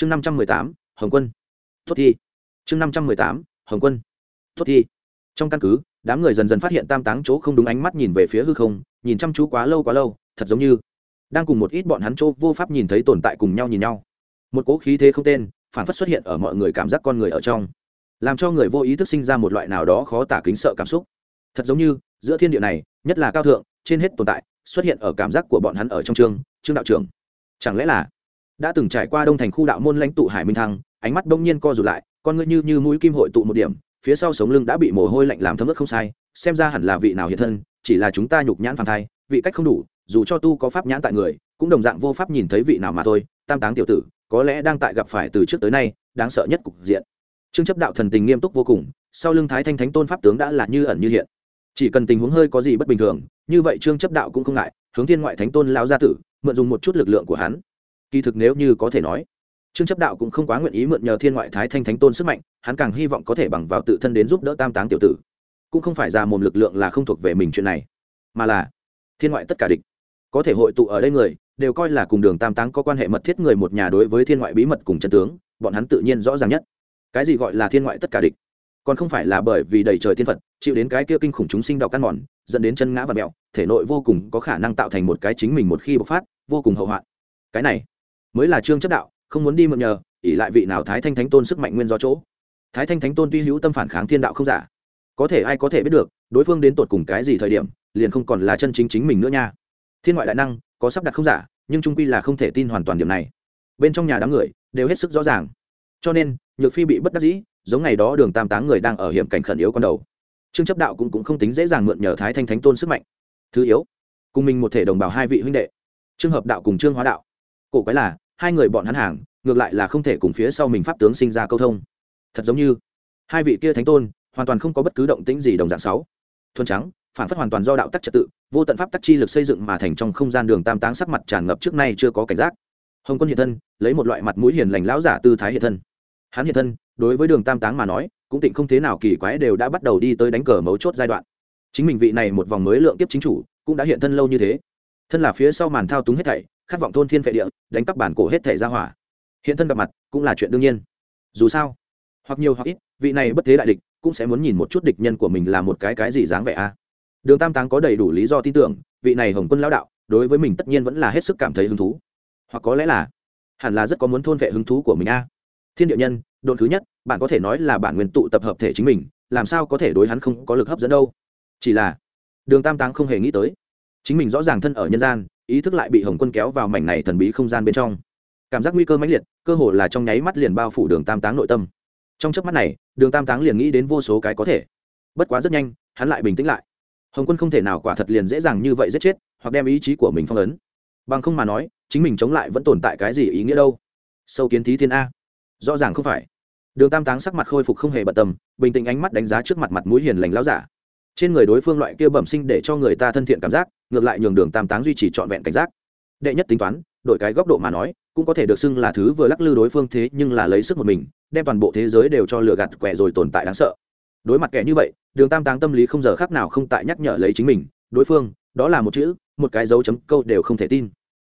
chương năm trăm mười tám, hồng quân. Tốt thi chương năm trăm mười tám, hồng quân. Tốt thi trong căn cứ, đám người dần dần phát hiện tam táng chỗ không đúng ánh mắt nhìn về phía hư không, nhìn chăm chú quá lâu quá lâu, thật giống như đang cùng một ít bọn hắn chỗ vô pháp nhìn thấy tồn tại cùng nhau nhìn nhau. Một cỗ khí thế không tên, phản phất xuất hiện ở mọi người cảm giác con người ở trong, làm cho người vô ý thức sinh ra một loại nào đó khó tả kính sợ cảm xúc. Thật giống như, giữa thiên địa này, nhất là cao thượng, trên hết tồn tại, xuất hiện ở cảm giác của bọn hắn ở trong trường trương đạo trưởng. Chẳng lẽ là đã từng trải qua đông thành khu đạo môn lãnh tụ hải minh thăng, ánh mắt bỗng nhiên co rụt lại, con ngươi như như mũi kim hội tụ một điểm, phía sau sống lưng đã bị mồ hôi lạnh làm thấm ướt không sai, xem ra hẳn là vị nào hiện thân, chỉ là chúng ta nhục nhãn phản thai, vị cách không đủ, dù cho tu có pháp nhãn tại người, cũng đồng dạng vô pháp nhìn thấy vị nào mà thôi, tam táng tiểu tử, có lẽ đang tại gặp phải từ trước tới nay, đáng sợ nhất cục diện. Trương chấp đạo thần tình nghiêm túc vô cùng, sau lưng thái thanh thánh tôn pháp tướng đã là như ẩn như hiện. Chỉ cần tình huống hơi có gì bất bình thường, như vậy trương chấp đạo cũng không ngại, hướng thiên ngoại thánh tôn lao gia tử, mượn dùng một chút lực lượng của hắn kỳ thực nếu như có thể nói, trương chấp đạo cũng không quá nguyện ý mượn nhờ thiên ngoại thái thanh thánh tôn sức mạnh, hắn càng hy vọng có thể bằng vào tự thân đến giúp đỡ tam táng tiểu tử. Cũng không phải ra mồm lực lượng là không thuộc về mình chuyện này, mà là thiên ngoại tất cả địch, có thể hội tụ ở đây người, đều coi là cùng đường tam táng có quan hệ mật thiết người một nhà đối với thiên ngoại bí mật cùng chân tướng, bọn hắn tự nhiên rõ ràng nhất. Cái gì gọi là thiên ngoại tất cả địch? Còn không phải là bởi vì đầy trời thiên phật, chịu đến cái kia kinh khủng chúng sinh đọc căn mòn, dẫn đến chân ngã và mẹo thể nội vô cùng có khả năng tạo thành một cái chính mình một khi bộc phát, vô cùng hậu hoạn. Cái này mới là trương chấp đạo không muốn đi mượn nhờ ỉ lại vị nào thái thanh thánh tôn sức mạnh nguyên do chỗ. Thái thanh thánh tôn tuy hữu tâm phản kháng thiên đạo không giả có thể ai có thể biết được đối phương đến tột cùng cái gì thời điểm liền không còn là chân chính chính mình nữa nha. Thiên ngoại đại năng có sắp đặt không giả nhưng trung quy là không thể tin hoàn toàn điểm này. Bên trong nhà đám người đều hết sức rõ ràng. Cho nên nhược phi bị bất đắc dĩ giống ngày đó đường tam táng người đang ở hiểm cảnh khẩn yếu con đầu. Trương chấp đạo cũng, cũng không tính dễ dàng mượn nhờ thái thanh thánh tôn sức mạnh. Thứ yếu cùng mình một thể đồng bào hai vị huynh đệ. Trương hợp đạo cùng trương hóa đạo. Cổ quái là hai người bọn hắn hàng, ngược lại là không thể cùng phía sau mình pháp tướng sinh ra câu thông. Thật giống như, hai vị kia thánh tôn, hoàn toàn không có bất cứ động tĩnh gì đồng dạng sáu. Thuần trắng, phản phất hoàn toàn do đạo tắc trật tự, vô tận pháp tắc chi lực xây dựng mà thành trong không gian đường tam táng sắc mặt tràn ngập trước nay chưa có cảnh giác. Hồng quân hiện thân, lấy một loại mặt mũi hiền lành lão giả tư thái hiện thân. Hắn hiện thân, đối với đường tam táng mà nói, cũng tịnh không thế nào kỳ quái đều đã bắt đầu đi tới đánh cờ mấu chốt giai đoạn. Chính mình vị này một vòng mới lượng tiếp chính chủ, cũng đã hiện thân lâu như thế. Thân là phía sau màn thao túng hết thảy khát vọng thôn thiên phệ địa, đánh cắp bản cổ hết thể ra hỏa. Hiện thân gặp mặt cũng là chuyện đương nhiên. Dù sao, hoặc nhiều hoặc ít, vị này bất thế đại địch cũng sẽ muốn nhìn một chút địch nhân của mình là một cái cái gì dáng vẻ a. Đường tam táng có đầy đủ lý do tin tưởng, vị này hồng quân lão đạo, đối với mình tất nhiên vẫn là hết sức cảm thấy hứng thú. Hoặc có lẽ là, hẳn là rất có muốn thôn vệ hứng thú của mình a. Thiên địa nhân đồn thứ nhất, bạn có thể nói là bản nguyên tụ tập hợp thể chính mình, làm sao có thể đối hắn không có lực hấp dẫn đâu? Chỉ là, đường tam táng không hề nghĩ tới, chính mình rõ ràng thân ở nhân gian ý thức lại bị hồng quân kéo vào mảnh này thần bí không gian bên trong. Cảm giác nguy cơ mãnh liệt, cơ hồ là trong nháy mắt liền bao phủ đường tam táng nội tâm. Trong chớp mắt này, đường tam táng liền nghĩ đến vô số cái có thể. Bất quá rất nhanh, hắn lại bình tĩnh lại. Hồng quân không thể nào quả thật liền dễ dàng như vậy giết chết, hoặc đem ý chí của mình phong ấn. Bằng không mà nói, chính mình chống lại vẫn tồn tại cái gì ý nghĩa đâu. Sâu kiến thí thiên a. Rõ ràng không phải. Đường tam táng sắc mặt khôi phục không hề bận tâm, bình tĩnh ánh mắt đánh giá trước mặt mặt mũi hiền lành lao giả trên người đối phương loại kia bẩm sinh để cho người ta thân thiện cảm giác, ngược lại nhường đường tam táng duy trì trọn vẹn cảnh giác. Đệ nhất tính toán, đổi cái góc độ mà nói, cũng có thể được xưng là thứ vừa lắc lư đối phương thế nhưng là lấy sức một mình, đem toàn bộ thế giới đều cho lừa gạt quẹ rồi tồn tại đáng sợ. Đối mặt kẻ như vậy, đường tam táng tâm lý không giờ khác nào không tại nhắc nhở lấy chính mình, đối phương, đó là một chữ, một cái dấu chấm, câu đều không thể tin.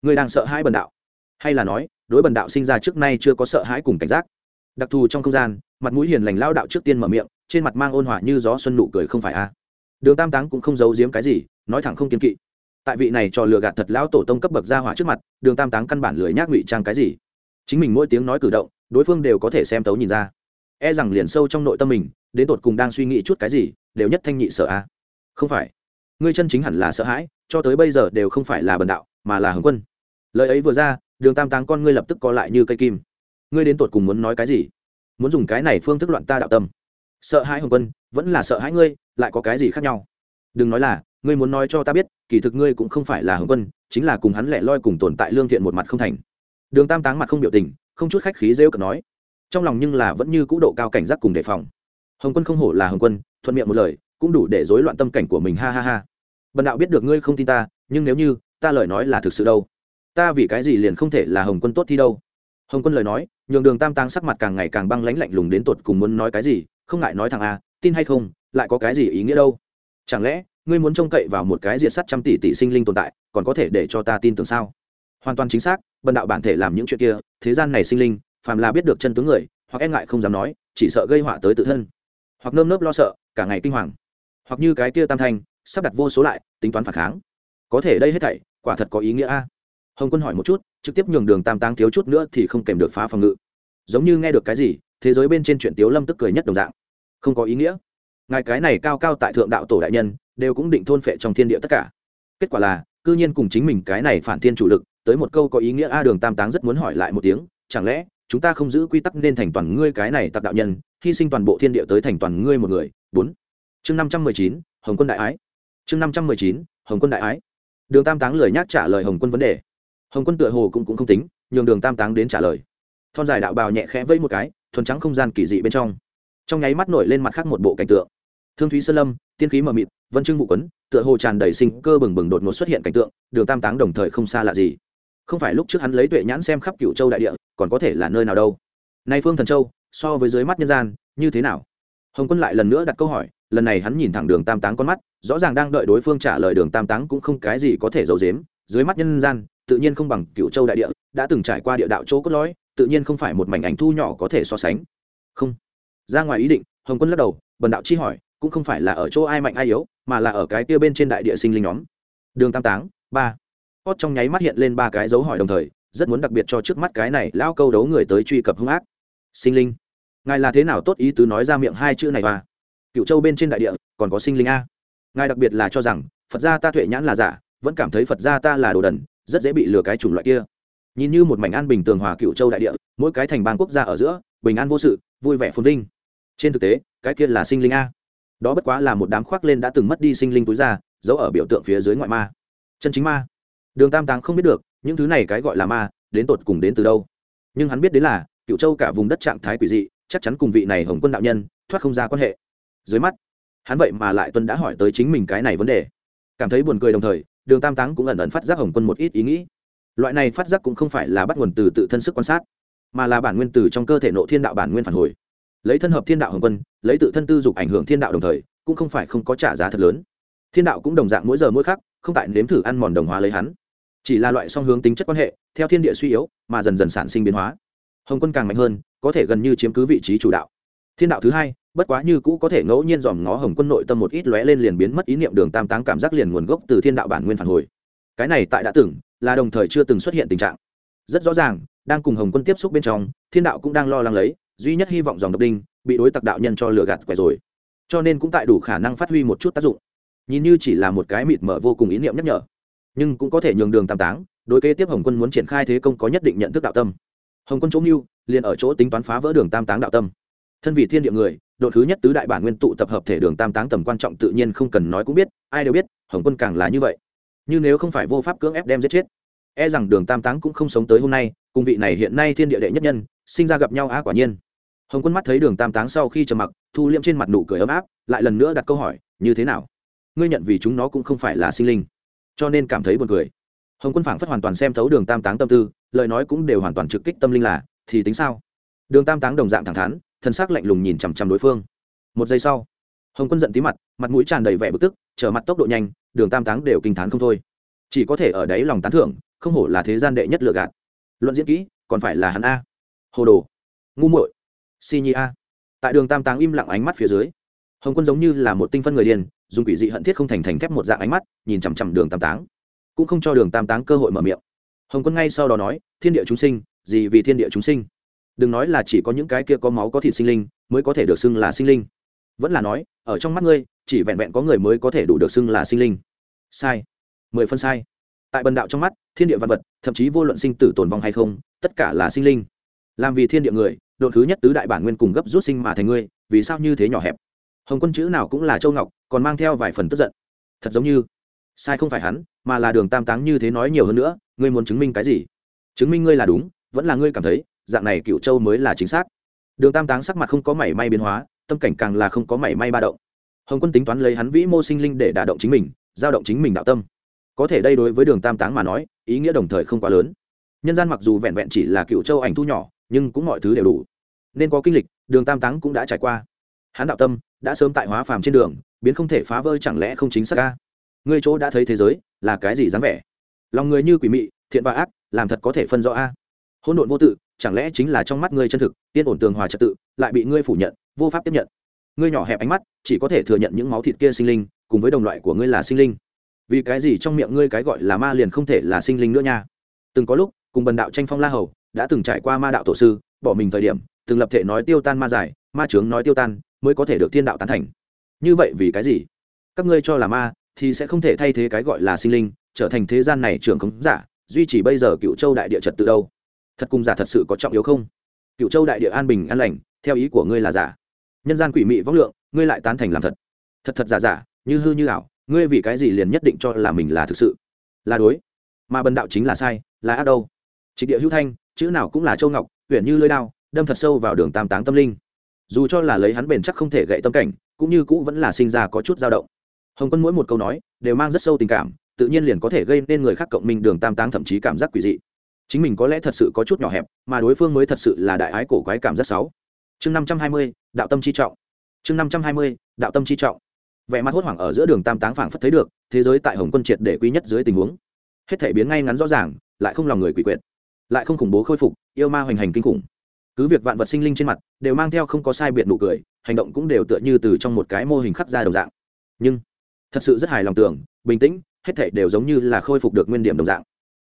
Người đang sợ hãi bần đạo. Hay là nói, đối bần đạo sinh ra trước nay chưa có sợ hãi cùng cảnh giác. Đặc thù trong không gian, mặt mũi hiền lành lao đạo trước tiên mở miệng, trên mặt mang ôn hòa như gió xuân nụ cười không phải a đường tam táng cũng không giấu giếm cái gì, nói thẳng không kiên kỵ. Tại vị này cho lừa gạt thật lão tổ tông cấp bậc ra hỏa trước mặt, đường tam táng căn bản lười nhác ngụy trang cái gì. Chính mình mỗi tiếng nói cử động, đối phương đều có thể xem tấu nhìn ra. E rằng liền sâu trong nội tâm mình, đến tột cùng đang suy nghĩ chút cái gì, đều nhất thanh nhị sợ a. Không phải. Ngươi chân chính hẳn là sợ hãi, cho tới bây giờ đều không phải là bần đạo, mà là hướng quân. Lời ấy vừa ra, đường tam táng con ngươi lập tức co lại như cây kim. Ngươi đến tột cùng muốn nói cái gì? Muốn dùng cái này phương thức loạn ta đạo tâm sợ hãi hồng quân, vẫn là sợ hãi ngươi, lại có cái gì khác nhau? Đừng nói là, ngươi muốn nói cho ta biết, kỳ thực ngươi cũng không phải là hồng quân, chính là cùng hắn lẻ loi cùng tồn tại lương thiện một mặt không thành. Đường tam táng mặt không biểu tình, không chút khách khí rêu cợt nói. Trong lòng nhưng là vẫn như cũ độ cao cảnh giác cùng đề phòng. Hồng quân không hổ là hồng quân, thuận miệng một lời, cũng đủ để dối loạn tâm cảnh của mình, ha ha ha. Bần đạo biết được ngươi không tin ta, nhưng nếu như, ta lời nói là thực sự đâu? Ta vì cái gì liền không thể là hồng quân tốt thi đâu? Hồng quân lời nói, nhường đường tam táng sắc mặt càng ngày càng băng lãnh lạnh lùng đến tột cùng muốn nói cái gì không ngại nói thằng a à, tin hay không, lại có cái gì ý nghĩa đâu. Chẳng lẽ, ngươi muốn trông cậy vào một cái diệt sắt trăm tỷ tỷ sinh linh tồn tại, còn có thể để cho ta tin tưởng sao? Hoàn toàn chính xác, bần đạo bản thể làm những chuyện kia, thế gian này sinh linh, phàm là biết được chân tướng người, hoặc e ngại không dám nói, chỉ sợ gây họa tới tự thân. Hoặc nơm nớp lo sợ, cả ngày kinh hoàng. Hoặc như cái kia tam thanh, sắp đặt vô số lại, tính toán phản kháng. Có thể đây hết thảy, quả thật có ý nghĩa a. Hồng quân hỏi một chút, trực tiếp nhường đường tam tăng thiếu chút nữa thì không kèm được phá phòng ngự. Giống như nghe được cái gì thế giới bên trên chuyện tiếu lâm tức cười nhất đồng dạng. Không có ý nghĩa. Ngài cái này cao cao tại thượng đạo tổ đại nhân đều cũng định thôn phệ trong thiên địa tất cả. Kết quả là cư nhiên cùng chính mình cái này phản thiên chủ lực tới một câu có ý nghĩa a đường tam táng rất muốn hỏi lại một tiếng chẳng lẽ chúng ta không giữ quy tắc nên thành toàn ngươi cái này tặc đạo nhân hy sinh toàn bộ thiên địa tới thành toàn ngươi một người. Bốn. Chương năm trăm mười chín hồng quân đại ái. Chương năm trăm mười chín hồng quân đại ái. Đường tam táng lời nhắc trả lời hồng quân vấn đề. Hồng quân tựa hồ cũng, cũng không tính nhường đường tam táng đến trả lời. Thon dài đạo bào nhẹ khẽ vẫy một cái thuần trắng không gian kỳ dị bên trong. Trong nháy mắt nổi lên mặt khác một bộ cảnh tượng. Thương thúy sơn lâm, tiên khí mờ mịt, vân trưng vụ quấn, tựa hồ tràn đầy sinh cơ bừng bừng đột ngột xuất hiện cảnh tượng, đường tam táng đồng thời không xa lạ gì. Không phải lúc trước hắn lấy tuệ nhãn xem khắp cựu châu đại địa, còn có thể là nơi nào đâu. Nay phương thần châu, so với dưới mắt nhân gian, như thế nào? Hồng quân lại lần nữa đặt câu hỏi, lần này hắn nhìn thẳng đường tam táng con mắt, rõ ràng đang đợi đối phương trả lời đường tam táng cũng không cái gì có thể giấu dếm dưới mắt nhân gian, tự nhiên không bằng cựu châu đại địa, đã từng trải qua địa đạo chỗ cốt lõi tự nhiên không phải một mảnh ảnh thu nhỏ có thể so sánh. Không. Ra ngoài ý định, hồng quân lắc đầu, bần đạo chi hỏi, cũng không phải là ở chỗ ai mạnh ai yếu, mà là ở cái kia bên trên đại địa sinh linh nhóm. Đường tam táng, ba. Hót trong nháy mắt hiện lên ba cái dấu hỏi đồng thời, rất muốn đặc biệt cho trước mắt cái này lao câu đấu người tới truy cập hung ác. Sinh linh. Ngài là thế nào tốt ý tứ nói ra miệng hai chữ này và cựu châu bên trên đại địa, còn có sinh linh a. Ngài đặc biệt là cho rằng, phật gia ta tuệ nhãn là giả, vẫn cảm thấy phật gia ta là đồ đần, rất dễ bị lừa cái chủng loại kia nhìn như một mảnh an bình tường hòa cựu châu đại địa, mỗi cái thành bang quốc gia ở giữa, bình an vô sự, vui vẻ phồn vinh. Trên thực tế, cái kia là sinh linh a. Đó bất quá là một đám khoác lên đã từng mất đi sinh linh túi ra giấu ở biểu tượng phía dưới ngoại ma. Chân chính ma. Đường tam táng không biết được, những thứ này cái gọi là ma, đến tột cùng đến từ đâu. Nhưng hắn biết đến là, cựu châu cả vùng đất trạng thái quỷ dị, chắc chắn cùng vị này hồng quân đạo nhân, thoát không ra quan hệ. Dưới mắt, hắn vậy mà lại tuân đã hỏi tới chính mình cái này vấn đề. Cảm thấy buồn cười đồng thời, đường tam táng cũng ẩn ẩn phát giác hồng quân một ít ý nghĩ loại này phát giác cũng không phải là bắt nguồn từ tự thân sức quan sát, mà là bản nguyên từ trong cơ thể nộ thiên đạo bản nguyên phản hồi. Lấy thân hợp thiên đạo hồng quân, lấy tự thân tư dục ảnh hưởng thiên đạo đồng thời, cũng không phải không có trả giá thật lớn. Thiên đạo cũng đồng dạng mỗi giờ mỗi khắc, không tại nếm thử ăn mòn đồng hóa lấy hắn. Chỉ là loại song hướng tính chất quan hệ, theo thiên địa suy yếu, mà dần dần sản sinh biến hóa. Hồng quân càng mạnh hơn, có thể gần như chiếm cứ vị trí chủ đạo. Thiên đạo thứ hai, bất quá như cũ có thể ngẫu nhiên dòm ngó hồng quân nội tâm một ít lóe lên liền biến mất ý niệm đường tam táng cảm giác liền nguồn gốc từ thiên đạo bản nguyên phản hồi. Cái này tại đã tưởng là đồng thời chưa từng xuất hiện tình trạng. Rất rõ ràng, đang cùng hồng quân tiếp xúc bên trong, thiên đạo cũng đang lo lắng lấy, duy nhất hy vọng dòng độc đinh, bị đối tặc đạo nhân cho lừa gạt quẻ rồi. Cho nên cũng tại đủ khả năng phát huy một chút tác dụng. Nhìn như chỉ là một cái mịt mở vô cùng ý niệm nhắc nhở, nhưng cũng có thể nhường đường tam táng, đối kế tiếp hồng quân muốn triển khai thế công có nhất định nhận thức đạo tâm. Hồng quân chỗ mưu, liền ở chỗ tính toán phá vỡ đường tam táng đạo tâm. Thân vị thiên địa người đội thứ nhất tứ đại bản nguyên tụ tập hợp thể đường tam táng tầm quan trọng tự nhiên không cần nói cũng biết, ai đều biết, hồng quân càng là như vậy như nếu không phải vô pháp cưỡng ép đem giết chết. E rằng đường tam táng cũng không sống tới hôm nay, cùng vị này hiện nay thiên địa đệ nhất nhân, sinh ra gặp nhau á quả nhiên. Hồng quân mắt thấy đường tam táng sau khi trầm mặc, thu liêm trên mặt nụ cười ấm áp, lại lần nữa đặt câu hỏi, như thế nào? Ngươi nhận vì chúng nó cũng không phải là sinh linh. Cho nên cảm thấy buồn cười. Hồng quân phảng phất hoàn toàn xem thấu đường tam táng tâm tư, lời nói cũng đều hoàn toàn trực kích tâm linh là, thì tính sao? Đường tam táng đồng dạng thẳng thắn thân xác lạnh lùng nhìn chằm chằm đối phương. Một giây sau, hồng quân giận tí mặt mặt mũi tràn đầy vẻ bực tức, trở mặt tốc độ nhanh đường tam táng đều kinh t h á n không thôi. Chỉ có thể ở đấy lòng tán thưởng, không hổ là thế gian đệ nhất lựa gạt. Luận diễn kỹ, còn phải là hắn a. Hồ đồ. Ngu muội. Si nhi a. Tại đường tam táng im lặng ánh mắt phía dưới, hồng quân giống như là một tinh phân người điên, dùng quỷ dị hận thiết không thành thành thép một dạng ánh mắt, nhìn chằm chằm đường tam táng. Cũng không cho đường tam táng cơ hội mở miệng. Hồng quân ngay sau đó nói, thiên địa chúng sinh, gì vì thiên địa chúng sinh? Đừng nói là chỉ có những cái kia có máu có thịt sinh linh mới có thể được xưng là sinh linh. Vẫn là nói, ở trong mắt ngươi, chỉ vẹn vẹn có người mới có thể đủ được xưng là sinh linh sai. Mười phân sai. Tại bần đạo trong mắt, thiên địa văn vật, thậm chí vô luận sinh tử tồn vong hay không, tất cả là sinh linh. Làm vì thiên địa người đội thứ nhất tứ đại bản nguyên cùng gấp rút sinh mà thành ngươi, vì sao như thế nhỏ hẹp? Hồng quân chữ nào cũng là châu ngọc, còn mang theo vài phần tức giận. Thật giống như, sai không phải hắn, mà là đường tam táng như thế nói nhiều hơn nữa, ngươi muốn chứng minh cái gì? Chứng minh ngươi là đúng, vẫn là ngươi cảm thấy, dạng này cựu châu mới là chính xác. Đường tam táng sắc mặt không có mảy may biến hóa, tâm cảnh càng là không có mảy may ba động. Hồng quân tính toán lấy hắn vĩ mô sinh linh để đả động chính mình giao động chính mình đạo tâm. Có thể đây đối với đường tam táng mà nói, ý nghĩa đồng thời không quá lớn. Nhân gian mặc dù vẹn vẹn chỉ là cựu châu ảnh thu nhỏ, nhưng cũng mọi thứ đều đủ. Nên có kinh lịch, đường tam táng cũng đã trải qua. Hắn đạo tâm đã sớm tại hóa phàm trên đường, biến không thể phá vỡ chẳng lẽ không chính xác ca ngươi chỗ đã thấy thế giới, là cái gì dáng vẻ? Lòng người như quỷ mị, thiện và ác, làm thật có thể phân rõ a? Hỗn độn vô tự, chẳng lẽ chính là trong mắt ngươi chân thực, tiên ổn tường hòa trật tự, lại bị ngươi phủ nhận, vô pháp tiếp nhận. Ngươi nhỏ hẹp ánh mắt, chỉ có thể thừa nhận những máu thịt kia sinh linh cùng với đồng loại của ngươi là sinh linh. Vì cái gì trong miệng ngươi cái gọi là ma liền không thể là sinh linh nữa nha? Từng có lúc, cùng bần đạo tranh phong la hầu, đã từng trải qua ma đạo tổ sư, bỏ mình thời điểm, từng lập thể nói tiêu tan ma giải, ma trướng nói tiêu tan, mới có thể được thiên đạo tán thành. Như vậy vì cái gì? Các ngươi cho là ma, thì sẽ không thể thay thế cái gọi là sinh linh, trở thành thế gian này trưởng khống giả, duy trì bây giờ cựu châu đại địa trật tự đâu? Thật cùng giả thật sự có trọng yếu không? Cựu châu đại địa an bình an lành, theo ý của ngươi là giả. Nhân gian quỷ mị vóc lượng, ngươi lại tán thành làm thật. Thật thật giả giả như hư như ảo, ngươi vì cái gì liền nhất định cho là mình là thực sự? Là đối. Mà bần đạo chính là sai, là ác đâu? Trịch địa hữu thanh, chữ nào cũng là châu ngọc huyện như lưỡi đao, đâm thật sâu vào đường tam táng tâm linh. Dù cho là lấy hắn bền chắc không thể gậy tâm cảnh, cũng như cũ vẫn là sinh ra có chút dao động. Hồng quân mỗi một câu nói, đều mang rất sâu tình cảm, tự nhiên liền có thể gây nên người khác cộng minh đường tam táng thậm chí cảm giác quỷ dị. Chính mình có lẽ thật sự có chút nhỏ hẹp, mà đối phương mới thật sự là đại ái cổ quái cảm giác sáu chương năm trăm hai mươi, đạo tâm chi trọng. Chương năm trăm hai mươi, đạo tâm chi trọng vẻ mặt hốt hoảng ở giữa đường tam táng phảng phất thấy được, thế giới tại hồng quân triệt để quý nhất dưới tình huống. Hết thể biến ngay ngắn rõ ràng, lại không lòng người quỷ quyệt, lại không khủng bố khôi phục, yêu ma hoành hành kinh khủng. Cứ việc vạn vật sinh linh trên mặt đều mang theo không có sai biệt nụ cười, hành động cũng đều tựa như từ trong một cái mô hình khắc ra đồng dạng. Nhưng, thật sự rất hài lòng tưởng, bình tĩnh, hết thể đều giống như là khôi phục được nguyên điểm đồng dạng.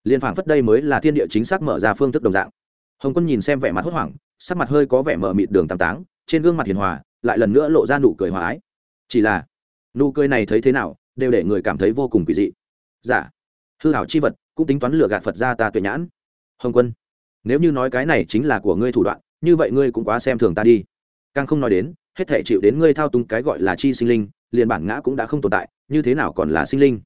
Liên phảng phất đây mới là thiên địa chính xác mở ra phương thức đồng dạng. Hồng quân nhìn xem vẻ mặt hốt hoảng, sắc mặt hơi có vẻ mở mịt đường tam táng, trên gương mặt hiền hòa, lại lần nữa lộ ra nụ cười hòa ái. Chỉ là nụ cười này thấy thế nào, đều để người cảm thấy vô cùng kỳ dị. Giả dạ. hư hảo chi vật, cũng tính toán lừa gạt phật ra ta tuệ nhãn. Hồng quân. Nếu như nói cái này chính là của ngươi thủ đoạn, như vậy ngươi cũng quá xem thường ta đi. Càng không nói đến, hết thể chịu đến ngươi thao túng cái gọi là chi sinh linh, liền bản ngã cũng đã không tồn tại, như thế nào còn là sinh linh?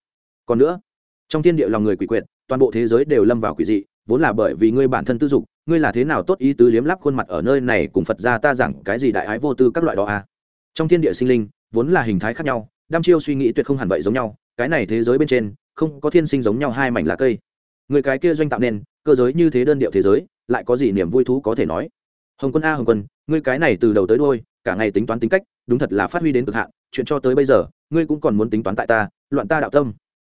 Còn nữa, trong thiên địa lòng người quỷ quyệt, toàn bộ thế giới đều lâm vào quỷ dị, vốn là bởi vì ngươi bản thân tư dục, ngươi là thế nào tốt ý tứ liếm lắp khuôn mặt ở nơi này cùng phật ra ta rằng cái gì đại ái vô tư các loại đó à. trong thiên địa sinh linh, vốn là hình thái khác nhau đam chiêu suy nghĩ tuyệt không hẳn vậy giống nhau, cái này thế giới bên trên, không có thiên sinh giống nhau hai mảnh lá cây. Người cái kia doanh tạo nên, cơ giới như thế đơn điệu thế giới, lại có gì niềm vui thú có thể nói? Hồng quân a, hồng quân, ngươi cái này từ đầu tới đôi cả ngày tính toán tính cách, đúng thật là phát huy đến cực hạn, chuyện cho tới bây giờ, ngươi cũng còn muốn tính toán tại ta, loạn ta đạo tâm.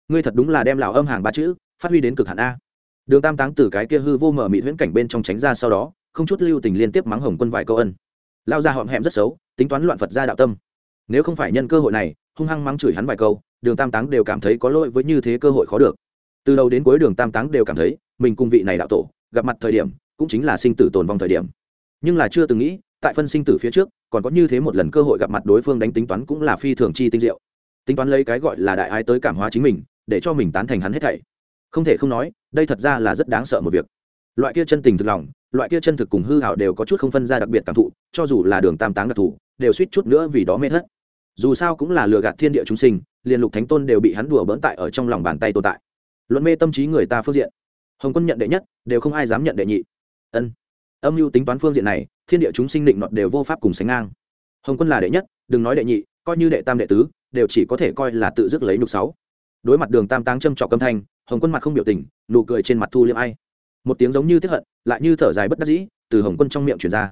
Ngươi thật đúng là đem lão âm hàng ba chữ, phát huy đến cực hạn a. Đường tam táng từ cái kia hư vô mở mị huyễn cảnh bên trong tránh ra sau đó, không chút lưu tình liên tiếp mắng hồng quân vài câu ân. Lao ra họm hẹm rất xấu, tính toán loạn phật ra đạo tâm. Nếu không phải nhân cơ hội này hung hăng mắng chửi hắn vài câu, đường tam táng đều cảm thấy có lỗi với như thế cơ hội khó được. Từ đầu đến cuối đường tam táng đều cảm thấy, mình cùng vị này đạo tổ, gặp mặt thời điểm, cũng chính là sinh tử tồn vong thời điểm. Nhưng là chưa từng nghĩ, tại phân sinh tử phía trước, còn có như thế một lần cơ hội gặp mặt đối phương đánh tính toán cũng là phi thường chi tinh diệu. Tính toán lấy cái gọi là đại ái tới cảm hóa chính mình, để cho mình tán thành hắn hết thảy. Không thể không nói, đây thật ra là rất đáng sợ một việc. Loại kia chân tình thực lòng, loại kia chân thực cùng hư hảo đều có chút không phân ra đặc biệt cảm thụ, cho dù là đường tam táng đặc thù, đều suýt chút nữa vì đó mê thất dù sao cũng là lừa gạt thiên địa chúng sinh, liền lục thánh tôn đều bị hắn đùa bỡn tại ở trong lòng bàn tay tồn tại. Luận mê tâm trí người ta phương diện, hồng quân nhận đệ nhất, đều không ai dám nhận đệ nhị. Ân. Âm mưu tính toán phương diện này, thiên địa chúng sinh định nọt đều vô pháp cùng sánh ngang. Hồng quân là đệ nhất, đừng nói đệ nhị, coi như đệ tam đệ tứ, đều chỉ có thể coi là tự dứt lấy nhục sáu. Đối mặt đường tam táng châm trọc âm thanh, hồng quân mặt không biểu tình, nụ cười trên mặt thu liêm ai. Một tiếng giống như tiếp hận, lại như thở dài bất đắc dĩ, từ hồng quân trong miệng truyền ra.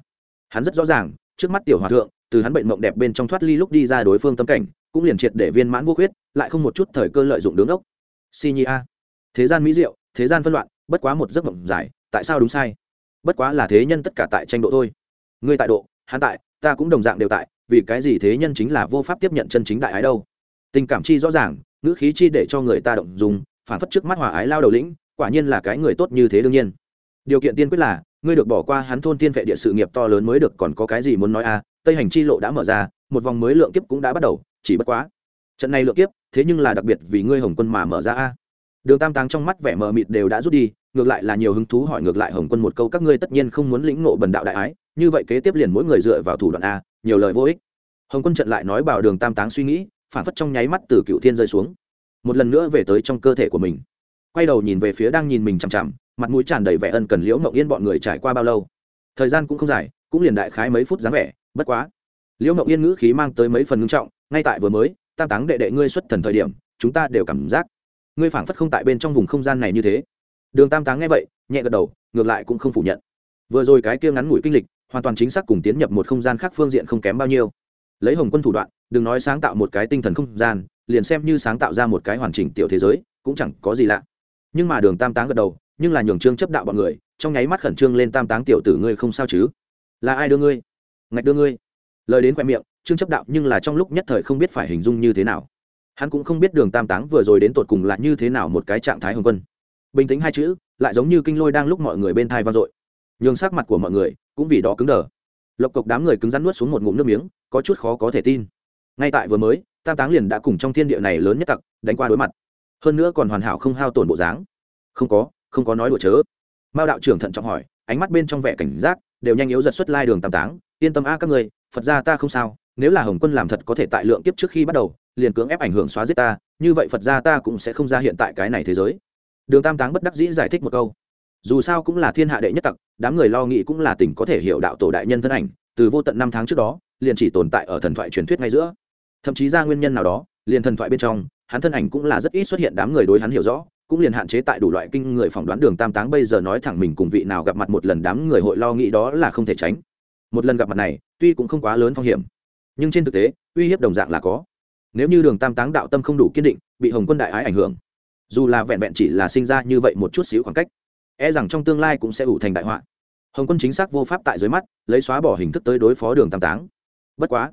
Hắn rất rõ ràng, trước mắt tiểu hòa thượng từ hắn bệnh mộng đẹp bên trong thoát ly lúc đi ra đối phương tâm cảnh cũng liền triệt để viên mãn vô khuyết lại không một chút thời cơ lợi dụng đứng ốc. Si nhi a. Thế gian mỹ diệu thế gian phân loạn bất quá một giấc mộng dài, tại sao đúng sai? Bất quá là thế nhân tất cả tại tranh độ thôi. Ngươi tại độ hắn tại ta cũng đồng dạng đều tại vì cái gì thế nhân chính là vô pháp tiếp nhận chân chính đại ái đâu? Tình cảm chi rõ ràng ngữ khí chi để cho người ta động dùng phản phất trước mắt hòa ái lao đầu lĩnh quả nhiên là cái người tốt như thế đương nhiên. Điều kiện tiên quyết là ngươi được bỏ qua hắn thôn tiên vệ địa sự nghiệp to lớn mới được còn có cái gì muốn nói a à, tây hành chi lộ đã mở ra một vòng mới lượng kiếp cũng đã bắt đầu chỉ bất quá. Trận này lượng kiếp thế nhưng là đặc biệt vì ngươi hồng quân mà mở ra a. Đường tam táng trong mắt vẻ mờ mịt đều đã rút đi ngược lại là nhiều hứng thú hỏi ngược lại hồng quân một câu các ngươi tất nhiên không muốn lĩnh ngộ bần đạo đại ái như vậy kế tiếp liền mỗi người dựa vào thủ đoạn a nhiều lời vô ích. Hồng quân trận lại nói bảo đường tam táng suy nghĩ phản phất trong nháy mắt từ cựu thiên rơi xuống. Một lần nữa về tới trong cơ thể của mình. Quay đầu nhìn về phía đang nhìn mình chằm chằm mặt mũi tràn đầy vẻ ân cần liễu mộng yên bọn người trải qua bao lâu thời gian cũng không dài cũng liền đại khái mấy phút dáng vẻ bất quá liễu mộng yên ngữ khí mang tới mấy phần ngưng trọng ngay tại vừa mới tam táng đệ đệ ngươi xuất thần thời điểm chúng ta đều cảm giác ngươi phảng phất không tại bên trong vùng không gian này như thế đường tam táng nghe vậy nhẹ gật đầu ngược lại cũng không phủ nhận vừa rồi cái kia ngắn ngủi kinh lịch hoàn toàn chính xác cùng tiến nhập một không gian khác phương diện không kém bao nhiêu lấy hồng quân thủ đoạn đừng nói sáng tạo một cái tinh thần không gian liền xem như sáng tạo ra một cái hoàn chỉnh tiểu thế giới cũng chẳng có gì lạ nhưng mà đường tam táng gật đầu nhưng là nhường trương chấp đạo bọn người, trong nháy mắt khẩn trương lên tam táng tiểu tử ngươi không sao chứ? Là ai đưa ngươi? Ngạch đưa ngươi. Lời đến khoe miệng, trương chấp đạo nhưng là trong lúc nhất thời không biết phải hình dung như thế nào. Hắn cũng không biết đường tam táng vừa rồi đến tột cùng là như thế nào một cái trạng thái hồng quân. Bình tĩnh hai chữ, lại giống như kinh lôi đang lúc mọi người bên thai vang dội. Nhường sắc mặt của mọi người cũng vì đó cứng đờ. Lộc cộc đám người cứng rắn nuốt xuống một ngụm nước miếng, có chút khó có thể tin. Ngay tại vừa mới, tam táng liền đã cùng trong thiên địa này lớn nhất tặc đánh qua đối mặt. Hơn nữa còn hoàn hảo không hao tổn bộ dáng. Không có không có nói đùa chớ. Mao đạo trưởng thận trọng hỏi, ánh mắt bên trong vẻ cảnh giác, đều nhanh yếu giật xuất lai đường tam táng, yên tâm a các người, phật ra ta không sao, nếu là hồng quân làm thật có thể tại lượng kiếp trước khi bắt đầu, liền cưỡng ép ảnh hưởng xóa giết ta, như vậy phật ra ta cũng sẽ không ra hiện tại cái này thế giới. Đường tam táng bất đắc dĩ giải thích một câu. Dù sao cũng là thiên hạ đệ nhất tặc, đám người lo nghĩ cũng là tỉnh có thể hiểu đạo tổ đại nhân thân ảnh, từ vô tận năm tháng trước đó, liền chỉ tồn tại ở thần thoại truyền thuyết ngay giữa. Thậm chí ra nguyên nhân nào đó, liền thần thoại bên trong, hắn thân ảnh cũng là rất ít xuất hiện đám người đối hắn hiểu rõ cũng liền hạn chế tại đủ loại kinh người phỏng đoán đường tam táng bây giờ nói thẳng mình cùng vị nào gặp mặt một lần đám người hội lo nghĩ đó là không thể tránh. Một lần gặp mặt này, tuy cũng không quá lớn phong hiểm, nhưng trên thực tế, uy hiếp đồng dạng là có. Nếu như đường tam táng đạo tâm không đủ kiên định, bị hồng quân đại ái ảnh hưởng, dù là vẹn vẹn chỉ là sinh ra như vậy một chút xíu khoảng cách e rằng trong tương lai cũng sẽ ủ thành đại họa. Hồng quân chính xác vô pháp tại dưới mắt, lấy xóa bỏ hình thức tới đối phó đường tam táng. Bất quá,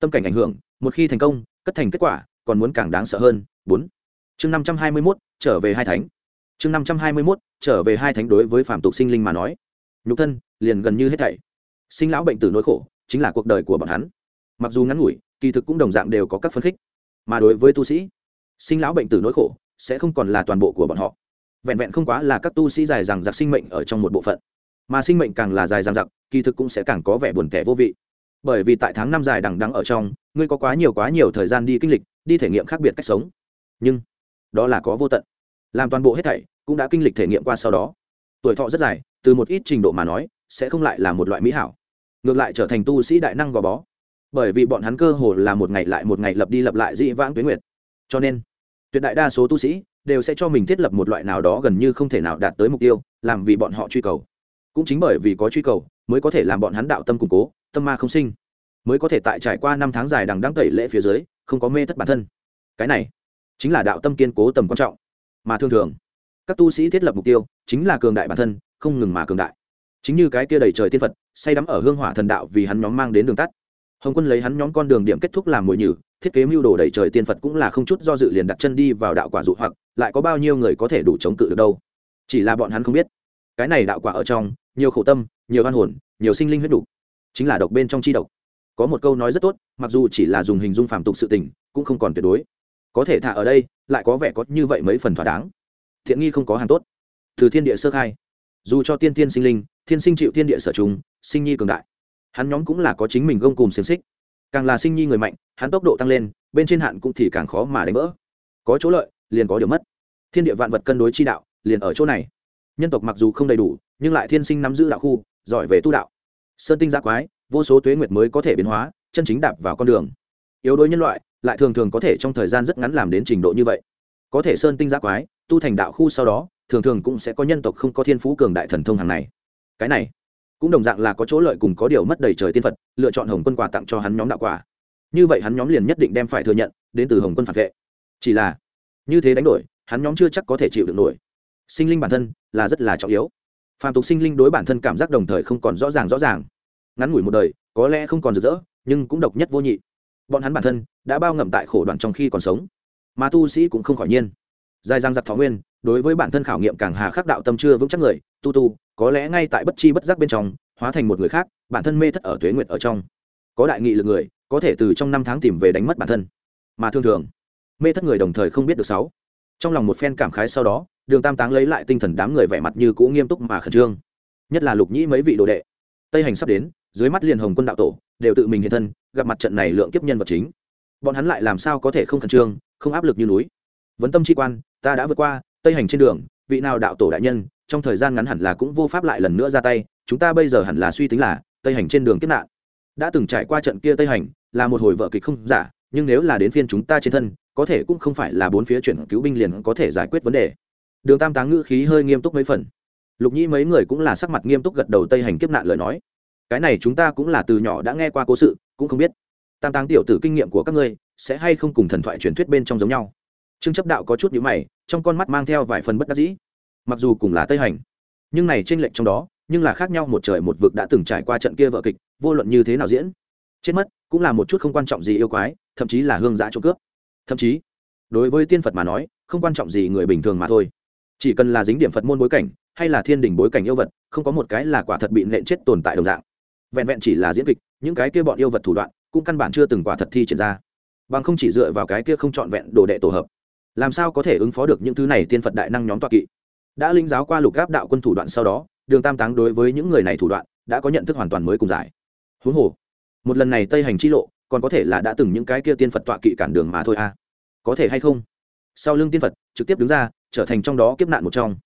tâm cảnh ảnh hưởng, một khi thành công, cất thành kết quả, còn muốn càng đáng sợ hơn. Bốn chương năm trăm hai mươi mốt, trở về hai thánh. Chương năm trăm hai mươi mốt, trở về hai thánh đối với phạm tục sinh linh mà nói. Nhục thân, liền gần như hết thảy. Sinh lão bệnh tử nỗi khổ, chính là cuộc đời của bọn hắn. Mặc dù ngắn ngủi, kỳ thực cũng đồng dạng đều có các phân khích. Mà đối với tu sĩ, sinh lão bệnh tử nỗi khổ sẽ không còn là toàn bộ của bọn họ. Vẹn vẹn không quá là các tu sĩ dài rằng giặc sinh mệnh ở trong một bộ phận. Mà sinh mệnh càng là dài rằng dặc, kỳ thực cũng sẽ càng có vẻ buồn tẻ vô vị. Bởi vì tại tháng năm dài đằng đắng ở trong, ngươi có quá nhiều quá nhiều thời gian đi kinh lịch, đi thể nghiệm khác biệt cách sống. Nhưng đó là có vô tận. Làm toàn bộ hết thảy, cũng đã kinh lịch thể nghiệm qua sau đó. Tuổi thọ rất dài, từ một ít trình độ mà nói, sẽ không lại là một loại mỹ hảo. Ngược lại trở thành tu sĩ đại năng gò bó. Bởi vì bọn hắn cơ hồ là một ngày lại một ngày lập đi lập lại dị vãng tuyến nguyệt. Cho nên, tuyệt đại đa số tu sĩ đều sẽ cho mình thiết lập một loại nào đó gần như không thể nào đạt tới mục tiêu, làm vì bọn họ truy cầu. Cũng chính bởi vì có truy cầu, mới có thể làm bọn hắn đạo tâm củng cố, tâm ma không sinh. Mới có thể tại trải qua năm tháng dài đằng đáng tẩy lễ phía dưới, không có mê thất bản thân. Cái này chính là đạo tâm kiên cố tầm quan trọng. Mà thường thường, các tu sĩ thiết lập mục tiêu chính là cường đại bản thân, không ngừng mà cường đại. Chính như cái kia đầy trời tiên phật, say đắm ở hương hỏa thần đạo vì hắn nhóm mang đến đường tắt. Hồng quân lấy hắn nhóm con đường điểm kết thúc làm mồi nhử, thiết kế mưu đồ đầy trời tiên phật cũng là không chút do dự liền đặt chân đi vào đạo quả dụ hoặc, lại có bao nhiêu người có thể đủ chống cự được đâu? Chỉ là bọn hắn không biết. Cái này đạo quả ở trong, nhiều khổ tâm, nhiều oan hồn, nhiều sinh linh huyết đủ chính là độc bên trong chi độc. Có một câu nói rất tốt, mặc dù chỉ là dùng hình dung phàm tục sự tình, cũng không còn tuyệt đối có thể thả ở đây lại có vẻ có như vậy mấy phần thỏa đáng. Thiện nghi không có hàng tốt. Từ thiên địa sơ khai. Dù cho tiên tiên sinh linh thiên sinh chịu thiên địa sở trùng, sinh nhi cường đại. Hắn nhóm cũng là có chính mình gông cùng xiềng xích. Càng là sinh nhi người mạnh hắn tốc độ tăng lên bên trên hạn cũng thì càng khó mà đánh vỡ. Có chỗ lợi liền có điều mất. Thiên địa vạn vật cân đối chi đạo liền ở chỗ này. Nhân tộc mặc dù không đầy đủ nhưng lại thiên sinh nắm giữ đạo khu giỏi về tu đạo. Sơn tinh giác quái vô số tuế nguyệt mới có thể biến hóa chân chính đạp vào con đường. Yếu đuối nhân loại lại thường thường có thể trong thời gian rất ngắn làm đến trình độ như vậy. Có thể sơn tinh giác quái, tu thành đạo khu sau đó, thường thường cũng sẽ có nhân tộc không có thiên phú cường đại thần thông hàng này. Cái này cũng đồng dạng là có chỗ lợi cùng có điều mất đầy trời tiên phật, lựa chọn hồng quân quà tặng cho hắn nhóm đạo quả như vậy hắn nhóm liền nhất định đem phải thừa nhận, đến từ hồng quân phản vệ. Chỉ là, như thế đánh đổi, hắn nhóm chưa chắc có thể chịu được nổi. Sinh linh bản thân là rất là trọng yếu. Phàm tục sinh linh đối bản thân cảm giác đồng thời không còn rõ ràng rõ ràng. Ngắn ngủi một đời, có lẽ không còn rực rỡ, nhưng cũng độc nhất vô nhị bọn hắn bản thân đã bao ngậm tại khổ đoạn trong khi còn sống, mà tu sĩ cũng không khỏi nhiên. Dài răng giặc thọ nguyên, đối với bản thân khảo nghiệm càng hà khắc đạo tâm chưa vững chắc người, tu tu, có lẽ ngay tại bất chi bất giác bên trong, hóa thành một người khác, bản thân mê thất ở tuế nguyệt ở trong. Có đại nghị lực người, có thể từ trong năm tháng tìm về đánh mất bản thân. Mà thường thường, mê thất người đồng thời không biết được sáu. Trong lòng một phen cảm khái sau đó, đường tam táng lấy lại tinh thần đám người vẻ mặt như cũ nghiêm túc mà khẩn trương. Nhất là lục nhĩ mấy vị đồ đệ. Tây hành sắp đến, dưới mắt liền hồng quân đạo tổ, đều tự mình hiện thân gặp mặt trận này lượng kiếp nhân vật chính. Bọn hắn lại làm sao có thể không khẩn trương, không áp lực như núi? Vấn tâm chi quan, ta đã vượt qua, tây hành trên đường, vị nào đạo tổ đại nhân, trong thời gian ngắn hẳn là cũng vô pháp lại lần nữa ra tay, chúng ta bây giờ hẳn là suy tính là, tây hành trên đường kiếp nạn. Đã từng trải qua trận kia tây hành, là một hồi vợ kịch không giả, nhưng nếu là đến phiên chúng ta trên thân, có thể cũng không phải là bốn phía chuyển cứu binh liền có thể giải quyết vấn đề. Đường tam táng ngữ khí hơi nghiêm túc mấy phần. Lục nhĩ mấy người cũng là sắc mặt nghiêm túc gật đầu tây hành kiếp nạn lời nói. Cái này chúng ta cũng là từ nhỏ đã nghe qua cố sự cũng không biết. Tam táng tiểu tử kinh nghiệm của các ngươi, sẽ hay không cùng thần thoại truyền thuyết bên trong giống nhau? Trương chấp đạo có chút nhữ mày, trong con mắt mang theo vài phần bất đắc dĩ. Mặc dù cùng là tây hành, nhưng này trên lệnh trong đó, nhưng là khác nhau một trời một vực đã từng trải qua trận kia vợ kịch, vô luận như thế nào diễn, chết mất cũng là một chút không quan trọng gì yêu quái, thậm chí là hương giã trộm cướp. Thậm chí, đối với tiên phật mà nói, không quan trọng gì người bình thường mà thôi. Chỉ cần là dính điểm phật môn bối cảnh, hay là thiên đình bối cảnh yêu vật, không có một cái là quả thật bị nện chết tồn tại đồng dạng vẹn vẹn chỉ là diễn kịch, những cái kia bọn yêu vật thủ đoạn cũng căn bản chưa từng quả thật thi triển ra. Bằng không chỉ dựa vào cái kia không trọn vẹn đồ đệ tổ hợp, làm sao có thể ứng phó được những thứ này tiên phật đại năng nhóm toa kỵ? Đã linh giáo qua lục gáp đạo quân thủ đoạn sau đó, đường tam táng đối với những người này thủ đoạn đã có nhận thức hoàn toàn mới cùng giải. Huống hồ, một lần này tây hành chi lộ còn có thể là đã từng những cái kia tiên phật tọa kỵ cản đường mà thôi à? Có thể hay không? Sau lưng tiên phật trực tiếp đứng ra, trở thành trong đó kiếp nạn một trong.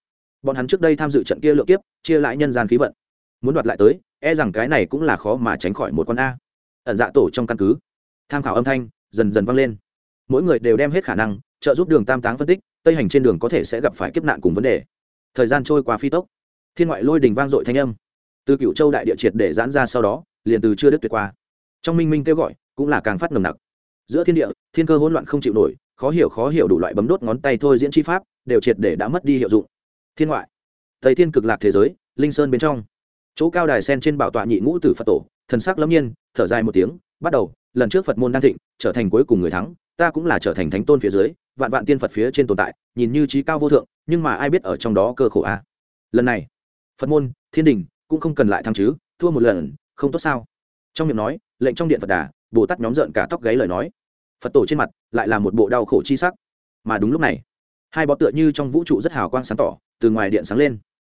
Bọn hắn trước đây tham dự trận kia lượng kiếp, chia lại nhân gian khí vận muốn đoạt lại tới e rằng cái này cũng là khó mà tránh khỏi một con a. Ẩn dạ tổ trong căn cứ. Tham khảo âm thanh, dần dần vang lên. Mỗi người đều đem hết khả năng, trợ giúp đường tam táng phân tích, tây hành trên đường có thể sẽ gặp phải kiếp nạn cùng vấn đề. Thời gian trôi qua phi tốc. Thiên ngoại lôi đình vang dội thanh âm. Từ cựu châu đại địa triệt để giãn ra sau đó, liền từ chưa đứt tuyệt qua. Trong minh minh kêu gọi, cũng là càng phát nồng nặc. Giữa thiên địa, thiên cơ hỗn loạn không chịu nổi, khó hiểu khó hiểu đủ loại bấm đốt ngón tay thôi diễn chi pháp, đều triệt để đã mất đi hiệu dụng. Thiên ngoại, tây thiên cực lạc thế giới, linh sơn bên trong chỗ cao đài sen trên bảo tọa nhị ngũ tử phật tổ, thần sắc lâm nhiên, thở dài một tiếng, bắt đầu, lần trước phật môn đang thịnh, trở thành cuối cùng người thắng, ta cũng là trở thành thánh tôn phía dưới, vạn vạn tiên phật phía trên tồn tại, nhìn như trí cao vô thượng, nhưng mà ai biết ở trong đó cơ khổ a. Lần này, phật môn, thiên đình, cũng không cần lại thăng chứ, thua một lần, không tốt sao? Trong miệng nói, lệnh trong điện phật đà, bồ tát nhóm rợn cả tóc gáy lời nói. Phật tổ trên mặt lại là một bộ đau khổ chi sắc. Mà đúng lúc này, hai bó tựa như trong vũ trụ rất hào quang sáng tỏ, từ ngoài điện sáng lên.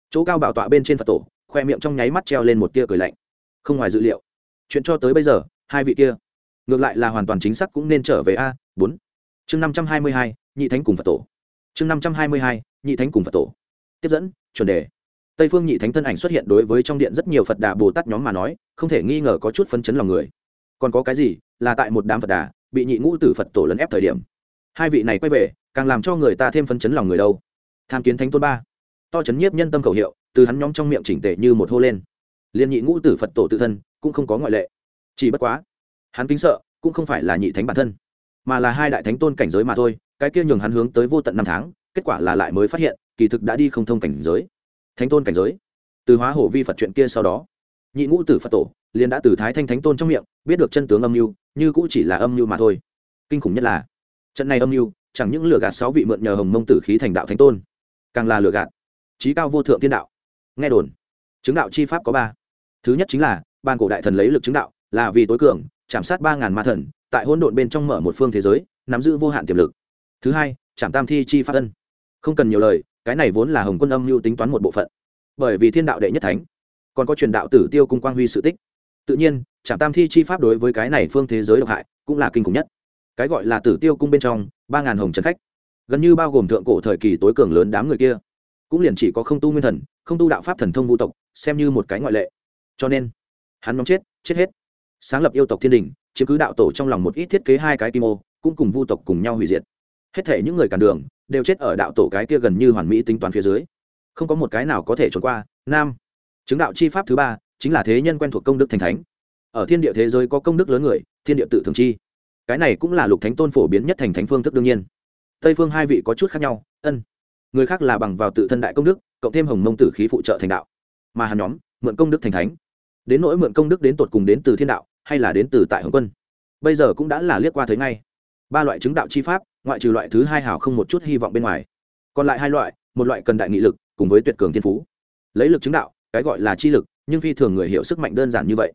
Chỗ cao bảo tọa bên trên phật tổ khoe miệng trong nháy mắt treo lên một tia cười lạnh. Không ngoài dự liệu. Chuyện cho tới bây giờ, hai vị kia, ngược lại là hoàn toàn chính xác cũng nên trở về a bốn. Chương năm trăm hai mươi hai, nhị thánh cùng phật tổ. Chương năm trăm hai mươi hai, nhị thánh cùng phật tổ. Tiếp dẫn, chuẩn đề. Tây phương nhị thánh thân ảnh xuất hiện đối với trong điện rất nhiều phật đà, bồ tát nhóm mà nói, không thể nghi ngờ có chút phấn chấn lòng người. Còn có cái gì, là tại một đám phật đà, bị nhị ngũ tử phật tổ lấn ép thời điểm. Hai vị này quay về, càng làm cho người ta thêm phấn chấn lòng người đâu. Tham kiến thánh tôn ba. To chấn nhiếp nhân tâm khẩu hiệu từ hắn nhóm trong miệng chỉnh tề như một hô lên. Liên nhị ngũ tử phật tổ tự thân cũng không có ngoại lệ. Chỉ bất quá, hắn kính sợ, cũng không phải là nhị thánh bản thân, mà là hai đại thánh tôn cảnh giới mà thôi, cái kia nhường hắn hướng tới vô tận năm tháng, kết quả là lại mới phát hiện, kỳ thực đã đi không thông cảnh giới. Thánh tôn cảnh giới. Từ hóa hổ vi phật chuyện kia sau đó, nhị ngũ tử phật tổ liền đã từ thái thanh thánh tôn trong miệng biết được chân tướng âm mưu, như cũng chỉ là âm mưu mà thôi. Kinh khủng nhất là, trận này âm mưu, chẳng những lừa gạt sáu vị mượn nhờ hồng mông tử khí thành đạo thánh tôn, càng là lừa gạt trí cao vô thượng tiên đạo nghe đồn. Chứng đạo chi pháp có ba. Thứ nhất chính là, ban cổ đại thần lấy lực chứng đạo, là vì tối cường, chạm sát ba ngàn ma thần, tại hỗn độn bên trong mở một phương thế giới, nắm giữ vô hạn tiềm lực. Thứ hai, chạm tam thi chi pháp ân. Không cần nhiều lời, cái này vốn là hồng quân âm mưu tính toán một bộ phận. Bởi vì thiên đạo đệ nhất thánh, còn có truyền đạo tử tiêu cung quang huy sự tích. Tự nhiên, chạm tam thi chi pháp đối với cái này phương thế giới độc hại, cũng là kinh khủng nhất. Cái gọi là tử tiêu cung bên trong, ba ngàn hồng trần khách. Gần như bao gồm thượng cổ thời kỳ tối cường lớn đám người kia cũng liền chỉ có không tu nguyên thần, không tu đạo pháp thần thông vũ tộc, xem như một cái ngoại lệ. Cho nên, hắn mong chết chết hết. Sáng lập yêu tộc thiên đình, chiếm cứ đạo tổ trong lòng một ít thiết kế hai cái kim ô, cũng cùng vu tộc cùng nhau hủy diệt. Hết thể những người cản đường, đều chết ở đạo tổ cái kia gần như hoàn mỹ tính toán phía dưới. Không có một cái nào có thể trốn qua, nam. Chứng đạo chi pháp thứ ba, chính là thế nhân quen thuộc công đức thành thánh. Ở thiên địa thế giới có công đức lớn người, thiên địa tự thường chi. Cái này cũng là lục thánh tôn phổ biến nhất thành thánh phương thức đương nhiên. Tây phương hai vị có chút khác nhau, ân người khác là bằng vào tự thân đại công đức, cộng thêm hồng mông tử khí phụ trợ thành đạo. Mà hắn nhóm, mượn công đức thành thánh. Đến nỗi mượn công đức đến tột cùng đến từ thiên đạo, hay là đến từ tại hồng quân. Bây giờ cũng đã là liếc qua thấy ngay. Ba loại chứng đạo chi pháp, ngoại trừ loại thứ hai hào không một chút hy vọng bên ngoài. Còn lại hai loại, một loại cần đại nghị lực, cùng với tuyệt cường thiên phú. Lấy lực chứng đạo, cái gọi là chi lực, nhưng phi thường người hiểu sức mạnh đơn giản như vậy.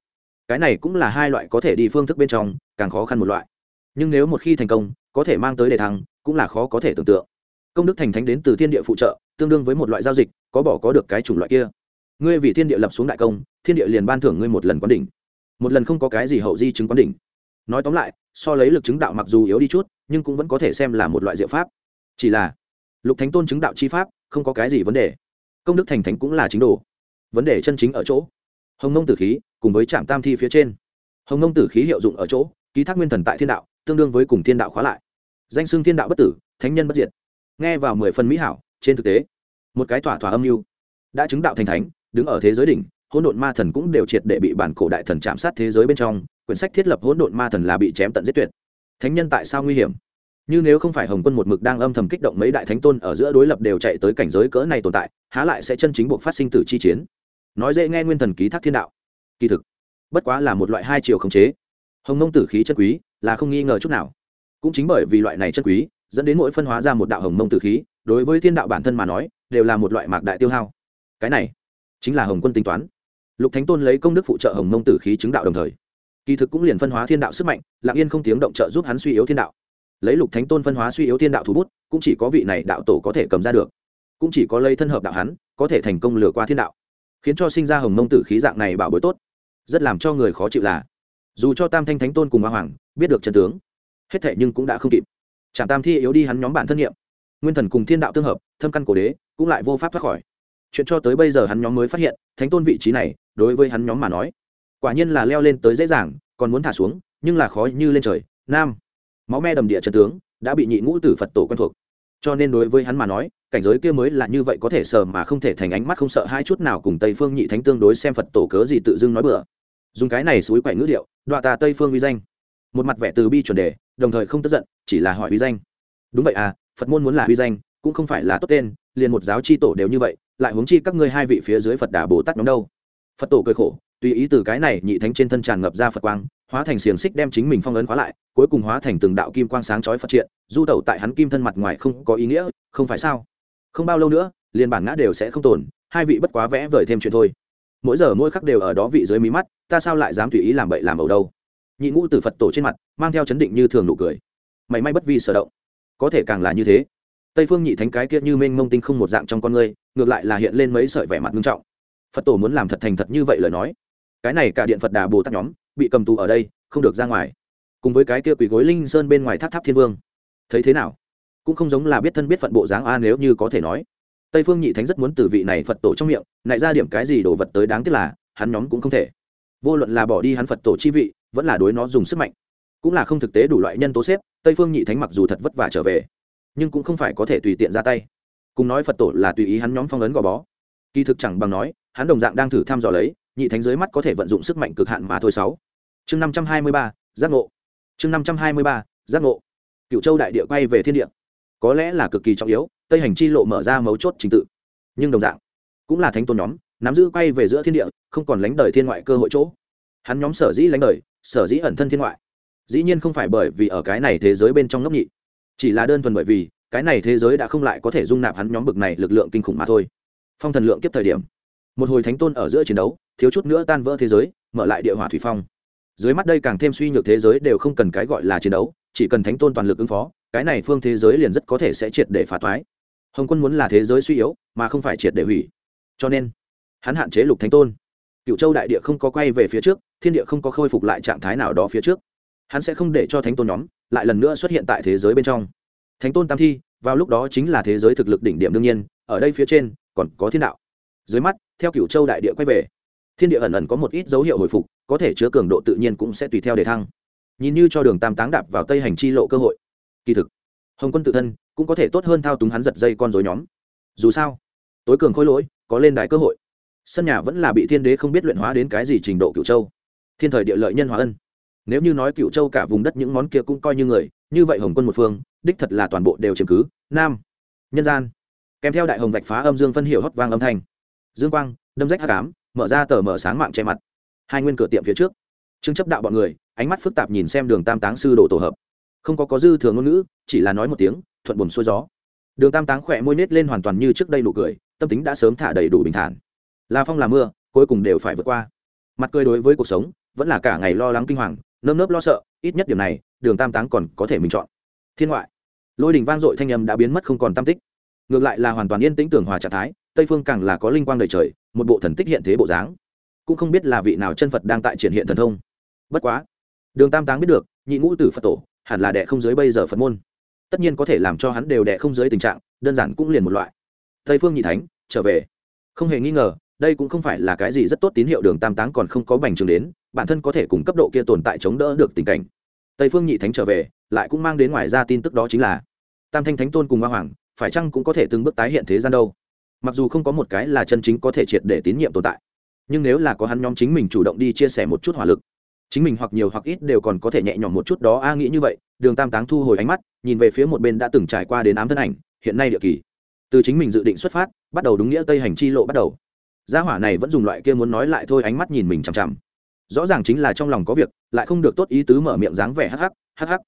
Cái này cũng là hai loại có thể đi phương thức bên trong, càng khó khăn một loại. Nhưng nếu một khi thành công, có thể mang tới đề thăng, cũng là khó có thể tưởng tượng công đức thành thánh đến từ thiên địa phụ trợ, tương đương với một loại giao dịch, có bỏ có được cái chủng loại kia. Ngươi vì thiên địa lập xuống đại công, thiên địa liền ban thưởng ngươi một lần quán đỉnh. Một lần không có cái gì hậu di chứng quán đỉnh. Nói tóm lại, so lấy lực chứng đạo mặc dù yếu đi chút, nhưng cũng vẫn có thể xem là một loại diệu pháp. Chỉ là, lục thánh tôn chứng đạo chi pháp, không có cái gì vấn đề. Công đức thành thánh cũng là chính đồ. Vấn đề chân chính ở chỗ. Hồng nông tử khí, cùng với trạm tam thi phía trên. Hồng nông tử khí hiệu dụng ở chỗ, ký thác nguyên thần tại thiên đạo, tương đương với cùng thiên đạo khóa lại. Danh xưng thiên đạo bất tử, thánh nhân bất diệt nghe vào mười phần mỹ hảo, trên thực tế, một cái thỏa thỏa âm mưu đã chứng đạo thành thánh, đứng ở thế giới đỉnh, hỗn độn ma thần cũng đều triệt để bị bản cổ đại thần chạm sát thế giới bên trong, quyển sách thiết lập hỗn độn ma thần là bị chém tận giết tuyệt. Thánh nhân tại sao nguy hiểm? Như nếu không phải hồng quân một mực đang âm thầm kích động mấy đại thánh tôn ở giữa đối lập đều chạy tới cảnh giới cỡ này tồn tại, há lại sẽ chân chính buộc phát sinh tử chi chiến? Nói dễ nghe nguyên thần ký thác thiên đạo. Kỳ thực, bất quá là một loại hai chiều khống chế. Hồng nông tử khí chân quý, là không nghi ngờ chút nào. Cũng chính bởi vì loại này chân quý dẫn đến mỗi phân hóa ra một đạo hồng mông tử khí, đối với thiên đạo bản thân mà nói, đều là một loại mạc đại tiêu hao. Cái này chính là hồng quân tính toán. Lục thánh tôn lấy công đức phụ trợ hồng mông tử khí chứng đạo đồng thời, kỳ thực cũng liền phân hóa thiên đạo sức mạnh, lặng yên không tiếng động trợ giúp hắn suy yếu thiên đạo. Lấy lục thánh tôn phân hóa suy yếu thiên đạo thú bút, cũng chỉ có vị này đạo tổ có thể cầm ra được. Cũng chỉ có lấy thân hợp đạo hắn, có thể thành công lừa qua thiên đạo. Khiến cho sinh ra hồng mông tử khí dạng này bảo bối tốt, rất làm cho người khó chịu là, dù cho tam thanh thánh tôn cùng ba hoàng biết được chân tướng, hết thể nhưng cũng đã không kịp trạm tam thi yếu đi hắn nhóm bản thân nhiệm nguyên thần cùng thiên đạo tương hợp, thâm căn cổ đế cũng lại vô pháp thoát khỏi. Chuyện cho tới bây giờ hắn nhóm mới phát hiện, thánh tôn vị trí này, đối với hắn nhóm mà nói, quả nhiên là leo lên tới dễ dàng, còn muốn thả xuống, nhưng là khó như lên trời. Nam, máu me đầm địa trần tướng, đã bị nhị ngũ tử phật tổ quen thuộc. Cho nên đối với hắn mà nói, cảnh giới kia mới là như vậy có thể sờ mà không thể thành ánh mắt không sợ hai chút nào cùng tây phương nhị thánh tương đối xem phật tổ cớ gì tự dưng nói bừa. Dùng cái này suối quậy ngữ điệu, đọa tà tây phương uy danh. Một mặt vẻ từ bi chuẩn đề đồng thời không tức giận, chỉ là hỏi uy danh. Đúng vậy à phật môn muốn là uy danh, cũng không phải là tốt tên, liền một giáo chi tổ đều như vậy, lại huống chi các ngươi hai vị phía dưới phật đà bồ tát nhóm đâu. Phật tổ cười khổ, tùy ý từ cái này nhị thánh trên thân tràn ngập ra phật quang, hóa thành xiềng xích đem chính mình phong ấn khóa lại, cuối cùng hóa thành từng đạo kim quang sáng chói phật triện, du tẩu tại hắn kim thân mặt ngoài không có ý nghĩa, không phải sao? Không bao lâu nữa, liền bản ngã đều sẽ không tồn, hai vị bất quá vẽ vời thêm chuyện thôi. Mỗi giờ mỗi khắc đều ở đó vị dưới mí mắt, ta sao lại dám tùy ý làm bậy làm ẩu đâu? Nhị ngũ từ phật tổ trên mặt mang theo chấn định như thường nụ cười mảy may bất vi sở động có thể càng là như thế tây phương nhị thánh cái kia như mênh mông tinh không một dạng trong con người ngược lại là hiện lên mấy sợi vẻ mặt nghiêm trọng phật tổ muốn làm thật thành thật như vậy lời nói cái này cả điện phật đà bồ tát nhóm bị cầm tù ở đây không được ra ngoài cùng với cái kia quỳ gối linh sơn bên ngoài tháp tháp thiên vương thấy thế nào cũng không giống là biết thân biết phận bộ dáng a nếu như có thể nói tây phương nhị thánh rất muốn từ vị này phật tổ trong miệng nại ra điểm cái gì đồ vật tới đáng tiếc là hắn nhóm cũng không thể vô luận là bỏ đi hắn phật tổ chi vị vẫn là đối nó dùng sức mạnh. Cũng là không thực tế đủ loại nhân tố xếp, tây phương nhị thánh mặc dù thật vất vả trở về, nhưng cũng không phải có thể tùy tiện ra tay. Cùng nói phật tổ là tùy ý hắn nhóm phong ấn gò bó. Kỳ thực chẳng bằng nói, hắn đồng dạng đang thử thăm dò lấy, nhị thánh dưới mắt có thể vận dụng sức mạnh cực hạn mà thôi sáu. Chương năm trăm hai mươi ba, giác ngộ. Chương năm trăm hai mươi ba, giác ngộ. Cựu châu đại địa quay về thiên địa. Có lẽ là cực kỳ trọng yếu, tây hành chi lộ mở ra mấu chốt trình tự. Nhưng đồng dạng, cũng là thánh tôn nhóm, nắm giữ quay về giữa thiên địa, không còn lánh đời thiên ngoại cơ hội chỗ. Hắn nhóm sở dĩ lánh đời sở dĩ ẩn thân thiên ngoại. Dĩ nhiên không phải bởi vì ở cái này thế giới bên trong ngốc nhị. Chỉ là đơn thuần bởi vì, cái này thế giới đã không lại có thể dung nạp hắn nhóm bực này lực lượng kinh khủng mà thôi. Phong thần lượng kiếp thời điểm, một hồi thánh tôn ở giữa chiến đấu, thiếu chút nữa tan vỡ thế giới, mở lại địa hỏa thủy phong. Dưới mắt đây càng thêm suy nhược thế giới đều không cần cái gọi là chiến đấu, chỉ cần thánh tôn toàn lực ứng phó, cái này phương thế giới liền rất có thể sẽ triệt để phá thoái hồng quân muốn là thế giới suy yếu, mà không phải triệt để hủy. Cho nên, hắn hạn chế lục thánh tôn. Cựu châu đại địa không có quay về phía trước thiên địa không có khôi phục lại trạng thái nào đó phía trước. Hắn sẽ không để cho thánh tôn nhóm lại lần nữa xuất hiện tại thế giới bên trong. Thánh tôn tam thi, vào lúc đó chính là thế giới thực lực đỉnh điểm đương nhiên, ở đây phía trên còn có thiên đạo. Dưới mắt, theo cửu châu đại địa quay về, thiên địa ẩn ẩn có một ít dấu hiệu hồi phục, có thể chứa cường độ tự nhiên cũng sẽ tùy theo để thăng. Nhìn như cho đường tam táng đạp vào tây hành chi lộ cơ hội. Kỳ thực, hồng quân tự thân cũng có thể tốt hơn thao túng hắn giật dây con dối nhóm. Dù sao, tối cường khôi lỗi, có lên đài cơ hội. Sân nhà vẫn là bị thiên đế không biết luyện hóa đến cái gì trình độ cựu châu thiên thời địa lợi nhân hóa ân. Nếu như nói cựu châu cả vùng đất những món kia cũng coi như người, như vậy hồng quân một phương, đích thật là toàn bộ đều chứng cứ. Nam. Nhân gian. Kèm theo đại hồng vạch phá âm dương phân hiệu hót vang âm thanh. Dương quang, đâm rách h tám mở ra tờ mở sáng mạng che mặt. Hai nguyên cửa tiệm phía trước. Chứng chấp đạo bọn người, ánh mắt phức tạp nhìn xem đường tam táng sư đồ tổ hợp. Không có có dư thừa ngôn ngữ, chỉ là nói một tiếng, thuận buồm xuôi gió. Đường tam táng khỏe môi nết lên hoàn toàn như trước đây nụ cười, tâm tính đã sớm thả đầy đủ bình thản. Là phong là mưa, cuối cùng đều phải vượt qua. Mặt cười đối với cuộc sống vẫn là cả ngày lo lắng kinh hoàng, nơm nớp lo sợ, ít nhất điểm này, đường tam táng còn có thể mình chọn. Thiên ngoại. Lôi đình vang dội thanh âm đã biến mất không còn tam tích. Ngược lại là hoàn toàn yên tĩnh tưởng hòa trạng thái, tây phương càng là có linh quang đầy trời, một bộ thần tích hiện thế bộ dáng. Cũng không biết là vị nào chân phật đang tại triển hiện thần thông. Bất quá, đường tam táng biết được, nhị ngũ tử phật tổ, hẳn là đệ không dưới bây giờ phật môn. Tất nhiên có thể làm cho hắn đều đệ không dưới tình trạng, đơn giản cũng liền một loại. Tây phương nhị thánh, trở về. Không hề nghi ngờ, đây cũng không phải là cái gì rất tốt tín hiệu đường tam táng còn không có bành trường đến bản thân có thể cùng cấp độ kia tồn tại chống đỡ được tình cảnh. Tây phương nhị thánh trở về, lại cũng mang đến ngoài ra tin tức đó chính là, tam thanh thánh tôn cùng hoa hoàng, phải chăng cũng có thể từng bước tái hiện thế gian đâu? Mặc dù không có một cái là chân chính có thể triệt để tín nhiệm tồn tại, nhưng nếu là có hắn nhóm chính mình chủ động đi chia sẻ một chút hỏa lực, chính mình hoặc nhiều hoặc ít đều còn có thể nhẹ nhõm một chút đó. A nghĩ như vậy, đường tam táng thu hồi ánh mắt, nhìn về phía một bên đã từng trải qua đến ám thân ảnh, hiện nay địa kỳ. Từ chính mình dự định xuất phát, bắt đầu đúng nghĩa tây hành chi lộ bắt đầu. Gia hỏa này vẫn dùng loại kia muốn nói lại thôi, ánh mắt nhìn mình chằm chằm rõ ràng chính là trong lòng có việc, lại không được tốt ý tứ mở miệng dáng vẻ hắc hắc hắc hắc.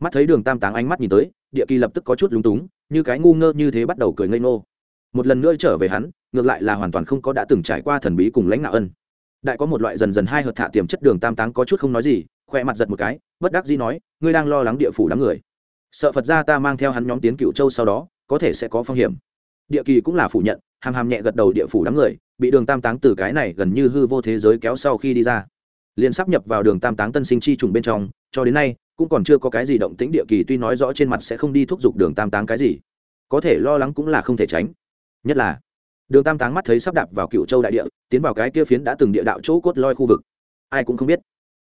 Mắt thấy đường tam táng ánh mắt nhìn tới, địa kỳ lập tức có chút lúng túng, như cái ngu ngơ như thế bắt đầu cười ngây ngô. Một lần nữa trở về hắn, ngược lại là hoàn toàn không có đã từng trải qua thần bí cùng lãnh đạo ân. Đại có một loại dần dần hai hợt thả tiềm chất đường tam táng có chút không nói gì, khoe mặt giật một cái, bất đắc dĩ nói, ngươi đang lo lắng địa phủ đám người. Sợ phật ra ta mang theo hắn nhóm tiến cựu châu sau đó, có thể sẽ có phong hiểm. Địa kỳ cũng là phủ nhận, hàm hàm nhẹ gật đầu địa phủ đám người, bị đường tam táng từ cái này gần như hư vô thế giới kéo sau khi đi ra liền sắp nhập vào đường tam táng tân sinh chi trùng bên trong, cho đến nay, cũng còn chưa có cái gì động tĩnh địa kỳ tuy nói rõ trên mặt sẽ không đi thúc giục đường tam táng cái gì. Có thể lo lắng cũng là không thể tránh. Nhất là, đường tam táng mắt thấy sắp đạp vào cựu châu đại địa, tiến vào cái kia phiến đã từng địa đạo chỗ cốt loi khu vực. Ai cũng không biết.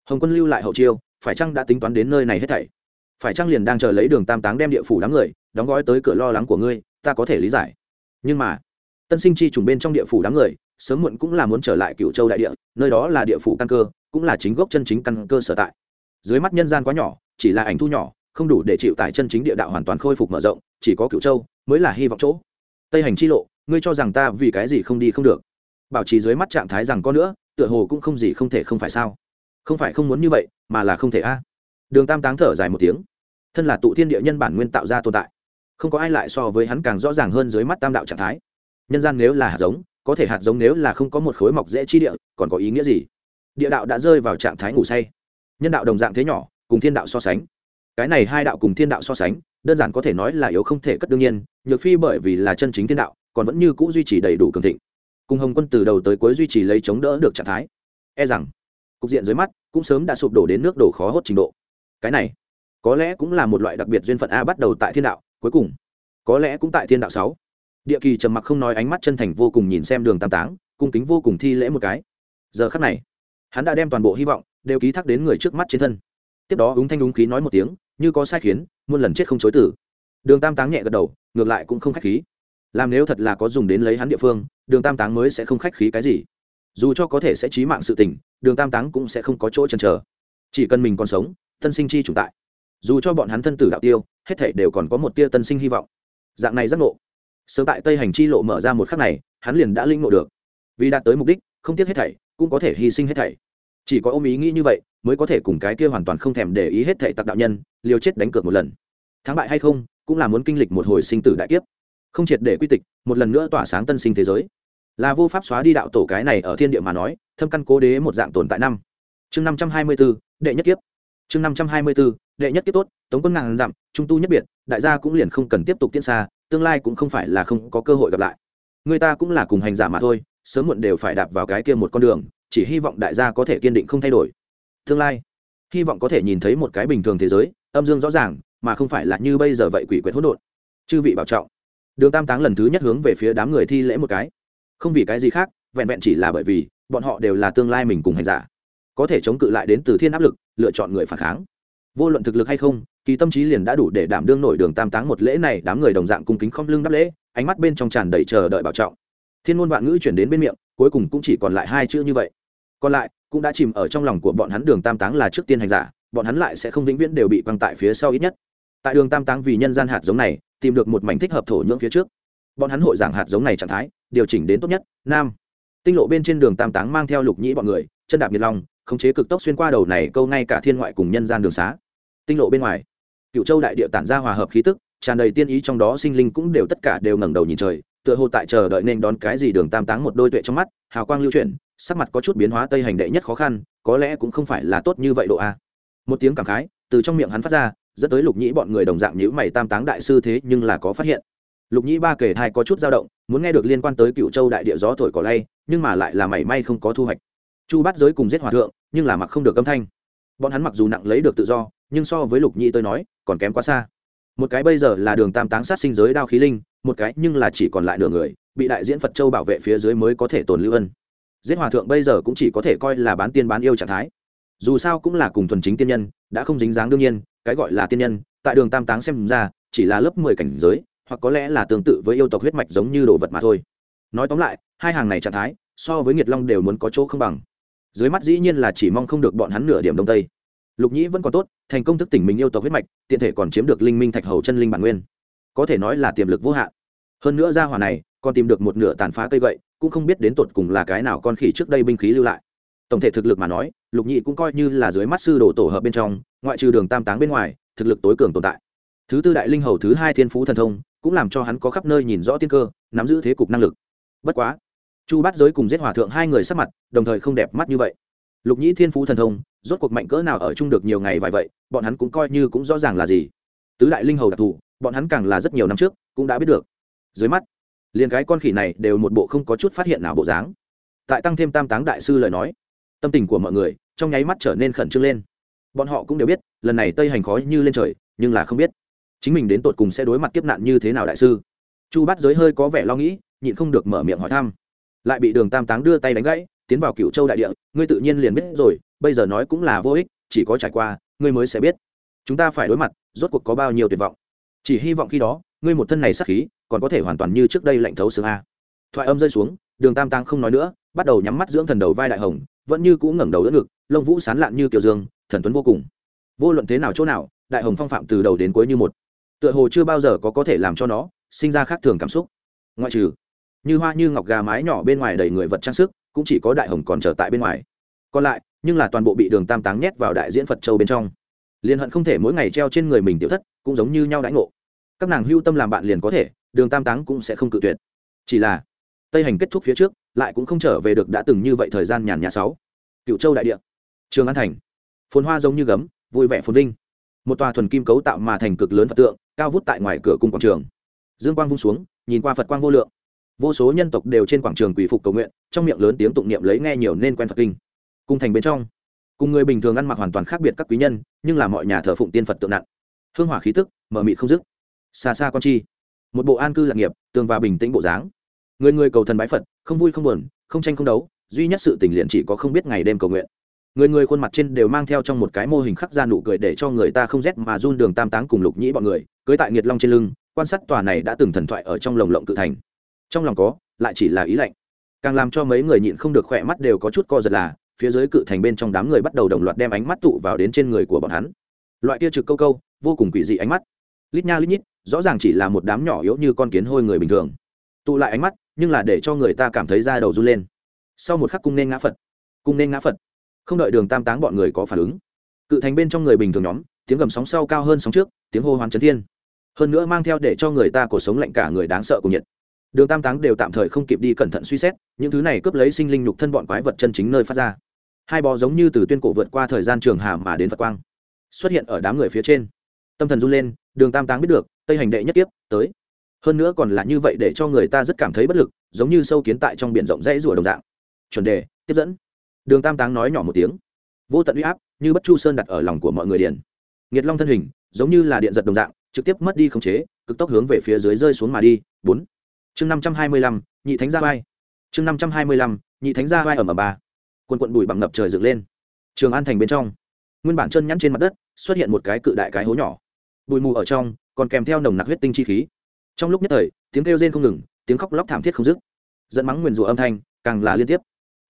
Hồng quân lưu lại hậu chiêu, phải chăng đã tính toán đến nơi này hết thảy? Phải chăng liền đang chờ lấy đường tam táng đem địa phủ đám người, đóng gói tới cửa lo lắng của ngươi, ta có thể lý giải. Nhưng mà, tân sinh chi trùng bên trong địa phủ đám người, sớm muộn cũng là muốn trở lại cựu châu đại địa, nơi đó là địa phủ căn cơ cũng là chính gốc chân chính căn cơ sở tại. Dưới mắt nhân gian quá nhỏ, chỉ là ảnh thu nhỏ, không đủ để chịu tại chân chính địa đạo hoàn toàn khôi phục mở rộng, chỉ có cựu châu mới là hy vọng chỗ. Tây hành chi lộ, ngươi cho rằng ta vì cái gì không đi không được? Bảo trì dưới mắt trạng thái rằng có nữa, tựa hồ cũng không gì không thể không phải sao? Không phải không muốn như vậy, mà là không thể a. Đường tam táng thở dài một tiếng. Thân là tụ thiên địa nhân bản nguyên tạo ra tồn tại. Không có ai lại so với hắn càng rõ ràng hơn dưới mắt tam đạo trạng thái. Nhân gian nếu là hạt giống, có thể hạt giống nếu là không có một khối mọc dễ chi địa, còn có ý nghĩa gì? Địa đạo đã rơi vào trạng thái ngủ say. Nhân đạo đồng dạng thế nhỏ, cùng thiên đạo so sánh. Cái này hai đạo cùng thiên đạo so sánh, đơn giản có thể nói là yếu không thể cất đương nhiên, nhược phi bởi vì là chân chính thiên đạo, còn vẫn như c ũ duy trì đầy đủ cường thịnh. Cùng hồng quân từ đầu tới cuối duy trì lấy chống đỡ được trạng thái. E rằng, cục diện dưới mắt cũng sớm đã sụp đổ đến nước đổ khó hốt trình độ. Cái này, có lẽ cũng là một loại đặc biệt duyên phận a bắt đầu tại thiên đạo, cuối cùng, có lẽ cũng tại thiên đạo sáu. Địa kỳ trầm mặc không nói ánh mắt chân thành vô cùng nhìn xem đường tam táng, cung kính vô cùng thi lễ một cái. Giờ khắc này hắn đã đem toàn bộ hy vọng đều ký thác đến người trước mắt trên thân. Tiếp đó ứng thanh đúng khí nói một tiếng, như có sai khiến, muôn lần chết không chối tử đường tam táng nhẹ gật đầu, ngược lại cũng không khách khí. Làm nếu thật là có dùng đến lấy hắn địa phương, đường tam táng mới sẽ không khách khí cái gì. Dù cho có thể sẽ trí mạng sự tình, đường tam táng cũng sẽ không có chỗ chần chờ. Chỉ cần mình còn sống, tân sinh chi trùng tại. Dù cho bọn hắn thân tử đạo tiêu, hết thể đều còn có một tia tân sinh hy vọng. Dạng này giác ngộ. Sớm tại tây hành chi lộ mở ra một khắc này, hắn liền đã linh ngộ được. Vì đạt tới mục đích, không tiếc hết thảy cũng có thể hy sinh hết thảy. Chỉ có ôm ý nghĩ như vậy mới có thể cùng cái kia hoàn toàn không thèm để ý hết thảy tặc đạo nhân liều chết đánh cược một lần. Thắng bại hay không, cũng là muốn kinh lịch một hồi sinh tử đại kiếp. Không triệt để quy tịch, một lần nữa tỏa sáng tân sinh thế giới. Là vô pháp xóa đi đạo tổ cái này ở thiên địa mà nói, thâm căn cố đế một dạng tồn tại năm. Chương năm trăm hai mươi b ố đệ nhất kiếp. Chương năm trăm hai mươi b ố đệ nhất kiếp tốt, tống quân ngàn dặm, trung tu nhất biệt, đại gia cũng liền không cần tiếp tục tiến xa, tương lai cũng không phải là không có cơ hội gặp lại. Người ta cũng là cùng hành giả mà thôi sớm muộn đều phải đạp vào cái kia một con đường, chỉ hy vọng đại gia có thể kiên định không thay đổi. Tương lai, hy vọng có thể nhìn thấy một cái bình thường thế giới, âm dương rõ ràng, mà không phải là như bây giờ vậy quỷ quyệt hỗn độn. Chư vị bảo trọng. Đường tam táng lần thứ nhất hướng về phía đám người thi lễ một cái. Không vì cái gì khác, vẹn vẹn chỉ là bởi vì, bọn họ đều là tương lai mình cùng hành giả. Có thể chống cự lại đến từ thiên áp lực, lựa chọn người phản kháng. Vô luận thực lực hay không, kỳ tâm trí liền đã đủ để đảm đương nổi đường tam táng một lễ này, đám người đồng dạng cung kính không lưng đáp lễ, ánh mắt bên trong tràn đầy chờ đợi bảo trọng thiên ngôn vạn ngữ chuyển đến bên miệng, cuối cùng cũng chỉ còn lại hai chữ như vậy. Còn lại, cũng đã chìm ở trong lòng của bọn hắn đường tam táng là trước tiên hành giả, bọn hắn lại sẽ không vĩnh viễn đều bị quăng tại phía sau ít nhất. Tại đường tam táng vì nhân gian hạt giống này, tìm được một mảnh thích hợp thổ nhưỡng phía trước. Bọn hắn hội giảng hạt giống này trạng thái, điều chỉnh đến tốt nhất, nam. Tinh lộ bên trên đường tam táng mang theo lục nhĩ bọn người, chân đạp nhiệt long khống chế cực tốc xuyên qua đầu này câu ngay cả thiên ngoại cùng nhân gian đường xá. Tinh lộ bên ngoài, cựu châu đại địa tản ra hòa hợp khí tức, tràn đầy tiên ý trong đó sinh linh cũng đều tất cả đều ngẩng đầu nhìn trời tựa hồ tại chờ đợi nên đón cái gì đường tam táng một đôi tuệ trong mắt, hào quang lưu chuyển, sắc mặt có chút biến hóa tây hành đệ nhất khó khăn, có lẽ cũng không phải là tốt như vậy độ a. Một tiếng cảm khái, từ trong miệng hắn phát ra, dẫn tới lục nhĩ bọn người đồng dạng nhữ mày tam táng đại sư thế nhưng là có phát hiện. Lục nhĩ ba kể thai có chút dao động, muốn nghe được liên quan tới cựu châu đại địa gió thổi cỏ lay, nhưng mà lại là mảy may không có thu hoạch. Chu bắt giới cùng giết hòa thượng, nhưng là mặc không được âm thanh. Bọn hắn mặc dù nặng lấy được tự do, nhưng so với lục nhĩ tôi nói, còn kém quá xa. Một cái bây giờ là đường tam táng sát sinh giới đao khí linh một cái nhưng là chỉ còn lại nửa người, bị đại diễn phật châu bảo vệ phía dưới mới có thể tồn lưu ân. Giết hòa thượng bây giờ cũng chỉ có thể coi là bán tiên bán yêu trạng thái. Dù sao cũng là cùng thuần chính tiên nhân, đã không dính dáng đương nhiên, cái gọi là tiên nhân, tại đường tam táng xem ra, chỉ là lớp mười cảnh giới, hoặc có lẽ là tương tự với yêu tộc huyết mạch giống như đồ vật mà thôi. Nói tóm lại, hai hàng này trạng thái, so với nghiệt long đều muốn có chỗ không bằng. Dưới mắt dĩ nhiên là chỉ mong không được bọn hắn nửa điểm đông tây. Lục nhĩ vẫn còn tốt, thành công thức tỉnh mình yêu tộc huyết mạch, tiện thể còn chiếm được linh minh thạch hầu chân linh bản nguyên có thể nói là tiềm lực vô hạn. Hơn nữa ra hỏa này, còn tìm được một nửa tàn phá cây gậy, cũng không biết đến tột cùng là cái nào con khỉ trước đây binh khí lưu lại. Tổng thể thực lực mà nói, lục nhị cũng coi như là dưới mắt sư đồ tổ hợp bên trong, ngoại trừ đường tam táng bên ngoài, thực lực tối cường tồn tại. Thứ tư đại linh hầu thứ hai thiên phú thần thông, cũng làm cho hắn có khắp nơi nhìn rõ tiên cơ, nắm giữ thế cục năng lực. Bất quá, chu bát giới cùng giết hòa thượng hai người sắc mặt, đồng thời không đẹp mắt như vậy. Lục nhĩ thiên phú thần thông, rốt cuộc mạnh cỡ nào ở chung được nhiều ngày vài vậy, bọn hắn cũng coi như cũng rõ ràng là gì. Tứ đại linh hầu đặc thù bọn hắn càng là rất nhiều năm trước, cũng đã biết được. Dưới mắt, liền cái con khỉ này đều một bộ không có chút phát hiện nào bộ dáng. Tại tăng thêm tam táng đại sư lời nói, tâm tình của mọi người trong nháy mắt trở nên khẩn trương lên. Bọn họ cũng đều biết, lần này tây hành khó như lên trời, nhưng là không biết, chính mình đến tột cùng sẽ đối mặt kiếp nạn như thế nào đại sư. Chu bắt giới hơi có vẻ lo nghĩ, nhịn không được mở miệng hỏi thăm. Lại bị đường tam táng đưa tay đánh gãy, tiến vào cựu châu đại địa, ngươi tự nhiên liền biết rồi, bây giờ nói cũng là vô ích, chỉ có trải qua, ngươi mới sẽ biết. Chúng ta phải đối mặt, rốt cuộc có bao nhiêu tuyệt vọng chỉ hy vọng khi đó, ngươi một thân này sắc khí, còn có thể hoàn toàn như trước đây lạnh thấu xương a. Thoại âm rơi xuống, đường tam tăng không nói nữa, bắt đầu nhắm mắt dưỡng thần đầu vai đại hồng, vẫn như cũ ngẩng đầu đỡ ngực, lông vũ sán lạn như kiểu dương, thần tuấn vô cùng. Vô luận thế nào chỗ nào, đại hồng phong phạm từ đầu đến cuối như một. Tựa hồ chưa bao giờ có có thể làm cho nó sinh ra khác thường cảm xúc. Ngoại trừ, như hoa như ngọc gà mái nhỏ bên ngoài đầy người vật trang sức, cũng chỉ có đại hồng còn trở tại bên ngoài. Còn lại, nhưng là toàn bộ bị đường tam táng nhét vào đại diễn phật châu bên trong. Liên hận không thể mỗi ngày treo trên người mình tiểu thất, cũng giống như nhau đãi ngộ các nàng hưu tâm làm bạn liền có thể, đường tam táng cũng sẽ không cự tuyệt. Chỉ là, tây hành kết thúc phía trước, lại cũng không trở về được đã từng như vậy thời gian nhàn nhà sáu. Cựu châu đại địa, trường an thành. Phồn hoa giống như gấm, vui vẻ phồn vinh. Một tòa thuần kim cấu tạo mà thành cực lớn phật tượng, cao vút tại ngoài cửa cung quảng trường. Dương quang vung xuống, nhìn qua phật quang vô lượng. Vô số nhân tộc đều trên quảng trường quỷ phục cầu nguyện, trong miệng lớn tiếng tụng niệm lấy nghe nhiều nên quen phật kinh. Cung thành bên trong, cùng người bình thường ăn mặc hoàn toàn khác biệt các quý nhân, nhưng là mọi nhà thờ phụng tiên phật tượng nặng. Hương hỏa khí tức mờ mịt không dứt xa xa con chi. Một bộ an cư lạc nghiệp, tường và bình tĩnh bộ dáng. Người người cầu thần bái phật, không vui không buồn, không tranh không đấu, duy nhất sự tình liền chỉ có không biết ngày đêm cầu nguyện. Người người khuôn mặt trên đều mang theo trong một cái mô hình khắc ra nụ cười để cho người ta không rét mà run đường tam táng cùng lục nhĩ bọn người, cưới tại nghiệt long trên lưng, quan sát tòa này đã từng thần thoại ở trong lồng lộng cự thành. Trong lòng có, lại chỉ là ý lạnh. Càng làm cho mấy người nhịn không được khỏe mắt đều có chút co giật là, phía dưới cự thành bên trong đám người bắt đầu đồng loạt đem ánh mắt tụ vào đến trên người của bọn hắn. Loại tia trực câu câu, vô cùng quỷ dị ánh mắt. Lít nha lít nhít rõ ràng chỉ là một đám nhỏ yếu như con kiến hôi người bình thường. Tụ lại ánh mắt, nhưng là để cho người ta cảm thấy da đầu run lên. Sau một khắc cung nên ngã phật. Cung nên ngã phật. Không đợi đường tam táng bọn người có phản ứng, cự thành bên trong người bình thường nhóm, tiếng gầm sóng sau cao hơn sóng trước, tiếng hô hoán chấn thiên. Hơn nữa mang theo để cho người ta cuộc sống lạnh cả người đáng sợ của nhiệt. Đường tam táng đều tạm thời không kịp đi cẩn thận suy xét, những thứ này cướp lấy sinh linh nhục thân bọn quái vật chân chính nơi phát ra. Hai bò giống như từ tuyên cổ vượt qua thời gian trường hà mà đến phật quang, xuất hiện ở đám người phía trên. Tâm thần run lên, đường tam táng biết được tây hành đệ nhất tiếp tới. Hơn nữa còn là như vậy để cho người ta rất cảm thấy bất lực, giống như sâu kiến tại trong biển rộng rẽ rùa đồng dạng. Chuẩn đề, tiếp dẫn. Đường tam táng nói nhỏ một tiếng. Vô tận uy áp, như bất chu sơn đặt ở lòng của mọi người điền. Nghiệt long thân hình, giống như là điện giật đồng dạng, trực tiếp mất đi khống chế, cực tốc hướng về phía dưới rơi xuống mà đi. Bốn. Chương năm trăm hai mươi lăm, nhị thánh gia vai. Chương năm trăm hai mươi lăm, nhị thánh gia vai ở mờ ba. Quân quận bụi bằng ngập trời dựng lên. Trường an thành bên trong. Nguyên bản chân nhắn trên mặt đất, xuất hiện một cái cự đại cái hố nhỏ. Bụi mù ở trong còn kèm theo nồng nặc huyết tinh chi khí. Trong lúc nhất thời, tiếng kêu rên không ngừng, tiếng khóc lóc thảm thiết không dứt. Dẫn mắng nguyền rủa âm thanh, càng là liên tiếp.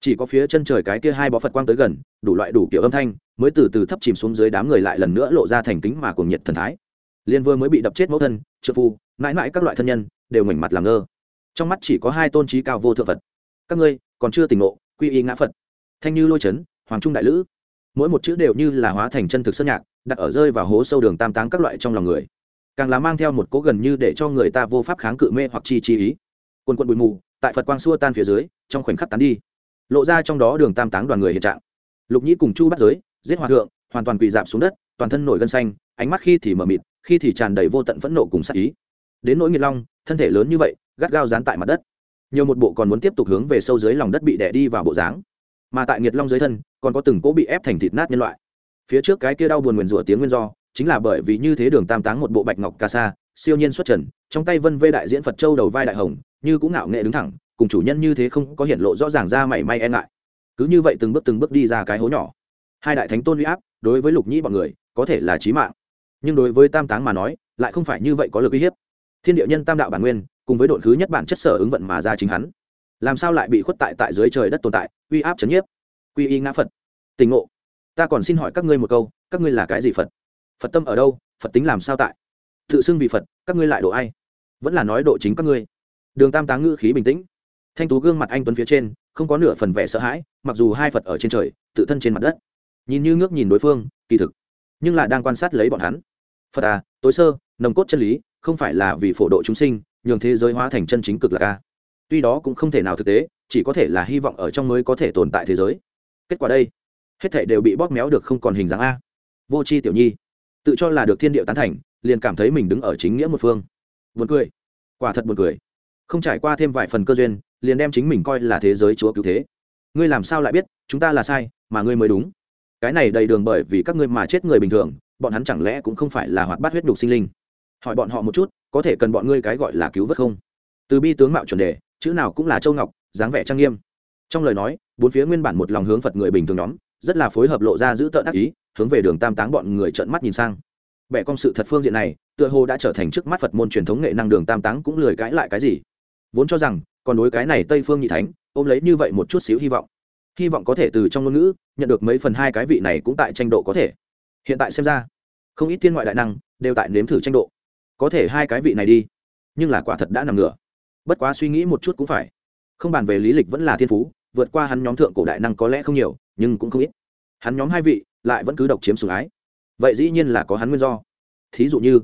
Chỉ có phía chân trời cái kia hai bó phật quang tới gần, đủ loại đủ kiểu âm thanh, mới từ từ thấp chìm xuống dưới đám người lại lần nữa lộ ra thành kính mà cuồng nhiệt thần thái. Liên vừa mới bị đập chết mẫu thân trợ phu, mãi mãi các loại thân nhân, đều ngoảnh mặt làm ngơ. Trong mắt chỉ có hai tôn trí cao vô thượng phật. Các ngươi, còn chưa tỉnh ngộ, quy y ngã phật. Thanh như lôi chấn, hoàng trung đại lữ. Mỗi một chữ đều như là hóa thành chân thực sơn nhạc, đặt ở rơi vào hố sâu đường tam táng các loại trong lòng người càng là mang theo một cố gần như để cho người ta vô pháp kháng cự mê hoặc chi chi ý. Quần quận bụi mù, tại phật quang xua tan phía dưới, trong khoảnh khắc tán đi. Lộ ra trong đó đường tam táng đoàn người hiện trạng. Lục nhĩ cùng chu bắt giới, giết hòa thượng, hoàn toàn quỳ dạp xuống đất, toàn thân nổi gân xanh, ánh mắt khi thì mờ mịt, khi thì tràn đầy vô tận phẫn nộ cùng sát ý. Đến nỗi nghiệt long, thân thể lớn như vậy, gắt gao dán tại mặt đất. Nhiều một bộ còn muốn tiếp tục hướng về sâu dưới lòng đất bị đè đi vào bộ dáng. Mà tại nghiệt long dưới thân, còn có từng cỗ bị ép thành thịt nát nhân loại. Phía trước cái kia đau buồn nguyền rủa tiếng nguyên do chính là bởi vì như thế đường tam táng một bộ bạch ngọc ca sa, siêu nhiên xuất trần, trong tay vân vê đại diễn phật châu đầu vai đại hồng, như cũng ngạo nghệ đứng thẳng, cùng chủ nhân như thế không có hiện lộ rõ ràng ra mảy may e ngại. Cứ như vậy từng bước từng bước đi ra cái hố nhỏ. Hai đại thánh tôn huy áp, đối với lục nhĩ bọn người, có thể là trí mạng. Nhưng đối với tam táng mà nói, lại không phải như vậy có lực uy hiếp. Thiên địa nhân tam đạo bản nguyên, cùng với đội khứ nhất bản chất sở ứng vận mà ra chính hắn. Làm sao lại bị khuất tại tại dưới trời đất tồn tại, uy áp chấn nhiếp? Quy y ngã phật. Tình ngộ. Ta còn xin hỏi các ngươi một câu, các ngươi là cái gì phật? Phật tâm ở đâu? Phật tính làm sao tại? Tự xưng vì phật, các ngươi lại độ ai? Vẫn là nói độ chính các ngươi. Đường tam táng ngữ khí bình tĩnh. Thanh tú gương mặt anh tuấn phía trên, không có nửa phần vẻ sợ hãi, mặc dù hai phật ở trên trời, tự thân trên mặt đất. Nhìn như ngước nhìn đối phương, kỳ thực, nhưng là đang quan sát lấy bọn hắn. Phật à tối sơ, nồng cốt chân lý, không phải là vì phổ độ chúng sinh, nhường thế giới hóa thành chân chính cực lạc ca tuy đó cũng không thể nào thực tế, chỉ có thể là hy vọng ở trong mới có thể tồn tại thế giới. Kết quả đây, hết thể đều bị bóp méo được không còn hình dáng a. Vô c h i tiểu nhi tự cho là được thiên địa tán thành, liền cảm thấy mình đứng ở chính nghĩa một phương. Buồn cười. Quả thật buồn cười. Không trải qua thêm vài phần cơ duyên, liền đem chính mình coi là thế giới chúa cứu thế. Ngươi làm sao lại biết, chúng ta là sai, mà ngươi mới đúng? Cái này đầy đường bởi vì các ngươi mà chết người bình thường, bọn hắn chẳng lẽ cũng không phải là hoạt bát huyết đục sinh linh? Hỏi bọn họ một chút, có thể cần bọn ngươi cái gọi là cứu vớt không? Từ bi tướng mạo chuẩn đề, chữ nào cũng là châu ngọc, dáng vẻ trang nghiêm. Trong lời nói, bốn phía nguyên bản một lòng hướng phật người bình thường nhóm rất là phối hợp lộ ra giữ tợn ác ý, hướng về đường tam táng bọn người trợn mắt nhìn sang. Bẻ công sự thật phương diện này, tựa hồ đã trở thành trước mắt phật môn truyền thống nghệ năng đường tam táng cũng lười cãi lại cái gì. Vốn cho rằng, còn đối cái này tây phương nhị thánh, ôm lấy như vậy một chút xíu hy vọng. Hy vọng có thể từ trong ngôn ngữ, nhận được mấy phần hai cái vị này cũng tại tranh độ có thể. Hiện tại xem ra, không ít thiên ngoại đại năng đều tại nếm thử tranh độ. Có thể hai cái vị này đi, nhưng là quả thật đã nằm ngửa. Bất quá suy nghĩ một chút cũng phải. Không bàn về lý lịch vẫn là thiên phú vượt qua hắn nhóm thượng cổ đại năng có lẽ không nhiều, nhưng cũng không ít. Hắn nhóm hai vị lại vẫn cứ độc chiếm sủng ái. Vậy dĩ nhiên là có hắn nguyên do. Thí dụ như,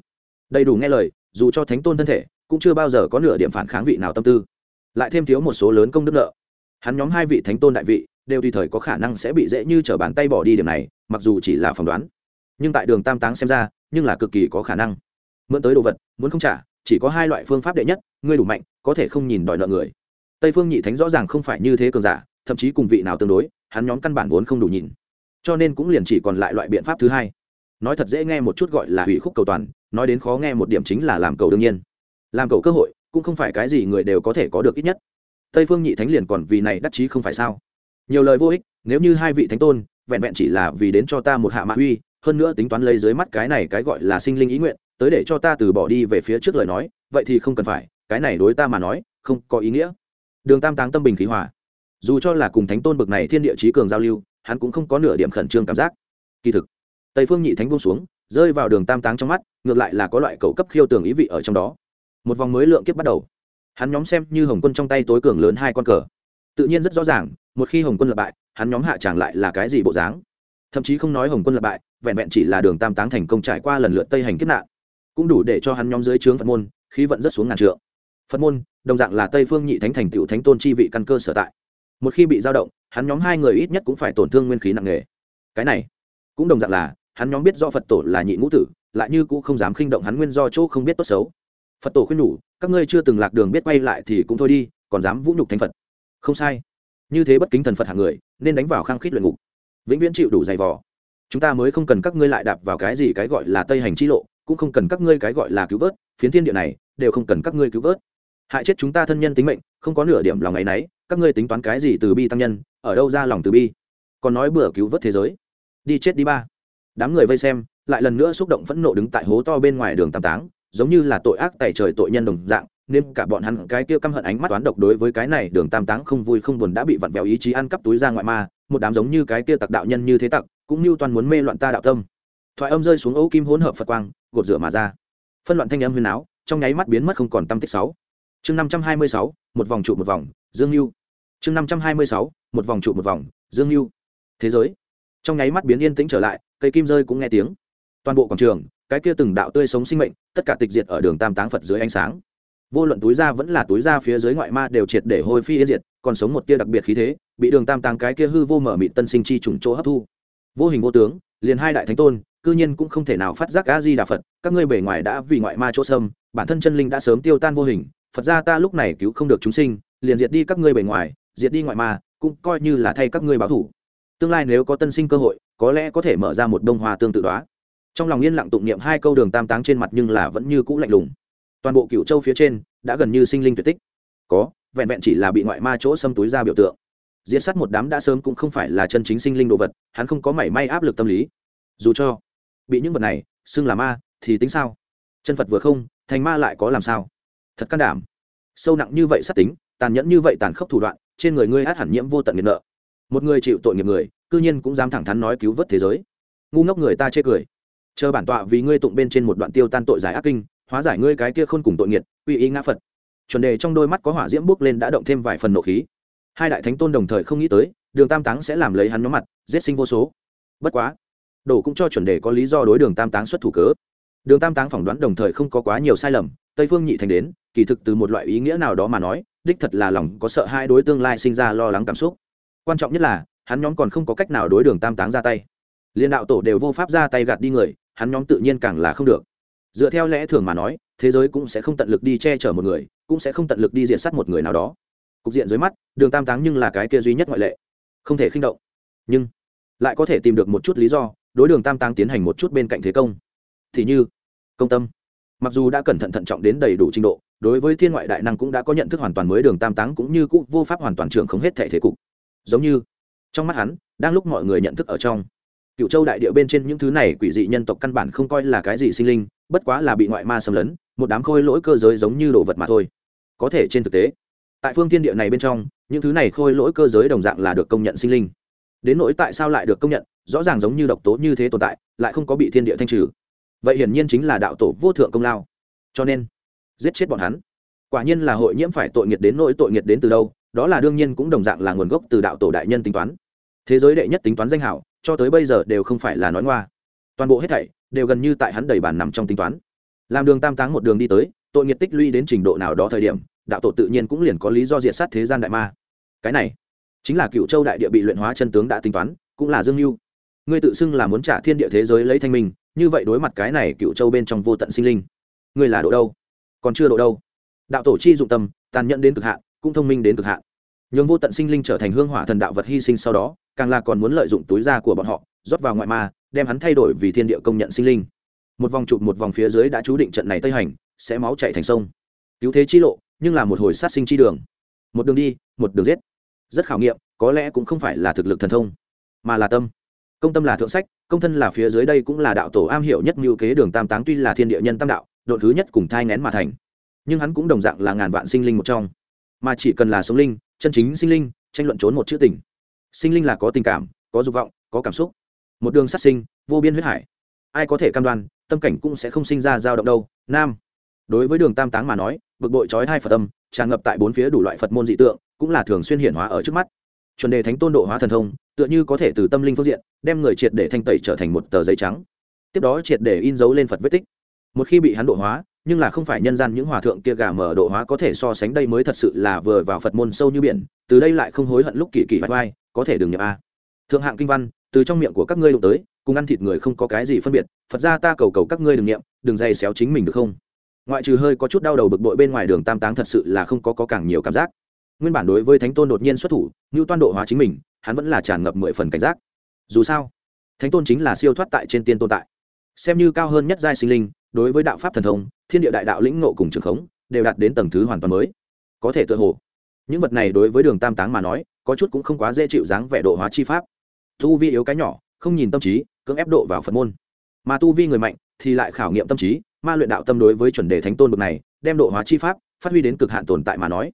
đầy đủ nghe lời, dù cho thánh tôn thân thể, cũng chưa bao giờ có nửa điểm phản kháng vị nào tâm tư. Lại thêm thiếu một số lớn công đức nợ. Hắn nhóm hai vị thánh tôn đại vị, đều tùy thời có khả năng sẽ bị dễ như t bàn tay bỏ đi điểm này, mặc dù chỉ là phỏng đoán. Nhưng tại đường tam táng xem ra, nhưng là cực kỳ có khả năng. Mượn tới đồ vật, muốn không trả, chỉ có hai loại phương pháp đệ nhất, ngươi đủ mạnh, có thể không nhìn đòi nợ người tây phương nhị thánh rõ ràng không phải như thế cường giả, thậm chí cùng vị nào tương đối, hắn nhóm căn bản vốn không đủ nhìn. Cho nên cũng liền chỉ còn lại loại biện pháp thứ hai. Nói thật dễ nghe một chút gọi là hủy khúc cầu toàn, nói đến khó nghe một điểm chính là làm cầu đương nhiên. Làm cầu cơ hội, cũng không phải cái gì người đều có thể có được ít nhất. Tây phương nhị thánh liền còn vì này đắc chí không phải sao? Nhiều lời vô ích, nếu như hai vị thánh tôn, vẹn vẹn chỉ là vì đến cho ta một hạ mạ uy, hơn nữa tính toán lấy dưới mắt cái này cái gọi là sinh linh ý nguyện, tới để cho ta từ bỏ đi về phía trước lời nói, vậy thì không cần phải, cái này đối ta mà nói, không có ý nghĩa đường tam táng tâm bình khí hòa. Dù cho là cùng thánh tôn bực này thiên địa trí cường giao lưu, hắn cũng không có nửa điểm khẩn trương cảm giác. Kỳ thực, tây phương nhị thánh buông xuống, rơi vào đường tam táng trong mắt, ngược lại là có loại cầu cấp khiêu tường ý vị ở trong đó. Một vòng mới lượng kiếp bắt đầu. Hắn nhóm xem như hồng quân trong tay tối cường lớn hai con cờ. Tự nhiên rất rõ ràng, một khi hồng quân lập bại, hắn nhóm hạ tràng lại là cái gì bộ dáng. Thậm chí không nói hồng quân lập bại, vẹn vẹn chỉ là đường tam táng thành công trải qua lần lượt tây hành kiếp nạn. Cũng đủ để cho hắn nhóm dưới trướng phật môn, khí vận rất xuống ngàn trượng phật môn, đồng dạng là tây phương nhị thánh thành tựu thánh tôn chi vị căn cơ sở tại. Một khi bị dao động, hắn nhóm hai người ít nhất cũng phải tổn thương nguyên khí nặng nề. Cái này cũng đồng dạng là, hắn nhóm biết do phật tổ là nhị ngũ tử, lại như cũng không dám khinh động hắn nguyên do chỗ không biết tốt xấu. Phật tổ khuyên nhủ, các ngươi chưa từng lạc đường biết quay lại thì cũng thôi đi, còn dám vũ nhục thánh phật. Không sai. Như thế bất kính thần phật hạng người, nên đánh vào khăng khít luyện ngục. Vĩnh viễn chịu đủ dày vò. Chúng ta mới không cần các ngươi lại đạp vào cái gì cái gọi là tây hành chi lộ, cũng không cần các ngươi cái gọi là cứu vớt, phiến thiên địa này, đều không cần các ngươi cứu vớt hại chết chúng ta thân nhân tính mệnh, không có nửa điểm lòng ngày nấy, các ngươi tính toán cái gì từ bi tăng nhân, ở đâu ra lòng từ bi? Còn nói bữa cứu vớt thế giới. Đi chết đi ba. Đám người vây xem, lại lần nữa xúc động phẫn nộ đứng tại hố to bên ngoài đường tam táng, giống như là tội ác tày trời tội nhân đồng dạng, nên cả bọn hắn cái kia căm hận ánh mắt toán độc đối với cái này đường tam táng không vui không buồn đã bị vặn vẹo ý chí ăn cắp túi ra ngoại ma, một đám giống như cái kia tặc đạo nhân như thế tặc, cũng như toàn muốn mê loạn ta đạo tâm. Thoại âm rơi xuống ấu kim hỗn hợp phật quang, gột rửa mà ra. Phân loạn thanh âm huyền áo, trong nháy mắt biến mất không còn tâm tích sáu chương năm trăm hai mươi sáu, một vòng trụ một vòng, dương lưu chương năm trăm hai mươi sáu, một vòng trụ một vòng, dương lưu thế giới. Trong nháy mắt biến yên tĩnh trở lại, cây kim rơi cũng nghe tiếng. Toàn bộ quảng trường, cái kia từng đạo tươi sống sinh mệnh, tất cả tịch diệt ở đường tam táng phật dưới ánh sáng. Vô luận túi ra vẫn là túi ra phía dưới ngoại ma đều triệt để hôi phi yên diệt, còn sống một tia đặc biệt khí thế, bị đường tam táng cái kia hư vô mở mịt tân sinh chi trùng chỗ hấp thu. Vô hình vô tướng, liền hai đại thánh tôn, cư nhiên cũng không thể nào phát giác a di đà phật, các ngươi bề ngoài đã vì ngoại ma chỗ sâm bản thân chân linh đã sớm tiêu tan vô hình phật ra ta lúc này cứu không được chúng sinh, liền diệt đi các ngươi bề ngoài, diệt đi ngoại ma, cũng coi như là thay các ngươi báo thủ. Tương lai nếu có tân sinh cơ hội, có lẽ có thể mở ra một đông hoa tương tự đó trong lòng yên lặng tụng niệm hai câu đường tam táng trên mặt nhưng là vẫn như cũ lạnh lùng. Toàn bộ cựu châu phía trên đã gần như sinh linh tuyệt tích. Có, vẹn vẹn chỉ là bị ngoại ma chỗ xâm túi ra biểu tượng. Diễn sát một đám đã sớm cũng không phải là chân chính sinh linh đồ vật, hắn không có mảy may áp lực tâm lý. Dù cho bị những vật này xưng là ma, thì tính sao? Chân phật vừa không, thành ma lại có làm sao? Thật can đảm. Sâu nặng như vậy sát tính, tàn nhẫn như vậy tàn khốc thủ đoạn, trên người ngươi át hẳn nhiễm vô tận nghiện nợ. Một người chịu tội nghiệp người, cư nhiên cũng dám thẳng thắn nói cứu vớt thế giới. Ngu ngốc người ta chê cười. Chờ bản tọa vì ngươi tụng bên trên một đoạn tiêu tan tội giải ác kinh, hóa giải ngươi cái kia khôn cùng tội nghiệt, uy ý ngã phật. Chuẩn đề trong đôi mắt có hỏa diễm bước lên đã động thêm vài phần nộ khí. Hai đại thánh tôn đồng thời không nghĩ tới, đường tam táng sẽ làm lấy hắn nhóm mặt, giết sinh vô số. Bất quá đổ cũng cho chuẩn đề có lý do đối đường tam táng xuất thủ cớ. Đường tam táng phỏng đoán đồng thời không có quá nhiều sai lầm tây phương nhị thành đến, kỳ thực từ một loại ý nghĩa nào đó mà nói, đích thật là lòng có sợ hai đối tương lai sinh ra lo lắng cảm xúc. Quan trọng nhất là, hắn nhóm còn không có cách nào đối đường tam táng ra tay. Liên đạo tổ đều vô pháp ra tay gạt đi người, hắn nhóm tự nhiên càng là không được. Dựa theo lẽ thường mà nói, thế giới cũng sẽ không tận lực đi che chở một người, cũng sẽ không tận lực đi diện sát một người nào đó. Cục diện dưới mắt, đường tam táng nhưng là cái kia duy nhất ngoại lệ. Không thể khinh động. Nhưng, lại có thể tìm được một chút lý do, đối đường tam táng tiến hành một chút bên cạnh thế công. Thì như, công tâm mặc dù đã cẩn thận thận trọng đến đầy đủ trình độ, đối với thiên ngoại đại năng cũng đã có nhận thức hoàn toàn mới đường tam táng cũng như cũ vô pháp hoàn toàn trưởng không hết thể thế cục. Giống như, trong mắt hắn, đang lúc mọi người nhận thức ở trong cựu châu đại địa bên trên những thứ này quỷ dị nhân tộc căn bản không coi là cái gì sinh linh, bất quá là bị ngoại ma xâm lấn, một đám khôi lỗi cơ giới giống như đồ vật mà thôi. Có thể trên thực tế, tại phương thiên địa này bên trong, những thứ này khôi lỗi cơ giới đồng dạng là được công nhận sinh linh. Đến nỗi tại sao lại được công nhận, rõ ràng giống như độc tố như thế tồn tại, lại không có bị thiên địa thanh trừ vậy hiển nhiên chính là đạo tổ vô thượng công lao. Cho nên, giết chết bọn hắn. Quả nhiên là hội nhiễm phải tội nghiệt đến nỗi tội nghiệt đến từ đâu, đó là đương nhiên cũng đồng dạng là nguồn gốc từ đạo tổ đại nhân tính toán. Thế giới đệ nhất tính toán danh hảo, cho tới bây giờ đều không phải là nói ngoa. Toàn bộ hết thảy đều gần như tại hắn đầy bàn nằm trong tính toán. Làm đường tam táng một đường đi tới, tội nghiệt tích lũy đến trình độ nào đó thời điểm, đạo tổ tự nhiên cũng liền có lý do diệt sát thế gian đại ma. Cái này, chính là cựu châu đại địa bị luyện hóa chân tướng đã tính toán, cũng là dương mưu ngươi tự xưng là muốn trả thiên địa thế giới lấy thanh minh như vậy đối mặt cái này cựu châu bên trong vô tận sinh linh. Ngươi là độ đâu? Còn chưa độ đâu. Đạo tổ chi dụng tâm, tàn nhẫn đến cực hạn, cũng thông minh đến cực hạn. Nhường vô tận sinh linh trở thành hương hỏa thần đạo vật hy sinh sau đó, càng là còn muốn lợi dụng túi da của bọn họ, rót vào ngoại ma, đem hắn thay đổi vì thiên địa công nhận sinh linh. Một vòng chụp một vòng phía dưới đã chú định trận này tây hành, sẽ máu chạy thành sông. Cứu thế chi lộ, nhưng là một hồi sát sinh chi đường. Một đường đi, một đường giết. Rất khảo nghiệm, có lẽ cũng không phải là thực lực thần thông, mà là tâm công tâm là thượng sách, công thân là phía dưới đây cũng là đạo tổ am hiểu nhất mưu kế đường tam táng tuy là thiên địa nhân tam đạo, độ thứ nhất cùng thai ngén mà thành. Nhưng hắn cũng đồng dạng là ngàn vạn sinh linh một trong. Mà chỉ cần là sống linh, chân chính sinh linh, tranh luận trốn một chữ tình. Sinh linh là có tình cảm, có dục vọng, có cảm xúc. Một đường sát sinh, vô biên huyết hải. Ai có thể cam đoan, tâm cảnh cũng sẽ không sinh ra dao động đâu, nam. Đối với đường tam táng mà nói, bực bội trói hai phật tâm tràn ngập tại bốn phía đủ loại phật môn dị tượng, cũng là thường xuyên hiển hóa ở trước mắt chuẩn đề thánh tôn độ hóa thần thông tựa như có thể từ tâm linh phương diện đem người triệt để thanh tẩy trở thành một tờ giấy trắng. Tiếp đó triệt để in dấu lên phật vết tích. Một khi bị hắn độ hóa nhưng là không phải nhân gian những hòa thượng kia gà mở độ hóa có thể so sánh đây mới thật sự là vừa vào phật môn sâu như biển từ đây lại không hối hận lúc kỳ kỳ vai vai có thể đừng nhập a. Thượng hạng kinh văn từ trong miệng của các ngươi đụng tới cùng ăn thịt người không có cái gì phân biệt phật ra ta cầu cầu các ngươi đừng niệm đừng dày xéo chính mình được không? Ngoại trừ hơi có chút đau đầu bực bội bên ngoài đường tam táng thật sự là không có, có càng nhiều cảm giác nguyên bản đối với thánh tôn đột nhiên xuất thủ, như toan độ hóa chính mình, hắn vẫn là tràn ngập mười phần cảnh giác. Dù sao, thánh tôn chính là siêu thoát tại trên tiên tồn tại. Xem như cao hơn nhất giai sinh linh, đối với đạo pháp thần thông, thiên địa đại đạo lĩnh ngộ cùng trường khống, đều đạt đến tầng thứ hoàn toàn mới. Có thể tự hồ, những vật này đối với đường tam táng mà nói, có chút cũng không quá dễ chịu dáng vẻ độ hóa chi pháp. Tu vi yếu cái nhỏ, không nhìn tâm trí, cưỡng ép độ vào phật môn. Mà tu vi người mạnh, thì lại khảo nghiệm tâm trí, ma luyện đạo tâm đối với chuẩn đề thánh tôn bậc này, đem độ hóa chi pháp, phát huy đến cực hạn tồn tại mà nói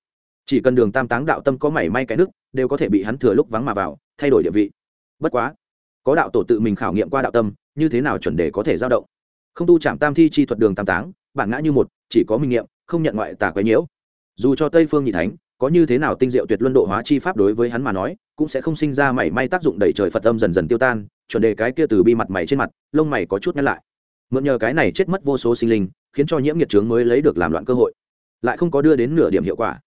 chỉ cần đường tam táng đạo tâm có mảy may cái nước đều có thể bị hắn thừa lúc vắng mà vào, thay đổi địa vị. Bất quá, có đạo tổ tự mình khảo nghiệm qua đạo tâm, như thế nào chuẩn đề có thể giao động? Không tu chạm tam thi chi thuật đường tam táng, bản ngã như một, chỉ có minh nghiệm, không nhận ngoại tà quấy nhiễu. Dù cho tây phương nhị thánh, có như thế nào tinh diệu tuyệt luân độ hóa chi pháp đối với hắn mà nói, cũng sẽ không sinh ra mảy may tác dụng đẩy trời phật âm dần dần tiêu tan, chuẩn đề cái kia từ bi mặt mày trên mặt, lông mày có chút nhắc lại. Mượn nhờ cái này chết mất vô số sinh linh, khiến cho nhiễm nhiệt trướng mới lấy được làm loạn cơ hội. Lại không có đưa đến nửa điểm hiệu quả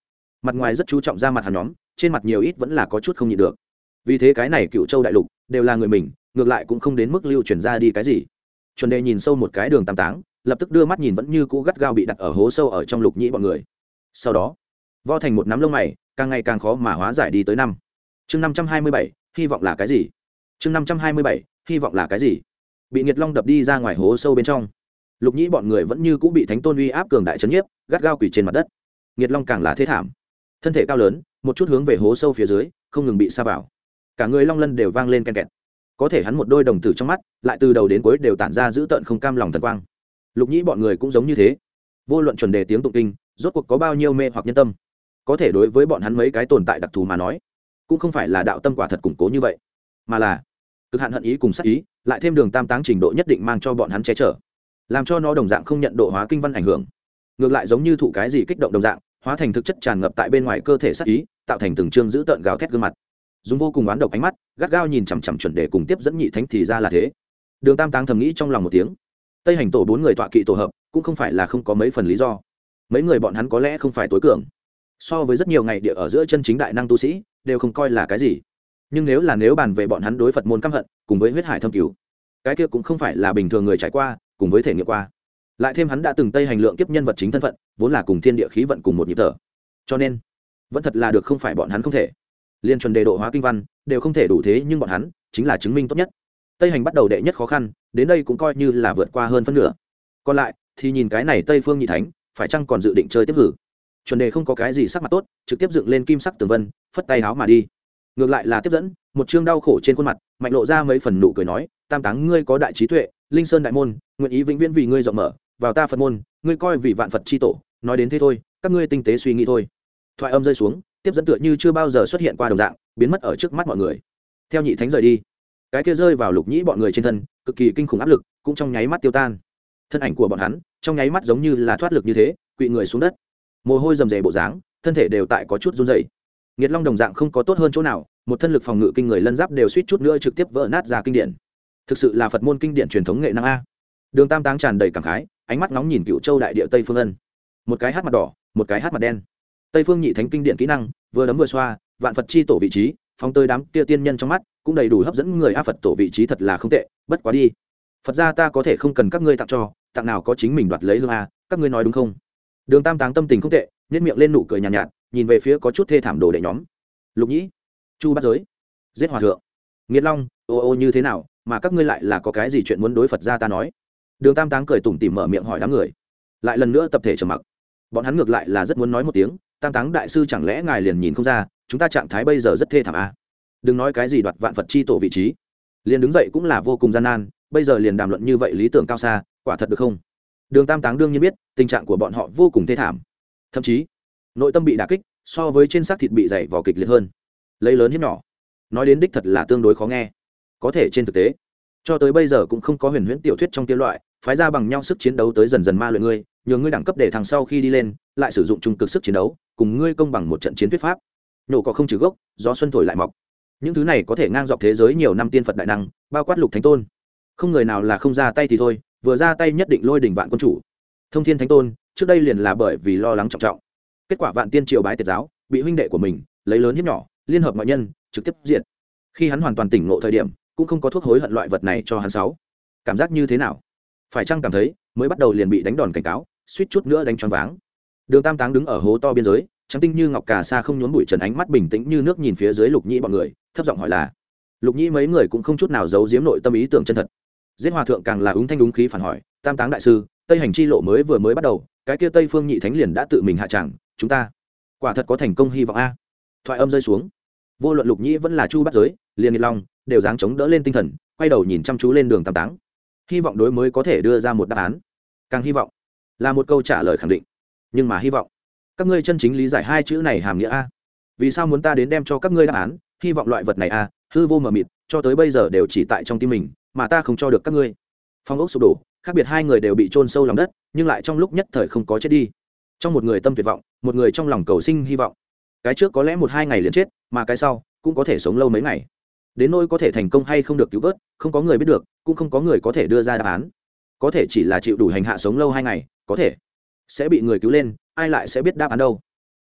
mặt ngoài rất chú trọng ra mặt hắn nhóm, trên mặt nhiều ít vẫn là có chút không nhịn được. Vì thế cái này cựu châu đại lục đều là người mình, ngược lại cũng không đến mức lưu chuyển ra đi cái gì. Chuẩn đề nhìn sâu một cái đường tam táng, lập tức đưa mắt nhìn vẫn như cũ gắt gao bị đặt ở hố sâu ở trong lục nhĩ bọn người. Sau đó, vo thành một nắm lông mày, càng ngày càng khó mà hóa giải đi tới năm. Chương năm trăm hai mươi bảy, hy vọng là cái gì? Chương năm trăm hai mươi bảy, hy vọng là cái gì? Bị nhiệt long đập đi ra ngoài hố sâu bên trong. Lục nhĩ bọn người vẫn như cũ bị thánh tôn uy áp cường đại trấn nhiếp, gắt gao quỳ trên mặt đất. Nhiệt long càng là thế thảm thân thể cao lớn, một chút hướng về hố sâu phía dưới, không ngừng bị xa vào. Cả người long lân đều vang lên ken kẹt. Có thể hắn một đôi đồng tử trong mắt, lại từ đầu đến cuối đều tản ra giữ tợn không cam lòng thần quang. Lục nhĩ bọn người cũng giống như thế. Vô luận chuẩn đề tiếng tụng kinh, rốt cuộc có bao nhiêu mê hoặc nhân tâm. Có thể đối với bọn hắn mấy cái tồn tại đặc thù mà nói, cũng không phải là đạo tâm quả thật củng cố như vậy, mà là cực hạn hận ý cùng sắc ý, lại thêm đường tam táng trình độ nhất định mang cho bọn hắn che chở, làm cho nó đồng dạng không nhận độ hóa kinh văn ảnh hưởng. Ngược lại giống như thụ cái gì kích động đồng dạng hóa thành thực chất tràn ngập tại bên ngoài cơ thể sắc ý, tạo thành từng chương giữ tợn gào thét gương mặt. Dùng vô cùng oán độc ánh mắt, gắt gao nhìn chằm chằm chuẩn để cùng tiếp dẫn nhị thánh thì ra là thế. Đường tam táng thầm nghĩ trong lòng một tiếng. Tây hành tổ bốn người tọa kỵ tổ hợp, cũng không phải là không có mấy phần lý do. Mấy người bọn hắn có lẽ không phải tối cường. So với rất nhiều ngày địa ở giữa chân chính đại năng tu sĩ, đều không coi là cái gì. Nhưng nếu là nếu bàn về bọn hắn đối phật môn căm hận, cùng với huyết hải thâm cứu, cái kia cũng không phải là bình thường người trải qua, cùng với thể nghiệm qua lại thêm hắn đã từng tây hành lượng kiếp nhân vật chính thân phận, vốn là cùng thiên địa khí vận cùng một nhịp thở. Cho nên, vẫn thật là được không phải bọn hắn không thể. Liên chuẩn đề độ hóa kinh văn, đều không thể đủ thế nhưng bọn hắn chính là chứng minh tốt nhất. Tây hành bắt đầu đệ nhất khó khăn, đến đây cũng coi như là vượt qua hơn phân nửa. Còn lại, thì nhìn cái này tây phương nhị thánh, phải chăng còn dự định chơi tiếp hử? Chuẩn đề không có cái gì sắc mặt tốt, trực tiếp dựng lên kim sắc tường vân, phất tay háo mà đi. Ngược lại là tiếp dẫn, một chương đau khổ trên khuôn mặt, mạnh lộ ra mấy phần nụ cười nói, tam táng ngươi có đại trí tuệ, linh sơn đại môn, nguyện ý vĩnh viễn vì ngươi rộng mở vào ta phật môn, ngươi coi vì vạn phật c h i tổ, nói đến thế thôi, các ngươi tinh tế suy nghĩ thôi. Thoại âm rơi xuống, tiếp dẫn tựa như chưa bao giờ xuất hiện qua đồng dạng, biến mất ở trước mắt mọi người. Theo nhị thánh rời đi, cái kia rơi vào lục nhĩ bọn người trên thân, cực kỳ kinh khủng áp lực, cũng trong nháy mắt tiêu tan. Thân ảnh của bọn hắn, trong nháy mắt giống như là thoát lực như thế, quỵ người xuống đất. Mồ hôi rầm rề bộ dáng, thân thể đều tại có chút run dày nghiệt long đồng dạng không có tốt hơn chỗ nào, một thân lực phòng ngự kinh người lân giáp đều suýt chút nữa trực tiếp vỡ nát ra kinh điển. Thực sự là phật môn kinh điển truyền thống nghệ năng a đường tam táng tràn đầy cảm khái ánh mắt nóng nhìn cựu châu đại địa tây phương ân. Một cái hát mặt đỏ một cái hát mặt đen. Tây phương nhị thánh kinh điện kỹ năng vừa đấm vừa xoa vạn phật chi tổ vị trí phóng tơi đám kia tiên nhân trong mắt cũng đầy đủ hấp dẫn người a phật tổ vị trí thật là không tệ bất quá đi. Phật ra ta có thể không cần các ngươi tặng cho tặng nào có chính mình đoạt lấy hương a các ngươi nói đúng không? Đường tam táng tâm tình không tệ nhét miệng lên nụ cười nhàn nhạt, nhạt nhìn về phía có chút thê thảm đồ đệ nhóm. Lục nhĩ chu bắt giới giết hòa thượng. Nghiệt long ô ô như thế nào mà các ngươi lại là có cái gì chuyện muốn đối phật ra ta nói? Đường tam táng cười tủm tỉm mở miệng hỏi đám người. Lại lần nữa tập thể trầm mặc. Bọn hắn ngược lại là rất muốn nói một tiếng, tam táng đại sư chẳng lẽ ngài liền nhìn không ra, chúng ta trạng thái bây giờ rất thê thảm à? đừng nói cái gì đoạt vạn phật chi tổ vị trí. Liền đứng dậy cũng là vô cùng gian nan, bây giờ liền đàm luận như vậy lý tưởng cao xa, quả thật được không? Đường tam táng đương nhiên biết, tình trạng của bọn họ vô cùng thê thảm. Thậm chí, nội tâm bị đà kích, so với trên xác thịt bị dày vò kịch liệt hơn. Lấy lớn hiếp nhỏ. Nói đến đích thật là tương đối khó nghe. Có thể trên thực tế, cho tới bây giờ cũng không có huyền huyễn tiểu thuyết trong kia loại phái ra bằng nhau sức chiến đấu tới dần dần ma luyện ngươi nhờ ngươi đẳng cấp để thằng sau khi đi lên, lại sử dụng trung cực sức chiến đấu, cùng ngươi công bằng một trận chiến thuyết pháp. Nổ cỏ không trừ gốc do xuân thổi lại mọc. Những thứ này có thể ngang dọc thế giới nhiều năm tiên phật đại năng, bao quát lục thánh tôn. Không người nào là không ra tay thì thôi, vừa ra tay nhất định lôi đỉnh vạn quân chủ. Thông thiên thánh tôn, trước đây liền là bởi vì lo lắng trọng trọng. Kết quả vạn tiên triều bái tiệt giáo, bị huynh đệ của mình lấy lớn hiếp nhỏ, liên hợp ngoại nhân, trực tiếp diện khi hắn hoàn toàn tỉnh ngộ thời điểm, cũng không có thuốc hối hận loại vật này cho hắn sáu. Cảm giác như thế nào? Phải chăng cảm thấy mới bắt đầu liền bị đánh đòn cảnh cáo, suýt chút nữa đánh choáng váng. Đường tam táng đứng ở hố to biên giới, trắng tinh như ngọc cà sa không nhốn bụi trần ánh mắt bình tĩnh như nước nhìn phía dưới lục nhĩ bọn người, thấp giọng hỏi là, lục nhĩ mấy người cũng không chút nào giấu giếm nội tâm ý tưởng chân thật. Giết hòa thượng càng là ứng thanh đúng khí phản hỏi, tam táng đại sư, tây hành chi lộ mới vừa mới bắt đầu, cái kia tây phương nhị thánh liền đã tự mình hạ tràng, chúng ta quả thật có thành công hy vọng a. Thoại âm rơi xuống. Vô luận lục nhĩ vẫn là chu bắt giới liền nghiệt long, đều dáng chống đỡ lên tinh thần, quay đầu nhìn chăm chú lên đường tam táng hy vọng đối mới có thể đưa ra một đáp án. Càng hy vọng là một câu trả lời khẳng định. Nhưng mà hy vọng, các ngươi chân chính lý giải hai chữ này hàm nghĩa a. Vì sao muốn ta đến đem cho các ngươi đáp án? Hy vọng loại vật này a, hư vô mờ mịt, cho tới bây giờ đều chỉ tại trong tim mình, mà ta không cho được các ngươi. Phong ốc sụp đổ, khác biệt hai người đều bị trôn sâu lòng đất, nhưng lại trong lúc nhất thời không có chết đi. Trong một người tâm tuyệt vọng, một người trong lòng cầu sinh hy vọng. Cái trước có lẽ một hai ngày liền chết, mà cái sau cũng có thể sống lâu mấy ngày đến nỗi có thể thành công hay không được cứu vớt, không có người biết được, cũng không có người có thể đưa ra đáp án. Có thể chỉ là chịu đủ hành hạ sống lâu hai ngày, có thể. Sẽ bị người cứu lên, ai lại sẽ biết đáp án đâu?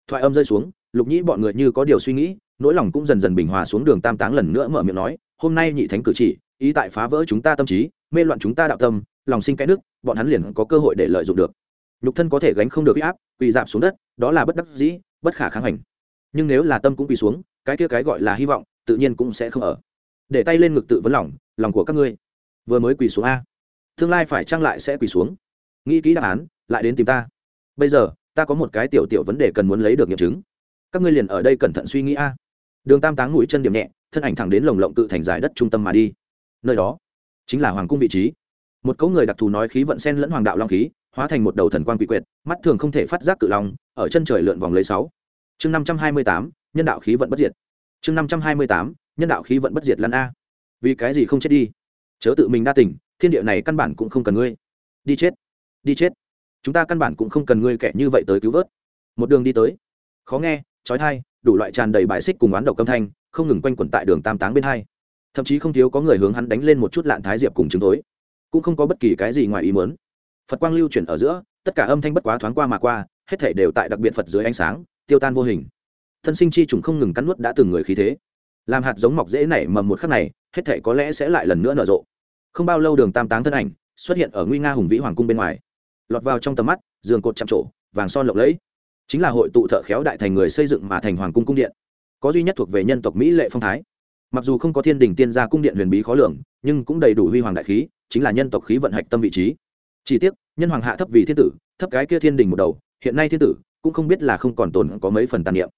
Thoại âm rơi xuống, lục nhĩ bọn người như có điều suy nghĩ, nỗi lòng cũng dần dần bình hòa xuống đường tam táng lần nữa mở miệng nói, hôm nay nhị thánh cử chỉ, ý tại phá vỡ chúng ta tâm trí, mê loạn chúng ta đạo tâm, lòng sinh cái nước, bọn hắn liền có cơ hội để lợi dụng được. Nhục thân có thể gánh không được huy áp, quỳ dạp xuống đất, đó là bất đắc dĩ, bất khả kháng hành. Nhưng nếu là tâm cũng quỳ xuống, cái kia cái gọi là hy vọng, tự nhiên cũng sẽ không ở để tay lên ngực tự vấn lòng lòng của các ngươi. Vừa mới quỳ xuống a. Tương lai phải trang lại sẽ quỳ xuống? Nghĩ kỹ đáp án, lại đến tìm ta. Bây giờ, ta có một cái tiểu tiểu vấn đề cần muốn lấy được nghiệm chứng. Các ngươi liền ở đây cẩn thận suy nghĩ a. Đường tam táng mũi chân điểm nhẹ, thân ảnh thẳng đến lồng lộng cự thành giải đất trung tâm mà đi. Nơi đó, chính là hoàng cung vị trí. Một cấu người đặc thù nói khí vận sen lẫn hoàng đạo long khí, hóa thành một đầu thần quan quỷ quyệt, mắt thường không thể phát giác cự long, ở chân trời lượn vòng lấy sáu. Chương năm trăm hai mươi tám, nhân đạo khí vận bất diệt. Chương năm trăm hai mươi tám nhân đạo khí vận bất diệt lăn a. Vì cái gì không chết đi? Chớ tự mình đa tỉnh thiên địa này căn bản cũng không cần ngươi. Đi chết đi chết. Chúng ta căn bản cũng không cần ngươi kẻ như vậy tới cứu vớt. Một đường đi tới. Khó nghe trói thai đủ loại tràn đầy bài xích cùng oán độc âm thanh, không ngừng quanh quẩn tại đường tam táng bên hai. Thậm chí không thiếu có người hướng hắn đánh lên một chút lạn thái diệp cùng chứng tối cũng không có bất kỳ cái gì ngoài ý muốn. Phật quang lưu chuyển ở giữa, tất cả âm thanh bất quá thoáng qua mà qua, hết thể đều tại đặc biệt phật dưới ánh sáng, tiêu tan vô hình. Thân sinh chi trùng không ngừng cắn nuốt đã từng người khí thế làm hạt giống mọc dễ nảy mầm một khắc này, hết thể có lẽ sẽ lại lần nữa nở rộ. Không bao lâu đường tam táng thân ảnh xuất hiện ở nguy nga hùng vĩ hoàng cung bên ngoài. Lọt vào trong tầm mắt, giường cột chạm trổ, vàng son lộng lẫy. Chính là hội tụ thợ khéo đại thành người xây dựng mà thành hoàng cung cung điện. Có duy nhất thuộc về nhân tộc mỹ lệ phong thái. Mặc dù không có thiên đình tiên gia cung điện huyền bí khó lường, nhưng cũng đầy đủ huy hoàng đại khí, chính là nhân tộc khí vận hạch tâm vị trí. Chỉ tiếc, nhân hoàng hạ thấp vì thiên tử, thấp cái kia thiên đình một đầu, hiện nay thiên tử cũng không biết là không còn tồn có mấy phần tàn niệm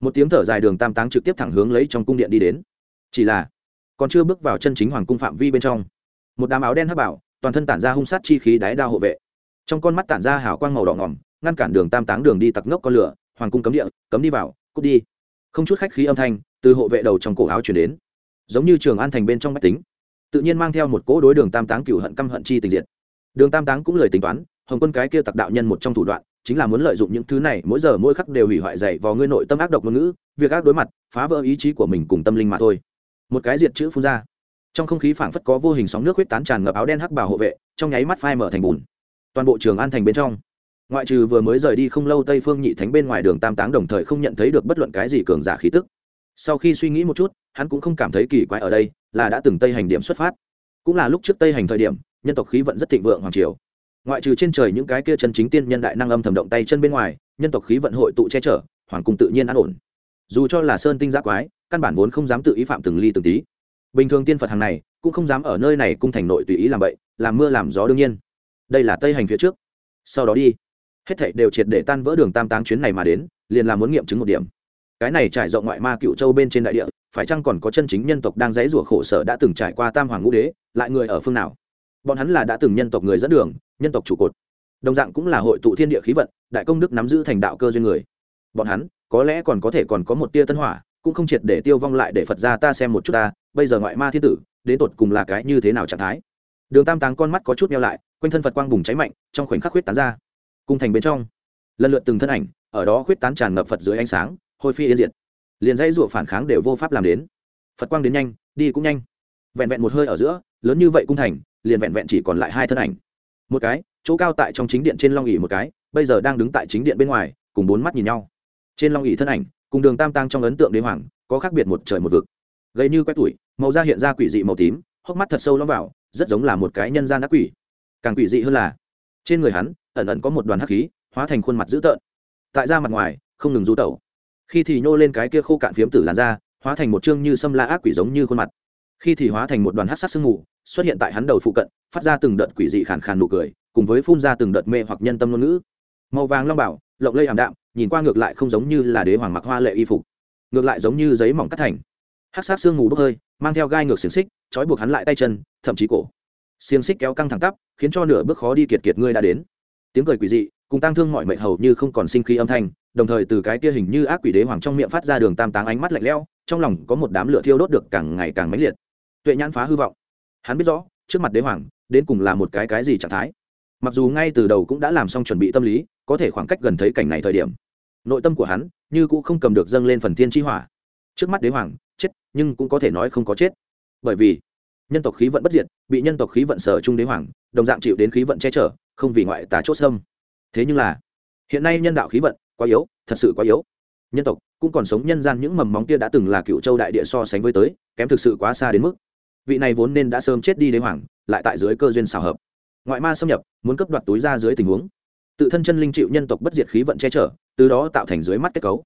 một tiếng thở dài đường tam táng trực tiếp thẳng hướng lấy trong cung điện đi đến. Chỉ là, còn chưa bước vào chân chính hoàng cung phạm vi bên trong, một đám áo đen hấp bảo, toàn thân tản ra hung sát chi khí đáy đao hộ vệ. Trong con mắt tản ra hào quang màu đỏ ngỏm, ngăn cản đường tam táng đường đi tặc ngốc con lửa, hoàng cung cấm địa, cấm đi vào, cút đi. Không chút khách khí âm thanh từ hộ vệ đầu trong cổ áo chuyển đến, giống như trường an thành bên trong mách tính, tự nhiên mang theo một cỗ đối đường tam táng cựu hận căm hận chi tình diện đường tam táng cũng lời tính toán, hồng quân cái kia tặc đạo nhân một trong thủ đoạn chính là muốn lợi dụng những thứ này, mỗi giờ mỗi khắc đều hủy hoại dày vào ngươi nội tâm ác độc ngôn ngữ, việc ác đối mặt, phá vỡ ý chí của mình cùng tâm linh mà thôi. Một cái diệt chữ phun ra. Trong không khí phảng phất có vô hình sóng nước huyết tán tràn ngập áo đen hắc bảo hộ vệ, trong nháy mắt phai mở thành bùn. Toàn bộ trường an thành bên trong. Ngoại trừ vừa mới rời đi không lâu tây phương nhị thánh bên ngoài đường tam táng đồng thời không nhận thấy được bất luận cái gì cường giả khí tức. Sau khi suy nghĩ một chút, hắn cũng không cảm thấy kỳ quái ở đây, là đã từng tây hành điểm xuất phát. Cũng là lúc trước tây hành thời điểm, nhân tộc khí vận rất thịnh vượng hoàng triều ngoại trừ trên trời những cái kia chân chính tiên nhân đại năng âm thầm động tay chân bên ngoài, nhân tộc khí vận hội tụ che chở, hoàng cung tự nhiên an ổn. Dù cho là sơn tinh giác quái, căn bản vốn không dám tự ý phạm từng ly từng tí. Bình thường tiên phật hàng này, cũng không dám ở nơi này cung thành nội tùy ý làm bậy, làm mưa làm gió đương nhiên. Đây là tây hành phía trước. Sau đó đi, hết thảy đều triệt để tan vỡ đường tam táng chuyến này mà đến, liền là muốn nghiệm chứng một điểm. Cái này trải rộng ngoại ma cựu châu bên trên đại địa, phải chăng còn có chân chính nhân tộc đang dãy rủa khổ sở đã từng trải qua tam hoàng ngũ đế, lại người ở phương nào? Bọn hắn là đã từng nhân tộc người dẫn đường, nhân tộc trụ cột. Đồng dạng cũng là hội tụ thiên địa khí vận, đại công đức nắm giữ thành đạo cơ duyên người. Bọn hắn, có lẽ còn có thể còn có một tia tân hỏa, cũng không triệt để tiêu vong lại để phật ra ta xem một chút ta, bây giờ ngoại ma thiên tử, đến tột cùng là cái như thế nào trạng thái? Đường tam táng con mắt có chút meo lại, quanh thân phật quang bùng cháy mạnh, trong khoảnh khắc huyết tán ra. Cung thành bên trong, lần lượt từng thân ảnh, ở đó huyết tán tràn ngập phật dưới ánh sáng, hôi phi yên diệt. Liền dây rụa phản kháng đều vô pháp làm đến. Phật quang đến nhanh, đi cũng nhanh. Vẹn vẹn một hơi ở giữa, lớn như vậy cung thành liền vẹn vẹn chỉ còn lại hai thân ảnh. Một cái, chỗ cao tại trong chính điện trên long ỉ một cái, bây giờ đang đứng tại chính điện bên ngoài, cùng bốn mắt nhìn nhau. Trên long ỉ thân ảnh, cùng đường tam tăng trong ấn tượng đế hoàng, có khác biệt một trời một vực. Gây như quét tuổi màu da hiện ra quỷ dị màu tím, hốc mắt thật sâu lõm vào, rất giống là một cái nhân gian ác quỷ. Càng quỷ dị hơn là, trên người hắn, ẩn ẩn có một đoàn hắc khí, hóa thành khuôn mặt dữ tợn. Tại da mặt ngoài, không ngừng rú tẩu. Khi thì nhô lên cái kia khô cạn phiếm tử làn da, hóa thành một chương như xâm la ác quỷ giống như khuôn mặt. Khi thì hóa thành một đoàn hát sát sương mù xuất hiện tại hắn đầu phụ cận, phát ra từng đợt quỷ dị khàn khàn nụ cười, cùng với phun ra từng đợt mê hoặc nhân tâm ngôn ngữ. Màu vàng long bảo, lộng lây ảm đạm, nhìn qua ngược lại không giống như là đế hoàng mặc hoa lệ y phục, ngược lại giống như giấy mỏng cắt thành. Hát sát sương mù bốc hơi, mang theo gai ngược xiềng xích, trói buộc hắn lại tay chân, thậm chí cổ. Xiềng xích kéo căng thẳng tắp, khiến cho nửa bước khó đi kiệt kiệt ngươi đã đến. Tiếng cười quỷ dị, cùng tăng thương mọi mệnh hầu như không còn sinh khí âm thanh, đồng thời từ cái kia hình như ác quỷ đế hoàng trong miệng phát ra đường tam táng ánh mắt lạnh lẽo, trong lòng có một đám lửa thiêu đốt được càng ngày càng mãnh liệt. Tuệ nhãn phá hư vọng hắn biết rõ, trước mặt đế hoàng, đến cùng là một cái cái gì trạng thái. Mặc dù ngay từ đầu cũng đã làm xong chuẩn bị tâm lý, có thể khoảng cách gần thấy cảnh này thời điểm. Nội tâm của hắn như cũng không cầm được dâng lên phần thiên chi hỏa. Trước mắt đế hoàng, chết, nhưng cũng có thể nói không có chết. Bởi vì, nhân tộc khí vận bất diệt, bị nhân tộc khí vận sở trung đế hoàng, đồng dạng chịu đến khí vận che chở, không vì ngoại tà chốt sâm thế nhưng là, hiện nay nhân đạo khí vận quá yếu, thật sự quá yếu. Nhân tộc cũng còn sống nhân gian những mầm móng kia đã từng là cựu châu đại địa so sánh với tới, kém thực sự quá xa đến mức vị này vốn nên đã sớm chết đi đế hoàng, lại tại dưới cơ duyên xào hợp. Ngoại ma xâm nhập, muốn cấp đoạt túi ra dưới tình huống. Tự thân chân linh chịu nhân tộc bất diệt khí vận che chở, từ đó tạo thành dưới mắt kết cấu.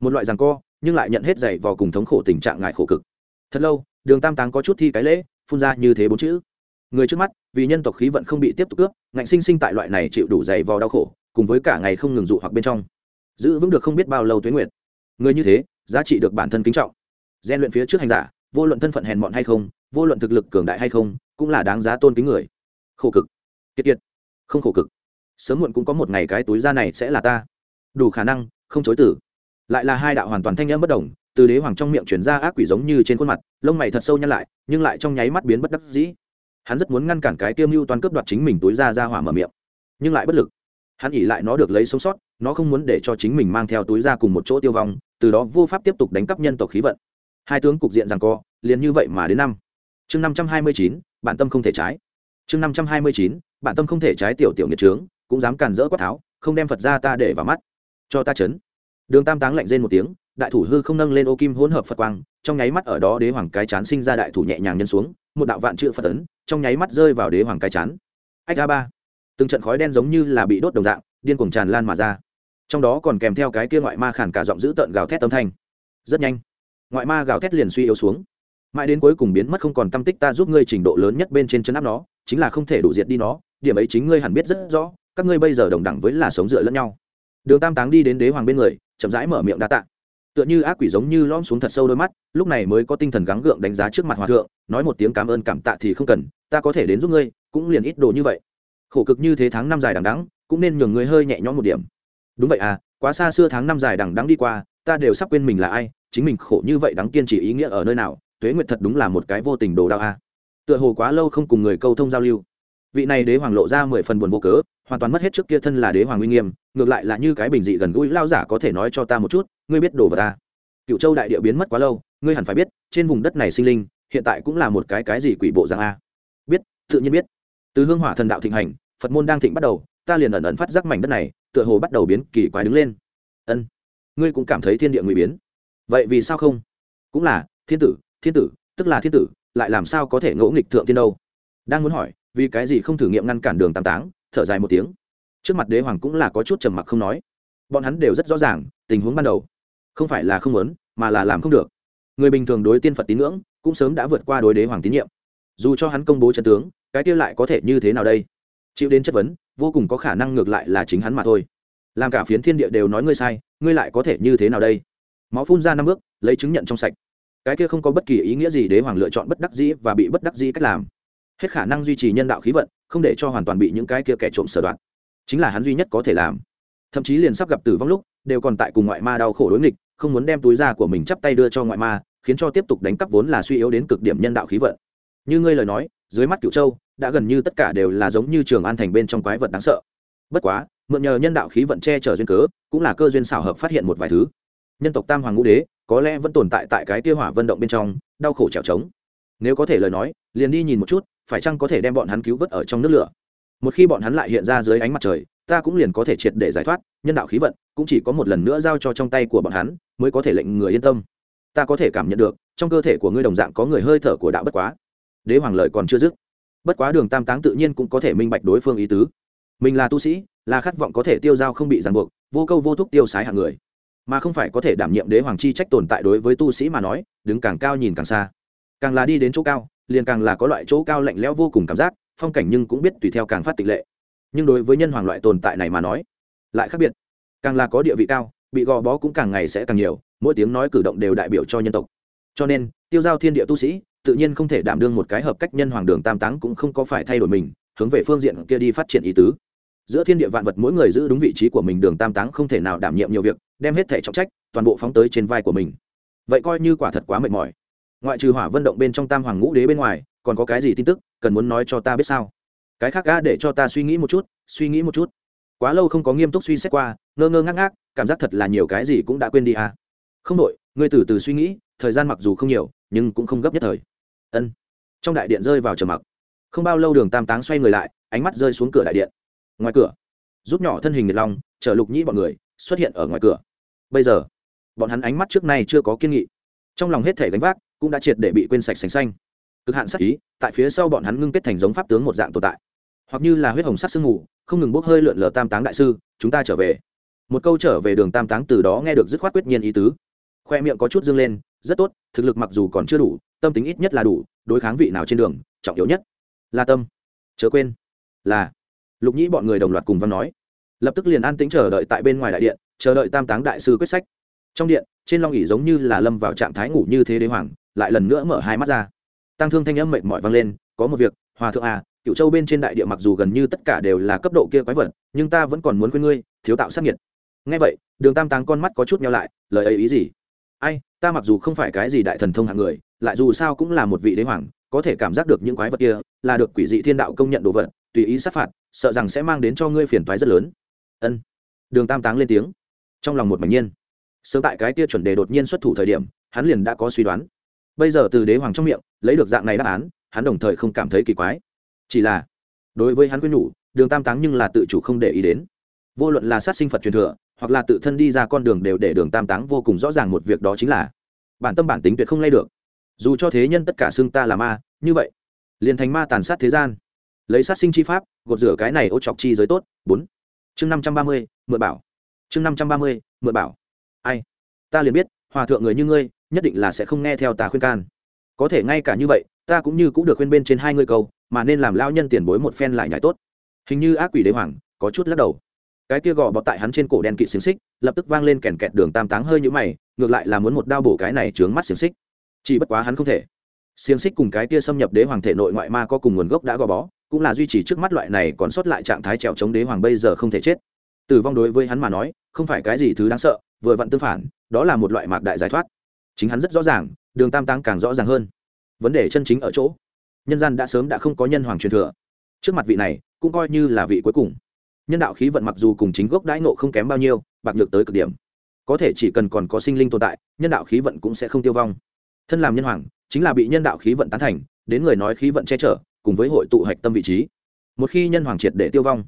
Một loại rằng co, nhưng lại nhận hết dày vào cùng thống khổ tình trạng ngại khổ cực. Thật lâu, đường tam táng có chút thi cái lễ, phun ra như thế bốn chữ. Người trước mắt, vì nhân tộc khí vận không bị tiếp tục cướp, ngạnh sinh sinh tại loại này chịu đủ dày vào đau khổ, cùng với cả ngày không ngừng dụ hoặc bên trong. Giữ vững được không biết bao lâu tuyến nguyện người như thế, giá trị được bản thân kính trọng. Gian luyện phía trước hành giả, vô luận thân phận hèn mọn hay không vô luận thực lực cường đại hay không, cũng là đáng giá tôn kính người. Khổ cực. Kiệt kiệt. Không khổ cực. Sớm muộn cũng có một ngày cái túi da này sẽ là ta. Đủ khả năng, không chối tử lại là hai đạo hoàn toàn thanh âm bất đồng từ đế hoàng trong miệng chuyển ra ác quỷ giống như trên khuôn mặt, lông mày thật sâu nhăn lại, nhưng lại trong nháy mắt biến bất đắc dĩ. Hắn rất muốn ngăn cản cái tiêu mưu toàn cướp đoạt chính mình túi ra ra hỏa mở miệng. Nhưng lại bất lực. Hắn ỉ lại nó được lấy sống sót, nó không muốn để cho chính mình mang theo túi ra cùng một chỗ tiêu vong, từ đó vô pháp tiếp tục đánh cắp nhân tộc khí vận. Hai tướng cục diện rằng co, liền như vậy mà đến năm chương năm trăm hai mươi chín, bản tâm không thể trái. Chương năm trăm hai mươi chín, bản tâm không thể trái tiểu tiểu nghiệt trướng, cũng dám càn rỡ quát tháo, không đem phật ra ta để vào mắt. Cho ta chấn. Đường tam táng lạnh rên một tiếng, đại thủ hư không nâng lên ô kim hỗn hợp phật quang, trong nháy mắt ở đó đế hoàng cái chán sinh ra đại thủ nhẹ nhàng nhân xuống, một đạo vạn chữ phật tấn trong nháy mắt rơi vào đế hoàng cái chán. Ách a ba. Từng trận khói đen giống như là bị đốt đồng dạng, điên cuồng tràn lan mà ra. Trong đó còn kèm theo cái kia ngoại ma khản cả giọng dữ tợn gào thét âm thanh. Rất nhanh, ngoại ma gào thét liền suy yếu xuống mãi đến cuối cùng biến mất không còn tâm tích ta giúp ngươi trình độ lớn nhất bên trên chân áp nó, chính là không thể đủ diệt đi nó, điểm ấy chính ngươi hẳn biết rất rõ, các ngươi bây giờ đồng đẳng với là sống dựa lẫn nhau. Đường tam táng đi đến đế hoàng bên người, chậm rãi mở miệng đa tạ. Tựa như ác quỷ giống như lom xuống thật sâu đôi mắt, lúc này mới có tinh thần gắng gượng đánh giá trước mặt hòa thượng, nói một tiếng cảm ơn cảm tạ thì không cần, ta có thể đến giúp ngươi, cũng liền ít đồ như vậy. Khổ cực như thế tháng năm dài đằng đắng cũng nên nhường ngươi hơi nhẹ nhõm một điểm. Đúng vậy à quá xa xưa tháng năm dài đằng đắng đi qua, ta đều sắp quên mình là ai, chính mình khổ như vậy đáng kiên trì ý nghĩa ở nơi nào tuế nguyệt thật đúng là một cái vô tình đồ đau à. tựa hồ quá lâu không cùng người câu thông giao lưu. Vị này đế hoàng lộ ra mười phần buồn vô cớ, hoàn toàn mất hết trước kia thân là đế hoàng uy nghiêm, ngược lại là như cái bình dị gần gũi lao giả có thể nói cho ta một chút, ngươi biết đồ vật ta cựu châu đại địa biến mất quá lâu, ngươi hẳn phải biết, trên vùng đất này sinh linh, hiện tại cũng là một cái cái gì quỷ bộ dạng a. Biết, tự nhiên biết. Từ hương hỏa thần đạo thịnh hành, phật môn đang thịnh bắt đầu, ta liền ẩn ẩn phát giác mảnh đất này, tựa hồ bắt đầu biến kỳ quái đứng lên. Ân, ngươi cũng cảm thấy thiên địa nguy biến. Vậy vì sao không? Cũng là, thiên tử thiên tử, tức là thiên tử, lại làm sao có thể ngỗ nghịch thượng tiên đâu? Đang muốn hỏi, vì cái gì không thử nghiệm ngăn cản đường tam táng, thở dài một tiếng. Trước mặt đế hoàng cũng là có chút trầm mặc không nói. Bọn hắn đều rất rõ ràng, tình huống ban đầu, không phải là không muốn, mà là làm không được. Người bình thường đối tiên phật tín ngưỡng, cũng sớm đã vượt qua đối đế hoàng tín nhiệm. Dù cho hắn công bố trận tướng, cái kia lại có thể như thế nào đây? Chịu đến chất vấn, vô cùng có khả năng ngược lại là chính hắn mà thôi. Làm cả phiến thiên địa đều nói ngươi sai, ngươi lại có thể như thế nào đây? Máu phun ra năm bước, lấy chứng nhận trong sạch cái kia không có bất kỳ ý nghĩa gì đế hoàng lựa chọn bất đắc dĩ và bị bất đắc dĩ cách làm. Hết khả năng duy trì nhân đạo khí vận, không để cho hoàn toàn bị những cái kia kẻ trộm sở đoạn chính là hắn duy nhất có thể làm. Thậm chí liền sắp gặp tử vong lúc, đều còn tại cùng ngoại ma đau khổ đối nghịch, không muốn đem túi da của mình chắp tay đưa cho ngoại ma, khiến cho tiếp tục đánh cắp vốn là suy yếu đến cực điểm nhân đạo khí vận. Như ngươi lời nói, dưới mắt cựu châu, đã gần như tất cả đều là giống như trường an thành bên trong quái vật đáng sợ. Bất quá, mượn nhờ nhân đạo khí vận che chở duyên cớ, cũng là cơ duyên xảo hợp phát hiện một vài thứ. Nhân tộc tam hoàng ngũ đế có lẽ vẫn tồn tại tại cái tiêu hỏa vận động bên trong, đau khổ trèo trống. Nếu có thể lời nói, liền đi nhìn một chút, phải chăng có thể đem bọn hắn cứu vớt ở trong nước lửa? Một khi bọn hắn lại hiện ra dưới ánh mặt trời, ta cũng liền có thể triệt để giải thoát, nhân đạo khí vận cũng chỉ có một lần nữa giao cho trong tay của bọn hắn, mới có thể lệnh người yên tâm. Ta có thể cảm nhận được, trong cơ thể của ngươi đồng dạng có người hơi thở của đạo bất quá. Đế hoàng lợi còn chưa dứt. Bất quá đường tam táng tự nhiên cũng có thể minh bạch đối phương ý tứ. Mình là tu sĩ, là khát vọng có thể tiêu dao không bị ràng buộc, vô câu vô thúc tiêu sái hạng người mà không phải có thể đảm nhiệm đế hoàng chi trách tồn tại đối với tu sĩ mà nói, đứng càng cao nhìn càng xa. Càng là đi đến chỗ cao, liền càng là có loại chỗ cao lạnh lẽo vô cùng cảm giác, phong cảnh nhưng cũng biết tùy theo càng phát tịch lệ. Nhưng đối với nhân hoàng loại tồn tại này mà nói, lại khác biệt. Càng là có địa vị cao, bị gò bó cũng càng ngày sẽ càng nhiều, mỗi tiếng nói cử động đều đại biểu cho nhân tộc. Cho nên, tiêu giao thiên địa tu sĩ, tự nhiên không thể đảm đương một cái hợp cách nhân hoàng đường tam táng cũng không có phải thay đổi mình, hướng về phương diện kia đi phát triển ý tứ giữa thiên địa vạn vật mỗi người giữ đúng vị trí của mình, đường tam táng không thể nào đảm nhiệm nhiều việc, đem hết thể trọng trách, toàn bộ phóng tới trên vai của mình. Vậy coi như quả thật quá mệt mỏi. Ngoại trừ hỏa vận động bên trong tam hoàng ngũ đế bên ngoài, còn có cái gì tin tức cần muốn nói cho ta biết sao? Cái khác ga để cho ta suy nghĩ một chút, suy nghĩ một chút. Quá lâu không có nghiêm túc suy xét qua, ngơ ngơ ngác ngác, cảm giác thật là nhiều cái gì cũng đã quên đi à. Không đội ngươi từ từ suy nghĩ, thời gian mặc dù không nhiều, nhưng cũng không gấp nhất thời. Ân. Trong đại điện rơi vào trầm mặc. Không bao lâu đường tam táng xoay người lại, ánh mắt rơi xuống cửa đại điện ngoài cửa. Rút nhỏ thân hình nhiệt long, chở lục nhĩ bọn người, xuất hiện ở ngoài cửa. Bây giờ, bọn hắn ánh mắt trước nay chưa có kiên nghị. Trong lòng hết thể gánh vác, cũng đã triệt để bị quên sạch sành xanh. Cực hạn sắc ý, tại phía sau bọn hắn ngưng kết thành giống pháp tướng một dạng tồn tại. Hoặc như là huyết hồng sắc sương mù, không ngừng bốc hơi lượn lờ tam táng đại sư, chúng ta trở về. Một câu trở về đường tam táng từ đó nghe được dứt khoát quyết nhiên ý tứ. Khoe miệng có chút dương lên, rất tốt, thực lực mặc dù còn chưa đủ, tâm tính ít nhất là đủ, đối kháng vị nào trên đường, trọng yếu nhất là tâm. Chớ quên, là lục nhĩ bọn người đồng loạt cùng văn nói. Lập tức liền an tĩnh chờ đợi tại bên ngoài đại điện, chờ đợi tam táng đại sư quyết sách. Trong điện, trên long ỉ giống như là lâm vào trạng thái ngủ như thế đế hoàng, lại lần nữa mở hai mắt ra. Tăng thương thanh âm mệt mỏi vang lên, có một việc, hòa thượng à cựu châu bên trên đại địa mặc dù gần như tất cả đều là cấp độ kia quái vật, nhưng ta vẫn còn muốn khuyên ngươi, thiếu tạo sát nhiệt ngay vậy, đường tam táng con mắt có chút nhau lại, lời ấy ý gì? Ai, ta mặc dù không phải cái gì đại thần thông hạng người, lại dù sao cũng là một vị đế hoàng, có thể cảm giác được những quái vật kia, là được quỷ dị thiên đạo công nhận đồ vật, tùy ý sát phạt sợ rằng sẽ mang đến cho ngươi phiền toái rất lớn. Ân. Đường tam táng lên tiếng. Trong lòng một mảnh nhiên. Sớm tại cái kia chuẩn đề đột nhiên xuất thủ thời điểm, hắn liền đã có suy đoán. Bây giờ từ đế hoàng trong miệng, lấy được dạng này đáp án, hắn đồng thời không cảm thấy kỳ quái. Chỉ là, đối với hắn quyên nhủ, đường tam táng nhưng là tự chủ không để ý đến. Vô luận là sát sinh phật truyền thừa, hoặc là tự thân đi ra con đường đều để đường tam táng vô cùng rõ ràng một việc đó chính là, bản tâm bản tính tuyệt không lay được. Dù cho thế nhân tất cả xưng ta là ma, như vậy, liền thành ma tàn sát thế gian lấy sát sinh chi pháp, gột rửa cái này ô chọc chi giới tốt. Bốn. Chương năm trăm ba mươi, mượn bảo. Chương năm trăm ba mươi, mượn bảo. Ai? Ta liền biết, hòa thượng người như ngươi, nhất định là sẽ không nghe theo ta khuyên can. Có thể ngay cả như vậy, ta cũng như cũng được khuyên bên trên hai ngươi câu, mà nên làm lao nhân tiền bối một phen lại nhảy tốt. Hình như ác quỷ đế hoàng, có chút lắc đầu. Cái kia gò bọt tại hắn trên cổ đen kịt xiềng xích, lập tức vang lên kèn kẹt đường tam táng hơi nhũ mày, ngược lại là muốn một đao bổ cái này trướng mắt xiềng xích. Chỉ bất quá hắn không thể xiềng xích cùng cái kia xâm nhập đế hoàng thể nội ngoại ma có cùng nguồn gốc đã gò bó, cũng là duy trì trước mắt loại này còn sót lại trạng thái trèo chống đế hoàng bây giờ không thể chết. Tử vong đối với hắn mà nói, không phải cái gì thứ đáng sợ, vừa vặn tương phản, đó là một loại mạc đại giải thoát. Chính hắn rất rõ ràng, đường tam tăng càng rõ ràng hơn. Vấn đề chân chính ở chỗ, nhân gian đã sớm đã không có nhân hoàng truyền thừa. Trước mặt vị này, cũng coi như là vị cuối cùng. Nhân đạo khí vận mặc dù cùng chính gốc đãi nộ không kém bao nhiêu, bạc nhược tới cực điểm. Có thể chỉ cần còn có sinh linh tồn tại, nhân đạo khí vận cũng sẽ không tiêu vong thân làm nhân hoàng, chính là bị nhân đạo khí vận tán thành, đến người nói khí vận che chở, cùng với hội tụ hạch tâm vị trí. Một khi nhân hoàng triệt để tiêu vong,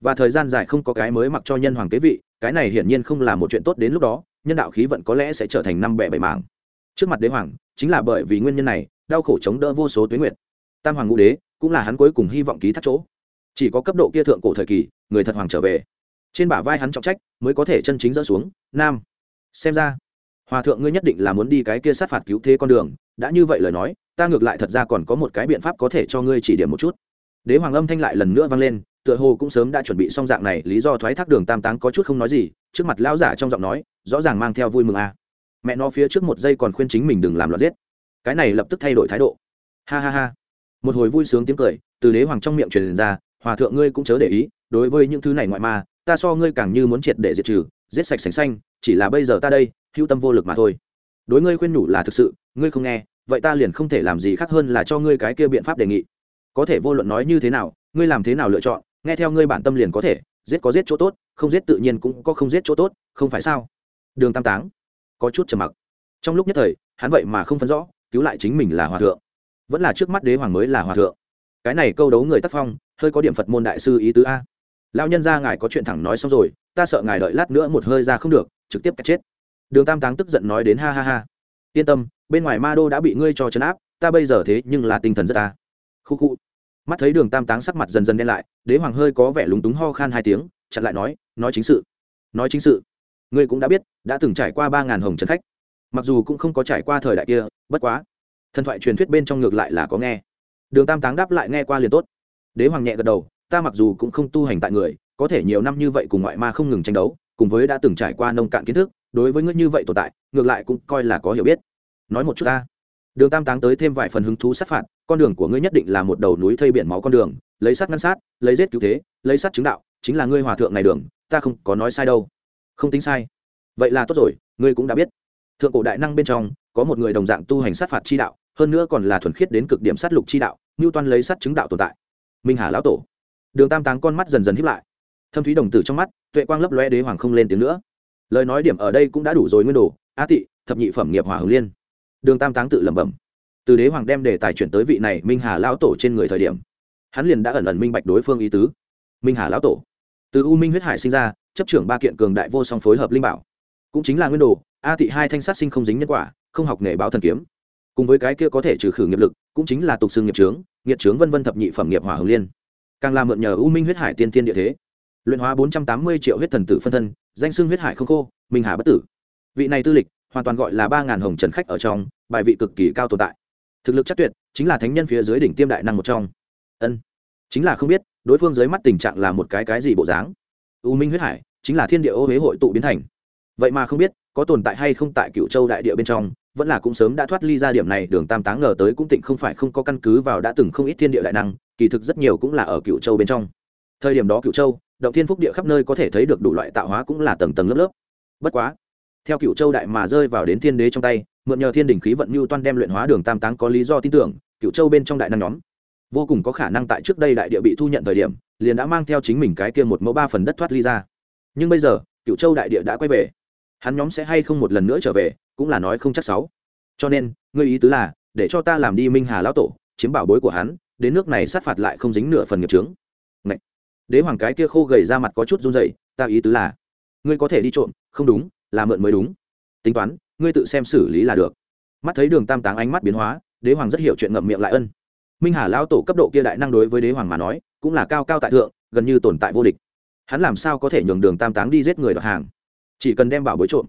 và thời gian dài không có cái mới mặc cho nhân hoàng kế vị, cái này hiển nhiên không là một chuyện tốt đến lúc đó, nhân đạo khí vận có lẽ sẽ trở thành năm bẻ bảy mảng. Trước mặt đế hoàng, chính là bởi vì nguyên nhân này, đau khổ chống đỡ vô số tuyến nguyện tam hoàng ngũ đế, cũng là hắn cuối cùng hy vọng ký thác chỗ. Chỉ có cấp độ kia thượng cổ thời kỳ, người thật hoàng trở về. Trên bả vai hắn trọng trách, mới có thể chân chính dỡ xuống. Nam. Xem ra hòa thượng ngươi nhất định là muốn đi cái kia sát phạt cứu thế con đường, đã như vậy lời nói, ta ngược lại thật ra còn có một cái biện pháp có thể cho ngươi chỉ điểm một chút. Đế hoàng âm thanh lại lần nữa vang lên, tựa hồ cũng sớm đã chuẩn bị xong dạng này, lý do thoái thác đường tam táng có chút không nói gì, trước mặt lão giả trong giọng nói, rõ ràng mang theo vui mừng a. À. mẹ nó phía trước một giây còn khuyên chính mình đừng làm loạn giết. Cái này lập tức thay đổi thái độ. Ha ha ha. Một hồi vui sướng tiếng cười, từ đế hoàng trong miệng truyền ra, hòa thượng ngươi cũng chớ để ý, đối với những thứ này ngoại ma, ta so ngươi càng như muốn triệt để diệt trừ, giết sạch sành xanh chỉ là bây giờ ta đây, hữu tâm vô lực mà thôi. Đối ngươi khuyên nhủ là thực sự, ngươi không nghe, vậy ta liền không thể làm gì khác hơn là cho ngươi cái kia biện pháp đề nghị. Có thể vô luận nói như thế nào, ngươi làm thế nào lựa chọn, nghe theo ngươi bản tâm liền có thể, giết có giết chỗ tốt, không giết tự nhiên cũng có không giết chỗ tốt, không phải sao? Đường tam táng, có chút trầm mặc. Trong lúc nhất thời, hắn vậy mà không phân rõ, cứu lại chính mình là hòa thượng. Vẫn là trước mắt đế hoàng mới là hòa thượng. Cái này câu đấu người tác phong, hơi có điểm phật môn đại sư ý tứ a. Lão nhân ra ngài có chuyện thẳng nói xong rồi, ta sợ ngài đợi lát nữa một hơi ra không được trực tiếp cắt chết. Đường tam táng tức giận nói đến ha ha ha. Yên tâm, bên ngoài ma đô đã bị ngươi cho chấn áp, ta bây giờ thế nhưng là tinh thần rất ta. Khu khu. Mắt thấy đường tam táng sắc mặt dần dần đen lại, đế hoàng hơi có vẻ lúng túng ho khan hai tiếng, chặn lại nói nói chính sự. Nói chính sự. Ngươi cũng đã biết, đã từng trải qua ba ngàn hồng trần khách. Mặc dù cũng không có trải qua thời đại kia, bất quá, thần thoại truyền thuyết bên trong ngược lại là có nghe. Đường tam táng đáp lại nghe qua liền tốt. Đế hoàng nhẹ gật đầu, ta mặc dù cũng không tu hành tại người, có thể nhiều năm như vậy cùng ngoại ma không ngừng tranh đấu cùng với đã từng trải qua nông cạn kiến thức, đối với ngươi như vậy tồn tại, ngược lại cũng coi là có hiểu biết. Nói một chút ta. Đường tam táng tới thêm vài phần hứng thú sát phạt, con đường của ngươi nhất định là một đầu núi thây biển máu con đường, lấy sát ngăn sát, lấy giết cứu thế, lấy sát chứng đạo, chính là ngươi hòa thượng này đường, ta không có nói sai đâu. Không tính sai. Vậy là tốt rồi, ngươi cũng đã biết. Thượng cổ đại năng bên trong, có một người đồng dạng tu hành sát phạt chi đạo, hơn nữa còn là thuần khiết đến cực điểm sát lục chi đạo như toan lấy sát chứng đạo tồn tại. Minh hà lão tổ. Đường tam táng con mắt dần dần hiếp lại thâm thúy đồng tử trong mắt, tuệ quang lấp loe đế hoàng không lên tiếng nữa. Lời nói điểm ở đây cũng đã đủ rồi nguyên đồ, á tị, thập nhị phẩm nghiệp hỏa hồng liên. Đường tam táng tự lẩm bẩm. Từ đế hoàng đem đề tài chuyển tới vị này minh hà lão tổ trên người thời điểm, hắn liền đã ẩn ẩn minh bạch đối phương ý tứ. Minh hà lão tổ. Từ u minh huyết hải sinh ra, chấp trưởng ba kiện cường đại vô song phối hợp linh bảo. Cũng chính là nguyên đồ a tị hai thanh sát sinh không dính nhân quả, không học nghề báo thần kiếm. Cùng với cái kia có thể trừ khử nghiệp lực, cũng chính là tục xương nghiệp trướng nghiệp trướng vân vân thập nhị phẩm nghiệp hỏa hồng liên. Càng là mượn nhờ u minh huyết hải tiên tiên địa thế luyện hóa bốn trăm tám mươi triệu huyết thần tử phân thân, danh xưng huyết hải không khô, minh hà bất tử. Vị này tư lịch hoàn toàn gọi là ba ngàn hồng trần khách ở trong, bài vị cực kỳ cao tồn tại. Thực lực chắc tuyệt, chính là thánh nhân phía dưới đỉnh tiêm đại năng một trong. Ân, chính là không biết, đối phương dưới mắt tình trạng là một cái cái gì bộ dáng. U minh huyết hải chính là thiên địa ô huế hội tụ biến thành. Vậy mà không biết, có tồn tại hay không tại cựu châu đại địa bên trong, vẫn là cũng sớm đã thoát ly ra điểm này, đường tam táng ngờ tới cũng tịnh không phải không có căn cứ vào đã từng không ít thiên địa đại năng, kỳ thực rất nhiều cũng là ở cựu châu bên trong. Thời điểm đó cựu châu động thiên phúc địa khắp nơi có thể thấy được đủ loại tạo hóa cũng là tầng tầng lớp lớp. Bất quá, theo cựu châu đại mà rơi vào đến thiên đế trong tay, mượn nhờ thiên đình khí vận mưu toan đem luyện hóa đường tam táng có lý do tin tưởng cựu châu bên trong đại năng nhóm vô cùng có khả năng tại trước đây đại địa bị thu nhận thời điểm, liền đã mang theo chính mình cái kia một mẫu ba phần đất thoát ly ra. Nhưng bây giờ cựu châu đại địa đã quay về. Hắn nhóm sẽ hay không một lần nữa trở về, cũng là nói không chắc sáu. Cho nên, ngươi ý tứ là, để cho ta làm đi minh hà lão tổ, chiếm bảo bối của hắn, đến nước này sát phạt lại không dính nửa phần nghiệp trướng đế hoàng cái kia khô gầy ra mặt có chút run rẩy, ta ý tứ là, ngươi có thể đi trộm, không đúng, là mượn mới đúng. Tính toán, ngươi tự xem xử lý là được. Mắt thấy đường tam táng ánh mắt biến hóa, đế hoàng rất hiểu chuyện ngậm miệng lại ân. Minh hà lao tổ cấp độ kia đại năng đối với đế hoàng mà nói, cũng là cao cao tại thượng, gần như tồn tại vô địch. Hắn làm sao có thể nhường đường tam táng đi giết người đoạt hàng? Chỉ cần đem bảo bối trộm.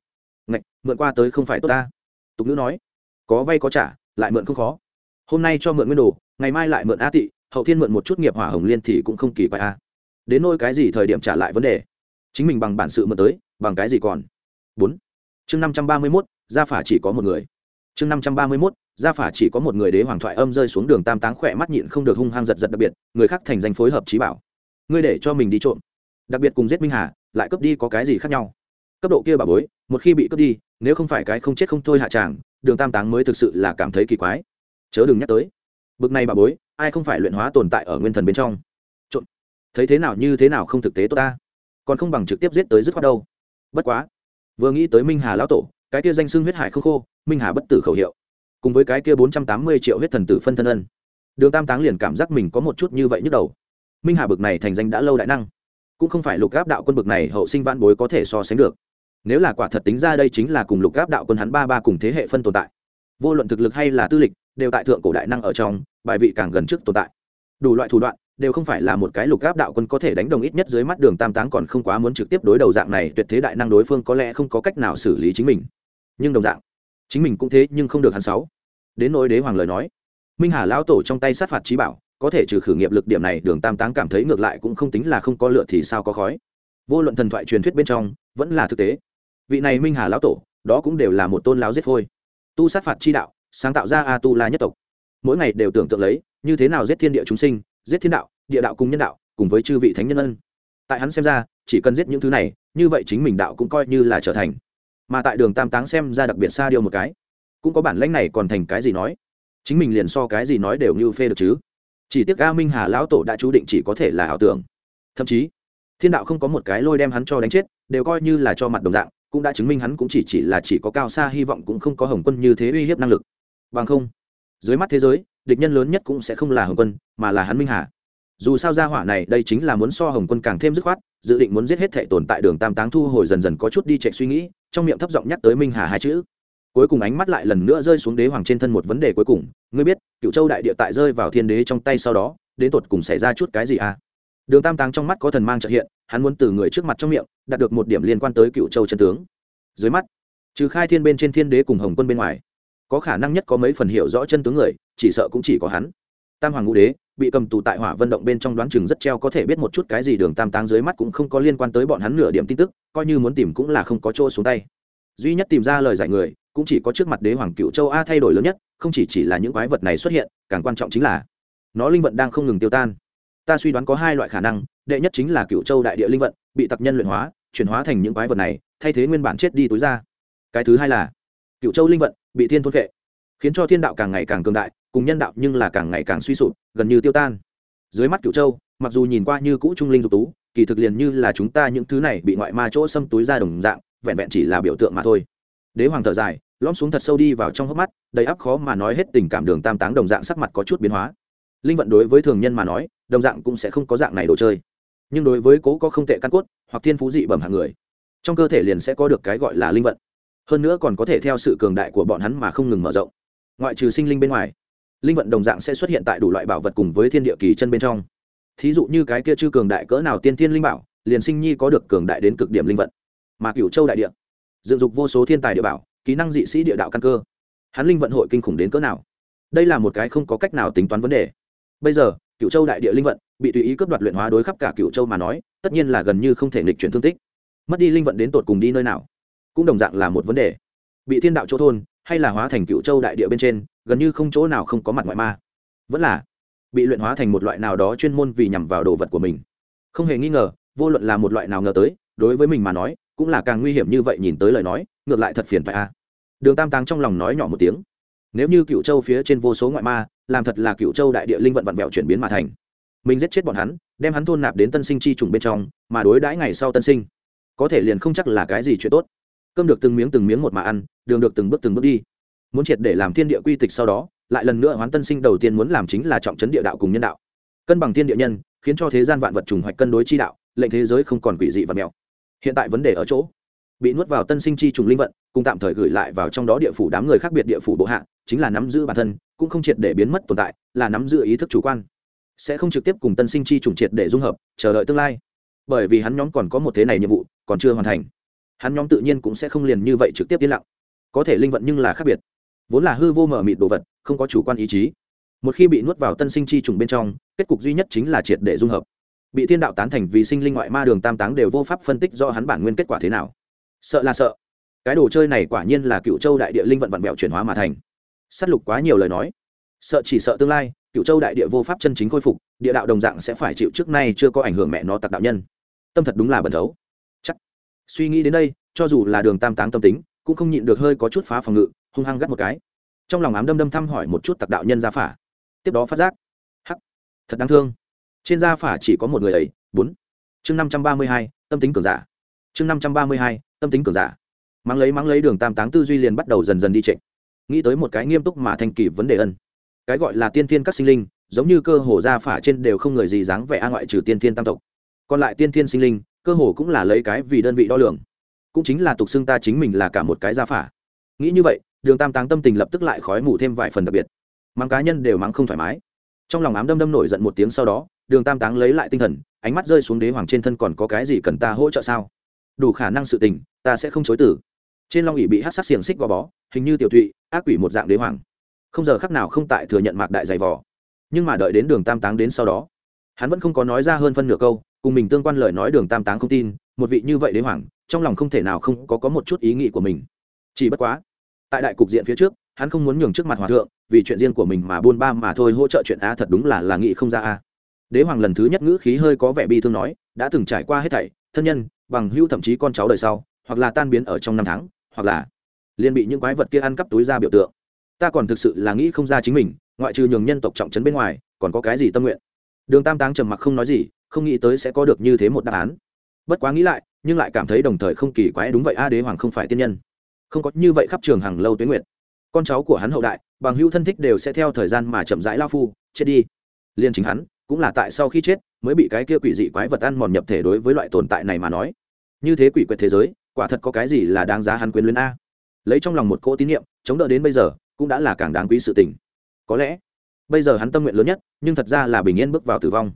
Ngạch, mượn qua tới không phải tốt ta. Tục ngữ nói, có vay có trả, lại mượn không khó. Hôm nay cho mượn nguyên đồ, ngày mai lại mượn a tị, hậu thiên mượn một chút nghiệp hỏa hồng liên thì cũng không kỳ quái a đến nôi cái gì thời điểm trả lại vấn đề? Chính mình bằng bản sự mượn tới, bằng cái gì còn? Bốn. Chương năm trăm ba mươi mốt, gia phả chỉ có một người. Chương năm trăm ba mươi mốt, gia phả chỉ có một người đế hoàng thoại âm rơi xuống đường tam táng khỏe mắt nhịn không được hung hăng giật giật đặc biệt, người khác thành danh phối hợp trí bảo. Ngươi để cho mình đi trộm. Đặc biệt cùng giết minh hà, lại cướp đi có cái gì khác nhau? Cấp độ kia bà bối, một khi bị cướp đi, nếu không phải cái không chết không thôi hạ tràng, đường tam táng mới thực sự là cảm thấy kỳ quái. Chớ đừng nhắc tới. Bực này bà bối, ai không phải luyện hóa tồn tại ở nguyên thần bên trong? Thấy thế nào như thế nào không thực tế tốt ta? Còn không bằng trực tiếp giết tới dứt khoát đâu. Bất quá, vừa nghĩ tới minh hà lão tổ, cái kia danh xưng huyết hải không khô, minh hà bất tử khẩu hiệu. Cùng với cái kia bốn trăm tám mươi triệu huyết thần tử phân thân ân, đường tam táng liền cảm giác mình có một chút như vậy nhức đầu. Minh hà bực này thành danh đã lâu đại năng, cũng không phải lục gáp đạo quân bực này hậu sinh vãn bối có thể so sánh được. Nếu là quả thật tính ra đây chính là cùng lục gáp đạo quân hắn ba ba cùng thế hệ phân tồn tại, vô luận thực lực hay là tư lịch, đều tại thượng cổ đại năng ở trong, bài vị càng gần trước tồn tại. Đủ loại thủ đoạn đều không phải là một cái lục gáp đạo quân có thể đánh đồng ít nhất dưới mắt đường tam táng còn không quá muốn trực tiếp đối đầu dạng này, tuyệt thế đại năng đối phương có lẽ không có cách nào xử lý chính mình. Nhưng đồng dạng, chính mình cũng thế nhưng không được hắn sáu. Đến nỗi đế hoàng lời nói, minh hà lão tổ trong tay sát phạt trí bảo, có thể trừ khử nghiệp lực điểm này, đường tam táng cảm thấy ngược lại cũng không tính là không có lựa thì sao có khói. Vô luận thần thoại truyền thuyết bên trong, vẫn là thực tế. Vị này minh hà lão tổ, đó cũng đều là một tôn lão giết phôi. Tu sát phạt chi đạo, sáng tạo ra a tu la nhất tộc. Mỗi ngày đều tưởng tượng lấy, như thế nào giết thiên địa chúng sinh giết thiên đạo, địa đạo cùng nhân đạo, cùng với chư vị thánh nhân ân. Tại hắn xem ra, chỉ cần giết những thứ này, như vậy chính mình đạo cũng coi như là trở thành. Mà tại đường tam táng xem ra đặc biệt xa điều một cái. Cũng có bản lãnh này còn thành cái gì nói? Chính mình liền so cái gì nói đều như phê được chứ. Chỉ tiếc a minh hà lão tổ đã chú định chỉ có thể là ảo tưởng. Thậm chí, thiên đạo không có một cái lôi đem hắn cho đánh chết, đều coi như là cho mặt đồng dạng, cũng đã chứng minh hắn cũng chỉ chỉ là chỉ có cao xa hy vọng cũng không có hồng quân như thế uy hiếp năng lực. Bằng không, dưới mắt thế giới địch nhân lớn nhất cũng sẽ không là hồng quân, mà là hắn minh hà. Dù sao gia hỏa này đây chính là muốn so hồng quân càng thêm dứt khoát, dự định muốn giết hết thệ tồn tại đường tam táng thu hồi dần dần có chút đi chạy suy nghĩ, trong miệng thấp giọng nhắc tới minh hà hai chữ. Cuối cùng ánh mắt lại lần nữa rơi xuống đế hoàng trên thân một vấn đề cuối cùng, ngươi biết cựu châu đại địa tại rơi vào thiên đế trong tay sau đó, đến tột cùng xảy ra chút cái gì à? Đường tam táng trong mắt có thần mang trợ hiện, hắn muốn từ người trước mặt trong miệng, đạt được một điểm liên quan tới cựu châu chân tướng. Dưới mắt, trừ khai thiên bên trên thiên đế cùng hồng quân bên ngoài có khả năng nhất có mấy phần hiểu rõ chân tướng người, chỉ sợ cũng chỉ có hắn. Tam hoàng ngũ đế, bị cầm tù tại hỏa vận động bên trong đoán chừng rất treo có thể biết một chút cái gì đường tam táng dưới mắt cũng không có liên quan tới bọn hắn nửa điểm tin tức, coi như muốn tìm cũng là không có chỗ xuống tay. Duy nhất tìm ra lời giải người, cũng chỉ có trước mặt đế hoàng cựu châu a thay đổi lớn nhất, không chỉ chỉ là những quái vật này xuất hiện, càng quan trọng chính là nó linh vận đang không ngừng tiêu tan. Ta suy đoán có hai loại khả năng, đệ nhất chính là cựu châu đại địa linh vận, bị tặc nhân luyện hóa, chuyển hóa thành những quái vật này, thay thế nguyên bản chết đi tối ra. Cái thứ hai là cựu châu linh vận bị thiên thôn vệ khiến cho thiên đạo càng ngày càng cường đại, cùng nhân đạo nhưng là càng ngày càng suy sụp, gần như tiêu tan. Dưới mắt cựu châu, mặc dù nhìn qua như cũ trung linh dục tú, kỳ thực liền như là chúng ta những thứ này bị ngoại ma chỗ xâm túi ra đồng dạng, vẹn vẹn chỉ là biểu tượng mà thôi. Đế hoàng thở dài, lõm xuống thật sâu đi vào trong hốc mắt, đầy áp khó mà nói hết tình cảm đường tam táng đồng dạng sắc mặt có chút biến hóa. Linh vận đối với thường nhân mà nói, đồng dạng cũng sẽ không có dạng này đồ chơi. Nhưng đối với cố có không tệ căn cốt, hoặc thiên phú dị bẩm hạng người, trong cơ thể liền sẽ có được cái gọi là linh vận hơn nữa còn có thể theo sự cường đại của bọn hắn mà không ngừng mở rộng. Ngoại trừ sinh linh bên ngoài, linh vận đồng dạng sẽ xuất hiện tại đủ loại bảo vật cùng với thiên địa kỳ chân bên trong. Thí dụ như cái kia chư cường đại cỡ nào tiên thiên linh bảo, liền sinh nhi có được cường đại đến cực điểm linh vận. Mà cửu châu đại địa, dựng dục vô số thiên tài địa bảo, kỹ năng dị sĩ địa đạo căn cơ. Hắn linh vận hội kinh khủng đến cỡ nào? Đây là một cái không có cách nào tính toán vấn đề. Bây giờ cựu châu đại địa linh vận bị tùy ý cướp đoạt luyện hóa đối khắp cả cựu châu mà nói, tất nhiên là gần như không thể nghịch chuyển thương tích. Mất đi linh vận đến tột cùng đi nơi nào? Cũng đồng dạng là một vấn đề. Bị thiên đạo chỗ thôn, hay là hóa thành cựu châu đại địa bên trên, gần như không chỗ nào không có mặt ngoại ma. Vẫn là bị luyện hóa thành một loại nào đó chuyên môn vì nhằm vào đồ vật của mình. Không hề nghi ngờ, vô luận là một loại nào ngờ tới, đối với mình mà nói, cũng là càng nguy hiểm như vậy nhìn tới lời nói, ngược lại thật phiền phải a. Đường tam táng trong lòng nói nhỏ một tiếng. Nếu như cựu châu phía trên vô số ngoại ma, làm thật là cựu châu đại địa linh vận vặn vẹo chuyển biến mà thành. Mình giết chết bọn hắn, đem hắn thôn nạp đến tân sinh chi trùng bên trong, mà đối đãi ngày sau tân sinh, có thể liền không chắc là cái gì chuyện tốt cơm được từng miếng từng miếng một mà ăn, đường được từng bước từng bước đi. Muốn triệt để làm thiên địa quy tịch sau đó, lại lần nữa hoán tân sinh đầu tiên muốn làm chính là trọng chấn địa đạo cùng nhân đạo. Cân bằng thiên địa nhân, khiến cho thế gian vạn vật trùng hoạch cân đối chi đạo, lệnh thế giới không còn quỷ dị và mèo. Hiện tại vấn đề ở chỗ, bị nuốt vào tân sinh chi trùng linh vận, cùng tạm thời gửi lại vào trong đó địa phủ đám người khác biệt địa phủ bộ hạ, chính là nắm giữ bản thân, cũng không triệt để biến mất tồn tại, là nắm giữ ý thức chủ quan. Sẽ không trực tiếp cùng tân sinh chi trùng triệt để dung hợp, chờ đợi tương lai. Bởi vì hắn nhóm còn có một thế này nhiệm vụ, còn chưa hoàn thành hắn nhóm tự nhiên cũng sẽ không liền như vậy trực tiếp yên lặng. Có thể linh vận nhưng là khác biệt. Vốn là hư vô mở mịt đồ vật, không có chủ quan ý chí. Một khi bị nuốt vào tân sinh chi trùng bên trong, kết cục duy nhất chính là triệt để dung hợp. Bị thiên đạo tán thành vì sinh linh ngoại ma đường tam táng đều vô pháp phân tích do hắn bản nguyên kết quả thế nào. Sợ là sợ. Cái đồ chơi này quả nhiên là cựu châu đại địa linh vận vận mẹo chuyển hóa mà thành. S á t lục quá nhiều lời nói. Sợ chỉ sợ tương lai, cựu châu đại địa vô pháp chân chính khôi phục, địa đạo đồng dạng sẽ phải chịu trước nay chưa có ảnh hưởng mẹ nó tặc đạo nhân. Tâm thật đúng là bẩn thấu suy nghĩ đến đây, cho dù là đường tam táng tâm tính, cũng không nhịn được hơi có chút phá phòng ngự, hung hăng gắt một cái. Trong lòng ám đâm đâm thăm hỏi một chút tặc đạo nhân gia phả. Tiếp đó phát giác, hắc, thật đáng thương. Trên gia phả chỉ có một người ấy, bốn. Chương năm trăm ba mươi hai, tâm tính cường giả. Chương năm trăm ba mươi hai, tâm tính cường giả. Mắng lấy mắng lấy đường tam táng tư duy liền bắt đầu dần dần đi trịnh nghĩ tới một cái nghiêm túc mà thành kỳ vấn đề ân. Cái gọi là tiên thiên các sinh linh, giống như cơ hồ gia phả trên đều không người gì dáng vẻ a ngoại trừ tiên thiên tam tộc. Còn lại tiên thiên sinh linh cơ hồ cũng là lấy cái vì đơn vị đo lường. Cũng chính là tục xưng ta chính mình là cả một cái gia phả. Nghĩ như vậy, đường tam táng tâm tình lập tức lại khói mù thêm vài phần đặc biệt. Mắng cá nhân đều mắng không thoải mái. Trong lòng ám đâm đâm nổi giận một tiếng sau đó, đường tam táng lấy lại tinh thần, ánh mắt rơi xuống đế hoàng trên thân còn có cái gì cần ta hỗ trợ sao? Đủ khả năng sự tình, ta sẽ không chối tử trên long ỉ bị hát sắc xiềng xích gò bó, hình như tiểu thụy ác quỷ một dạng đế hoàng. Không giờ khắc nào không tại thừa nhận mạc đại dày vò. Nhưng mà đợi đến đường tam táng đến sau đó, hắn vẫn không có nói ra hơn phân nửa câu cùng mình tương quan lời nói đường tam táng không tin, một vị như vậy đế hoàng, trong lòng không thể nào không có có một chút ý nghĩ của mình. Chỉ bất quá, tại đại cục diện phía trước, hắn không muốn nhường trước mặt hòa thượng, vì chuyện riêng của mình mà buôn ba mà thôi hỗ trợ chuyện a thật đúng là là nghị không ra a. Đế hoàng lần thứ nhất ngữ khí hơi có vẻ bi thương nói, đã từng trải qua hết thảy, thân nhân, bằng hữu thậm chí con cháu đời sau, hoặc là tan biến ở trong năm tháng, hoặc là liền bị những quái vật kia ăn cắp túi ra biểu tượng. Ta còn thực sự là nghĩ không ra chính mình, ngoại trừ nhường nhân tộc trọng trấn bên ngoài, còn có cái gì tâm nguyện? Đường tam táng trầm mặc không nói gì không nghĩ tới sẽ có được như thế một đáp án. Bất quá nghĩ lại, nhưng lại cảm thấy đồng thời không kỳ quái đúng vậy, a đế hoàng không phải tiên nhân. Không có như vậy khắp trường hàng lâu tuyến nguyện con cháu của hắn hậu đại, bằng hữu thân thích đều sẽ theo thời gian mà chậm rãi lao phu, chết đi. Liên chính hắn, cũng là tại sau khi chết, mới bị cái kia quỷ dị quái vật ăn mòn nhập thể đối với loại tồn tại này mà nói. Như thế quỷ quyệt thế giới, quả thật có cái gì là đáng giá hắn quyến luyến a. Lấy trong lòng một cỗ tín nhiệm chống đỡ đến bây giờ, cũng đã là càng đáng quý sự tình. Có lẽ, bây giờ hắn tâm nguyện lớn nhất, nhưng thật ra là bình yên bước vào tử vong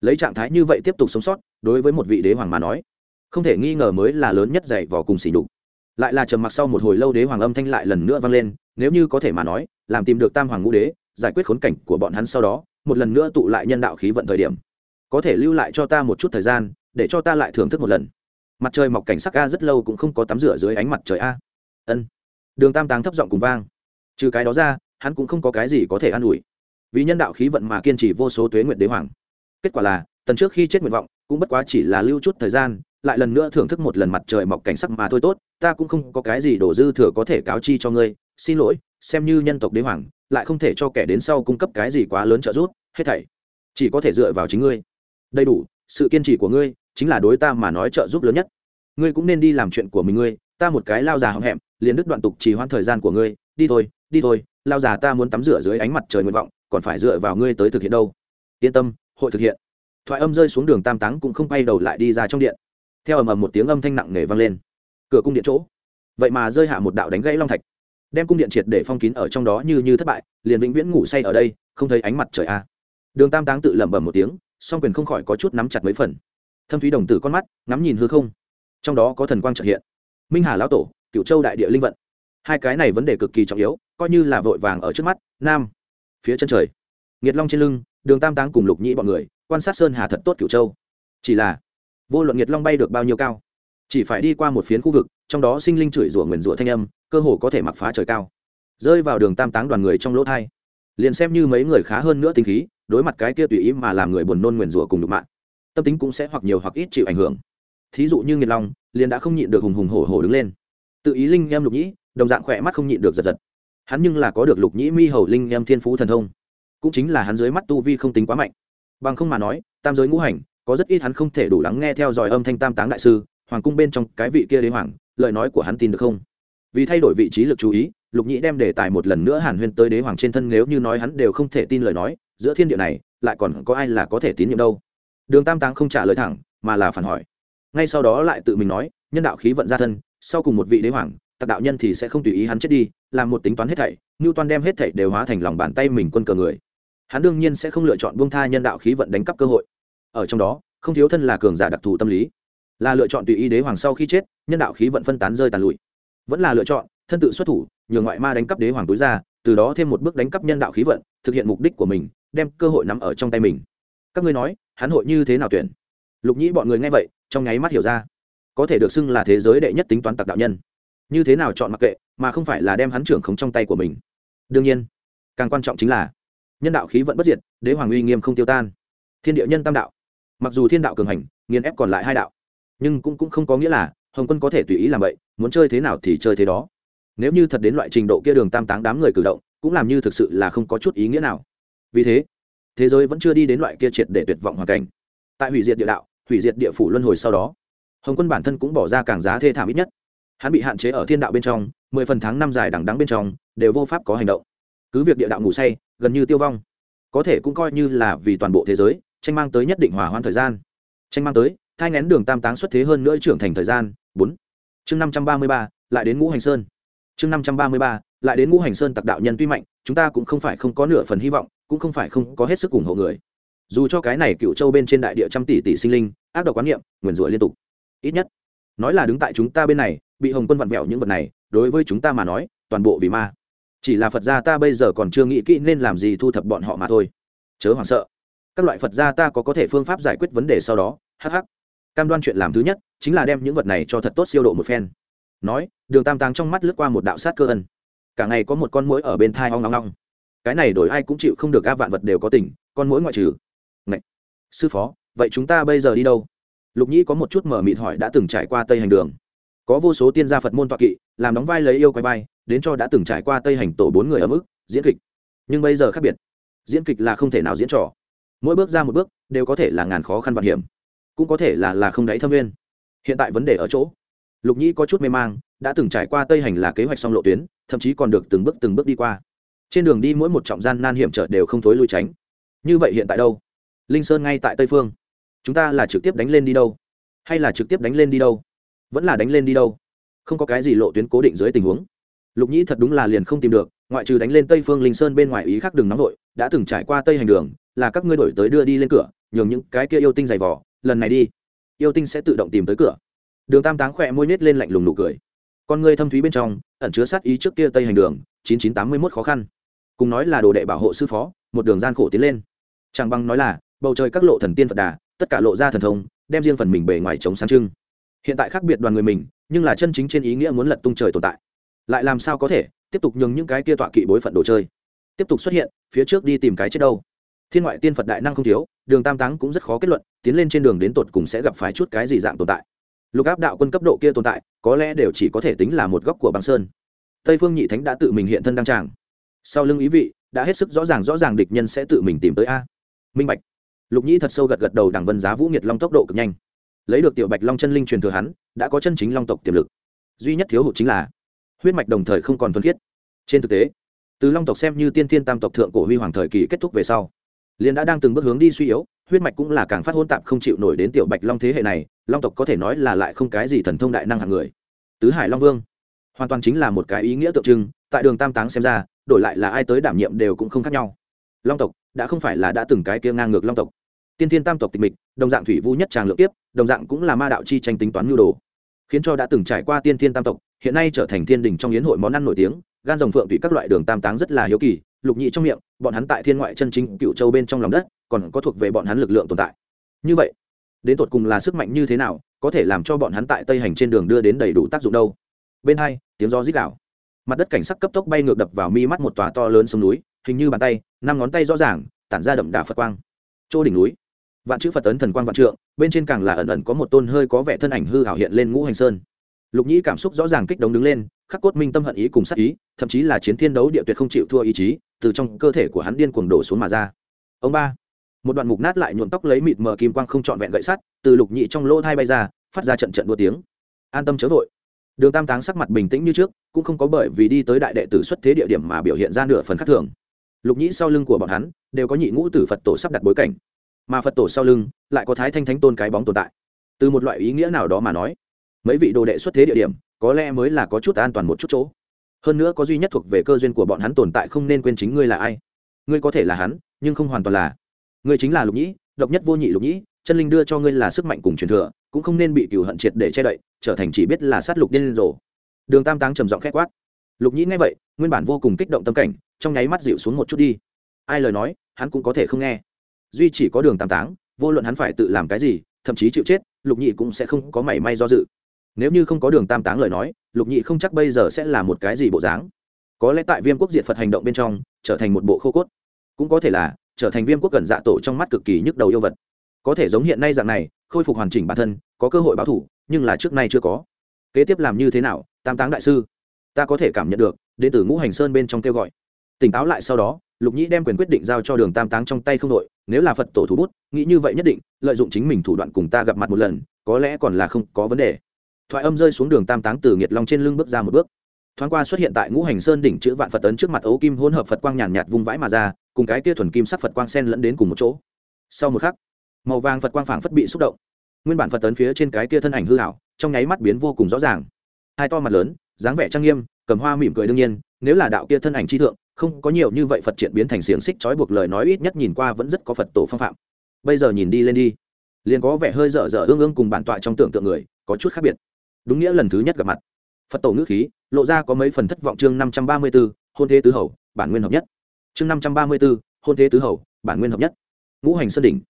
lấy trạng thái như vậy tiếp tục sống sót, đối với một vị đế hoàng mà nói, không thể nghi ngờ mới là lớn nhất dạy vỏ cùng xỉ đục lại là trầm mặc sau một hồi lâu đế hoàng âm thanh lại lần nữa vang lên, nếu như có thể mà nói, làm tìm được tam hoàng ngũ đế, giải quyết khốn cảnh của bọn hắn sau đó, một lần nữa tụ lại nhân đạo khí vận thời điểm, có thể lưu lại cho ta một chút thời gian, để cho ta lại thưởng thức một lần. Mặt trời mọc cảnh sắc a rất lâu cũng không có tắm rửa dưới ánh mặt trời a. Ân. Đường tam táng thấp giọng cùng vang. Trừ cái đó ra, hắn cũng không có cái gì có thể an ủi. Vì nhân đạo khí vận mà kiên trì vô số tuế nguyện đế hoàng kết quả là, tần trước khi chết nguyện vọng, cũng bất quá chỉ là lưu chút thời gian, lại lần nữa thưởng thức một lần mặt trời mọc cảnh sắc mà thôi tốt, ta cũng không có cái gì đổ dư thừa có thể cáo chi cho ngươi. Xin lỗi, xem như nhân tộc đế hoàng, lại không thể cho kẻ đến sau cung cấp cái gì quá lớn trợ giúp, hết thảy. Chỉ có thể dựa vào chính ngươi. Đầy đủ, sự kiên trì của ngươi chính là đối ta mà nói trợ giúp lớn nhất. Ngươi cũng nên đi làm chuyện của mình ngươi, ta một cái lao già hậm hẹm liền đứt đoạn tục trì hoãn thời gian của ngươi. Đi thôi đi thôi, lao già ta muốn tắm rửa dưới ánh mặt trời nguyện vọng, còn phải dựa vào ngươi tới thực hiện đâu. Yên tâm hội thực hiện. Thoại âm rơi xuống đường tam táng cũng không bay đầu lại đi ra trong điện. Theo ầm ầm một tiếng âm thanh nặng nề vang lên. Cửa cung điện chỗ. Vậy mà rơi hạ một đạo đánh gãy long thạch. Đem cung điện triệt để phong kín ở trong đó như như thất bại, liền vĩnh viễn ngủ say ở đây, không thấy ánh mặt trời a. Đường tam táng tự lẩm bẩm một tiếng, song quyền không khỏi có chút nắm chặt mấy phần. Thâm thúy đồng tử con mắt, ngắm nhìn hư không. Trong đó có thần quang trợ hiện. Minh hà lão tổ cựu châu đại địa linh vận. Hai cái này vấn đề cực kỳ trọng yếu, coi như là vội vàng ở trước mắt. Nam, phía chân trời. Nghiệt long trên lưng đường tam táng cùng lục nhĩ bọn người, quan sát sơn hà thật tốt cửu châu. Chỉ là, vô luận nhiệt long bay được bao nhiêu cao, chỉ phải đi qua một phiến khu vực, trong đó sinh linh chửi rủa nguyền rủa thanh âm, cơ hồ có thể mặc phá trời cao. Rơi vào đường tam táng đoàn người trong lỗ thai, liền xem như mấy người khá hơn nữa tinh khí, đối mặt cái kia tùy ý mà làm người buồn nôn nguyền rủa cùng đục mạng, tâm tính cũng sẽ hoặc nhiều hoặc ít chịu ảnh hưởng. Thí dụ như nghiệt long, liền đã không nhịn được hùng hùng hổ hổ đứng lên. Tự ý linh em lục nhĩ, đồng dạng khỏe mắt không nhịn được giật giật. Hắn nhưng là có được lục nhĩ mi hầu linh em thiên phú thần thông cũng chính là hắn dưới mắt tu vi không tính quá mạnh. Bằng không mà nói, tam giới ngũ hành, có rất ít hắn không thể đủ lắng nghe theo dõi âm thanh tam táng đại sư, hoàng cung bên trong cái vị kia đế hoàng, lời nói của hắn tin được không? Vì thay đổi vị trí lực chú ý, lục nhĩ đem đề tài một lần nữa hàn huyên tới đế hoàng trên thân nếu như nói hắn đều không thể tin lời nói, giữa thiên địa này, lại còn có ai là có thể tín nhiệm đâu? Đường tam táng không trả lời thẳng, mà là phản hỏi. Ngay sau đó lại tự mình nói, nhân đạo khí vận ra thân, sau cùng một vị đế hoàng, tặc đạo nhân thì sẽ không tùy ý hắn chết đi, làm một tính toán hết thảy ngưu toan đem hết thảy đều hóa thành lòng bàn tay mình quân cờ người hắn đương nhiên sẽ không lựa chọn buông tha nhân đạo khí vận đánh cắp cơ hội. Ở trong đó, không thiếu thân là cường giả đặc thù tâm lý. Là lựa chọn tùy ý đế hoàng sau khi chết, nhân đạo khí vận phân tán rơi tàn lụi. Vẫn là lựa chọn, thân tự xuất thủ, nhường ngoại ma đánh cắp đế hoàng túi ra, từ đó thêm một bước đánh cắp nhân đạo khí vận, thực hiện mục đích của mình, đem cơ hội nắm ở trong tay mình. Các ngươi nói, hắn hội như thế nào tuyển? Lục nhĩ bọn người nghe vậy, trong nháy mắt hiểu ra. Có thể được xưng là thế giới đệ nhất tính toán tặc đạo nhân. Như thế nào chọn mặc kệ, mà không phải là đem hắn trưởng khống trong tay của mình. Đương nhiên, càng quan trọng chính là nhân đạo khí vận bất diệt đế hoàng uy nghiêm không tiêu tan. Thiên địa nhân tam đạo mặc dù thiên đạo cường hành nghiền ép còn lại hai đạo nhưng cũng, cũng không có nghĩa là hồng quân có thể tùy ý làm vậy muốn chơi thế nào thì chơi thế đó. Nếu như thật đến loại trình độ kia đường tam táng đám người cử động cũng làm như thực sự là không có chút ý nghĩa nào. Vì thế thế giới vẫn chưa đi đến loại kia triệt để tuyệt vọng hoàn cảnh. Tại hủy diệt địa đạo hủy diệt địa phủ luân hồi sau đó hồng quân bản thân cũng bỏ ra càng giá thê thảm ít nhất. Hắn bị hạn chế ở thiên đạo bên trong mười phần tháng năm dài đằng đắng bên trong đều vô pháp có hành động. Cứ việc địa đạo ngủ say gần như tiêu vong. Có thể cũng coi như là vì toàn bộ thế giới, tranh mang tới nhất định hỏa hoạn thời gian. Tranh mang tới, thai ngén đường tam táng xuất thế hơn nữa trưởng thành thời gian. Bốn. Chương năm trăm ba mươi ba, lại đến ngũ hành sơn. Chương năm trăm ba mươi ba, lại đến ngũ hành sơn tặc đạo nhân tuy mạnh, chúng ta cũng không phải không có nửa phần hy vọng, cũng không phải không có hết sức ủng hộ người. Dù cho cái này cựu châu bên trên đại địa trăm tỷ tỷ sinh linh, ác độc quán niệm, nguyền rủa liên tục. Ít nhất, nói là đứng tại chúng ta bên này, bị hồng quân vặn vẹo những vật này, đối với chúng ta mà nói, toàn bộ vì ma chỉ là phật gia ta bây giờ còn chưa nghĩ kỹ nên làm gì thu thập bọn họ mà thôi. Chớ hoảng sợ. Các loại phật gia ta có có thể phương pháp giải quyết vấn đề sau đó. Hh cam đoan chuyện làm thứ nhất chính là đem những vật này cho thật tốt siêu độ một phen. Nói, đường tam táng trong mắt lướt qua một đạo sát cơ ân. Cả ngày có một con mũi ở bên thai ong ngong ngong cái này đổi ai cũng chịu không được, các vạn vật đều có tình, con mũi ngoại trừ. Ngậy! sư phó, vậy chúng ta bây giờ đi đâu? Lục nhĩ có một chút mở mịt hỏi đã từng trải qua tây hành đường. Có vô số tiên gia phật môn toạ kỵ, làm đóng vai lấy yêu quay vai đến cho đã từng trải qua tây hành tổ bốn người ở mức diễn kịch. Nhưng bây giờ khác biệt. Diễn kịch là không thể nào diễn trò. Mỗi bước ra một bước đều có thể là ngàn khó khăn vạn hiểm. Cũng có thể là là không đáy thâm nguyên hiện tại vấn đề ở chỗ, lục nhĩ có chút mê mang, đã từng trải qua tây hành là kế hoạch xong lộ tuyến, thậm chí còn được từng bước từng bước đi qua. Trên đường đi mỗi một trọng gian nan hiểm trở đều không thối lui tránh. Như vậy hiện tại đâu? Linh sơn ngay tại tây phương. Chúng ta là trực tiếp đánh lên đi đâu? Hay là trực tiếp đánh lên đi đâu? Vẫn là đánh lên đi đâu? Không có cái gì lộ tuyến cố định dưới tình huống lục nhĩ thật đúng là liền không tìm được, ngoại trừ đánh lên tây phương linh sơn bên ngoài ý khác đừng nóng vội, đã từng trải qua tây hành đường, là các ngươi đổi tới đưa đi lên cửa, nhường những cái kia yêu tinh dày vỏ lần này đi. Yêu tinh sẽ tự động tìm tới cửa. Đường tam táng khỏe môi nết lên lạnh lùng nụ cười. Con ngươi thâm thúy bên trong, ẩn chứa sát ý trước kia tây hành đường, chín chín tám mươi mốt khó khăn. Cùng nói là đồ đệ bảo hộ sư phó, một đường gian khổ tiến lên. Chẳng bằng nói là, bầu trời các lộ thần tiên phật đà, tất cả lộ ra thần thông, đem riêng phần mình bề ngoài chống sáng trưng. Hiện tại khác biệt đoàn người mình, nhưng là chân chính trên ý nghĩa muốn lật tung trời tồn tại lại làm sao có thể tiếp tục nhường những cái kia tọa kỵ bối phận đồ chơi? Tiếp tục xuất hiện, phía trước đi tìm cái chết đâu. Thiên ngoại tiên phật đại năng không thiếu, đường tam táng cũng rất khó kết luận, tiến lên trên đường đến tột cùng sẽ gặp phải chút cái gì dạng tồn tại. Lục áp đạo quân cấp độ kia tồn tại, có lẽ đều chỉ có thể tính là một góc của băng sơn. Tây phương nhị thánh đã tự mình hiện thân đăng tràng. Sau lưng ý vị, đã hết sức rõ ràng rõ ràng địch nhân sẽ tự mình tìm tới a. Minh bạch. Lục nhĩ thật sâu gật gật đầu đằng vân giá vũ nghiệt long tốc độ cực nhanh. Lấy được tiểu bạch long chân linh truyền thừa hắn, đã có chân chính long tộc tiềm lực. Duy nhất thiếu hụt chính là huyết mạch đồng thời không còn thuần khiết. Trên thực tế, từ long tộc xem như tiên thiên tam tộc thượng cổ huy hoàng thời kỳ kết thúc về sau, liền đã đang từng bước hướng đi suy yếu, huyết mạch cũng là càng phát hôn tạp không chịu nổi đến tiểu bạch long thế hệ này, long tộc có thể nói là lại không cái gì thần thông đại năng hạng người. Tứ hải long vương, hoàn toàn chính là một cái ý nghĩa tượng trưng, tại đường tam táng xem ra, đổi lại là ai tới đảm nhiệm đều cũng không khác nhau. Long tộc đã không phải là đã từng cái kia ngang ngược long tộc. Tiên thiên tam tộc tịch mịch, đồng dạng thủy vu nhất tràng lượng tiếp, đồng dạng cũng là ma đạo chi tranh tính toán nhu đồ, khiến cho đã từng trải qua tiên thiên tam tộc hiện nay trở thành thiên đình trong yến hội món ăn nổi tiếng, gan rồng phượng thủy các loại đường tam táng rất là hiếu kỳ, lục nhị trong miệng, bọn hắn tại thiên ngoại chân chính cựu châu bên trong lòng đất, còn có thuộc về bọn hắn lực lượng tồn tại. Như vậy, đến tột cùng là sức mạnh như thế nào, có thể làm cho bọn hắn tại tây hành trên đường đưa đến đầy đủ tác dụng đâu? Bên hai, tiếng gió rít đảo mặt đất cảnh sắc cấp tốc bay ngược đập vào mi mắt một tòa to lớn sông núi, hình như bàn tay, năm ngón tay rõ ràng, tản ra đậm đà phật quang. Chỗ đỉnh núi, vạn chữ phật tấn thần quang vạn trượng, bên trên càng là ẩn ẩn có một tôn hơi có vẻ thân ảnh hư hảo hiện lên ngũ hành sơn lục nhĩ cảm xúc rõ ràng kích động đứng lên, khắc cốt minh tâm hận ý cùng sát ý, thậm chí là chiến thiên đấu địa tuyệt không chịu thua ý chí, từ trong cơ thể của hắn điên cuồng đổ xuống mà ra. Ông ba, một đoạn mục nát lại nhuộm tóc lấy mịt mờ kim quang không trọn vẹn gậy sắt, từ lục nhị trong lỗ thai bay ra, phát ra trận trận đua tiếng. An tâm chớ vội. Đường tam táng sắc mặt bình tĩnh như trước, cũng không có bởi vì đi tới đại đệ tử xuất thế địa điểm mà biểu hiện ra nửa phần khác thường. Lục nhĩ sau lưng của bọn hắn, đều có nhị ngũ tử phật tổ sắp đặt bối cảnh. Mà phật tổ sau lưng, lại có thái thanh thánh tôn cái bóng tồn tại. Từ một loại ý nghĩa nào đó mà nói mấy vị đồ đệ xuất thế địa điểm, có lẽ mới là có chút an toàn một chút chỗ. Hơn nữa có duy nhất thuộc về cơ duyên của bọn hắn tồn tại không nên quên chính ngươi là ai. Ngươi có thể là hắn, nhưng không hoàn toàn là. Ngươi chính là lục nhĩ, độc nhất vô nhị lục nhĩ, chân linh đưa cho ngươi là sức mạnh cùng truyền thừa, cũng không nên bị cừu hận triệt để che đậy, trở thành chỉ biết là sát lục điên rồ. Đường tam táng trầm giọng khét quát. Lục nhĩ nghe vậy, nguyên bản vô cùng kích động tâm cảnh, trong nháy mắt dịu xuống một chút đi. Ai lời nói, hắn cũng có thể không nghe. Duy chỉ có đường tam táng, vô luận hắn phải tự làm cái gì, thậm chí chịu chết, lục nhị cũng sẽ không có mảy may do dự nếu như không có đường tam táng lời nói, lục nhị không chắc bây giờ sẽ là một cái gì bộ dáng. Có lẽ tại viêm quốc diệt phật hành động bên trong, trở thành một bộ khô cốt. Cũng có thể là, trở thành viêm quốc cần dạ tổ trong mắt cực kỳ nhức đầu yêu vật. Có thể giống hiện nay dạng này, khôi phục hoàn chỉnh bản thân, có cơ hội báo thủ, nhưng là trước nay chưa có. Kế tiếp làm như thế nào, tam táng đại sư? Ta có thể cảm nhận được, đệ tử ngũ hành sơn bên trong kêu gọi. Tỉnh táo lại sau đó, lục nhĩ đem quyền quyết định giao cho đường tam táng trong tay không đội, nếu là phật tổ thủ bút, nghĩ như vậy nhất định, lợi dụng chính mình thủ đoạn cùng ta gặp mặt một lần, có lẽ còn là không có vấn đề thoại âm rơi xuống đường tam táng từ nghiệt long trên lưng bước ra một bước. Thoáng qua xuất hiện tại ngũ hành sơn đỉnh chữ vạn phật tấn trước mặt ấu kim hỗn hợp phật quang nhàn nhạt vung vãi mà ra, cùng cái tia thuần kim sắc phật quang sen lẫn đến cùng một chỗ. Sau một khắc, màu vàng phật quang phảng phất bị xúc động. Nguyên bản phật tấn phía trên cái tia thân ảnh hư hảo trong nháy mắt biến vô cùng rõ ràng. Hai to mặt lớn, dáng vẻ trang nghiêm, cầm hoa mỉm cười đương nhiên, nếu là đạo kia thân ảnh chi thượng, không có nhiều như vậy phật triển biến thành xiềng xích trói buộc lời nói ít nhất nhìn qua vẫn rất có phật tổ phong phạm. Bây giờ nhìn đi lên đi. Liền có vẻ hơi dở dở ương ương cùng bản tọa trong tưởng tượng người, có chút khác biệt đúng nghĩa lần thứ nhất gặp mặt. Phật tổ ngữ khí, lộ ra có mấy phần thất vọng chương năm trăm ba mươi b ố hôn thế tứ hầu, bản nguyên hợp nhất. Chương năm trăm ba mươi b ố hôn thế tứ hầu, bản nguyên hợp nhất. Ngũ hành sơn đỉnh.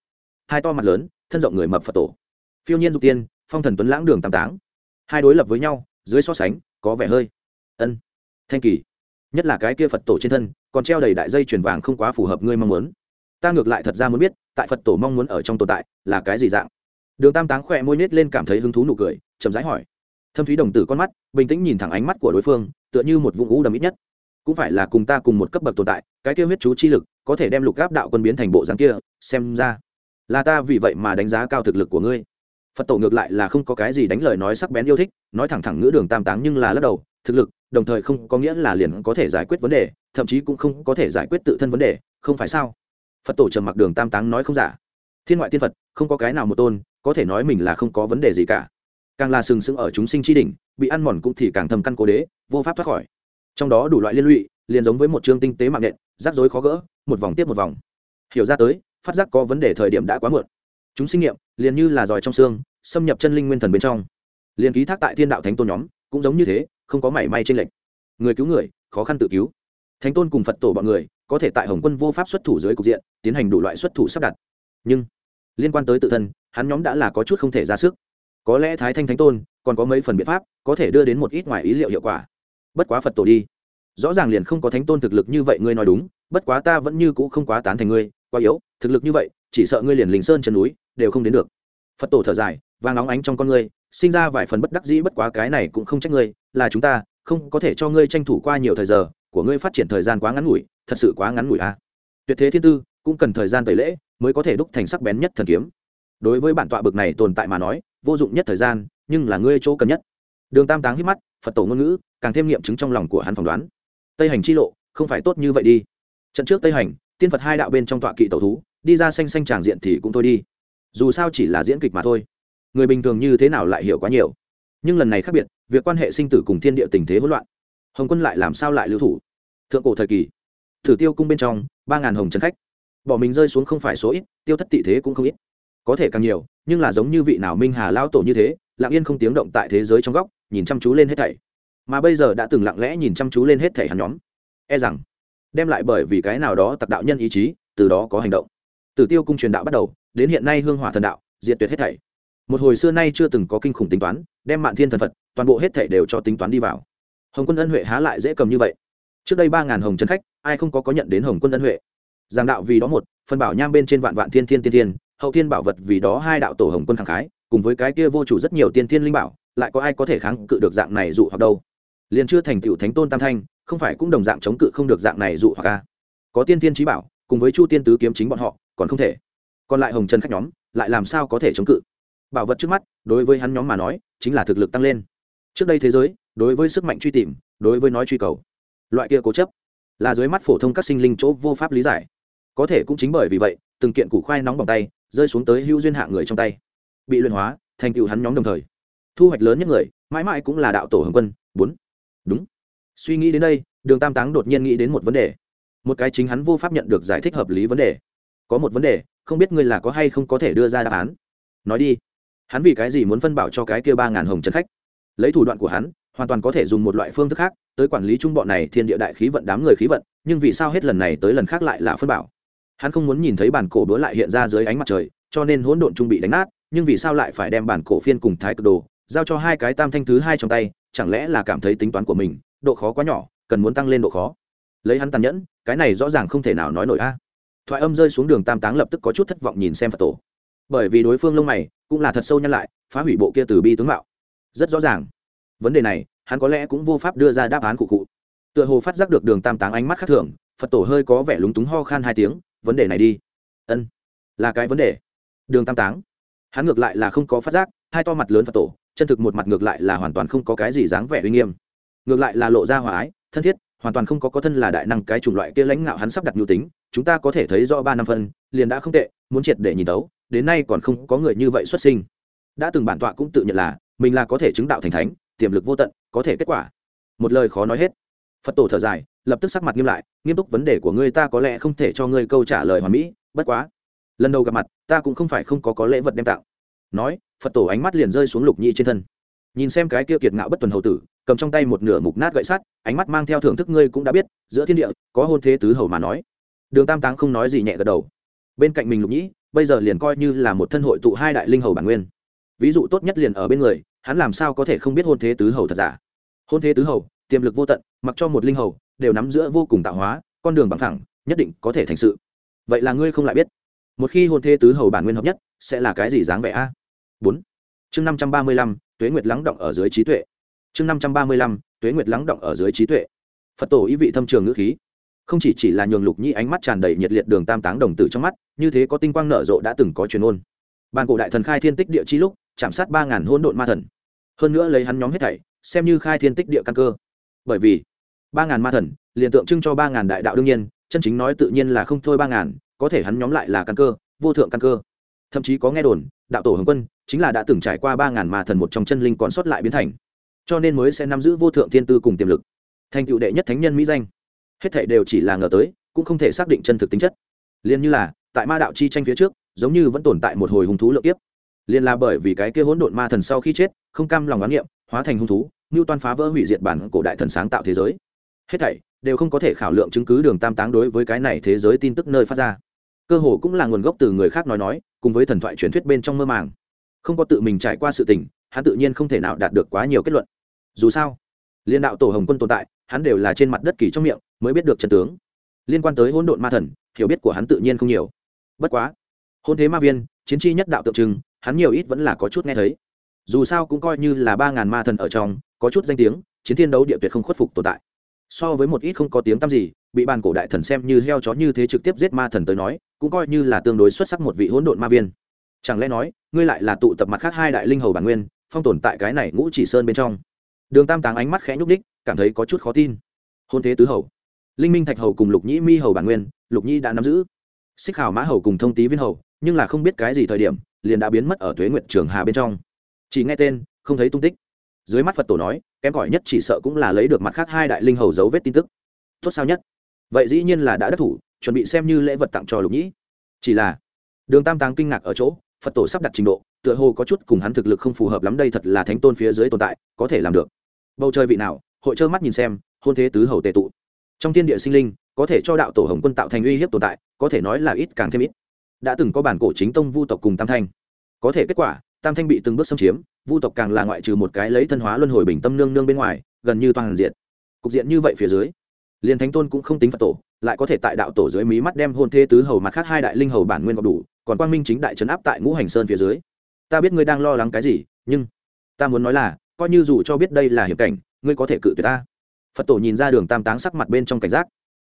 Hai to mặt lớn, thân rộng người mập phật tổ. Phiêu nhiên dục tiên, phong thần tuấn lãng đường tam táng. Hai đối lập với nhau, dưới so sánh, có vẻ hơi ân, thanh kỳ. Nhất là cái kia phật tổ trên thân, còn treo đầy đại dây chuyền vàng không quá phù hợp ngươi mong muốn. Ta ngược lại thật ra muốn biết, tại phật tổ mong muốn ở trong tồn tại là cái gì dạng. Đường tam táng khỏe môi nết lên cảm thấy hứng thú nụ cười, chậm rãi hỏi thâm thúy đồng tử con mắt, bình tĩnh nhìn thẳng ánh mắt của đối phương, tựa như một vũng ngũ đầm ít nhất. Cũng phải là cùng ta cùng một cấp bậc tồn tại, cái kia huyết chú chi lực, có thể đem lục gáp đạo quân biến thành bộ dáng kia, xem ra là ta vì vậy mà đánh giá cao thực lực của ngươi. Phật tổ ngược lại là không có cái gì đánh lời nói sắc bén yêu thích, nói thẳng thẳng ngữ đường tam táng nhưng là lắc đầu, thực lực, đồng thời không có nghĩa là liền có thể giải quyết vấn đề, thậm chí cũng không có thể giải quyết tự thân vấn đề, không phải sao? Phật tổ trầm mặc đường tam táng nói không giả. Thiên ngoại tiên phật, không có cái nào một tôn, có thể nói mình là không có vấn đề gì cả càng là sừng sững ở chúng sinh chi đỉnh, bị ăn mòn cũng thì càng thầm căn cố đế, vô pháp thoát khỏi. Trong đó đủ loại liên lụy, liền giống với một chương tinh tế mạng nện rắc rối khó gỡ, một vòng tiếp một vòng. Hiểu ra tới, phát giác có vấn đề thời điểm đã quá muộn. Chúng sinh nghiệm liền như là giỏi trong xương, xâm nhập chân linh nguyên thần bên trong. Liền ký thác tại thiên đạo thánh tôn nhóm, cũng giống như thế, không có mảy may trên lệnh người cứu người, khó khăn tự cứu. Thánh tôn cùng phật tổ bọn người, có thể tại hồng quân vô pháp xuất thủ dưới cục diện, tiến hành đủ loại xuất thủ sắp đặt. Nhưng, liên quan tới tự thân, hắn nhóm đã là có chút không thể ra sức có lẽ thái thanh thánh tôn còn có mấy phần biện pháp có thể đưa đến một ít ngoài ý liệu hiệu quả. Bất quá phật tổ đi. Rõ ràng liền không có thánh tôn thực lực như vậy ngươi nói đúng, bất quá ta vẫn như cũ không quá tán thành ngươi, quá yếu, thực lực như vậy, chỉ sợ ngươi liền lình sơn chân núi đều không đến được. Phật tổ thở dài vàng óng ánh trong con ngươi, sinh ra vài phần bất đắc dĩ, bất quá cái này cũng không trách ngươi, là chúng ta không có thể cho ngươi tranh thủ qua nhiều thời giờ của ngươi phát triển thời gian quá ngắn ngủi, thật sự quá ngắn ngủi à. tuyệt thế thiên tư cũng cần thời gian tẩy lễ mới có thể đúc thành sắc bén nhất thần kiếm. Đối với bản tọa bực này tồn tại mà nói vô dụng nhất thời gian, nhưng là ngươi chỗ cần nhất. Đường tam táng hít mắt, phật tổ ngôn ngữ, càng thêm nghiệm chứng trong lòng của hắn phỏng đoán. Tây hành chi lộ, không phải tốt như vậy đi. Trận trước tây hành, tiên phật hai đạo bên trong tọa kỵ tẩu thú, đi ra xanh xanh tràng diện thì cũng thôi đi. Dù sao chỉ là diễn kịch mà thôi. Người bình thường như thế nào lại hiểu quá nhiều. Nhưng lần này khác biệt, việc quan hệ sinh tử cùng thiên địa tình thế hỗn loạn. Hồng quân lại làm sao lại lưu thủ? Thượng cổ thời kỳ, thử tiêu cung bên trong, ba ngàn hồng trần khách. Bỏ mình rơi xuống không phải số ít, tiêu thất tị thế cũng không ít. Có thể càng nhiều nhưng là giống như vị nào minh hà lao tổ như thế, lặng yên không tiếng động tại thế giới trong góc, nhìn chăm chú lên hết thảy. Mà bây giờ đã từng lặng lẽ nhìn chăm chú lên hết thảy hắn nhóm. E rằng, đem lại bởi vì cái nào đó tặc đạo nhân ý chí, từ đó có hành động. Từ tiêu cung truyền đạo bắt đầu, đến hiện nay hương hỏa thần đạo, diệt tuyệt hết thảy. Một hồi xưa nay chưa từng có kinh khủng tính toán, đem mạng thiên thần phật, toàn bộ hết thảy đều cho tính toán đi vào. Hồng quân ân huệ há lại dễ cầm như vậy. Trước đây ba ngàn hồng trần khách, ai không có có nhận đến hồng quân ân huệ? Giảng đạo vì đó một, phần bảo nham bên trên vạn vạn thiên thiên tiên thiên hậu thiên bảo vật vì đó hai đạo tổ hồng quân khẳng khái, cùng với cái kia vô chủ rất nhiều tiên thiên linh bảo, lại có ai có thể kháng cự được dạng này dụ hoặc đâu? Liền chưa thành tựu thánh tôn tam thanh, không phải cũng đồng dạng chống cự không được dạng này dụ hoặc a? Có tiên thiên trí bảo, cùng với chu tiên tứ kiếm chính bọn họ, còn không thể. Còn lại hồng trần khách nhóm, lại làm sao có thể chống cự? Bảo vật trước mắt, đối với hắn nhóm mà nói, chính là thực lực tăng lên. Trước đây thế giới, đối với sức mạnh truy tìm, đối với nói truy cầu, loại kia cố chấp, là dưới mắt phổ thông các sinh linh chỗ vô pháp lý giải. Có thể cũng chính bởi vì vậy, từng kiện củ khoai nóng bỏng tay rơi xuống tới hữu duyên hạ người trong tay. Bị luyện hóa, thành tựu hắn nhóm đồng thời. Thu hoạch lớn nhất người, mãi mãi cũng là đạo tổ hồng quân, bốn. Đúng. Suy nghĩ đến đây, đường tam táng đột nhiên nghĩ đến một vấn đề. Một cái chính hắn vô pháp nhận được giải thích hợp lý vấn đề. Có một vấn đề, không biết ngươi là có hay không có thể đưa ra đáp án. Nói đi. Hắn vì cái gì muốn phân bảo cho cái kia ba ngàn hồng trần khách? Lấy thủ đoạn của hắn, hoàn toàn có thể dùng một loại phương thức khác, tới quản lý chung bọn này thiên địa đại khí vận đám người khí vận, nhưng vì sao hết lần này tới lần khác lại là phân bảo? Hắn không muốn nhìn thấy bản cổ đũa lại hiện ra dưới ánh mặt trời, cho nên hỗn độn trung bị đánh nát, nhưng vì sao lại phải đem bản cổ phiên cùng thái cực đồ giao cho hai cái tam thanh thứ hai trong tay, chẳng lẽ là cảm thấy tính toán của mình, độ khó quá nhỏ, cần muốn tăng lên độ khó? Lấy hắn tàn nhẫn, cái này rõ ràng không thể nào nói nổi a. Thoại âm rơi xuống đường tam táng lập tức có chút thất vọng nhìn xem phật tổ. Bởi vì đối phương lông mày cũng là thật sâu nhăn lại, phá hủy bộ kia từ bi tướng mạo. Rất rõ ràng. Vấn đề này, hắn có lẽ cũng vô pháp đưa ra đáp án cụ cụ. Tựa hồ phát giác được đường tam táng ánh mắt khác thường, phật tổ hơi có vẻ lúng túng ho khan hai tiếng vấn đề này đi. Ân, là cái vấn đề. Đường tam táng. Hắn ngược lại là không có phát giác, hai to mặt lớn phật tổ, chân thực một mặt ngược lại là hoàn toàn không có cái gì dáng vẻ uy nghiêm. Ngược lại là lộ ra hòa ái, thân thiết, hoàn toàn không có có thân là đại năng cái chủng loại kia lãnh ngạo hắn sắp đặt nhu tính, chúng ta có thể thấy rõ ba năm phân, liền đã không tệ, muốn triệt để nhìn tấu đến nay còn không có người như vậy xuất sinh. Đã từng bản tọa cũng tự nhận là, mình là có thể chứng đạo thành thánh, tiềm lực vô tận, có thể kết quả. Một lời khó nói hết. Phật tổ thở dài lập tức sắc mặt nghiêm lại, nghiêm túc vấn đề của ngươi ta có lẽ không thể cho ngươi câu trả lời hoàn mỹ, bất quá. Lần đầu gặp mặt, ta cũng không phải không có có lễ vật đem tạo nói, phật tổ ánh mắt liền rơi xuống lục nhi trên thân. Nhìn xem cái kia kiệt ngạo bất tuần hầu tử, cầm trong tay một nửa mục nát gậy sắt, ánh mắt mang theo thưởng thức ngươi cũng đã biết, giữa thiên địa, có hôn thế tứ hầu mà nói. Đường tam táng không nói gì nhẹ gật đầu. Bên cạnh mình lục nhĩ bây giờ liền coi như là một thân hội tụ hai đại linh hầu bản nguyên. Ví dụ tốt nhất liền ở bên người, hắn làm sao có thể không biết hôn thế tứ hầu thật giả? Hôn thế tứ hầu, tiềm lực vô tận, mặc cho một linh hầu đều nắm giữa vô cùng tạo hóa, con đường bằng thẳng nhất định có thể thành sự. Vậy là ngươi không lại biết, một khi hôn thế tứ hầu bản nguyên hợp nhất, sẽ là cái gì dáng vẻ a? Bốn. Chương năm trăm ba mươi lăm, tuế nguyệt lắng động ở dưới trí tuệ. Chương năm trăm ba mươi lăm, tuế nguyệt lắng động ở dưới trí tuệ. Phật tổ ý vị thâm trường ngữ khí. Không chỉ chỉ là nhường lục nhi ánh mắt tràn đầy nhiệt liệt đường tam táng đồng tử trong mắt, như thế có tinh quang nở rộ đã từng có truyền ôn. Bàn cổ đại thần khai thiên tích địa chi lúc, chạm sát ba ngàn hôn độn ma thần. Hơn nữa lấy hắn nhóm hết thảy, xem như khai thiên tích địa căn cơ. Bởi vì ba ngàn ma thần liền tượng trưng cho ba ngàn đại đạo đương nhiên chân chính nói tự nhiên là không thôi ba ngàn có thể hắn nhóm lại là căn cơ vô thượng căn cơ. Thậm chí có nghe đồn đạo tổ hồng quân chính là đã từng trải qua ba ngàn ma thần một trong chân linh còn sót lại biến thành. Cho nên mới sẽ nắm giữ vô thượng thiên tư cùng tiềm lực. Thành cựu đệ nhất thánh nhân mỹ danh. Hết thảy đều chỉ là ngờ tới cũng không thể xác định chân thực tính chất. Liền như là tại ma đạo chi tranh phía trước giống như vẫn tồn tại một hồi hung thú lượng tiếp liền là bởi vì cái kia hỗn độn ma thần sau khi chết không cam lòng oán nghiệm, hóa thành hung thú như toan phá vỡ hủy diệt bản cổ đại thần sáng tạo thế giới hết thảy, đều không có thể khảo lượng chứng cứ đường tam táng đối với cái này thế giới tin tức nơi phát ra. Cơ hồ cũng là nguồn gốc từ người khác nói nói, cùng với thần thoại truyền thuyết bên trong mơ màng. Không có tự mình trải qua sự tình, hắn tự nhiên không thể nào đạt được quá nhiều kết luận. Dù sao, liên đạo tổ hồng quân tồn tại, hắn đều là trên mặt đất kỳ trong miệng, mới biết được chân tướng. Liên quan tới hỗn độn ma thần, hiểu biết của hắn tự nhiên không nhiều. Bất quá, hôn thế ma viên, chiến tri nhất đạo tượng trưng, hắn nhiều ít vẫn là có chút nghe thấy. Dù sao cũng coi như là ba ngàn ma thần ở trong, có chút danh tiếng, chiến thiên đấu địa tuyệt không khuất phục tồn tại so với một ít không có tiếng tăm gì, bị bàn cổ đại thần xem như heo chó như thế trực tiếp giết ma thần tới nói, cũng coi như là tương đối xuất sắc một vị hỗn độn ma viên. Chẳng lẽ nói, ngươi lại là tụ tập mặt khác hai đại linh hầu bản nguyên, phong tồn tại cái này ngũ chỉ sơn bên trong? Đường tam táng ánh mắt khẽ nhúc đích cảm thấy có chút khó tin. Hôn thế tứ hầu. Linh minh thạch hầu cùng lục nhĩ mi hầu bản nguyên, lục nhĩ đã nắm giữ. Xích hào mã hầu cùng thông tý viên hầu, nhưng là không biết cái gì thời điểm, liền đã biến mất ở thuế nguyện trường hà bên trong. Chỉ nghe tên, không thấy tung tích dưới mắt phật tổ nói, kém cỏi nhất chỉ sợ cũng là lấy được mặt khác hai đại linh hầu dấu vết tin tức. Tốt sao nhất? Vậy dĩ nhiên là đã đắc thủ, chuẩn bị xem như lễ vật tặng cho lục nhĩ. Chỉ là, đường tam táng kinh ngạc ở chỗ, phật tổ sắp đặt trình độ, tựa hồ có chút cùng hắn thực lực không phù hợp lắm đây thật là thánh tôn phía dưới tồn tại, có thể làm được. Bầu trời vị nào, hội trơ mắt nhìn xem, hôn thế tứ hầu tề tụ. Trong thiên địa sinh linh, có thể cho đạo tổ hồng quân tạo thành uy hiếp tồn tại, có thể nói là ít càng thêm ít. Đã từng có bản cổ chính tông vu tộc cùng tam thanh. Có thể kết quả, tam thanh bị từng bước xâm chiếm vu tộc càng là ngoại trừ một cái lấy thân hóa luân hồi bình tâm nương nương bên ngoài, gần như toàn diện. Cục diện như vậy phía dưới liền thánh tôn cũng không tính phật tổ, lại có thể tại đạo tổ dưới mí mắt đem hôn thế tứ hầu mặt khác hai đại linh hầu bản nguyên gọc đủ, còn quang minh chính đại trấn áp tại ngũ hành sơn phía dưới. Ta biết ngươi đang lo lắng cái gì, nhưng ta muốn nói là, coi như dù cho biết đây là hiểm cảnh, ngươi có thể cự tuyệt ta. Phật tổ nhìn ra đường tam táng sắc mặt bên trong cảnh giác,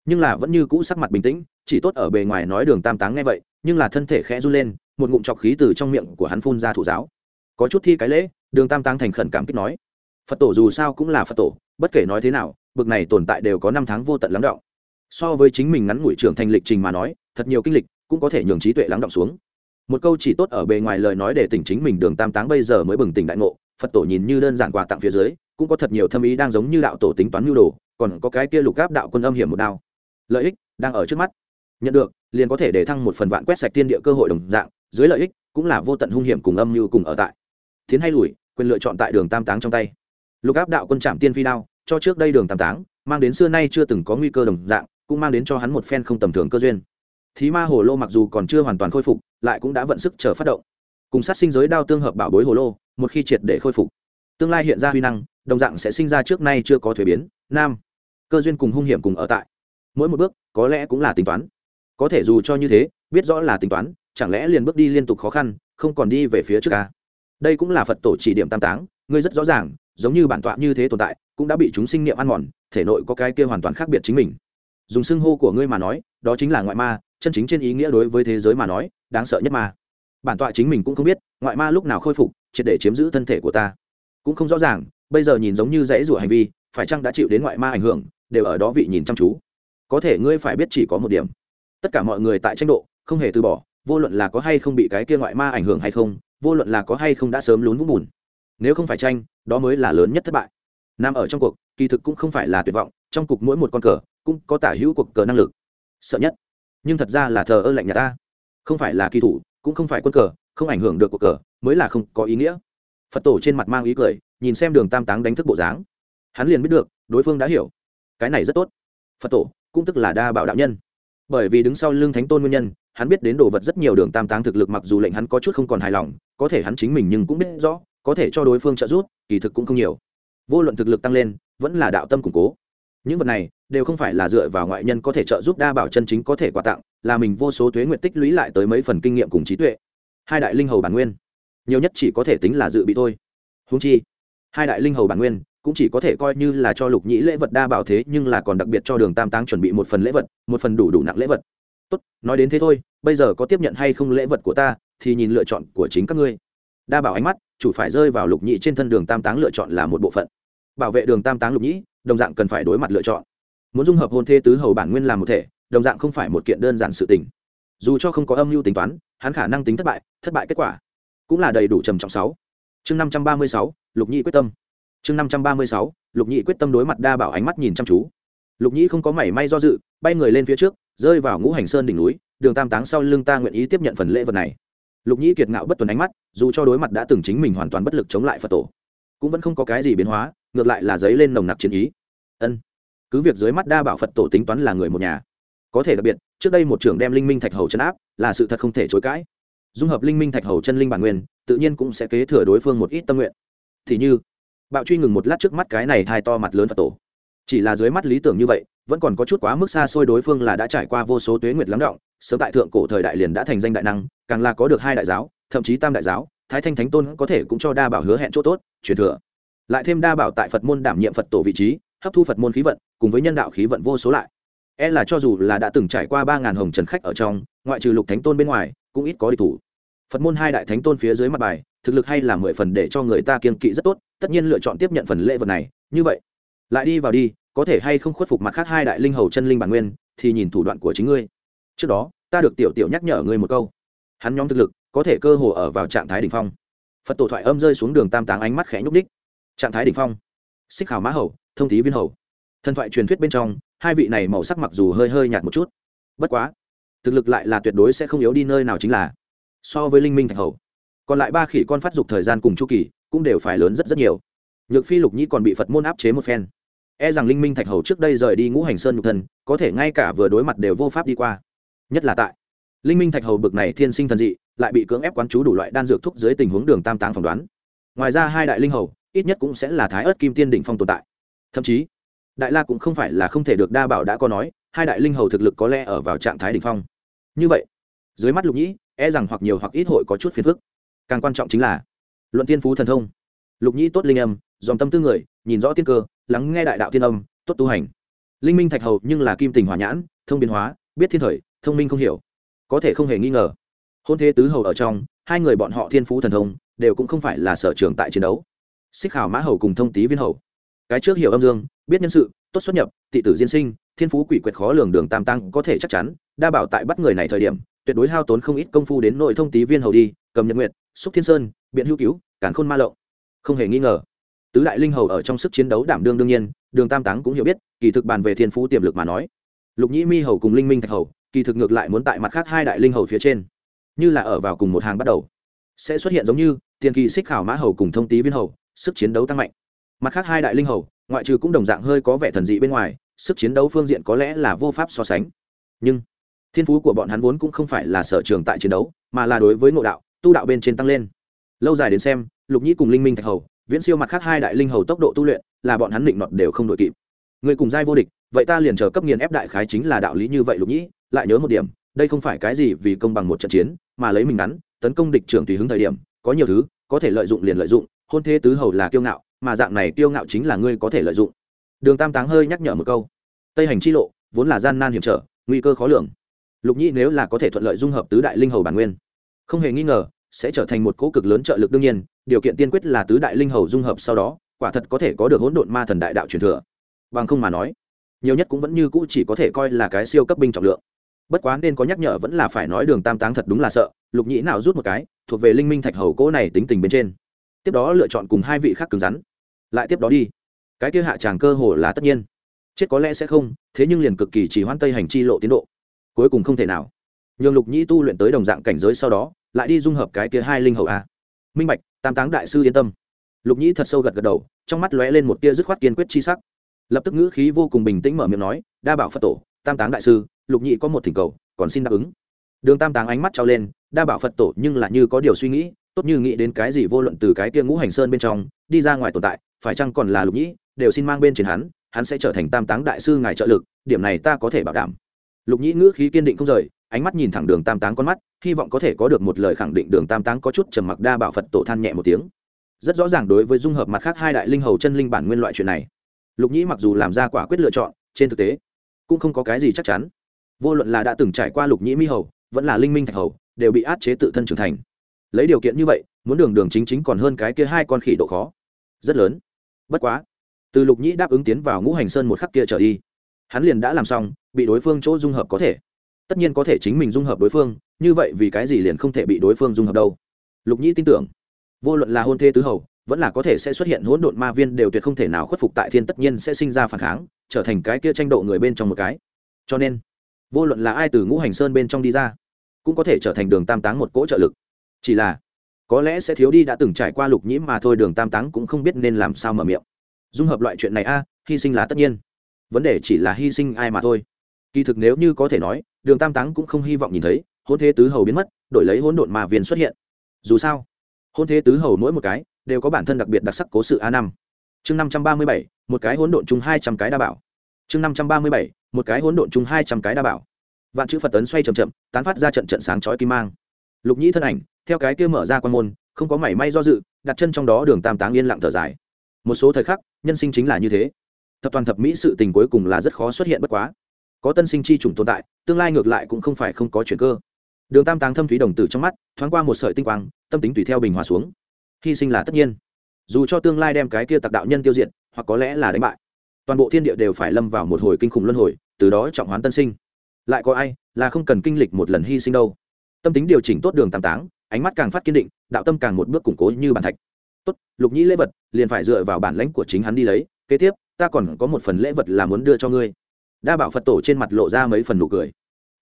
nhưng là vẫn như cũ sắc mặt bình tĩnh, chỉ tốt ở bề ngoài nói đường tam táng nghe vậy, nhưng là thân thể khẽ run lên, một ngụm chọc khí từ trong miệng của hắn phun ra thủ giáo có chút thi cái lễ, đường tam táng thành khẩn cảm kích nói, phật tổ dù sao cũng là phật tổ, bất kể nói thế nào, bực này tồn tại đều có năm tháng vô tận lắng động. So với chính mình ngắn ngủi trưởng thành lịch trình mà nói, thật nhiều kinh lịch cũng có thể nhường trí tuệ lắng động xuống. Một câu chỉ tốt ở bề ngoài lời nói để tỉnh chính mình đường tam táng bây giờ mới bừng tỉnh đại ngộ, phật tổ nhìn như đơn giản quà tặng phía dưới, cũng có thật nhiều thâm ý đang giống như đạo tổ tính toán nhu đồ, còn có cái kia lục gáp đạo quân âm hiểm một đao. Lợi ích đang ở trước mắt. Nhận được, liền có thể để thăng một phần vạn quét sạch tiên địa cơ hội đồng dạng, dưới lợi ích cũng là vô tận hung hiểm cùng âm như cùng ở tại tiến hay lùi, quyền lựa chọn tại đường tam táng trong tay. Lục áp đạo quân trạm tiên phi đao, cho trước đây đường tam táng, mang đến xưa nay chưa từng có nguy cơ đồng dạng, cũng mang đến cho hắn một phen không tầm thường cơ duyên. Thí ma hồ lô mặc dù còn chưa hoàn toàn khôi phục, lại cũng đã vận sức chờ phát động. Cùng sát sinh giới đao tương hợp bảo bối hồ lô, một khi triệt để khôi phục, tương lai hiện ra huy năng, đồng dạng sẽ sinh ra trước nay chưa có thuế biến, nam. Cơ duyên cùng hung hiểm cùng ở tại. Mỗi một bước, có lẽ cũng là tính toán. Có thể dù cho như thế, biết rõ là tính toán, chẳng lẽ liền bước đi liên tục khó khăn, không còn đi về phía trước ca đây cũng là phật tổ chỉ điểm tam táng, ngươi rất rõ ràng, giống như bản tọa như thế tồn tại, cũng đã bị chúng sinh niệm ăn mòn, thể nội có cái kia hoàn toàn khác biệt chính mình. Dùng xưng hô của ngươi mà nói, đó chính là ngoại ma, chân chính trên ý nghĩa đối với thế giới mà nói, đáng sợ nhất ma. Bản tọa chính mình cũng không biết, ngoại ma lúc nào khôi phục, triệt để chiếm giữ thân thể của ta. Cũng không rõ ràng, bây giờ nhìn giống như dãy rủa hành vi, phải chăng đã chịu đến ngoại ma ảnh hưởng, đều ở đó vị nhìn chăm chú. Có thể ngươi phải biết chỉ có một điểm. Tất cả mọi người tại tranh độ, không hề từ bỏ, vô luận là có hay không bị cái kia ngoại ma ảnh hưởng hay không vô luận là có hay không đã sớm lún vũng bùn. Nếu không phải tranh, đó mới là lớn nhất thất bại. Nằm ở trong cuộc, kỳ thực cũng không phải là tuyệt vọng, trong cục mỗi một con cờ, cũng có tả hữu cuộc cờ năng lực. Sợ nhất. Nhưng thật ra là thờ ơ lạnh nhà ta. Không phải là kỳ thủ, cũng không phải quân cờ, không ảnh hưởng được cuộc cờ, mới là không có ý nghĩa. Phật tổ trên mặt mang ý cười, nhìn xem đường tam táng đánh thức bộ dáng. Hắn liền biết được, đối phương đã hiểu. Cái này rất tốt. Phật tổ, cũng tức là đa bảo đạo nhân. Bởi vì đứng sau lưng thánh tôn nguyên nhân hắn biết đến đồ vật rất nhiều đường tam táng thực lực mặc dù lệnh hắn có chút không còn hài lòng, có thể hắn chính mình nhưng cũng biết rõ, có thể cho đối phương trợ giúp, kỳ thực cũng không nhiều. Vô luận thực lực tăng lên, vẫn là đạo tâm củng cố. Những vật này, đều không phải là dựa vào ngoại nhân có thể trợ giúp đa bảo chân chính có thể quà tặng, là mình vô số thuế nguyện tích lũy lại tới mấy phần kinh nghiệm cùng trí tuệ. Hai đại linh hầu bản nguyên, nhiều nhất chỉ có thể tính là dự bị thôi. Húng chi, hai đại linh hầu bản nguyên cũng chỉ có thể coi như là cho lục nhĩ lễ vật đa bảo thế nhưng là còn đặc biệt cho đường tam táng chuẩn bị một phần lễ vật, một phần đủ đủ nặng lễ vật. Tốt, nói đến thế thôi bây giờ có tiếp nhận hay không lễ vật của ta, thì nhìn lựa chọn của chính các ngươi. Đa bảo ánh mắt, chủ phải rơi vào lục nhĩ trên thân đường tam táng lựa chọn là một bộ phận. Bảo vệ đường tam táng lục nhĩ, đồng dạng cần phải đối mặt lựa chọn. Muốn dung hợp hôn thê tứ hầu bản nguyên làm một thể, đồng dạng không phải một kiện đơn giản sự tình. Dù cho không có âm mưu tính toán, hắn khả năng tính thất bại thất bại kết quả cũng là đầy đủ trầm trọng sáu. Chương năm trăm ba mươi sáu, lục nhĩ quyết tâm. Chương năm trăm ba mươi sáu, lục nhĩ quyết tâm đối mặt đa bảo ánh mắt nhìn chăm chú. Lục nhĩ không có mảy may do dự, bay người lên phía trước, rơi vào ngũ hành sơn đỉnh núi đường tam táng sau lưng ta nguyện ý tiếp nhận phần lễ vật này. Lục nhĩ kiệt ngạo bất tuần ánh mắt, dù cho đối mặt đã từng chính mình hoàn toàn bất lực chống lại phật tổ, cũng vẫn không có cái gì biến hóa, ngược lại là giấy lên nồng nặc chiến ý. Ân, cứ việc dưới mắt đa bảo phật tổ tính toán là người một nhà, có thể đặc biệt, trước đây một trưởng đem linh minh thạch hầu chân áp, là sự thật không thể chối cãi. Dung hợp linh minh thạch hầu chân linh bản nguyên, tự nhiên cũng sẽ kế thừa đối phương một ít tâm nguyện. Thì như, bạo truy ngừng một lát trước mắt cái này thai to mặt lớn phật tổ chỉ là dưới mắt lý tưởng như vậy, vẫn còn có chút quá mức xa xôi đối phương là đã trải qua vô số tuế nguyệt lắng động, sớm tại thượng cổ thời đại liền đã thành danh đại năng, càng là có được hai đại giáo, thậm chí tam đại giáo, thái thanh thánh tôn có thể cũng cho đa bảo hứa hẹn chỗ tốt, truyền thừa. Lại thêm đa bảo tại phật môn đảm nhiệm phật tổ vị trí, hấp thu phật môn khí vận, cùng với nhân đạo khí vận vô số lại. E là cho dù là đã từng trải qua ba ngàn hồng trần khách ở trong, ngoại trừ lục thánh tôn bên ngoài, cũng ít có địch thủ. Phật môn hai đại thánh tôn phía dưới mặt bài, thực lực hay là mười phần để cho người ta kiên kỵ rất tốt, tất nhiên lựa chọn tiếp nhận phần lễ vật này, như vậy lại đi vào đi, có thể hay không khuất phục mặt khác hai đại linh hầu chân linh bản nguyên, thì nhìn thủ đoạn của chính ngươi. Trước đó, ta được tiểu tiểu nhắc nhở ngươi một câu. Hắn nhóm thực lực, có thể cơ hồ ở vào trạng thái đ ỉ n h phong. Phật tổ thoại âm rơi xuống đường tam táng ánh mắt khẽ nhúc đích trạng thái đ ỉ n h phong. Xích hào mã hầu, thông thí viên hầu. Thần thoại truyền thuyết bên trong, hai vị này màu sắc mặc dù hơi hơi nhạt một chút, bất quá, thực lực lại là tuyệt đối sẽ không yếu đi nơi nào chính là so với linh minh thạch hầu. Còn lại ba khỉ con phát dục thời gian cùng chu kỳ, cũng đều phải lớn rất rất nhiều. Nhược phi lục nhĩ còn bị phật môn áp chế một phen e rằng linh minh thạch hầu trước đây rời đi ngũ hành sơn nhục thân, có thể ngay cả vừa đối mặt đều vô pháp đi qua. Nhất là tại, linh minh thạch hầu bực này thiên sinh thần dị, lại bị cưỡng ép quán chú đủ loại đan dược thúc dưới tình huống đường tam táng phỏng đoán. Ngoài ra hai đại linh hầu, ít nhất cũng sẽ là thái ớt kim tiên đỉnh phong tồn tại. Thậm chí, đại la cũng không phải là không thể được đa bảo đã có nói, hai đại linh hầu thực lực có lẽ ở vào trạng thái đ ỉ n h phong. Như vậy, dưới mắt lục nhĩ e rằng hoặc nhiều hoặc ít hội có chút phiền phức. Càng quan trọng chính là, luận tiên phú thần thông. Lục nhĩ tốt linh âm, dòm tâm tư người, nhìn rõ tiên cơ lắng nghe đại đạo thiên âm, tốt tu hành. Linh minh thạch hầu nhưng là kim tình hòa nhãn, thông biến hóa, biết thiên thời, thông minh không hiểu. Có thể không hề nghi ngờ. Hôn thế tứ hầu ở trong, hai người bọn họ thiên phú thần thông, đều cũng không phải là sở trường tại chiến đấu. Xích hào mã hầu cùng thông tý viên hầu. Cái trước hiểu âm dương, biết nhân sự, tốt xuất nhập, tị tử diên sinh, thiên phú quỷ quyệt khó lường đường tam tăng có thể chắc chắn, đa bảo tại bắt người này thời điểm, tuyệt đối hao tốn không ít công phu đến nội thông tý viên hầu đi, cầm nhật nguyện xúc thiên sơn, biện hữu cứu cản khôn ma lậu không hề nghi ngờ tứ đại linh hầu ở trong sức chiến đấu đảm đương đương nhiên, đường tam táng cũng hiểu biết, kỳ thực bàn về thiên phú tiềm lực mà nói. Lục nhĩ mi hầu cùng linh minh thạch hầu, kỳ thực ngược lại muốn tại mặt khác hai đại linh hầu phía trên. Như là ở vào cùng một hàng bắt đầu, sẽ xuất hiện giống như tiền kỳ xích khảo mã hầu cùng thông tý viên hầu, sức chiến đấu tăng mạnh. Mặt khác hai đại linh hầu, ngoại trừ cũng đồng dạng hơi có vẻ thần dị bên ngoài, sức chiến đấu phương diện có lẽ là vô pháp so sánh. Nhưng, thiên phú của bọn hắn vốn cũng không phải là sở trường tại chiến đấu, mà là đối với ngộ đạo, tu đạo bên trên tăng lên. Lâu dài đến xem, lục nhĩ cùng linh minh thạch hầu viễn siêu mặt khác hai đại linh hầu tốc độ tu luyện, là bọn hắn định nọt đều không đội kịp. Người cùng giai vô địch, vậy ta liền chờ cấp nghiền ép đại khái chính là đạo lý như vậy lục nhĩ, lại nhớ một điểm, đây không phải cái gì vì công bằng một trận chiến, mà lấy mình ngắn, tấn công địch trưởng tùy hứng thời điểm, có nhiều thứ, có thể lợi dụng liền lợi dụng, hôn thế tứ hầu là kiêu ngạo, mà dạng này kiêu ngạo chính là ngươi có thể lợi dụng. Đường tam táng hơi nhắc nhở một câu. Tây hành chi lộ, vốn là gian nan hiểm trở, nguy cơ khó lường. Lục nhĩ nếu là có thể thuận lợi dung hợp tứ đại linh hầu bản nguyên, không hề nghi ngờ sẽ trở thành một cố cực lớn trợ lực đương nhiên, điều kiện tiên quyết là tứ đại linh hầu dung hợp sau đó, quả thật có thể có được hỗn độn ma thần đại đạo truyền thừa. Bằng không mà nói, nhiều nhất cũng vẫn như cũ chỉ có thể coi là cái siêu cấp binh trọng lượng. Bất quá nên có nhắc nhở vẫn là phải nói đường tam táng thật đúng là sợ, lục nhĩ nào rút một cái, thuộc về linh minh thạch hầu cỗ này tính tình bên trên. Tiếp đó lựa chọn cùng hai vị khác cứng rắn. Lại tiếp đó đi. Cái kia hạ tràng cơ hồ là tất nhiên. Chết có lẽ sẽ không, thế nhưng liền cực kỳ chỉ hoãn tây hành chi lộ tiến độ. Cuối cùng không thể nào. Nhường lục nhĩ tu luyện tới đồng dạng cảnh giới sau đó lại đi dung hợp cái kia hai linh hầu a. Minh bạch, tam táng đại sư yên tâm. Lục nhĩ thật sâu gật gật đầu, trong mắt lóe lên một tia dứt khoát kiên quyết chi sắc. Lập tức ngữ khí vô cùng bình tĩnh mở miệng nói, đa bảo phật tổ, tam táng đại sư, lục nhĩ có một thỉnh cầu, còn xin đáp ứng. Đường tam táng ánh mắt trao lên, đa bảo phật tổ nhưng là như có điều suy nghĩ, tốt như nghĩ đến cái gì vô luận từ cái kia ngũ hành sơn bên trong, đi ra ngoài tồn tại, phải chăng còn là lục nhĩ, đều xin mang bên trên hắn hắn sẽ trở thành tam táng đại sư ngài trợ lực, điểm này ta có thể bảo đảm. Lục nhĩ ngữ khí kiên định không rời ánh mắt nhìn thẳng đường tam táng con mắt, hy vọng có thể có được một lời khẳng định đường tam táng có chút trầm mặc đa bảo phật tổ than nhẹ một tiếng. Rất rõ ràng đối với dung hợp mặt khác hai đại linh hầu chân linh bản nguyên loại chuyện này, lục nhĩ mặc dù làm ra quả quyết lựa chọn, trên thực tế, cũng không có cái gì chắc chắn. Vô luận là đã từng trải qua lục nhĩ mi hầu, vẫn là linh minh thạch hầu, đều bị át chế tự thân trưởng thành. Lấy điều kiện như vậy, muốn đường đường chính chính còn hơn cái kia hai con khỉ độ khó. Rất lớn. Bất quá, từ lục nhĩ đáp ứng tiến vào ngũ hành sơn một khắc kia trở đi, hắn liền đã làm xong, bị đối phương chỗ dung hợp có thể tất nhiên có thể chính mình dung hợp đối phương, như vậy vì cái gì liền không thể bị đối phương dung hợp đâu? Lục nhĩ tin tưởng, vô luận là hôn thê tứ hầu, vẫn là có thể sẽ xuất hiện hỗn độn ma viên đều tuyệt không thể nào khuất phục tại thiên tất nhiên sẽ sinh ra phản kháng, trở thành cái kia tranh độ người bên trong một cái. Cho nên, vô luận là ai từ ngũ hành sơn bên trong đi ra, cũng có thể trở thành đường tam táng một cỗ trợ lực. Chỉ là, có lẽ sẽ thiếu đi đã từng trải qua lục nhĩ mà thôi, đường tam táng cũng không biết nên làm sao mở miệng. Dung hợp loại chuyện này a, hy sinh là tất nhiên. Vấn đề chỉ là hy sinh ai mà thôi. Kỳ thực nếu như có thể nói đường tam táng cũng không hy vọng nhìn thấy, hôn thế tứ hầu biến mất, đổi lấy hỗn độn mà viên xuất hiện. Dù sao, hôn thế tứ hầu mỗi một cái đều có bản thân đặc biệt đặc sắc cố sự a năm. Chương năm trăm ba mươi bảy, một cái hỗn độn chung hai trăm cái đa bảo. Chương năm trăm ba mươi bảy, một cái hỗn độn chung hai trăm cái đa bảo. Vạn chữ phật tấn xoay c h ậ m chậm, tán phát ra trận trận sáng chói kim mang. Lục nhĩ thân ảnh, theo cái kia mở ra quan môn, không có mảy may do dự, đặt chân trong đó đường tam táng yên lặng thở dài. Một số thời khắc, nhân sinh chính là như thế. Thập toàn thập mỹ sự tình cuối cùng là rất khó xuất hiện bất quá có tân sinh chi chủng tồn tại, tương lai ngược lại cũng không phải không có chuyện cơ. Đường tam táng thâm thúy đồng tử trong mắt, thoáng qua một sợi tinh quang, tâm tính tùy theo bình hòa xuống. Hy sinh là tất nhiên. Dù cho tương lai đem cái kia tặc đạo nhân tiêu diệt, hoặc có lẽ là đánh bại, toàn bộ thiên địa đều phải lâm vào một hồi kinh khủng luân hồi, từ đó trọng hoán tân sinh. Lại có ai là không cần kinh lịch một lần hy sinh đâu? Tâm tính điều chỉnh tốt đường tam táng, ánh mắt càng phát kiên định, đạo tâm càng một bước củng cố như bàn thạch. Tốt, lục nhĩ lễ vật, liền phải dựa vào bản lãnh của chính hắn đi lấy, kế tiếp, ta còn có một phần lễ vật là muốn đưa cho ngươi đa bảo phật tổ trên mặt lộ ra mấy phần nụ cười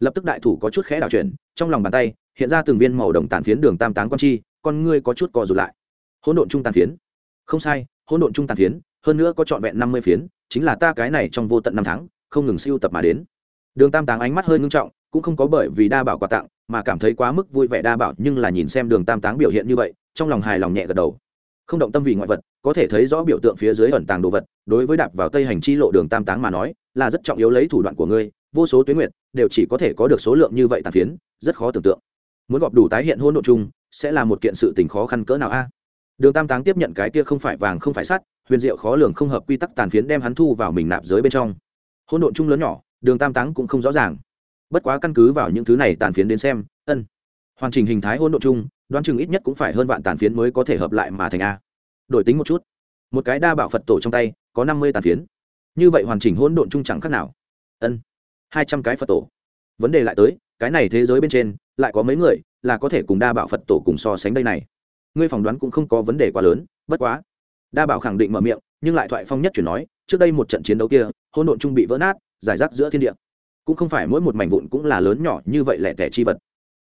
lập tức đại thủ có chút khẽ đảo chuyển trong lòng bàn tay hiện ra từng viên màu đồng tàn phiến đường tam táng quan chi con ngươi có chút cò rụt lại hỗn độn trung tàn phiến không sai hỗn độn trung tàn phiến hơn nữa có trọn vẹn năm mươi phiến chính là ta cái này trong vô tận năm tháng không ngừng siêu tập mà đến đường tam táng ánh mắt hơi ngưng trọng cũng không có bởi vì đa bảo quà tặng mà cảm thấy quá mức vui vẻ đa bảo nhưng là nhìn xem đường tam táng biểu hiện như vậy trong lòng hài lòng nhẹ gật đầu không động tâm vì ngoại vật, có thể thấy rõ biểu tượng phía dưới ẩn tàng đồ vật, đối với đạp vào tây hành chi lộ đường tam táng mà nói, là rất trọng yếu lấy thủ đoạn của ngươi, vô số tuyến nguyện đều chỉ có thể có được số lượng như vậy tàn phiến, rất khó tưởng tượng. Muốn gọp đủ tái hiện hỗn độn chung, sẽ là một kiện sự tình khó khăn cỡ nào a? Đường tam táng tiếp nhận cái kia không phải vàng không phải sắt, huyền diệu khó lường không hợp quy tắc tàn phiến đem hắn thu vào mình nạp giới bên trong. Hôn độn chung lớn nhỏ, đường tam táng cũng không rõ ràng. Bất quá căn cứ vào những thứ này tàn phiến đến xem, ân, hoàn chỉnh hình thái hôn độn chung đoán chừng ít nhất cũng phải hơn vạn tàn phiến mới có thể hợp lại mà thành a. Đổi tính một chút. Một cái đa bảo phật tổ trong tay, có năm mươi tàn phiến. Như vậy hoàn chỉnh hỗn độn chung chẳng khác nào. Ân, hai trăm cái phật tổ. Vấn đề lại tới, cái này thế giới bên trên, lại có mấy người là có thể cùng đa bảo phật tổ cùng so sánh đây này. Ngươi phỏng đoán cũng không có vấn đề quá lớn, bất quá. Đa bảo khẳng định mở miệng, nhưng lại thoại phong nhất chuyển nói, trước đây một trận chiến đấu kia, hỗn độn chung bị vỡ nát, giải rác giữa thiên địa. Cũng không phải mỗi một mảnh vụn cũng là lớn nhỏ như vậy lẻ tẻ chi vật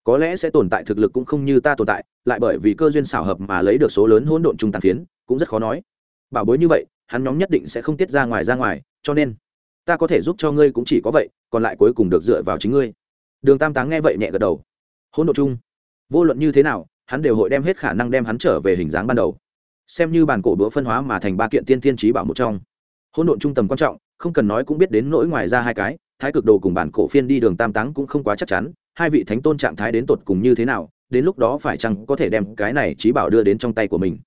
có lẽ sẽ tồn tại thực lực cũng không như ta tồn tại, lại bởi vì cơ duyên xảo hợp mà lấy được số lớn hỗn độn trung tàn phiến, cũng rất khó nói. Bảo bối như vậy, hắn nhóm nhất định sẽ không tiết ra ngoài ra ngoài, cho nên, ta có thể giúp cho ngươi cũng chỉ có vậy, còn lại cuối cùng được dựa vào chính ngươi. Đường tam táng nghe vậy nhẹ gật đầu. Hỗn độn chung vô luận như thế nào, hắn đều hội đem hết khả năng đem hắn trở về hình dáng ban đầu. Xem như bản cổ đũa phân hóa mà thành ba kiện tiên tiên trí bảo một trong. Hỗn độn trung tầm quan trọng, không cần nói cũng biết đến nỗi ngoài ra hai cái, thái cực đồ cùng bản cổ phiên đi đường tam táng cũng không quá chắc chắn hai vị thánh tôn trạng thái đến tột cùng như thế nào, đến lúc đó phải chăng có thể đem cái này trí bảo đưa đến trong tay của mình?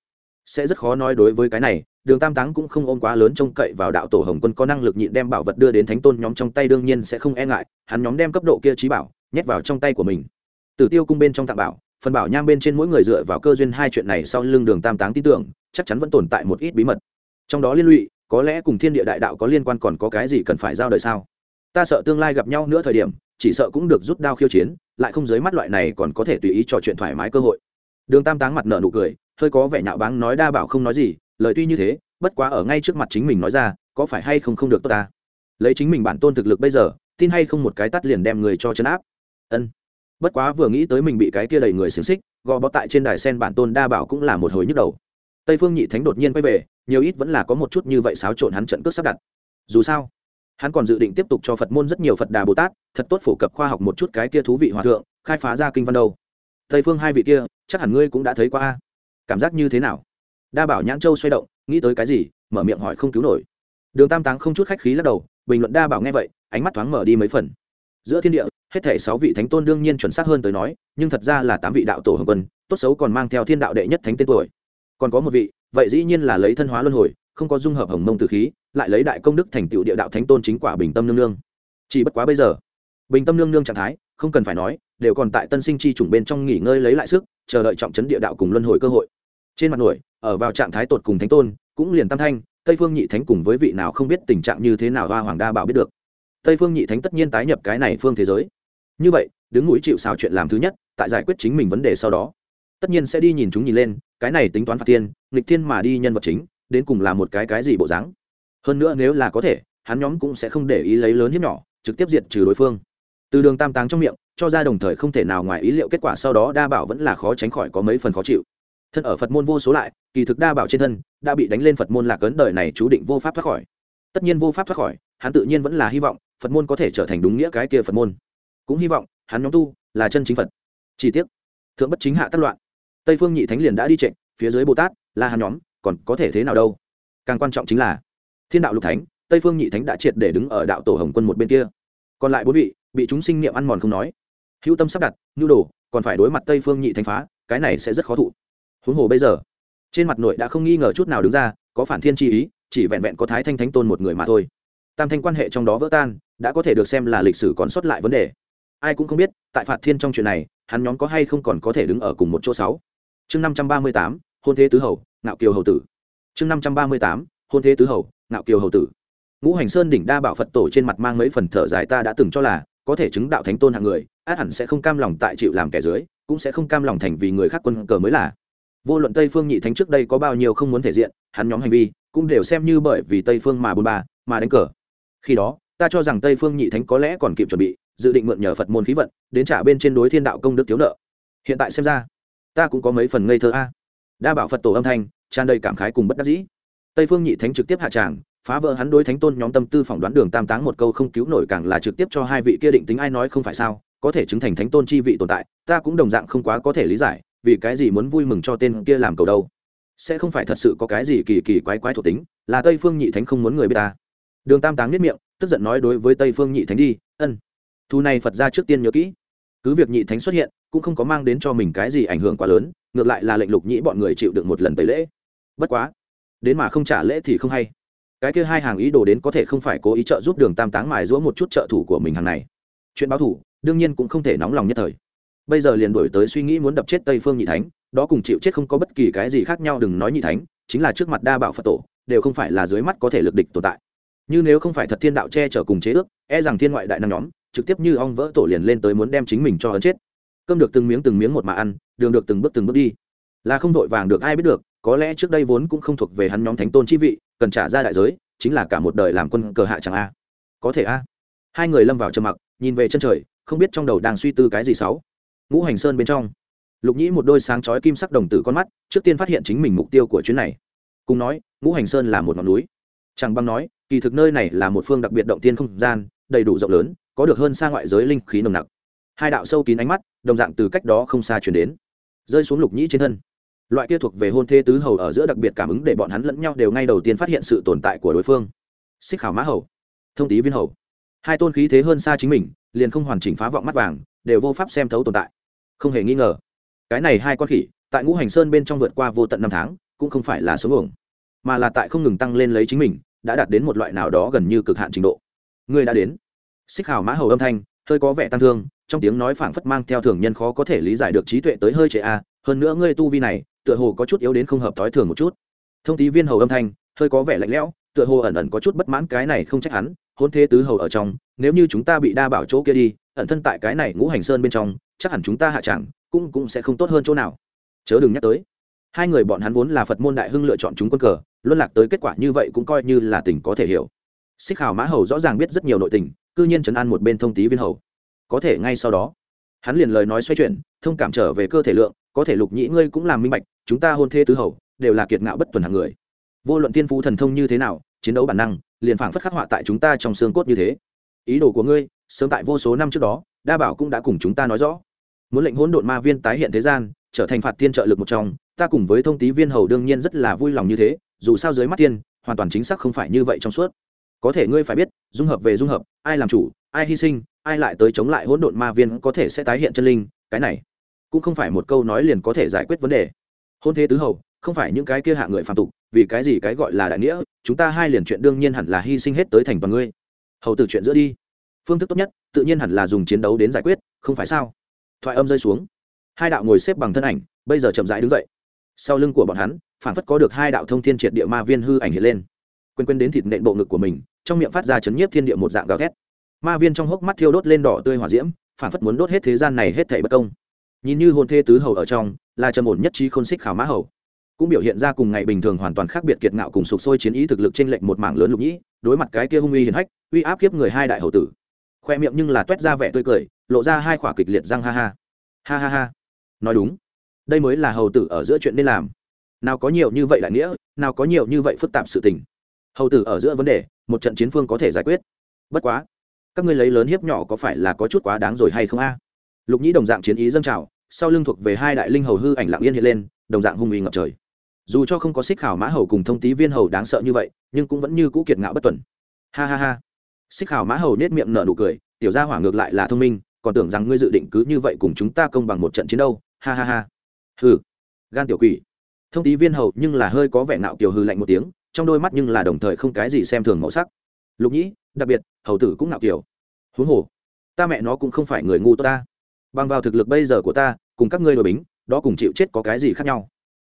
Sẽ rất khó nói đối với cái này, đường tam táng cũng không ôm quá lớn trông cậy vào đạo tổ hồng quân có năng lực nhịn đem bảo vật đưa đến thánh tôn nhóm trong tay đương nhiên sẽ không e ngại, hắn nhóm đem cấp độ kia trí bảo nhét vào trong tay của mình. Tử tiêu cung bên trong tạm bảo, phần bảo nham bên trên mỗi người dựa vào cơ duyên hai chuyện này sau lưng đường tam táng tin tưởng, chắc chắn vẫn tồn tại một ít bí mật. Trong đó liên lụy, có lẽ cùng thiên địa đại đạo có liên quan còn có cái gì cần phải giao đời sao? Ta sợ tương lai gặp nhau nữa thời điểm chỉ sợ cũng được rút đao khiêu chiến, lại không dưới mắt loại này còn có thể tùy ý trò chuyện thoải mái cơ hội. Đường tam táng mặt nợ nụ cười, hơi có vẻ nhạo báng nói đa bảo không nói gì, lời tuy như thế, bất quá ở ngay trước mặt chính mình nói ra, có phải hay không không được tốt ta? Lấy chính mình bản tôn thực lực bây giờ, tin hay không một cái tắt liền đem người cho chấn áp. Ân. Bất quá vừa nghĩ tới mình bị cái kia đầy người xiềng xích, gò bó tại trên đài sen bản tôn đa bảo cũng là một hồi nhức đầu. Tây phương nhị thánh đột nhiên quay về, nhiều ít vẫn là có một chút như vậy xáo trộn hắn trận cướp sắp đặt. Dù sao hắn còn dự định tiếp tục cho phật môn rất nhiều phật đà bồ tát, thật tốt phổ cập khoa học một chút cái kia thú vị hòa thượng, khai phá ra kinh văn đâu. Tây phương hai vị kia, chắc hẳn ngươi cũng đã thấy qua cảm giác như thế nào? Đa bảo nhãn châu xoay động, nghĩ tới cái gì, mở miệng hỏi không cứu nổi. Đường tam táng không chút khách khí lắc đầu, bình luận đa bảo nghe vậy, ánh mắt thoáng mở đi mấy phần. Giữa thiên địa, hết thể sáu vị thánh tôn đương nhiên chuẩn xác hơn tới nói, nhưng thật ra là tám vị đạo tổ hồng quân, tốt xấu còn mang theo thiên đạo đệ nhất thánh tên tuổi. Còn có một vị, vậy dĩ nhiên là lấy thân hóa luân hồi, không có dung hợp hồng mông từ khí lại lấy đại công đức thành tựu địa đạo thánh tôn chính quả bình tâm nương nương. Chỉ bất quá bây giờ, bình tâm nương nương trạng thái, không cần phải nói, đều còn tại tân sinh chi chủng bên trong nghỉ ngơi lấy lại sức, chờ đợi trọng trấn địa đạo cùng luân hồi cơ hội. Trên mặt nổi, ở vào trạng thái tột cùng thánh tôn, cũng liền tam thanh, tây phương nhị thánh cùng với vị nào không biết tình trạng như thế nào hoa hoàng đa bảo biết được. Tây phương nhị thánh tất nhiên tái nhập cái này phương thế giới. Như vậy, đứng núi chịu xào chuyện làm thứ nhất, tại giải quyết chính mình vấn đề sau đó, tất nhiên sẽ đi nhìn chúng nhìn lên, cái này tính toán phạt tiên nghịch thiên mà đi nhân vật chính, đến cùng là một cái cái gì bộ dáng hơn nữa nếu là có thể, hắn nhóm cũng sẽ không để ý lấy lớn hiếp nhỏ, trực tiếp diệt trừ đối phương. Từ đường tam táng trong miệng, cho ra đồng thời không thể nào ngoài ý liệu kết quả sau đó đa bảo vẫn là khó tránh khỏi có mấy phần khó chịu. Thân ở phật môn vô số lại, kỳ thực đa bảo trên thân đã bị đánh lên phật môn lạc ấn đời này chú định vô pháp thoát khỏi. Tất nhiên vô pháp thoát khỏi, hắn tự nhiên vẫn là hy vọng phật môn có thể trở thành đúng nghĩa cái kia phật môn. Cũng hy vọng hắn nhóm tu là chân chính phật. Chỉ tiếc, thượng bất chính hạ tất loạn. Tây phương nhị thánh liền đã đi trịnh phía dưới bồ tát là hắn nhóm, còn có thể thế nào đâu? Càng quan trọng chính là thiên đạo lục thánh, tây phương nhị thánh đã triệt để đứng ở đạo tổ hồng quân một bên kia. Còn lại bốn vị, bị chúng sinh niệm ăn mòn không nói. Hữu tâm sắp đặt, nhu đồ, còn phải đối mặt tây phương nhị thánh phá, cái này sẽ rất khó thụ. Huống hồ bây giờ, trên mặt nội đã không nghi ngờ chút nào đứng ra, có phản thiên chi ý, chỉ vẹn vẹn có thái thanh thánh tôn một người mà thôi. Tam thanh quan hệ trong đó vỡ tan, đã có thể được xem là lịch sử còn xuất lại vấn đề. Ai cũng không biết, tại phạt thiên trong chuyện này, hắn nhóm có hay không còn có thể đứng ở cùng một chỗ sáu. Chương năm trăm ba mươi tám, hôn thế tứ hầu, ngạo kiều hầu tử. Chương năm trăm ba mươi tám, hôn thế tứ hầu ngạo kiều hầu tử. Ngũ hành sơn đỉnh đa bảo phật tổ trên mặt mang mấy phần thở dài ta đã từng cho là, có thể chứng đạo thánh tôn hạng người, át hẳn sẽ không cam lòng tại chịu làm kẻ dưới, cũng sẽ không cam lòng thành vì người khác quân cờ mới là. Vô luận tây phương nhị thánh trước đây có bao nhiêu không muốn thể diện, hắn nhóm hành vi cũng đều xem như bởi vì tây phương mà bôn ba, mà đánh cờ. Khi đó, ta cho rằng tây phương nhị thánh có lẽ còn kịp chuẩn bị, dự định mượn nhờ phật môn khí vận, đến trả bên trên đối thiên đạo công đức thiếu nợ. Hiện tại xem ra, ta cũng có mấy phần ngây thơ a. Đa bảo phật tổ âm thanh, tràn đầy cảm khái cùng bất đắc dĩ tây phương nhị thánh trực tiếp hạ tràng, phá vỡ hắn đối thánh tôn nhóm tâm tư phỏng đoán đường tam táng một câu không cứu nổi càng là trực tiếp cho hai vị kia định tính ai nói không phải sao, có thể chứng thành thánh tôn chi vị tồn tại, ta cũng đồng dạng không quá có thể lý giải, vì cái gì muốn vui mừng cho tên kia làm cầu đâu. Sẽ không phải thật sự có cái gì kỳ kỳ quái quái thuộc tính, là tây phương nhị thánh không muốn người biết ta. Đường tam táng nhất miệng, tức giận nói đối với tây phương nhị thánh đi, ân, thu này phật ra trước tiên nhớ kỹ. Cứ việc nhị thánh xuất hiện, cũng không có mang đến cho mình cái gì ảnh hưởng quá lớn, ngược lại là lệnh lục nhĩ bọn người chịu được một lần tẩy lễ. Bất quá đến mà không trả lễ thì không hay. Cái kia hai hàng ý đồ đến có thể không phải cố ý trợ giúp đường tam táng mài giũa một chút trợ thủ của mình hàng này. Chuyện báo thủ, đương nhiên cũng không thể nóng lòng nhất thời. Bây giờ liền đổi tới suy nghĩ muốn đập chết tây phương nhị thánh, đó cùng chịu chết không có bất kỳ cái gì khác nhau đừng nói nhị thánh, chính là trước mặt đa bảo phật tổ, đều không phải là dưới mắt có thể lực địch tồn tại. Như nếu không phải thật thiên đạo che chở cùng chế ước e rằng thiên ngoại đại năng nhóm, trực tiếp như ong vỡ tổ liền lên tới muốn đem chính mình cho ấn chết. Cơm được từng miếng từng miếng một mà ăn, đường được từng bước từng bước đi. Là không vội vàng được, ai biết được có lẽ trước đây vốn cũng không thuộc về hắn nhóm thánh tôn chi vị, cần trả ra đại giới, chính là cả một đời làm quân cờ hạ chẳng a. Có thể a. Hai người lâm vào trầm mặc, nhìn về chân trời, không biết trong đầu đang suy tư cái gì sáu ngũ hành sơn bên trong, lục nhĩ một đôi sáng chói kim sắc đồng tử con mắt, trước tiên phát hiện chính mình mục tiêu của chuyến này. Cùng nói, ngũ hành sơn là một ngọn núi. Chẳng băng nói, kỳ thực nơi này là một phương đặc biệt động tiên không gian, đầy đủ rộng lớn, có được hơn xa ngoại giới linh khí nồng nặc. Hai đạo sâu kín ánh mắt, đồng dạng từ cách đó không xa chuyển đến. Rơi xuống lục nhĩ trên thân loại kia thuộc về hôn thê tứ hầu ở giữa đặc biệt cảm ứng để bọn hắn lẫn nhau đều ngay đầu tiên phát hiện sự tồn tại của đối phương. Xích khảo mã hầu, thông tý viên hầu. Hai tôn khí thế hơn xa chính mình, liền không hoàn chỉnh phá vọng mắt vàng, đều vô pháp xem thấu tồn tại. Không hề nghi ngờ, cái này hai con khỉ, tại ngũ hành sơn bên trong vượt qua vô tận năm tháng, cũng không phải là số ngưỡng mà là tại không ngừng tăng lên lấy chính mình, đã đạt đến một loại nào đó gần như cực hạn trình độ. Người đã đến. Xích hào mã hầu âm thanh, hơi có vẻ tăng thương, trong tiếng nói phảng phất mang theo thường nhân khó có thể lý giải được trí tuệ tới hơi trệ a, hơn nữa ngươi tu vi này tựa hồ có chút yếu đến không hợp thói thường một chút. Thông tí viên hầu âm thanh, hơi có vẻ lạnh lẽo, tựa hồ ẩn ẩn có chút bất mãn cái này không trách hắn, hôn thế tứ hầu ở trong, nếu như chúng ta bị đa bảo chỗ kia đi, ẩn thân tại cái này ngũ hành sơn bên trong, chắc hẳn chúng ta hạ chẳng, cũng cũng sẽ không tốt hơn chỗ nào. Chớ đừng nhắc tới. Hai người bọn hắn vốn là phật môn đại hưng lựa chọn chúng quân cờ, luân lạc tới kết quả như vậy cũng coi như là tình có thể hiểu. Xích hào mã hầu rõ ràng biết rất nhiều nội tình, cư nhiên trấn an một bên thông tí viên hầu. Có thể ngay sau đó, hắn liền lời nói xoay chuyển, thông cảm trở về cơ thể lượng có thể lục nhĩ ngươi cũng làm minh bạch, chúng ta hôn thê tứ hầu, đều là kiệt ngạo bất tuần hàng người. Vô luận tiên phú thần thông như thế nào, chiến đấu bản năng, liền phảng phất khắc họa tại chúng ta trong xương cốt như thế. Ý đồ của ngươi, sớm tại vô số năm trước đó, đa bảo cũng đã cùng chúng ta nói rõ. Muốn lệnh hỗn độn ma viên tái hiện thế gian, trở thành phạt tiên trợ lực một trong, ta cùng với thông tí viên hầu đương nhiên rất là vui lòng như thế, dù sao dưới mắt tiên, hoàn toàn chính xác không phải như vậy trong suốt. Có thể ngươi phải biết, dung hợp về dung hợp, ai làm chủ, ai hy sinh, ai lại tới chống lại hỗn độn ma viên có thể sẽ tái hiện chân linh, cái này cũng không phải một câu nói liền có thể giải quyết vấn đề. Hôn thế tứ hầu, không phải những cái kia hạ người phạm tục, vì cái gì cái gọi là đại nghĩa, chúng ta hai liền chuyện đương nhiên hẳn là hy sinh hết tới thành toàn ngươi. Hầu từ chuyện giữa đi. Phương thức tốt nhất, tự nhiên hẳn là dùng chiến đấu đến giải quyết, không phải sao? Thoại âm rơi xuống. Hai đạo ngồi xếp bằng thân ảnh, bây giờ chậm rãi đứng dậy. Sau lưng của bọn hắn phản phất có được hai đạo thông thiên triệt địa ma viên hư ảnh hiện lên. Quên quên đến thịt nện bộ ngực của mình, trong miệng phát ra chấn nhiếp thiên địa một dạng gào thét. Ma viên trong hốc mắt thiêu đốt lên đỏ tươi hỏa diễm phản phất muốn đốt hết thế gian này hết thảy bất công nhìn như hôn thê tứ hầu ở trong, là trầm ổn nhất trí khôn xích khảo mã hầu. Cũng biểu hiện ra cùng ngày bình thường hoàn toàn khác biệt kiệt ngạo cùng sục sôi chiến ý thực lực trên lệnh một mảng lớn lục nhĩ, đối mặt cái kia hung uy hiền hách, uy áp kiếp người hai đại hầu tử. Khoe miệng nhưng là toét ra vẻ tươi cười, lộ ra hai khỏa kịch liệt răng ha ha. Ha ha ha. Nói đúng. Đây mới là hầu tử ở giữa chuyện nên làm. Nào có nhiều như vậy đại nghĩa, nào có nhiều như vậy phức tạp sự tình. Hầu tử ở giữa vấn đề, một trận chiến phương có thể giải quyết. Bất quá, các ngươi lấy lớn hiếp nhỏ có phải là có chút quá đáng rồi hay không a? Lục nhĩ đồng dạng chiến ý dâng trào sau lưng thuộc về hai đại linh hầu hư ảnh lặng yên hiện lên, đồng dạng hung uy ngập trời. Dù cho không có xích khảo mã hầu cùng thông tí viên hầu đáng sợ như vậy, nhưng cũng vẫn như cũ kiệt ngạo bất tuần. Ha ha ha. Xích khảo mã hầu nết miệng nở nụ cười, tiểu gia hỏa ngược lại là thông minh, còn tưởng rằng ngươi dự định cứ như vậy cùng chúng ta công bằng một trận chiến đâu. Ha ha ha. Hừ. Gan tiểu quỷ. Thông tí viên hầu nhưng là hơi có vẻ nạo kiều hư lạnh một tiếng, trong đôi mắt nhưng là đồng thời không cái gì xem thường màu sắc. Lục nhĩ, đặc biệt, hầu tử cũng nạo kiều. Huống hồ, ta mẹ nó cũng không phải người ngu tốt ta bằng vào thực lực bây giờ của ta, cùng các ngươi đội bính, đó cùng chịu chết có cái gì khác nhau?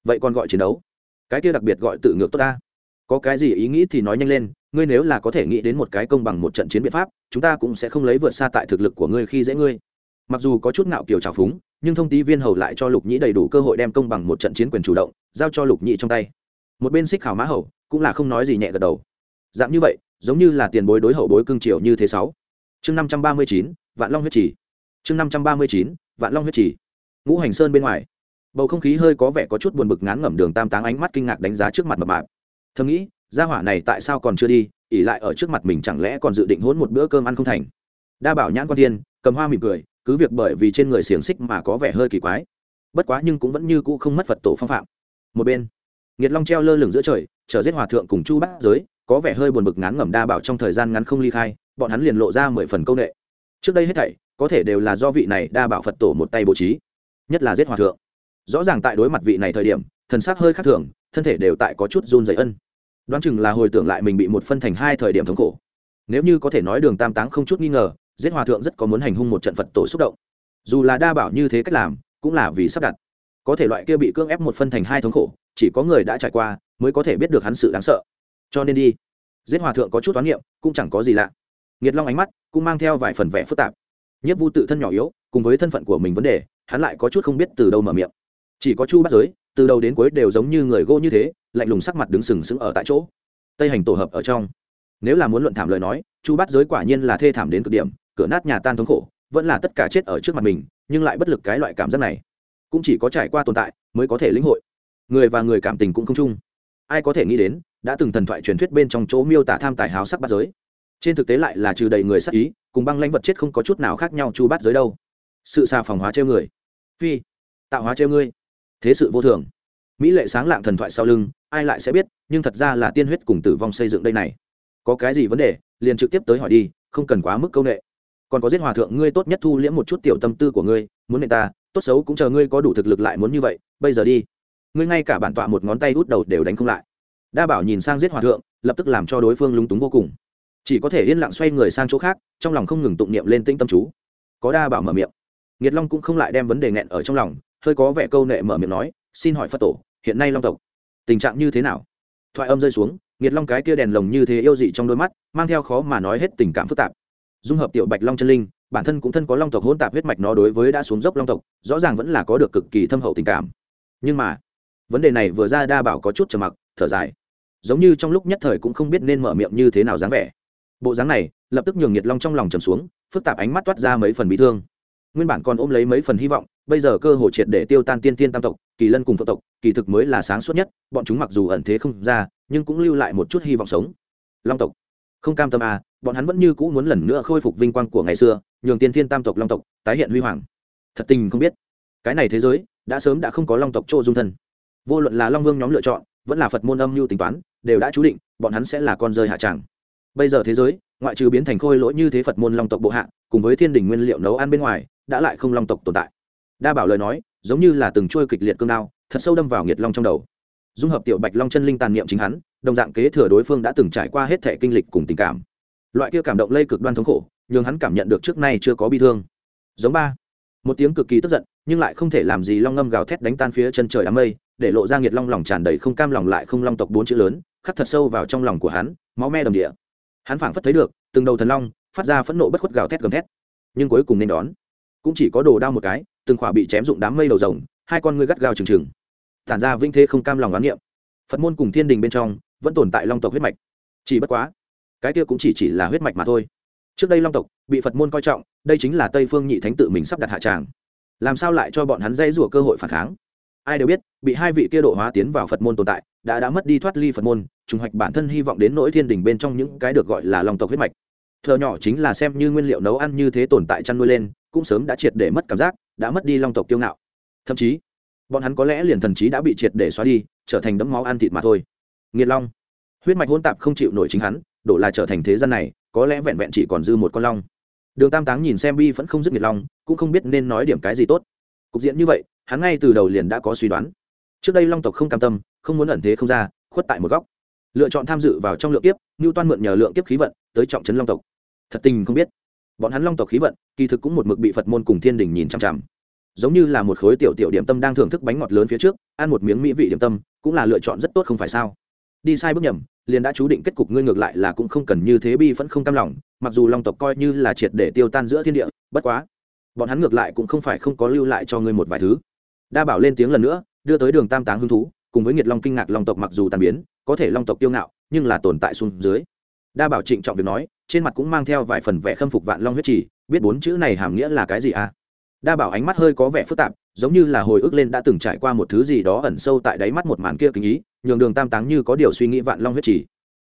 Vậy còn gọi chiến đấu? Cái kia đặc biệt gọi tự ngược tốt ta. Có cái gì ý nghĩ thì nói nhanh lên, ngươi nếu là có thể nghĩ đến một cái công bằng một trận chiến biện pháp, chúng ta cũng sẽ không lấy vượt xa tại thực lực của ngươi khi dễ ngươi. Mặc dù có chút ngạo kiểu trào phúng, nhưng thông tí viên hầu lại cho lục nhĩ đầy đủ cơ hội đem công bằng một trận chiến quyền chủ động, giao cho lục nhĩ trong tay. Một bên xích khảo mã hầu, cũng là không nói gì nhẹ gật đầu. Dạng như vậy, giống như là tiền bối đối hậu bối cương triều như thế sáu. Chương năm trăm ba mươi chín, vạn long huyết trì chương năm trăm ba mươi chín, vạn long huyết trì. Ngũ hành sơn bên ngoài. Bầu không khí hơi có vẻ có chút buồn bực ngán ngẩm đường tam táng ánh mắt kinh ngạc đánh giá trước mặt mập mạp. Thầm nghĩ, gia hỏa này tại sao còn chưa đi ỉ lại ở trước mặt mình chẳng lẽ còn dự định hôn một bữa cơm ăn không thành. Đa bảo nhãn quan tiên cầm hoa mỉm cười, cứ việc bởi vì trên người xiềng xích mà có vẻ hơi kỳ quái. Bất quá nhưng cũng vẫn như cũ không mất phật tổ phong phạm. Một bên nghiệt long treo lơ lửng giữa trời, chờ giết hòa thượng cùng chu bát giới, có vẻ hơi buồn bực ngán ngẩm đa bảo trong thời gian ngắn không ly khai, bọn hắn liền lộ ra mười phần công nghệ trước đây hết thảy có thể đều là do vị này đa bảo phật tổ một tay bố trí, nhất là giết hòa thượng. Rõ ràng tại đối mặt vị này thời điểm, thần sắc hơi khác thường, thân thể đều tại có chút run dày ân. Đoán chừng là hồi tưởng lại mình bị một phân thành hai thời điểm thống khổ. Nếu như có thể nói đường tam táng không chút nghi ngờ, giết hòa thượng rất có muốn hành hung một trận phật tổ xúc động. Dù là đa bảo như thế cách làm, cũng là vì sắp đặt. Có thể loại kia bị cưỡng ép một phân thành hai thống khổ, chỉ có người đã trải qua, mới có thể biết được hắn sự đáng sợ. Cho nên đi. Giết hòa thượng có chút toán niệm, cũng chẳng có gì lạ. Nghiệt long ánh mắt cũng mang theo vài phần vẻ phức tạp nhất vu tự thân nhỏ yếu, cùng với thân phận của mình vấn đề, hắn lại có chút không biết từ đâu mở miệng. Chỉ có chu bắt giới, từ đầu đến cuối đều giống như người gỗ như thế, lạnh lùng sắc mặt đứng sừng sững ở tại chỗ. Tây hành tổ hợp ở trong. Nếu là muốn luận thảm lời nói, chu bắt giới quả nhiên là thê thảm đến cực điểm, cửa nát nhà tan thống khổ, vẫn là tất cả chết ở trước mặt mình, nhưng lại bất lực cái loại cảm giác này. Cũng chỉ có trải qua tồn tại mới có thể lĩnh hội. Người và người cảm tình cũng không chung. Ai có thể nghĩ đến, đã từng thần thoại truyền thuyết bên trong chỗ miêu tả tham tài háo sắc bắt giới trên thực tế lại là trừ đầy người sắc ý, cùng băng lãnh vật chết không có chút nào khác nhau chu bắt giới đâu. Sự xà phòng hóa treo người. Phi, tạo hóa treo ngươi. Thế sự vô thường. Mỹ lệ sáng lạng thần thoại sau lưng, ai lại sẽ biết, nhưng thật ra là tiên huyết cùng tử vong xây dựng đây này. Có cái gì vấn đề, liền trực tiếp tới hỏi đi, không cần quá mức công nghệ còn có giết hòa thượng ngươi tốt nhất thu liễm một chút tiểu tâm tư của ngươi, muốn nệ ta, tốt xấu cũng chờ ngươi có đủ thực lực lại muốn như vậy, bây giờ đi. Ngươi ngay cả bản tọa một ngón tay út đầu đều đánh không lại. Đa bảo nhìn sang giết hòa thượng, lập tức làm cho đối phương lúng túng vô cùng chỉ có thể yên lặng xoay người sang chỗ khác, trong lòng không ngừng tụng niệm lên tinh tâm chú. Có đa bảo mở miệng. Nghiệt long cũng không lại đem vấn đề nghẹn ở trong lòng, hơi có vẻ câu nệ mở miệng nói, xin hỏi phật tổ, hiện nay long tộc, tình trạng như thế nào? Thoại âm rơi xuống nghiệt long cái kia đèn lồng như thế yêu dị trong đôi mắt, mang theo khó mà nói hết tình cảm phức tạp. Dung hợp tiểu bạch long chân linh, bản thân cũng thân có long tộc hỗn tạp huyết mạch nó đối với đã xuống dốc long tộc, rõ ràng vẫn là có được cực kỳ thâm hậu tình cảm. Nhưng mà, vấn đề này vừa ra đa bảo có chút trầm mặc, thở dài. Giống như trong lúc nhất thời cũng không biết nên mở miệng như thế nào dáng vẻ bộ dáng này, lập tức nhường nhiệt long trong lòng trầm xuống, phức tạp ánh mắt toát ra mấy phần bị thương. Nguyên bản còn ôm lấy mấy phần hy vọng, bây giờ cơ hội triệt để tiêu tan tiên tiên tam tộc, kỳ lân cùng phật tộc, kỳ thực mới là sáng suốt nhất, bọn chúng mặc dù ẩn thế không ra, nhưng cũng lưu lại một chút hy vọng sống. Long tộc. Không cam tâm à bọn hắn vẫn như cũ muốn lần nữa khôi phục vinh quang của ngày xưa, nhường tiên thiên tam tộc long tộc tái hiện huy hoàng. Thật tình không biết. Cái này thế giới, đã sớm đã không có long tộc chỗ dung thân. Vô luận là long vương nhóm lựa chọn, vẫn là phật môn âm mưu tính toán, đều đã chú định, bọn hắn sẽ là con rơi hạ tràng bây giờ thế giới, ngoại trừ biến thành khôi lỗi như thế phật môn long tộc bộ hạ, cùng với thiên đình nguyên liệu nấu ăn bên ngoài, đã lại không long tộc tồn tại. Đa bảo lời nói, giống như là từng trôi kịch liệt cương đao, thật sâu đâm vào nghiệt long trong đầu. Dung hợp tiểu bạch long chân linh tàn niệm chính hắn, đồng dạng kế thừa đối phương đã từng trải qua hết thể kinh lịch cùng tình cảm. Loại kia cảm động lây cực đoan thống khổ nhưng hắn cảm nhận được trước nay chưa có bi thương. Giống ba. Một tiếng cực kỳ tức giận, nhưng lại không thể làm gì long ngâm gào thét đánh tan phía chân trời đám mây, để lộ ra nghiệt long lòng tràn đầy không cam lòng lại không long tộc bốn chữ lớn, khắc thật sâu vào trong lòng của hắn, máu me đầm địa hắn phảng phất thấy được, từng đầu thần long phát ra phẫn nộ bất khuất gào thét gầm thét. Nhưng cuối cùng nên đón. Cũng chỉ có đồ đao một cái, từng khỏa bị chém dụng đám mây đầu rồng, hai con ngươi gắt gao trừng trừng. Tản ra vinh thế không cam lòng đoán niệm. Phật môn cùng thiên đình bên trong vẫn tồn tại long tộc huyết mạch. Chỉ bất quá, cái kia cũng chỉ chỉ là huyết mạch mà thôi. Trước đây long tộc bị phật môn coi trọng, đây chính là tây phương nhị thánh tự mình sắp đặt hạ tràng. Làm sao lại cho bọn hắn dây rủa cơ hội phản kháng? Ai đều biết, bị hai vị kia độ hóa tiến vào phật môn tồn tại đã đã mất đi thoát ly phật môn, trùng hoạch bản thân hy vọng đến nỗi thiên đình bên trong những cái được gọi là long tộc huyết mạch. Thợ nhỏ chính là xem như nguyên liệu nấu ăn như thế tồn tại chăn nuôi lên, cũng sớm đã triệt để mất cảm giác, đã mất đi long tộc kiêu ngạo. Thậm chí, bọn hắn có lẽ liền thần trí đã bị triệt để xóa đi, trở thành đấm máu ăn thịt mà thôi. Nghiệt long. Huyết mạch hôn tạp không chịu nổi chính hắn, đổ là trở thành thế gian này, có lẽ vẹn vẹn chỉ còn dư một con long. Đường tam táng nhìn xem bi vẫn không dứt nghiệt long, cũng không biết nên nói điểm cái gì tốt. Cục diện như vậy, hắn ngay từ đầu liền đã có suy đoán trước đây long tộc không cam tâm, không muốn ẩn thế không ra, khuất tại một góc. Lựa chọn tham dự vào trong lượng kiếp ngưu toan mượn nhờ lượng kiếp khí vận, tới trọng trấn long tộc. Thật tình không biết. Bọn hắn long tộc khí vận, kỳ thực cũng một mực bị phật môn cùng thiên đình nhìn chằm chằm. Giống như là một khối tiểu tiểu điểm tâm đang thưởng thức bánh ngọt lớn phía trước, ăn một miếng mỹ vị điểm tâm, cũng là lựa chọn rất tốt không phải sao. Đi sai bước nhầm, liền đã chú định kết cục ngươi ngược lại là cũng không cần như thế bi vẫn không cam lòng, mặc dù long tộc coi như là triệt để tiêu tan giữa thiên địa, bất quá, bọn hắn ngược lại cũng không phải không có lưu lại cho ngươi một vài thứ. Đa bảo lên tiếng lần nữa đưa tới đường tam táng hứng thú, cùng với nghiệt long kinh ngạc long tộc mặc dù tàn biến, có thể long tộc tiêu ngạo, nhưng là tồn tại xuống dưới. Đa bảo trịnh trọng việc nói, trên mặt cũng mang theo vài phần vẻ khâm phục vạn long huyết trì, biết bốn chữ này hàm nghĩa là cái gì à? Đa bảo ánh mắt hơi có vẻ phức tạp, giống như là hồi ức lên đã từng trải qua một thứ gì đó ẩn sâu tại đáy mắt một màn kia kính ý, nhường đường tam táng như có điều suy nghĩ vạn long huyết trì.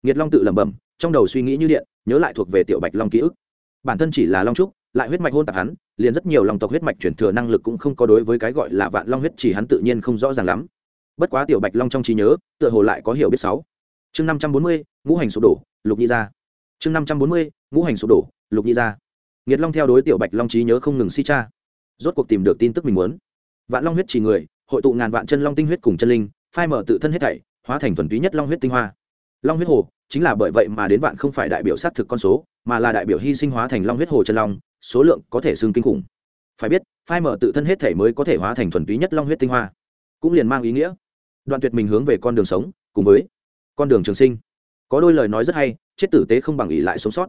Nghiệt long tự lẩm bẩm, trong đầu suy nghĩ như điện, nhớ lại thuộc về tiểu bạch long ký ức. Bản thân chỉ là long trúc lại huyết mạch hôn tạp hắn, liền rất nhiều lòng tộc huyết mạch chuyển thừa năng lực cũng không có đối với cái gọi là vạn long huyết chỉ hắn tự nhiên không rõ ràng lắm. Bất quá tiểu bạch long trong trí nhớ, tựa hồ lại có hiểu biết sáu. Chương năm trăm bốn mươi, ngũ hành sụp đổ, lục nhi ra chương năm trăm bốn mươi, ngũ hành sụp đổ, lục nhi ra nghiệt long theo đối tiểu bạch long trí nhớ không ngừng si cha rốt cuộc tìm được tin tức mình muốn. Vạn long huyết chỉ người, hội tụ ngàn vạn chân long tinh huyết cùng chân linh, phai mở tự thân hết thảy, hóa thành thuần túy nhất long huyết tinh hoa. Long huyết hồ, chính là bởi vậy mà đến vạn không phải đại biểu xác thực con số, mà là đại biểu hy sinh hóa thành long huyết hồ chân long số lượng có thể xương kinh khủng. Phải biết, phai mở tự thân hết thể mới có thể hóa thành thuần túy nhất long huyết tinh hoa, cũng liền mang ý nghĩa. Đoạn tuyệt mình hướng về con đường sống, cùng với con đường trường sinh. Có đôi lời nói rất hay, chết tử tế không bằng ỉ lại sống sót.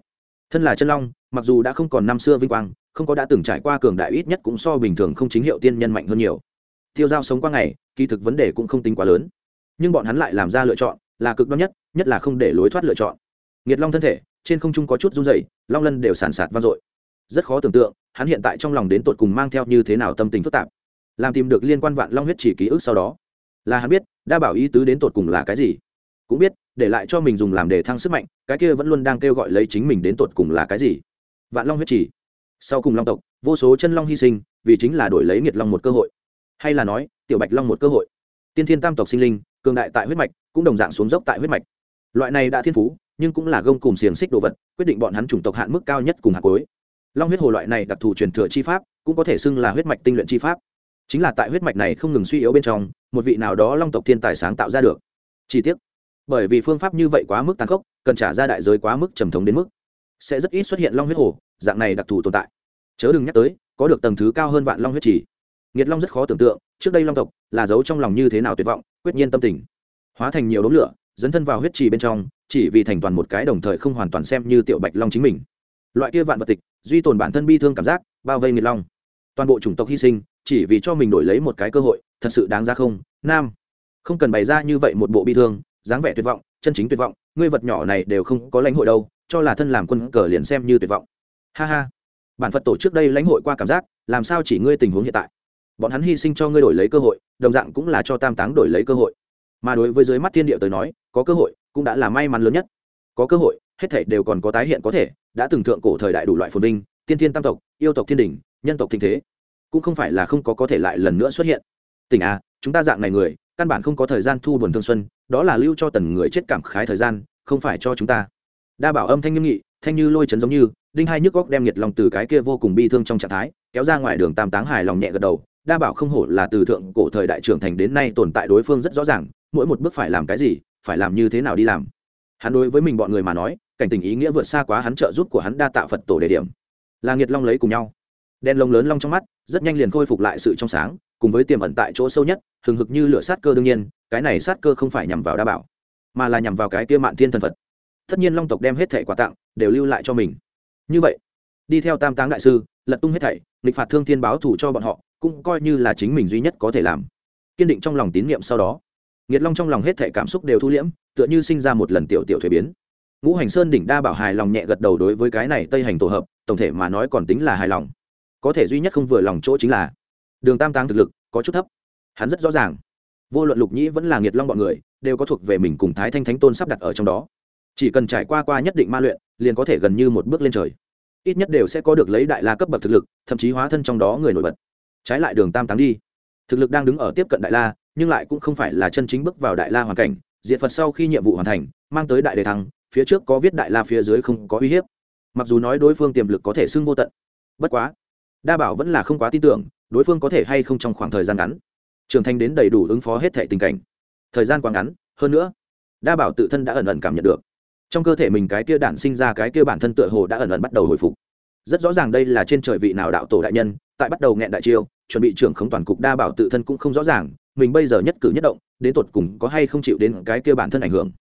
Thân là chân long, mặc dù đã không còn năm xưa vinh quang, không có đã từng trải qua cường đại ít nhất cũng so bình thường không chính hiệu tiên nhân mạnh hơn nhiều. Tiêu giao sống qua ngày, kỳ thực vấn đề cũng không tính quá lớn. Nhưng bọn hắn lại làm ra lựa chọn, là cực đoan nhất nhất là không để lối thoát lựa chọn. Nghiệt long thân thể, trên không trung có chút run dày long lân đều sản sạt vang dội rất khó tưởng tượng, hắn hiện tại trong lòng đến tột cùng mang theo như thế nào tâm tình phức tạp. Làm tìm được liên quan vạn long huyết chỉ ký ức sau đó, là hắn biết đa bảo ý tứ đến tột cùng là cái gì. Cũng biết, để lại cho mình dùng làm để thăng sức mạnh, cái kia vẫn luôn đang kêu gọi lấy chính mình đến tột cùng là cái gì. Vạn long huyết chỉ. Sau cùng long tộc, vô số chân long hy sinh, vì chính là đổi lấy nghiệt long một cơ hội. Hay là nói, tiểu bạch long một cơ hội. Tiên thiên tam tộc sinh linh, cường đại tại huyết mạch, cũng đồng dạng xuống dốc tại huyết mạch. Loại này đã thiên phú, nhưng cũng là gông cùng xiềng xích đồ vật, quyết định bọn hắn chủng tộc hạn mức cao nhất cùng hạt cối long huyết hồ loại này đặc thù truyền thừa chi pháp, cũng có thể xưng là huyết mạch tinh luyện chi pháp. Chính là tại huyết mạch này không ngừng suy yếu bên trong, một vị nào đó long tộc thiên tài sáng tạo ra được. Chi tiết bởi vì phương pháp như vậy quá mức tàn khốc, cần trả ra đại giới quá mức trầm thống đến mức sẽ rất ít xuất hiện long huyết hồ, dạng này đặc thù tồn tại. Chớ đừng nhắc tới, có được tầng thứ cao hơn vạn long huyết trì. nghiệt long rất khó tưởng tượng, trước đây long tộc là giấu trong lòng như thế nào tuyệt vọng, quyết nhiên tâm tình. Hóa thành nhiều đống lửa, dấn thân vào huyết trì bên trong, chỉ vì thành toàn một cái đồng thời không hoàn toàn xem như tiểu bạch long chính mình. Loại kia vạn vật tịch duy tồn bản thân bi thương cảm giác, bao vây nghiệt long. Toàn bộ chủng tộc hy sinh, chỉ vì cho mình đổi lấy một cái cơ hội, thật sự đáng ra không? Nam. Không cần bày ra như vậy một bộ bi thương, dáng vẻ tuyệt vọng, chân chính tuyệt vọng, ngươi vật nhỏ này đều không có lãnh hội đâu, cho là thân làm quân cờ liền xem như tuyệt vọng. Ha ha. Bản phật tổ trước đây lãnh hội qua cảm giác, làm sao chỉ ngươi tình huống hiện tại? Bọn hắn hy sinh cho ngươi đổi lấy cơ hội, đồng dạng cũng là cho tam táng đổi lấy cơ hội. Mà đối với dưới mắt thiên địa tới nói, có cơ hội cũng đã là may mắn lớn nhất. Có cơ hội, hết thảy đều còn có tái hiện có thể đã từng thượng cổ thời đại đủ loại phồn vinh, tiên thiên tam tộc, yêu tộc thiên đình, nhân tộc thịnh thế. Cũng không phải là không có có thể lại lần nữa xuất hiện. Tỉnh a, chúng ta dạng này người, căn bản không có thời gian thu buồn thương xuân, đó là lưu cho tần người chết cảm khái thời gian, không phải cho chúng ta. Đa bảo âm thanh nghiêm nghị, thanh như lôi chấn giống như, đinh hai nhức góc đem nhiệt lòng từ cái kia vô cùng bi thương trong trạng thái, kéo ra ngoài đường tam táng hài lòng nhẹ gật đầu. Đa bảo không hổ là từ thượng cổ thời đại trưởng thành đến nay tồn tại đối phương rất rõ ràng, mỗi một bước phải làm cái gì, phải làm như thế nào đi làm hắn đối với mình bọn người mà nói, cảnh tình ý nghĩa vượt xa quá hắn trợ giúp của hắn đa tạo phật tổ đề điểm. Là nghiệt long lấy cùng nhau. Đen lông lớn long trong mắt, rất nhanh liền khôi phục lại sự trong sáng, cùng với tiềm ẩn tại chỗ sâu nhất, hừng hực như lửa sát cơ đương nhiên, cái này sát cơ không phải nhằm vào đa bảo, mà là nhằm vào cái kia mạn thiên thần phật. Tất nhiên long tộc đem hết thẻ quà tặng, đều lưu lại cho mình. Như vậy, đi theo tam táng đại sư, lật tung hết thảy, nghịch phạt thương thiên báo thủ cho bọn họ, cũng coi như là chính mình duy nhất có thể làm. Kiên định trong lòng tín nhiệm sau đó, nghiệt long trong lòng hết thảy cảm xúc đều thu liễm tựa như sinh ra một lần tiểu tiểu thuế biến. Ngũ hành sơn đỉnh đa bảo hài lòng nhẹ gật đầu đối với cái này tây hành tổ hợp, tổng thể mà nói còn tính là hài lòng. Có thể duy nhất không vừa lòng chỗ chính là, đường tam táng thực lực có chút thấp. Hắn rất rõ ràng, vô luận lục nhĩ vẫn là nghiệt long bọn người, đều có thuộc về mình cùng thái thanh thánh tôn sắp đặt ở trong đó. Chỉ cần trải qua qua nhất định ma luyện, liền có thể gần như một bước lên trời. Ít nhất đều sẽ có được lấy đại la cấp bậc thực lực, thậm chí hóa thân trong đó người nổi bật. Trái lại đường tam táng đi. Thực lực đang đứng ở tiếp cận đại la, nhưng lại cũng không phải là chân chính bước vào đại la hoàn cảnh Diệt phật sau khi nhiệm vụ hoàn thành, mang tới đại đề thăng, phía trước có viết đại la phía dưới không có uy hiếp. Mặc dù nói đối phương tiềm lực có thể xưng vô tận, bất quá, đa bảo vẫn là không quá tin tưởng, đối phương có thể hay không trong khoảng thời gian ngắn. Trưởng thành đến đầy đủ ứng phó hết thể tình cảnh. Thời gian quá ngắn, hơn nữa, đa bảo tự thân đã ẩn ẩn cảm nhận được. Trong cơ thể mình cái kia đản sinh ra cái kia bản thân tựa hồ đã ẩn ẩn bắt đầu hồi phục. Rất rõ ràng đây là trên trời vị nào đạo tổ đại nhân, tại bắt đầu nghẹn đại chiêu, chuẩn bị trưởng không toàn cục đa bảo tự thân cũng không rõ ràng, mình bây giờ nhất cử nhất động đến tột cùng có hay không chịu đến cái kia bản thân ảnh hưởng.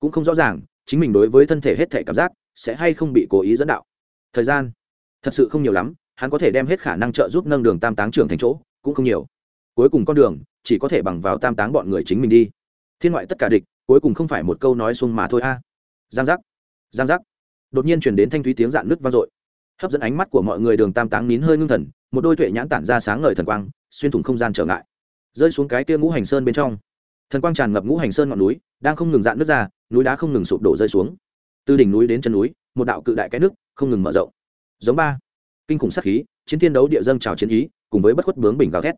Cũng không rõ ràng, chính mình đối với thân thể hết thể cảm giác, sẽ hay không bị cố ý dẫn đạo. Thời gian, thật sự không nhiều lắm, hắn có thể đem hết khả năng trợ giúp nâng đường tam táng trưởng thành chỗ, cũng không nhiều. Cuối cùng con đường, chỉ có thể bằng vào tam táng bọn người chính mình đi. Thiên ngoại tất cả địch, cuối cùng không phải một câu nói xuông mà thôi a. Giang giác giang giác. Đột nhiên chuyển đến thanh thúy tiếng dạn nứt vang dội. Hấp dẫn ánh mắt của mọi người đường tam táng nín hơi ngưng thần, một đôi tuệ nhãn tản ra sáng ngời thần quang, xuyên thủng không gian trở ngại. Rơi xuống cái kia ngũ hành sơn bên trong thần quang tràn ngập ngũ hành sơn ngọn núi, đang không ngừng dạn nước ra, núi đá không ngừng sụp đổ rơi xuống. Từ đỉnh núi đến chân núi, một đạo cự đại cái nước không ngừng mở rộng. Giống ba. Kinh khủng sắc khí, chiến thiên đấu địa dâng trào chiến ý, cùng với bất khuất bướng bình gào thét.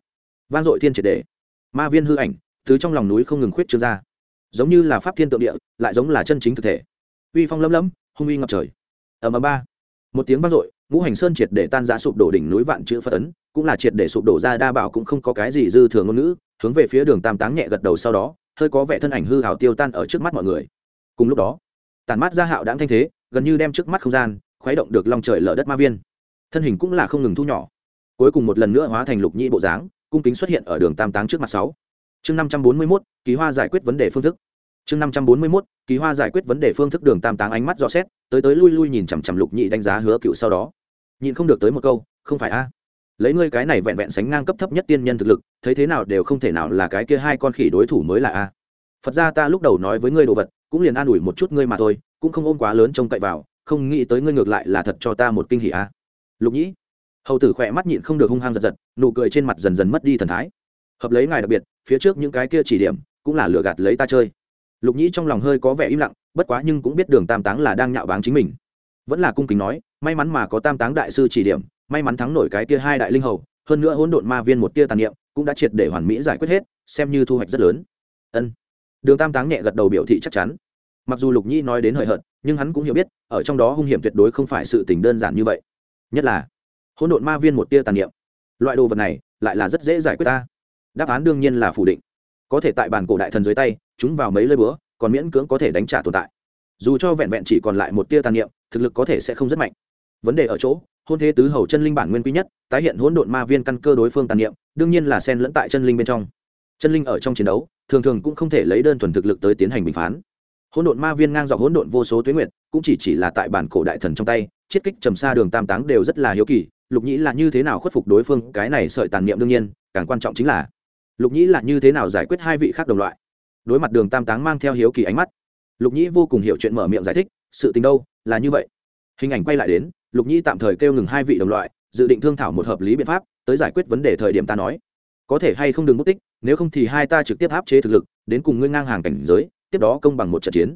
Vang dội thiên triệt đề. Ma viên hư ảnh thứ trong lòng núi không ngừng khuyết trương ra. Giống như là pháp thiên tượng địa, lại giống là chân chính thực thể. Uy phong lấm lấm, hung uy ngập trời. Ầm ầm ba. Một tiếng vang dội ngũ hành sơn triệt để tan ra sụp đổ đỉnh núi vạn chữ phật ấn, cũng là triệt để sụp đổ ra đa bảo cũng không có cái gì dư thừa ngôn ngữ, hướng về phía đường tam táng nhẹ gật đầu sau đó, hơi có vẻ thân ảnh hư hào tiêu tan ở trước mắt mọi người. Cùng lúc đó, tàn mắt ra hạo đáng thanh thế, gần như đem trước mắt không gian khuấy động được lòng trời lở đất ma viên. Thân hình cũng là không ngừng thu nhỏ. Cuối cùng một lần nữa hóa thành lục nhĩ bộ dáng, cung kính xuất hiện ở đường tam táng trước mặt sáu. Chương năm trăm bốn mươi mốt ký hoa giải quyết vấn đề phương thức. Chương năm trăm bốn mươi mốt ký hoa giải quyết vấn đề phương thức đường tam táng ánh mắt rõ xét, tới tới lui lui nhìn chằm chằm lục nhị đánh giá hứa cựu sau đó nhìn không được tới một câu, không phải a? Lấy ngươi cái này vẹn vẹn sánh ngang cấp thấp nhất tiên nhân thực lực, thấy thế nào đều không thể nào là cái kia hai con khỉ đối thủ mới là a. Phật ra ta lúc đầu nói với ngươi đồ vật, cũng liền an ủi một chút ngươi mà thôi, cũng không ôm quá lớn trông cậy vào, không nghĩ tới ngươi ngược lại là thật cho ta một kinh hỉ a. Lục nhĩ, hầu tử khỏe mắt nhịn không được hung hăng giật giật, nụ cười trên mặt dần dần mất đi thần thái. Hợp lấy ngài đặc biệt, phía trước những cái kia chỉ điểm, cũng là lừa gạt lấy ta chơi. Lục nhĩ trong lòng hơi có vẻ im lặng, bất quá nhưng cũng biết đường tam táng là đang nhạo báng chính mình. Vẫn là cung kính nói may mắn mà có tam táng đại sư chỉ điểm, may mắn thắng nổi cái tia hai đại linh hầu, hơn nữa hỗn độn ma viên một tia tàn niệm cũng đã triệt để hoàn mỹ giải quyết hết, xem như thu hoạch rất lớn. Ân. Đường tam táng nhẹ gật đầu biểu thị chắc chắn. Mặc dù lục nhi nói đến hời hợt, nhưng hắn cũng hiểu biết, ở trong đó hung hiểm tuyệt đối không phải sự tình đơn giản như vậy. Nhất là, hỗn độn ma viên một tia tàn niệm, loại đồ vật này lại là rất dễ giải quyết ta. Đáp án đương nhiên là phủ định. Có thể tại bản cổ đại thần dưới tay, chúng vào mấy lơi búa, còn miễn cưỡng có thể đánh trả tồn tại. Dù cho vẹn vẹn chỉ còn lại một tia tàn niệm, thực lực có thể sẽ không rất mạnh vấn đề ở chỗ, hôn thế tứ hầu chân linh bản nguyên quý nhất, tái hiện hỗn độn ma viên căn cơ đối phương tàn niệm, đương nhiên là sen lẫn tại chân linh bên trong. Chân linh ở trong chiến đấu, thường thường cũng không thể lấy đơn thuần thực lực tới tiến hành bình phán. Hỗn độn ma viên ngang dọc hỗn độn vô số tuyến nguyện cũng chỉ chỉ là tại bản cổ đại thần trong tay, chiết kích trầm xa đường tam táng đều rất là hiếu kỳ, lục nhĩ là như thế nào khuất phục đối phương, cái này sợi tàn niệm đương nhiên, càng quan trọng chính là, lục nhĩ là như thế nào giải quyết hai vị khác đồng loại. Đối mặt đường tam táng mang theo hiếu kỳ ánh mắt, lục nhĩ vô cùng hiểu chuyện mở miệng giải thích, sự tình đâu, là như vậy. Hình ảnh quay lại đến lục nhĩ tạm thời kêu ngừng hai vị đồng loại, dự định thương thảo một hợp lý biện pháp, tới giải quyết vấn đề thời điểm ta nói. Có thể hay không đừng mất tích, nếu không thì hai ta trực tiếp áp chế thực lực, đến cùng ngươi ngang hàng cảnh giới, tiếp đó công bằng một trận chiến.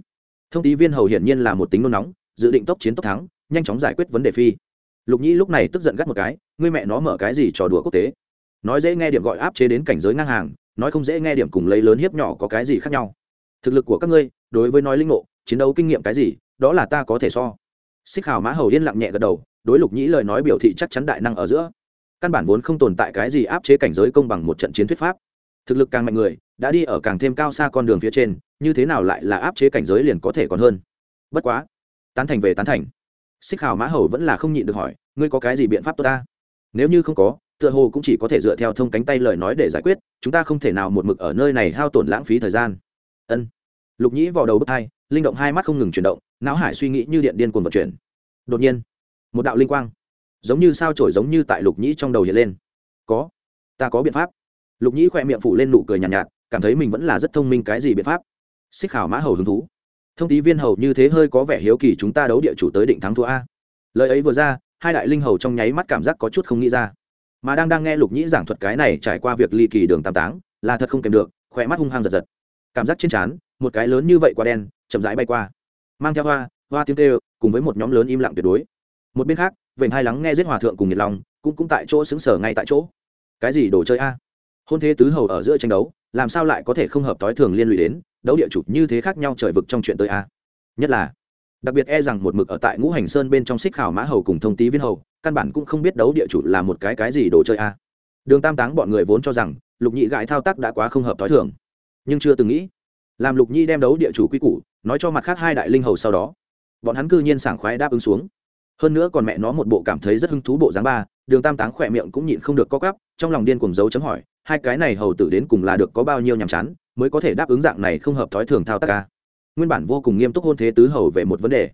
Thông tí viên hầu hiển nhiên là một tính nôn nóng, dự định tốc chiến tốc thắng, nhanh chóng giải quyết vấn đề phi. Lục nhĩ lúc này tức giận gắt một cái, ngươi mẹ nó mở cái gì trò đùa quốc tế. Nói dễ nghe điểm gọi áp chế đến cảnh giới ngang hàng, nói không dễ nghe điểm cùng lấy lớn hiếp nhỏ có cái gì khác nhau. Thực lực của các ngươi, đối với nói linh ngộ, chiến đấu kinh nghiệm cái gì, đó là ta có thể so xích hào mã hầu yên lặng nhẹ gật đầu, đối lục nhĩ lời nói biểu thị chắc chắn đại năng ở giữa. Căn bản vốn không tồn tại cái gì áp chế cảnh giới công bằng một trận chiến thuyết pháp. Thực lực càng mạnh người, đã đi ở càng thêm cao xa con đường phía trên, như thế nào lại là áp chế cảnh giới liền có thể còn hơn? Bất quá, tán thành về tán thành. Xích hào mã hầu vẫn là không nhịn được hỏi, ngươi có cái gì biện pháp tốt ta? Nếu như không có, tựa hồ cũng chỉ có thể dựa theo thông cánh tay lời nói để giải quyết, chúng ta không thể nào một mực ở nơi này hao tổn lãng phí thời gian. Ân. Lục nhĩ vào đầu bước hai linh động hai mắt không ngừng chuyển động não hải suy nghĩ như điện điên cuồng vận chuyển. Đột nhiên một đạo linh quang giống như sao trổi giống như tại lục nhĩ trong đầu hiện lên. Có ta có biện pháp. Lục nhĩ khoe miệng phủ lên nụ cười nhàn nhạt, nhạt cảm thấy mình vẫn là rất thông minh cái gì biện pháp? Xích khảo mã hầu hứng thú. Thông tí viên hầu như thế hơi có vẻ hiếu kỳ chúng ta đấu địa chủ tới định thắng thua a. Lời ấy vừa ra hai đại linh hầu trong nháy mắt cảm giác có chút không nghĩ ra. Mà đang đang nghe lục nhĩ giảng thuật cái này trải qua việc ly kỳ đường tam táng là thật không kèm được khỏe mắt hung hăng giật giật. Cảm giác trên trán một cái lớn như vậy qua đen chậm rãi bay qua mang theo hoa hoa tiếng kêu, cùng với một nhóm lớn im lặng tuyệt đối. Một bên khác vệnh hai lắng nghe giết hòa thượng cùng nhiệt lòng, cũng cũng tại chỗ xứng sở ngay tại chỗ. Cái gì đồ chơi a? Hôn thế tứ hầu ở giữa tranh đấu, làm sao lại có thể không hợp tối thường liên lụy đến, đấu địa chủ như thế khác nhau trời vực trong chuyện tới a? Nhất là, đặc biệt e rằng một mực ở tại ngũ hành sơn bên trong xích khảo mã hầu cùng thông tý viên hầu, căn bản cũng không biết đấu địa chủ là một cái cái gì đồ chơi a. Đường tam táng bọn người vốn cho rằng, lục nhị gãi thao tác đã quá không hợp t ố i thường. Nhưng chưa từng nghĩ, làm lục nhi đem đấu địa chủ quy củ nói cho mặt khác hai đại linh hầu sau đó. Bọn hắn cư nhiên sảng khoái đáp ứng xuống. Hơn nữa còn mẹ nó một bộ cảm thấy rất hứng thú bộ dáng ba, đường tam táng khỏe miệng cũng nhịn không được co cắp trong lòng điên cùng dấu chấm hỏi, hai cái này hầu tử đến cùng là được có bao nhiêu nhàm chán, mới có thể đáp ứng dạng này không hợp thói thường thao tác ca? Nguyên bản vô cùng nghiêm túc hôn thế tứ hầu về một vấn đề.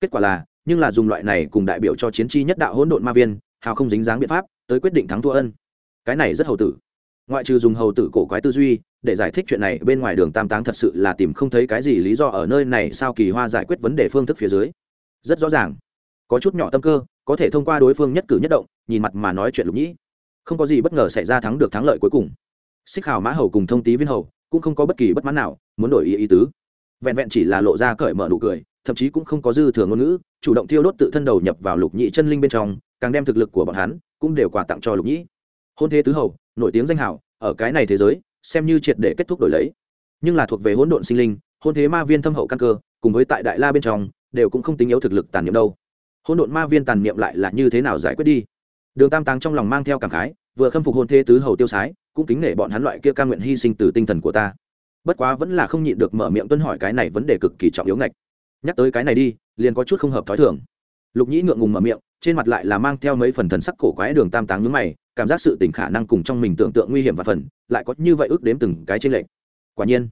Kết quả là, nhưng là dùng loại này cùng đại biểu cho chiến chi nhất đạo hỗn độn ma viên, hào không dính dáng biện pháp, tới quyết định thắng thua ân. Cái này rất hầu tử. Ngoại trừ dùng hầu tử cổ quái tư duy để giải thích chuyện này, bên ngoài đường tam táng thật sự là tìm không thấy cái gì lý do ở nơi này sao kỳ hoa giải quyết vấn đề phương thức phía dưới. Rất rõ ràng. Có chút nhỏ tâm cơ, có thể thông qua đối phương nhất cử nhất động, nhìn mặt mà nói chuyện lục nhĩ. Không có gì bất ngờ xảy ra thắng được thắng lợi cuối cùng. Xích hào mã hầu cùng thông tý viên hầu cũng không có bất kỳ bất mãn nào, muốn đổi ý ý tứ. Vẹn vẹn chỉ là lộ ra cởi mở nụ cười, thậm chí cũng không có dư thừa ngôn ngữ, chủ động tiêu đốt tự thân đầu nhập vào lục nhị chân linh bên trong, càng đem thực lực của bọn hắn cũng đều quà tặng cho lục nhị hôn thế tứ hầu, nổi tiếng danh hảo ở cái này thế giới xem như triệt để kết thúc đổi lấy. Nhưng là thuộc về hỗn độn sinh linh, hôn thế ma viên thâm hậu căn cơ, cùng với tại đại la bên trong, đều cũng không tính yếu thực lực tàn niệm đâu. Hỗn độn ma viên tàn niệm lại là như thế nào giải quyết đi? Đường tam táng trong lòng mang theo cảm khái, vừa khâm phục hôn thế tứ hầu tiêu sái, cũng kính nể bọn hắn loại kia ca nguyện hy sinh từ tinh thần của ta. Bất quá vẫn là không nhịn được mở miệng tuân hỏi cái này vấn đề cực kỳ trọng yếu ngạch. Nhắc tới cái này đi, liền có chút không hợp thói thường. Lục nhĩ ngượng ngùng mở miệng, trên mặt lại là mang theo mấy phần thần sắc cổ quái đường tam táng nhướng mày cảm giác sự tình khả năng cùng trong mình tưởng tượng nguy hiểm và phần, lại có như vậy ước đếm từng cái trên lệnh quả nhiên,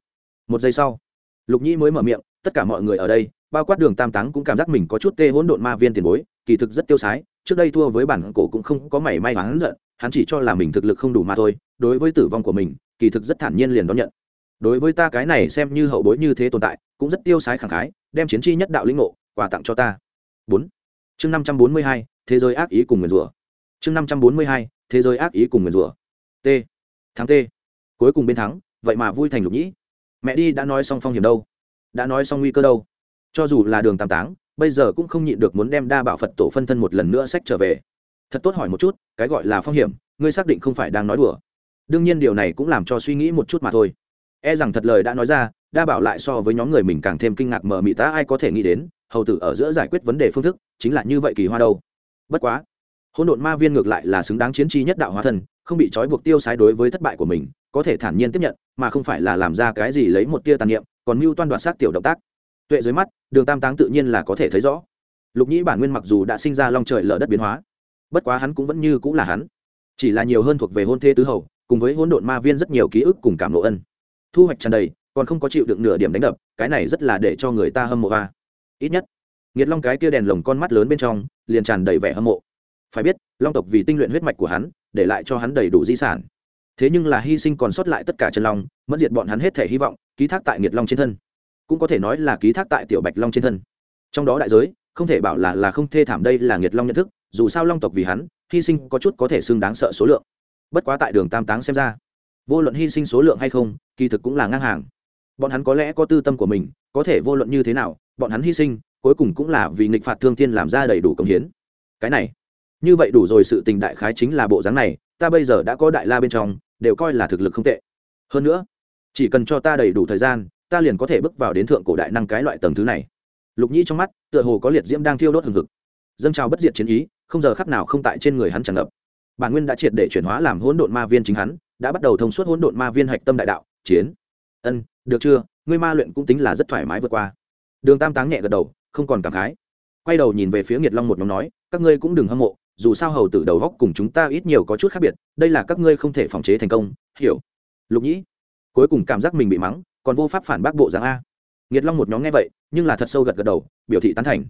một giây sau, lục nhĩ mới mở miệng, tất cả mọi người ở đây, bao quát đường tam táng cũng cảm giác mình có chút tê hỗn độn ma viên tiền bối, kỳ thực rất tiêu sái, trước đây thua với bản cổ cũng không có mảy may hắn giận, hắn chỉ cho là mình thực lực không đủ mà thôi, đối với tử vong của mình, kỳ thực rất thản nhiên liền đón nhận. Đối với ta cái này xem như hậu bối như thế tồn tại, cũng rất tiêu sái khẳng khái, đem chiến tri nhất đạo lĩnh ngộ, quà tặng cho ta. Bốn. Chương năm trăm bốn mươi hai, thế giới ác ý cùng người rùa chương năm trăm bốn mươi hai thế giới ác ý cùng nguyền rủa. T. Thắng t. Cuối cùng bên thắng, vậy mà vui thành lục nhĩ. Mẹ đi đã nói xong phong hiểm đâu? Đã nói xong nguy cơ đâu? Cho dù là đường tam táng, bây giờ cũng không nhịn được muốn đem đa bảo phật tổ phân thân một lần nữa sách trở về. Thật tốt hỏi một chút, cái gọi là phong hiểm, ngươi xác định không phải đang nói đùa. Đương nhiên điều này cũng làm cho suy nghĩ một chút mà thôi. E rằng thật lời đã nói ra, đa bảo lại so với nhóm người mình càng thêm kinh ngạc mờ mị ta ai có thể nghĩ đến, hầu tử ở giữa giải quyết vấn đề phương thức, chính là như vậy kỳ hoa đâu. Bất quá hỗn độn ma viên ngược lại là xứng đáng chiến tri nhất đạo hóa thân, không bị trói buộc tiêu sái đối với thất bại của mình, có thể thản nhiên tiếp nhận, mà không phải là làm ra cái gì lấy một tia tàn niệm, còn mưu toan đoạt xác tiểu động tác. Tuệ dưới mắt, đường tam táng tự nhiên là có thể thấy rõ. Lục nhĩ bản nguyên mặc dù đã sinh ra long trời lở đất biến hóa, bất quá hắn cũng vẫn như cũng là hắn. Chỉ là nhiều hơn thuộc về hôn thê tứ hầu, cùng với hỗn độn ma viên rất nhiều ký ức cùng cảm lộ ân. Thu hoạch tràn đầy, còn không có chịu được nửa điểm đánh đập, cái này rất là để cho người ta hâm mộ a. Ít nhất nghiệt long cái tia đèn lồng con mắt lớn bên trong, liền tràn đầy vẻ hâm mộ phải biết, long tộc vì tinh luyện huyết mạch của hắn, để lại cho hắn đầy đủ di sản. Thế nhưng là hy sinh còn sót lại tất cả chân long, mất diệt bọn hắn hết thể hy vọng, ký thác tại nghiệt long trên thân. Cũng có thể nói là ký thác tại tiểu bạch long trên thân. Trong đó đại giới, không thể bảo là là không thê thảm đây là nghiệt long nhận thức, dù sao long tộc vì hắn, hy sinh có chút có thể xứng đáng sợ số lượng. Bất quá tại đường tam táng xem ra, vô luận hy sinh số lượng hay không, kỳ thực cũng là ngang hàng. Bọn hắn có lẽ có tư tâm của mình, có thể vô luận như thế nào, bọn hắn hy sinh, cuối cùng cũng là vì nghịch phạt thương thiên làm ra đầy đủ công hiến. Cái này như vậy đủ rồi, sự tình đại khái chính là bộ dáng này, ta bây giờ đã có đại la bên trong, đều coi là thực lực không tệ. Hơn nữa, chỉ cần cho ta đầy đủ thời gian, ta liền có thể bước vào đến thượng cổ đại năng cái loại tầng thứ này. Lục nhĩ trong mắt, tựa hồ có liệt diễm đang thiêu đốt hừng hực. Dâng trào bất diệt chiến ý, không giờ khắc nào không tại trên người hắn tràn ngập. Bản nguyên đã triệt để chuyển hóa làm hỗn độn ma viên chính hắn, đã bắt đầu thông suốt hỗn độn ma viên hạch tâm đại đạo, chiến. Ân, được chưa? Ngươi ma luyện cũng tính là rất thoải mái vượt qua. Đường tam táng nhẹ gật đầu, không còn cảm khái. Quay đầu nhìn về phía nghiệt long một nhóm nói, các ngươi cũng đừng hâm mộ dù sao hầu tử đầu góc cùng chúng ta ít nhiều có chút khác biệt, đây là các ngươi không thể phòng chế thành công, hiểu? Lục nhĩ, cuối cùng cảm giác mình bị mắng, còn vô pháp phản bác bộ dáng a. Nghiệt long một nhóm nghe vậy, nhưng là thật sâu gật gật đầu, biểu thị tán thành.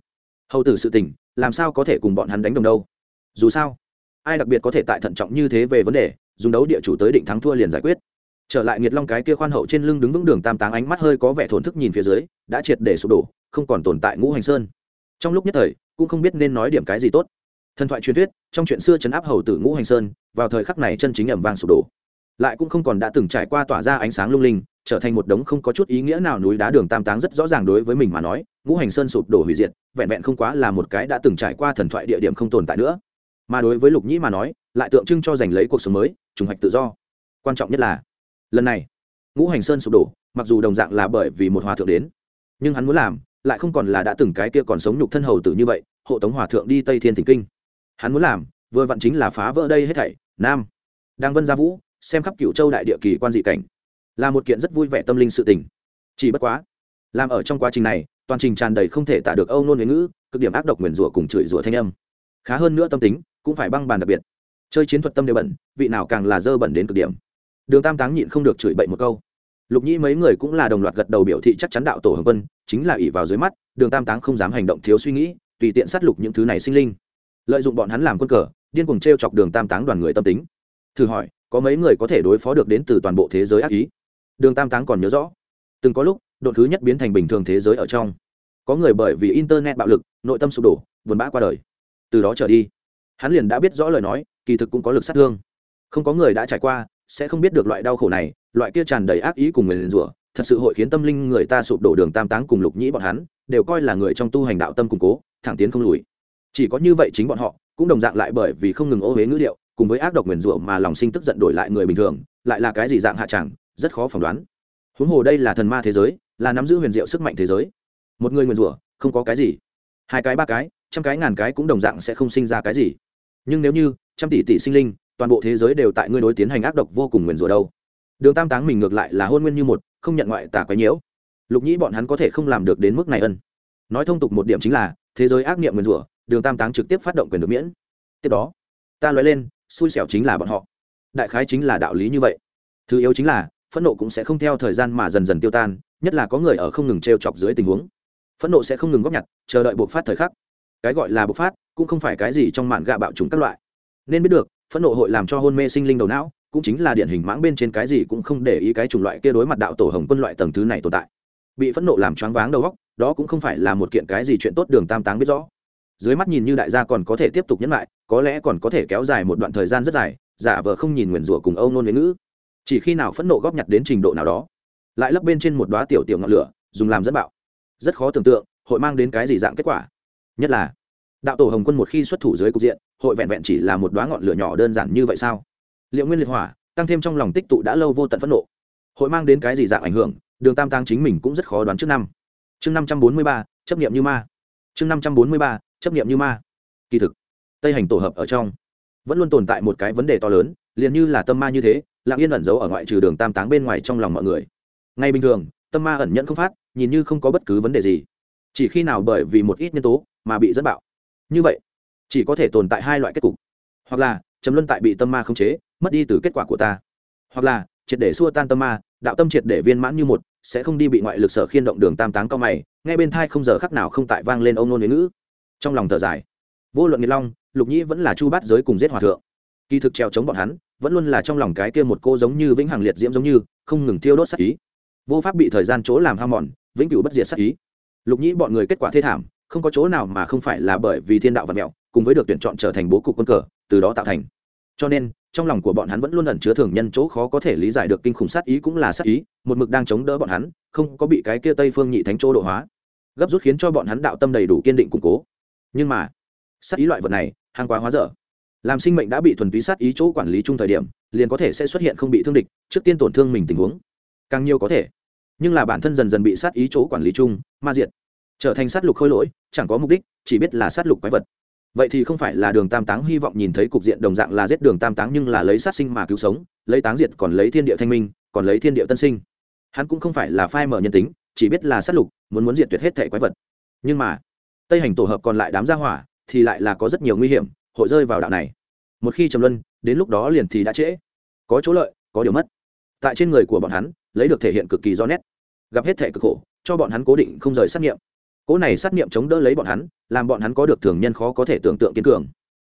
Hầu tử sự tình, làm sao có thể cùng bọn hắn đánh đồng đâu? Dù sao, ai đặc biệt có thể tại thận trọng như thế về vấn đề, dùng đấu địa chủ tới định thắng thua liền giải quyết. Trở lại nghiệt long cái kia khoan hậu trên lưng đứng vững đường tam táng ánh mắt hơi có vẻ thổn thức nhìn phía dưới, đã triệt để sụp đổ, không còn tồn tại ngũ hành sơn. Trong lúc nhất thời, cũng không biết nên nói điểm cái gì tốt thần thoại truyền thuyết, trong chuyện xưa chấn áp hầu tử ngũ hành sơn, vào thời khắc này chân chính ẩm vàng sụp đổ. Lại cũng không còn đã từng trải qua tỏa ra ánh sáng lung linh, trở thành một đống không có chút ý nghĩa nào núi đá đường tam táng rất rõ ràng đối với mình mà nói, ngũ hành sơn sụp đổ hủy diệt, vẹn vẹn không quá là một cái đã từng trải qua thần thoại địa điểm không tồn tại nữa. Mà đối với lục nhĩ mà nói, lại tượng trưng cho giành lấy cuộc sống mới, trùng hoạch tự do. Quan trọng nhất là, lần này, ngũ hành sơn sụp đổ, mặc dù đồng dạng là bởi vì một hòa thượng đến, nhưng hắn muốn làm, lại không còn là đã từng cái kia còn sống nhục thân hầu tử như vậy, hộ tống hòa thượng đi tây thiên thỉnh kinh hắn muốn làm, vừa vặn chính là phá vỡ đây hết thảy, nam. Đang vân gia vũ, xem khắp cựu châu đại địa kỳ quan dị cảnh. Là một kiện rất vui vẻ tâm linh sự tình. Chỉ bất quá, làm ở trong quá trình này, toàn trình tràn đầy không thể tả được âu nôn huế ngữ, cực điểm ác độc nguyền rủa cùng chửi rủa thanh âm. Khá hơn nữa tâm tính, cũng phải băng bàn đặc biệt. Chơi chiến thuật tâm đều bẩn, vị nào càng là dơ bẩn đến cực điểm. Đường tam táng nhịn không được chửi bậy một câu. Lục nhĩ mấy người cũng là đồng loạt gật đầu biểu thị chắc chắn đạo tổ hồng quân, chính là ỷ vào dưới mắt, đường tam táng không dám hành động thiếu suy nghĩ, tùy tiện sát lục những thứ này sinh linh lợi dụng bọn hắn làm quân cờ, điên cuồng t r e o chọc đường tam táng đoàn người tâm tính. Thử hỏi, có mấy người có thể đối phó được đến từ toàn bộ thế giới ác ý? Đường tam táng còn nhớ rõ, từng có lúc, đột thứ nhất biến thành bình thường thế giới ở trong. Có người bởi vì internet bạo lực, nội tâm sụp đổ, buồn bã qua đời. Từ đó trở đi, hắn liền đã biết rõ lời nói, kỳ thực cũng có lực sát thương. Không có người đã trải qua, sẽ không biết được loại đau khổ này, loại kia tràn đầy ác ý cùng người liền rủa, thật sự hội khiến tâm linh người ta sụp đổ đường tam táng cùng lục nhĩ bọn hắn, đều coi là người trong tu hành đạo tâm củng cố, thẳng tiến không lùi chỉ có như vậy chính bọn họ cũng đồng dạng lại bởi vì không ngừng ô huế ngữ liệu cùng với ác độc nguyền rủa mà lòng sinh tức giận đổi lại người bình thường, lại là cái gì dạng hạ chẳng, rất khó phỏng đoán. Huống hồ đây là thần ma thế giới, là nắm giữ huyền diệu sức mạnh thế giới. Một người nguyền rủa, không có cái gì. Hai cái ba cái, trăm cái ngàn cái cũng đồng dạng sẽ không sinh ra cái gì. Nhưng nếu như trăm tỷ tỷ sinh linh, toàn bộ thế giới đều tại ngươi đối tiến hành ác độc vô cùng nguyền rủa đâu. Đường tam táng mình ngược lại là hôn nguyên như một, không nhận ngoại tả quái nhiễu. Lục nhĩ bọn hắn có thể không làm được đến mức này ân. Nói thông tục một điểm chính là, thế giới ác niệm nguyền rủa đường tam táng trực tiếp phát động quyền được miễn. Tiếp đó, ta nói lên, xui xẻo chính là bọn họ. Đại khái chính là đạo lý như vậy. Thứ yếu chính là, phẫn nộ cũng sẽ không theo thời gian mà dần dần tiêu tan, nhất là có người ở không ngừng t r e o chọc dưới tình huống. Phẫn nộ sẽ không ngừng góp nhặt, chờ đợi bộc phát thời khắc. Cái gọi là bộc phát, cũng không phải cái gì trong mạn gạ bạo trùng các loại. Nên biết được, phẫn nộ hội làm cho hôn mê sinh linh đầu não, cũng chính là điển hình mãng bên trên cái gì cũng không để ý cái chủng loại kia đối mặt đạo tổ hồng quân loại tầng thứ này tồn tại. Bị phẫn nộ làm choáng váng đầu óc, đó cũng không phải là một kiện cái gì chuyện tốt đường tam táng biết rõ dưới mắt nhìn như đại gia còn có thể tiếp tục nhấn lại, có lẽ còn có thể kéo dài một đoạn thời gian rất dài, giả vờ không nhìn nguyền rủa cùng âu nôn với ngữ. Chỉ khi nào phẫn nộ góp nhặt đến trình độ nào đó, lại lấp bên trên một đoá tiểu tiểu ngọn lửa, dùng làm dẫn bạo. Rất khó tưởng tượng, hội mang đến cái gì dạng kết quả. Nhất là, đạo tổ hồng quân một khi xuất thủ dưới cục diện, hội vẹn vẹn chỉ là một đoá ngọn lửa nhỏ đơn giản như vậy sao? Liệu nguyên liệt hỏa, tăng thêm trong lòng tích tụ đã lâu vô tận phẫn nộ, hội mang đến cái gì dạng ảnh hưởng, đường tam tăng chính mình cũng rất khó đoán trước năm. Chương năm trăm bốn mươi ba, chấp nghiệm như ma. Chương năm trăm bốn mươi ba chấp nghiệm như ma. Kỳ thực, tây hành tổ hợp ở trong, vẫn luôn tồn tại một cái vấn đề to lớn, liền như là tâm ma như thế, lặng yên ẩn giấu ở ngoại trừ đường tam táng bên ngoài trong lòng mọi người. Ngay bình thường, tâm ma ẩn nhận không phát, nhìn như không có bất cứ vấn đề gì. Chỉ khi nào bởi vì một ít nhân tố mà bị dẫn bạo. Như vậy, chỉ có thể tồn tại hai loại kết cục. Hoặc là chấm luân tại bị tâm ma khống chế, mất đi từ kết quả của ta. Hoặc là, triệt để xua tan tâm ma, đạo tâm triệt để viên mãn như một, sẽ không đi bị ngoại lực sở khiên động đường tam táng cao mày, ngay bên thai không giờ khắc nào không tại vang lên ông nôn huế ngữ trong lòng thở dài. Vô luận nghiệt long, lục nhĩ vẫn là chu bát giới cùng giết hòa thượng. Kỳ thực treo chống bọn hắn, vẫn luôn là trong lòng cái kia một cô giống như vĩnh hằng liệt diễm giống như, không ngừng thiêu đốt sắc ý. Vô pháp bị thời gian chỗ làm ham mòn, vĩnh cửu bất diệt sắc ý. Lục nhĩ bọn người kết quả thê thảm, không có chỗ nào mà không phải là bởi vì thiên đạo và mẹo, cùng với được tuyển chọn trở thành bố cục quân cờ, từ đó tạo thành. Cho nên, trong lòng của bọn hắn vẫn luôn ẩn chứa thường nhân chỗ khó có thể lý giải được kinh khủng sát ý cũng là sát ý, một mực đang chống đỡ bọn hắn, không có bị cái kia tây phương nhị thánh chỗ độ hóa. Gấp rút khiến cho bọn hắn đạo tâm đầy đủ kiên định củng cố nhưng mà, sát ý loại vật này, hàng quá hóa dở. Làm sinh mệnh đã bị thuần túy sát ý chỗ quản lý chung thời điểm, liền có thể sẽ xuất hiện không bị thương địch, trước tiên tổn thương mình tình huống. Càng nhiều có thể. Nhưng là bản thân dần dần bị sát ý chỗ quản lý chung, ma diệt. Trở thành sát lục khôi lỗi, chẳng có mục đích, chỉ biết là sát lục quái vật. Vậy thì không phải là đường tam táng hy vọng nhìn thấy cục diện đồng dạng là giết đường tam táng nhưng là lấy sát sinh mà cứu sống, lấy táng diệt còn lấy thiên địa thanh minh, còn lấy thiên địa tân sinh. Hắn cũng không phải là phai mở nhân tính, chỉ biết là sát lục, muốn muốn diệt tuyệt hết thể quái vật. Nhưng mà tây hành tổ hợp còn lại đám gia hỏa, thì lại là có rất nhiều nguy hiểm, hội rơi vào đạo này. Một khi trầm luân, đến lúc đó liền thì đã trễ. Có chỗ lợi, có điều mất. Tại trên người của bọn hắn, lấy được thể hiện cực kỳ rõ nét. Gặp hết thể cực khổ, cho bọn hắn cố định không rời sát nghiệm cỗ này sát nghiệm chống đỡ lấy bọn hắn, làm bọn hắn có được thường nhân khó có thể tưởng tượng kiên cường.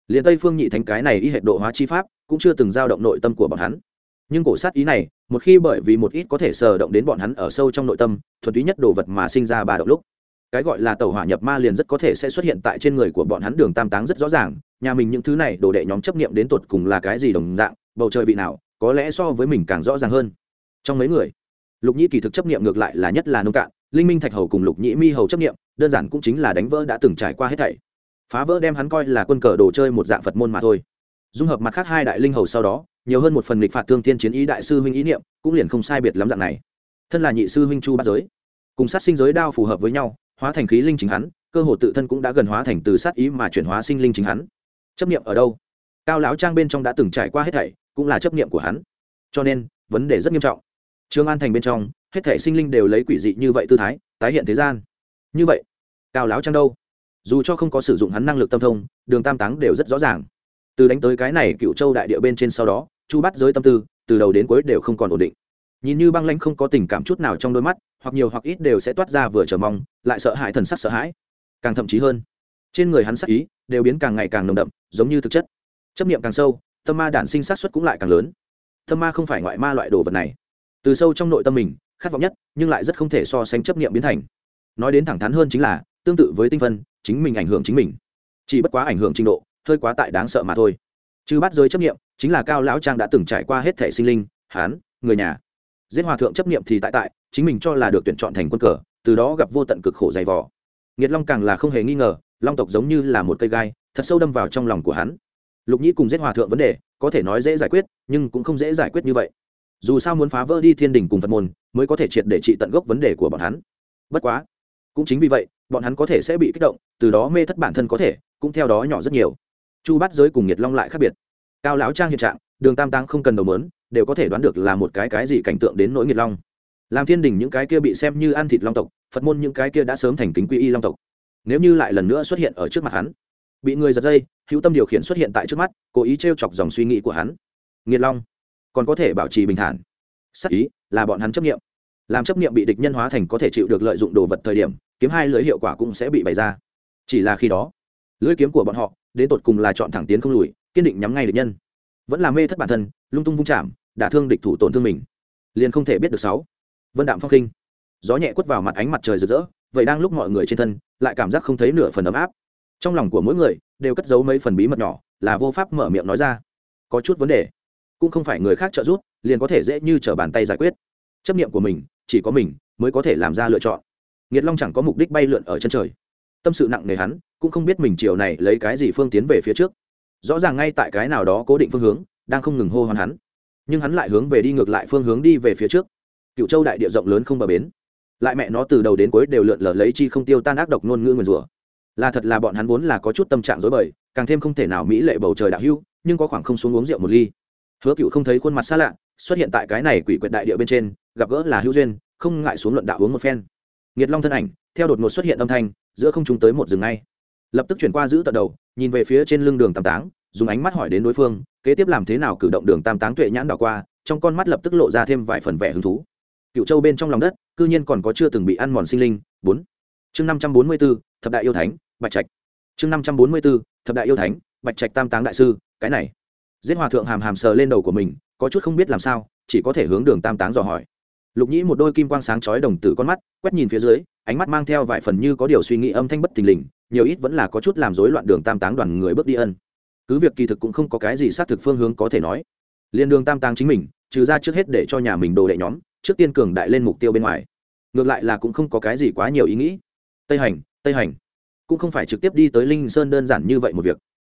Liền tây phương nhị thánh cái này y hệ độ hóa chi pháp, cũng chưa từng giao động nội tâm của bọn hắn. Nhưng cổ sát ý này, một khi bởi vì một ít có thể sờ động đến bọn hắn ở sâu trong nội tâm, thuần túy nhất đồ vật mà sinh ra ba động lúc cái gọi là tàu hỏa nhập ma liền rất có thể sẽ xuất hiện tại trên người của bọn hắn đường tam táng rất rõ ràng, nhà mình những thứ này đồ đệ nhóm chấp nghiệm đến tột cùng là cái gì đồng dạng, bầu trời vị nào, có lẽ so với mình càng rõ ràng hơn. Trong mấy người, lục nhĩ kỳ thực chấp nghiệm ngược lại là nhất là nông cạn, linh minh thạch hầu cùng lục nhĩ mi hầu chấp nghiệm đơn giản cũng chính là đánh vỡ đã từng trải qua hết thảy. Phá vỡ đem hắn coi là quân cờ đồ chơi một dạng phật môn mà thôi. Dung hợp mặt khác hai đại linh hầu sau đó, nhiều hơn một phần lịch phạt thương thiên chiến ý đại sư huynh ý niệm, cũng liền không sai biệt lắm dạng này. Thân là nhị sư huynh chu bát giới, cùng sát sinh giới đao phù hợp với nhau hóa thành khí linh chính hắn, cơ hồ tự thân cũng đã gần hóa thành từ sát ý mà chuyển hóa sinh linh chính hắn. Chấp niệm ở đâu? Cao lão trang bên trong đã từng trải qua hết thảy, cũng là chấp niệm của hắn. Cho nên, vấn đề rất nghiêm trọng. Trương an thành bên trong, hết thảy sinh linh đều lấy quỷ dị như vậy tư thái, tái hiện thế gian. Như vậy, cao lão trang đâu? Dù cho không có sử dụng hắn năng lực tâm thông, đường tam táng đều rất rõ ràng. Từ đánh tới cái này cựu châu đại địa bên trên sau đó, chu bắt giới tâm tư, từ đầu đến cuối đều không còn ổn định nhìn như băng lãnh không có tình cảm chút nào trong đôi mắt, hoặc nhiều hoặc ít đều sẽ toát ra vừa chờ mong, lại sợ hãi thần sắc sợ hãi. Càng thậm chí hơn, trên người hắn sắc ý đều biến càng ngày càng nồng đậm, giống như thực chất. Chấp niệm càng sâu, tâm ma đản sinh sát xuất cũng lại càng lớn. Tâm ma không phải ngoại ma loại đồ vật này. Từ sâu trong nội tâm mình, khát vọng nhất, nhưng lại rất không thể so sánh chấp niệm biến thành. Nói đến thẳng thắn hơn chính là, tương tự với tinh phân, chính mình ảnh hưởng chính mình. Chỉ bất quá ảnh hưởng trình độ, hơi quá tại đáng sợ mà thôi. Chứ bắt giới chấp niệm, chính là cao lão trang đã từng trải qua hết thể sinh linh, hán, người nhà giết hòa thượng chấp niệm thì tại tại, chính mình cho là được tuyển chọn thành quân cờ, từ đó gặp vô tận cực khổ dày vò. Nghiệt long càng là không hề nghi ngờ, long tộc giống như là một cây gai, thật sâu đâm vào trong lòng của hắn. Lục nhĩ cùng giết hòa thượng vấn đề, có thể nói dễ giải quyết, nhưng cũng không dễ giải quyết như vậy. Dù sao muốn phá vỡ đi thiên đình cùng phật môn, mới có thể triệt để trị tận gốc vấn đề của bọn hắn. Bất quá, cũng chính vì vậy, bọn hắn có thể sẽ bị kích động, từ đó mê thất bản thân có thể, cũng theo đó nhỏ rất nhiều. Chu bắt giới cùng nhiệt long lại khác biệt. Cao lão trang hiện trạng, đường tam Tăng không cần đầu mớn đều có thể đoán được là một cái cái gì cảnh tượng đến nỗi nghiệt long. Làm thiên đình những cái kia bị xem như ăn thịt long tộc, phật môn những cái kia đã sớm thành kính quy y long tộc. Nếu như lại lần nữa xuất hiện ở trước mặt hắn, bị người giật dây, hữu tâm điều khiển xuất hiện tại trước mắt, cố ý t r e o chọc dòng suy nghĩ của hắn. Nghiệt long, còn có thể bảo trì bình thản. Sắc ý là bọn hắn chấp nghiệm làm chấp nghiệm bị địch nhân hóa thành có thể chịu được lợi dụng đồ vật thời điểm, kiếm hai lưới hiệu quả cũng sẽ bị bày ra. Chỉ là khi đó lưới kiếm của bọn họ đến tột cùng là chọn thẳng tiến không lùi, kiên định nhắm ngay địch nhân. Vẫn là mê thất bản thân, lung tung vung chạm đả thương địch thủ tổn thương mình. Liền không thể biết được sáu. Vân đạm phong khinh gió nhẹ quất vào mặt ánh mặt trời rực rỡ, vậy đang lúc mọi người trên thân, lại cảm giác không thấy nửa phần ấm áp. Trong lòng của mỗi người, đều cất giấu mấy phần bí mật nhỏ, là vô pháp mở miệng nói ra. Có chút vấn đề. Cũng không phải người khác trợ giúp, liền có thể dễ như trở bàn tay giải quyết. Chấp niệm của mình, chỉ có mình mới có thể làm ra lựa chọn. Nghiệt long chẳng có mục đích bay lượn ở chân trời. Tâm sự nặng nề hắn, cũng không biết mình chiều này lấy cái gì phương tiến về phía trước. Rõ ràng ngay tại cái nào đó cố định phương hướng, đang không ngừng hô hoán hắn nhưng hắn lại hướng về đi ngược lại phương hướng đi về phía trước. Cựu châu đại địa rộng lớn không bờ bến. Lại mẹ nó từ đầu đến cuối đều lượn lờ lấy chi không tiêu tan ác độc ngôn ngữ nguyền rủa. Là thật là bọn hắn vốn là có chút tâm trạng dối bời, càng thêm không thể nào mỹ lệ bầu trời đạo hưu nhưng có khoảng không xuống uống rượu một ly. Hứa cựu không thấy khuôn mặt xa lạ, xuất hiện tại cái này quỷ quyệt đại địa bên trên, gặp gỡ là hữu duyên, không ngại xuống luận đạo uống một phen. Nghiệt long thân ảnh, theo đột ngột xuất hiện âm thanh, giữa không chúng tới một rừng ngay. Lập tức chuyển qua giữ tận đầu, nhìn về phía trên lưng đường tam táng dùng ánh mắt hỏi đến đối phương, kế tiếp làm thế nào cử động đường tam táng tuệ nhãn đảo qua, trong con mắt lập tức lộ ra thêm vài phần vẻ hứng thú. Cựu châu bên trong lòng đất, cư nhiên còn có chưa từng bị ăn mòn sinh linh. Bốn. Chương năm trăm bốn mươi b ố thập đại yêu thánh, bạch trạch. Chương năm trăm bốn mươi b ố thập đại yêu thánh, bạch trạch tam táng đại sư, cái này. Giết hòa thượng hàm hàm sờ lên đầu của mình, có chút không biết làm sao, chỉ có thể hướng đường tam táng dò hỏi. Lục nhĩ một đôi kim quang sáng chói đồng tử con mắt, quét nhìn phía dưới, ánh mắt mang theo vài phần như có điều suy nghĩ âm thanh bất thình lình, nhiều ít vẫn là có chút làm rối loạn đường tam táng đoàn người bước đi ân cứ việc kỳ thực cũng không có cái gì xác thực phương hướng có thể nói. Liên đường tam tàng chính mình, trừ ra trước hết để cho nhà mình đồ đệ nhóm, trước tiên cường đại lên mục tiêu bên ngoài. Ngược lại là cũng không có cái gì quá nhiều ý nghĩ. Tây hành tây hành. Cũng không phải trực tiếp đi tới linh sơn đơn giản như vậy một việc.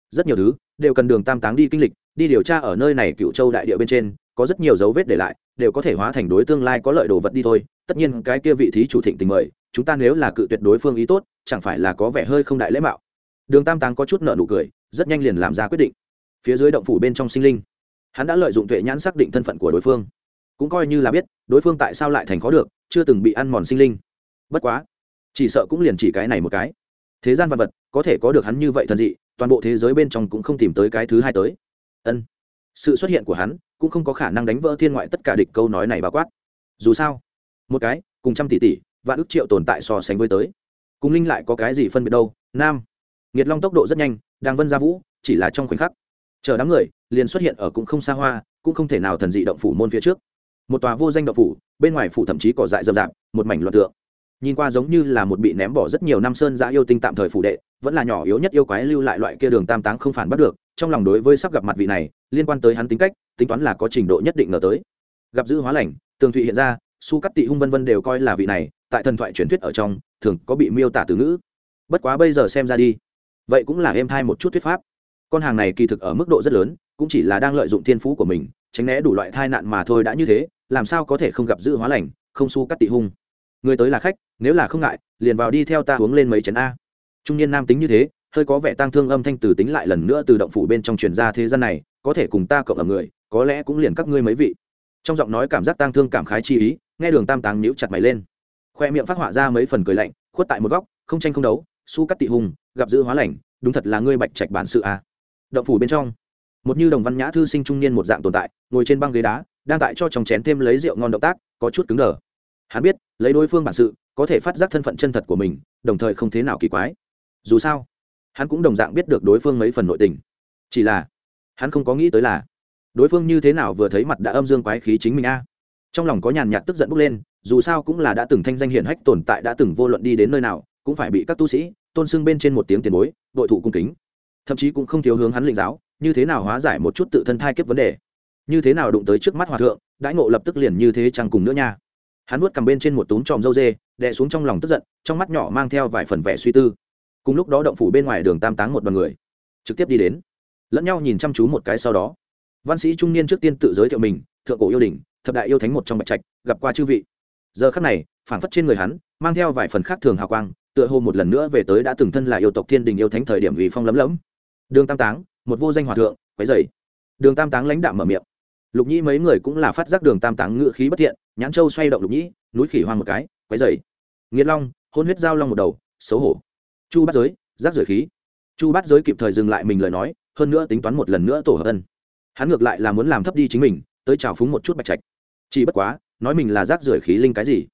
Rất nhiều thứ đều cần đường tam táng đi kinh lịch, đi điều tra ở nơi này cựu châu đại địa bên trên, có rất nhiều dấu vết để lại, đều có thể hóa thành đối tương lai có lợi đồ vật đi thôi. Tất nhiên cái kia vị thí chủ thịnh tình mời, chúng ta nếu là cự tuyệt đối phương ý tốt, chẳng phải là có vẻ hơi không đại lễ mạo. Đường tam táng có chút nợ nụ cười rất nhanh liền làm ra quyết định. Phía dưới động phủ bên trong sinh linh, hắn đã lợi dụng tuệ nhãn xác định thân phận của đối phương. Cũng coi như là biết đối phương tại sao lại thành khó được, chưa từng bị ăn mòn sinh linh. Bất quá, chỉ sợ cũng liền chỉ cái này một cái. Thế gian vật vật, có thể có được hắn như vậy thần dị, toàn bộ thế giới bên trong cũng không tìm tới cái thứ hai tới. Ân. Sự xuất hiện của hắn cũng không có khả năng đánh vỡ thiên ngoại tất cả địch câu nói này bao quát. Dù sao, một cái, cùng trăm tỷ tỷ và ước triệu tồn tại so sánh với tới. Cùng linh lại có cái gì phân biệt đâu? Nam nghiệt long tốc độ rất nhanh, đang vân ra vũ, chỉ là trong khoảnh khắc. Chờ đám người liền xuất hiện ở cũng không xa hoa, cũng không thể nào thần dị động phủ môn phía trước. Một tòa vô danh động phủ, bên ngoài phủ thậm chí cỏ dại rậm rạp, một mảnh loạn tượng. Nhìn qua giống như là một bị ném bỏ rất nhiều năm sơn giã yêu tinh tạm thời phủ đệ, vẫn là nhỏ yếu nhất yêu quái lưu lại loại kia đường tam táng không phản bắt được, trong lòng đối với sắp gặp mặt vị này, liên quan tới hắn tính cách, tính toán là có trình độ nhất định ngờ tới. Gặp dữ hóa lành, tường thụy hiện ra, su cắt tị hung vân vân đều coi là vị này, tại thần thoại truyền thuyết ở trong, thường có bị miêu tả từ ngữ. Bất quá bây giờ xem ra đi vậy cũng là êm thai một chút thuyết pháp. Con hàng này kỳ thực ở mức độ rất lớn, cũng chỉ là đang lợi dụng thiên phú của mình, tránh né đủ loại thai nạn mà thôi đã như thế, làm sao có thể không gặp dự hóa lành, không su cắt tị hung. Người tới là khách, nếu là không ngại, liền vào đi theo ta uống lên mấy chén a. Trung niên nam tính như thế, hơi có vẻ tang thương âm thanh từ tính lại lần nữa từ động phủ bên trong truyền ra thế gian này, có thể cùng ta cộng ở người, có lẽ cũng liền các ngươi mấy vị. Trong giọng nói cảm giác tang thương cảm khái chi ý, nghe đường tam táng nhíu chặt mày lên. Khoe miệng phát họa ra mấy phần cười lạnh, khuất tại một góc, không tranh không đấu su cắt tị hùng gặp dữ hóa lành, đúng thật là ngươi bạch trạch bản sự à? động phủ bên trong, một như đồng văn nhã thư sinh trung niên một dạng tồn tại, ngồi trên băng ghế đá, đang tại cho chồng chén thêm lấy rượu ngon động tác, có chút cứng đờ. Hắn biết, lấy đối phương bản sự, có thể phát giác thân phận chân thật của mình, đồng thời không thế nào kỳ quái. Dù sao, hắn cũng đồng dạng biết được đối phương mấy phần nội tình. Chỉ là, hắn không có nghĩ tới là, đối phương như thế nào vừa thấy mặt đã âm dương quái khí chính mình a. Trong lòng có nhàn nhạt tức giận bốc lên, dù sao cũng là đã từng thanh danh hiển hách tồn tại đã từng vô luận đi đến nơi nào, cũng phải bị các tu sĩ tôn xưng bên trên một tiếng tiền bối, đội thụ cung kính. Thậm chí cũng không thiếu hướng hắn lĩnh giáo, như thế nào hóa giải một chút tự thân thai kiếp vấn đề. Như thế nào đụng tới trước mắt hòa thượng, đãi ngộ lập tức liền như thế chẳng cùng nữa nha. Hắn nuốt cầm bên trên một túm tròm dâu dê, đè xuống trong lòng tức giận, trong mắt nhỏ mang theo vài phần vẻ suy tư. Cùng lúc đó động phủ bên ngoài đường tam táng một đoàn người, trực tiếp đi đến, lẫn nhau nhìn chăm chú một cái sau đó. Văn sĩ trung niên trước tiên tự giới thiệu mình, thượng cổ yêu đình, thập đại yêu thánh một trong bạch trạch, gặp qua chư vị. Giờ khắc này, phảng phất trên người hắn, mang theo vài phần khác thường hào quang tựa hồ một lần nữa về tới đã từng thân là yêu tộc thiên đình yêu thánh thời điểm vì phong lấm lấm. Đường tam táng, một vô danh hòa thượng, quấy dày đường tam táng lãnh đạm mở miệng. Lục nhĩ mấy người cũng là phát giác đường tam táng ngự khí bất thiện, nhãn châu xoay động lục nhĩ, núi khỉ hoang một cái, quấy dày nghiệt long, hôn huyết giao long một đầu, xấu hổ. Chu bắt giới, rác rưởi khí. Chu bắt giới kịp thời dừng lại mình lời nói, hơn nữa tính toán một lần nữa tổ hợp ân. Hắn ngược lại là muốn làm thấp đi chính mình, tới trào phúng một chút bạch trạch. Chỉ bất quá, nói mình là rác rưởi khí linh cái gì?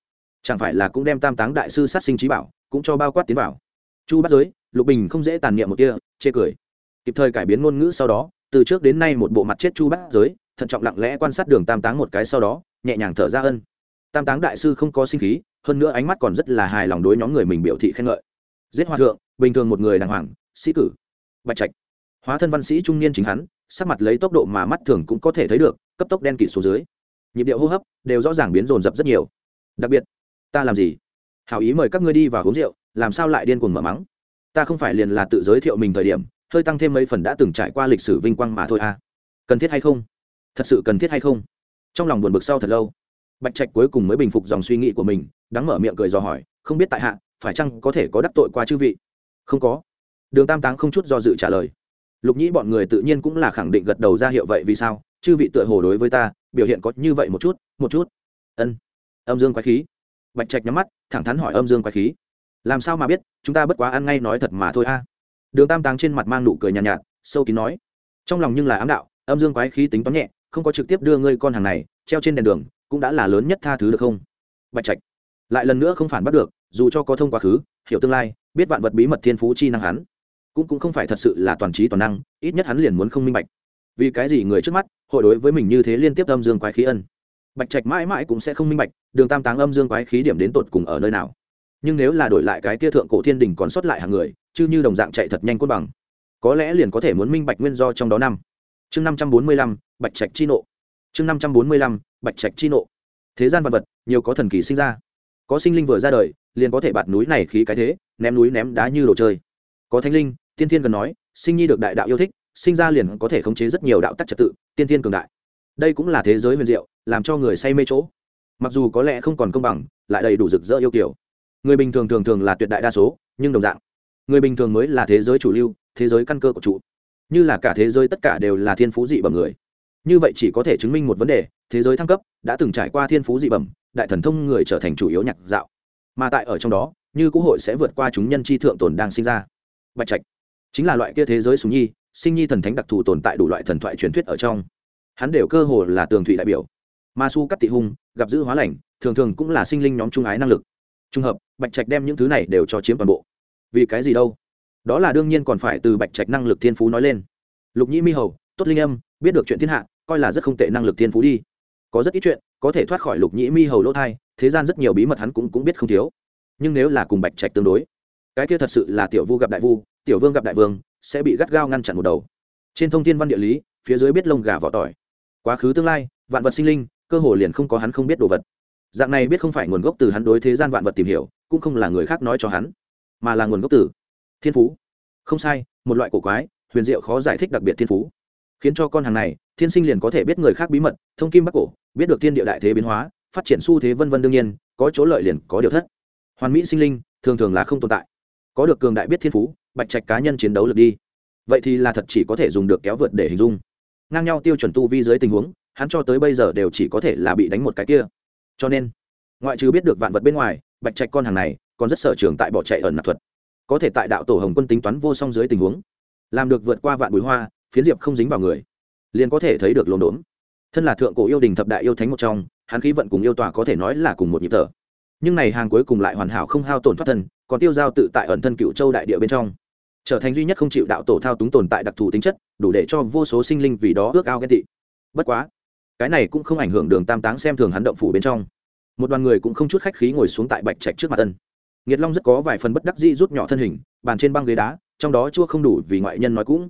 Chẳng phải là cũng đem tam táng đại sư sát sinh trí bảo, cũng cho bao quát tiến vào. Chu bắt giới, lục bình không dễ tàn niệm một kia chê cười. Kịp thời cải biến ngôn ngữ sau đó, từ trước đến nay một bộ mặt chết chu bắt giới, thận trọng lặng lẽ quan sát đường tam táng một cái sau đó, nhẹ nhàng thở ra ân. Tam táng đại sư không có sinh khí, hơn nữa ánh mắt còn rất là hài lòng đối nhóm người mình biểu thị khen ngợi. Giết hòa thượng, bình thường một người đàng hoàng, sĩ cử. Bạch trạch. Hóa thân văn sĩ trung niên chính hắn, sắc mặt lấy tốc độ mà mắt thường cũng có thể thấy được, cấp tốc đen kịt số dưới. Nhịp điệu hô hấp đều rõ ràng biến rồn rập rất nhiều. Đặc biệt ta làm gì? Hảo ý mời các ngươi đi vào uống rượu, làm sao lại điên cuồng mở mắng? Ta không phải liền là tự giới thiệu mình thời điểm, hơi tăng thêm mấy phần đã từng trải qua lịch sử vinh quang mà thôi à. Cần thiết hay không? Thật sự cần thiết hay không? Trong lòng buồn bực sau thật lâu, bạch trạch cuối cùng mới bình phục dòng suy nghĩ của mình, đắng mở miệng cười dò hỏi, không biết tại hạ, phải chăng có thể có đắc tội qua chư vị? Không có. Đường tam táng không chút do dự trả lời. Lục nhĩ bọn người tự nhiên cũng là khẳng định gật đầu ra hiệu vậy vì sao? Chư vị tựa hồ đối với ta, biểu hiện có như vậy một chút một chút. Ân. Âm dương quái khí bạch trạch nhắm mắt thẳng thắn hỏi âm dương quái khí. Làm sao mà biết chúng ta bất quá ăn ngay nói thật mà thôi a. Đường tam táng trên mặt mang nụ cười nhàn nhạt, nhạt sâu kín nói. Trong lòng nhưng là ám đạo âm dương quái khí tính toán nhẹ không có trực tiếp đưa ngươi con hàng này treo trên đèn đường cũng đã là lớn nhất tha thứ được không? Bạch trạch lại lần nữa không phản bắt được dù cho có thông quá khứ hiểu tương lai biết vạn vật bí mật thiên phú chi năng hắn cũng cũng không phải thật sự là toàn trí toàn năng ít nhất hắn liền muốn không minh bạch. Vì cái gì người trước mắt hội đối với mình như thế liên tiếp âm dương quái khí ân? Bạch trạch mãi mãi cũng sẽ không minh bạch, đường tam táng âm dương quái khí điểm đến tột cùng ở nơi nào. Nhưng nếu là đổi lại cái tia thượng cổ thiên đình còn sót lại hàng người, chứ như đồng dạng chạy thật nhanh cốt bằng, có lẽ liền có thể muốn minh bạch nguyên do trong đó năm. Chương năm trăm bốn mươi lăm, bạch trạch chi nộ. Chương năm trăm bốn mươi lăm, bạch trạch chi nộ. Thế gian vật vật, nhiều có thần kỳ sinh ra. Có sinh linh vừa ra đời, liền có thể bạt núi này khí cái thế, ném núi ném đá như đồ chơi. Có thánh linh, tiên thiên cần nói, sinh nhi được đại đạo yêu thích, sinh ra liền có thể khống chế rất nhiều đạo tắc trật tự, tiên thiên cường đại. Đây cũng là thế giới huyền diệu làm cho người say mê chỗ. Mặc dù có lẽ không còn công bằng, lại đầy đủ rực rỡ yêu kiểu người bình thường thường thường là tuyệt đại đa số, nhưng đồng dạng, người bình thường mới là thế giới chủ lưu, thế giới căn cơ của trụ như là cả thế giới tất cả đều là thiên phú dị bẩm người. Như vậy chỉ có thể chứng minh một vấn đề, thế giới thăng cấp đã từng trải qua thiên phú dị bẩm, đại thần thông người trở thành chủ yếu nhạc dạo. Mà tại ở trong đó, như quốc hội sẽ vượt qua chúng nhân chi thượng tồn đang sinh ra. Bạch trạch chính là loại kia thế giới súng nhi, sinh nhi thần thánh đặc thù tồn tại đủ loại thần thoại truyền thuyết ở trong. Hắn đều cơ hồ là tường thủy đại biểu ma su cắt tị hung, gặp giữ hóa lành, thường thường cũng là sinh linh nhóm trung ái năng lực. Trung hợp, bạch trạch đem những thứ này đều cho chiếm toàn bộ. Vì cái gì đâu? Đó là đương nhiên còn phải từ bạch trạch năng lực thiên phú nói lên. Lục nhĩ mi hầu, tốt linh âm, biết được chuyện thiên hạ, coi là rất không tệ năng lực thiên phú đi. Có rất ít chuyện, có thể thoát khỏi lục nhĩ mi hầu lỗ thai, thế gian rất nhiều bí mật hắn cũng cũng biết không thiếu. Nhưng nếu là cùng bạch trạch tương đối, cái kia thật sự là tiểu vu gặp đại vu, tiểu vương gặp đại vương, sẽ bị gắt gao ngăn chặn một đầu. Trên thông tin văn địa lý, phía dưới biết lông gà vỏ tỏi. Quá khứ tương lai, vạn vật sinh linh cơ hồ liền không có hắn không biết đồ vật. Dạng này biết không phải nguồn gốc từ hắn đối thế gian vạn vật tìm hiểu, cũng không là người khác nói cho hắn, mà là nguồn gốc từ thiên phú. Không sai, một loại cổ quái, huyền diệu khó giải thích đặc biệt thiên phú. Khiến cho con hàng này, thiên sinh liền có thể biết người khác bí mật, thông kim bắc cổ, biết được thiên địa đại thế biến hóa, phát triển xu thế vân vân đương nhiên, có chỗ lợi liền có điều thất. Hoàn mỹ sinh linh, thường thường là không tồn tại. Có được cường đại biết thiên phú, bạch trạch cá nhân chiến đấu lực đi. Vậy thì là thật chỉ có thể dùng được kéo vượt để hình dung ngang nhau tiêu chuẩn tu vi dưới tình huống, hắn cho tới bây giờ đều chỉ có thể là bị đánh một cái kia. Cho nên, ngoại trừ biết được vạn vật bên ngoài, bạch trạch con hàng này còn rất sở trường tại bỏ chạy ẩn nạp thuật. Có thể tại đạo tổ hồng quân tính toán vô song dưới tình huống, làm được vượt qua vạn bùi hoa, phiến diệp không dính vào người, liền có thể thấy được lồn đốn. Thân là thượng cổ yêu đình thập đại yêu thánh một trong, hắn khí vận cùng yêu tòa có thể nói là cùng một nhịp thở. Nhưng này hàng cuối cùng lại hoàn hảo không hao tổn thoát thân, còn tiêu giao tự tại ẩn thân cựu châu đại địa bên trong trở thành duy nhất không chịu đạo tổ thao túng tồn tại đặc thù tính chất, đủ để cho vô số sinh linh vì đó ước ao ghen tị. Bất quá, cái này cũng không ảnh hưởng đường tam táng xem thường hắn động phủ bên trong. Một đoàn người cũng không chút khách khí ngồi xuống tại bạch trạch trước mặt ân. Nghiệt long rất có vài phần bất đắc dĩ rút nhỏ thân hình, bàn trên băng ghế đá, trong đó chua không đủ vì ngoại nhân nói cũng.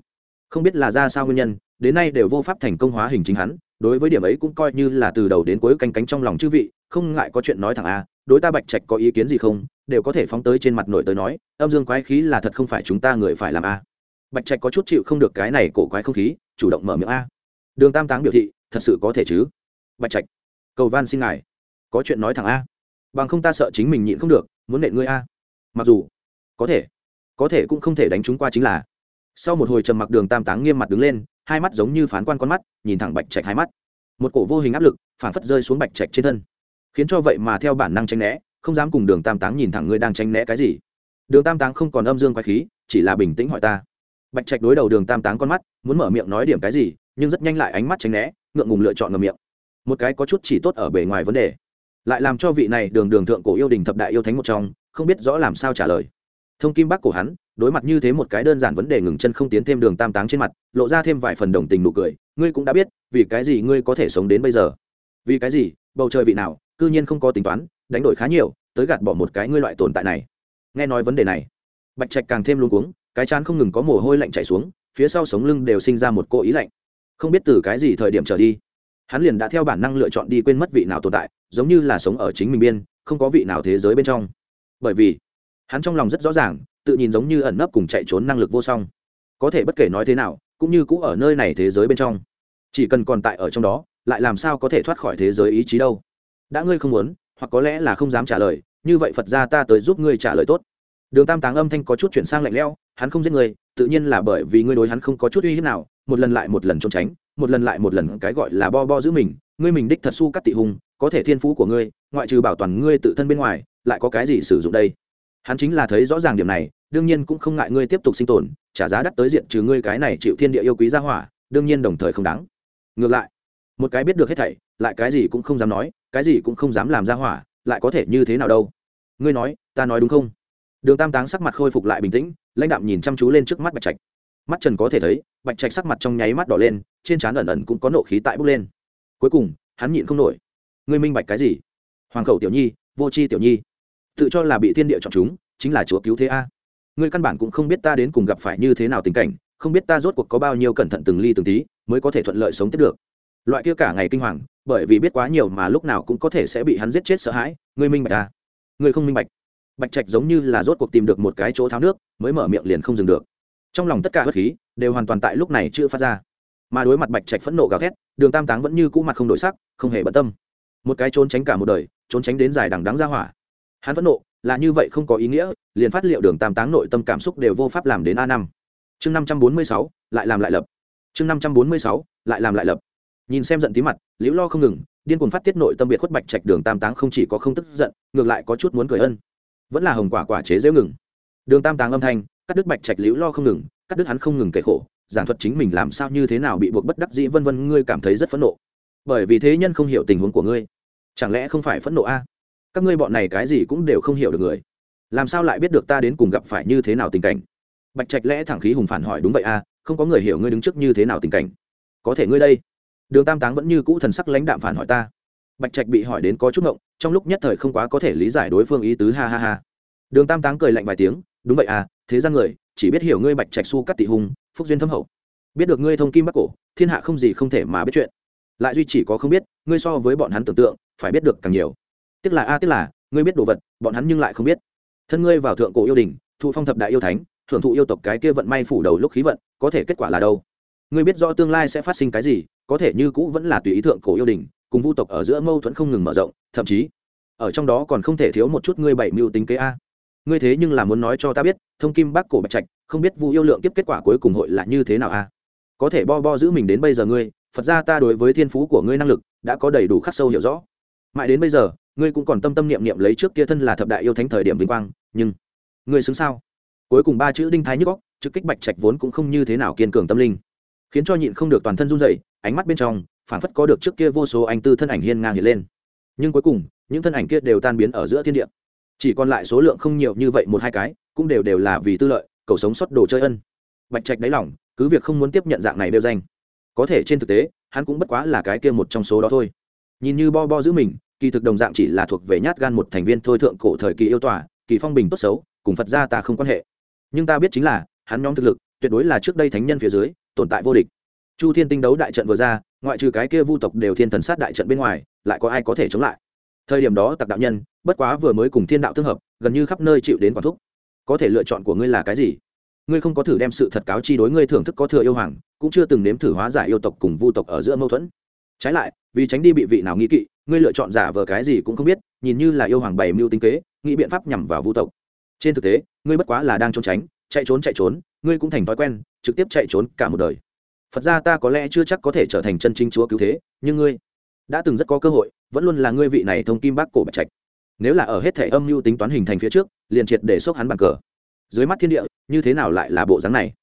Không biết là ra sao nguyên nhân, đến nay đều vô pháp thành công hóa hình chính hắn, đối với điểm ấy cũng coi như là từ đầu đến cuối canh cánh trong lòng chư vị, không ngại có chuyện nói thẳng a đối ta bạch trạch có ý kiến gì không đều có thể phóng tới trên mặt nội tới nói, âm dương quái khí là thật không phải chúng ta người phải làm a. Bạch trạch có chút chịu không được cái này cổ quái không khí, chủ động mở miệng a. Đường tam táng biểu thị, thật sự có thể chứ? Bạch trạch, cầu van xin ngài. Có chuyện nói thẳng a. Bằng không ta sợ chính mình nhịn không được, muốn nện ngươi a. Mặc dù, có thể có thể cũng không thể đánh chúng qua chính là. Sau một hồi trầm mặc đường tam táng nghiêm mặt đứng lên, hai mắt giống như phán quan con mắt, nhìn thẳng bạch trạch hai mắt. Một cổ vô hình áp lực phản phất rơi xuống bạch trạch trên thân, khiến cho vậy mà theo bản năng tranh né không dám cùng đường tam táng nhìn thẳng ngươi đang tranh né cái gì. Đường tam táng không còn âm dương quái khí, chỉ là bình tĩnh hỏi ta. Bạch trạch đối đầu đường tam táng con mắt, muốn mở miệng nói điểm cái gì, nhưng rất nhanh lại ánh mắt tránh né, ngượng ngùng lựa chọn ngầm miệng. Một cái có chút chỉ tốt ở bề ngoài vấn đề. Lại làm cho vị này đường đường thượng cổ yêu đình thập đại yêu thánh một trong, không biết rõ làm sao trả lời. Thông kim bắc của hắn, đối mặt như thế một cái đơn giản vấn đề ngừng chân không tiến thêm đường tam táng trên mặt, lộ ra thêm vài phần đồng tình nụ cười, ngươi cũng đã biết, vì cái gì ngươi có thể sống đến bây giờ. Vì cái gì, bầu trời vị nào, cư nhiên không có tính toán đánh đổi khá nhiều, tới gạt bỏ một cái ngươi loại tồn tại này. Nghe nói vấn đề này, bạch trạch càng thêm luôn cuống, cái chán không ngừng có mồ hôi lạnh chảy xuống, phía sau sống lưng đều sinh ra một cô ý lạnh. Không biết từ cái gì thời điểm trở đi, hắn liền đã theo bản năng lựa chọn đi quên mất vị nào tồn tại, giống như là sống ở chính mình biên, không có vị nào thế giới bên trong. Bởi vì, hắn trong lòng rất rõ ràng, tự nhìn giống như ẩn nấp cùng chạy trốn năng lực vô song. Có thể bất kể nói thế nào, cũng như cũ ở nơi này thế giới bên trong. Chỉ cần còn tại ở trong đó, lại làm sao có thể thoát khỏi thế giới ý chí đâu? Đã ngươi không muốn hoặc có lẽ là không dám trả lời, như vậy phật ra ta tới giúp ngươi trả lời tốt. Đường tam táng âm thanh có chút chuyển sang lạnh lẽo, hắn không giết người, tự nhiên là bởi vì ngươi đối hắn không có chút uy hiếp nào, một lần lại một lần trốn tránh, một lần lại một lần cái gọi là bo bo giữ mình, ngươi mình đích thật su cắt tị hùng, có thể thiên phú của ngươi, ngoại trừ bảo toàn ngươi tự thân bên ngoài, lại có cái gì sử dụng đây? Hắn chính là thấy rõ ràng điểm này, đương nhiên cũng không ngại ngươi tiếp tục sinh tồn, trả giá đắt tới diện trừ ngươi cái này chịu thiên địa yêu quý gia hỏa, đương nhiên đồng thời không đáng. Ngược lại, một cái biết được hết thảy lại cái gì cũng không dám nói, cái gì cũng không dám làm ra hỏa, lại có thể như thế nào đâu? Ngươi nói, ta nói đúng không? Đường tam táng sắc mặt khôi phục lại bình tĩnh, lãnh đạm nhìn chăm chú lên trước mắt bạch trạch. Mắt trần có thể thấy, bạch trạch sắc mặt trong nháy mắt đỏ lên, trên trán ẩn ẩn cũng có nộ khí tại bốc lên. Cuối cùng, hắn nhịn không nổi. Ngươi minh bạch cái gì? Hoàng khẩu tiểu nhi, vô c h i tiểu nhi, tự cho là bị thiên địa chọn chúng, chính là chúa cứu thế a. Ngươi căn bản cũng không biết ta đến cùng gặp phải như thế nào tình cảnh, không biết ta rốt cuộc có bao nhiêu cẩn thận từng ly từng tí, mới có thể thuận lợi sống tiếp được loại kia cả ngày kinh hoàng, bởi vì biết quá nhiều mà lúc nào cũng có thể sẽ bị hắn giết chết sợ hãi, ngươi minh bạch ta ngươi không minh bạch. Bạch trạch giống như là rốt cuộc tìm được một cái chỗ tháo nước, mới mở miệng liền không dừng được. Trong lòng tất cả bất khí, đều hoàn toàn tại lúc này chưa phát ra. Mà đối mặt bạch trạch phẫn nộ gào thét, đường tam táng vẫn như cũ mặt không đổi sắc, không hề bận tâm. Một cái trốn tránh cả một đời, trốn tránh đến dài đằng đáng ra hỏa. Hắn phẫn nộ, là như vậy không có ý nghĩa, liền phát liệu đường tam táng nội tâm cảm xúc đều vô pháp làm đến a năm. Chương năm trăm bốn mươi sáu, lại làm lại lập. Chương năm trăm bốn mươi sáu, lại làm lại lập nhìn xem giận tí mặt, liễu lo không ngừng, điên cuồng phát tiết nội tâm biệt khuất bạch trạch đường tam táng không chỉ có không tức giận, ngược lại có chút muốn cười ân. Vẫn là hồng quả quả chế dễ ngừng. Đường tam táng âm thanh, cắt đứt bạch trạch liễu lo không ngừng, cắt đứt hắn không ngừng kể khổ, giảng thuật chính mình làm sao như thế nào bị buộc bất đắc dĩ vân vân, ngươi cảm thấy rất phẫn nộ. Bởi vì thế nhân không hiểu tình huống của ngươi. Chẳng lẽ không phải phẫn nộ a? Các ngươi bọn này cái gì cũng đều không hiểu được người. Làm sao lại biết được ta đến cùng gặp phải như thế nào tình cảnh? Bạch trạch lẽ thẳng khí hùng phản hỏi, đúng vậy a, không có người hiểu ngươi đứng trước như thế nào tình cảnh. Có thể ngươi đây đường tam táng vẫn như cũ thần sắc lãnh đạm phản hỏi ta. Bạch trạch bị hỏi đến có chút ngộng, trong lúc nhất thời không quá có thể lý giải đối phương ý tứ, ha ha ha. Đường tam táng cười lạnh vài tiếng, đúng vậy à thế gian người, chỉ biết hiểu ngươi bạch trạch su cắt tị hùng, phúc duyên thâm hậu. Biết được ngươi thông kim bắc cổ, thiên hạ không gì không thể mà biết chuyện. Lại duy chỉ có không biết, ngươi so với bọn hắn tưởng tượng, phải biết được càng nhiều. Tức là a tức là, ngươi biết đồ vật, bọn hắn nhưng lại không biết. Thân ngươi vào thượng cổ yêu đình, thụ phong thập đại yêu thánh, thưởng thụ yêu tộc cái kia vận may phủ đầu lúc khí vận, có thể kết quả là đâu? Ngươi biết rõ tương lai sẽ phát sinh cái gì có thể như cũ vẫn là tùy ý thượng cổ yêu đình, cùng vu tộc ở giữa mâu thuẫn không ngừng mở rộng, thậm chí, ở trong đó còn không thể thiếu một chút ngươi bảy mưu tính kế a. Ngươi thế nhưng là muốn nói cho ta biết, thông kim bác cổ bạch trạch, không biết vu yêu lượng tiếp kết quả cuối cùng hội là như thế nào a. Có thể bo bo giữ mình đến bây giờ ngươi, phật ra ta đối với thiên phú của ngươi năng lực, đã có đầy đủ khắc sâu hiểu rõ. Mãi đến bây giờ, ngươi cũng còn tâm tâm niệm niệm lấy trước kia thân là thập đại yêu thánh thời điểm vinh quang, nhưng, ngươi xứng sao? Cuối cùng ba chữ đinh thái nhức góc trực kích bạch trạch vốn cũng không như thế nào kiên cường tâm linh khiến cho nhịn không được toàn thân run rẩy, ánh mắt bên trong phản phất có được trước kia vô số anh tư thân ảnh hiên ngang hiện lên. Nhưng cuối cùng, những thân ảnh kia đều tan biến ở giữa thiên địa. Chỉ còn lại số lượng không nhiều như vậy một hai cái, cũng đều đều là vì tư lợi, cầu sống sót đồ chơi ân. Bạch trạch đáy lòng, cứ việc không muốn tiếp nhận dạng này đeo danh. Có thể trên thực tế, hắn cũng bất quá là cái kia một trong số đó thôi. Nhìn như bo bo giữ mình, kỳ thực đồng dạng chỉ là thuộc về nhát gan một thành viên thôi thượng cổ thời kỳ yêu tỏa kỳ phong bình tốt xấu, cùng phật gia ta không quan hệ. Nhưng ta biết chính là, hắn nhóm thực lực, tuyệt đối là trước đây thánh nhân phía dưới tồn tại vô địch. Chu thiên tinh đấu đại trận vừa ra, ngoại trừ cái kia vu tộc đều thiên thần sát đại trận bên ngoài, lại có ai có thể chống lại? Thời điểm đó tặc đạo nhân, bất quá vừa mới cùng thiên đạo tương hợp, gần như khắp nơi chịu đến quản thúc. Có thể lựa chọn của ngươi là cái gì? Ngươi không có thử đem sự thật cáo chi đối ngươi thưởng thức có thừa yêu hoàng, cũng chưa từng nếm thử hóa giải yêu tộc cùng vu tộc ở giữa mâu thuẫn. Trái lại, vì tránh đi bị vị nào nghĩ kỵ, ngươi lựa chọn giả vờ cái gì cũng không biết, nhìn như là yêu hoàng bày mưu tinh kế, nghĩ biện pháp nhằm vào vu tộc. Trên thực tế, ngươi bất quá là đang trốn tránh, chạy trốn chạy trốn ngươi cũng thành thói quen, trực tiếp chạy trốn cả một đời. Phật ra ta có lẽ chưa chắc có thể trở thành chân chính chúa cứu thế, nhưng ngươi đã từng rất có cơ hội, vẫn luôn là ngươi vị này thông kim bác cổ bạch trạch. Nếu là ở hết thể âm mưu tính toán hình thành phía trước, liền triệt để xốc hắn bàn cờ. Dưới mắt thiên địa, như thế nào lại là bộ dáng này?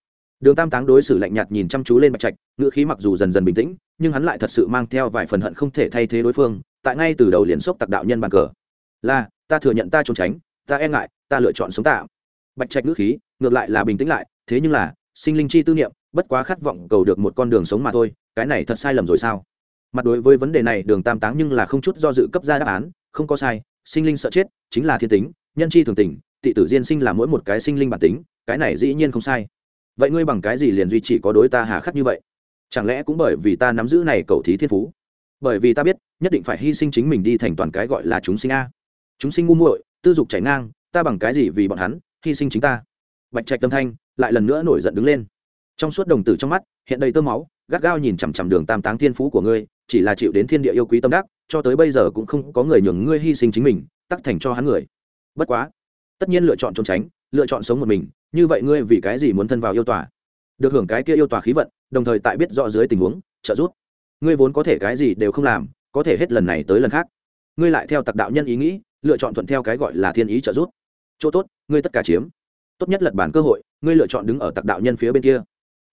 Đường tam táng đối xử lạnh nhạt nhìn chăm chú lên bạch trạch ngựa khí mặc dù dần dần bình tĩnh, nhưng hắn lại thật sự mang theo vài phần hận không thể thay thế đối phương, tại ngay từ đầu liền xốc tặc đạo nhân bàn cờ. Là, ta thừa nhận ta trốn tránh, ta e ngại, ta lựa chọn sống tạm. Bạch trạch ngữ khí, ngược lại là bình tĩnh lại thế nhưng là, sinh linh chi tư niệm, bất quá khát vọng cầu được một con đường sống mà thôi, cái này thật sai lầm rồi sao? Mặt đối với vấn đề này, đường tam táng nhưng là không chút do dự cấp ra đáp án, không có sai, sinh linh sợ chết, chính là thiên tính, nhân chi thường tình, tị tử diên sinh là mỗi một cái sinh linh bản tính, cái này dĩ nhiên không sai. Vậy ngươi bằng cái gì liền duy trì có đối ta hà khắc như vậy? Chẳng lẽ cũng bởi vì ta nắm giữ này cầu thí thiên phú? Bởi vì ta biết, nhất định phải hy sinh chính mình đi thành toàn cái gọi là chúng sinh a. Chúng sinh ngu muội, tư dục chảy ngang, ta bằng cái gì vì bọn hắn hy sinh chính ta? Bạch trạch tâm thanh lại lần nữa nổi giận đứng lên. Trong suốt đồng tử trong mắt, hiện đầy tơ máu, gắt gao nhìn chằm chằm đường tam táng thiên phú của ngươi, chỉ là chịu đến thiên địa yêu quý tâm đắc, cho tới bây giờ cũng không có người nhường ngươi hy sinh chính mình, tắc thành cho hắn người. Bất quá, tất nhiên lựa chọn trốn tránh, lựa chọn sống một mình, như vậy ngươi vì cái gì muốn thân vào yêu tòa? Được hưởng cái kia yêu tòa khí vận, đồng thời tại biết rõ dưới tình huống, trợ giúp. Ngươi vốn có thể cái gì đều không làm, có thể hết lần này tới lần khác. Ngươi lại theo tặc đạo nhân ý nghĩ, lựa chọn thuận theo cái gọi là thiên ý trợ giúp. Chỗ tốt, ngươi tất cả chiếm tốt nhất lật bản cơ hội, ngươi lựa chọn đứng ở tặc đạo nhân phía bên kia.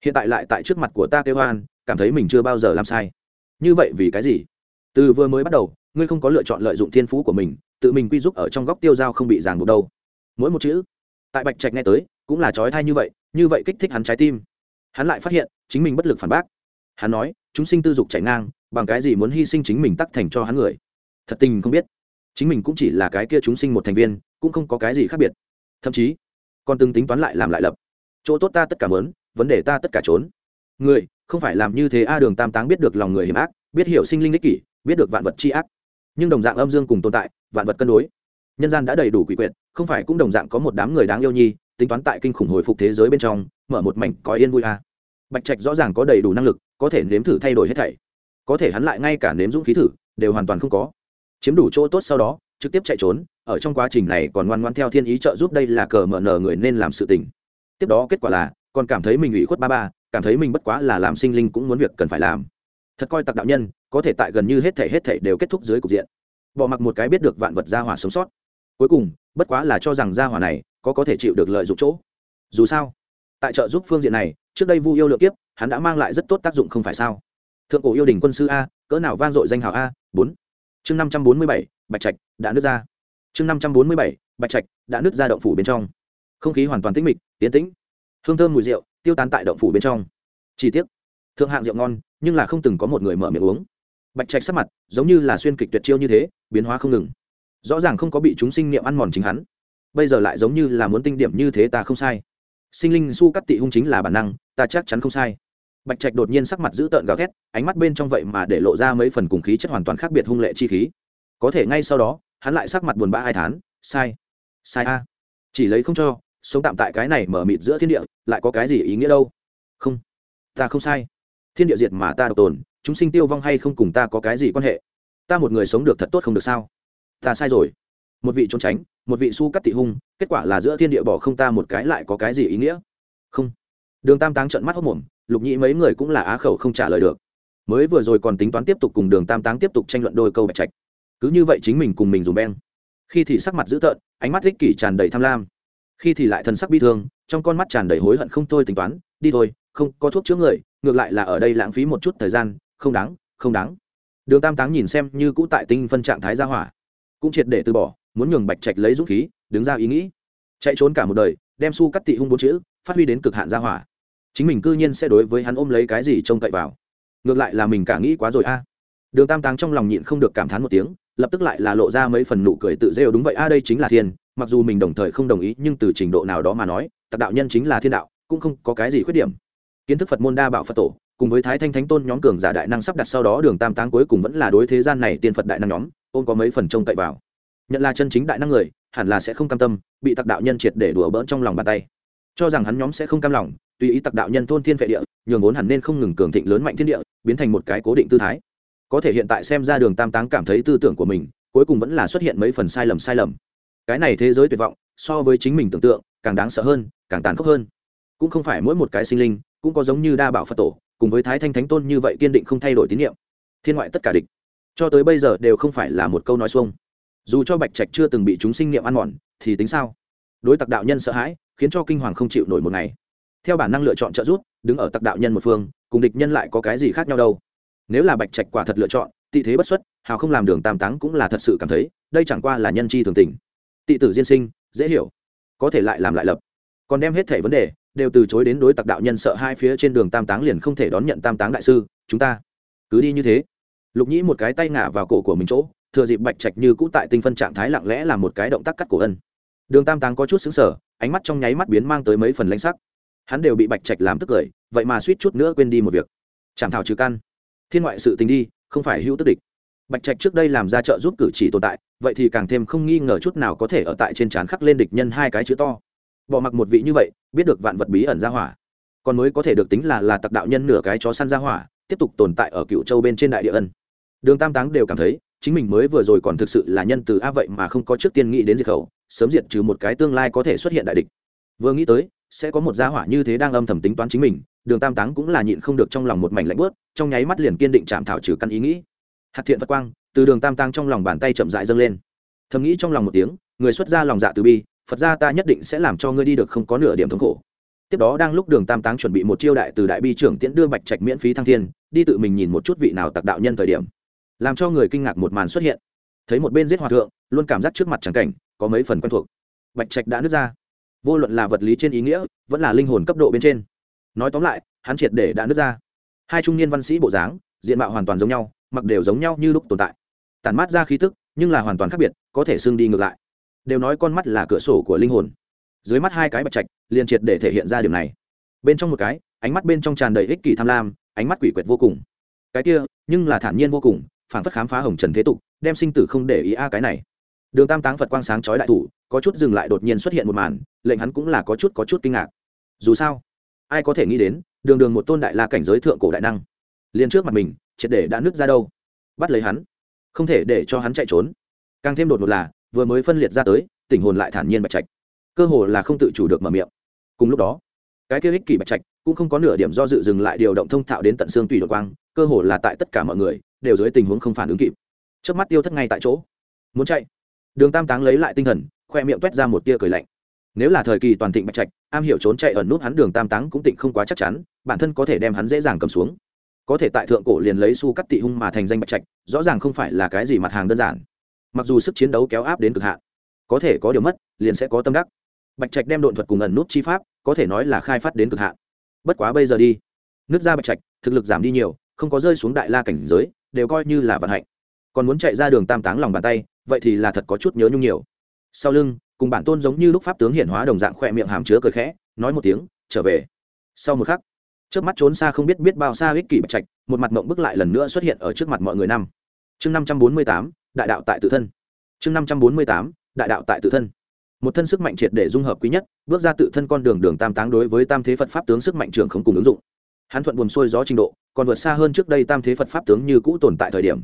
Hiện tại lại tại trước mặt của ta kêu hoan, cảm thấy mình chưa bao giờ làm sai. Như vậy vì cái gì? Từ vừa mới bắt đầu, ngươi không có lựa chọn lợi dụng thiên phú của mình, tự mình quy giúp ở trong góc tiêu dao không bị ràng buộc đâu. Mỗi một chữ, tại bạch trạch nghe tới, cũng là trói thai như vậy như vậy kích thích hắn trái tim. Hắn lại phát hiện, chính mình bất lực phản bác. Hắn nói, chúng sinh tư dục chạy ngang, bằng cái gì muốn hy sinh chính mình tắc thành cho hắn người? Thật tình không biết. Chính mình cũng chỉ là cái kia chúng sinh một thành viên, cũng không có cái gì khác biệt. Thậm chí còn từng tính toán lại làm lại lập. Chỗ tốt ta tất cả mớn vấn đề ta tất cả trốn. Người, không phải làm như thế a đường tam táng biết được lòng người hiểm ác, biết hiểu sinh linh ích kỷ, biết được vạn vật c ác. Nhưng đồng dạng âm dương cùng tồn tại, vạn vật cân đối. Nhân gian đã đầy đủ quỷ quyệt, không phải cũng đồng dạng có một đám người đáng yêu nhi, tính toán tại kinh khủng hồi phục thế giới bên trong, mở một mảnh có yên vui a. Bạch trạch rõ ràng có đầy đủ năng lực, có thể nếm thử thay đổi hết thảy. Có thể hắn lại ngay cả nếm dũng khí thử, đều hoàn toàn không có. Chiếm đủ chỗ tốt sau đó trực tiếp chạy trốn, ở trong quá trình này còn ngoan ngoan theo thiên ý trợ giúp đây là cờ mở nở người nên làm sự tình. Tiếp đó kết quả là, còn cảm thấy mình ủy khuất ba ba, cảm thấy mình bất quá là làm sinh linh cũng muốn việc cần phải làm. Thật coi tặc đạo nhân, có thể tại gần như hết thể hết thể đều kết thúc dưới cục diện. Bỏ mặc một cái biết được vạn vật gia hỏa sống sót. Cuối cùng, bất quá là cho rằng gia hỏa này có có thể chịu được lợi dụng chỗ. Dù sao, tại trợ giúp phương diện này, trước đây vu yêu lượng kiếp, hắn đã mang lại rất tốt tác dụng không phải sao. Thượng cổ yêu đình quân sư a, cỡ nào vang dội danh hào a, bốn chương năm trăm bốn mươi bảy, bạch trạch đã nứt ra. Chương năm trăm bốn mươi bảy, bạch trạch đã nứt ra động phủ bên trong. Không khí hoàn toàn tĩnh mịch tiến tĩnh. Hương thơm mùi rượu tiêu tán tại động phủ bên trong. Chi tiết thượng hạng rượu ngon, nhưng là không từng có một người mở miệng uống. Bạch trạch sắc mặt giống như là xuyên kịch tuyệt chiêu như thế, biến hóa không ngừng. Rõ ràng không có bị chúng sinh niệm ăn mòn chính hắn. Bây giờ lại giống như là muốn tinh điểm như thế ta không sai. Sinh linh su cắt tị hung chính là bản năng, ta chắc chắn không sai bạch trạch đột nhiên sắc mặt dữ tợn gào thét, ánh mắt bên trong vậy mà để lộ ra mấy phần cùng khí chất hoàn toàn khác biệt hung lệ chi khí. Có thể ngay sau đó, hắn lại sắc mặt buồn bã ai thán, sai sai a. Chỉ lấy không cho, sống tạm tại cái này mở mịt giữa thiên địa, lại có cái gì ý nghĩa đâu? Không, ta không sai. Thiên địa diệt mà ta độc tồn, chúng sinh tiêu vong hay không cùng ta có cái gì quan hệ? Ta một người sống được thật tốt không được sao? Ta sai rồi. Một vị trốn tránh, một vị su cắt tị hung, kết quả là giữa thiên địa bỏ không ta một cái lại có cái gì ý nghĩa? Không. Đường tam táng trận mắt hốc mồm lục nhĩ mấy người cũng là á khẩu không trả lời được. Mới vừa rồi còn tính toán tiếp tục cùng đường tam táng tiếp tục tranh luận đôi câu bạch trạch. Cứ như vậy chính mình cùng mình dùng beng. Khi thì sắc mặt dữ tợn, ánh mắt ích kỷ tràn đầy tham lam. Khi thì lại thần sắc bi thương, trong con mắt tràn đầy hối hận không thôi tính toán, đi thôi, không có thuốc chữa người, ngược lại là ở đây lãng phí một chút thời gian, không đáng không đáng. Đường tam táng nhìn xem như cũ tại tinh phân trạng thái gia hỏa, cũng triệt để từ bỏ, muốn nhường bạch trạch lấy dũng khí, đứng ra ý nghĩ. Chạy trốn cả một đời, đem su cắt tị hung bốn chữ, phát huy đến cực hạn gia hỏa chính mình cư nhiên sẽ đối với hắn ôm lấy cái gì trông cậy vào. Ngược lại là mình cả nghĩ quá rồi a. Đường tam táng trong lòng nhịn không được cảm thán một tiếng, lập tức lại là lộ ra mấy phần nụ cười tự rêu đúng vậy, a, đây chính là thiên, mặc dù mình đồng thời không đồng ý, nhưng từ trình độ nào đó mà nói, tặc đạo nhân chính là thiên đạo, cũng không có cái gì khuyết điểm. Kiến thức phật môn đa bảo phật tổ, cùng với thái thanh thánh tôn nhóm cường giả đại năng sắp đặt sau đó, đường tam táng cuối cùng vẫn là đối thế gian này tiên phật đại năng nhóm, ôm có mấy phần trông cậy vào. Nhận là chân chính đại năng người, hẳn là sẽ không cam tâm, bị tặc đạo nhân triệt để đùa bỡn trong lòng bàn tay. Cho rằng hắn nhóm sẽ không cam lòng tùy ý tặc đạo nhân thôn thiên vệ địa, nhường vốn hẳn nên không ngừng cường thịnh lớn mạnh thiên địa, biến thành một cái cố định tư thái. Có thể hiện tại xem ra đường tam táng cảm thấy tư tưởng của mình, cuối cùng vẫn là xuất hiện mấy phần sai lầm sai lầm. Cái này thế giới tuyệt vọng, so với chính mình tưởng tượng, càng đáng sợ hơn, càng tàn khốc hơn. Cũng không phải mỗi một cái sinh linh, cũng có giống như đa bảo phật tổ, cùng với thái thanh thánh tôn như vậy kiên định không thay đổi tín nhiệm thiên ngoại tất cả địch. Cho tới bây giờ đều không phải là một câu nói xuông. Dù cho bạch trạch chưa từng bị chúng sinh niệm ăn mòn, thì tính sao? Đối tặc đạo nhân sợ hãi, khiến cho kinh hoàng không chịu nổi một ngày theo bản năng lựa chọn trợ giúp, đứng ở tặc đạo nhân một phương, cùng địch nhân lại có cái gì khác nhau đâu. Nếu là bạch trạch quả thật lựa chọn, tị thế bất xuất, hào không làm đường tam táng cũng là thật sự cảm thấy, đây chẳng qua là nhân chi thường tình. Tị tử diên sinh, dễ hiểu. Có thể lại làm lại lập. Còn đem hết thể vấn đề, đều từ chối đến đối tặc đạo nhân sợ hai phía trên đường tam táng liền không thể đón nhận tam táng đại sư, chúng ta cứ đi như thế. Lục nhĩ một cái tay ngả vào cổ của mình chỗ, thừa dịp bạch trạch như cũ tại tinh phân trạng thái lặng lẽ làm một cái động tác cắt cổ ân. Đường tam táng có chút xứng sở ánh mắt trong nháy mắt biến mang tới mấy phần lãnh sắc hắn đều bị bạch trạch làm tức cười, vậy mà suýt chút nữa quên đi một việc. Chảm thảo trừ căn. Thiên ngoại sự tình đi, không phải hữu tức địch. Bạch trạch trước đây làm ra trợ giúp cử chỉ tồn tại, vậy thì càng thêm không nghi ngờ chút nào có thể ở tại trên trán khắc lên địch nhân hai cái chữ to. Bỏ mặc một vị như vậy, biết được vạn vật bí ẩn ra hỏa. Còn mới có thể được tính là là tặc đạo nhân nửa cái chó săn ra hỏa, tiếp tục tồn tại ở cựu châu bên trên đại địa ân. Đường tam táng đều cảm thấy, chính mình mới vừa rồi còn thực sự là nhân từ a vậy mà không có trước tiên nghĩ đến diệt khẩu, sớm diệt trừ một cái tương lai có thể xuất hiện đại địch. Vừa nghĩ tới sẽ có một gia hỏa như thế đang âm thầm tính toán chính mình, đường tam táng cũng là nhịn không được trong lòng một mảnh lạnh bớt trong nháy mắt liền kiên định chạm thảo trừ căn ý nghĩ. Hạt thiện phật quang, từ đường tam táng trong lòng bàn tay chậm dại dâng lên. Thầm nghĩ trong lòng một tiếng, người xuất ra lòng dạ từ bi, phật gia ta nhất định sẽ làm cho ngươi đi được không có nửa điểm thống khổ. Tiếp đó đang lúc đường tam táng chuẩn bị một chiêu đại từ đại bi trưởng tiễn đưa bạch trạch miễn phí thăng thiên, đi tự mình nhìn một chút vị nào tặc đạo nhân thời điểm, làm cho người kinh ngạc một màn xuất hiện. Thấy một bên giết hòa thượng, luôn cảm giác trước mặt trắng cảnh, có mấy phần quen thuộc. Bạch trạch đã nứt ra vô luận là vật lý trên ý nghĩa, vẫn là linh hồn cấp độ bên trên. Nói tóm lại, hắn triệt để đã nứt ra. Hai trung niên văn sĩ bộ dáng, diện mạo hoàn toàn giống nhau, mặc đều giống nhau như lúc tồn tại. Tản mát ra khí tức, nhưng là hoàn toàn khác biệt, có thể xương đi ngược lại. Đều nói con mắt là cửa sổ của linh hồn. Dưới mắt hai cái bạch trạch, liền triệt để thể hiện ra điều này. Bên trong một cái, ánh mắt bên trong tràn đầy ích kỷ tham lam, ánh mắt quỷ quyệt vô cùng. Cái kia, nhưng là thản nhiên vô cùng, phản phất khám phá hồng trần thế tục, đem sinh tử không để ý a cái này đường tam táng phật quang sáng chói đại thủ, có chút dừng lại đột nhiên xuất hiện một màn, lệnh hắn cũng là có chút có chút kinh ngạc. Dù sao, ai có thể nghĩ đến, đường đường một tôn đại la cảnh giới thượng cổ đại năng, liền trước mặt mình, triệt để đã nứt ra đâu. Bắt lấy hắn, không thể để cho hắn chạy trốn. Càng thêm đột ngột là, vừa mới phân liệt ra tới tình hồn lại thản nhiên bạch trạch. Cơ hồ là không tự chủ được mở miệng. Cùng lúc đó, cái kia ích kỷ bạch trạch cũng không có nửa điểm do dự dừng lại điều động thông thạo đến tận xương tùy đột quang, cơ hồ là tại tất cả mọi người đều dưới tình huống không phản ứng kịp. Trước mắt tiêu thất ngay tại chỗ. Muốn chạy? Đường tam táng lấy lại tinh thần, khoe miệng toét ra một tia cười lạnh. Nếu là thời kỳ toàn thịnh bạch trạch, am hiểu trốn chạy ẩn nút hắn đường tam táng cũng tịnh không quá chắc chắn, bản thân có thể đem hắn dễ dàng cầm xuống. Có thể tại thượng cổ liền lấy su cắt tị hung mà thành danh bạch trạch, rõ ràng không phải là cái gì mặt hàng đơn giản. Mặc dù sức chiến đấu kéo áp đến cực hạn, có thể có điều mất, liền sẽ có tâm đắc. Bạch trạch đem độn thuật cùng ẩn nút chi pháp, có thể nói là khai phát đến cực hạn. Bất quá bây giờ đi nước ra bạch trạch, thực lực giảm đi nhiều, không có rơi xuống đại la cảnh giới, đều coi như là vận hạnh. Còn muốn chạy ra đường tam táng lòng bàn tay vậy thì là thật có chút nhớ nhung nhiều. Sau lưng, cùng bản tôn giống như lúc pháp tướng hiển hóa đồng dạng khỏe miệng hàm chứa cười khẽ, nói một tiếng, trở về. Sau một khắc trước mắt trốn xa không biết biết bao xa ích kỷ bạch trạch, một mặt mộng bức lại lần nữa xuất hiện ở trước mặt mọi người năm. Chương năm trăm bốn mươi tám, đại đạo tại tự thân. Chương năm trăm bốn mươi tám, đại đạo tại tự thân. Một thân sức mạnh triệt để dung hợp quý nhất, bước ra tự thân con đường đường tam táng đối với tam thế phật pháp tướng sức mạnh trường không cùng ứng dụng. Hắn thuận buồn xuôi gió trình độ, còn vượt xa hơn trước đây tam thế phật pháp tướng như cũ tồn tại thời điểm.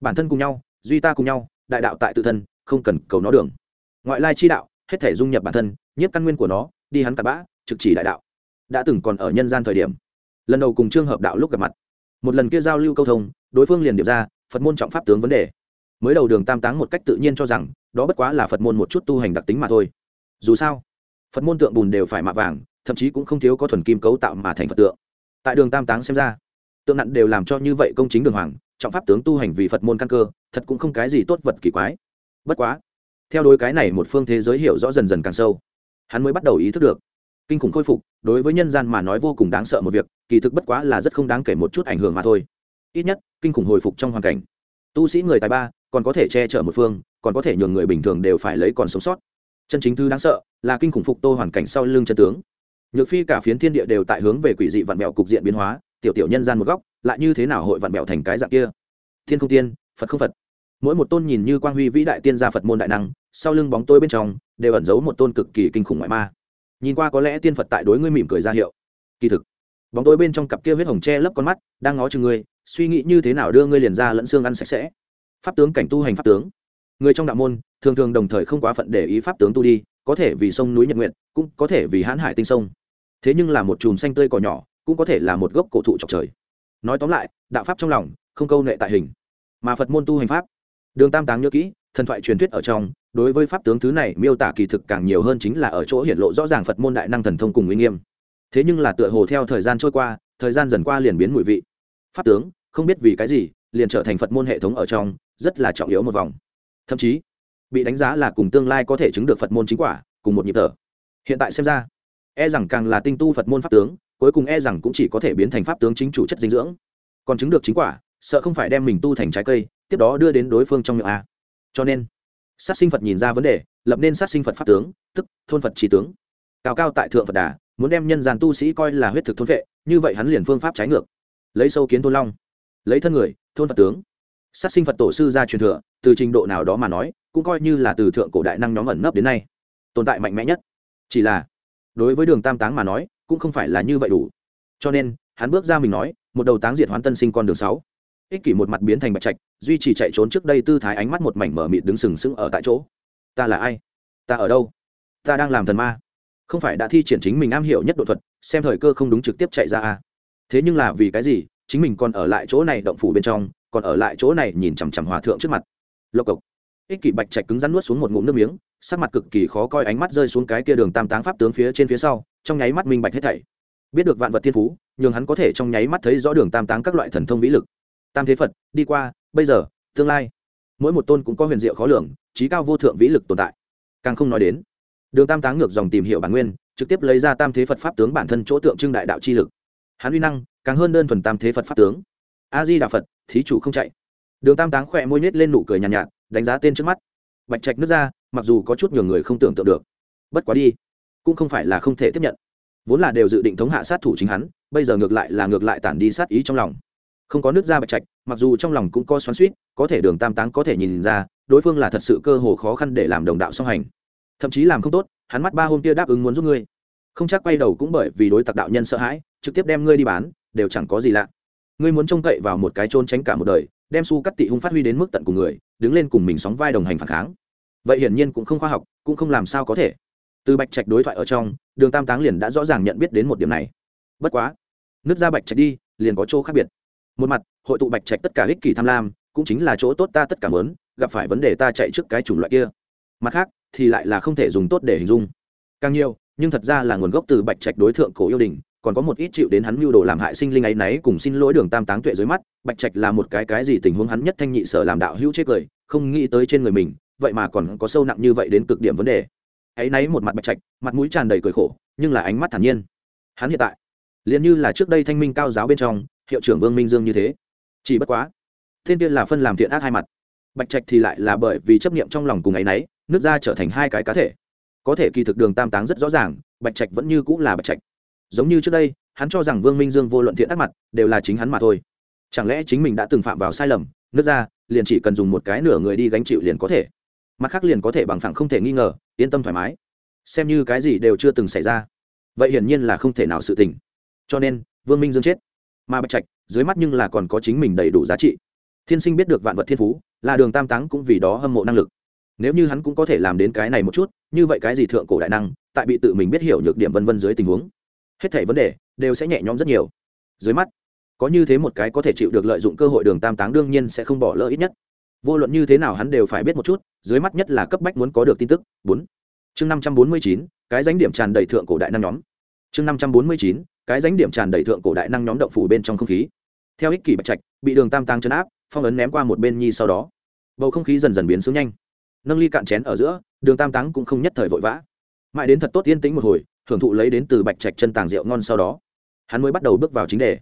Bản thân cùng nhau, duy ta cùng nhau đại đạo tại tự thân, không cần cầu nó đường. Ngoại lai chi đạo, hết thể dung nhập bản thân, nhiếp căn nguyên của nó, đi hắn cặp bã, trực chỉ đại đạo. Đã từng còn ở nhân gian thời điểm. Lần đầu cùng trương hợp đạo lúc gặp mặt. Một lần kia giao lưu câu thông, đối phương liền điệp ra, phật môn trọng pháp tướng vấn đề. Mới đầu đường tam táng một cách tự nhiên cho rằng, đó bất quá là phật môn một chút tu hành đặc tính mà thôi. Dù sao, phật môn tượng bùn đều phải mạ vàng, thậm chí cũng không thiếu có thuần kim cấu tạo mà thành phật tượng. Tại đường tam táng xem ra, tượng nặng đều làm cho như vậy công chính đường hoàng trọng pháp tướng tu hành vì phật môn căn cơ, thật cũng không cái gì tốt vật kỳ quái. Bất quá, theo đối cái này một phương thế giới hiểu rõ dần dần càng sâu, hắn mới bắt đầu ý thức được, kinh khủng khôi phục, đối với nhân gian mà nói vô cùng đáng sợ một việc, kỳ thực bất quá là rất không đáng kể một chút ảnh hưởng mà thôi. Ít nhất, kinh khủng hồi phục trong hoàn cảnh. Tu sĩ người tài ba, còn có thể che chở một phương, còn có thể nhường người bình thường đều phải lấy còn sống sót. Chân chính thư đáng sợ là kinh khủng phục tô hoàn cảnh sau lưng chân tướng. Nhược phi cả phiến thiên địa đều tại hướng về quỷ dị vạn mẹo cục diện biến hóa, tiểu tiểu nhân gian một góc lại như thế nào hội vặn bẹo thành cái dạng kia? Thiên không tiên, phật không phật. Mỗi một tôn nhìn như quang huy vĩ đại tiên gia phật môn đại năng, sau lưng bóng tôi bên trong, đều ẩn giấu một tôn cực kỳ kinh khủng ngoại ma. Nhìn qua có lẽ tiên phật tại đối ngươi mỉm cười ra hiệu. Kỳ thực, bóng tôi bên trong cặp kia huyết hồng che lấp con mắt, đang ngó chừng ngươi, suy nghĩ như thế nào đưa ngươi liền ra lẫn xương ăn sạch sẽ. Pháp tướng cảnh tu hành pháp tướng. Người trong đạo môn, thường thường đồng thời không quá phận để ý pháp tướng tu đi, có thể vì sông núi nhật nguyện, cũng có thể vì hãn hải tinh sông. Thế nhưng là một chùm xanh tươi cỏ nhỏ, cũng có thể là một gốc cổ thụ trọc trời nói tóm lại, đạo pháp trong lòng, không câu nệ tại hình. Mà phật môn tu hành pháp, đường tam táng nhớ kỹ, thần thoại truyền thuyết ở trong, đối với pháp tướng thứ này miêu tả kỳ thực càng nhiều hơn chính là ở chỗ hiện lộ rõ ràng phật môn đại năng thần thông cùng uy nghiêm. Thế nhưng là tựa hồ theo thời gian trôi qua, thời gian dần qua liền biến mùi vị. Pháp tướng, không biết vì cái gì, liền trở thành phật môn hệ thống ở trong, rất là trọng yếu một vòng. Thậm chí, bị đánh giá là cùng tương lai có thể chứng được phật môn chính quả, cùng một nhịp thở. Hiện tại xem ra e rằng càng là tinh tu phật môn pháp tướng cuối cùng e rằng cũng chỉ có thể biến thành pháp tướng chính chủ chất dinh dưỡng. Còn chứng được chính quả, sợ không phải đem mình tu thành trái cây, tiếp đó đưa đến đối phương trong miệng a. Cho nên, sát sinh phật nhìn ra vấn đề, lập nên sát sinh phật pháp tướng, tức thôn phật trí tướng. Cao cao tại thượng phật đà, muốn đem nhân gian tu sĩ coi là huyết thực thôn vệ, như vậy hắn liền phương pháp trái ngược. Lấy sâu kiến thôn long, lấy thân người, thôn phật tướng. Sát sinh phật tổ sư ra truyền thừa, từ trình độ nào đó mà nói, cũng coi như là từ thượng cổ đại năng nhóm ẩn nấp đến nay, tồn tại mạnh mẽ nhất. Chỉ là, đối với đường tam táng mà nói cũng không phải là như vậy đủ. Cho nên, hắn bước ra mình nói, một đầu táng diệt hoán tân sinh con đường sáu. Ích kỷ một mặt biến thành bạch trạch, duy trì chạy trốn trước đây tư thái ánh mắt một mảnh mở mịt đứng sừng sững ở tại chỗ. Ta là ai? Ta ở đâu? Ta đang làm thần ma. Không phải đã thi triển chính mình am hiểu nhất độ thuật, xem thời cơ không đúng trực tiếp chạy ra à. thế nhưng là vì cái gì, chính mình còn ở lại chỗ này động phủ bên trong, còn ở lại chỗ này nhìn chằm chằm hòa thượng trước mặt. Lộc cộc. Ích kỷ bạch trạch cứng rắn nuốt xuống một ngụm nước miếng sắc mặt cực kỳ khó coi ánh mắt rơi xuống cái kia đường tam táng pháp tướng phía trên phía sau trong nháy mắt minh bạch hết thảy. Biết được vạn vật thiên phú nhưng hắn có thể trong nháy mắt thấy rõ đường tam táng các loại thần thông vĩ lực. Tam thế phật đi qua bây giờ tương lai. Mỗi một tôn cũng có huyền diệu khó lường trí cao vô thượng vĩ lực tồn tại. Càng không nói đến đường tam táng ngược dòng tìm hiểu bản nguyên trực tiếp lấy ra tam thế phật pháp tướng bản thân chỗ tượng trưng đại đạo chi lực. Hắn uy năng càng hơn đơn thuần tam thế phật pháp tướng. A di đà phật thí chủ không chạy. Đường tam táng khỏe môi nhét lên nụ cười nhàn nhạt, nhạt đánh giá tên trước mắt. Bạch trạch nước ra mặc dù có chút nhường người không tưởng tượng được. Bất quá đi, cũng không phải là không thể tiếp nhận. Vốn là đều dự định thống hạ sát thủ chính hắn, bây giờ ngược lại là ngược lại tản đi sát ý trong lòng. Không có nước ra bạch trạch, mặc dù trong lòng cũng có xoắn suýt có thể đường tam táng có thể nhìn ra, đối phương là thật sự cơ hồ khó khăn để làm đồng đạo song hành. Thậm chí làm không tốt, hắn mắt ba hôm kia đáp ứng muốn giúp ngươi. Không chắc quay đầu cũng bởi vì đối tặc đạo nhân sợ hãi, trực tiếp đem ngươi đi bán, đều chẳng có gì lạ. Ngươi muốn trông cậy vào một cái trôn tránh cả một đời, đem su cắt tị hung phát huy đến mức tận cùng người, đứng lên cùng mình sóng vai đồng hành phản kháng vậy hiển nhiên cũng không khoa học, cũng không làm sao có thể. Từ bạch trạch đối thoại ở trong, đường tam táng liền đã rõ ràng nhận biết đến một điểm này. Bất quá nước ra bạch trạch đi, liền có chỗ khác biệt. Một mặt, hội tụ bạch trạch tất cả ích kỷ tham lam, cũng chính là chỗ tốt ta tất cả mớn gặp phải vấn đề ta chạy trước cái chủng loại kia. Mặt khác, thì lại là không thể dùng tốt để hình dung. Càng nhiều, nhưng thật ra là nguồn gốc từ bạch trạch đối tượng cổ yêu đình, còn có một ít chịu đến hắn mưu đồ làm hại sinh linh ấy náy cùng xin lỗi đường tam táng tuệ dưới mắt, bạch trạch là một cái cái gì tình huống hắn nhất thanh nhị sở làm đạo hữu chết cười, không nghĩ tới trên người mình vậy mà còn có sâu nặng như vậy đến cực điểm vấn đề. Ấy náy một mặt bạch trạch, mặt mũi tràn đầy cười khổ, nhưng là ánh mắt thản nhiên. Hắn hiện tại, liền như là trước đây thanh minh cao giáo bên trong, hiệu trưởng vương minh dương như thế. Chỉ bất quá, thiên tiên là phân làm thiện ác hai mặt. Bạch trạch thì lại là bởi vì chấp niệm trong lòng cùng ấy náy, nước ra trở thành hai cái cá thể. Có thể kỳ thực đường tam táng rất rõ ràng, bạch trạch vẫn như cũng là bạch trạch. Giống như trước đây, hắn cho rằng vương minh dương vô luận thiện ác mặt, đều là chính hắn mà thôi. Chẳng lẽ chính mình đã từng phạm vào sai lầm, nước ra, liền chỉ cần dùng một cái nửa người đi gánh chịu liền có thể? Mặt khác liền có thể bằng phẳng không thể nghi ngờ, yên tâm thoải mái. Xem như cái gì đều chưa từng xảy ra. Vậy hiển nhiên là không thể nào sự tình. Cho nên, vương minh dương chết. Mà bạch trạch, dưới mắt nhưng là còn có chính mình đầy đủ giá trị. Thiên sinh biết được vạn vật thiên phú, là đường tam táng cũng vì đó hâm mộ năng lực. Nếu như hắn cũng có thể làm đến cái này một chút, như vậy cái gì thượng cổ đại năng, tại bị tự mình biết hiểu nhược điểm vân vân dưới tình huống, hết thảy vấn đề đều sẽ nhẹ nhõm rất nhiều. Dưới mắt, có như thế một cái có thể chịu được lợi dụng cơ hội đường tam táng đương nhiên sẽ không bỏ lỡ ít nhất vô luận như thế nào hắn đều phải biết một chút, dưới mắt nhất là cấp bách muốn có được tin tức. Bốn, chương năm trăm bốn mươi chín, cái danh điểm tràn đầy thượng cổ đại năng nhóm. Chương năm trăm bốn mươi chín, cái danh điểm tràn đầy thượng cổ đại năng nhóm động phủ bên trong không khí. Theo ích kỷ bạch trạch, bị đường tam tăng chấn áp, phong ấn ném qua một bên nhi sau đó. Bầu không khí dần dần biến sướng nhanh. Nâng ly cạn chén ở giữa, đường tam táng cũng không nhất thời vội vã. Mãi đến thật tốt yên tĩnh một hồi, thưởng thụ lấy đến từ bạch trạch chân tàng rượu ngon sau đó, hắn mới bắt đầu bước vào chính đề.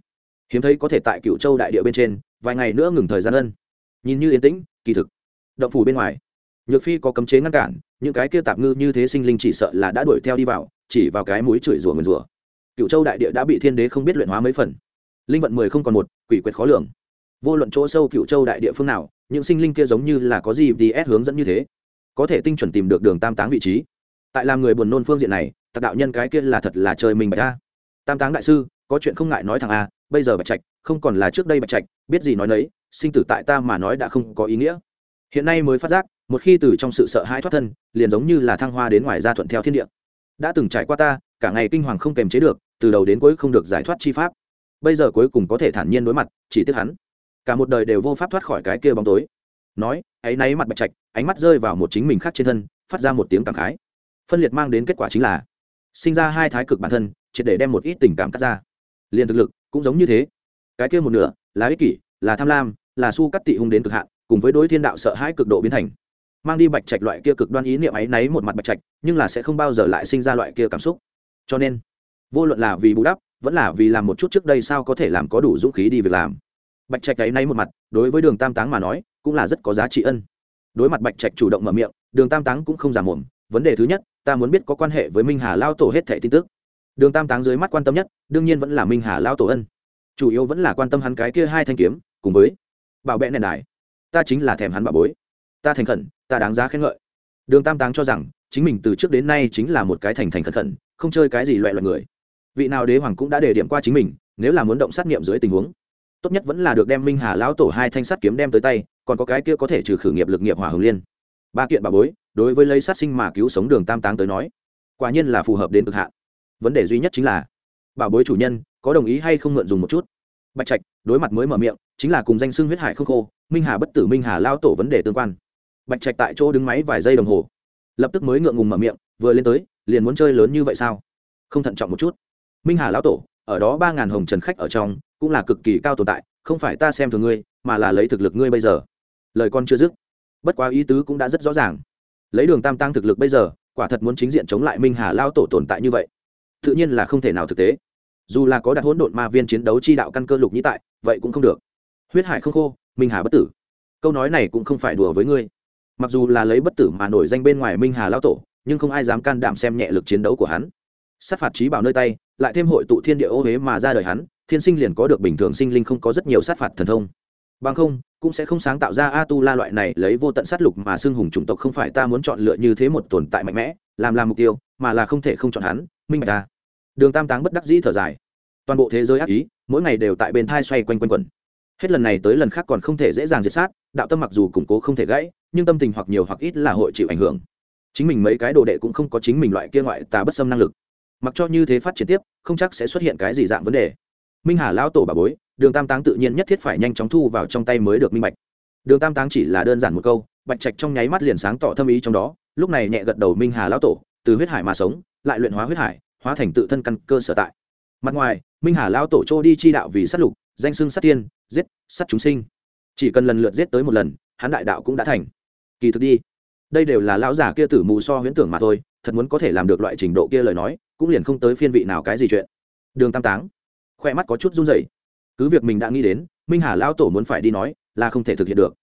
Hiếm thấy có thể tại cựu châu đại địa bên trên, vài ngày nữa ngừng thời gian ân nhìn như yên tĩnh, kỳ thực. Động phủ bên ngoài, nhược phi có cấm chế ngăn cản, những cái kia tạp ngư như thế sinh linh chỉ sợ là đã đuổi theo đi vào, chỉ vào cái mũi chửi rủa nguyền rủa. Cựu châu đại địa đã bị thiên đế không biết luyện hóa mấy phần. Linh vận mười không còn một, quỷ quyệt khó lường. Vô luận chỗ sâu cựu châu đại địa phương nào, những sinh linh kia giống như là có gì thì ép hướng dẫn như thế. Có thể tinh chuẩn tìm được đường tam táng vị trí. Tại làm người buồn nôn phương diện này tạc đạo nhân cái kia là thật là trời mình bạch a. Tam táng đại sư, có chuyện không ngại nói thằng a, bây giờ bạch trạch, không còn là trước đây bạch trạch, biết gì nói nấy sinh tử tại ta mà nói đã không có ý nghĩa. Hiện nay mới phát giác, một khi từ trong sự sợ hãi thoát thân, liền giống như là thăng hoa đến ngoài ra thuận theo thiên địa. Đã từng trải qua ta, cả ngày kinh hoàng không kềm chế được, từ đầu đến cuối không được giải thoát chi pháp. Bây giờ cuối cùng có thể thản nhiên đối mặt, chỉ tiếc hắn. Cả một đời đều vô pháp thoát khỏi cái kia bóng tối. Nói, ấy náy mặt bạch trạch, ánh mắt rơi vào một chính mình khác trên thân, phát ra một tiếng cảm khái. Phân liệt mang đến kết quả chính là, sinh ra hai thái cực bản thân, triệt để đem một ít tình cảm cắt ra. Liền thực lực cũng giống như thế. Cái kia một nửa, là ích kỷ, là tham lam là su cắt tị hung đến cực hạn, cùng với đối thiên đạo sợ hãi cực độ biến thành. Mang đi bạch trạch loại kia cực đoan ý niệm ấy náy một mặt bạch trạch, nhưng là sẽ không bao giờ lại sinh ra loại kia cảm xúc. Cho nên, vô luận là vì bù đắp, vẫn là vì làm một chút trước đây sao có thể làm có đủ dũng khí đi việc làm. Bạch trạch ấy náy một mặt, đối với đường tam táng mà nói, cũng là rất có giá trị ân. Đối mặt bạch trạch chủ động mở miệng, đường tam táng cũng không giả mồm, vấn đề thứ nhất, ta muốn biết có quan hệ với minh hà lao tổ hết thẻ tin tức. Đường tam táng dưới mắt quan tâm nhất, đương nhiên vẫn là minh hà lao tổ ân. Chủ yếu vẫn là quan tâm hắn cái kia hai thanh kiếm, cùng với bảo vệ nền đài. Ta chính là thèm hắn bảo bối. Ta thành khẩn, ta đáng giá khen ngợi. Đường tam táng cho rằng, chính mình từ trước đến nay chính là một cái thành thành khẩn khẩn, không chơi cái gì loại loại người. Vị nào đế hoàng cũng đã đề điểm qua chính mình, nếu là muốn động sát nghiệm dưới tình huống, tốt nhất vẫn là được đem minh hà lão tổ hai thanh sắt kiếm đem tới tay, còn có cái kia có thể trừ khử nghiệp lực nghiệp hỏa hồng liên. Ba kiện bà bối, đối với lấy sát sinh mà cứu sống đường tam táng tới nói, quả nhiên là phù hợp đến cực hạn. Vấn đề duy nhất chính là bảo bối chủ nhân, có đồng ý hay không mượn dùng một chút? Bạch trạch, đối mặt mới mở miệng, chính là cùng danh xưng huyết hải không khô, minh hà bất tử, minh hà lao tổ vấn đề tương quan. Bạch trạch tại chỗ đứng máy vài giây đồng hồ, lập tức mới ngượng ngùng mở miệng, vừa lên tới, liền muốn chơi lớn như vậy sao? Không thận trọng một chút. Minh hà lão tổ, ở đó ba ngàn hồng trần khách ở trong, cũng là cực kỳ cao tồn tại, không phải ta xem thường ngươi, mà là lấy thực lực ngươi bây giờ. Lời con chưa dứt, bất quá ý tứ cũng đã rất rõ ràng. Lấy đường tam tăng thực lực bây giờ, quả thật muốn chính diện chống lại minh hà lao tổ tồn tại như vậy, tự nhiên là không thể nào thực tế dù là có đặt hỗn độn ma viên chiến đấu chi đạo căn cơ lục nhĩ tại, vậy cũng không được. Huyết hải không khô, minh hà bất tử. Câu nói này cũng không phải đùa với ngươi. Mặc dù là lấy bất tử mà nổi danh bên ngoài minh hà lao tổ, nhưng không ai dám can đảm xem nhẹ lực chiến đấu của hắn. Sát phạt trí bảo nơi tay, lại thêm hội tụ thiên địa ô huế mà ra đời hắn, thiên sinh liền có được bình thường sinh linh không có rất nhiều sát phạt thần thông. Bằng không, cũng sẽ không sáng tạo ra a tu la loại này lấy vô tận sát lục mà xưng hùng chủng tộc không phải ta muốn chọn lựa như thế một tồn tại mạnh mẽ, làm làm mục tiêu, mà là không thể không chọn hắn, minh bạch ta đường tam táng bất đắc dĩ thở dài. Toàn bộ thế giới ác ý, mỗi ngày đều tại bên thai xoay quanh quanh quẩn. Hết lần này tới lần khác còn không thể dễ dàng diệt sát, đạo tâm mặc dù củng cố không thể gãy, nhưng tâm tình hoặc nhiều hoặc ít là hội chịu ảnh hưởng. Chính mình mấy cái đồ đệ cũng không có chính mình loại kia ngoại tà bất xâm năng lực. Mặc cho như thế phát triển tiếp, không chắc sẽ xuất hiện cái gì dạng vấn đề. Minh hà lão tổ bà bối, đường tam táng tự nhiên nhất thiết phải nhanh chóng thu vào trong tay mới được minh bạch. Đường tam táng chỉ là đơn giản một câu, bạch trạch trong nháy mắt liền sáng tỏ thâm ý trong đó, lúc này nhẹ gật đầu minh hà lão tổ, từ huyết hải mà sống, lại luyện hóa huyết hải hóa thành tự thân căn cơ sở tại. Mặt ngoài, minh hà lão tổ trô đi chi đạo vì sát lục, danh xưng sát tiên, giết, sát chúng sinh. Chỉ cần lần lượt giết tới một lần, hắn đại đạo cũng đã thành. Kỳ thực đi, đây đều là lão giả kia tử mù so huyễn tưởng mà thôi, thật muốn có thể làm được loại trình độ kia lời nói, cũng liền không tới phiên vị nào cái gì chuyện. Đường tam táng khoe mắt có chút run rẩy. Cứ việc mình đã nghĩ đến, minh hà lão tổ muốn phải đi nói, là không thể thực hiện được.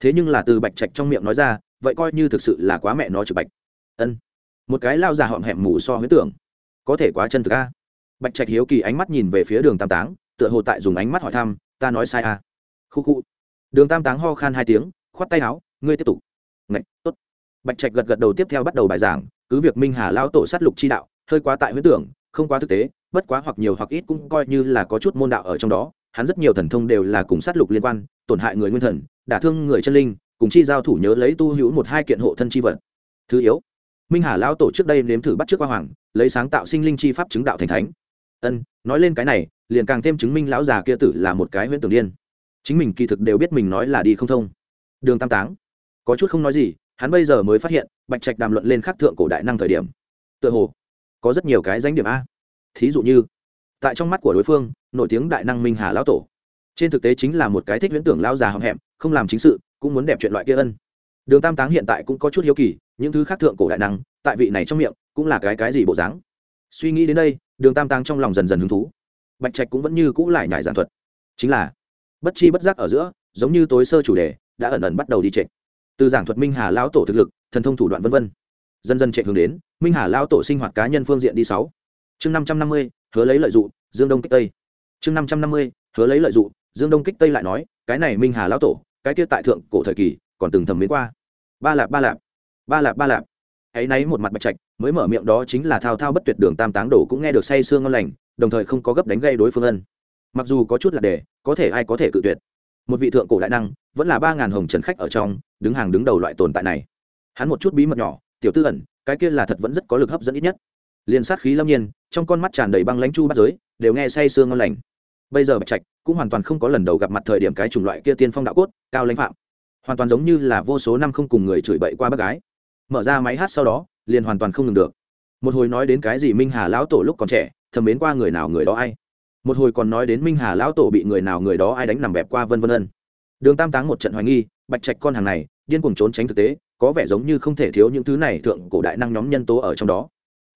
Thế nhưng là từ bạch trạch trong miệng nói ra, vậy coi như thực sự là quá mẹ nó trực bạch. Ân. Một cái lao già họm hẹm mù so huyễn tưởng có thể quá chân thực a. Bạch trạch hiếu kỳ ánh mắt nhìn về phía đường tam táng, tựa hồ tại dùng ánh mắt hỏi thăm, ta nói sai a khu khu. Đường tam táng ho khan hai tiếng, khoát tay áo, ngươi tiếp tục. Ngạch, tốt. Bạch trạch gật gật đầu tiếp theo bắt đầu bài giảng, cứ việc minh hà lao tổ sát lục chi đạo, hơi quá tại huyết tưởng, không quá thực tế, bất quá hoặc nhiều hoặc ít cũng coi như là có chút môn đạo ở trong đó, hắn rất nhiều thần thông đều là cùng sát lục liên quan, tổn hại người nguyên thần, đả thương người chân linh, cùng chi giao thủ nhớ lấy tu hữu một hai kiện hộ thân chi vật. Thứ yếu, minh hà lao tổ trước đây nếm thử bắt trước qua hoàng lấy sáng tạo sinh linh chi pháp chứng đạo thành thánh. Ân, nói lên cái này, liền càng thêm chứng minh lão già kia tử là một cái huyễn tưởng điên. Chính mình kỳ thực đều biết mình nói là đi không thông. Đường tam táng, có chút không nói gì, hắn bây giờ mới phát hiện, bạch trạch đàm luận lên khắc thượng cổ đại năng thời điểm. Tựa hồ, có rất nhiều cái danh điểm a. Thí dụ như, tại trong mắt của đối phương, nổi tiếng đại năng minh hà lão tổ. Trên thực tế chính là một cái thích viễn tưởng lao già hậm hẹm, không làm chính sự, cũng muốn đẹp chuyện loại kia ân. Đường tam táng hiện tại cũng có chút hiếu kỳ, những thứ khác thượng cổ đại năng, tại vị này trong miệng cũng là cái cái gì bộ dáng. Suy nghĩ đến đây, đường tam tăng trong lòng dần dần hứng thú. Bạch trạch cũng vẫn như cũ lại nhải giảng thuật. Chính là, bất chi bất giác ở giữa, giống như tối sơ chủ đề, đã ẩn ẩn bắt đầu đi trệ. Từ giảng thuật minh hà lão tổ thực lực, thần thông thủ đoạn v v dần dần trệ hướng đến, minh hà lão tổ sinh hoạt cá nhân phương diện đi sáu. Chương năm trăm năm mươi, hứa lấy lợi dụng dương đông kích tây. Chương năm trăm năm mươi, hứa lấy lợi dụng dương đông kích tây lại nói, cái này minh hà lão tổ, cái kia tại thượng cổ thời kỳ, còn từng thầm mến qua. Ba lạp ba lạp. Ba lạp ba lạp ấy náy một mặt bạch trạch, mới mở miệng đó chính là thao thao bất tuyệt đường tam táng đổ cũng nghe được say sương ngon lành, đồng thời không có gấp đánh gây đối phương ân. Mặc dù có chút là đề có thể ai có thể cự tuyệt. Một vị thượng cổ đại năng, vẫn là ba ngàn hồng trần khách ở trong, đứng hàng đứng đầu loại tồn tại này. Hắn một chút bí mật nhỏ, tiểu tư ẩn, cái kia là thật vẫn rất có lực hấp dẫn ít nhất. Liền sát khí lâm nhiên, trong con mắt tràn đầy băng lãnh chu bắt giới, đều nghe say sương ngon lành. Bây giờ bạch trạch cũng hoàn toàn không có lần đầu gặp mặt thời điểm cái chủng loại kia tiên phong đạo cốt, cao lãnh phạm. Hoàn toàn giống như là vô số năm không cùng người chửi bậy qua bác gái mở ra máy hát sau đó, liền hoàn toàn không ngừng được. Một hồi nói đến cái gì minh hà lão tổ lúc còn trẻ, thầm mến qua người nào người đó ai. Một hồi còn nói đến minh hà lão tổ bị người nào người đó ai đánh nằm bẹp qua vân vân ân. Đường tam táng một trận hoài nghi, bạch trạch con hàng này, điên cuồng trốn tránh thực tế, có vẻ giống như không thể thiếu những thứ này thượng cổ đại năng nhóm nhân tố ở trong đó.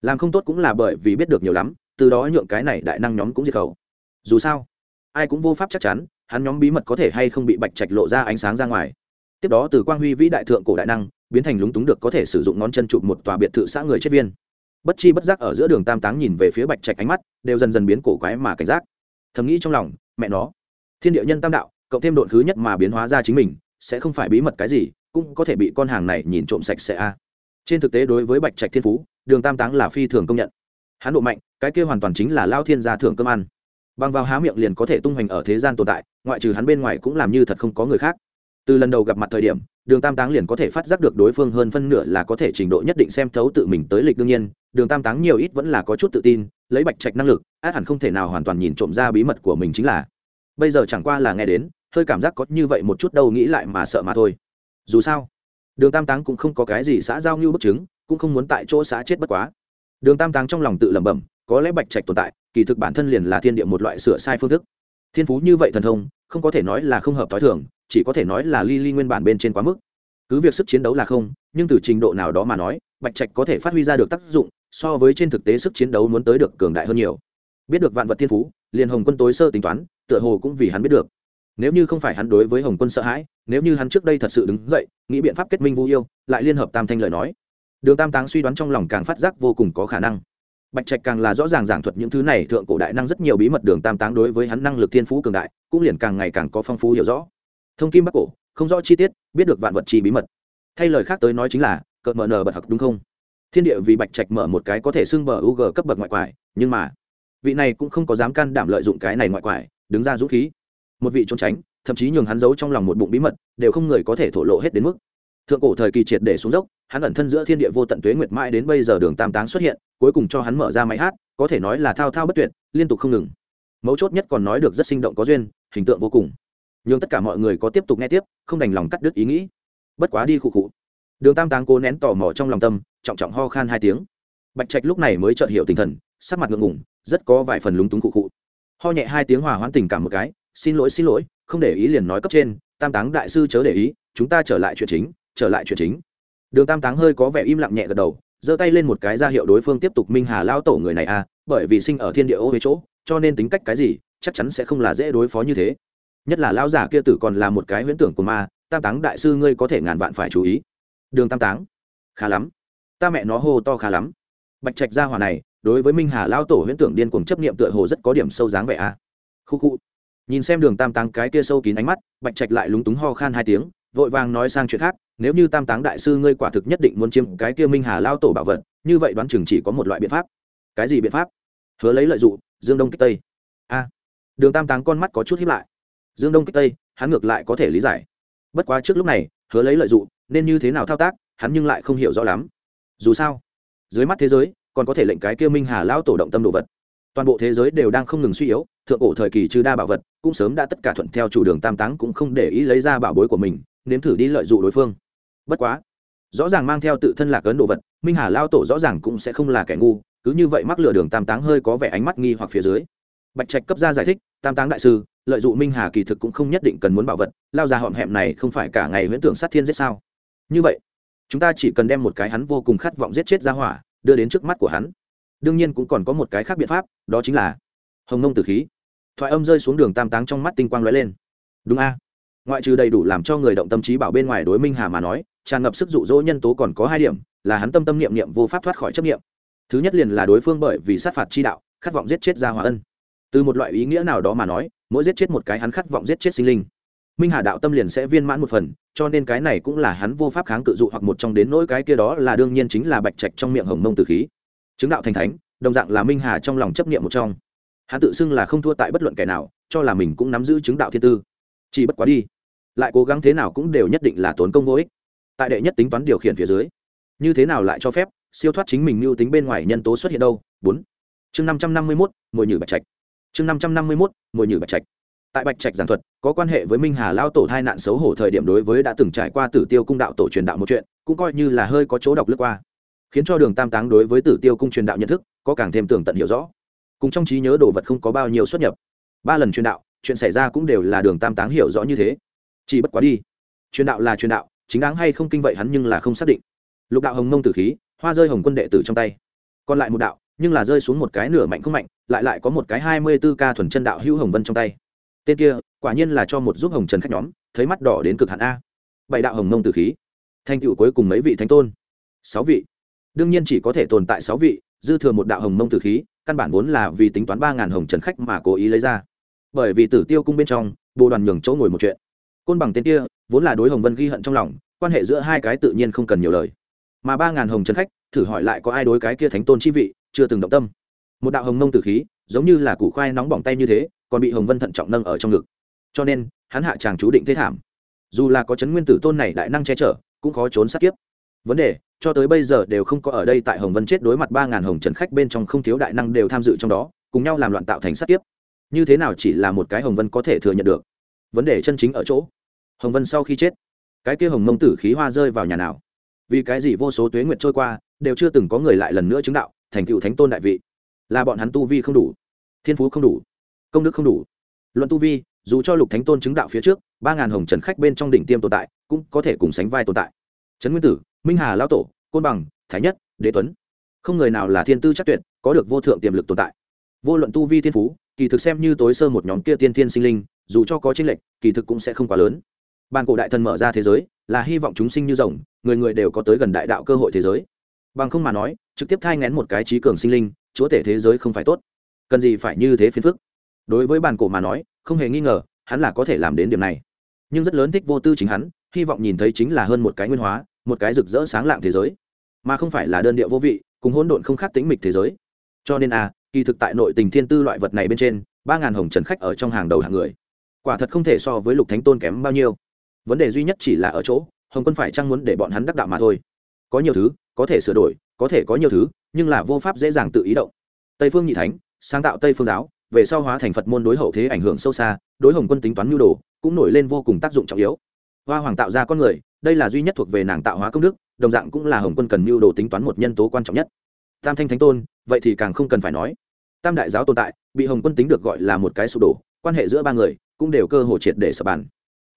Làm không tốt cũng là bởi vì biết được nhiều lắm, từ đó nhượng cái này đại năng nhóm cũng diệt khẩu. Dù sao, ai cũng vô pháp chắc chắn, hắn nhóm bí mật có thể hay không bị bạch trạch lộ ra ánh sáng ra ngoài. Tiếp đó từ quang huy vĩ đại thượng cổ đại năng biến thành lúng túng được có thể sử dụng ngón chân chụp một tòa biệt thự xã người chết viên. Bất chi bất giác ở giữa đường tam táng nhìn về phía bạch trạch ánh mắt, đều dần dần biến cổ quái mà cảnh giác. Thầm nghĩ trong lòng, mẹ nó. Thiên địa nhân tam đạo, cộng thêm độn khứ nhất mà biến hóa ra chính mình, sẽ không phải bí mật cái gì, cũng có thể bị con hàng này nhìn trộm sạch sẽ a. Trên thực tế đối với bạch trạch thiên phú, đường tam táng là phi thường công nhận. Hắn độ mạnh, cái kia hoàn toàn chính là lao thiên gia thưởng cơm ăn. Bằng vào há miệng liền có thể tung hoành ở thế gian tồn tại, ngoại trừ hắn bên ngoài cũng làm như thật không có người khác. Từ lần đầu gặp mặt thời điểm đường tam táng liền có thể phát giác được đối phương hơn phân nửa là có thể trình độ nhất định xem thấu tự mình tới lịch đương nhiên. Đường tam táng nhiều ít vẫn là có chút tự tin, lấy bạch trạch năng lực, át hẳn không thể nào hoàn toàn nhìn trộm ra bí mật của mình chính là. Bây giờ chẳng qua là nghe đến, hơi cảm giác có như vậy một chút đâu nghĩ lại mà sợ mà thôi. Dù sao, đường tam táng cũng không có cái gì xã giao như bức chứng, cũng không muốn tại chỗ xã chết bất quá. Đường tam táng trong lòng tự lẩm bẩm, có lẽ bạch trạch tồn tại, kỳ thực bản thân liền là thiên địa một loại sửa sai phương thức. Thiên phú như vậy thần thông, không có thể nói là không hợp t h o i thường chỉ có thể nói là ly ly nguyên bản bên trên quá mức. Cứ việc sức chiến đấu là không, nhưng từ trình độ nào đó mà nói, bạch trạch có thể phát huy ra được tác dụng, so với trên thực tế sức chiến đấu muốn tới được cường đại hơn nhiều. Biết được vạn vật thiên phú, liền hồng quân tối sơ tính toán, tựa hồ cũng vì hắn biết được. Nếu như không phải hắn đối với hồng quân sợ hãi, nếu như hắn trước đây thật sự đứng dậy, nghĩ biện pháp kết minh vu yêu, lại liên hợp tam thanh lời nói. Đường tam táng suy đoán trong lòng càng phát giác vô cùng có khả năng. Bạch trạch càng là rõ ràng giảng thuật những thứ này thượng cổ đại năng rất nhiều bí mật đường tam táng đối với hắn năng lực thiên phú cường đại, cũng liền càng ngày càng có phong phú hiểu rõ thông kim bắc cổ, không rõ chi tiết, biết được vạn vật chi bí mật. Thay lời khác tới nói chính là, cợt mờ nờ bật học đúng không? Thiên địa vì bạch trạch mở một cái có thể xưng bờ u g cấp bậc ngoại quải, nhưng mà, vị này cũng không có dám can đảm lợi dụng cái này ngoại quải, đứng ra dũng khí. Một vị trốn tránh, thậm chí nhường hắn giấu trong lòng một bụng bí mật, đều không người có thể thổ lộ hết đến mức. Thượng cổ thời kỳ triệt để xuống dốc, hắn ẩn thân giữa thiên địa vô tận tuế nguyệt mãi đến bây giờ đường tam táng xuất hiện, cuối cùng cho hắn mở ra máy hát, có thể nói là thao thao bất tuyệt, liên tục không ngừng. Mấu chốt nhất còn nói được rất sinh động có duyên, hình tượng vô cùng nhưng tất cả mọi người có tiếp tục nghe tiếp, không đành lòng cắt đứt ý nghĩ. Bất quá đi khụ khụ. Đường tam táng cố nén tò mò trong lòng tâm, trọng trọng ho khan hai tiếng. Bạch trạch lúc này mới chợt hiểu tinh thần, sắc mặt ngượng ngủng rất có vài phần lúng túng khụ khụ. Ho nhẹ hai tiếng hòa hoãn tình cảm một cái, xin lỗi xin lỗi, không để ý liền nói cấp trên, tam táng đại sư chớ để ý, chúng ta trở lại chuyện chính, trở lại chuyện chính. Đường tam táng hơi có vẻ im lặng nhẹ gật đầu, giơ tay lên một cái ra hiệu đối phương tiếp tục minh hà lao tổ người này à bởi vì sinh ở thiên địa ô huế chỗ, cho nên tính cách cái gì, chắc chắn sẽ không là dễ đối phó như thế nhất là lao giả kia tử còn là một cái huyễn tưởng của ma, tam táng đại sư ngươi có thể ngàn vạn phải chú ý. Đường tam táng, khá lắm. Ta mẹ nó hô to khá lắm. Bạch trạch gia hỏa này, đối với minh hà lao tổ huyễn tưởng điên cuồng chấp niệm tựa hồ rất có điểm sâu dáng vẻ a. À. Khu khu. Nhìn xem đường tam táng cái kia sâu kín ánh mắt, bạch trạch lại lúng túng ho khan hai tiếng, vội vàng nói sang chuyện khác, nếu như tam táng đại sư ngươi quả thực nhất định muốn chiếm cái kia minh hà lao tổ bảo vật, như vậy đoán chừng chỉ có một loại biện pháp. Cái gì biện pháp? Hứa lấy lợi dụng, dương đông kích tây. A. Đường tam táng con mắt có chút hiếp lại dương đông kích tây, hắn ngược lại có thể lý giải. Bất quá trước lúc này, hứa lấy lợi dụng, nên như thế nào thao tác, hắn nhưng lại không hiểu rõ lắm. Dù sao, dưới mắt thế giới, còn có thể lệnh cái kia minh hà lao tổ động tâm đồ vật. Toàn bộ thế giới đều đang không ngừng suy yếu, thượng cổ thời kỳ trừ đa bảo vật, cũng sớm đã tất cả thuận theo chủ đường tam táng cũng không để ý lấy ra bảo bối của mình, nếm thử đi lợi dụng đối phương. Bất quá, rõ ràng mang theo tự thân lạc ấn đồ vật, minh hà lao tổ rõ ràng cũng sẽ không là kẻ ngu, cứ như vậy mắc lừa đường tam táng hơi có vẻ ánh mắt nghi hoặc phía dưới. Bạch trạch cấp ra giải thích, tam táng đại sư lợi dụng minh hà kỳ thực cũng không nhất định cần muốn bảo vật, lao ra họm hẹm này không phải cả ngày huyễn tưởng sát thiên giết sao? Như vậy, chúng ta chỉ cần đem một cái hắn vô cùng khát vọng giết chết ra hỏa, đưa đến trước mắt của hắn. Đương nhiên cũng còn có một cái khác biện pháp, đó chính là hồng nông tử khí. Thoại âm rơi xuống đường tam táng trong mắt tinh quang lóe lên. Đúng a. Ngoại trừ đầy đủ làm cho người động tâm trí bảo bên ngoài đối minh hà mà nói, tràn ngập sức dụ dỗ nhân tố còn có hai điểm, là hắn tâm tâm niệm niệm vô pháp thoát khỏi chấp niệm. Thứ nhất liền là đối phương bởi vì sát phạt chi đạo, khát vọng giết chết gia hòa ân từ một loại ý nghĩa nào đó mà nói, mỗi giết chết một cái hắn khát vọng giết chết sinh linh. Minh hà đạo tâm liền sẽ viên mãn một phần, cho nên cái này cũng là hắn vô pháp kháng cự dụ hoặc một trong đến nỗi cái kia đó là đương nhiên chính là bạch trạch trong miệng hồng mông tử khí. Chứng đạo thành thánh, đồng dạng là minh hà trong lòng chấp niệm một trong. Hắn tự xưng là không thua tại bất luận kẻ nào, cho là mình cũng nắm giữ chứng đạo thiên tư. Chỉ bất quá đi, lại cố gắng thế nào cũng đều nhất định là tốn công vô ích. Tại đệ nhất tính toán điều khiển phía dưới, như thế nào lại cho phép siêu thoát chính mình mưu tính bên ngoài nhân tố xuất hiện đâu? Bốn. Chương năm trăm năm mươi mốt, mồi nhử bạch trạch chương năm trăm năm mươi mốt mồi nhử bạch trạch. Tại bạch trạch giảng thuật, có quan hệ với minh hà lao tổ hai nạn xấu hổ thời điểm đối với đã từng trải qua tử tiêu cung đạo tổ truyền đạo một chuyện, cũng coi như là hơi có chỗ đọc lướt qua. Khiến cho đường tam táng đối với tử tiêu cung truyền đạo nhận thức, có càng thêm tường tận hiểu rõ. Cùng trong trí nhớ đồ vật không có bao nhiêu xuất nhập. Ba lần truyền đạo, chuyện xảy ra cũng đều là đường tam táng hiểu rõ như thế. Chỉ bất quá đi. Truyền đạo là truyền đạo, chính đáng hay không kinh vậy hắn nhưng là không xác định. Lục đạo hồng mông tử khí, hoa rơi hồng quân đệ tử trong tay. Còn lại một đạo nhưng là rơi xuống một cái nửa mạnh không mạnh, lại lại có một cái hai mươi bốn ca thuần chân đạo hữu hồng vân trong tay. Tên kia, quả nhiên là cho một giúp hồng trần khách nhóm, thấy mắt đỏ đến cực hạn a. Bảy đạo hồng mông tử khí. Thanh tựu cuối cùng mấy vị thánh tôn? Sáu vị. Đương nhiên chỉ có thể tồn tại sáu vị, dư thừa một đạo hồng mông tử khí, căn bản vốn là vì tính toán ba ngàn hồng trần khách mà cố ý lấy ra. Bởi vì tử tiêu cung bên trong bộ đoàn nhường chỗ ngồi một chuyện. Côn bằng tên kia, vốn là đối hồng vân ghi hận trong lòng, quan hệ giữa hai cái tự nhiên không cần nhiều lời. Mà ba ngàn hồng trần khách, thử hỏi lại có ai đối cái kia thánh tôn chi vị chưa từng động tâm. Một đạo hồng mông tử khí, giống như là củ khoai nóng bỏng tay như thế, còn bị hồng vân thận trọng nâng ở trong ngực. Cho nên, hắn hạ chàng chú định thế thảm. Dù là có chấn nguyên tử tôn này đại năng che chở, cũng khó trốn sát kiếp. Vấn đề, cho tới bây giờ đều không có ở đây tại hồng vân chết đối mặt ba ngàn hồng trần khách bên trong không thiếu đại năng đều tham dự trong đó, cùng nhau làm loạn tạo thành sát kiếp. Như thế nào chỉ là một cái hồng vân có thể thừa nhận được? Vấn đề chân chính ở chỗ, hồng vân sau khi chết, cái kia hồng mông tử khí hoa rơi vào nhà nào? Vì cái gì vô số tuế nguyệt trôi qua, đều chưa từng có người lại lần nữa chứng đạo thành cựu thánh tôn đại vị. Là bọn hắn tu vi không đủ, thiên phú không đủ, công đức không đủ. Luận tu vi, dù cho lục thánh tôn chứng đạo phía trước, ba ngàn hồng trần khách bên trong đỉnh tiêm tồn tại, cũng có thể cùng sánh vai tồn tại. Trấn nguyên tử, minh hà lao tổ, côn bằng, thái nhất, đế tuấn. Không người nào là thiên tư chắc tuyệt, có được vô thượng tiềm lực tồn tại. Vô luận tu vi thiên phú, kỳ thực xem như tối sơ một nhóm kia tiên thiên sinh linh, dù cho có tranh lệch, kỳ thực cũng sẽ không quá lớn. Bàn cổ đại thần mở ra thế giới, là hy vọng chúng sinh như rồng, người người đều có tới gần đại đạo cơ hội thế giới bằng không mà nói, trực tiếp thai ngén một cái trí cường sinh linh, chúa tể thế giới không phải tốt. Cần gì phải như thế phiền phức? Đối với bàn cổ mà nói, không hề nghi ngờ, hắn là có thể làm đến điểm này. Nhưng rất lớn thích vô tư chính hắn, hy vọng nhìn thấy chính là hơn một cái nguyên hóa, một cái rực rỡ sáng lạng thế giới. Mà không phải là đơn điệu vô vị, cùng hỗn độn không khác tính mịch thế giới. Cho nên a kỳ thực tại nội tình thiên tư loại vật này bên trên, ba ngàn hồng trần khách ở trong hàng đầu hàng người. Quả thật không thể so với lục thánh tôn kém bao nhiêu. Vấn đề duy nhất chỉ là ở chỗ, hồng quân phải chăng muốn để bọn hắn đắc đạo mà thôi. Có nhiều thứ có thể sửa đổi, có thể có nhiều thứ, nhưng là vô pháp dễ dàng tự ý động. Tây phương nhị thánh, sáng tạo tây phương giáo, về sau hóa thành phật môn đối hậu thế ảnh hưởng sâu xa, đối hồng quân tính toán nhu đồ, cũng nổi lên vô cùng tác dụng trọng yếu. Hoa hoàng tạo ra con người, đây là duy nhất thuộc về nàng tạo hóa công đức, đồng dạng cũng là hồng quân cần mưu đồ tính toán một nhân tố quan trọng nhất. Tam thanh thánh tôn, vậy thì càng không cần phải nói. Tam đại giáo tồn tại, bị hồng quân tính được gọi là một cái sụp đổ, quan hệ giữa ba người cũng đều cơ hồ triệt để sập bàn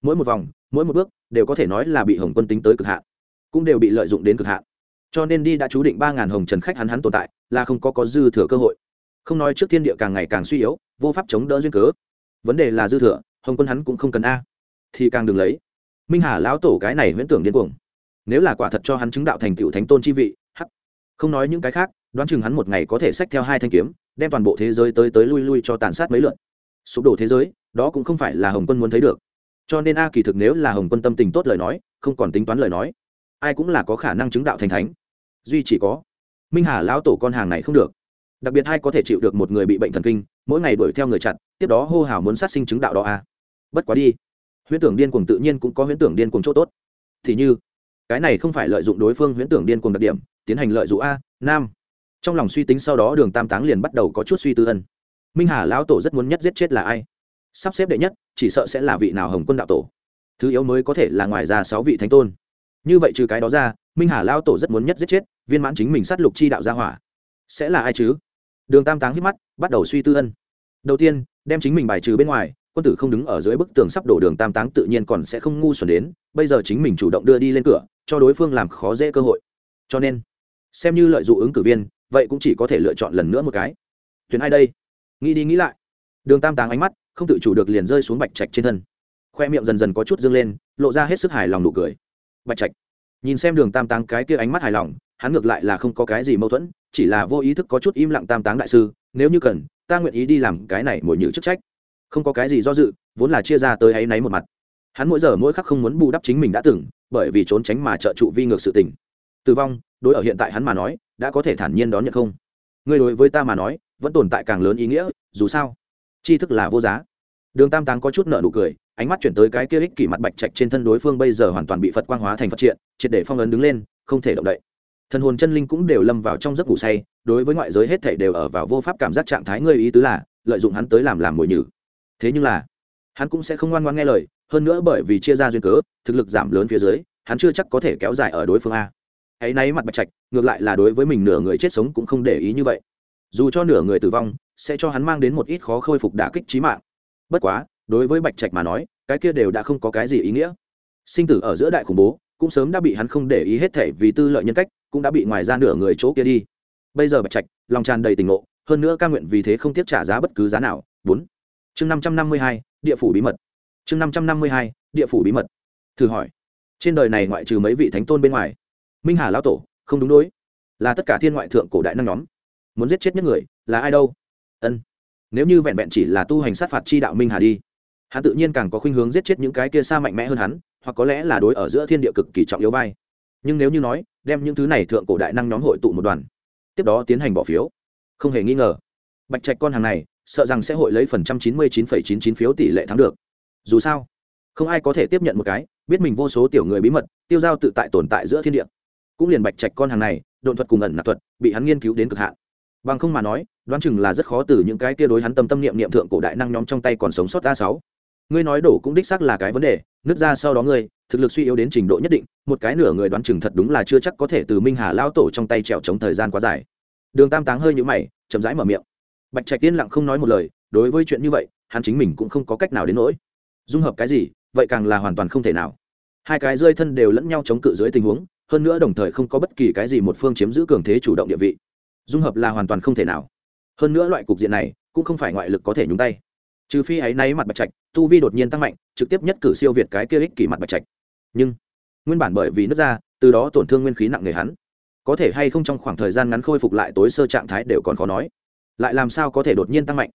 mỗi một vòng, mỗi một bước đều có thể nói là bị hồng quân tính tới cực hạn, cũng đều bị lợi dụng đến cực hạn cho nên đi đã chú định ba ngàn hồng trần khách hắn hắn tồn tại, là không có có dư thừa cơ hội. Không nói trước thiên địa càng ngày càng suy yếu, vô pháp chống đỡ duyên cớ. Vấn đề là dư thừa, hồng quân hắn cũng không cần a. Thì càng đừng lấy. Minh hà lão tổ cái này huyễn tưởng điên cuồng. Nếu là quả thật cho hắn chứng đạo thành tựu thánh tôn chi vị, hắc. Không nói những cái khác, đoán chừng hắn một ngày có thể xách theo hai thanh kiếm, đem toàn bộ thế giới tới tới lui lui cho tàn sát mấy lượn sụp đổ thế giới, đó cũng không phải là hồng quân muốn thấy được. Cho nên a kỳ thực nếu là hồng quân tâm tình tốt lời nói, không còn tính toán lời nói, ai cũng là có khả năng chứng đạo thành thánh duy chỉ có. Minh hà lão tổ con hàng này không được. Đặc biệt hai có thể chịu được một người bị bệnh thần kinh, mỗi ngày đuổi theo người chặt tiếp đó hô hào muốn sát sinh chứng đạo đó a bất quá đi. Huyễn tưởng điên cuồng tự nhiên cũng có huyễn tưởng điên cuồng chỗ tốt. Thì như, cái này không phải lợi dụng đối phương huyễn tưởng điên cuồng đặc điểm, tiến hành lợi dụng a, nam. Trong lòng suy tính sau đó đường tam táng liền bắt đầu có chút suy tư ân. Minh hà lão tổ rất muốn nhất giết chết là ai? Sắp xếp đệ nhất, chỉ sợ sẽ là vị nào hồng quân đạo tổ. Thứ yếu mới có thể là ngoài ra sáu vị thánh tôn như vậy trừ cái đó ra, minh hà lao tổ rất muốn nhất giết chết, viên mãn chính mình sát lục chi đạo gia hỏa. Sẽ là ai chứ? Đường tam táng hít mắt, bắt đầu suy tư ân. Đầu tiên, đem chính mình bài trừ bên ngoài, quân tử không đứng ở dưới bức tường sắp đổ đường tam táng tự nhiên còn sẽ không ngu xuẩn đến, bây giờ chính mình chủ động đưa đi lên cửa, cho đối phương làm khó dễ cơ hội. Cho nên, xem như lợi dụng ứng cử viên, vậy cũng chỉ có thể lựa chọn lần nữa một cái. Tuyển ai đây? Nghĩ đi nghĩ lại. Đường tam táng ánh mắt không tự chủ được liền rơi xuống bạch trạch trên thân. Khoe miệng dần dần có chút dâng lên, lộ ra hết sức hài lòng nụ cười bạch trạch. Nhìn xem đường tam táng cái kia ánh mắt hài lòng, hắn ngược lại là không có cái gì mâu thuẫn, chỉ là vô ý thức có chút im lặng tam táng đại sư, nếu như cần, ta nguyện ý đi làm cái này mỗi nhự chức trách. Không có cái gì do dự, vốn là chia ra tới áy náy một mặt. Hắn mỗi giờ mỗi khắc không muốn bù đắp chính mình đã từng, bởi vì trốn tránh mà trợ trụ vi ngược sự tình. Tử vong, đối ở hiện tại hắn mà nói, đã có thể thản nhiên đón nhận không? Ngươi đối với ta mà nói, vẫn tồn tại càng lớn ý nghĩa, dù sao, tri thức là vô giá đường tam táng có chút nợ nụ cười, ánh mắt chuyển tới cái kia ích kỷ mặt bạch trạch trên thân đối phương bây giờ hoàn toàn bị phật quang hóa thành phật triện, triệt để phong ấn đứng lên, không thể động đậy. Thần hồn chân linh cũng đều lâm vào trong giấc ngủ say, đối với ngoại giới hết thể đều ở vào vô pháp cảm giác trạng thái ngươi ý tứ là, lợi dụng hắn tới làm làm mồi nhử. Thế nhưng là, hắn cũng sẽ không ngoan ngoan nghe lời, hơn nữa bởi vì chia ra duyên cớ, thực lực giảm lớn phía dưới, hắn chưa chắc có thể kéo dài ở đối phương a. Hãy náy mặt bạch trạch, ngược lại là đối với mình nửa người chết sống cũng không để ý như vậy. Dù cho nửa người tử vong, sẽ cho hắn mang đến một ít khó khôi phục đả kích trí mạng bất quá, đối với bạch trạch mà nói, cái kia đều đã không có cái gì ý nghĩa. Sinh tử ở giữa đại khủng bố, cũng sớm đã bị hắn không để ý hết thể vì tư lợi nhân cách, cũng đã bị ngoài ra nửa người chỗ kia đi. Bây giờ bạch trạch, lòng tràn đầy tình ngộ, hơn nữa ca nguyện vì thế không tiếp trả giá bất cứ giá nào. Bốn. Chương năm trăm năm mươi hai, địa phủ bí mật. Chương năm trăm năm mươi hai, địa phủ bí mật. Thử hỏi. Trên đời này ngoại trừ mấy vị thánh tôn bên ngoài, minh hà lão tổ, không đúng đối. Là tất cả thiên ngoại thượng cổ đại năng nhóm. Muốn giết chết nhất người, là ai đâu? Ân nếu như vẹn vẹn chỉ là tu hành sát phạt chi đạo minh hà đi, hắn tự nhiên càng có khuynh hướng giết chết những cái kia xa mạnh mẽ hơn hắn, hoặc có lẽ là đối ở giữa thiên địa cực kỳ trọng yếu vai. Nhưng nếu như nói, đem những thứ này thượng cổ đại năng nhóm hội tụ một đoàn, tiếp đó tiến hành bỏ phiếu, không hề nghi ngờ. Bạch trạch con hàng này, sợ rằng sẽ hội lấy phần trăm chín mươi chín phẩy chín chín phiếu tỷ lệ thắng được. Dù sao, không ai có thể tiếp nhận một cái, biết mình vô số tiểu người bí mật, tiêu giao tự tại tồn tại giữa thiên địa. Cũng liền bạch trạch con hàng này, độn thuật cùng ẩn nạp thuật, bị hắn nghiên cứu đến cực hạn bằng không mà nói, đoán chừng là rất khó từ những cái kia đối hắn tâm tâm niệm niệm thượng cổ đại năng nhóm trong tay còn sống sót a sáu. Ngươi nói đổ cũng đích xác là cái vấn đề, nước ra sau đó ngươi, thực lực suy yếu đến trình độ nhất định, một cái nửa người đoán chừng thật đúng là chưa chắc có thể từ minh hà lao tổ trong tay trèo chống thời gian quá dài. Đường tam táng hơi nhũ mày, chậm rãi mở miệng. Bạch trạch tiên lặng không nói một lời, đối với chuyện như vậy, hắn chính mình cũng không có cách nào đến nỗi. Dung hợp cái gì, vậy càng là hoàn toàn không thể nào. Hai cái rơi thân đều lẫn nhau chống cự dưới tình huống, hơn nữa đồng thời không có bất kỳ cái gì một phương chiếm giữ cường thế chủ động địa vị dung hợp là hoàn toàn không thể nào. Hơn nữa loại cục diện này cũng không phải ngoại lực có thể nhúng tay. Trừ phi ấy náy mặt bạch trạch tu vi đột nhiên tăng mạnh trực tiếp nhất cử siêu việt cái kia ích kỷ mặt bạch trạch. Nhưng nguyên bản bởi vì nước ra từ đó tổn thương nguyên khí nặng nề hắn. Có thể hay không trong khoảng thời gian ngắn khôi phục lại tối sơ trạng thái đều còn khó nói. Lại làm sao có thể đột nhiên tăng mạnh?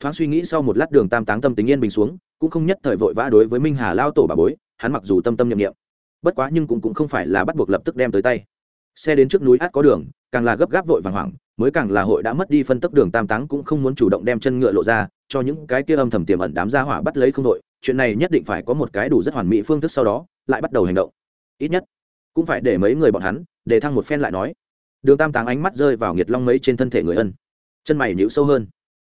Thoáng suy nghĩ sau một lát đường tam táng tâm tính yên bình xuống cũng không nhất thời vội vã đối với minh hà lao tổ bà bối hắn mặc dù tâm tâm nhiệm nghiệm bất quá nhưng cũng, cũng không phải là bắt buộc lập tức đem tới tay xe đến trước núi át có đường, càng là gấp gáp vội vàng hoảng, mới càng là hội đã mất đi phân tốc đường tam táng cũng không muốn chủ động đem chân ngựa lộ ra, cho những cái kia âm thầm tiềm ẩn đám gia hỏa bắt lấy không đội. Chuyện này nhất định phải có một cái đủ rất hoàn mỹ phương thức sau đó, lại bắt đầu hành động. Ít nhất, cũng phải để mấy người bọn hắn, để thăng một phen lại nói. Đường tam táng ánh mắt rơi vào nghiệt long mấy trên thân thể người ân. Chân mày nhịu sâu hơn.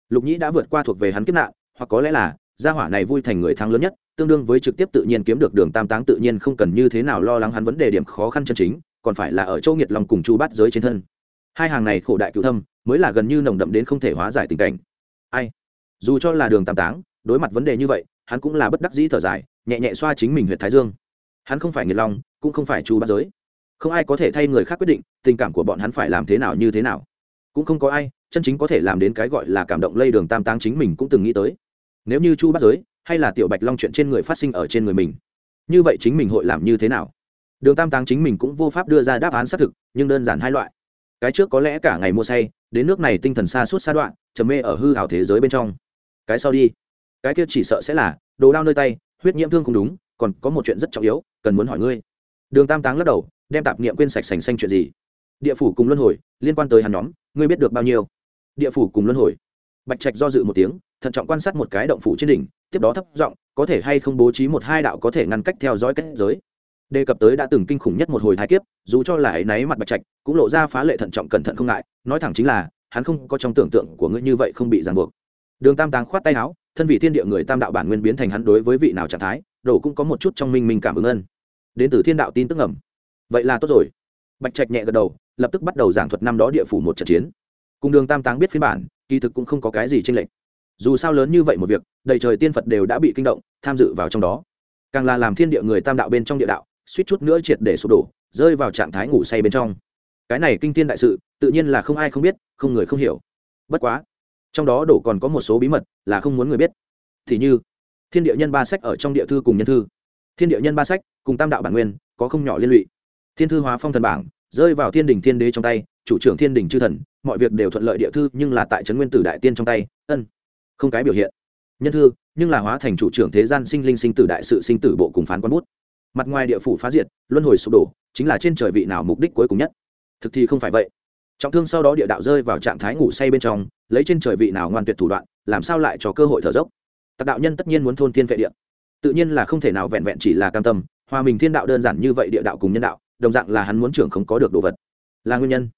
Lục nhĩ đã vượt qua thuộc về hắn kiếp nạn, hoặc có lẽ là, gia hỏa này vui thành người thắng lớn nhất, tương đương với trực tiếp tự nhiên kiếm được đường tam táng tự nhiên không cần như thế nào lo lắng hắn vấn đề điểm khó khăn chân chính còn phải là ở châu nghiệt long cùng chu bát giới trên thân. Hai hàng này khổ đại cựu thâm, mới là gần như nồng đậm đến không thể hóa giải tình cảnh. Ai? Dù cho là đường tam táng, đối mặt vấn đề như vậy, hắn cũng là bất đắc dĩ thở dài, nhẹ nhẹ xoa chính mình huyện thái dương. Hắn không phải nghiệt long, cũng không phải chu bát giới. Không ai có thể thay người khác quyết định tình cảm của bọn hắn phải làm thế nào như thế nào. Cũng không có ai, chân chính có thể làm đến cái gọi là cảm động lây đường tam táng chính mình cũng từng nghĩ tới. Nếu như chu bát giới hay là tiểu bạch long chuyện trên người phát sinh ở trên người mình, như vậy chính mình hội làm như thế nào? Đường tam táng chính mình cũng vô pháp đưa ra đáp án xác thực, nhưng đơn giản hai loại. Cái trước có lẽ cả ngày mua say, đến nước này tinh thần xa suốt xa đoạn, trầm mê ở hư hào thế giới bên trong. Cái sau đi. Cái kia chỉ sợ sẽ là, đồ đao nơi tay, huyết nhiễm thương không đúng, còn có một chuyện rất trọng yếu, cần muốn hỏi ngươi. Đường tam táng lắc đầu, đem tạp niệm quên sạch sành xanh chuyện gì? Địa phủ cùng luân hồi, liên quan tới hắn nhóm, ngươi biết được bao nhiêu? Địa phủ cùng luân hồi. Bạch trạch do dự một tiếng, thận trọng quan sát một cái động phủ trên đỉnh, tiếp đó thấp giọng, có thể hay không bố trí một hai đạo có thể ngăn cách theo dõi kết giới? Đề cập tới đã từng kinh khủng nhất một hồi thái kiếp, dù cho là ấy náy mặt bạch trạch, cũng lộ ra phá lệ thận trọng cẩn thận không ngại, nói thẳng chính là, hắn không có trong tưởng tượng của ngươi như vậy không bị ràng buộc. Đường tam táng khoát tay áo, thân vị thiên địa người tam đạo bản nguyên biến thành hắn đối với vị nào trạng thái, đồ cũng có một chút trong minh minh cảm ứng ân. Đến từ thiên đạo tin tức ngầm. Vậy là tốt rồi. Bạch trạch nhẹ gật đầu, lập tức bắt đầu giảng thuật năm đó địa phủ một trận chiến. Cùng đường tam táng biết phiên bản, kỳ thực cũng không có cái gì tranh lệch. Dù sao lớn như vậy một việc, đầy trời tiên phật đều đã bị kinh động, tham dự vào trong đó. Càng là làm thiên địa người tam đạo bên trong địa đạo suýt chút nữa triệt để sụp đổ, rơi vào trạng thái ngủ say bên trong. Cái này kinh tiên đại sự, tự nhiên là không ai không biết, không người không hiểu. Bất quá, trong đó đổ còn có một số bí mật là không muốn người biết. Thì như, thiên địa nhân ba sách ở trong địa thư cùng nhân thư. Thiên địa nhân ba sách cùng tam đạo bản nguyên có không nhỏ liên lụy. Thiên thư hóa phong thần bảng rơi vào thiên đình thiên đế trong tay, chủ trưởng thiên đình chư thần, mọi việc đều thuận lợi địa thư nhưng là tại trấn nguyên tử đại tiên trong tay, ân, không cái biểu hiện. Nhân thư, nhưng là hóa thành chủ trưởng thế gian sinh linh sinh tử đại sự sinh tử bộ cùng phán quan bút mặt ngoài địa phủ phá diệt, luân hồi sụp đổ, chính là trên trời vị nào mục đích cuối cùng nhất? Thực thì không phải vậy. Trọng thương sau đó địa đạo rơi vào trạng thái ngủ say bên trong, lấy trên trời vị nào ngoan tuyệt thủ đoạn, làm sao lại cho cơ hội thở dốc? Tạc đạo nhân tất nhiên muốn thôn thiên vệ địa. Tự nhiên là không thể nào vẹn vẹn chỉ là cam tâm, hòa mình thiên đạo đơn giản như vậy địa đạo cùng nhân đạo, đồng dạng là hắn muốn trưởng không có được đồ vật. Là nguyên nhân.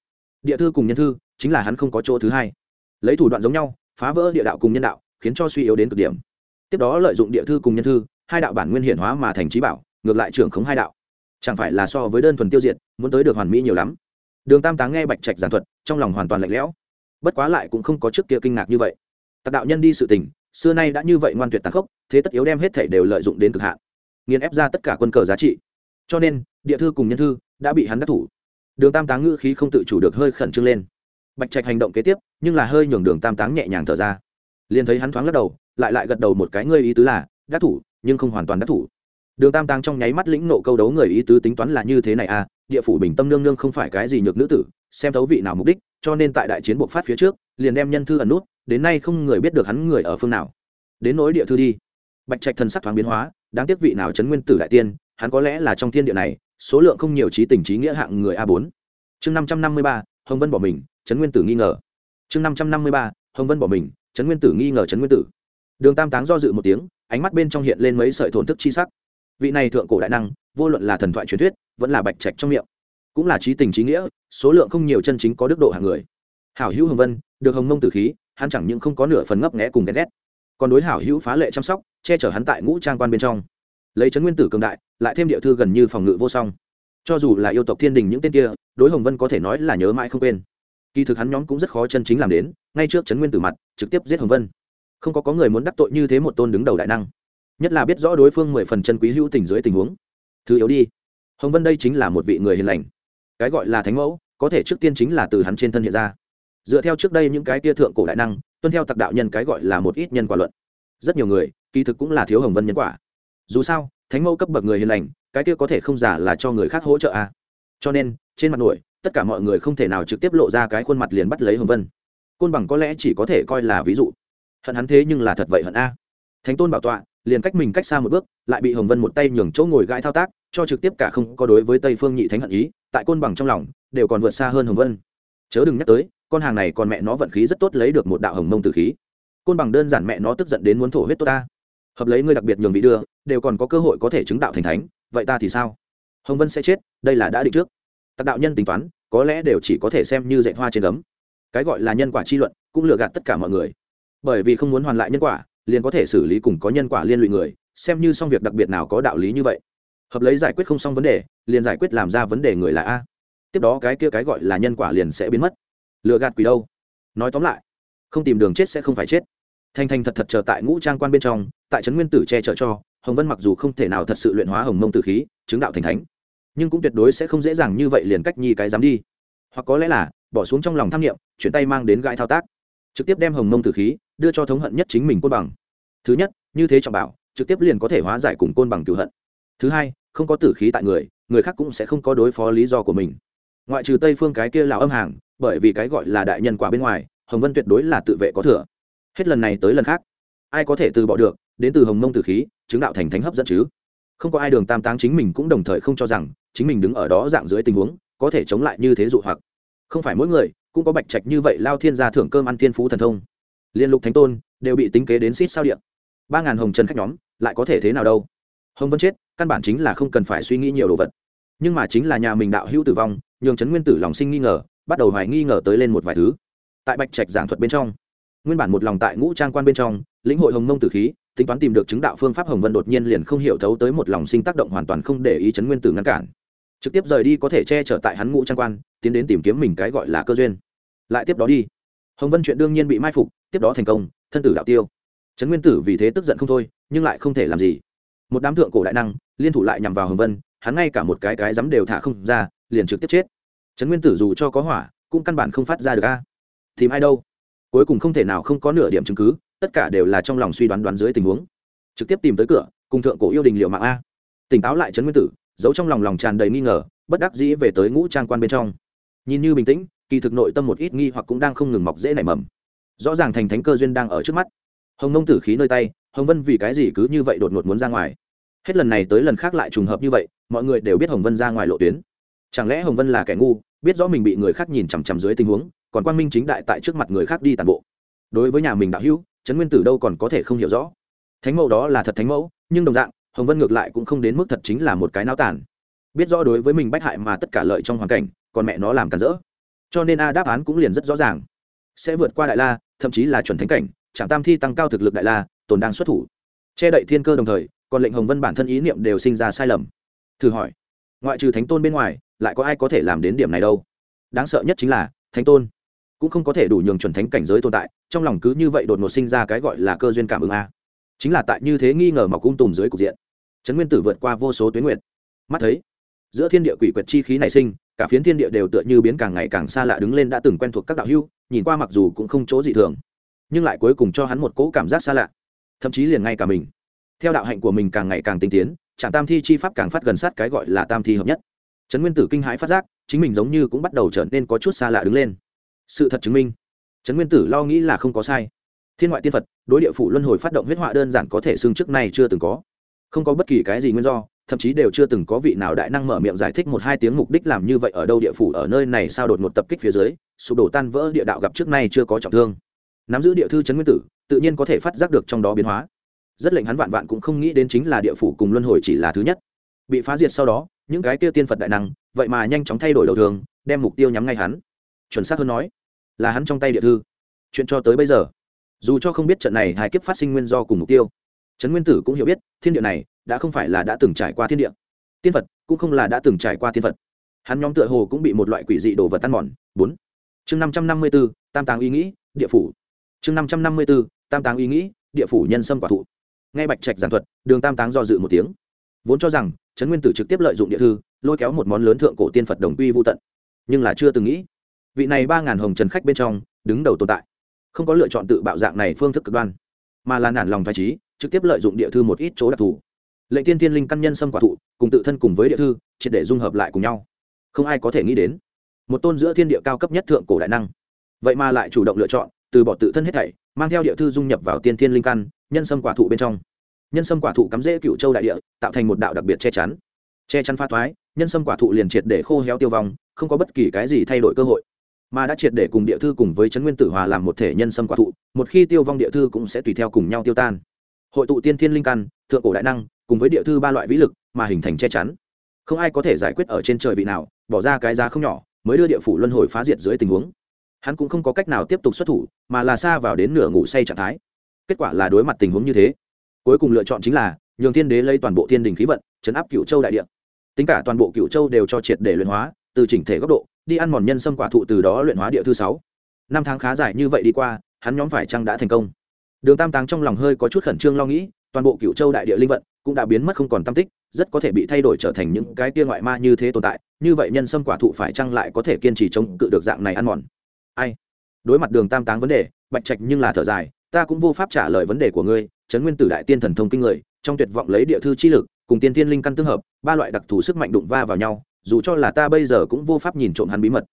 Địa thư cùng nhân thư, chính là hắn không có chỗ thứ hai. Lấy thủ đoạn giống nhau, phá vỡ địa đạo cùng nhân đạo, khiến cho suy yếu đến cực điểm. Tiếp đó lợi dụng địa thư cùng nhân thư, hai đạo bản nguyên hiển hóa mà thành trí bảo ngược lại trưởng khống hai đạo. Chẳng phải là so với đơn thuần tiêu diệt, muốn tới được hoàn mỹ nhiều lắm. Đường tam táng nghe bạch trạch giảng thuật, trong lòng hoàn toàn lạnh lẽo. Bất quá lại cũng không có trước kia kinh ngạc như vậy. Tạc đạo nhân đi sự tình, xưa nay đã như vậy ngoan tuyệt tàn khốc, thế tất yếu đem hết thể đều lợi dụng đến cực hạn, nghiền ép ra tất cả quân cờ giá trị. Cho nên, địa thư cùng nhân thư đã bị hắn đắc thủ. Đường tam táng ngữ khí không tự chủ được hơi khẩn trương lên. Bạch trạch hành động kế tiếp, nhưng là hơi nhường đường tam táng nhẹ nhàng thở ra. Liền thấy hắn thoáng lắc đầu, lại lại gật đầu một cái, ngươi ý tứ là, đắc thủ, nhưng không hoàn toàn đắc thủ đường tam tăng trong nháy mắt lĩnh nộ câu đấu người ý tứ tính toán là như thế này à địa phủ bình tâm nương nương không phải cái gì nhược nữ tử, xem thấu vị nào mục đích, cho nên tại đại chiến bộc phát phía trước, liền đem nhân thư ẩn nút, đến nay không người biết được hắn người ở phương nào. Đến nỗi địa thư đi. Bạch trạch thần sắc thoáng biến hóa, đáng tiếc vị nào chấn nguyên tử đại tiên, hắn có lẽ là trong thiên địa này, số lượng không nhiều trí tình trí nghĩa hạng người a bốn. Chương năm trăm năm mươi ba, hồng vân bỏ mình, chấn nguyên tử nghi ngờ. Chương năm trăm năm mươi ba, hồng vân bỏ mình, chấn nguyên tử nghi ngờ chấn nguyên tử. Đường tam táng do dự một tiếng, ánh mắt bên trong hiện lên mấy sợi thổn thức chi sắc vị này thượng cổ đại năng, vô luận là thần thoại truyền thuyết, vẫn là bạch trạch trong miệng, cũng là trí tình trí nghĩa, số lượng không nhiều chân chính có đức độ hàng người. Hảo hữu hồng vân, được hồng mông tử khí, hắn chẳng những không có nửa phần ngấp nghẽ cùng ghen ghét, còn đối hảo hữu phá lệ chăm sóc, che chở hắn tại ngũ trang quan bên trong. Lấy trấn nguyên tử cường đại, lại thêm địa thư gần như phòng ngự vô song. Cho dù là yêu tộc thiên đình những tên kia, đối hồng vân có thể nói là nhớ mãi không quên. Kỳ thực hắn nhóm cũng rất khó chân chính làm đến, ngay trước trấn nguyên tử mặt, trực tiếp giết hồng vân. Không có có người muốn đắc tội như thế một tôn đứng đầu đại năng nhất là biết rõ đối phương mười phần chân quý hữu tình dưới tình huống. Thứ yếu đi. Hồng vân đây chính là một vị người hiền lành. Cái gọi là thánh mẫu, có thể trước tiên chính là từ hắn trên thân hiện ra. Dựa theo trước đây những cái tia thượng cổ đại năng, tuân theo tặc đạo nhân cái gọi là một ít nhân quả luận. Rất nhiều người, kỳ thực cũng là thiếu hồng vân nhân quả. Dù sao, thánh mẫu cấp bậc người hiền lành, cái kia có thể không giả là cho người khác hỗ trợ à. cho nên, trên mặt nổi, tất cả mọi người không thể nào trực tiếp lộ ra cái khuôn mặt liền bắt lấy hồng vân. Côn bằng có lẽ chỉ có thể coi là ví dụ. Hận hắn thế nhưng là thật vậy hận a. Thánh tôn bảo tọa liền cách mình cách xa một bước, lại bị hồng vân một tay nhường chỗ ngồi gãi thao tác, cho trực tiếp cả không có đối với tây phương nhị thánh hận ý, tại côn bằng trong lòng, đều còn vượt xa hơn hồng vân. Chớ đừng nhắc tới, con hàng này còn mẹ nó vận khí rất tốt lấy được một đạo hồng mông từ khí. Côn bằng đơn giản mẹ nó tức giận đến muốn thổ huyết tốt ta. Hợp lấy ngươi đặc biệt nhường vị đưa, đều còn có cơ hội có thể chứng đạo thành thánh, vậy ta thì sao? Hồng vân sẽ chết, đây là đã định trước. Tặc đạo nhân tính toán, có lẽ đều chỉ có thể xem như dạy hoa trên gấm. Cái gọi là nhân quả chi luận, cũng lừa gạt tất cả mọi người. Bởi vì không muốn hoàn lại nhân quả liền có thể xử lý cùng có nhân quả liên lụy người, xem như xong việc đặc biệt nào có đạo lý như vậy. Hợp lấy giải quyết không xong vấn đề, liền giải quyết làm ra vấn đề người là a. Tiếp đó cái kia cái gọi là nhân quả liền sẽ biến mất. Lừa gạt quỷ đâu? Nói tóm lại, không tìm đường chết sẽ không phải chết. Thành thành thật thật chờ tại ngũ trang quan bên trong, tại trấn nguyên tử che chở cho, hồng vân mặc dù không thể nào thật sự luyện hóa hồng mông tử khí, chứng đạo thành thánh, nhưng cũng tuyệt đối sẽ không dễ dàng như vậy liền cách nhi cái dám đi. Hoặc có lẽ là, bỏ xuống trong lòng tham nghiệm chuyển tay mang đến gãi thao tác, trực tiếp đem hồng mông tử khí đưa cho thống hận nhất chính mình côn bằng. Thứ nhất, như thế trọng bảo, trực tiếp liền có thể hóa giải cùng côn bằng cựu hận. Thứ hai, không có tử khí tại người người khác cũng sẽ không có đối phó lý do của mình. Ngoại trừ tây phương cái kia là âm hàng, bởi vì cái gọi là đại nhân quả bên ngoài, hồng vân tuyệt đối là tự vệ có thừa. Hết lần này tới lần khác, ai có thể từ bỏ được, đến từ hồng mông tử khí, chứng đạo thành thánh hấp dẫn chứ. Không có ai đường tam táng chính mình cũng đồng thời không cho rằng, chính mình đứng ở đó dạng dưới tình huống, có thể chống lại như thế dụ hoặc. Không phải mỗi người, cũng có bạch trạch như vậy lao thiên gia thưởng cơm ăn thiên phú thần thông liên lục thánh tôn đều bị tính kế đến xít sao điện ba ngàn hồng trần khách nhóm lại có thể thế nào đâu? Hồng vân chết, căn bản chính là không cần phải suy nghĩ nhiều đồ vật. Nhưng mà chính là nhà mình đạo hữu tử vong, nhường trấn nguyên tử lòng sinh nghi ngờ, bắt đầu hoài nghi ngờ tới lên một vài thứ. Tại bạch trạch giảng thuật bên trong, nguyên bản một lòng tại ngũ trang quan bên trong, lĩnh hội hồng mông tử khí, tính toán tìm được chứng đạo phương pháp hồng vân đột nhiên liền không hiểu thấu tới một lòng sinh tác động hoàn toàn không để ý chấn nguyên tử ngăn cản. Trực tiếp rời đi có thể che chở tại hắn ngũ trang quan, tiến đến tìm kiếm mình cái gọi là cơ duyên. Lại tiếp đó đi. Hồng vân chuyện đương nhiên bị mai phục tiếp đó thành công, thân tử đạo tiêu. Trấn nguyên tử vì thế tức giận không thôi, nhưng lại không thể làm gì. Một đám thượng cổ đại năng, liên thủ lại nhằm vào hồng vân, hắn ngay cả một cái cái dám đều thả không ra, liền trực tiếp chết. Trấn nguyên tử dù cho có hỏa, cũng căn bản không phát ra được a. Tìm ai đâu? Cuối cùng không thể nào không có nửa điểm chứng cứ, tất cả đều là trong lòng suy đoán đoán dưới tình huống. Trực tiếp tìm tới cửa, cùng thượng cổ yêu đình liệu mạng a. Tỉnh táo lại trấn nguyên tử, giấu trong lòng lòng tràn đầy nghi ngờ, bất đắc dĩ về tới ngũ trang quan bên trong. Nhìn như bình tĩnh, kỳ thực nội tâm một ít nghi hoặc cũng đang không ngừng mọc dễ nảy mầm rõ ràng thành thánh cơ duyên đang ở trước mắt. Hồng nông tử khí nơi tay, hồng vân vì cái gì cứ như vậy đột ngột muốn ra ngoài? Hết lần này tới lần khác lại trùng hợp như vậy, mọi người đều biết hồng vân ra ngoài lộ tuyến. Chẳng lẽ hồng vân là kẻ ngu, biết rõ mình bị người khác nhìn chằm chằm dưới tình huống, còn quan minh chính đại tại trước mặt người khác đi tàn bộ? Đối với nhà mình đạo hữu, trấn nguyên tử đâu còn có thể không hiểu rõ? Thánh mẫu đó là thật thánh mẫu, nhưng đồng dạng, hồng vân ngược lại cũng không đến mức thật chính là một cái náo tàn. Biết rõ đối với mình bách hại mà tất cả lợi trong hoàn cảnh, còn mẹ nó làm cản rỡ. Cho nên a đáp án cũng liền rất rõ ràng. Sẽ vượt qua đại la thậm chí là chuẩn thánh cảnh, trạm tam thi tăng cao thực lực đại la, tồn đang xuất thủ. Che đậy thiên cơ đồng thời, còn lệnh hồng vân bản thân ý niệm đều sinh ra sai lầm. Thử hỏi, ngoại trừ thánh tôn bên ngoài, lại có ai có thể làm đến điểm này đâu? Đáng sợ nhất chính là, thánh tôn cũng không có thể đủ nhường chuẩn thánh cảnh giới tồn tại, trong lòng cứ như vậy đột ngột sinh ra cái gọi là cơ duyên cảm ứng a. Chính là tại như thế nghi ngờ mọc cung tùm dưới cục diện. Trấn nguyên tử vượt qua vô số tuyến nguyện mắt thấy, giữa thiên địa quỷ quyệt chi khí nảy sinh cả phiến thiên địa đều tựa như biến càng ngày càng xa lạ đứng lên đã từng quen thuộc các đạo hưu, nhìn qua mặc dù cũng không chỗ dị thường, nhưng lại cuối cùng cho hắn một cỗ cảm giác xa lạ, thậm chí liền ngay cả mình. Theo đạo hạnh của mình càng ngày càng tinh tiến trạng tam thi chi pháp càng phát gần sát cái gọi là tam thi hợp nhất. Trấn nguyên tử kinh hãi phát giác, chính mình giống như cũng bắt đầu trở nên có chút xa lạ đứng lên. Sự thật chứng minh, trấn nguyên tử lo nghĩ là không có sai. Thiên ngoại tiên phật, đối địa phủ luân hồi phát động huyết họa đơn giản có thể xưng trước nay chưa từng có. Không có bất kỳ cái gì nguyên do thậm chí đều chưa từng có vị nào đại năng mở miệng giải thích một hai tiếng mục đích làm như vậy ở đâu địa phủ ở nơi này sao đột ngột tập kích phía dưới, sụp đổ tan vỡ địa đạo gặp trước nay chưa có trọng thương. Nắm giữ địa thư chấn nguyên tử, tự nhiên có thể phát giác được trong đó biến hóa. Rất lệnh hắn vạn vạn cũng không nghĩ đến chính là địa phủ cùng luân hồi chỉ là thứ nhất. Bị phá diệt sau đó, những cái kia tiên phật đại năng, vậy mà nhanh chóng thay đổi đầu thường, đem mục tiêu nhắm ngay hắn. Chuẩn xác hơn nói, là hắn trong tay địa thư. Chuyện cho tới bây giờ, dù cho không biết trận này hai kiếp phát sinh nguyên do cùng mục tiêu trấn nguyên tử cũng hiểu biết, thiên địa này đã không phải là đã từng trải qua thiên địa. Tiên phật cũng không là đã từng trải qua tiên phật. Hắn nhóm tựa hồ cũng bị một loại quỷ dị đồ vật tan mòn. Bốn. Chương năm trăm năm mươi b ố tam tàng ý nghĩ, địa phủ. Chương năm trăm năm mươi b ố tam tàng ý nghĩ, địa phủ nhân sâm quả thụ. Ngay bạch trạch giảng thuật, đường tam táng do dự một tiếng. Vốn cho rằng, trấn nguyên tử trực tiếp lợi dụng địa thư, lôi kéo một món lớn thượng cổ tiên phật đồng quy vô tận. Nhưng là chưa từng nghĩ, vị này ba ngàn hồng trần khách bên trong, đứng đầu tồn tại, không có lựa chọn tự bạo dạng này phương thức cực đoan, mà là nản lòng phải trí, trực tiếp lợi dụng địa thư một ít chỗ đặc thù lệnh tiên tiên linh căn nhân xâm quả thụ, cùng tự thân cùng với địa thư, triệt để dung hợp lại cùng nhau. Không ai có thể nghĩ đến, một tôn giữa thiên địa cao cấp nhất thượng cổ đại năng, vậy mà lại chủ động lựa chọn, từ bỏ tự thân hết thảy, mang theo địa thư dung nhập vào tiên thiên linh căn, nhân sâm quả thụ bên trong. Nhân sâm quả thụ cắm rễ cựu châu đại địa, tạo thành một đạo đặc biệt che chắn. Che chắn pha thoái nhân sâm quả thụ liền triệt để khô héo tiêu vong, không có bất kỳ cái gì thay đổi cơ hội. Mà đã triệt để cùng địa thư cùng với chấn nguyên tử hòa làm một thể nhân sâm quả thụ, một khi tiêu vong địa thư cũng sẽ tùy theo cùng nhau tiêu tan. Hội tụ tiên thiên linh căn, thượng cổ đại năng cùng với địa thư ba loại vĩ lực mà hình thành che chắn. Không ai có thể giải quyết ở trên trời vị nào, bỏ ra cái giá không nhỏ, mới đưa địa phủ luân hồi phá diệt dưới tình huống. Hắn cũng không có cách nào tiếp tục xuất thủ, mà là xa vào đến nửa ngủ say trạng thái. Kết quả là đối mặt tình huống như thế. Cuối cùng lựa chọn chính là, nhường thiên đế lấy toàn bộ thiên đình khí vận, chấn áp cựu châu đại địa. Tính cả toàn bộ cựu châu đều cho triệt để luyện hóa, từ chỉnh thể góc độ, đi ăn mòn nhân sâm quả thụ từ đó luyện hóa địa thư sáu. Năm tháng khá dài như vậy đi qua, hắn nhóm phải chăng đã thành công? Đường tam táng trong lòng hơi có chút khẩn trương lo nghĩ, toàn bộ cựu châu đại địa linh vận cũng đã biến mất không còn tâm tích, rất có thể bị thay đổi trở thành những cái kia ngoại ma như thế tồn tại, như vậy nhân sâm quả thụ phải chăng lại có thể kiên trì chống cự được dạng này ăn mòn? Ai? Đối mặt đường tam táng vấn đề, bạch trạch nhưng là thở dài, ta cũng vô pháp trả lời vấn đề của ngươi, trấn nguyên tử đại tiên thần thông kinh người, trong tuyệt vọng lấy địa thư chi lực, cùng tiên tiên linh căn tương hợp, ba loại đặc thù sức mạnh đụng va vào nhau, dù cho là ta bây giờ cũng vô pháp nhìn trộm hắn bí mật.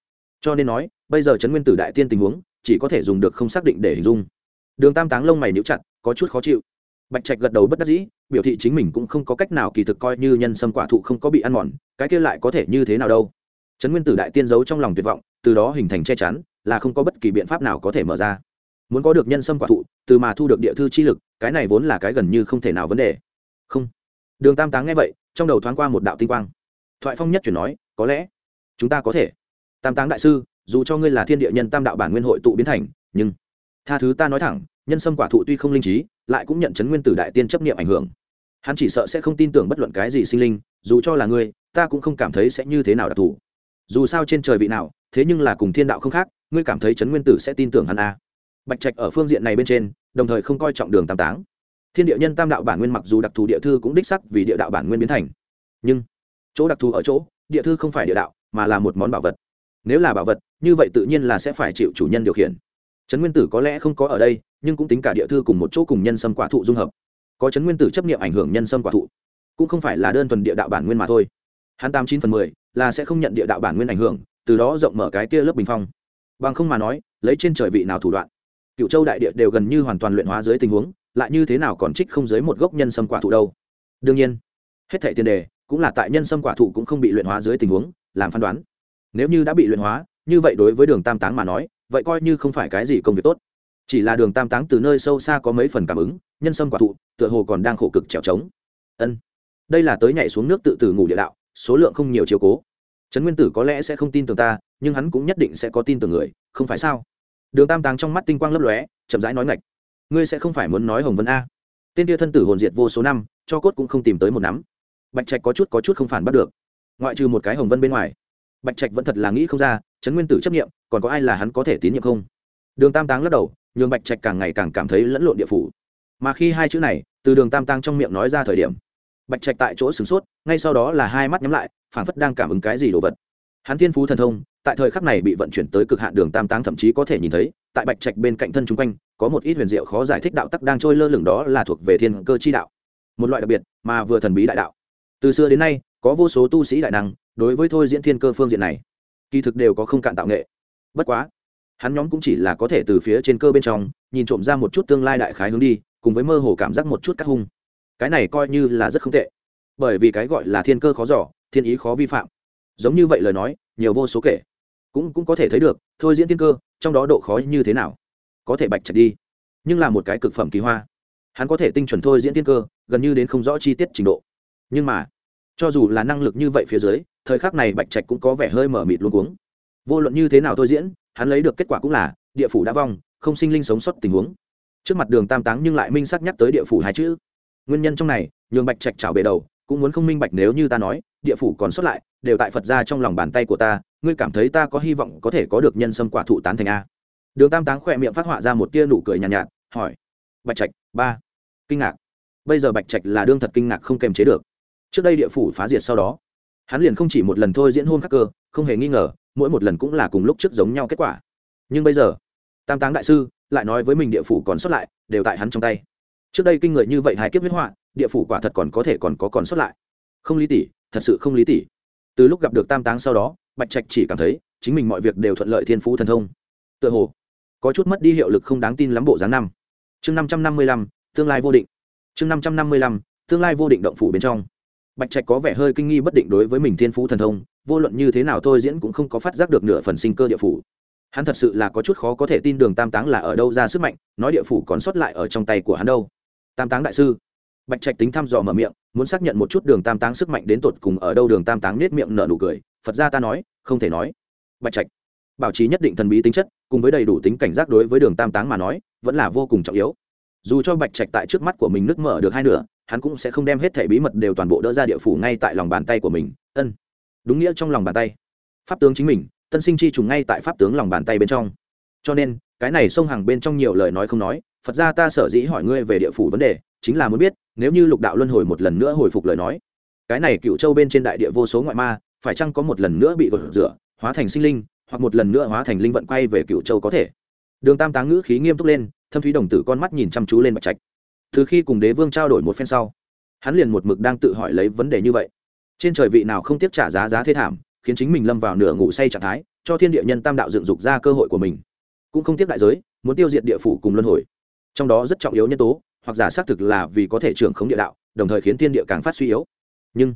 Cho nên nói, bây giờ trấn nguyên tử đại tiên tình huống, chỉ có thể dùng được không xác định để hình dung. Đường tam táng lông mày níu chặt, có chút khó chịu. Bạch trạch gật đầu bất đắc dĩ biểu thị chính mình cũng không có cách nào kỳ thực coi như nhân sâm quả thụ không có bị ăn mòn, cái kia lại có thể như thế nào đâu? Trấn nguyên tử đại tiên giấu trong lòng tuyệt vọng, từ đó hình thành che chắn, là không có bất kỳ biện pháp nào có thể mở ra. Muốn có được nhân sâm quả thụ, từ mà thu được địa thư chi lực, cái này vốn là cái gần như không thể nào vấn đề. Không. Đường tam táng nghe vậy, trong đầu thoáng qua một đạo tinh quang. Thoại phong nhất chuyển nói, có lẽ chúng ta có thể. Tam táng đại sư, dù cho ngươi là thiên địa nhân tam đạo bản nguyên hội tụ biến thành, nhưng tha thứ ta nói thẳng, nhân sâm quả thụ tuy không linh trí, lại cũng nhận chấn nguyên tử đại tiên chấp niệm ảnh hưởng hắn chỉ sợ sẽ không tin tưởng bất luận cái gì sinh linh, dù cho là ngươi, ta cũng không cảm thấy sẽ như thế nào đặc thù. Dù sao trên trời vị nào, thế nhưng là cùng thiên đạo không khác, ngươi cảm thấy chấn nguyên tử sẽ tin tưởng hắn à. bạch trạch ở phương diện này bên trên, đồng thời không coi trọng đường tam táng. Thiên địa nhân tam đạo bản nguyên mặc dù đặc thù địa thư cũng đích sắc vì địa đạo bản nguyên biến thành. Nhưng, chỗ đặc thù ở chỗ, địa thư không phải địa đạo, mà là một món bảo vật. Nếu là bảo vật, như vậy tự nhiên là sẽ phải chịu chủ nhân điều khiển. Trấn nguyên tử có lẽ không có ở đây, nhưng cũng tính cả địa thư cùng một chỗ cùng nhân sâm quả thụ dung hợp có chấn nguyên tử chấp niệm ảnh hưởng nhân sâm quả thụ, cũng không phải là đơn thuần địa đạo bản nguyên mà thôi. Hắn tám chín phần mười là sẽ không nhận địa đạo bản nguyên ảnh hưởng, từ đó rộng mở cái kia lớp bình phong. Bằng không mà nói, lấy trên trời vị nào thủ đoạn, cựu châu đại địa đều gần như hoàn toàn luyện hóa dưới tình huống, lại như thế nào còn trích không dưới một gốc nhân sâm quả thụ đâu. Đương nhiên, hết thệ tiền đề cũng là tại nhân sâm quả thụ cũng không bị luyện hóa dưới tình huống, làm phán đoán. Nếu như đã bị luyện hóa, như vậy đối với đường tam táng mà nói, vậy coi như không phải cái gì công việc tốt chỉ là đường tam táng từ nơi sâu xa có mấy phần cảm ứng, nhân sâm quả thụ, tựa hồ còn đang khổ cực trèo trống. Ân. Đây là tới nhảy xuống nước tự tử ngủ địa đạo, số lượng không nhiều chiều cố. Trấn nguyên tử có lẽ sẽ không tin tưởng ta, nhưng hắn cũng nhất định sẽ có tin tưởng người, không phải sao? Đường tam táng trong mắt tinh quang lấp lóe, chậm rãi nói ngạch. Ngươi sẽ không phải muốn nói hồng vân a. Tên kia thân tử hồn diệt vô số năm, cho cốt cũng không tìm tới một nắm. Bạch trạch có chút có chút không phản bắt được. Ngoại trừ một cái hồng vân bên ngoài, bạch trạch vẫn thật là nghĩ không ra, trấn nguyên tử chấp nghiệm còn có ai là hắn có thể tín nhiệm không? Đường tam táng lắc đầu nhường bạch trạch càng ngày càng cảm thấy lẫn lộn địa phủ. Mà khi hai chữ này từ đường tam tăng trong miệng nói ra thời điểm, bạch trạch tại chỗ sửng sốt, ngay sau đó là hai mắt nhắm lại, phảng phất đang cảm ứng cái gì đồ vật. Hắn thiên phú thần thông, tại thời khắc này bị vận chuyển tới cực hạn đường tam tăng thậm chí có thể nhìn thấy, tại bạch trạch bên cạnh thân chung quanh, có một ít huyền diệu khó giải thích đạo tắc đang trôi lơ lửng đó là thuộc về thiên cơ chi đạo. Một loại đặc biệt, mà vừa thần bí đại đạo. Từ xưa đến nay, có vô số tu sĩ đại năng đối với thôi diễn thiên cơ phương diện này, kỳ thực đều có không cạn tạo nghệ. Bất quá hắn nhóm cũng chỉ là có thể từ phía trên cơ bên trong, nhìn trộm ra một chút tương lai đại khái hướng đi, cùng với mơ hồ cảm giác một chút cắt hung. Cái này coi như là rất không tệ. Bởi vì cái gọi là thiên cơ khó giỏ thiên ý khó vi phạm. Giống như vậy lời nói, nhiều vô số kể. Cũng cũng có thể thấy được, thôi diễn thiên cơ, trong đó độ khó như thế nào? Có thể bạch chặt đi. Nhưng là một cái cực phẩm kỳ hoa. Hắn có thể tinh chuẩn thôi diễn thiên cơ, gần như đến không rõ chi tiết trình độ. Nhưng mà, cho dù là năng lực như vậy phía dưới, thời khắc này bạch trạch cũng có vẻ hơi mở mịt luôn cuống. Vô luận như thế nào thôi diễn hắn lấy được kết quả cũng là địa phủ đã vong không sinh linh sống sót tình huống. Trước mặt đường tam táng nhưng lại minh xác nhắc tới địa phủ hai chữ. Nguyên nhân trong này nhường bạch trạch trào bề đầu cũng muốn không minh bạch nếu như ta nói địa phủ còn sót lại đều tại phật ra trong lòng bàn tay của ta ngươi cảm thấy ta có hy vọng có thể có được nhân sâm quả thụ tán thành a? Đường tam táng khỏe miệng phát họa ra một tia nụ cười nhàn nhạt, nhạt hỏi. Bạch trạch ba. Kinh ngạc. Bây giờ bạch trạch là đương thật kinh ngạc không kềm chế được. Trước đây địa phủ phá diệt sau đó hắn liền không chỉ một lần thôi diễn hôn khắc cơ không hề nghi ngờ mỗi một lần cũng là cùng lúc trước giống nhau kết quả. Nhưng bây giờ, tam táng đại sư lại nói với mình địa phủ còn sót lại, đều tại hắn trong tay. Trước đây kinh người như vậy hai kiếp huyết họa, địa phủ quả thật còn có thể còn có còn sót lại. Không lý tỷ, thật sự không lý tỷ. Từ lúc gặp được tam táng sau đó, bạch trạch chỉ cảm thấy chính mình mọi việc đều thuận lợi thiên phú thần thông. Tựa hồ, có chút mất đi hiệu lực không đáng tin lắm bộ dáng năm. Chương năm trăm năm mươi lăm, tương lai vô định. Chương năm trăm năm mươi lăm, tương lai vô định động phủ bên trong bạch trạch có vẻ hơi kinh nghi bất định đối với mình thiên phú thần thông, vô luận như thế nào thôi diễn cũng không có phát giác được nửa phần sinh cơ địa phủ. Hắn thật sự là có chút khó có thể tin đường tam táng là ở đâu ra sức mạnh, nói địa phủ còn sót lại ở trong tay của hắn đâu. Tam táng đại sư. Bạch trạch tính thăm dò mở miệng, muốn xác nhận một chút đường tam táng sức mạnh đến tột cùng ở đâu đường tam táng nết miệng nở nụ cười, phật ra ta nói, không thể nói. Bạch trạch. Bảo trì nhất định thần bí tính chất, cùng với đầy đủ tính cảnh giác đối với đường tam táng mà nói, vẫn là vô cùng trọng yếu. Dù cho bạch trạch tại trước mắt của mình nứt mở được hai nửa hắn cũng sẽ không đem hết thẻ bí mật đều toàn bộ đỡ ra địa phủ ngay tại lòng bàn tay của mình. Ân, đúng nghĩa trong lòng bàn tay. Pháp tướng chính mình, tân sinh chi trùng ngay tại pháp tướng lòng bàn tay bên trong. Cho nên, cái này sông hàng bên trong nhiều lời nói không nói, phật ra ta sở dĩ hỏi ngươi về địa phủ vấn đề, chính là muốn biết, nếu như lục đạo luân hồi một lần nữa hồi phục lời nói, cái này cựu châu bên trên đại địa vô số ngoại ma, phải chăng có một lần nữa bị gột rửa, hóa thành sinh linh, hoặc một lần nữa hóa thành linh vận quay về cựu châu có thể? Đường tam táng ngữ khí nghiêm túc lên, thâm thúy đồng tử con mắt nhìn chăm chú lên bạch trạch từ khi cùng đế vương trao đổi một phen sau, hắn liền một mực đang tự hỏi lấy vấn đề như vậy. Trên trời vị nào không tiếp trả giá giá thế thảm, khiến chính mình lâm vào nửa ngủ say trạng thái, cho thiên địa nhân tam đạo dựng dục ra cơ hội của mình. Cũng không tiếp đại giới, muốn tiêu diệt địa phủ cùng luân hồi. Trong đó rất trọng yếu nhân tố, hoặc giả xác thực là vì có thể trưởng khống địa đạo, đồng thời khiến thiên địa càng phát suy yếu. Nhưng,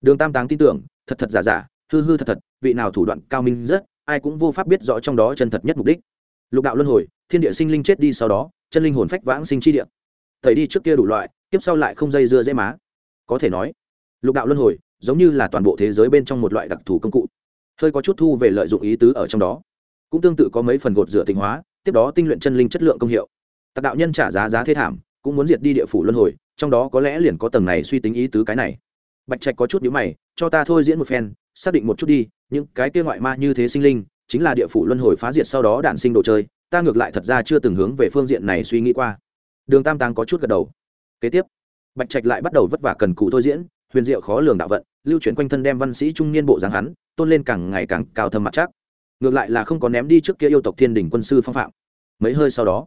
đường tam táng tin tưởng, thật thật giả giả, hư hư thật thật, vị nào thủ đoạn cao minh rất, ai cũng vô pháp biết rõ trong đó chân thật nhất mục đích. Lục đạo luân hồi, thiên địa sinh linh chết đi sau đó, chân linh hồn phách vãng sinh chi địa thầy đi trước kia đủ loại, tiếp sau lại không dây dưa dễ má. Có thể nói, lục đạo luân hồi giống như là toàn bộ thế giới bên trong một loại đặc thù công cụ. Hơi có chút thu về lợi dụng ý tứ ở trong đó. Cũng tương tự có mấy phần gột rửa tinh hóa, tiếp đó tinh luyện chân linh chất lượng công hiệu. Tạc đạo nhân trả giá giá thế thảm, cũng muốn diệt đi địa phủ luân hồi, trong đó có lẽ liền có tầng này suy tính ý tứ cái này. Bạch trạch có chút nhữ mày, cho ta thôi diễn một phen, xác định một chút đi, những cái kia ngoại ma như thế sinh linh, chính là địa phủ luân hồi phá diệt sau đó đạn sinh đồ chơi, ta ngược lại thật ra chưa từng hướng về phương diện này suy nghĩ qua đường tam tàng có chút gật đầu. Kế tiếp, bạch trạch lại bắt đầu vất vả cần cù thôi diễn, huyền diệu khó lường đạo vận, lưu chuyển quanh thân đem văn sĩ trung niên bộ dáng hắn, tôn lên càng ngày càng cao thâm mặt chắc. Ngược lại là không có ném đi trước kia yêu tộc thiên đình quân sư phong phạm. Mấy hơi sau đó,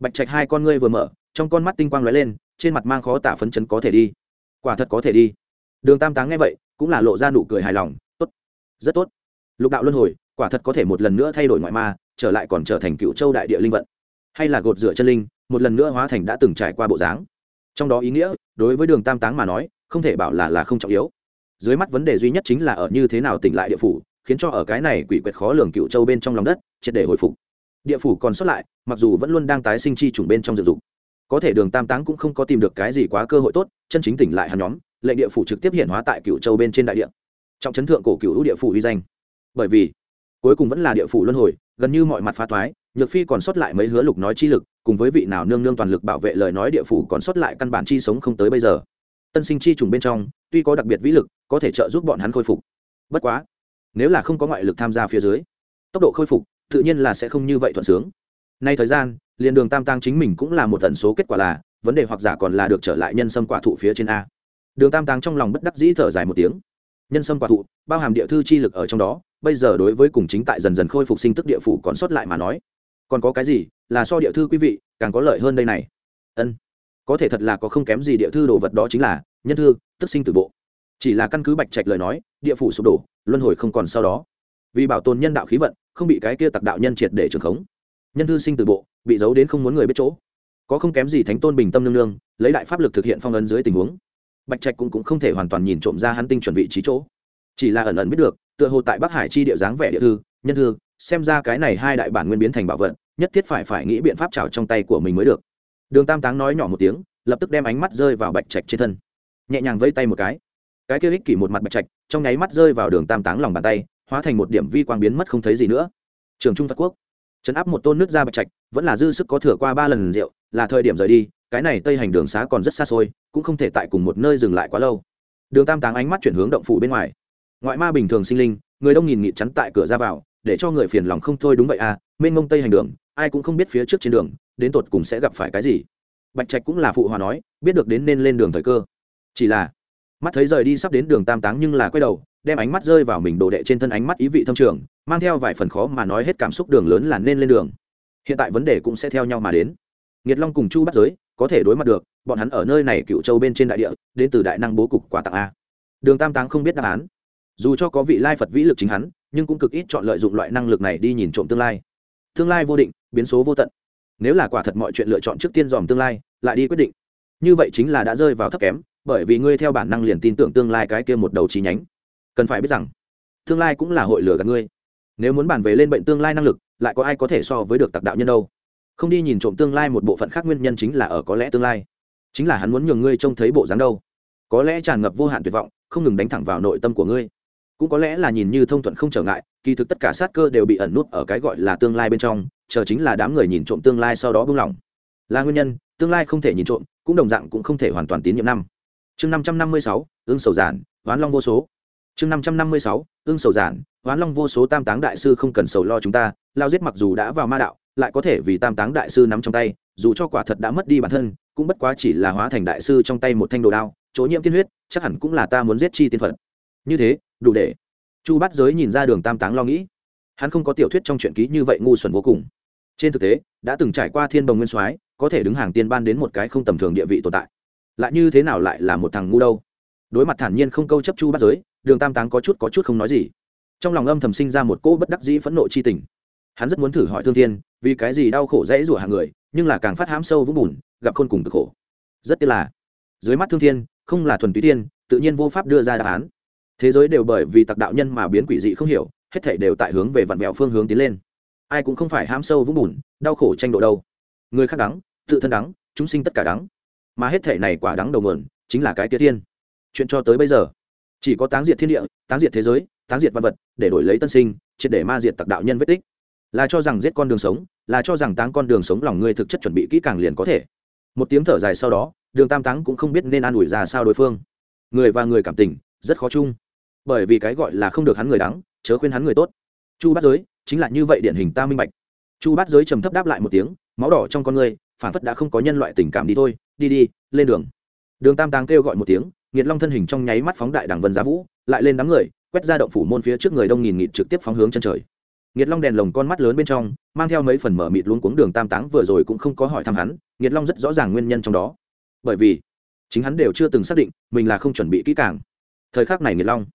bạch trạch hai con ngươi vừa mở, trong con mắt tinh quang lóe lên, trên mặt mang khó tả phấn chấn có thể đi. Quả thật có thể đi. Đường tam táng nghe vậy, cũng là lộ ra nụ cười hài lòng, tốt, rất tốt. Lục đạo luân hồi, quả thật có thể một lần nữa thay đổi ngoại ma, trở lại còn trở thành cựu châu đại địa linh vận. Hay là gột rửa chân linh một lần nữa hóa thành đã từng trải qua bộ dáng. Trong đó ý nghĩa, đối với đường tam táng mà nói, không thể bảo là là không trọng yếu. Dưới mắt vấn đề duy nhất chính là ở như thế nào tỉnh lại địa phủ, khiến cho ở cái này quỷ quyệt khó lường cựu châu bên trong lòng đất, triệt để hồi phục. Địa phủ còn sót lại, mặc dù vẫn luôn đang tái sinh chi trùng bên trong dự dục. Có thể đường tam táng cũng không có tìm được cái gì quá cơ hội tốt, chân chính tỉnh lại hắn nhóm, lệnh địa phủ trực tiếp hiện hóa tại cựu châu bên trên đại địa. Trong chấn thượng cổ cựu địa phủ uy danh. Bởi vì, cuối cùng vẫn là địa phủ luân hồi, gần như mọi mặt phá thoái, nhược phi còn sót lại mấy hứa lục nói chi lực cùng với vị nào nương nương toàn lực bảo vệ lời nói địa phủ còn sót lại căn bản chi sống không tới bây giờ. Tân sinh chi trùng bên trong, tuy có đặc biệt vĩ lực, có thể trợ giúp bọn hắn khôi phục. Bất quá, nếu là không có ngoại lực tham gia phía dưới, tốc độ khôi phục tự nhiên là sẽ không như vậy thuận sướng. Nay thời gian, liền đường tam tăng chính mình cũng là một tần số kết quả là, vấn đề hoặc giả còn là được trở lại nhân sâm quả thụ phía trên a. Đường tam tăng trong lòng bất đắc dĩ thở dài một tiếng. Nhân sâm quả thụ, bao hàm địa thư chi lực ở trong đó, bây giờ đối với cùng chính tại dần dần khôi phục sinh tức địa phủ còn sót lại mà nói. Còn có cái gì là so địa thư quý vị càng có lợi hơn đây này. Ân có thể thật là có không kém gì địa thư đồ vật đó chính là nhân thư tức sinh từ bộ. Chỉ là căn cứ bạch trạch lời nói địa phủ sụp đổ luân hồi không còn sau đó. Vì bảo tồn nhân đạo khí vận không bị cái kia tặc đạo nhân triệt để trường khống. Nhân thư sinh từ bộ bị giấu đến không muốn người biết chỗ. Có không kém gì thánh tôn bình tâm nương nương lấy đại pháp lực thực hiện phong ấn dưới tình huống. Bạch trạch cũng, cũng không thể hoàn toàn nhìn trộm ra hắn tinh chuẩn vị trí chỗ. Chỉ là ẩn ẩn biết được tựa hồ tại bắc hải chi địa dáng vẻ địa thư nhân thư xem ra cái này hai đại bản nguyên biến thành bảo vật nhất thiết phải phải nghĩ biện pháp trào trong tay của mình mới được. Đường tam táng nói nhỏ một tiếng, lập tức đem ánh mắt rơi vào bạch trạch trên thân. Nhẹ nhàng vây tay một cái. Cái kia ích kỷ một mặt bạch trạch, trong nháy mắt rơi vào đường tam táng lòng bàn tay, hóa thành một điểm vi quang biến mất không thấy gì nữa. Trường trung phật quốc. Chấn áp một tôn nước ra bạch trạch, vẫn là dư sức có thừa qua ba lần rượu, là thời điểm rời đi, cái này tây hành đường xá còn rất xa xôi, cũng không thể tại cùng một nơi dừng lại quá lâu. Đường tam táng ánh mắt chuyển hướng động phủ bên ngoài. Ngoại ma bình thường sinh linh, người đông nghìn nghị chắn tại cửa ra vào, để cho người phiền lòng không thôi đúng vậy à mênh mông tây hành đường, ai cũng không biết phía trước trên đường, đến tột cùng sẽ gặp phải cái gì. Bạch trạch cũng là phụ hòa nói, biết được đến nên lên đường thời cơ. Chỉ là, mắt thấy rời đi sắp đến đường tam táng nhưng là quay đầu, đem ánh mắt rơi vào mình đồ đệ trên thân ánh mắt ý vị thâm trường, mang theo vài phần khó mà nói hết cảm xúc đường lớn là nên lên đường. Hiện tại vấn đề cũng sẽ theo nhau mà đến. Nghiệt long cùng chu bắt giới, có thể đối mặt được, bọn hắn ở nơi này cựu châu bên trên đại địa, đến từ đại năng bố cục quà tặng a. Đường tam táng không biết đáp án. Dù cho có vị lai phật vĩ lực chính hắn, nhưng cũng cực ít chọn lợi dụng loại năng lực này đi nhìn trộm tương lai tương lai vô định, biến số vô tận. Nếu là quả thật mọi chuyện lựa chọn trước tiên dòm tương lai, lại đi quyết định. Như vậy chính là đã rơi vào thấp kém, bởi vì ngươi theo bản năng liền tin tưởng tương lai cái kia một đầu trí nhánh. Cần phải biết rằng, tương lai cũng là hội lửa gạt ngươi. Nếu muốn bàn về lên bệnh tương lai năng lực, lại có ai có thể so với được tặc đạo nhân đâu? Không đi nhìn trộm tương lai một bộ phận khác nguyên nhân chính là ở có lẽ tương lai. Chính là hắn muốn nhường ngươi trông thấy bộ dáng đâu. Có lẽ tràn ngập vô hạn tuyệt vọng, không ngừng đánh thẳng vào nội tâm của ngươi cũng có lẽ là nhìn như thông thuận không trở ngại, kỳ thực tất cả sát cơ đều bị ẩn nút ở cái gọi là tương lai bên trong, chờ chính là đám người nhìn trộm tương lai sau đó buông lỏng là nguyên nhân, tương lai không thể nhìn trộm, cũng đồng dạng cũng không thể hoàn toàn tín nhiệm năm. Chương năm trăm năm mươi sáu, ương sầu giản hoán long vô số. Chương năm trăm năm mươi sáu, ương sầu giản hoán long vô số tam táng đại sư không cần sầu lo chúng ta, lao giết mặc dù đã vào ma đạo, lại có thể vì tam táng đại sư nắm trong tay, dù cho quả thật đã mất đi bản thân, cũng bất quá chỉ là hóa thành đại sư trong tay một thanh đồ đao, chỗ nhiễm tiên huyết, chắc hẳn cũng là ta muốn giết chi tiên phật. Như thế đủ để chu bắt giới nhìn ra đường tam táng lo nghĩ. Hắn không có tiểu thuyết trong truyện ký như vậy ngu xuẩn vô cùng. Trên thực tế, đã từng trải qua thiên đồng nguyên soái, có thể đứng hàng tiên ban đến một cái không tầm thường địa vị tồn tại. Lại như thế nào lại là một thằng ngu đâu? Đối mặt thản nhiên không câu chấp chu bắt giới, đường tam táng có chút có chút không nói gì. Trong lòng âm thầm sinh ra một cỗ bất đắc dĩ phẫn nộ chi tình. Hắn rất muốn thử hỏi thương thiên, vì cái gì đau khổ dễ rủa hàng người, nhưng là càng phát hám sâu vũng bùn, gặp khôn cùng cực khổ. Rất tiếc là, dưới mắt thương thiên, không là thuần túy tiên, tự nhiên vô pháp đưa ra đáp án thế giới đều bởi vì tặc đạo nhân mà biến quỷ dị không hiểu, hết thể đều tại hướng về vặn vẹo phương hướng tiến lên. Ai cũng không phải ham sâu vũng bùn, đau khổ tranh độ đâu. Người khác đắng, tự thân đắng, chúng sinh tất cả đắng. Mà hết thể này quả đắng đầu nguồn, chính là cái kia tiên chuyện cho tới bây giờ, chỉ có táng diệt thiên địa, táng diệt thế giới, táng diệt văn vật, để đổi lấy tân sinh, triệt để ma diệt tặc đạo nhân vết tích. Là cho rằng giết con đường sống, là cho rằng táng con đường sống lòng ngươi thực chất chuẩn bị kỹ càng liền có thể. Một tiếng thở dài sau đó, đường tam táng cũng không biết nên an ủi ra sao đối phương. Người và người cảm tình, rất khó chung bởi vì cái gọi là không được hắn người đắng, chớ khuyên hắn người tốt. Chu bát giới, chính là như vậy điển hình ta minh bạch. Chu bát giới trầm thấp đáp lại một tiếng, máu đỏ trong con người phản phất đã không có nhân loại tình cảm đi thôi, đi đi, lên đường. Đường tam táng kêu gọi một tiếng nghiệt long thân hình trong nháy mắt phóng đại đảng vân giá vũ, lại lên đám người, quét ra động phủ môn phía trước người đông nghìn nghịt trực tiếp phóng hướng chân trời. Nghiệt long đèn lồng con mắt lớn bên trong, mang theo mấy phần mở mịt luống cuống đường tam táng vừa rồi cũng không có hỏi thăm hắn nghiệt long rất rõ ràng nguyên nhân trong đó. Bởi vì, chính hắn đều chưa từng xác định, mình là không chuẩn bị kỹ càng. Thời khắc này nghiệt long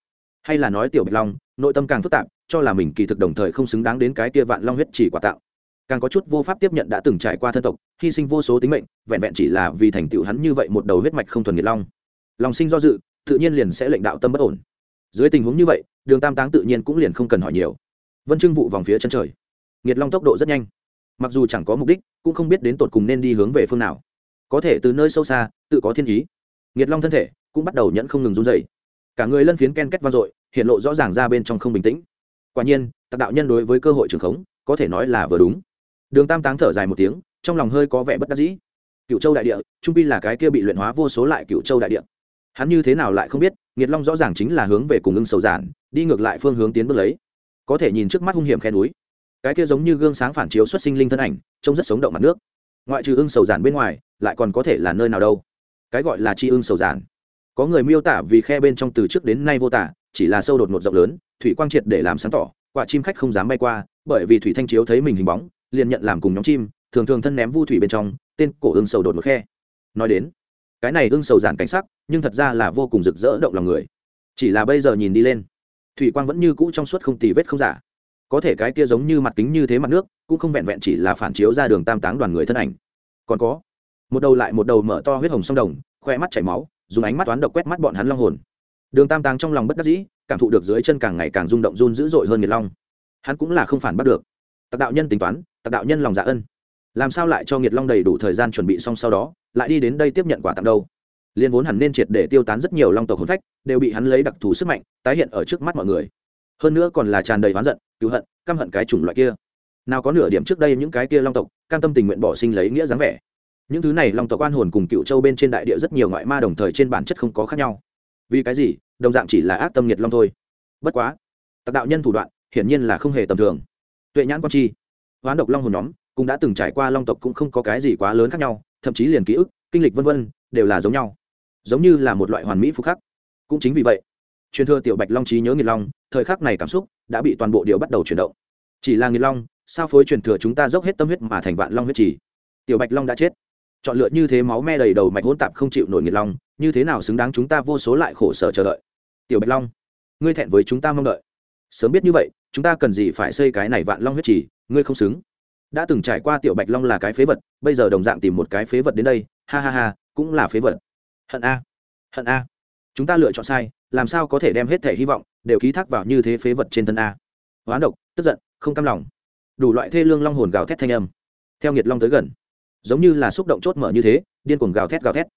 hay là nói tiểu bạch long, nội tâm càng phức tạp, cho là mình kỳ thực đồng thời không xứng đáng đến cái kia vạn long huyết chỉ quả tạo. Càng có chút vô pháp tiếp nhận đã từng trải qua thân tộc, hy sinh vô số tính mệnh, vẹn vẹn chỉ là vì thành tựu hắn như vậy một đầu huyết mạch không thuần nghiệt long. Lòng sinh do dự, tự nhiên liền sẽ lệnh đạo tâm bất ổn. Dưới tình huống như vậy, đường tam táng tự nhiên cũng liền không cần hỏi nhiều. Vân trưng vụ vòng phía chân trời. Nghiệt long tốc độ rất nhanh. Mặc dù chẳng có mục đích, cũng không biết đến tột cùng nên đi hướng về phương nào. Có thể từ nơi sâu xa, tự có thiên ý. Nghiệt long thân thể cũng bắt đầu nhẫn không ngừng run dày cả người lân phiến ken kết vang dội, hiện lộ rõ ràng ra bên trong không bình tĩnh. Quả nhiên tạc đạo nhân đối với cơ hội trường khống, có thể nói là vừa đúng. Đường tam táng thở dài một tiếng, trong lòng hơi có vẻ bất đắc dĩ. Cựu châu đại địa, trung pi là cái kia bị luyện hóa vô số lại cựu châu đại địa. Hắn như thế nào lại không biết nghiệt long rõ ràng chính là hướng về cùng ưng sầu giản, đi ngược lại phương hướng tiến bước lấy. Có thể nhìn trước mắt hung hiểm khe núi. Cái kia giống như gương sáng phản chiếu xuất sinh linh thân ảnh, trông rất sống động mặt nước. Ngoại trừ ưng sầu giản bên ngoài, lại còn có thể là nơi nào đâu? Cái gọi là chi ưng sầu giản có người miêu tả vì khe bên trong từ trước đến nay vô tả, chỉ là sâu đột ngột rộng lớn, thủy quang triệt để làm sáng tỏ, quả chim khách không dám bay qua, bởi vì thủy thanh chiếu thấy mình hình bóng, liền nhận làm cùng nhóm chim, thường thường thân ném vu thủy bên trong, tên cổ ưng sầu đột một khe. Nói đến, cái này ưng sầu giản cảnh sắc, nhưng thật ra là vô cùng rực rỡ động lòng người. Chỉ là bây giờ nhìn đi lên, thủy quang vẫn như cũ trong suốt không tì vết không giả. Có thể cái kia giống như mặt kính như thế mặt nước, cũng không vẹn vẹn chỉ là phản chiếu ra đường tam táng đoàn người thân ảnh. Còn có, một đầu lại một đầu mở to huyết hồng sông đồng khoe mắt chảy máu dùng ánh mắt toán độc quét mắt bọn hắn long hồn. Đường tam tàng trong lòng bất đắc dĩ, cảm thụ được dưới chân càng ngày càng rung động run dữ dội hơn nghiệt long. Hắn cũng là không phản bắt được. Tặc đạo nhân tính toán, tặc đạo nhân lòng dạ ân. Làm sao lại cho nghiệt long đầy đủ thời gian chuẩn bị xong sau đó, lại đi đến đây tiếp nhận quả tặng đâu? Liên vốn hẳn nên triệt để tiêu tán rất nhiều long tộc hồn phách, đều bị hắn lấy đặc thù sức mạnh, tái hiện ở trước mắt mọi người. Hơn nữa còn là tràn đầy oán giận cứu hận, căm hận cái chủng loại kia. Nào có nửa điểm trước đây những cái kia long tộc, cam tâm tình nguyện bỏ sinh lấy nghĩa dáng vẻ những thứ này long tộc quan hồn cùng cựu châu bên trên đại địa rất nhiều ngoại ma đồng thời trên bản chất không có khác nhau. Vì cái gì? Đồng dạng chỉ là ác tâm nhiệt long thôi. Bất quá, tặc đạo nhân thủ đoạn hiển nhiên là không hề tầm thường. Tuệ nhãn quan chi, hoán độc long hồn nhóm cũng đã từng trải qua long tộc cũng không có cái gì quá lớn khác nhau, thậm chí liền ký ức, kinh lịch vân vân đều là giống nhau. Giống như là một loại hoàn mỹ phúc khắc. Cũng chính vì vậy, truyền thừa tiểu bạch long trí nhớ nghiệt long, thời khắc này cảm xúc đã bị toàn bộ điều bắt đầu chuyển động. Chỉ là nghiệt long, sao phối truyền thừa chúng ta dốc hết tâm huyết mà thành vạn long huyết chỉ tiểu bạch long đã chết chọn lựa như thế máu me đầy đầu mạch hỗn tạp không chịu nổi nghiệt long, như thế nào xứng đáng chúng ta vô số lại khổ sở chờ đợi. Tiểu bạch long, ngươi thẹn với chúng ta mong đợi. Sớm biết như vậy, chúng ta cần gì phải xây cái này vạn long huyết trì, ngươi không xứng. Đã từng trải qua tiểu bạch long là cái phế vật, bây giờ đồng dạng tìm một cái phế vật đến đây, ha ha ha, cũng là phế vật. Hận a hận a. Chúng ta lựa chọn sai, làm sao có thể đem hết thể hy vọng, đều ký thác vào như thế phế vật trên thân a. Hoán độc, tức giận, không cam lòng. Đủ loại thê lương long hồn gào thét thanh âm. Theo nghiệt long tới gần giống như là xúc động chốt mở như thế, điên cuồng gào thét gào thét.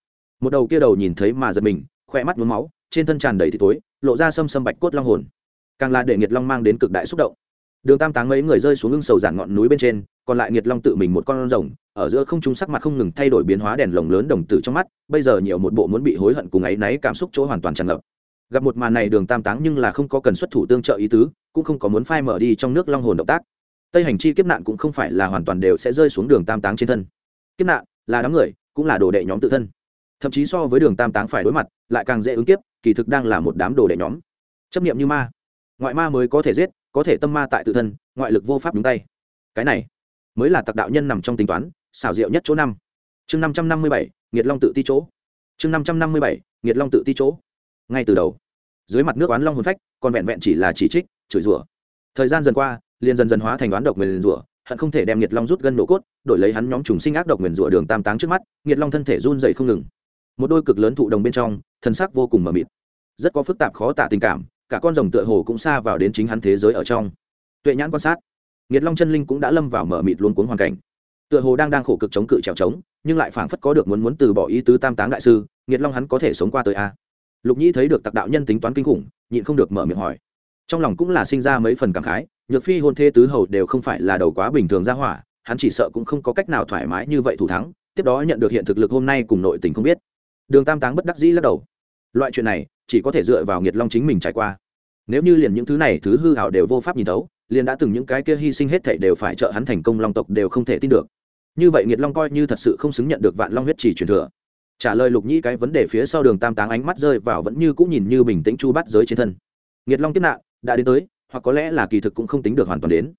Một đầu kia đầu nhìn thấy mà giật mình khoe mắt nhuốm máu, trên thân tràn đầy thì tối lộ ra xâm xâm bạch cốt long hồn. Càng là để nghiệt long mang đến cực đại xúc động. Đường tam táng mấy người rơi xuống lưng sầu giản ngọn núi bên trên, còn lại nghiệt long tự mình một con rồng, ở giữa không trung sắc mặt không ngừng thay đổi biến hóa đèn lồng lớn đồng tử trong mắt, bây giờ nhiều một bộ muốn bị hối hận cùng ấy náy cảm xúc chỗ hoàn toàn tràn ngập. Gặp một màn này, đường tam táng nhưng là không có cần xuất thủ tương trợ ý tứ, cũng không có muốn phai mở đi trong nước long hồn động tác. Tây hành chi kiếp nạn cũng không phải là hoàn toàn đều sẽ rơi xuống đường tam táng trên thân kiếp nạn, là đám người, cũng là đồ đệ nhóm tự thân. Thậm chí so với đường tam táng phải đối mặt, lại càng dễ ứng kiếp, kỳ thực đang là một đám đồ đệ nhóm. Chấp nghiệm như ma. Ngoại ma mới có thể giết, có thể tâm ma tại tự thân, ngoại lực vô pháp đúng tay. Cái này mới là tặc đạo nhân nằm trong tính toán, xảo diệu nhất chỗ năm. Chương năm trăm năm mươi bảy, nghiệt long tự ti chỗ. Chương năm trăm năm mươi bảy, nghiệt long tự ti chỗ. Ngay từ đầu, dưới mặt nước oán long hồn phách, còn vẹn vẹn chỉ là chỉ trích, chửi rủa. Thời gian dần qua, liền dần dần hóa thành oán độc nguyền rủa hận không thể đem nhiệt long rút gân nổ cốt, đổi lấy hắn nhóm trùng sinh ác độc nguyền rủa đường tam táng trước mắt, nhiệt long thân thể run dày không ngừng. Một đôi cực lớn thụ đồng bên trong, thân xác vô cùng mờ mịt. Rất có phức tạp khó tả tình cảm, cả con rồng tựa hồ cũng xa vào đến chính hắn thế giới ở trong. Tuệ nhãn quan sát nghiệt long chân linh cũng đã lâm vào mở mịt luôn cuốn hoàn cảnh. Tựa hồ đang đang khổ cực chống cự trèo trống, nhưng lại phảng phất có được muốn muốn từ bỏ ý tứ tam táng đại sư nghiệt long hắn có thể sống qua tới a. Lục nhĩ thấy được tặc đạo nhân tính toán kinh khủng, nhịn không được mở miệng hỏi. Trong lòng cũng là sinh ra mấy phần cảm khái nhược phi hôn thê tứ hầu đều không phải là đầu quá bình thường ra hỏa, hắn chỉ sợ cũng không có cách nào thoải mái như vậy thủ thắng, tiếp đó nhận được hiện thực lực hôm nay cùng nội tình không biết. Đường tam táng bất đắc dĩ lắc đầu. Loại chuyện này, chỉ có thể dựa vào nghiệt long chính mình trải qua. Nếu như liền những thứ này thứ hư hảo đều vô pháp nhìn thấu, liền đã từng những cái kia hy sinh hết thảy đều phải trợ hắn thành công long tộc đều không thể tin được. Như vậy nghiệt long coi như thật sự không xứng nhận được vạn long huyết chỉ truyền thừa. Trả lời lục nhĩ cái vấn đề phía sau đường tam táng ánh mắt rơi vào vẫn như cũng nhìn như bình tĩnh chu bắt giới trên thân. Nghiệt long kiếp nạn, đã đến tới hoặc có lẽ là kỳ thực cũng không tính được hoàn toàn đến.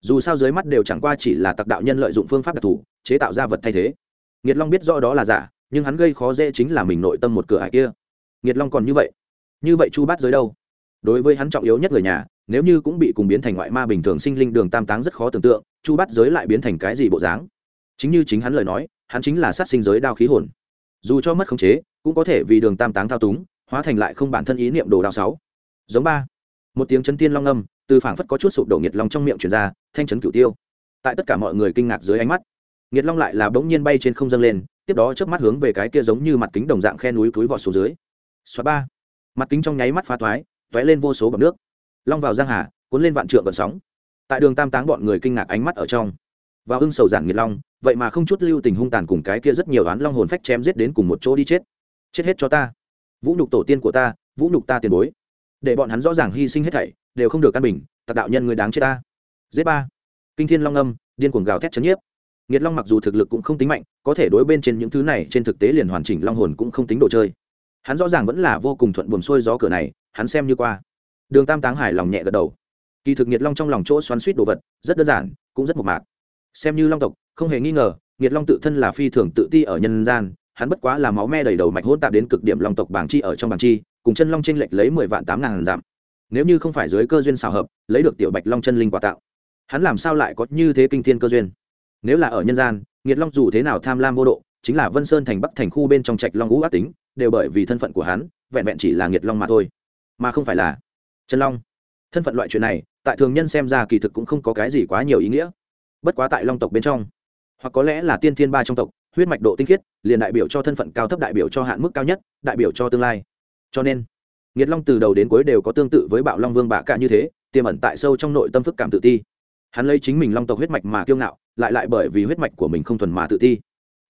Dù sao dưới mắt đều chẳng qua chỉ là tặc đạo nhân lợi dụng phương pháp đặc thù, chế tạo ra vật thay thế. Nghiệt long biết rõ đó là giả, nhưng hắn gây khó dễ chính là mình nội tâm một cửa hải kia. Nghiệt long còn như vậy. Như vậy chu bát giới đâu? Đối với hắn trọng yếu nhất người nhà, nếu như cũng bị cùng biến thành ngoại ma bình thường sinh linh đường tam táng rất khó tưởng tượng, chu bát giới lại biến thành cái gì bộ dáng? Chính như chính hắn lời nói, hắn chính là sát sinh giới đao khí hồn. Dù cho mất khống chế, cũng có thể vì đường tam táng thao túng, hóa thành lại không bản thân ý niệm đồ đao sáu. Giống ba một tiếng chấn tiên long âm, từ phảng phất có chút sụp đổ nhiệt long trong miệng truyền ra, thanh chấn cửu tiêu. Tại tất cả mọi người kinh ngạc dưới ánh mắt nghiệt long lại là bỗng nhiên bay trên không dâng lên, tiếp đó chớp mắt hướng về cái kia giống như mặt kính đồng dạng khe núi túi vọt xuống dưới. Xóa ba, mặt kính trong nháy mắt phá toái toé lên vô số bọc nước, long vào giang hà, cuốn lên vạn trượng gần sóng. Tại đường tam táng bọn người kinh ngạc ánh mắt ở trong và ưng sầu giản nghiệt long, vậy mà không chút lưu tình hung tàn cùng cái kia rất nhiều oán long hồn phách chém giết đến cùng một chỗ đi chết. Chết hết cho ta. Vũ nhục tổ tiên của ta, vũ nhục ta tiền bối để bọn hắn rõ ràng hy sinh hết thảy, đều không được căn bình, tặc đạo nhân người đáng chết ta. Dễ ba. Kinh thiên long âm, điên cuồng gào thét chấn nhiếp. Nghiệt long mặc dù thực lực cũng không tính mạnh, có thể đối bên trên những thứ này trên thực tế liền hoàn chỉnh long hồn cũng không tính đồ chơi. Hắn rõ ràng vẫn là vô cùng thuận buồm xuôi gió cửa này, hắn xem như qua. Đường tam táng hải lòng nhẹ gật đầu. Kỳ thực nghiệt long trong lòng chỗ xoắn suýt đồ vật, rất đơn giản, cũng rất mộc mạc. Xem như long tộc, không hề nghi ngờ, nghiệt long tự thân là phi thường tự ti ở nhân gian, hắn bất quá là máu me đầy đầu mạch hôn tạp đến cực điểm long tộc bảng chi ở trong bảng chi cùng chân long tranh lệch lấy mười vạn tám ngàn giảm. Nếu như không phải dưới cơ duyên xào hợp, lấy được tiểu bạch long chân linh quà tạo, hắn làm sao lại có như thế kinh thiên cơ duyên? Nếu là ở nhân gian, nghiệt long dù thế nào tham lam vô độ, chính là vân sơn thành bắc thành khu bên trong trạch long ngũ ác tính, đều bởi vì thân phận của hắn, vẹn vẹn chỉ là nghiệt long mà thôi. Mà không phải là chân long. Thân phận loại chuyện này, tại thường nhân xem ra kỳ thực cũng không có cái gì quá nhiều ý nghĩa. Bất quá tại long tộc bên trong, hoặc có lẽ là tiên thiên ba trong tộc, huyết mạch độ tinh khiết, liền đại biểu cho thân phận cao thấp đại biểu cho hạn mức cao nhất, đại biểu cho tương lai cho nên, nghiệt long từ đầu đến cuối đều có tương tự với bạo long vương bạ cả như thế, tiềm ẩn tại sâu trong nội tâm phức cảm tự ti. Hắn lấy chính mình long tộc huyết mạch mà kiêu ngạo, lại lại bởi vì huyết mạch của mình không thuần mà tự ti.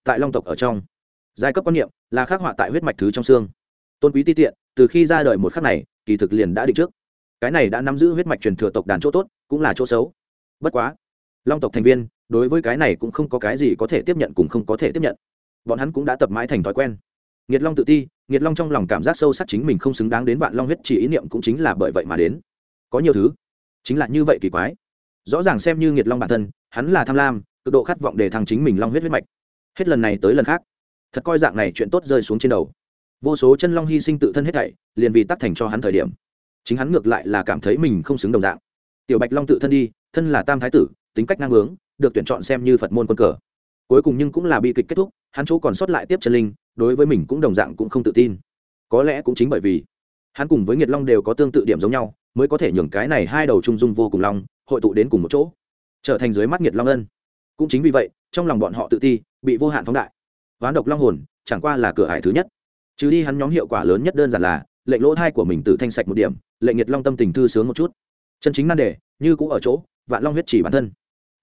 Tại long tộc ở trong, giai cấp quan niệm là khắc họa tại huyết mạch thứ trong xương. Tôn quý ti tiện, từ khi ra đời một khắc này, kỳ thực liền đã định trước. Cái này đã nắm giữ huyết mạch truyền thừa tộc đàn chỗ tốt, cũng là chỗ xấu. Bất quá, long tộc thành viên, đối với cái này cũng không có cái gì có thể tiếp nhận cùng không có thể tiếp nhận. Bọn hắn cũng đã tập mãi thành thói quen nghiệt long tự ti nghiệt long trong lòng cảm giác sâu sắc chính mình không xứng đáng đến vạn long huyết chỉ ý niệm cũng chính là bởi vậy mà đến. Có nhiều thứ chính là như vậy kỳ quái. Rõ ràng xem như nghiệt long bản thân, hắn là tham lam, cực độ khát vọng để thăng chính mình long huyết huyết mạch. Hết lần này tới lần khác, thật coi dạng này chuyện tốt rơi xuống trên đầu. Vô số chân long hy sinh tự thân hết thảy, liền vì tắc thành cho hắn thời điểm. Chính hắn ngược lại là cảm thấy mình không xứng đồng dạng. Tiểu bạch long tự thân đi, thân là tam thái tử, tính cách năng hướng được tuyển chọn xem như phật môn quân cờ. Cuối cùng nhưng cũng là bi kịch kết thúc, hắn chỗ còn sót lại tiếp chân linh đối với mình cũng đồng dạng cũng không tự tin. Có lẽ cũng chính bởi vì hắn cùng với nghiệt long đều có tương tự điểm giống nhau, mới có thể nhường cái này hai đầu trung dung vô cùng long hội tụ đến cùng một chỗ, trở thành dưới mắt nghiệt long ân. Cũng chính vì vậy, trong lòng bọn họ tự ti, bị vô hạn phóng đại. Ván độc long hồn, chẳng qua là cửa hải thứ nhất. Chứ đi hắn nhóm hiệu quả lớn nhất đơn giản là, lệnh lỗ thai của mình tự thanh sạch một điểm, lệnh nhiệt long tâm tình thư sướng một chút. Chân chính nan đề, như cũng ở chỗ, vạn long huyết chỉ bản thân.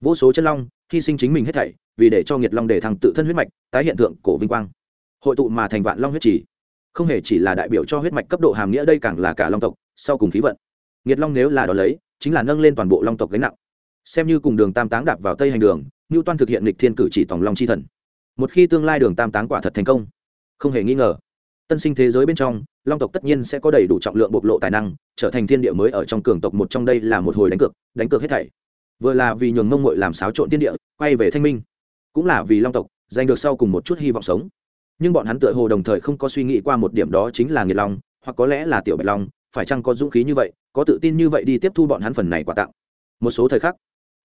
Vô số chân long, hy sinh chính mình hết thảy, vì để cho nhiệt long để thằng tự thân huyết mạch, tái hiện tượng cổ vinh quang hội tụ mà thành vạn long huyết chỉ không hề chỉ là đại biểu cho huyết mạch cấp độ hàm nghĩa đây càng là cả long tộc, sau cùng khí vận. Nghiệt long nếu là đó lấy, chính là nâng lên toàn bộ long tộc gánh nặng. Xem như cùng đường tam táng đạp vào tây hành đường ngưu toan thực hiện lịch thiên cử chỉ tòng long chi thần. Một khi tương lai đường tam táng quả thật thành công, không hề nghi ngờ, tân sinh thế giới bên trong, long tộc tất nhiên sẽ có đầy đủ trọng lượng bộc lộ tài năng, trở thành thiên địa mới ở trong cường tộc một trong đây là một hồi đánh cược đánh cược hết thảy. Vừa là vì nhường mông mội làm xáo trộn thiên địa, quay về thanh minh, cũng là vì long tộc giành được sau cùng một chút hy vọng sống nhưng bọn hắn tựa hồ đồng thời không có suy nghĩ qua một điểm đó chính là nghiệt long, hoặc có lẽ là tiểu bạch long, phải chăng có dũng khí như vậy, có tự tin như vậy đi tiếp thu bọn hắn phần này quà tặng. Một số thời khắc,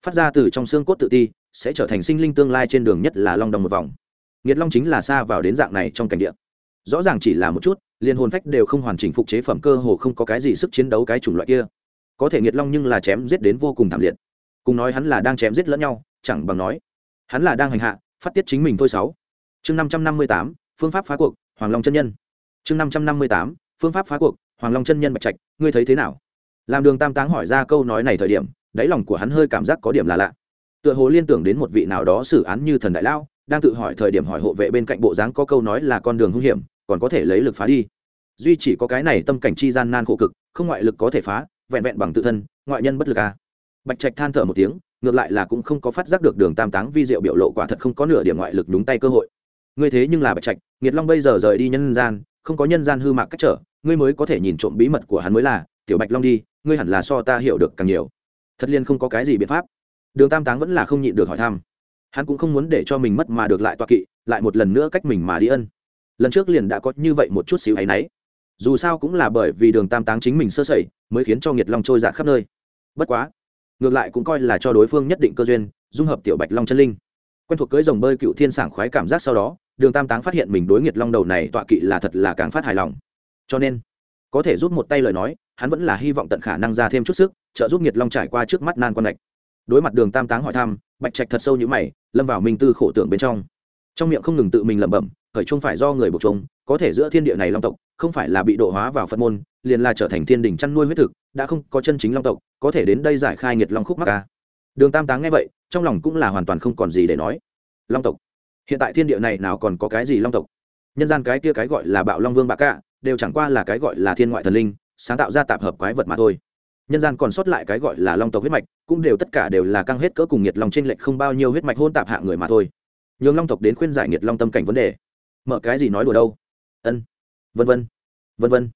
phát ra từ trong xương cốt tự ti, sẽ trở thành sinh linh tương lai trên đường nhất là long đồng một vòng. Nghiệt long chính là xa vào đến dạng này trong cảnh địa. Rõ ràng chỉ là một chút liên hồn phách đều không hoàn chỉnh phục chế phẩm cơ hồ không có cái gì sức chiến đấu cái chủng loại kia. Có thể nghiệt long nhưng là chém giết đến vô cùng thảm liệt. Cùng nói hắn là đang chém giết lẫn nhau, chẳng bằng nói, hắn là đang hành hạ, phát tiết chính mình thôi sáu chương năm trăm năm mươi tám, phương pháp phá cuộc, hoàng long chân nhân. Chương năm trăm năm mươi tám, phương pháp phá cuộc, hoàng long chân nhân bạch trạch, ngươi thấy thế nào? Làm đường tam táng hỏi ra câu nói này thời điểm, đáy lòng của hắn hơi cảm giác có điểm là lạ. Tựa hồ liên tưởng đến một vị nào đó xử án như thần đại lao, đang tự hỏi thời điểm hỏi hộ vệ bên cạnh bộ dáng có câu nói là con đường hung hiểm, còn có thể lấy lực phá đi. Duy chỉ có cái này tâm cảnh chi gian nan khổ cực, không ngoại lực có thể phá, vẹn vẹn bằng tự thân, ngoại nhân bất lực à. bạch trạch than thở một tiếng, ngược lại là cũng không có phát giác được đường tam táng vi diệu biểu lộ quả thật không có nửa điểm ngoại lực đúng tay cơ hội ngươi thế nhưng là bạch trạch, nghiệt long bây giờ rời đi nhân gian, không có nhân gian hư mạc cách trở, ngươi mới có thể nhìn trộm bí mật của hắn mới là, tiểu bạch long đi, ngươi hẳn là so ta hiểu được càng nhiều. Thật liên không có cái gì biện pháp. Đường tam táng vẫn là không nhịn được hỏi thăm. Hắn cũng không muốn để cho mình mất mà được lại toa kỵ, lại một lần nữa cách mình mà đi ân. Lần trước liền đã có như vậy một chút xíu áy náy. Dù sao cũng là bởi vì đường tam táng chính mình sơ sẩy, mới khiến cho nghiệt long trôi giạt khắp nơi. Bất quá, ngược lại cũng coi là cho đối phương nhất định cơ duyên, dung hợp tiểu bạch long chân linh. Quen thuộc cưới dòng bơi cựu thiên sảng khoái cảm giác sau đó đường tam táng phát hiện mình đối nghiệt long đầu này tọa kỵ là thật là càng phát hài lòng. Cho nên, có thể rút một tay lời nói, hắn vẫn là hy vọng tận khả năng ra thêm chút sức, trợ giúp nghiệt long trải qua trước mắt nan con lạch đối mặt đường tam táng hỏi thăm, bạch trạch thật sâu như mày, lâm vào minh tư khổ tưởng bên trong. Trong miệng không ngừng tự mình lẩm bẩm, khởi chung phải do người buộc chung, có thể giữa thiên địa này long tộc, không phải là bị độ hóa vào phật môn, liền là trở thành thiên đình chăn nuôi huyết thực, đã không có chân chính long tộc, có thể đến đây giải khai nghiệt long khúc mắc ca đường tam táng nghe vậy, trong lòng cũng là hoàn toàn không còn gì để nói. Long tộc hiện tại thiên địa này nào còn có cái gì long tộc? Nhân gian cái kia cái gọi là bạo long vương bạc ca đều chẳng qua là cái gọi là thiên ngoại thần linh, sáng tạo ra tạp hợp quái vật mà thôi. Nhân gian còn sót lại cái gọi là long tộc huyết mạch, cũng đều tất cả đều là căng hết cỡ cùng nhiệt long trên lệch không bao nhiêu huyết mạch hôn tạp hạ người mà thôi. Nhường long tộc đến khuyên giải nhiệt long tâm cảnh vấn đề. Mở cái gì nói đùa đâu? Ân, vân vân vân vân.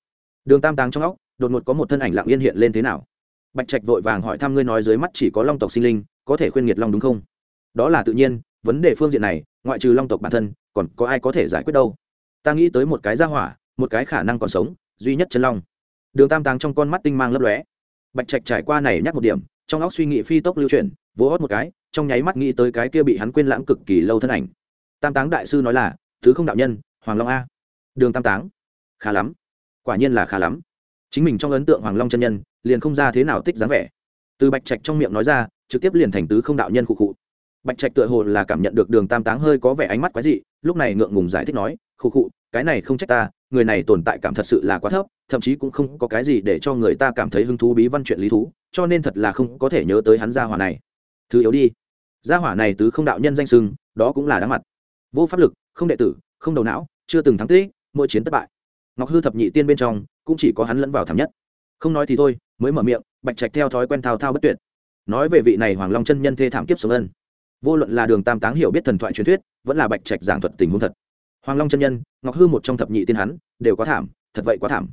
Đường tam táng trong óc, đột ngột có một thân ảnh lặng yên hiện lên thế nào? Bạch trạch vội vàng hỏi thăm ngươi nói dưới mắt chỉ có long tộc sinh linh, có thể khuyên nhiệt long đúng không? Đó là tự nhiên, vấn đề phương diện này ngoại trừ long tộc bản thân, còn có ai có thể giải quyết đâu? Ta nghĩ tới một cái gia hỏa, một cái khả năng còn sống, duy nhất chân long. Đường tam táng trong con mắt tinh mang lấp lóe. Bạch trạch trải qua này nhắc một điểm, trong óc suy nghĩ phi tốc lưu chuyển, vỗ hót một cái, trong nháy mắt nghĩ tới cái kia bị hắn quên lãng cực kỳ lâu thân ảnh. Tam táng đại sư nói là, thứ không đạo nhân, hoàng long a. Đường tam táng, khá lắm, quả nhiên là khá lắm. Chính mình trong ấn tượng hoàng long chân nhân, liền không ra thế nào tích dáng vẻ. Từ bạch trạch trong miệng nói ra, trực tiếp liền thành tứ không đạo nhân cụ cụ bạch trạch tựa hồ là cảm nhận được đường tam táng hơi có vẻ ánh mắt quái dị, lúc này ngượng ngùng giải thích nói, khụ khụ, cái này không trách ta, người này tồn tại cảm thật sự là quá thấp, thậm chí cũng không có cái gì để cho người ta cảm thấy hứng thú bí văn chuyện lý thú, cho nên thật là không có thể nhớ tới hắn gia hỏa này. Thứ yếu đi. Gia hỏa này tứ không đạo nhân danh sưng đó cũng là đáng mặt. Vô pháp lực, không đệ tử, không đầu não, chưa từng thắng tích, mỗi chiến thất bại. Ngọc hư thập nhị tiên bên trong, cũng chỉ có hắn lẫn vào thảm nhất. Không nói thì thôi, mới mở miệng, bạch trạch theo thói quen thao thao bất tuyệt. Nói về vị này hoàng long chân nhân thê thảm kiếp sống ân vô luận là đường tam táng hiểu biết thần thoại truyền thuyết, vẫn là bạch trạch giảng thuật tình huống thật. Hoàng long chân nhân, ngọc hư một trong thập nhị tiên hắn, đều quá thảm, thật vậy quá thảm.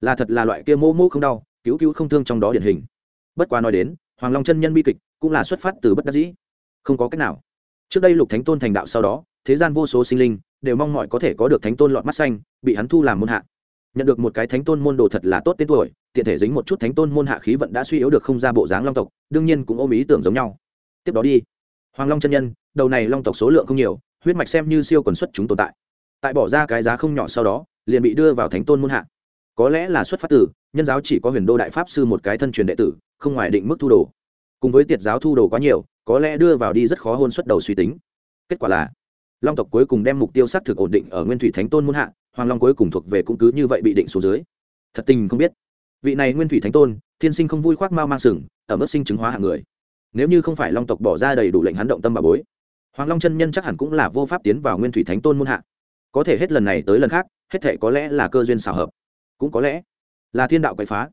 Là thật là loại kia mô mô không đau, cứu cứu không thương trong đó điển hình. Bất quá nói đến, hoàng long chân nhân bi kịch cũng là xuất phát từ bất đắc dĩ. Không có cách nào. Trước đây lục thánh tôn thành đạo sau đó, thế gian vô số sinh linh đều mong mọi có thể có được thánh tôn lọt mắt xanh, bị hắn thu làm môn hạ. Nhận được một cái thánh tôn môn đồ thật là tốt tên tuổi, tiện thể dính một chút thánh tôn môn hạ khí vận đã suy yếu được không ra bộ dáng long tộc, đương nhiên cũng ôm ý tưởng giống nhau. Tiếp đó đi hoàng long chân nhân, đầu này long tộc số lượng không nhiều, huyết mạch xem như siêu quần xuất chúng tồn tại. Tại bỏ ra cái giá không nhỏ sau đó, liền bị đưa vào thánh tôn môn hạ. Có lẽ là xuất phát từ, nhân giáo chỉ có huyền đô đại pháp sư một cái thân truyền đệ tử, không ngoài định mức thu đồ. Cùng với tiệt giáo thu đồ quá nhiều, có lẽ đưa vào đi rất khó hôn xuất đầu suy tính. Kết quả là, long tộc cuối cùng đem mục tiêu xác thực ổn định ở nguyên thủy thánh tôn muôn hạ, hoàng long cuối cùng thuộc về cũng cứ như vậy bị định xuống dưới. Thật tình không biết. Vị này nguyên thủy thánh tôn, thiên sinh không vui khoác mau mang sừng ở mức sinh chứng hóa hạng người nếu như không phải long tộc bỏ ra đầy đủ lệnh hắn động tâm bà bối hoàng long chân nhân chắc hẳn cũng là vô pháp tiến vào nguyên thủy thánh tôn muôn hạ có thể hết lần này tới lần khác hết thể có lẽ là cơ duyên xảo hợp cũng có lẽ là thiên đạo quậy phá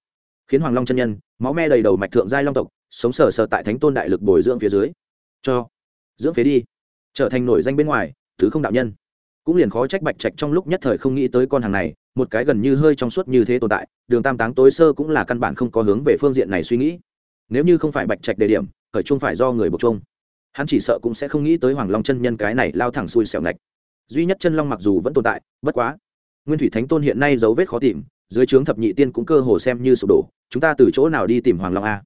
khiến hoàng long chân nhân máu me đầy đầu mạch thượng giai long tộc sống sờ sờ tại thánh tôn đại lực bồi dưỡng phía dưới cho dưỡng phía đi trở thành nổi danh bên ngoài thứ không đạo nhân cũng liền khó trách bạch trạch trong lúc nhất thời không nghĩ tới con hàng này một cái gần như hơi trong suốt như thế tồn tại đường tam táng tối sơ cũng là căn bản không có hướng về phương diện này suy nghĩ nếu như không phải bạch trạch đề điểm khởi chung phải do người buộc chung hắn chỉ sợ cũng sẽ không nghĩ tới hoàng long chân nhân cái này lao thẳng xuôi xẻo ngạch. Duy nhất chân long mặc dù vẫn tồn tại, bất quá, nguyên thủy thánh tôn hiện nay dấu vết khó tìm, dưới trướng thập nhị tiên cũng cơ hồ xem như sụp đổ, chúng ta từ chỗ nào đi tìm hoàng long a?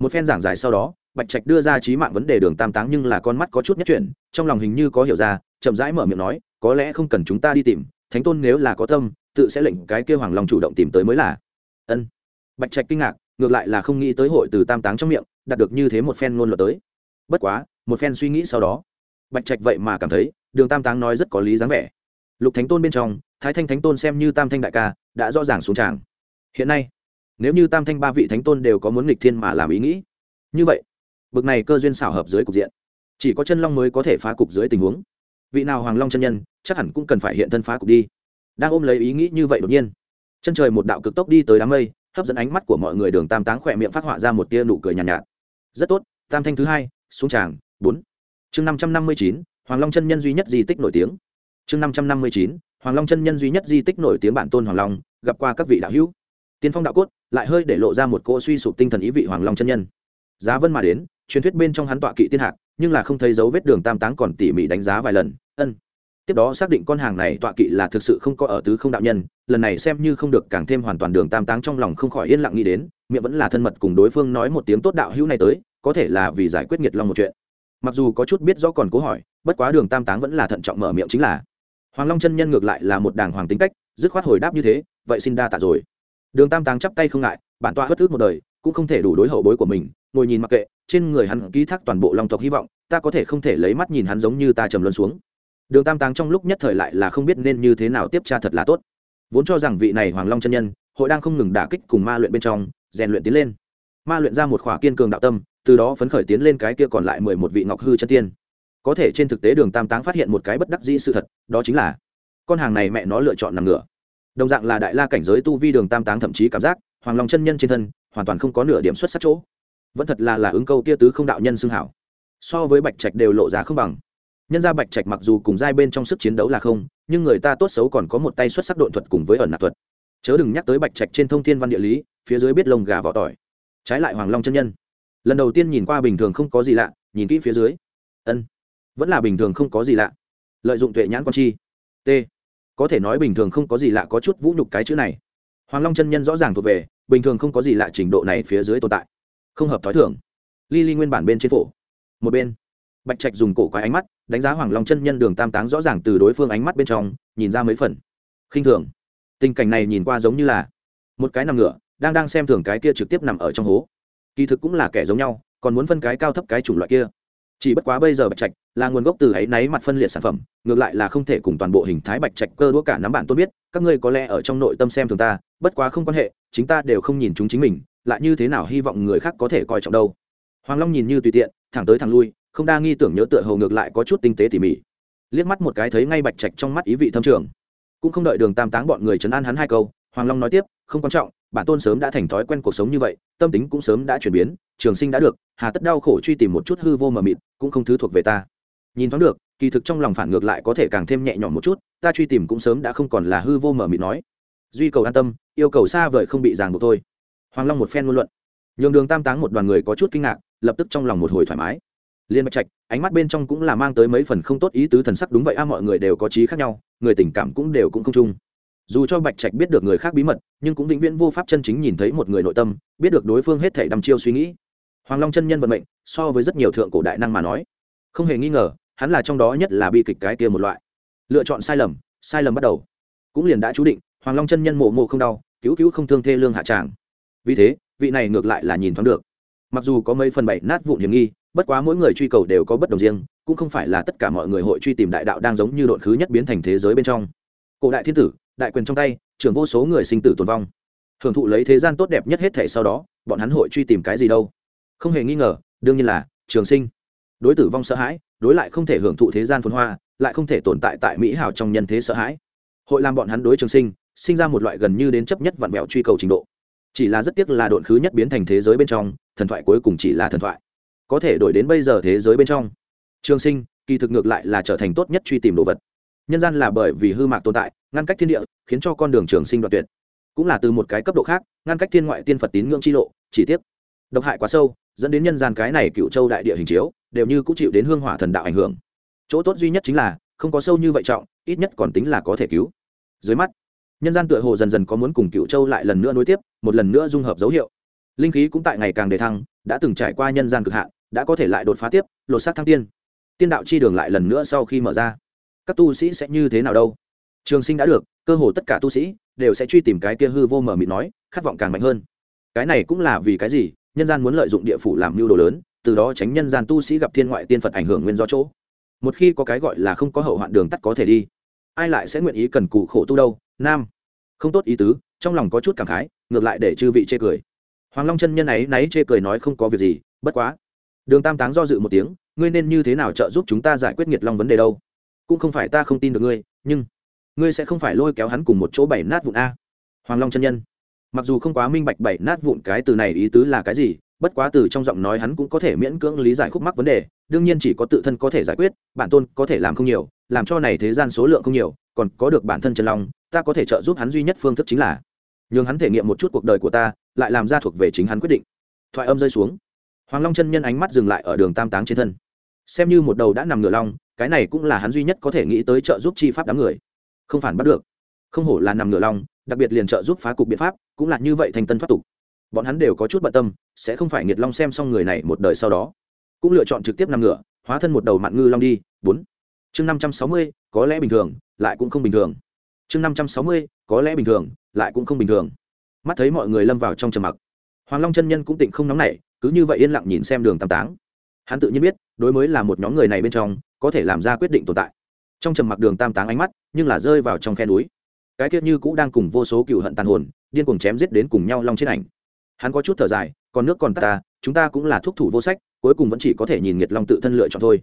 Một phen giảng giải sau đó, bạch trạch đưa ra trí mạng vấn đề đường tam táng nhưng là con mắt có chút nhất chuyển, trong lòng hình như có hiểu ra, chậm rãi mở miệng nói, có lẽ không cần chúng ta đi tìm, thánh tôn nếu là có tâm, tự sẽ lệnh cái kêu hoàng long chủ động tìm tới mới là. Ân. Bạch trạch kinh ngạc, ngược lại là không nghĩ tới hội từ tam táng trong miệng đạt được như thế một phen ngôn luận tới. Bất quá một phen suy nghĩ sau đó bạch trạch vậy mà cảm thấy đường tam táng nói rất có lý dáng vẻ. Lục thánh tôn bên trong thái thanh thánh tôn xem như tam thanh đại ca đã rõ ràng xuống tràng. Hiện nay nếu như tam thanh ba vị thánh tôn đều có muốn nghịch thiên mà làm ý nghĩ như vậy bực này cơ duyên xảo hợp dưới cục diện chỉ có chân long mới có thể phá cục dưới tình huống. Vị nào hoàng long chân nhân chắc hẳn cũng cần phải hiện thân phá cục đi. Đang ôm lấy ý nghĩ như vậy đột nhiên chân trời một đạo cực tốc đi tới đám mây hấp dẫn ánh mắt của mọi người đường tam táng khỏe miệng phát họa ra một tia nụ cười nhàn nhạt, nhạt rất tốt, tam thanh thứ hai, xuống tràng, bốn. Chương năm trăm năm mươi chín, hoàng long chân nhân duy nhất di tích nổi tiếng. Chương năm trăm năm mươi chín, hoàng long chân nhân duy nhất di tích nổi tiếng bản tôn hoàng long, gặp qua các vị đạo hữu. Tiên phong đạo cốt, lại hơi để lộ ra một cỗ suy sụp tinh thần ý vị hoàng long chân nhân. Giá vân mà đến, truyền thuyết bên trong hắn tọa kỵ tiên hạc, nhưng là không thấy dấu vết đường tam táng còn tỉ mỉ đánh giá vài lần. Ân tiếp đó xác định con hàng này tọa kỵ là thực sự không có ở tứ không đạo nhân, lần này xem như không được càng thêm hoàn toàn đường tam táng trong lòng không khỏi yên lặng nghĩ đến, miệng vẫn là thân mật cùng đối phương nói một tiếng tốt đạo hữu này tới, có thể là vì giải quyết nghiệt long một chuyện. Mặc dù có chút biết rõ còn cố hỏi, bất quá đường tam táng vẫn là thận trọng mở miệng chính là, hoàng long chân nhân ngược lại là một đàng hoàng tính cách, dứt khoát hồi đáp như thế, vậy xin đa tạ rồi. Đường tam táng chắp tay không ngại, bản tọa bất ước một đời, cũng không thể đủ đối hậu bối của mình, ngồi nhìn mặc kệ, trên người hắn ký thác toàn bộ long tộc hy vọng, ta có thể không thể lấy mắt nhìn hắn giống như ta trầm luân xuống đường tam táng trong lúc nhất thời lại là không biết nên như thế nào tiếp tra thật là tốt. Vốn cho rằng vị này hoàng long chân nhân, hội đang không ngừng đả kích cùng ma luyện bên trong, rèn luyện tiến lên. Ma luyện ra một khỏa kiên cường đạo tâm, từ đó phấn khởi tiến lên cái kia còn lại mười một vị ngọc hư chân tiên. Có thể trên thực tế đường tam táng phát hiện một cái bất đắc dĩ sự thật, đó chính là con hàng này mẹ nó lựa chọn nằm ngửa. Đồng dạng là đại la cảnh giới tu vi đường tam táng thậm chí cảm giác hoàng long chân nhân trên thân hoàn toàn không có nửa điểm xuất sắc chỗ. Vẫn thật là là ứng câu kia tứ không đạo nhân xưng hảo. So với bạch trạch đều lộ ra không bằng nhân gia bạch trạch mặc dù cùng giai bên trong sức chiến đấu là không, nhưng người ta tốt xấu còn có một tay xuất sắc độn thuật cùng với ẩn nạp thuật. Chớ đừng nhắc tới bạch trạch trên thông thiên văn địa lý, phía dưới biết lông gà vỏ tỏi. Trái lại hoàng long chân nhân. Lần đầu tiên nhìn qua bình thường không có gì lạ, nhìn kỹ phía dưới. Ân, vẫn là bình thường không có gì lạ. Lợi dụng tuệ nhãn con chi. T. Có thể nói bình thường không có gì lạ có chút vũ nhục cái chữ này. Hoàng long chân nhân rõ ràng thuộc về, bình thường không có gì lạ trình độ này phía dưới tồn tại. Không hợp t h ó i thường. Ly ly nguyên bản bên trên phổ. Một bên. Bạch trạch dùng cổ quái ánh mắt đánh giá hoàng long chân nhân đường tam táng rõ ràng từ đối phương ánh mắt bên trong, nhìn ra mấy phần. Khinh thường. Tình cảnh này nhìn qua giống như là một cái nằm ngựa đang đang xem thường cái kia trực tiếp nằm ở trong hố. Kỳ thực cũng là kẻ giống nhau, còn muốn phân cái cao thấp cái chủng loại kia. Chỉ bất quá bây giờ bạch trạch là nguồn gốc từ ấy náy mặt phân liệt sản phẩm, ngược lại là không thể cùng toàn bộ hình thái bạch trạch cơ đũa cả nắm bạn tôi biết, các ngươi có lẽ ở trong nội tâm xem thường ta, bất quá không quan hệ, chính ta đều không nhìn chúng chính mình, lại như thế nào hy vọng người khác có thể coi trọng đâu. Hoàng long nhìn như tùy tiện, thẳng tới thẳng lui không đa nghi tưởng nhớ tựa hầu ngược lại có chút tinh tế tỉ mỉ. Liếc mắt một cái thấy ngay bạch trạch trong mắt ý vị thâm trường. Cũng không đợi đường tam táng bọn người chấn an hắn hai câu, hoàng long nói tiếp, không quan trọng, bản tôn sớm đã thành thói quen cuộc sống như vậy, tâm tính cũng sớm đã chuyển biến, trường sinh đã được, hà tất đau khổ truy tìm một chút hư vô mờ mịt, cũng không thứ thuộc về ta. Nhìn thoáng được, kỳ thực trong lòng phản ngược lại có thể càng thêm nhẹ nhõm một chút, ta truy tìm cũng sớm đã không còn là hư vô mờ mịt nói. Duy cầu an tâm, yêu cầu xa vời không bị ràng buộc thôi. Hoàng long một phen ngôn luận. Nhường đường tam táng một đoàn người có chút kinh ngạc, lập tức trong lòng một hồi thoải mái liên bạch trạch, ánh mắt bên trong cũng là mang tới mấy phần không tốt ý tứ thần sắc đúng vậy a, mọi người đều có trí khác nhau, người tình cảm cũng đều cũng không chung. Dù cho bạch trạch biết được người khác bí mật, nhưng cũng vĩnh viễn vô pháp chân chính nhìn thấy một người nội tâm, biết được đối phương hết thể đăm chiêu suy nghĩ. Hoàng long chân nhân vận mệnh, so với rất nhiều thượng cổ đại năng mà nói, không hề nghi ngờ, hắn là trong đó nhất là bi kịch cái kia một loại. Lựa chọn sai lầm sai lầm bắt đầu. Cũng liền đã chú định, hoàng long chân nhân mộ mộ không đau, cứu cứu không thương thê lương hạ tràng. Vì thế, vị này ngược lại là nhìn thoáng được. Mặc dù có mấy phần bảy nát vụn hiểm nghi bất quá mỗi người truy cầu đều có bất đồng riêng, cũng không phải là tất cả mọi người hội truy tìm đại đạo đang giống như độn khứ nhất biến thành thế giới bên trong. Cổ đại thiên tử, đại quyền trong tay, trưởng vô số người sinh tử tồn vong. Hưởng thụ lấy thế gian tốt đẹp nhất hết thể sau đó, bọn hắn hội truy tìm cái gì đâu? Không hề nghi ngờ, đương nhiên là, trường sinh. Đối tử vong sợ hãi, đối lại không thể hưởng thụ thế gian phồn hoa, lại không thể tồn tại tại mỹ hảo trong nhân thế sợ hãi. Hội làm bọn hắn đối trường sinh sinh ra một loại gần như đến chấp nhất vặn vẹo truy cầu trình độ. Chỉ là rất tiếc là độn khứ nhất biến thành thế giới bên trong, thần thoại cuối cùng chỉ là thần thoại có thể đổi đến bây giờ thế giới bên trong. Trường sinh, kỳ thực ngược lại là trở thành tốt nhất truy tìm đồ vật. Nhân gian là bởi vì hư mạc tồn tại, ngăn cách thiên địa, khiến cho con đường trường sinh đoạn tuyệt. Cũng là từ một cái cấp độ khác, ngăn cách thiên ngoại tiên phật tín ngưỡng chi lộ, chỉ tiếc, độc hại quá sâu, dẫn đến nhân gian cái này cựu châu đại địa hình chiếu, đều như cũng chịu đến hương hỏa thần đạo ảnh hưởng. Chỗ tốt duy nhất chính là, không có sâu như vậy trọng, ít nhất còn tính là có thể cứu. Dưới mắt, nhân gian tựa hồ dần dần có muốn cùng cựu châu lại lần nữa nối tiếp, một lần nữa dung hợp dấu hiệu. Linh khí cũng tại ngày càng đề thăng, đã từng trải qua nhân gian cực hạn đã có thể lại đột phá tiếp, lột xác thăng tiên. Tiên đạo chi đường lại lần nữa sau khi mở ra. Các tu sĩ sẽ như thế nào đâu? Trường sinh đã được, cơ hồ tất cả tu sĩ đều sẽ truy tìm cái kia hư vô mờ mịt nói, khát vọng càng mạnh hơn. Cái này cũng là vì cái gì? Nhân gian muốn lợi dụng địa phủ làm mưu đồ lớn, từ đó tránh nhân gian tu sĩ gặp thiên ngoại tiên phật ảnh hưởng nguyên do chỗ. Một khi có cái gọi là không có hậu hoạn đường tắt có thể đi. Ai lại sẽ nguyện ý cần cụ khổ tu đâu? Nam. Không tốt ý tứ, trong lòng có chút cảm khái, ngược lại để chư vị chê cười. Hoàng long chân nhân ấy náy chê cười nói không có việc gì, bất quá đường tam táng do dự một tiếng, ngươi nên như thế nào trợ giúp chúng ta giải quyết nghiệt long vấn đề đâu? Cũng không phải ta không tin được ngươi, nhưng ngươi sẽ không phải lôi kéo hắn cùng một chỗ bảy nát vụn a. Hoàng long chân nhân, mặc dù không quá minh bạch bảy nát vụn cái từ này ý tứ là cái gì, bất quá từ trong giọng nói hắn cũng có thể miễn cưỡng lý giải khúc mắc vấn đề, đương nhiên chỉ có tự thân có thể giải quyết, bản tôn có thể làm không nhiều, làm cho này thế gian số lượng không nhiều, còn có được bản thân chân long, ta có thể trợ giúp hắn duy nhất phương thức chính là nhường hắn thể nghiệm một chút cuộc đời của ta, lại làm ra thuộc về chính hắn quyết định. Thoại âm rơi xuống hoàng long chân nhân ánh mắt dừng lại ở đường tam táng trên thân. Xem như một đầu đã nằm ngửa long, cái này cũng là hắn duy nhất có thể nghĩ tới trợ giúp chi pháp đám người. Không phản bắt được. Không hổ là nằm ngửa long, đặc biệt liền trợ giúp phá cục biện pháp, cũng là như vậy thành tân thoát tục. Bọn hắn đều có chút bận tâm, sẽ không phải nghiệt long xem xong người này một đời sau đó. Cũng lựa chọn trực tiếp nằm ngửa, hóa thân một đầu mạn ngư long đi, bốn. Chương năm trăm sáu mươi, có lẽ bình thường, lại cũng không bình thường. Chương năm trăm sáu mươi, có lẽ bình thường, lại cũng không bình thường. Mắt thấy mọi người lâm vào trong trầm mặc. Hoàng long chân nhân cũng tịnh không nóng nảy cứ như vậy yên lặng nhìn xem đường tam táng. Hắn tự nhiên biết, đối mới là một nhóm người này bên trong, có thể làm ra quyết định tồn tại. Trong trầm mặc đường tam táng ánh mắt, nhưng là rơi vào trong khe núi. Cái kiết như cũ đang cùng vô số cựu hận tàn hồn, điên cuồng chém giết đến cùng nhau long trên ảnh. Hắn có chút thở dài, còn nước còn ta, chúng ta cũng là thuốc thủ vô sách, cuối cùng vẫn chỉ có thể nhìn nghiệt long tự thân lựa chọn thôi.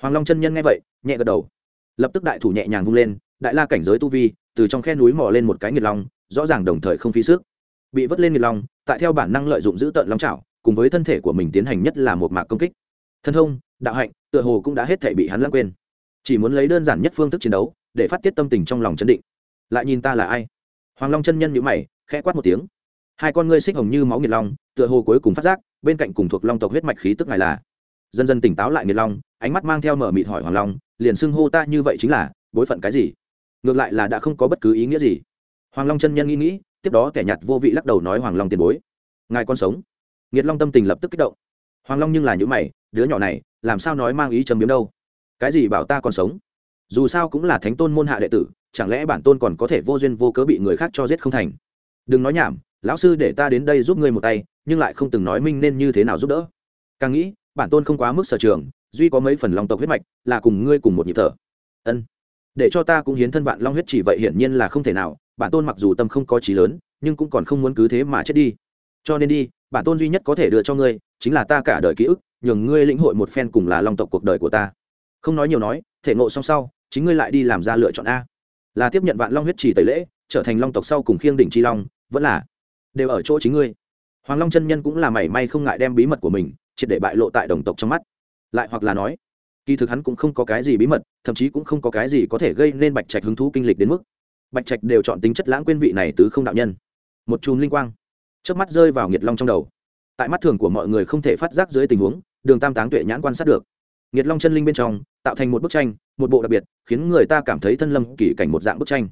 Hoàng long chân nhân nghe vậy, nhẹ gật đầu. Lập tức đại thủ nhẹ nhàng vung lên, đại la cảnh giới tu vi, từ trong khe núi mò lên một cái nghiệt long, rõ ràng đồng thời không phí sức. Bị vứt lên nghiệt long, tại theo bản năng lợi dụng giữ tợn long chảo cùng với thân thể của mình tiến hành nhất là một mạc công kích. Thân thông, đạo hạnh, tựa hồ cũng đã hết thể bị hắn lãng quên. Chỉ muốn lấy đơn giản nhất phương thức chiến đấu, để phát tiết tâm tình trong lòng chấn định. Lại nhìn ta là ai? Hoàng long chân nhân nhữ mày, khẽ quát một tiếng. Hai con ngươi xích hồng như máu nghiệt long, tựa hồ cuối cùng phát giác, bên cạnh cùng thuộc long tộc huyết mạch khí tức ngài là. Dần dần tỉnh táo lại nghiệt long, ánh mắt mang theo mở mịt hỏi hoàng long, liền xưng hô ta như vậy chính là, bối phận cái gì? Ngược lại là đã không có bất cứ ý nghĩa gì. Hoàng long chân nhân nghĩ nghĩ, tiếp đó kẻ nhặt vô vị lắc đầu nói hoàng long tiền bối. Ngài còn sống nghiệt long tâm tình lập tức kích động. Hoàng long nhưng là những mày, đứa nhỏ này, làm sao nói mang ý chấm biếm đâu? Cái gì bảo ta còn sống? Dù sao cũng là thánh tôn môn hạ đệ tử, chẳng lẽ bản tôn còn có thể vô duyên vô cớ bị người khác cho giết không thành? Đừng nói nhảm, lão sư để ta đến đây giúp ngươi một tay, nhưng lại không từng nói minh nên như thế nào giúp đỡ. Càng nghĩ, bản tôn không quá mức sở trường, duy có mấy phần lòng tộc huyết mạch, là cùng ngươi cùng một nhịp thở. Ân. Để cho ta cũng hiến thân vạn long huyết chỉ vậy hiển nhiên là không thể nào, bản tôn mặc dù tâm không có trí lớn, nhưng cũng còn không muốn cứ thế mà chết đi. Cho nên đi bản tôn duy nhất có thể đưa cho ngươi, chính là ta cả đời ký ức, nhường ngươi lĩnh hội một phen cùng là long tộc cuộc đời của ta. Không nói nhiều nói, thể ngộ xong sau, chính ngươi lại đi làm ra lựa chọn a. Là tiếp nhận vạn long huyết trì tẩy lễ, trở thành long tộc sau cùng khiêng đỉnh chi long, vẫn là đều ở chỗ chính ngươi. Hoàng long chân nhân cũng là mảy may không ngại đem bí mật của mình triệt để bại lộ tại đồng tộc trong mắt. Lại hoặc là nói, kỳ thực hắn cũng không có cái gì bí mật, thậm chí cũng không có cái gì có thể gây nên bạch trạch hứng thú kinh lịch đến mức. Bạch trạch đều chọn tính chất lãng quên vị này tứ không đạo nhân. Một chùm linh quang trước mắt rơi vào nghiệt long trong đầu. Tại mắt thường của mọi người không thể phát giác dưới tình huống, đường tam táng tuệ nhãn quan sát được. Nghiệt long chân linh bên trong, tạo thành một bức tranh, một bộ đặc biệt, khiến người ta cảm thấy thân lâm kỳ cảnh một dạng bức tranh.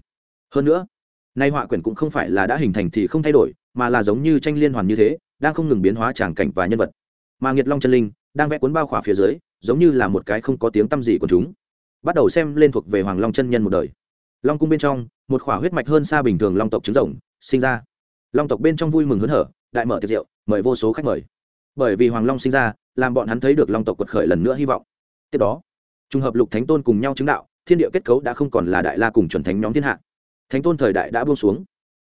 Hơn nữa, nay họa quyển cũng không phải là đã hình thành thì không thay đổi, mà là giống như tranh liên hoàn như thế, đang không ngừng biến hóa tràng cảnh và nhân vật. Mà nghiệt long chân linh, đang vẽ cuốn bao khỏa phía dưới, giống như là một cái không có tiếng tăm gì của chúng. Bắt đầu xem lên thuộc về hoàng long chân nhân một đời. Long cung bên trong, một khỏa huyết mạch hơn xa bình thường long tộc trứng rồng, sinh ra long tộc bên trong vui mừng hớn hở, đại mở tiệc rượu, mời vô số khách mời. Bởi vì hoàng long sinh ra, làm bọn hắn thấy được long tộc quật khởi lần nữa hy vọng. Tiếp đó, trùng hợp lục thánh tôn cùng nhau chứng đạo, thiên địa kết cấu đã không còn là đại la cùng chuẩn thánh nhóm thiên hạ. Thánh tôn thời đại đã buông xuống.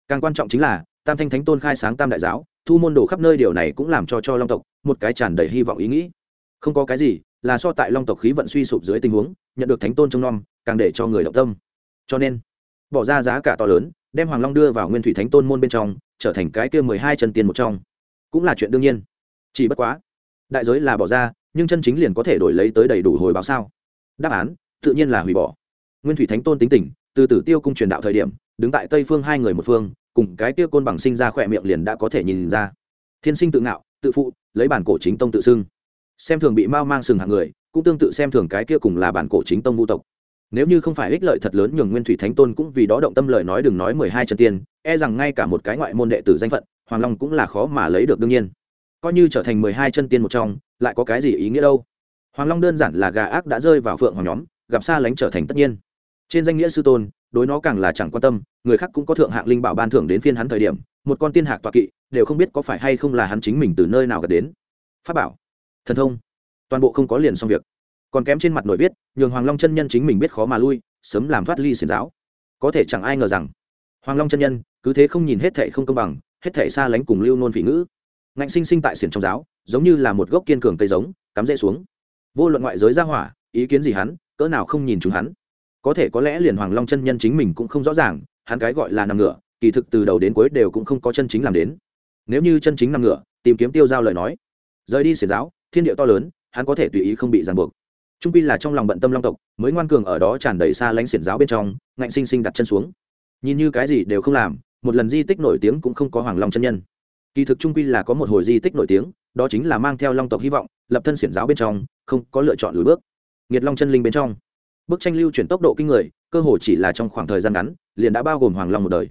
Càng quan trọng chính là, tam thanh thánh tôn khai sáng tam đại giáo, thu môn đồ khắp nơi điều này cũng làm cho cho long tộc một cái tràn đầy hy vọng ý nghĩ. Không có cái gì là so tại long tộc khí vận suy sụp dưới tình huống, nhận được thánh tôn trong nom, càng để cho người động tâm. Cho nên, bỏ ra giá cả to lớn đem hoàng long đưa vào nguyên thủy thánh tôn môn bên trong, trở thành cái kia mười hai chân tiền một trong. Cũng là chuyện đương nhiên. Chỉ bất quá, đại giới là bỏ ra, nhưng chân chính liền có thể đổi lấy tới đầy đủ hồi báo sao? Đáp án, tự nhiên là hủy bỏ. Nguyên thủy thánh tôn tính tình, từ tử tiêu cung truyền đạo thời điểm, đứng tại tây phương hai người một phương, cùng cái kia côn bằng sinh ra khỏe miệng liền đã có thể nhìn ra. Thiên sinh tự ngạo, tự phụ, lấy bản cổ chính tông tự xưng. Xem thường bị mao mang sừng hạng người, cũng tương tự xem thường cái kia cùng là bản cổ chính tông vũ tộc nếu như không phải ích lợi thật lớn, nhường nguyên thủy thánh tôn cũng vì đó động tâm lời nói đừng nói mười hai chân tiên e rằng ngay cả một cái ngoại môn đệ tử danh phận, hoàng long cũng là khó mà lấy được đương nhiên. Coi như trở thành mười hai chân tiên một trong, lại có cái gì ý nghĩa đâu? Hoàng long đơn giản là gà ác đã rơi vào phượng hoàng nhóm, gặp xa lánh trở thành tất nhiên. Trên danh nghĩa sư tôn, đối nó càng là chẳng quan tâm, người khác cũng có thượng hạng linh bảo ban thưởng đến phiên hắn thời điểm, một con tiên hạc tọa kỵ, đều không biết có phải hay không là hắn chính mình từ nơi nào gặp đến. Pháp bảo, thần thông, toàn bộ không có liền xong việc còn kém trên mặt nổi viết, nhường hoàng long chân nhân chính mình biết khó mà lui, sớm làm thoát ly xiển giáo. Có thể chẳng ai ngờ rằng, hoàng long chân nhân, cứ thế không nhìn hết thệ không công bằng, hết thệ xa lánh cùng lưu nôn vị ngữ. Ngạnh sinh sinh tại xiển trong giáo, giống như là một gốc kiên cường cây giống, cắm rễ xuống. Vô luận ngoại giới ra hỏa, ý kiến gì hắn, cỡ nào không nhìn chúng hắn. Có thể có lẽ liền hoàng long chân nhân chính mình cũng không rõ ràng, hắn cái gọi là nằm ngựa kỳ thực từ đầu đến cuối đều cũng không có chân chính làm đến. Nếu như chân chính nằm ngựa tìm kiếm tiêu giao lời nói. Rời đi xiển giáo, thiên địa to lớn, hắn có thể tùy ý không bị ràng buộc trung pi là trong lòng bận tâm long tộc, mới ngoan cường ở đó tràn đầy xa lánh xiển giáo bên trong, ngạnh sinh sinh đặt chân xuống. Nhìn như cái gì đều không làm, một lần di tích nổi tiếng cũng không có hoàng long chân nhân. Kỳ thực trung pi là có một hồi di tích nổi tiếng, đó chính là mang theo long tộc hy vọng, lập thân xiển giáo bên trong, không có lựa chọn lùi bước. Nghiệt long chân linh bên trong. Bức tranh lưu chuyển tốc độ kinh người, cơ hồ chỉ là trong khoảng thời gian ngắn, liền đã bao gồm hoàng long một đời.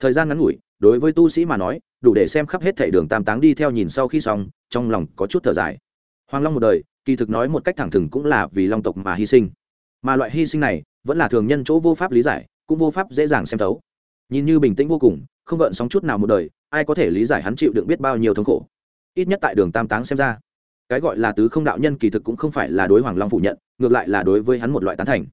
Thời gian ngắn ngủi, đối với tu sĩ mà nói, đủ để xem khắp hết thảy đường tam táng đi theo nhìn sau khi xong, trong lòng có chút thở dài. Hoàng long một đời kỳ thực nói một cách thẳng thừng cũng là vì long tộc mà hy sinh. Mà loại hy sinh này vẫn là thường nhân chỗ vô pháp lý giải, cũng vô pháp dễ dàng xem thấu. Nhìn như bình tĩnh vô cùng, không gợn sóng chút nào một đời, ai có thể lý giải hắn chịu đựng biết bao nhiêu thống khổ. Ít nhất tại đường tam táng xem ra, cái gọi là tứ không đạo nhân kỳ thực cũng không phải là đối hoàng long phủ nhận, ngược lại là đối với hắn một loại tán thành.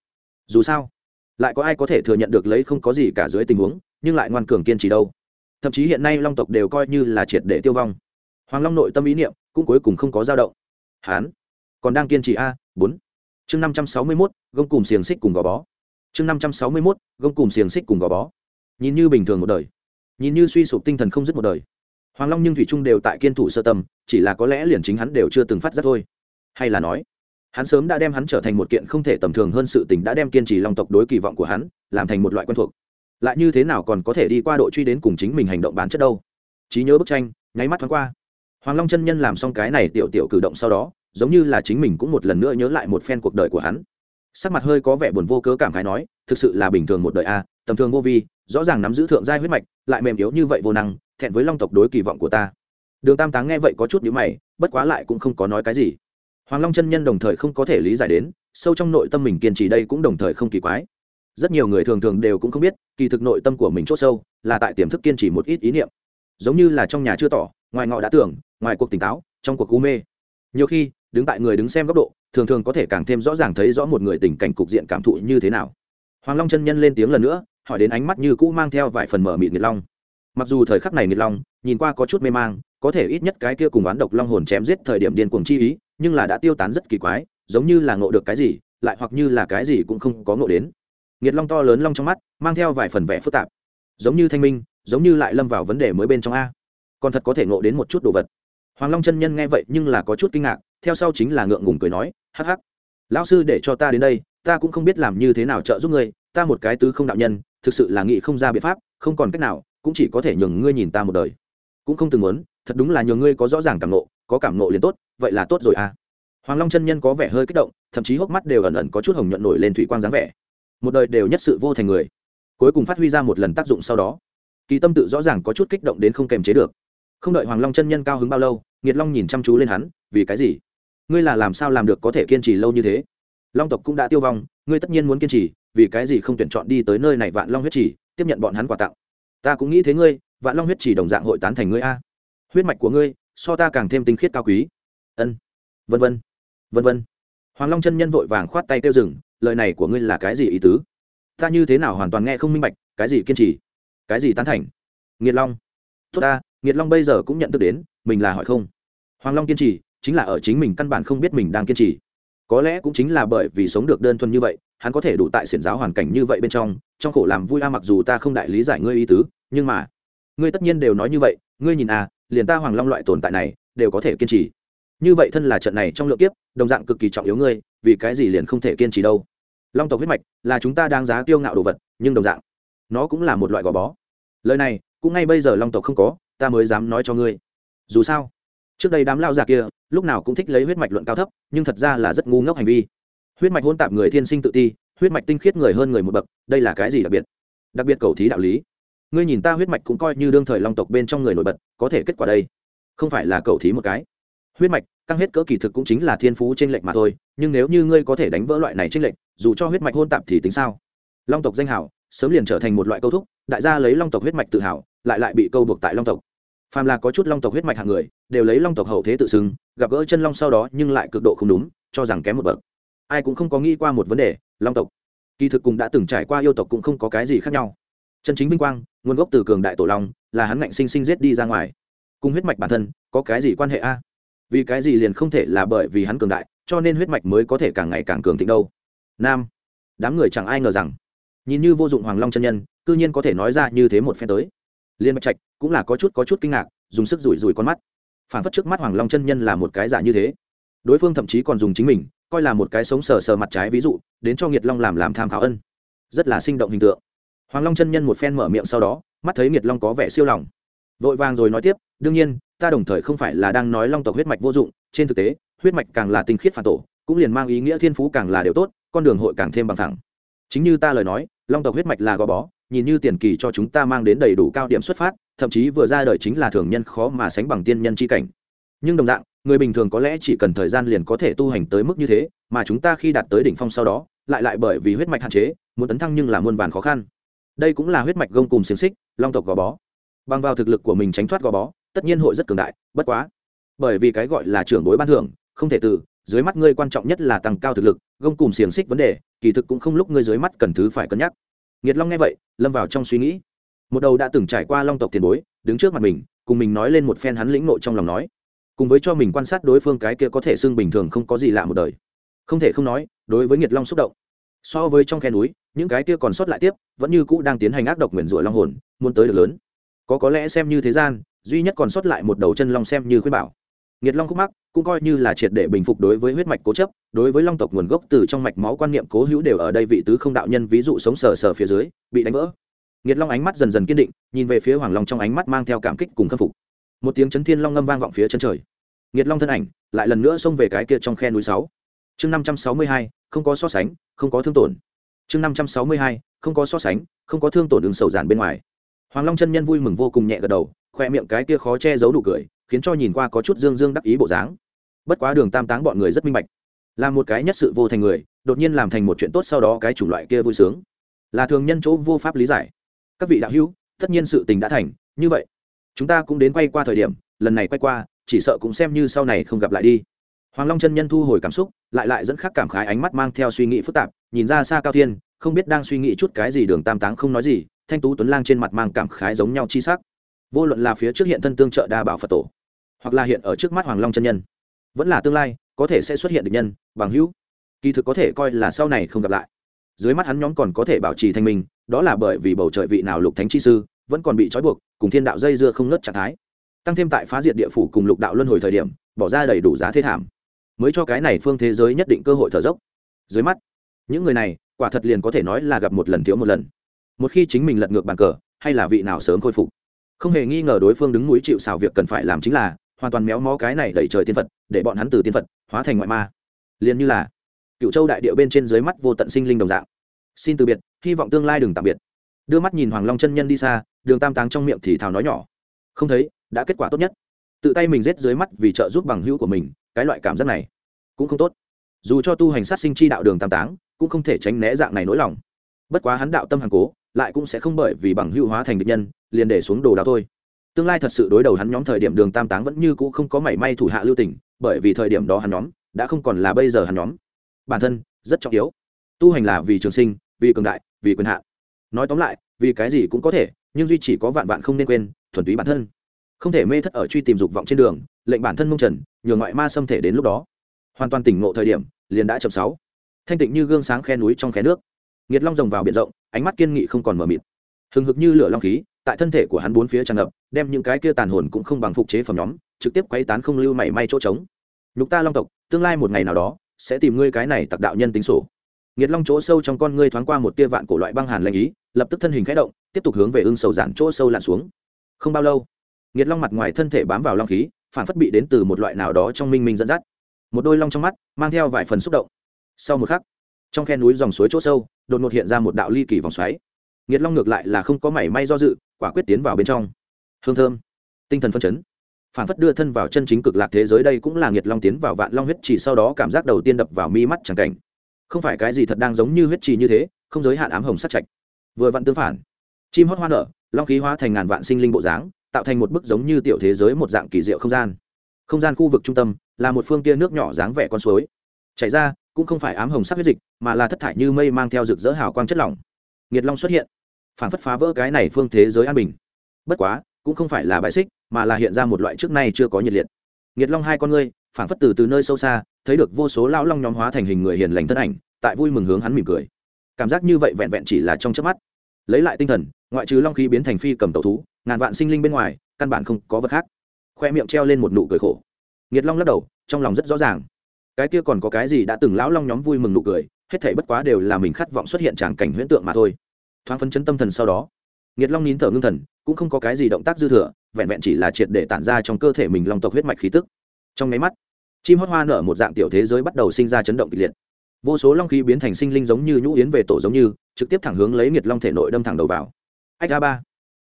Dù sao, lại có ai có thể thừa nhận được lấy không có gì cả dưới tình huống, nhưng lại ngoan cường kiên trì đâu. Thậm chí hiện nay long tộc đều coi như là triệt để tiêu vong. Hoàng long nội tâm ý niệm cũng cuối cùng không có dao động. Hán còn đang kiên trì a, bốn. Chương năm trăm sáu mươi mốt, gông cùng xiềng xích cùng gò bó. Chương năm trăm sáu mươi mốt, gông cùng xiềng xích cùng gò bó. Nhìn như bình thường một đời. Nhìn như suy sụp tinh thần không dứt một đời. Hoàng long nhưng thủy trung đều tại kiên thủ sơ tâm chỉ là có lẽ liền chính hắn đều chưa từng phát giác thôi. Hay là nói, hắn sớm đã đem hắn trở thành một kiện không thể tầm thường hơn sự tình đã đem kiên trì long tộc đối kỳ vọng của hắn, làm thành một loại quen thuộc. Lại như thế nào còn có thể đi qua độ truy đến cùng chính mình hành động bán chất đâu? Trí nhớ bức tranh, nháy mắt thoáng qua. Hoàng long chân nhân làm xong cái này tiểu tiểu cử động sau đó giống như là chính mình cũng một lần nữa nhớ lại một phen cuộc đời của hắn. Sắc mặt hơi có vẻ buồn vô cớ cảm khái nói, thực sự là bình thường một đời a, tầm thường vô vi, rõ ràng nắm giữ thượng giai huyết mạch, lại mềm yếu như vậy vô năng, thẹn với long tộc đối kỳ vọng của ta. Đường tam táng nghe vậy có chút nhữ mày, bất quá lại cũng không có nói cái gì. Hoàng long chân nhân đồng thời không có thể lý giải đến, sâu trong nội tâm mình kiên trì đây cũng đồng thời không kỳ quái. Rất nhiều người thường thường đều cũng không biết, kỳ thực nội tâm của mình chốt sâu là tại tiềm thức kiên trì một ít ý niệm. Giống như là trong nhà chưa tỏ, ngoài ngọ đã tưởng, ngoài cuộc tỉnh táo, trong cuộc cú mê. Nhiều khi đứng tại người đứng xem góc độ, thường thường có thể càng thêm rõ ràng thấy rõ một người tình cảnh cục diện cảm thụ như thế nào. Hoàng long chân nhân lên tiếng lần nữa, hỏi đến ánh mắt như cũ mang theo vài phần mở mịt nghiệt long. Mặc dù thời khắc này nghiệt long, nhìn qua có chút mê mang, có thể ít nhất cái kia cùng oán độc long hồn chém giết thời điểm điên cuồng chi ý, nhưng là đã tiêu tán rất kỳ quái, giống như là ngộ được cái gì, lại hoặc như là cái gì cũng không có ngộ đến. Nghiệt long to lớn long trong mắt, mang theo vài phần vẻ phức tạp. Giống như thanh minh, giống như lại lâm vào vấn đề mới bên trong a. Còn thật có thể ngộ đến một chút đồ vật hoàng long chân nhân nghe vậy nhưng là có chút kinh ngạc, theo sau chính là ngượng ngùng cười nói, hắc hắc, lão sư để cho ta đến đây, ta cũng không biết làm như thế nào trợ giúp ngươi, ta một cái tứ không đạo nhân, thực sự là nghĩ không ra biện pháp, không còn cách nào, cũng chỉ có thể nhường ngươi nhìn ta một đời. Cũng không từng muốn, thật đúng là nhường ngươi có rõ ràng cảm nộ có cảm nộ liền tốt, vậy là tốt rồi à. Hoàng long chân nhân có vẻ hơi kích động, thậm chí hốc mắt đều ẩn ẩn có chút hồng nhuận nổi lên thủy quang dáng vẻ. Một đời đều nhất sự vô thành người, cuối cùng phát huy ra một lần tác dụng sau đó. Kỳ tâm tự rõ ràng có chút kích động đến không kềm chế được. Không đợi hoàng long chân nhân cao hứng bao lâu nghiệt long nhìn chăm chú lên hắn, vì cái gì? Ngươi là làm sao làm được có thể kiên trì lâu như thế? Long tộc cũng đã tiêu vong, ngươi tất nhiên muốn kiên trì, vì cái gì không tuyển chọn đi tới nơi này vạn long huyết trì tiếp nhận bọn hắn quà tặng? Ta cũng nghĩ thế ngươi, vạn long huyết trì đồng dạng hội tán thành ngươi a. Huyết mạch của ngươi, so ta càng thêm tinh khiết cao quý. Ân. Vân vân. Vân vân. Hoàng long chân nhân vội vàng khoát tay kêu rừng lời này của ngươi là cái gì ý tứ? Ta như thế nào hoàn toàn nghe không minh bạch, cái gì kiên trì? Cái gì tán thành? Nghiệt long. Tốt ta nghiệt long bây giờ cũng nhận thức đến, mình là hỏi không. Hoàng long kiên trì, chính là ở chính mình căn bản không biết mình đang kiên trì. Có lẽ cũng chính là bởi vì sống được đơn thuần như vậy, hắn có thể đủ tại xiển giáo hoàn cảnh như vậy bên trong trong khổ làm vui a, mặc dù ta không đại lý giải ngươi ý tứ, nhưng mà, ngươi tất nhiên đều nói như vậy, ngươi nhìn à liền ta hoàng long loại tồn tại này, đều có thể kiên trì. Như vậy thân là trận này trong lượng kiếp, đồng dạng cực kỳ trọng yếu ngươi, vì cái gì liền không thể kiên trì đâu? Long tộc huyết mạch là chúng ta đáng giá tiêu ngạo đồ vật, nhưng đồng dạng, nó cũng là một loại gò bó. Lời này, cũng ngay bây giờ long tộc không có ta mới dám nói cho ngươi. Dù sao, trước đây đám lao già kia, lúc nào cũng thích lấy huyết mạch luận cao thấp, nhưng thật ra là rất ngu ngốc hành vi. Huyết mạch hôn tạp người thiên sinh tự ti, huyết mạch tinh khiết người hơn người một bậc, đây là cái gì đặc biệt? Đặc biệt cầu thí đạo lý. Ngươi nhìn ta huyết mạch cũng coi như đương thời long tộc bên trong người nổi bật, có thể kết quả đây? Không phải là cầu thí một cái. Huyết mạch, căng hết cỡ kỳ thực cũng chính là thiên phú t r ê n lệch mà thôi, nhưng nếu như ngươi có thể đánh vỡ loại này t r ê n lệch, dù cho huyết mạch hôn tạp thì tính sao? Long tộc danh hảo, sớm liền trở thành một loại câu thúc, đại gia lấy long tộc huyết mạch tự hào, lại lại bị câu buộc tại long tộc phàm là có chút long tộc huyết mạch hạng người, đều lấy long tộc hậu thế tự xưng, gặp gỡ chân long sau đó nhưng lại cực độ không đúng, cho rằng kém một bậc. Ai cũng không có nghĩ qua một vấn đề, long tộc. Kỳ thực cùng đã từng trải qua yêu tộc cũng không có cái gì khác nhau. Chân chính vinh quang, nguồn gốc từ cường đại tổ long, là hắn ngạnh sinh sinh giết đi ra ngoài. Cùng huyết mạch bản thân, có cái gì quan hệ a? Vì cái gì liền không thể là bởi vì hắn cường đại, cho nên huyết mạch mới có thể càng ngày càng cường thịnh đâu? Nam. Đám người chẳng ai ngờ rằng, nhìn như vô dụng hoàng long chân nhân, cư nhiên có thể nói ra như thế một phen tới liên bạch trạch cũng là có chút có chút kinh ngạc, dùng sức rủi rủi con mắt. Phản phất trước mắt hoàng long chân nhân là một cái giả như thế. Đối phương thậm chí còn dùng chính mình, coi là một cái sống sờ sờ mặt trái ví dụ, đến cho nghiệt long làm làm tham khảo ân. Rất là sinh động hình tượng. Hoàng long chân nhân một phen mở miệng sau đó, mắt thấy nghiệt long có vẻ siêu lòng. Vội vàng rồi nói tiếp, đương nhiên, ta đồng thời không phải là đang nói long tộc huyết mạch vô dụng, trên thực tế, huyết mạch càng là tinh khiết phản tổ, cũng liền mang ý nghĩa thiên phú càng là điều tốt, con đường hội càng thêm bằng thẳng chính như ta lời nói, long tộc huyết mạch là gò bó nhìn như tiền kỳ cho chúng ta mang đến đầy đủ cao điểm xuất phát, thậm chí vừa ra đời chính là thường nhân khó mà sánh bằng tiên nhân c h i cảnh. Nhưng đồng dạng, người bình thường có lẽ chỉ cần thời gian liền có thể tu hành tới mức như thế, mà chúng ta khi đạt tới đỉnh phong sau đó, lại lại bởi vì huyết mạch hạn chế, muốn tấn thăng nhưng là muôn vàn khó khăn. Đây cũng là huyết mạch gông cùng xiềng xích, long tộc gò bó. Bằng vào thực lực của mình tránh thoát gò bó, tất nhiên hội rất cường đại, bất quá, bởi vì cái gọi là trưởng bối ban thưởng, không thể từ dưới mắt ngươi quan trọng nhất là tăng cao thực lực, gông cùng xiềng xích vấn đề, kỳ thực cũng không lúc ngươi dưới mắt cần thứ phải cân nhắc nghiệt long nghe vậy, lâm vào trong suy nghĩ. Một đầu đã từng trải qua long tộc tiền bối, đứng trước mặt mình, cùng mình nói lên một phen hắn lĩnh nội trong lòng nói. Cùng với cho mình quan sát đối phương cái kia có thể xưng bình thường không có gì lạ một đời. Không thể không nói, đối với nghiệt long xúc động. So với trong khe núi, những cái kia còn sót lại tiếp, vẫn như cũ đang tiến hành ác độc nguyền rủa long hồn, muốn tới được lớn. Có có lẽ xem như thế gian, duy nhất còn sót lại một đầu chân long xem như khuyên bảo. Nghiệt long khúc mắc cũng coi như là triệt để bình phục đối với huyết mạch cố chấp, đối với long tộc nguồn gốc từ trong mạch máu quan niệm cố hữu đều ở đây vị tứ không đạo nhân ví dụ sống sờ sờ phía dưới, bị đánh vỡ. Nghiệt long ánh mắt dần dần kiên định, nhìn về phía hoàng long trong ánh mắt mang theo cảm kích cùng khâm phục. Một tiếng chấn thiên long ngâm vang vọng phía chân trời. Nghiệt long thân ảnh lại lần nữa xông về cái kia trong khe núi sáu. Chương năm trăm sáu mươi hai, không có so sánh, không có thương tổn. Chương năm trăm sáu mươi hai, không có so sánh, không có thương tổn đường sầu giản bên ngoài. Hoàng long chân nhân vui mừng vô cùng nhẹ gật đầu, khoe miệng cái kia khó che giấu đủ cười khiến cho nhìn qua có chút dương dương đắc ý bộ dáng. Bất quá đường tam táng bọn người rất minh bạch. Là một cái nhất sự vô thành người, đột nhiên làm thành một chuyện tốt sau đó cái chủng loại kia vui sướng. Là thường nhân chỗ vô pháp lý giải. Các vị đạo hữu, tất nhiên sự tình đã thành, như vậy, chúng ta cũng đến quay qua thời điểm, lần này quay qua, chỉ sợ cũng xem như sau này không gặp lại đi. Hoàng long chân nhân thu hồi cảm xúc, lại lại dẫn khắc cảm khái ánh mắt mang theo suy nghĩ phức tạp, nhìn ra xa cao thiên, không biết đang suy nghĩ chút cái gì đường tam táng không nói gì, thanh tú tuấn lang trên mặt mang cảm khái giống nhau chi sắc. Vô luận là phía trước hiện thân tương trợ đa bảo phật tổ hoặc là hiện ở trước mắt hoàng long chân nhân. Vẫn là tương lai, có thể sẽ xuất hiện được nhân, bằng hữu. Kỳ thực có thể coi là sau này không gặp lại. Dưới mắt hắn nhóm còn có thể bảo trì thanh minh, đó là bởi vì bầu trời vị nào lục thánh chi sư, vẫn còn bị trói buộc, cùng thiên đạo dây dưa không ngớt trạng thái. Tăng thêm tại phá diệt địa phủ cùng lục đạo luân hồi thời điểm, bỏ ra đầy đủ giá thế thảm. Mới cho cái này phương thế giới nhất định cơ hội thở dốc. Dưới mắt, những người này, quả thật liền có thể nói là gặp một lần thiếu một lần. Một khi chính mình lật ngược bàn cờ, hay là vị nào sớm khôi phục. Không hề nghi ngờ đối phương đứng núi chịu xào việc cần phải làm chính là hoàn toàn méo mó cái này đẩy trời tiên phật, để bọn hắn từ tiên phật hóa thành ngoại ma. Liền như là cựu châu đại điệu bên trên dưới mắt vô tận sinh linh đồng dạng. Xin từ biệt, hy vọng tương lai đừng tạm biệt. Đưa mắt nhìn hoàng long chân nhân đi xa, đường tam táng trong miệng thì thào nói nhỏ. Không thấy, đã kết quả tốt nhất. Tự tay mình rết dưới mắt vì trợ giúp bằng hữu của mình, cái loại cảm giác này cũng không tốt. Dù cho tu hành sát sinh chi đạo đường tam táng, cũng không thể tránh né dạng này nỗi lòng. Bất quá hắn đạo tâm hàng cố, lại cũng sẽ không bởi vì bằng hữu hóa thành địch nhân, liền để xuống đồ đao thôi tương lai thật sự đối đầu hắn nhóm thời điểm đường tam táng vẫn như cũ không có mảy may thủ hạ lưu tình, bởi vì thời điểm đó hắn nhóm đã không còn là bây giờ hắn nhóm. Bản thân rất trọng yếu. Tu hành là vì trường sinh, vì cường đại, vì quyền hạn. Nói tóm lại, vì cái gì cũng có thể, nhưng duy chỉ có vạn vạn không nên quên, thuần túy bản thân. Không thể mê thất ở truy tìm dục vọng trên đường, lệnh bản thân mông trần, nhường ngoại ma xâm thể đến lúc đó. Hoàn toàn tỉnh ngộ thời điểm, liền đã chậm sáu. Thanh tịnh như gương sáng khe núi trong khe nước. Nghiệt long rồng vào biển rộng, ánh mắt kiên nghị không còn mờ mịt. Hừng hực như lửa long khí, tại thân thể của hắn bốn phía tràn ngập đem những cái kia tàn hồn cũng không bằng phục chế phẩm nhóm, trực tiếp quay tán không lưu mảy may chỗ trống. Nhục ta long tộc, tương lai một ngày nào đó, sẽ tìm ngươi cái này tặc đạo nhân tính sổ. Nghiệt long chỗ sâu trong con ngươi thoáng qua một tia vạn cổ loại băng hàn lanh ý, lập tức thân hình khẽ động, tiếp tục hướng về ưng sầu giản chỗ sâu lặn xuống. Không bao lâu, nghiệt long mặt ngoài thân thể bám vào long khí, phản phất bị đến từ một loại nào đó trong minh minh dẫn dắt. Một đôi long trong mắt, mang theo vài phần xúc động. Sau một khắc, trong khe núi dòng suối chỗ sâu, đột ngột hiện ra một đạo ly kỳ vòng xoáy. Nghiệt long ngược lại là không có mảy may do dự, quả quyết tiến vào bên trong hương thơm. Tinh thần phân chấn. Phản phất đưa thân vào chân chính cực lạc thế giới đây cũng là nghiệt long tiến vào vạn long huyết chỉ sau đó cảm giác đầu tiên đập vào mi mắt chẳng cảnh. Không phải cái gì thật đang giống như huyết trì như thế, không giới hạn ám hồng sắc chạch vừa vặn tương phản. Chim hót hoa nở, long khí hóa thành ngàn vạn sinh linh bộ dáng, tạo thành một bức giống như tiểu thế giới một dạng kỳ diệu không gian. Không gian khu vực trung tâm là một phương tia nước nhỏ dáng vẻ con suối. Chảy ra, cũng không phải ám hồng sắc huyết dịch, mà là thất thải như mây mang theo rực rỡ hào quang chất lỏng. Nghiệt long xuất hiện phản phất phá vỡ cái này phương thế giới an bình. Bất quá cũng không phải là bài xích, mà là hiện ra một loại trước nay chưa có nhiệt liệt. Nghiệt long hai con ngươi phản phất từ từ nơi sâu xa, thấy được vô số lão long nhóm hóa thành hình người hiền lành thân ảnh, tại vui mừng hướng hắn mỉm cười. Cảm giác như vậy vẹn vẹn chỉ là trong chớp mắt. Lấy lại tinh thần, ngoại trừ long khí biến thành phi cầm tẩu thú, ngàn vạn sinh linh bên ngoài, căn bản không có vật khác. Khoe miệng treo lên một nụ cười khổ. Nghiệt long lắc đầu, trong lòng rất rõ ràng. Cái kia còn có cái gì đã từng lão long nhóm vui mừng nụ cười, hết thảy bất quá đều là mình khát vọng xuất hiện tràng cảnh huyễn tượng mà thôi. Thoáng phấn chấn tâm thần sau đó, nghiệt long nín thở ngưng thần cũng không có cái gì động tác dư thừa, vẹn vẹn chỉ là triệt để tản ra trong cơ thể mình long tộc huyết mạch khí tức. Trong máy mắt, chim hót hoa nở một dạng tiểu thế giới bắt đầu sinh ra chấn động kịch liệt. Vô số long khí biến thành sinh linh giống như nhũ yến về tổ giống như, trực tiếp thẳng hướng lấy nghiệt long thể nội đâm thẳng đầu vào. Ách a ba.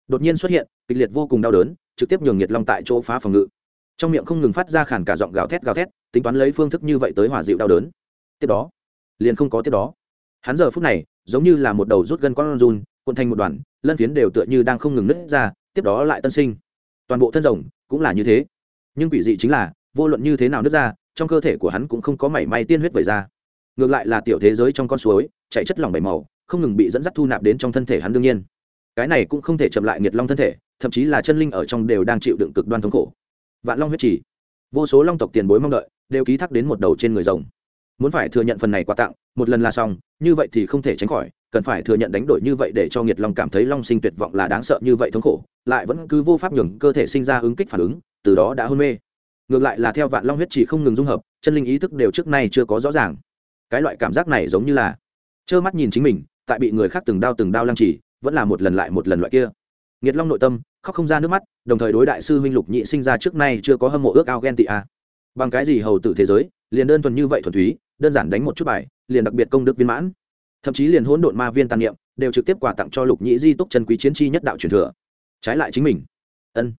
Đột nhiên xuất hiện, kịch liệt vô cùng đau đớn, trực tiếp nhường nhiệt long tại chỗ phá phòng ngự. Trong miệng không ngừng phát ra khản cả giọng gào thét gào thét, tính toán lấy phương thức như vậy tới hòa dịu đau đớn. Tiếp đó, liền không có tiếp đó. Hắn giờ phút này, giống như là một đầu rút gân con run cuộn thành một đoàn, lân phiến đều tựa như đang không ngừng nứt ra, tiếp đó lại tân sinh. Toàn bộ thân rồng cũng là như thế. Nhưng quỷ dị chính là, vô luận như thế nào nứt ra, trong cơ thể của hắn cũng không có mảy may tiên huyết vẩy ra. Ngược lại là tiểu thế giới trong con suối, chạy chất lỏng bảy màu, không ngừng bị dẫn dắt thu nạp đến trong thân thể hắn đương nhiên. Cái này cũng không thể chậm lại nghiệt long thân thể, thậm chí là chân linh ở trong đều đang chịu đựng cực đoan thống khổ. Vạn long huyết chỉ. Vô số long tộc tiền bối mong đợi, đều ký thác đến một đầu trên người rồng muốn phải thừa nhận phần này quà tặng, một lần là xong, như vậy thì không thể tránh khỏi, cần phải thừa nhận đánh đổi như vậy để cho nghiệt long cảm thấy long sinh tuyệt vọng là đáng sợ như vậy thống khổ, lại vẫn cứ vô pháp nhường cơ thể sinh ra ứng kích phản ứng, từ đó đã hôn mê. Ngược lại là theo vạn long huyết chỉ không ngừng dung hợp, chân linh ý thức đều trước nay chưa có rõ ràng. Cái loại cảm giác này giống như là trơ mắt nhìn chính mình, tại bị người khác từng đao từng đao lăng trì, vẫn là một lần lại một lần loại kia. Nghiệt long nội tâm khóc không ra nước mắt, đồng thời đối đại sư huynh lục nhị sinh ra trước nay chưa có hâm mộ ước ao ghen tị a. Bằng cái gì hầu tử thế giới, liền đơn thuần như vậy thuần túy đơn giản đánh một chút bài, liền đặc biệt công đức viên mãn. Thậm chí liền hỗn độn ma viên tàn niệm, đều trực tiếp quà tặng cho lục nhĩ di túc chân quý chiến chi nhất đạo truyền thừa. Trái lại chính mình. Ân.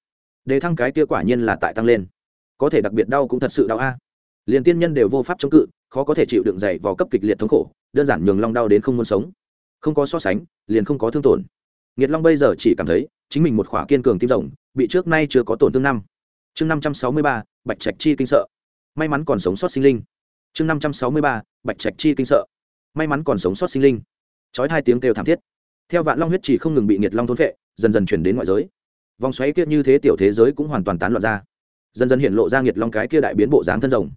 Đề thăng cái kia quả nhiên là tại tăng lên. Có thể đặc biệt đau cũng thật sự đau a. Liền tiên nhân đều vô pháp chống cự, khó có thể chịu đựng dày vào cấp kịch liệt thống khổ, đơn giản nhường long đau đến không muốn sống. Không có so sánh, liền không có thương tổn. Nghiệt long bây giờ chỉ cảm thấy, chính mình một khỏa kiên cường tim rồng, bị trước nay chưa có tổn thương năm. Chương năm trăm sáu mươi ba, bạch trạch chi kinh sợ. May mắn còn sống sót sinh linh chương năm trăm sáu mươi ba, bạch trạch chi kinh sợ. May mắn còn sống sót sinh linh. Chói hai tiếng kêu thảm thiết. Theo vạn long huyết chỉ không ngừng bị nghiệt long thôn vệ dần dần chuyển đến ngoại giới. Vòng xoáy kia như thế tiểu thế giới cũng hoàn toàn tán loạn ra. Dần dần hiện lộ ra nghiệt long cái kia đại biến bộ dáng thân rồng.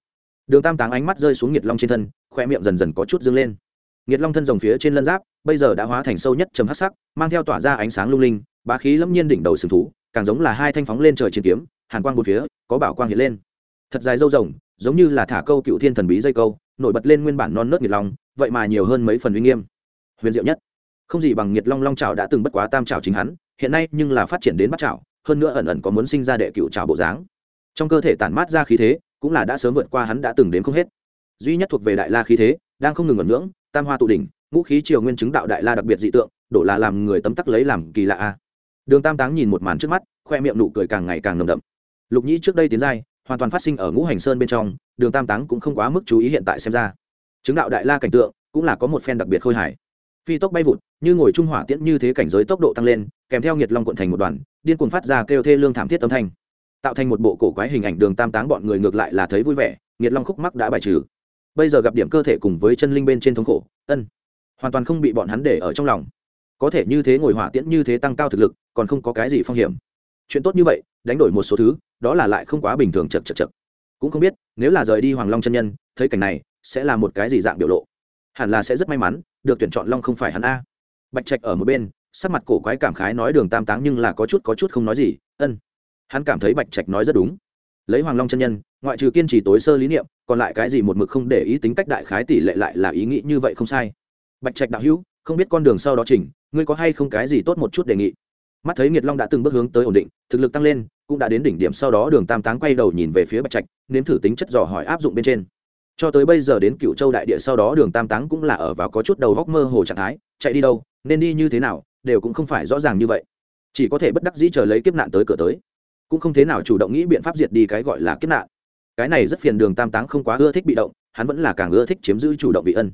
Đường tam táng ánh mắt rơi xuống nghiệt long trên thân, khoe miệng dần dần có chút dâng lên. Nghiệt long thân rồng phía trên lân giáp, bây giờ đã hóa thành sâu nhất trầm hắc sắc, mang theo tỏa ra ánh sáng lung linh, bá khí lâm nhiên đỉnh đầu sừng thú, càng giống là hai thanh phóng lên trời chiến kiếm, hàn quang một phía, có bảo quang hiện lên. Thật dài dâu rồng giống như là thả câu cựu thiên thần bí dây câu, nổi bật lên nguyên bản non nớt nghiệt long, vậy mà nhiều hơn mấy phần uy nghiêm. Huyền diệu nhất, không gì bằng nghiệt long long trào đã từng bất quá tam trào chính hắn, hiện nay nhưng là phát triển đến bắt trào hơn nữa ẩn ẩn có muốn sinh ra đệ cựu trào bộ dáng. Trong cơ thể tản mát ra khí thế, cũng là đã sớm vượt qua hắn đã từng đến không hết. Duy nhất thuộc về đại la khí thế, đang không ngừng ngẩn ngưỡng, tam hoa tụ đỉnh, ngũ khí triều nguyên chứng đạo đại la đặc biệt dị tượng, đổ là làm người tấm tắc lấy làm kỳ lạ a. Đường tam táng nhìn một màn trước mắt, khoe miệng nụ cười càng ngày càng nồng đậm. Lục nhĩ trước đây tiến giai hoàn toàn phát sinh ở ngũ hành sơn bên trong, đường tam táng cũng không quá mức chú ý hiện tại xem ra. Chứng đạo đại la cảnh tượng, cũng là có một phen đặc biệt khôi hài. Phi tốc bay vụt, như ngồi trung hỏa tiễn như thế cảnh giới tốc độ tăng lên, kèm theo nhiệt long quận thành một đoàn, điên cuồng phát ra kêu thê lương thảm thiết âm thanh. Tạo thành một bộ cổ quái hình ảnh đường tam táng bọn người ngược lại là thấy vui vẻ nhiệt long khúc mắc đã bài trừ. Bây giờ gặp điểm cơ thể cùng với chân linh bên trên thống khổ, ân, hoàn toàn không bị bọn hắn để ở trong lòng. Có thể như thế ngồi hỏa tiễn như thế tăng cao thực lực, còn không có cái gì phong hiểm. Chuyện tốt như vậy, đánh đổi một số thứ đó là lại không quá bình thường chật chật chật. Cũng không biết, nếu là rời đi hoàng long chân nhân, thấy cảnh này, sẽ là một cái gì dạng biểu lộ? Hẳn là sẽ rất may mắn, được tuyển chọn long không phải hắn a. Bạch trạch ở một bên, sắc mặt cổ quái cảm khái nói đường tam táng nhưng là có chút có chút không nói gì, ân. Hắn cảm thấy bạch trạch nói rất đúng. Lấy hoàng long chân nhân, ngoại trừ kiên trì tối sơ lý niệm, còn lại cái gì một mực không để ý tính cách đại khái tỷ lệ lại là ý nghĩ như vậy không sai. Bạch trạch đạo hữu, không biết con đường sau đó chỉnh, ngươi có hay không cái gì tốt một chút đề nghị? Mắt thấy nghiệt long đã từng bước hướng tới ổn định, thực lực tăng lên cũng đã đến đỉnh điểm sau đó đường tam táng quay đầu nhìn về phía bạch trạch, nếm thử tính chất dò hỏi áp dụng bên trên. Cho tới bây giờ đến cựu châu đại địa sau đó đường tam táng cũng là ở và có chút đầu góc mơ hồ trạng thái, chạy đi đâu, nên đi như thế nào, đều cũng không phải rõ ràng như vậy. Chỉ có thể bất đắc dĩ chờ lấy kiếp nạn tới cửa tới. Cũng không thế nào chủ động nghĩ biện pháp diệt đi cái gọi là kiếp nạn. Cái này rất phiền đường tam táng không quá ưa thích bị động, hắn vẫn là càng ưa thích chiếm giữ chủ động vị ân.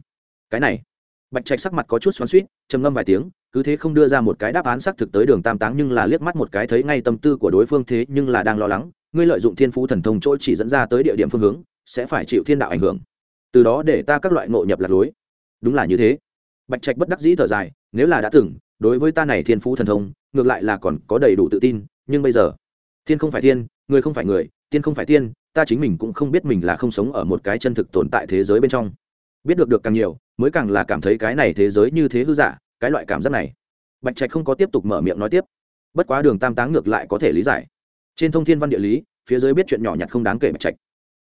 Cái này, bạch trạch sắc mặt có chút xoắn suýt trầm ngâm vài tiếng cứ thế không đưa ra một cái đáp án xác thực tới đường tam táng nhưng là liếc mắt một cái thấy ngay tâm tư của đối phương thế nhưng là đang lo lắng, ngươi lợi dụng thiên phú thần thông chỗ chỉ dẫn ra tới địa điểm phương hướng, sẽ phải chịu thiên đạo ảnh hưởng. Từ đó để ta các loại ngộ nhập lạc lối. Đúng là như thế. Bạch trạch bất đắc dĩ thở dài, nếu là đã từng, đối với ta này thiên phú thần thông, ngược lại là còn có đầy đủ tự tin, nhưng bây giờ, thiên không phải thiên, người không phải người, tiên không phải tiên, ta chính mình cũng không biết mình là không sống ở một cái chân thực tồn tại thế giới bên trong. Biết được được càng nhiều, mới càng là cảm thấy cái này thế giới như thế hư giả cái loại cảm giác này. Bạch trạch không có tiếp tục mở miệng nói tiếp. Bất quá đường tam táng ngược lại có thể lý giải. Trên thông thiên văn địa lý, phía dưới biết chuyện nhỏ nhặt không đáng kể bạch trạch.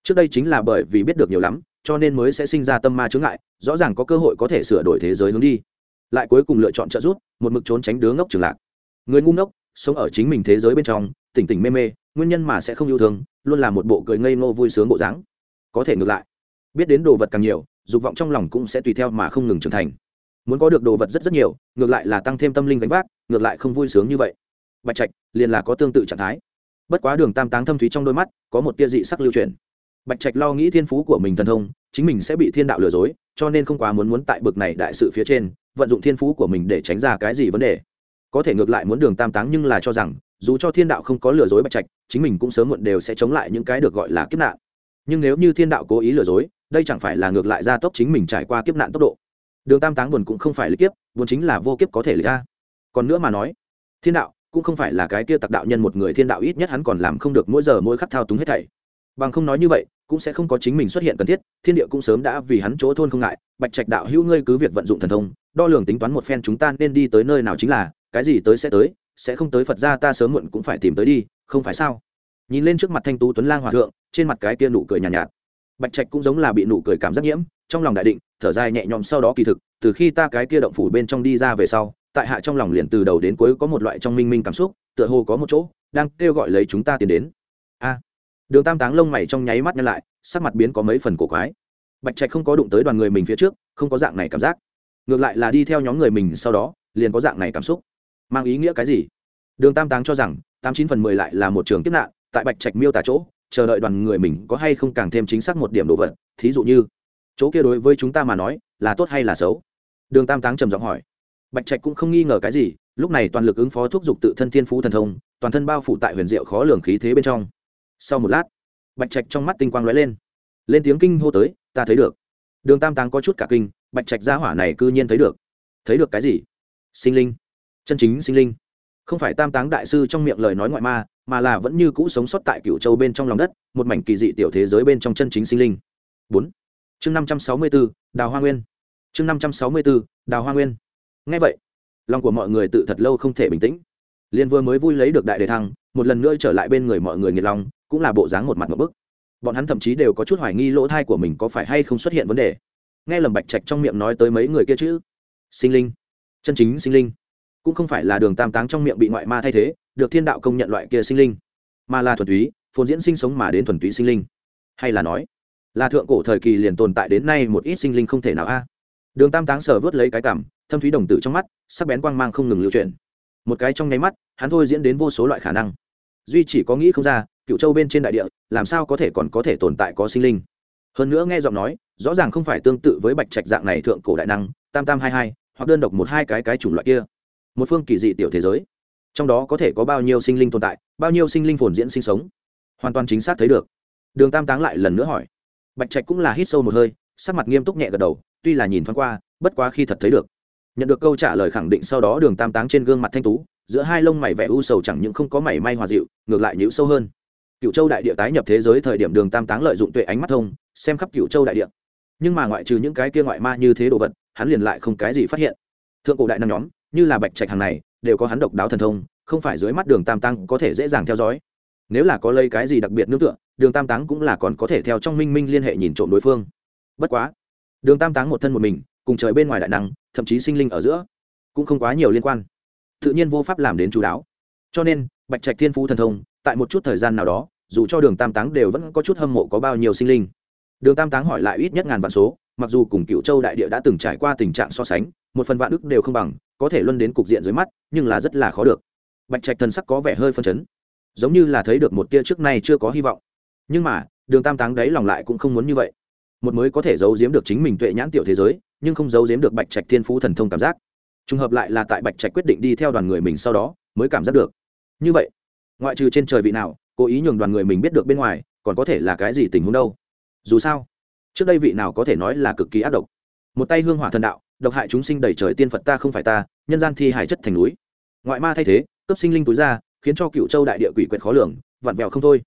Trước đây chính là bởi vì biết được nhiều lắm, cho nên mới sẽ sinh ra tâm ma chướng ngại, rõ ràng có cơ hội có thể sửa đổi thế giới hướng đi. Lại cuối cùng lựa chọn trợ giúp, một mực trốn tránh đứa ngốc trường lạc. Người ngu ngốc, sống ở chính mình thế giới bên trong, tỉnh tỉnh mê mê, nguyên nhân mà sẽ không yêu thương, luôn là một bộ cười ngây ngô vui sướng bộ dáng. Có thể ngược lại, biết đến đồ vật càng nhiều, dục vọng trong lòng cũng sẽ tùy theo mà không ngừng trưởng thành muốn có được đồ vật rất rất nhiều, ngược lại là tăng thêm tâm linh gánh vác, ngược lại không vui sướng như vậy. Bạch trạch liền là có tương tự trạng thái. Bất quá đường tam táng thâm thúy trong đôi mắt, có một tia dị sắc lưu truyền bạch trạch lo nghĩ thiên phú của mình thần thông, chính mình sẽ bị thiên đạo lừa dối, cho nên không quá muốn muốn tại bực này đại sự phía trên, vận dụng thiên phú của mình để tránh ra cái gì vấn đề. Có thể ngược lại muốn đường tam táng nhưng là cho rằng, dù cho thiên đạo không có lừa dối bạch trạch, chính mình cũng sớm muộn đều sẽ chống lại những cái được gọi là kiếp nạn. Nhưng nếu như thiên đạo cố ý lừa dối, đây chẳng phải là ngược lại gia tốc chính mình trải qua kiếp nạn tốc độ đường tam táng buồn cũng không phải lịch kiếp buồn chính là vô kiếp có thể lịch ra. Còn nữa mà nói thiên đạo cũng không phải là cái kia tặc đạo nhân một người thiên đạo ít nhất hắn còn làm không được mỗi giờ mỗi khắc thao túng hết thảy. Bằng không nói như vậy cũng sẽ không có chính mình xuất hiện cần thiết thiên địa cũng sớm đã vì hắn chỗ thôn không ngại. Bạch trạch đạo hữu ngươi cứ việc vận dụng thần thông đo lường tính toán một phen chúng ta nên đi tới nơi nào chính là cái gì tới sẽ tới sẽ không tới phật ra ta sớm muộn cũng phải tìm tới đi không phải sao? Nhìn lên trước mặt thanh tú tuấn lang hòa thượng trên mặt cái kia nụ cười nhàn nhạt, nhạt. Bạch trạch cũng giống là bị nụ cười cảm giác nhiễm trong lòng đại định thở dài nhẹ nhõm sau đó kỳ thực, từ khi ta cái kia động phủ bên trong đi ra về sau, tại hạ trong lòng liền từ đầu đến cuối có một loại trong minh minh cảm xúc, tựa hồ có một chỗ đang kêu gọi lấy chúng ta tiến đến. A. Đường tam táng lông mày trong nháy mắt nhăn lại, sắc mặt biến có mấy phần cổ quái. Bạch trạch không có đụng tới đoàn người mình phía trước, không có dạng này cảm giác. Ngược lại là đi theo nhóm người mình sau đó, liền có dạng này cảm xúc. Mang ý nghĩa cái gì? Đường tam táng cho rằng, tám chín phần mười lại là một trường kiếp nạn, tại bạch trạch miêu tả chỗ, chờ đợi đoàn người mình có hay không càng thêm chính xác một điểm đồ vật, thí dụ như chỗ kia đối với chúng ta mà nói, là tốt hay là xấu? Đường tam táng trầm giọng hỏi. Bạch trạch cũng không nghi ngờ cái gì, lúc này toàn lực ứng phó thuốc dục tự thân thiên phú thần thông, toàn thân bao phủ tại huyền diệu khó lường khí thế bên trong. Sau một lát, bạch trạch trong mắt tinh quang lóe lên. Lên tiếng kinh hô tới, ta thấy được. Đường tam táng có chút cả kinh, bạch trạch gia hỏa này cư nhiên thấy được. Thấy được cái gì? Sinh linh. Chân chính sinh linh. Không phải tam táng đại sư trong miệng lời nói ngoại ma, mà là vẫn như cũ sống sót tại cựu châu bên trong lòng đất, một mảnh kỳ dị tiểu thế giới bên trong chân chính sinh linh. Bốn chương năm trăm sáu mươi bốn đào hoa nguyên. Chương năm trăm sáu mươi bốn đào hoa nguyên. Ngay vậy, lòng của mọi người tự thật lâu không thể bình tĩnh. Liên vừa mới vui lấy được đại đề thăng, một lần nữa trở lại bên người mọi người nghiệt lòng, cũng là bộ dáng một mặt một bức. Bọn hắn thậm chí đều có chút hoài nghi lỗ thai của mình có phải hay không xuất hiện vấn đề. Nghe lầm bạch trạch trong miệng nói tới mấy người kia chứ? Sinh linh. Chân chính sinh linh. Cũng không phải là đường tam táng trong miệng bị ngoại ma thay thế, được thiên đạo công nhận loại kia sinh linh, mà là thuần túy, phồn diễn sinh sống mà đến thuần túy sinh linh. Hay là nói là thượng cổ thời kỳ liền tồn tại đến nay một ít sinh linh không thể nào a. Đường tam táng sờ vớt lấy cái cảm, thâm thúy đồng tử trong mắt, sắc bén quang mang không ngừng lưu chuyển. Một cái trong nháy mắt, hắn thôi diễn đến vô số loại khả năng. Duy chỉ có nghĩ không ra, cựu châu bên trên đại địa, làm sao có thể còn có thể tồn tại có sinh linh. Hơn nữa nghe giọng nói, rõ ràng không phải tương tự với bạch trạch dạng này thượng cổ đại năng, tam tam hai hai, hoặc đơn độc một hai cái cái chủng loại kia. Một phương kỳ dị tiểu thế giới. Trong đó có thể có bao nhiêu sinh linh tồn tại, bao nhiêu sinh linh phồn diễn sinh sống. Hoàn toàn chính xác thấy được. Đường tam táng lại lần nữa hỏi bạch trạch cũng là hít sâu một hơi, sắc mặt nghiêm túc nhẹ gật đầu, tuy là nhìn thoáng qua, bất quá khi thật thấy được. Nhận được câu trả lời khẳng định sau đó đường tam táng trên gương mặt thanh tú, giữa hai lông mày vẻ u sầu chẳng những không có mảy may hòa dịu, ngược lại nhữ sâu hơn. Cựu châu đại địa tái nhập thế giới thời điểm đường tam táng lợi dụng tuệ ánh mắt thông, xem khắp cựu châu đại địa. Nhưng mà ngoại trừ những cái kia ngoại ma như thế đồ vật, hắn liền lại không cái gì phát hiện. Thượng cổ đại năng nhóm, như là bạch trạch hàng này, đều có hắn độc đáo thần thông, không phải dưới mắt đường tam tăng có thể dễ dàng theo dõi nếu là có lấy cái gì đặc biệt nương tựa, đường tam táng cũng là còn có thể theo trong minh minh liên hệ nhìn trộm đối phương. Bất quá, đường tam táng một thân một mình, cùng trời bên ngoài đại năng, thậm chí sinh linh ở giữa, cũng không quá nhiều liên quan. Tự nhiên vô pháp làm đến chú đáo. Cho nên, bạch trạch thiên phú thần thông, tại một chút thời gian nào đó, dù cho đường tam táng đều vẫn có chút hâm mộ có bao nhiêu sinh linh. Đường tam táng hỏi lại ít nhất ngàn vạn số, mặc dù cùng cựu châu đại địa đã từng trải qua tình trạng so sánh, một phần vạn đức đều không bằng, có thể luân đến cục diện dưới mắt, nhưng là rất là khó được. Bạch trạch thần sắc có vẻ hơi phân chấn giống như là thấy được một tia trước nay chưa có hy vọng. Nhưng mà, đường tam táng đấy lòng lại cũng không muốn như vậy. Một mới có thể giấu giếm được chính mình tuệ nhãn tiểu thế giới, nhưng không giấu giếm được bạch trạch thiên phú thần thông cảm giác. Trùng hợp lại là tại bạch trạch quyết định đi theo đoàn người mình sau đó, mới cảm giác được. Như vậy, ngoại trừ trên trời vị nào, cố ý nhường đoàn người mình biết được bên ngoài, còn có thể là cái gì tình huống đâu? Dù sao, trước đây vị nào có thể nói là cực kỳ ác độc? Một tay hương hỏa thần đạo, độc hại chúng sinh đầy trời tiên phật ta không phải ta, nhân gian thi hải chất thành núi. Ngoại ma thay thế, cấp sinh linh túi ra khiến cho cựu châu đại địa quỷ quyệt khó lường, vặn vẹo không thôi.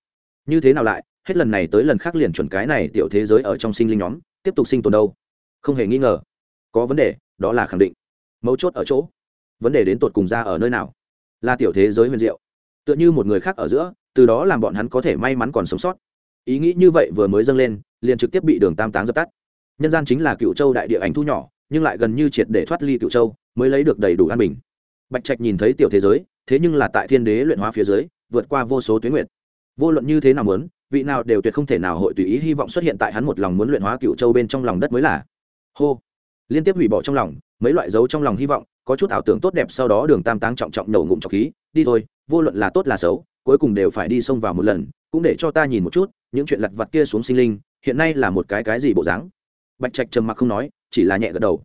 Như thế nào lại, hết lần này tới lần khác liền chuẩn cái này tiểu thế giới ở trong sinh linh nhóm, tiếp tục sinh tồn đâu? Không hề nghi ngờ. Có vấn đề, đó là khẳng định. Mấu chốt ở chỗ. Vấn đề đến tột cùng ra ở nơi nào? Là tiểu thế giới huyền diệu. Tựa như một người khác ở giữa, từ đó làm bọn hắn có thể may mắn còn sống sót. Ý nghĩ như vậy vừa mới dâng lên, liền trực tiếp bị đường tam táng dập tắt. Nhân gian chính là cựu châu đại địa ảnh thu nhỏ, nhưng lại gần như triệt để thoát ly cựu châu, mới lấy được đầy đủ an bình. Bạch trạch nhìn thấy tiểu thế giới thế nhưng là tại thiên đế luyện hóa phía dưới, vượt qua vô số tuyến nguyện vô luận như thế nào muốn, vị nào đều tuyệt không thể nào hội tùy ý hy vọng xuất hiện tại hắn một lòng muốn luyện hóa cựu châu bên trong lòng đất mới là. Hô. Liên tiếp hủy bỏ trong lòng, mấy loại dấu trong lòng hy vọng, có chút ảo tưởng tốt đẹp sau đó đường tam táng trọng trọng nổ ngụm trọc khí, đi thôi, vô luận là tốt là xấu, cuối cùng đều phải đi xông vào một lần, cũng để cho ta nhìn một chút, những chuyện lặt vặt kia xuống sinh linh, hiện nay là một cái cái gì bộ dáng? Bạch trạch trầm mặc không nói, chỉ là nhẹ gật đầu.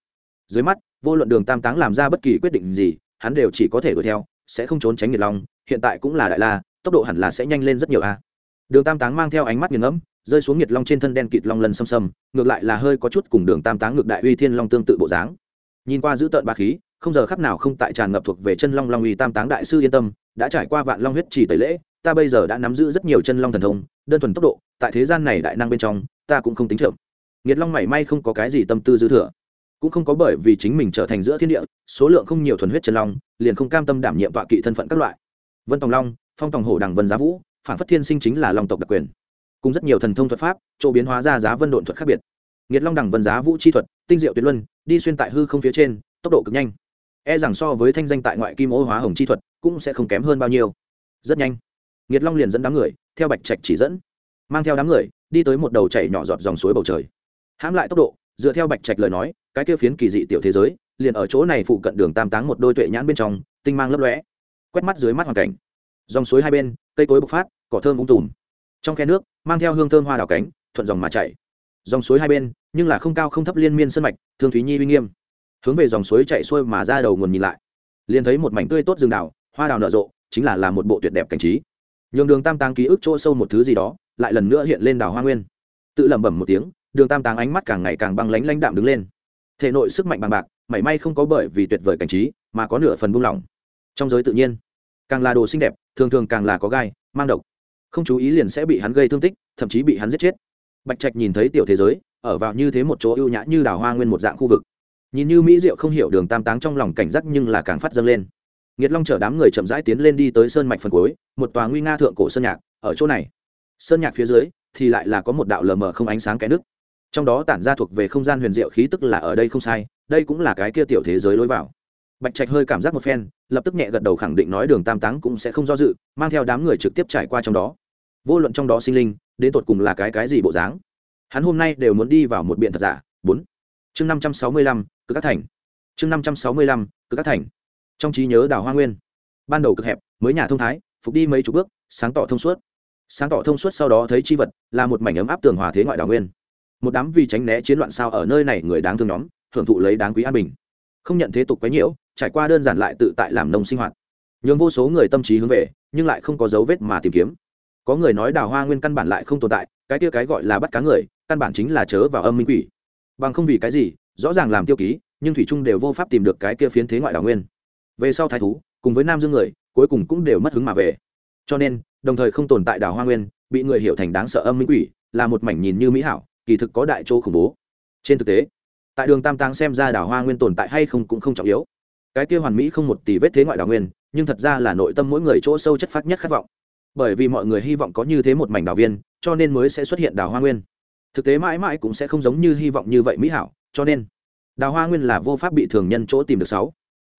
Dưới mắt, vô luận đường tam táng làm ra bất kỳ quyết định gì, hắn đều chỉ có thể đuổi theo sẽ không trốn tránh nghiệt long hiện tại cũng là đại la, tốc độ hẳn là sẽ nhanh lên rất nhiều a. Đường tam táng mang theo ánh mắt nghiền ngẫm, rơi xuống nhiệt long trên thân đen kịt long lân xăm xăm ngược lại là hơi có chút cùng đường tam táng ngược đại uy thiên long tương tự bộ dáng. Nhìn qua giữ tợn ba khí, không giờ khắc nào không tại tràn ngập thuộc về chân long long uy tam táng đại sư yên tâm, đã trải qua vạn long huyết chỉ tẩy lễ, ta bây giờ đã nắm giữ rất nhiều chân long thần thông, đơn thuần tốc độ, tại thế gian này đại năng bên trong, ta cũng không tính chậm. Nghiệt long mảy may không có cái gì tâm tư dư thừa cũng không có bởi vì chính mình trở thành giữa thiên địa, số lượng không nhiều thuần huyết chân long, liền không cam tâm đảm nhiệm tọa kỵ thân phận các loại. Vân tòng long, phong tòng hổ đằng vân giá vũ, phản phất thiên sinh chính là long tộc đặc quyền. Cùng rất nhiều thần thông thuật pháp, chỗ biến hóa ra giá vân độn thuật khác biệt. Nghiệt long đằng vân giá vũ chi thuật, tinh diệu tuyệt luân, đi xuyên tại hư không phía trên, tốc độ cực nhanh. E rằng so với thanh danh tại ngoại kim ô hóa hồng chi thuật, cũng sẽ không kém hơn bao nhiêu. Rất nhanh, nghiệt long liền dẫn đám người, theo bạch trạch chỉ dẫn, mang theo đám người, đi tới một đầu chảy nhỏ giọt dòng suối bầu trời. Hãm lại tốc độ dựa theo bạch trạch lời nói, cái kia phiến kỳ dị tiểu thế giới, liền ở chỗ này phụ cận đường tam táng một đôi tuệ nhãn bên trong, tinh mang lấp lóe, quét mắt dưới mắt hoàn cảnh. Dòng suối hai bên, cây cối bộc phát, cỏ thơm ung tùm. Trong khe nước, mang theo hương thơm hoa đào cánh, thuận dòng mà chảy. Dòng suối hai bên, nhưng là không cao không thấp liên miên sân mạch, thương thúy nhi uy nghiêm. Hướng về dòng suối chạy xuôi mà ra đầu nguồn nhìn lại. Liền thấy một mảnh tươi tốt rừng đào, hoa đào nở rộ, chính là là một bộ tuyệt đẹp cảnh trí. Nhường đường tam táng ký ức chỗ sâu một thứ gì đó, lại lần nữa hiện lên đào hoa nguyên. Tự lẩm bẩm một tiếng đường tam táng ánh mắt càng ngày càng băng lánh lãnh đạm đứng lên. Thể nội sức mạnh bằng bạc, mảy may không có bởi vì tuyệt vời cảnh trí, mà có nửa phần buông lỏng. Trong giới tự nhiên, càng là đồ xinh đẹp, thường thường càng là có gai, mang độc. Không chú ý liền sẽ bị hắn gây thương tích, thậm chí bị hắn giết chết. Bạch trạch nhìn thấy tiểu thế giới, ở vào như thế một chỗ ưu nhã như đào hoa nguyên một dạng khu vực. Nhìn như mỹ diệu không hiểu đường tam táng trong lòng cảnh giác nhưng là càng phát dâng lên. Nghiệt long chở đám người chậm rãi tiến lên đi tới sơn mạch phần cuối, một tòa nguy nga thượng cổ sơn nhạc. Ở chỗ này, sơn nhạc phía dưới thì lại là có một đạo lờ mờ không ánh sáng cái nước trong đó tản ra thuộc về không gian huyền diệu khí tức là ở đây không sai, đây cũng là cái kia tiểu thế giới lối vào. Bạch trạch hơi cảm giác một phen, lập tức nhẹ gật đầu khẳng định nói đường tam táng cũng sẽ không do dự, mang theo đám người trực tiếp trải qua trong đó. Vô luận trong đó sinh linh, đến tột cùng là cái cái gì bộ dáng? Hắn hôm nay đều muốn đi vào một biện thật giả. Bốn. Chương năm trăm sáu mươi lăm cứ các thành. Chương năm trăm sáu mươi lăm cứ các thành. Trong trí nhớ đào hoa nguyên. Ban đầu cực hẹp, mới nhà thông thái, phục đi mấy chục bước, sáng tỏ thông suốt. Sáng tỏ thông suốt sau đó thấy chi vật, là một mảnh ấm áp tường hòa thế ngoại đào nguyên một đám vì tránh né chiến loạn sao ở nơi này người đáng thương nhóm, hưởng thụ lấy đáng quý an bình. Không nhận thế tục quấy nhiễu, trải qua đơn giản lại tự tại làm nông sinh hoạt. Nhường vô số người tâm trí hướng về, nhưng lại không có dấu vết mà tìm kiếm. Có người nói đào hoa nguyên căn bản lại không tồn tại, cái kia cái gọi là bắt cá người, căn bản chính là chớ vào âm minh quỷ. Bằng không vì cái gì, rõ ràng làm tiêu ký, nhưng thủy trung đều vô pháp tìm được cái kia phiến thế ngoại đào nguyên. Về sau thái thú, cùng với nam dương người, cuối cùng cũng đều mất hứng mà về. Cho nên, đồng thời không tồn tại đào hoa nguyên, bị người hiểu thành đáng sợ âm minh quỷ, là một mảnh nhìn như mỹ hảo kỳ thực có đại chỗ khủng bố. Trên thực tế, tại đường tam táng xem ra đảo hoa nguyên tồn tại hay không cũng không trọng yếu. Cái kia hoàn mỹ không một tỷ vết thế ngoại đảo nguyên, nhưng thật ra là nội tâm mỗi người chỗ sâu chất phát nhất khát vọng. Bởi vì mọi người hy vọng có như thế một mảnh đảo viên, cho nên mới sẽ xuất hiện đảo hoa nguyên. Thực tế mãi mãi cũng sẽ không giống như hy vọng như vậy mỹ hảo, cho nên đào hoa nguyên là vô pháp bị thường nhân chỗ tìm được sáu.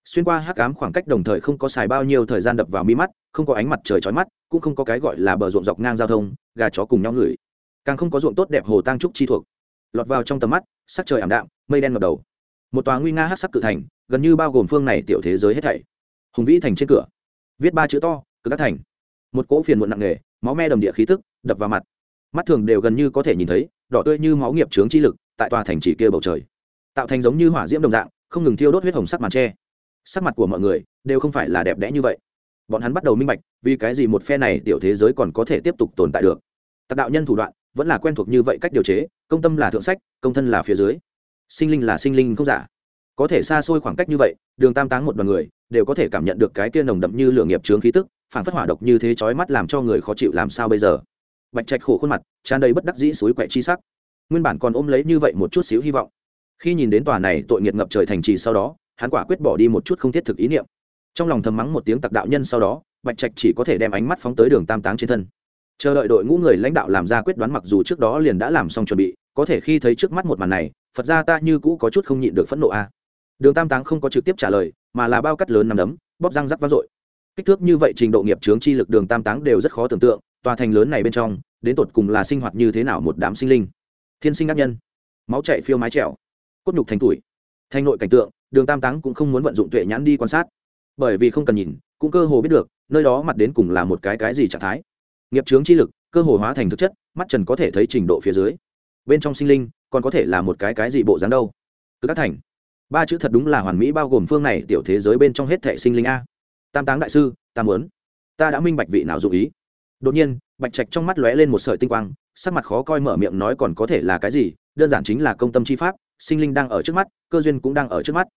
Xuyên qua hắc ám khoảng cách đồng thời không có xài bao nhiêu thời gian đập vào mi mắt, không có ánh mặt trời chói mắt, cũng không có cái gọi là bờ ruộng dọc ngang giao thông, gà chó cùng nhau ngửi càng không có ruộng tốt đẹp hồ tang trúc chi thuộc. Lọt vào trong tầm mắt, sắc trời ảm đạm, mây đen ngập đầu. Một tòa nguy nga hát sắc cự thành, gần như bao gồm phương này tiểu thế giới hết thảy. Hùng vĩ thành trên cửa. Viết ba chữ to, cực các thành. Một cỗ phiền muộn nặng nề, máu me đầm địa khí tức, đập vào mặt. Mắt thường đều gần như có thể nhìn thấy, đỏ tươi như máu nghiệp trướng chi lực, tại tòa thành chỉ kia bầu trời. Tạo thành giống như hỏa diễm đồng dạng, không ngừng thiêu đốt huyết hồng sắc màn tre sắc mặt của mọi người đều không phải là đẹp đẽ như vậy. Bọn hắn bắt đầu minh bạch, vì cái gì một phe này tiểu thế giới còn có thể tiếp tục tồn tại được. Tạc đạo nhân thủ đoạn vẫn là quen thuộc như vậy cách điều chế, công tâm là thượng sách, công thân là phía dưới. Sinh linh là sinh linh không giả. Có thể xa xôi khoảng cách như vậy, đường tam táng một đoàn người, đều có thể cảm nhận được cái kia nồng đậm như lửa nghiệp trướng khí tức, phản phất hỏa độc như thế chói mắt làm cho người khó chịu làm sao bây giờ. Bạch trạch khổ khuôn mặt, tràn đầy bất đắc dĩ suối quẹ chi sắc. Nguyên bản còn ôm lấy như vậy một chút xíu hy vọng. Khi nhìn đến tòa này tội nghiệt ngập trời thành trì sau đó, hắn quả quyết bỏ đi một chút không thiết thực ý niệm. Trong lòng thầm mắng một tiếng tặc đạo nhân sau đó, bạch trạch chỉ có thể đem ánh mắt phóng tới đường tam táng trên thân chờ đợi đội ngũ người lãnh đạo làm ra quyết đoán mặc dù trước đó liền đã làm xong chuẩn bị, có thể khi thấy trước mắt một màn này, phật ra ta như cũ có chút không nhịn được phẫn nộ a. Đường tam táng không có trực tiếp trả lời, mà là bao cắt lớn nằm đấm, bóp răng rắc vá rội kích thước như vậy trình độ nghiệp chướng chi lực đường tam táng đều rất khó tưởng tượng, tòa thành lớn này bên trong, đến tột cùng là sinh hoạt như thế nào một đám sinh linh. Thiên sinh ác nhân. Máu chạy phiêu mái trèo. Cốt nhục thành tuổi. Thành nội cảnh tượng, đường tam táng cũng không muốn vận dụng tuệ nhãn đi quan sát. Bởi vì không cần nhìn, cũng cơ hồ biết được, nơi đó mặt đến cùng là một cái cái gì trạng thái nghiệp chướng chi lực, cơ hồ hóa thành thực chất, mắt trần có thể thấy trình độ phía dưới. Bên trong sinh linh, còn có thể là một cái cái gì bộ dáng đâu? Cứ các thành. Ba chữ thật đúng là hoàn mỹ bao gồm phương này tiểu thế giới bên trong hết thệ sinh linh a. Tam táng đại sư, ta muốn. Ta đã minh bạch vị nào dụ ý. Đột nhiên, bạch trạch trong mắt lóe lên một sợi tinh quang, sắc mặt khó coi mở miệng nói còn có thể là cái gì, đơn giản chính là công tâm chi pháp, sinh linh đang ở trước mắt, cơ duyên cũng đang ở trước mắt.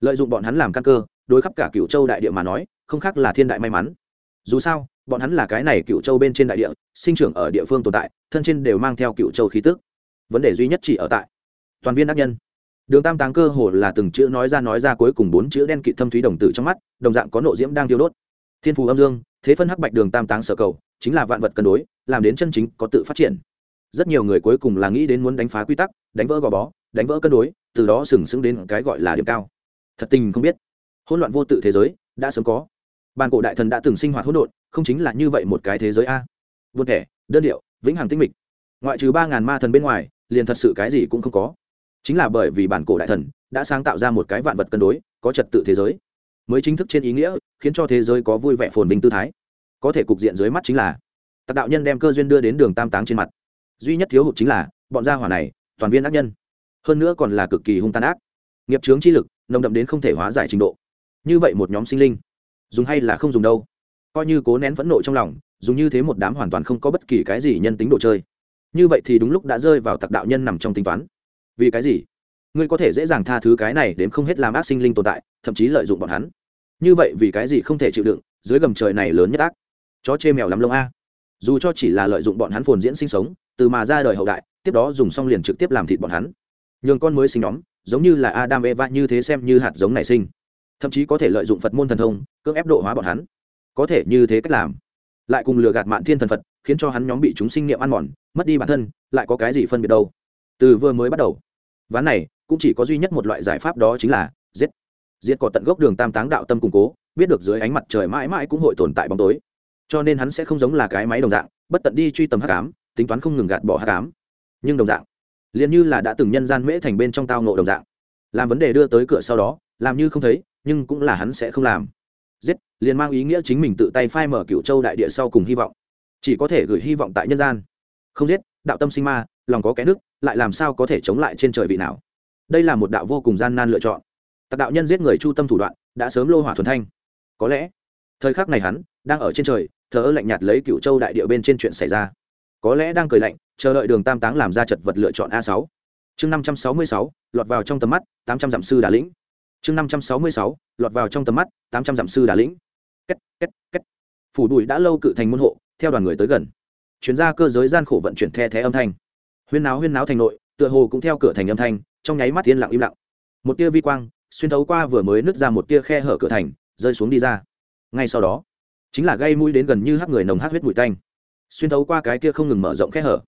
Lợi dụng bọn hắn làm căn cơ, đối khắp cả cựu châu đại địa mà nói, không khác là thiên đại may mắn dù sao, bọn hắn là cái này cựu châu bên trên đại địa, sinh trưởng ở địa phương tồn tại, thân trên đều mang theo cựu châu khí tức. Vấn đề duy nhất chỉ ở tại toàn viên ác nhân. Đường tam táng cơ hồ là từng chữ nói ra nói ra cuối cùng bốn chữ đen kịt thâm thúy đồng tử trong mắt, đồng dạng có nộ diễm đang tiêu đốt. Thiên phù âm dương, thế phân hắc bạch đường tam táng sở cầu, chính là vạn vật cân đối, làm đến chân chính có tự phát triển. Rất nhiều người cuối cùng là nghĩ đến muốn đánh phá quy tắc, đánh vỡ gò bó, đánh vỡ cân đối, từ đó sừng sững đến cái gọi là điểm cao. Thật tình không biết. Hỗn loạn vô tự thế giới, đã sớm có bàn cổ đại thần đã từng sinh hoạt hỗn độn, không chính là như vậy một cái thế giới a. Vượt thẻ, đơn điệu, vĩnh hằng tinh mịch. Ngoại trừ ba ngàn ma thần bên ngoài, liền thật sự cái gì cũng không có. Chính là bởi vì bản cổ đại thần đã sáng tạo ra một cái vạn vật cân đối, có trật tự thế giới. Mới chính thức trên ý nghĩa, khiến cho thế giới có vui vẻ phồn vinh tư thái. Có thể cục diện dưới mắt chính là tạc đạo nhân đem cơ duyên đưa đến đường tam táng trên mặt. Duy nhất thiếu hụt chính là, bọn gia hỏa này, toàn viên ác nhân. Hơn nữa còn là cực kỳ hung tàn ác. Nghiệp chướng chi lực, nồng đậm đến không thể hóa giải trình độ. Như vậy một nhóm sinh linh dùng hay là không dùng đâu. Coi như cố nén phẫn nộ trong lòng, dùng như thế một đám hoàn toàn không có bất kỳ cái gì nhân tính đồ chơi. Như vậy thì đúng lúc đã rơi vào tặc đạo nhân nằm trong tính toán. Vì cái gì? Ngươi có thể dễ dàng tha thứ cái này đến không hết làm ác sinh linh tồn tại, thậm chí lợi dụng bọn hắn. Như vậy vì cái gì không thể chịu đựng, dưới gầm trời này lớn nhất ác. Chó chê mèo lắm lông a. Dù cho chỉ là lợi dụng bọn hắn phồn diễn sinh sống, từ mà ra đời hậu đại, tiếp đó dùng xong liền trực tiếp làm thịt bọn hắn. Nhường con mới sinh nhóm, giống như là adam eva như thế xem như hạt giống nảy sinh thậm chí có thể lợi dụng phật môn thần thông, cưỡng ép độ hóa bọn hắn. Có thể như thế cách làm. Lại cùng lừa gạt mạn thiên thần phật, khiến cho hắn nhóm bị chúng sinh niệm ăn mòn, mất đi bản thân, lại có cái gì phân biệt đâu? Từ vừa mới bắt đầu, ván này cũng chỉ có duy nhất một loại giải pháp đó chính là giết. Giết có tận gốc đường tam táng đạo tâm củng cố, biết được dưới ánh mặt trời mãi mãi cũng hội tồn tại bóng tối. Cho nên hắn sẽ không giống là cái máy đồng dạng, bất tận đi truy tầm hắc ám, tính toán không ngừng gạt bỏ hắc ám. Nhưng đồng dạng, liền như là đã từng nhân gian mễ thành bên trong tao nộ đồng dạng. Làm vấn đề đưa tới cửa sau đó, làm như không thấy nhưng cũng là hắn sẽ không làm. Giết, liền mang ý nghĩa chính mình tự tay phai mở cựu châu đại địa sau cùng hy vọng. Chỉ có thể gửi hy vọng tại nhân gian. Không giết, đạo tâm sinh ma, lòng có cái nước, lại làm sao có thể chống lại trên trời vị nào? Đây là một đạo vô cùng gian nan lựa chọn. Tạc đạo nhân giết người chu tâm thủ đoạn, đã sớm lô hỏa thuần thanh. Có lẽ, thời khắc này hắn đang ở trên trời, thờ ơ lạnh nhạt lấy cựu châu đại địa bên trên chuyện xảy ra. Có lẽ đang cười lạnh, chờ đợi đường tam táng làm ra chật vật lựa chọn a sáu. Chương năm trăm sáu mươi sáu, lọt vào trong tầm mắt, tám trăm dặm sư đà lĩnh chương năm trăm sáu mươi sáu, lọt vào trong tầm mắt, tám trăm dặm sư đà lĩnh. Két két két. Phủ đùi đã lâu cự thành môn hộ, theo đoàn người tới gần. Chuyến ra cơ giới gian khổ vận chuyển the thé âm thanh. Huyên náo huyên náo thành nội, tựa hồ cũng theo cửa thành âm thanh, trong nháy mắt yên lặng im lặng. Một tia vi quang, xuyên thấu qua vừa mới nứt ra một tia khe hở cửa thành, rơi xuống đi ra. Ngay sau đó, chính là gây mũi đến gần như hắc người nồng hắc huyết mũi tanh. Xuyên thấu qua cái kia không ngừng mở rộng khe hở.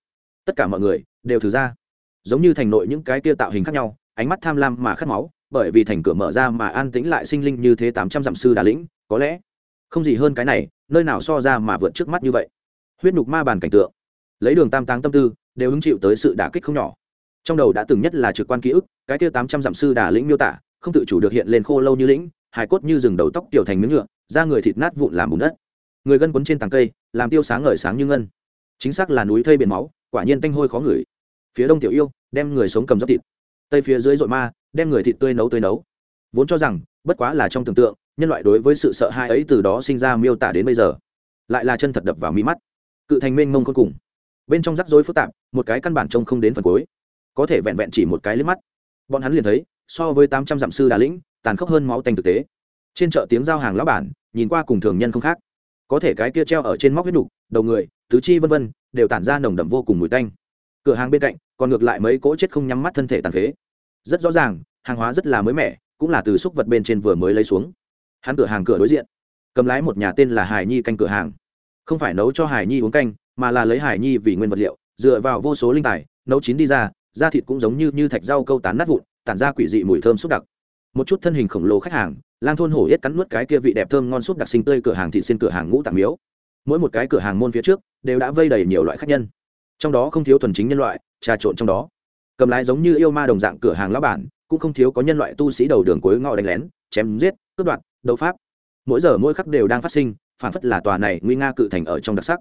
Tất cả mọi người đều thử ra. Giống như thành nội những cái kia tạo hình khác nhau, ánh mắt tham lam mà khát máu bởi vì thành cửa mở ra mà an tĩnh lại sinh linh như thế tám trăm dặm sư đà lĩnh, có lẽ không gì hơn cái này, nơi nào so ra mà vượt trước mắt như vậy. Huyết nhục ma bàn cảnh tượng, lấy đường tam táng tâm tư, đều hứng chịu tới sự đả kích không nhỏ. Trong đầu đã từng nhất là trực quan ký ức, cái kia tám trăm dặm sư đà lĩnh miêu tả, không tự chủ được hiện lên khô lâu như lĩnh, hài cốt như rừng đầu tóc tiểu thành miếng nhựa da người thịt nát vụn làm bùn đất. Người gân quấn trên tàng cây, làm tiêu sáng ngời sáng như ngân. Chính xác là núi thây biển máu, quả nhiên tanh hôi khó ngửi. Phía đông tiểu yêu, đem người sống cầm dốc thịt. Tây phía dưới dội ma đem người thịt tươi nấu tươi nấu. Vốn cho rằng, bất quá là trong tưởng tượng, nhân loại đối với sự sợ hãi ấy từ đó sinh ra miêu tả đến bây giờ, lại là chân thật đập vào mi mắt. Cự thành mênh mông cuối cùng. Bên trong rắc rối phức tạp, một cái căn bản trông không đến phần cuối. Có thể vẹn vẹn chỉ một cái liếc mắt. Bọn hắn liền thấy, so với tám trăm dặm sư đà lĩnh, tàn khốc hơn máu tanh thực tế. Trên chợ tiếng giao hàng lão bản, nhìn qua cùng thường nhân không khác. Có thể cái kia treo ở trên móc huyết đục đầu người, tứ chi vân vân, đều tản ra nồng đậm vô cùng mùi tanh. Cửa hàng bên cạnh, còn ngược lại mấy cỗ chết không nhắm mắt thân thể tàn phế rất rõ ràng, hàng hóa rất là mới mẻ, cũng là từ xúc vật bên trên vừa mới lấy xuống. Hắn cửa hàng cửa đối diện, cầm lái một nhà tên là hải nhi canh cửa hàng. Không phải nấu cho hải nhi uống canh, mà là lấy hải nhi vì nguyên vật liệu, dựa vào vô số linh tài, nấu chín đi ra, da thịt cũng giống như như thạch rau câu tán nát vụn, tản ra quỷ dị mùi thơm xúc đặc. Một chút thân hình khổng lồ khách hàng, lang thôn hổ yết cắn nuốt cái kia vị đẹp thơm ngon xúc đặc sinh tươi cửa hàng thị xin cửa hàng ngũ tạm miếu. Mỗi một cái cửa hàng môn phía trước, đều đã vây đầy nhiều loại khách nhân. Trong đó không thiếu thuần chính nhân loại, trà trộn trong đó cầm lái giống như yêu ma đồng dạng cửa hàng lão bản, cũng không thiếu có nhân loại tu sĩ đầu đường cuối ngõ đánh lén, chém giết, cướp đoạt, đấu pháp. Mỗi giờ mỗi khắc đều đang phát sinh, phản phất là tòa này nguy nga cự thành ở trong đặc sắc.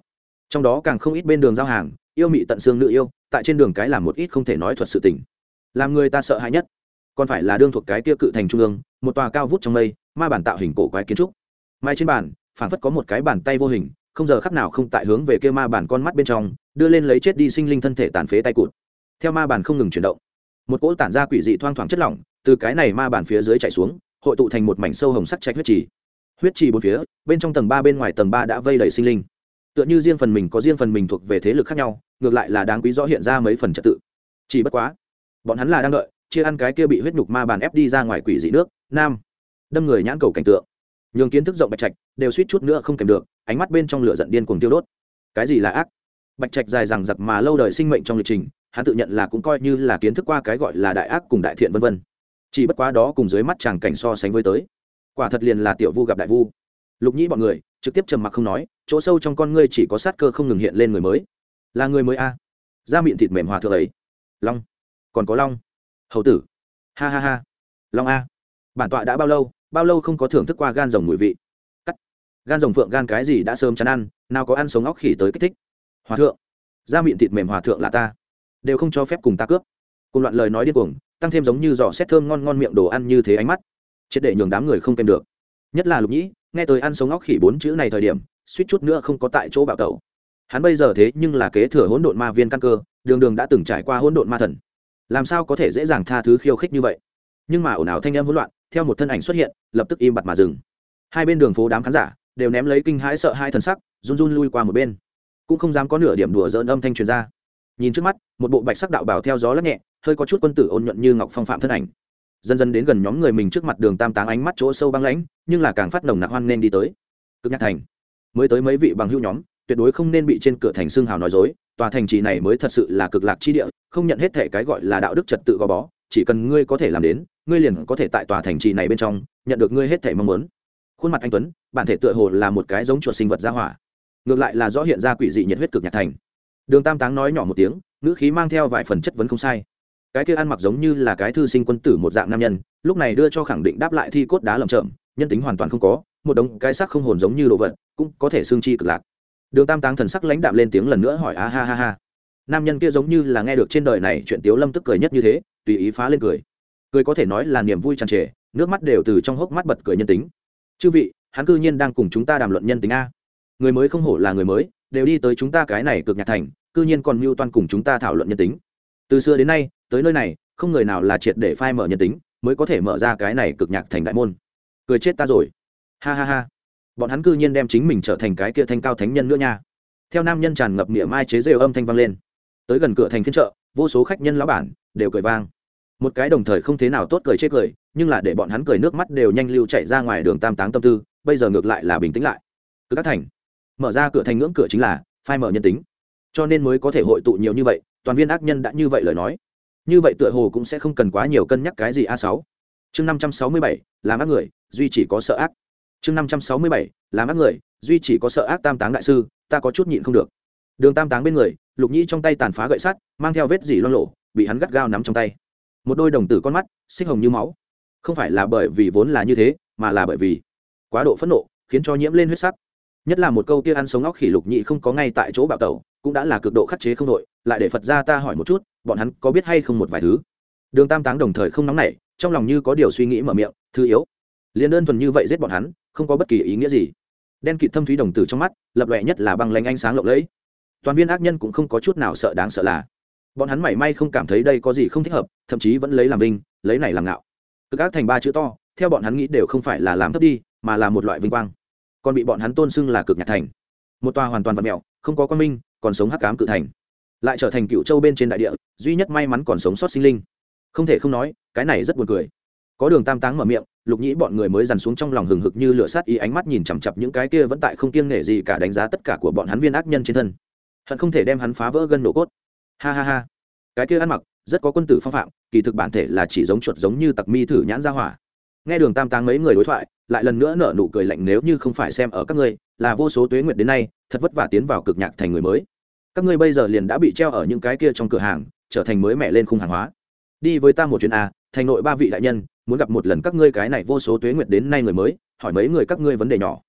Trong đó càng không ít bên đường giao hàng, yêu mị tận xương nữ yêu, tại trên đường cái làm một ít không thể nói thuật sự tình. Làm người ta sợ hãi nhất, còn phải là đương thuộc cái kia cự thành trung ương, một tòa cao vút trong mây, ma bản tạo hình cổ quái kiến trúc. Mai trên bàn, phản phất có một cái bàn tay vô hình, không giờ khắc nào không tại hướng về kia ma bản con mắt bên trong, đưa lên lấy chết đi sinh linh thân thể tàn phế tay cụt theo ma bàn không ngừng chuyển động, một cỗ tản ra quỷ dị thoang thoảng chất lỏng từ cái này ma bàn phía dưới chạy xuống, hội tụ thành một mảnh sâu hồng sắc trạch huyết trì. Huyết trì bốn phía, bên trong tầng ba, bên ngoài tầng ba đã vây đầy sinh linh. Tựa như riêng phần mình có riêng phần mình thuộc về thế lực khác nhau, ngược lại là đáng quý rõ hiện ra mấy phần trật tự. Chỉ bất quá, bọn hắn là đang đợi, chia ăn cái kia bị huyết nhục ma bàn ép đi ra ngoài quỷ dị nước, nam, đâm người nhãn cầu cảnh tượng. Nhường kiến thức rộng bạch trạch đều suýt chút nữa không kèm được, ánh mắt bên trong lửa giận điên cuồng tiêu đốt. Cái gì là ác? Bạch trạch dài rằng giặc mà lâu đời sinh mệnh trong lịch trình hắn tự nhận là cũng coi như là kiến thức qua cái gọi là đại ác cùng đại thiện vân vân. Chỉ bất quá đó cùng dưới mắt chàng cảnh so sánh với tới. Quả thật liền là tiểu vu gặp đại vu. Lục nhĩ bọn người, trực tiếp trầm mặc không nói, chỗ sâu trong con ngươi chỉ có sát cơ không ngừng hiện lên người mới. Là người mới a? Da miệng thịt mềm hòa thượng ấy. Long. Còn có long. Hầu tử. Ha ha ha. Long a. Bản tọa đã bao lâu bao lâu không có thưởng thức qua gan rồng mùi vị? Cắt. Gan rồng phượng gan cái gì đã sớm chán ăn, nào có ăn sống óc khỉ tới kích thích. Hòa thượng. Da miệng thịt mềm hòa thượng là ta đều không cho phép cùng ta cướp. Cùng loạn lời nói điên cuồng, tăng thêm giống như giỏ xét thơm ngon ngon miệng đồ ăn như thế ánh mắt. Triệt để nhường đám người không kèm được. Nhất là lục nhĩ, nghe tới ăn sống óc khỉ bốn chữ này thời điểm, suýt chút nữa không có tại chỗ bạo tẩu. Hắn bây giờ thế nhưng là kế thừa hỗn độn ma viên căn cơ, đường đường đã từng trải qua hỗn độn ma thần. Làm sao có thể dễ dàng tha thứ khiêu khích như vậy? Nhưng mà ồn ào thanh âm hỗn loạn, theo một thân ảnh xuất hiện, lập tức im bặt mà dừng. Hai bên đường phố đám khán giả đều ném lấy kinh hãi sợ hai thần sắc, run run lui qua một bên. Cũng không dám có nửa điểm đùa dỡn âm thanh truyền ra nhìn trước mắt, một bộ bạch sắc đạo bảo theo gió lắc nhẹ, hơi có chút quân tử ôn nhuận như ngọc phong phạm thân ảnh. Dần dần đến gần nhóm người mình trước mặt đường tam táng ánh mắt chỗ sâu băng lãnh, nhưng là càng phát nồng nặc hoan nên đi tới. Cực nhạc thành. Mới tới mấy vị bằng hữu nhóm, tuyệt đối không nên bị trên cửa thành xương hào nói dối, tòa thành trì này mới thật sự là cực lạc chi địa, không nhận hết thể cái gọi là đạo đức trật tự gò bó, chỉ cần ngươi có thể làm đến, ngươi liền có thể tại tòa thành trì này bên trong, nhận được ngươi hết thể mong muốn. Khuôn mặt anh tuấn, bản thể tựa hồ là một cái giống chuột sinh vật ra hỏa. Ngược lại là rõ hiện ra quỷ dị nhiệt huyết cực nhạc thành đường tam táng nói nhỏ một tiếng, ngữ khí mang theo vài phần chất vấn không sai. Cái kia ăn mặc giống như là cái thư sinh quân tử một dạng nam nhân, lúc này đưa cho khẳng định đáp lại thi cốt đá lầm chậm nhân tính hoàn toàn không có, một đống cái sắc không hồn giống như đồ vật, cũng có thể xương chi cực lạc. Đường tam táng thần sắc lãnh đạm lên tiếng lần nữa hỏi, a ha ha ha. Nam nhân kia giống như là nghe được trên đời này chuyện tiếu lâm tức cười nhất như thế, tùy ý phá lên cười. Cười có thể nói là niềm vui tràn trề, nước mắt đều từ trong hốc mắt bật cười nhân tính. Chư vị, hắn cư nhiên đang cùng chúng ta đàm luận nhân tính a. Người mới không hổ là người mới, đều đi tới chúng ta cái này cực nhạc thành cư nhiên còn mưu toan cùng chúng ta thảo luận nhân tính. Từ xưa đến nay, tới nơi này, không người nào là triệt để phai mở nhân tính, mới có thể mở ra cái này cực nhạc thành đại môn. Cười chết ta rồi. Ha ha ha. Bọn hắn cư nhiên đem chính mình trở thành cái kia thanh cao thánh nhân nữa nha. Theo nam nhân tràn ngập miệng mai chế rêu âm thanh vang lên. Tới gần cửa thành phiên chợ, vô số khách nhân lão bản đều cười vang. Một cái đồng thời không thế nào tốt cười chết cười, nhưng là để bọn hắn cười nước mắt đều nhanh lưu chạy ra ngoài đường tam táng tâm tư, bây giờ ngược lại là bình tĩnh lại. Cứ các thành. Mở ra cửa thành ngưỡng cửa chính là phai mở nhân tính cho nên mới có thể hội tụ nhiều như vậy, toàn viên ác nhân đã như vậy lời nói. Như vậy tựa hồ cũng sẽ không cần quá nhiều cân nhắc cái gì a sáu. Chương năm trăm sáu mươi bảy, làm ác người, duy chỉ có sợ ác. Chương năm trăm sáu mươi bảy, làm ác người, duy chỉ có sợ ác tam táng đại sư, ta có chút nhịn không được. Đường tam táng bên người, lục nhĩ trong tay tàn phá gậy sắt, mang theo vết dỉ loang lộ bị hắn gắt gao nắm trong tay. Một đôi đồng tử con mắt, xích hồng như máu. Không phải là bởi vì vốn là như thế, mà là bởi vì quá độ phẫn nộ, khiến cho nhiễm lên huyết sắc nhất là một câu kia ăn sống óc khỉ lục nhị không có ngay tại chỗ bạo tẩu, cũng đã là cực độ khắc chế không đội lại để phật ra ta hỏi một chút, bọn hắn có biết hay không một vài thứ? Đường tam táng đồng thời không nóng nảy, trong lòng như có điều suy nghĩ mở miệng, thứ yếu. Liền đơn thuần như vậy giết bọn hắn, không có bất kỳ ý nghĩa gì. Đen kịt thâm thúy đồng tử trong mắt, lập lệ nhất là băng lanh ánh sáng lộng lẫy. Toàn viên ác nhân cũng không có chút nào sợ đáng sợ là. Bọn hắn mảy may không cảm thấy đây có gì không thích hợp, thậm chí vẫn lấy làm vinh, lấy này làm ngạo. Cực ác thành ba chữ to, theo bọn hắn nghĩ đều không phải là làm thấp đi, mà là một loại vinh quang còn bị bọn hắn tôn xưng là cực nhạc thành. Một tòa hoàn toàn vật mẹo không có quan minh, còn sống hắc cám cự thành. Lại trở thành cựu châu bên trên đại địa, duy nhất may mắn còn sống sót sinh linh. Không thể không nói, cái này rất buồn cười. Có đường tam táng mở miệng, lục nhĩ bọn người mới dằn xuống trong lòng hừng hực như lửa sát ý ánh mắt nhìn chằm chặp những cái kia vẫn tại không kiêng nể gì cả đánh giá tất cả của bọn hắn viên ác nhân trên thân. Hận không thể đem hắn phá vỡ gân nổ cốt. Ha ha ha. Cái kia ăn mặc, rất có quân tử phong phạm, kỳ thực bản thể là chỉ giống chuột giống như tặc mi thử nhãn ra hỏa. Nghe đường tam táng mấy người đối thoại lại lần nữa nở nụ cười lạnh nếu như không phải xem ở các ngươi, là vô số tuế nguyệt đến nay, thật vất vả tiến vào cực nhạc thành người mới. Các ngươi bây giờ liền đã bị treo ở những cái kia trong cửa hàng, trở thành mới mẹ lên khung hàng hóa. Đi với ta một chuyến a thành nội ba vị đại nhân, muốn gặp một lần các ngươi cái này vô số tuế nguyệt đến nay người mới, hỏi mấy người các ngươi vấn đề nhỏ.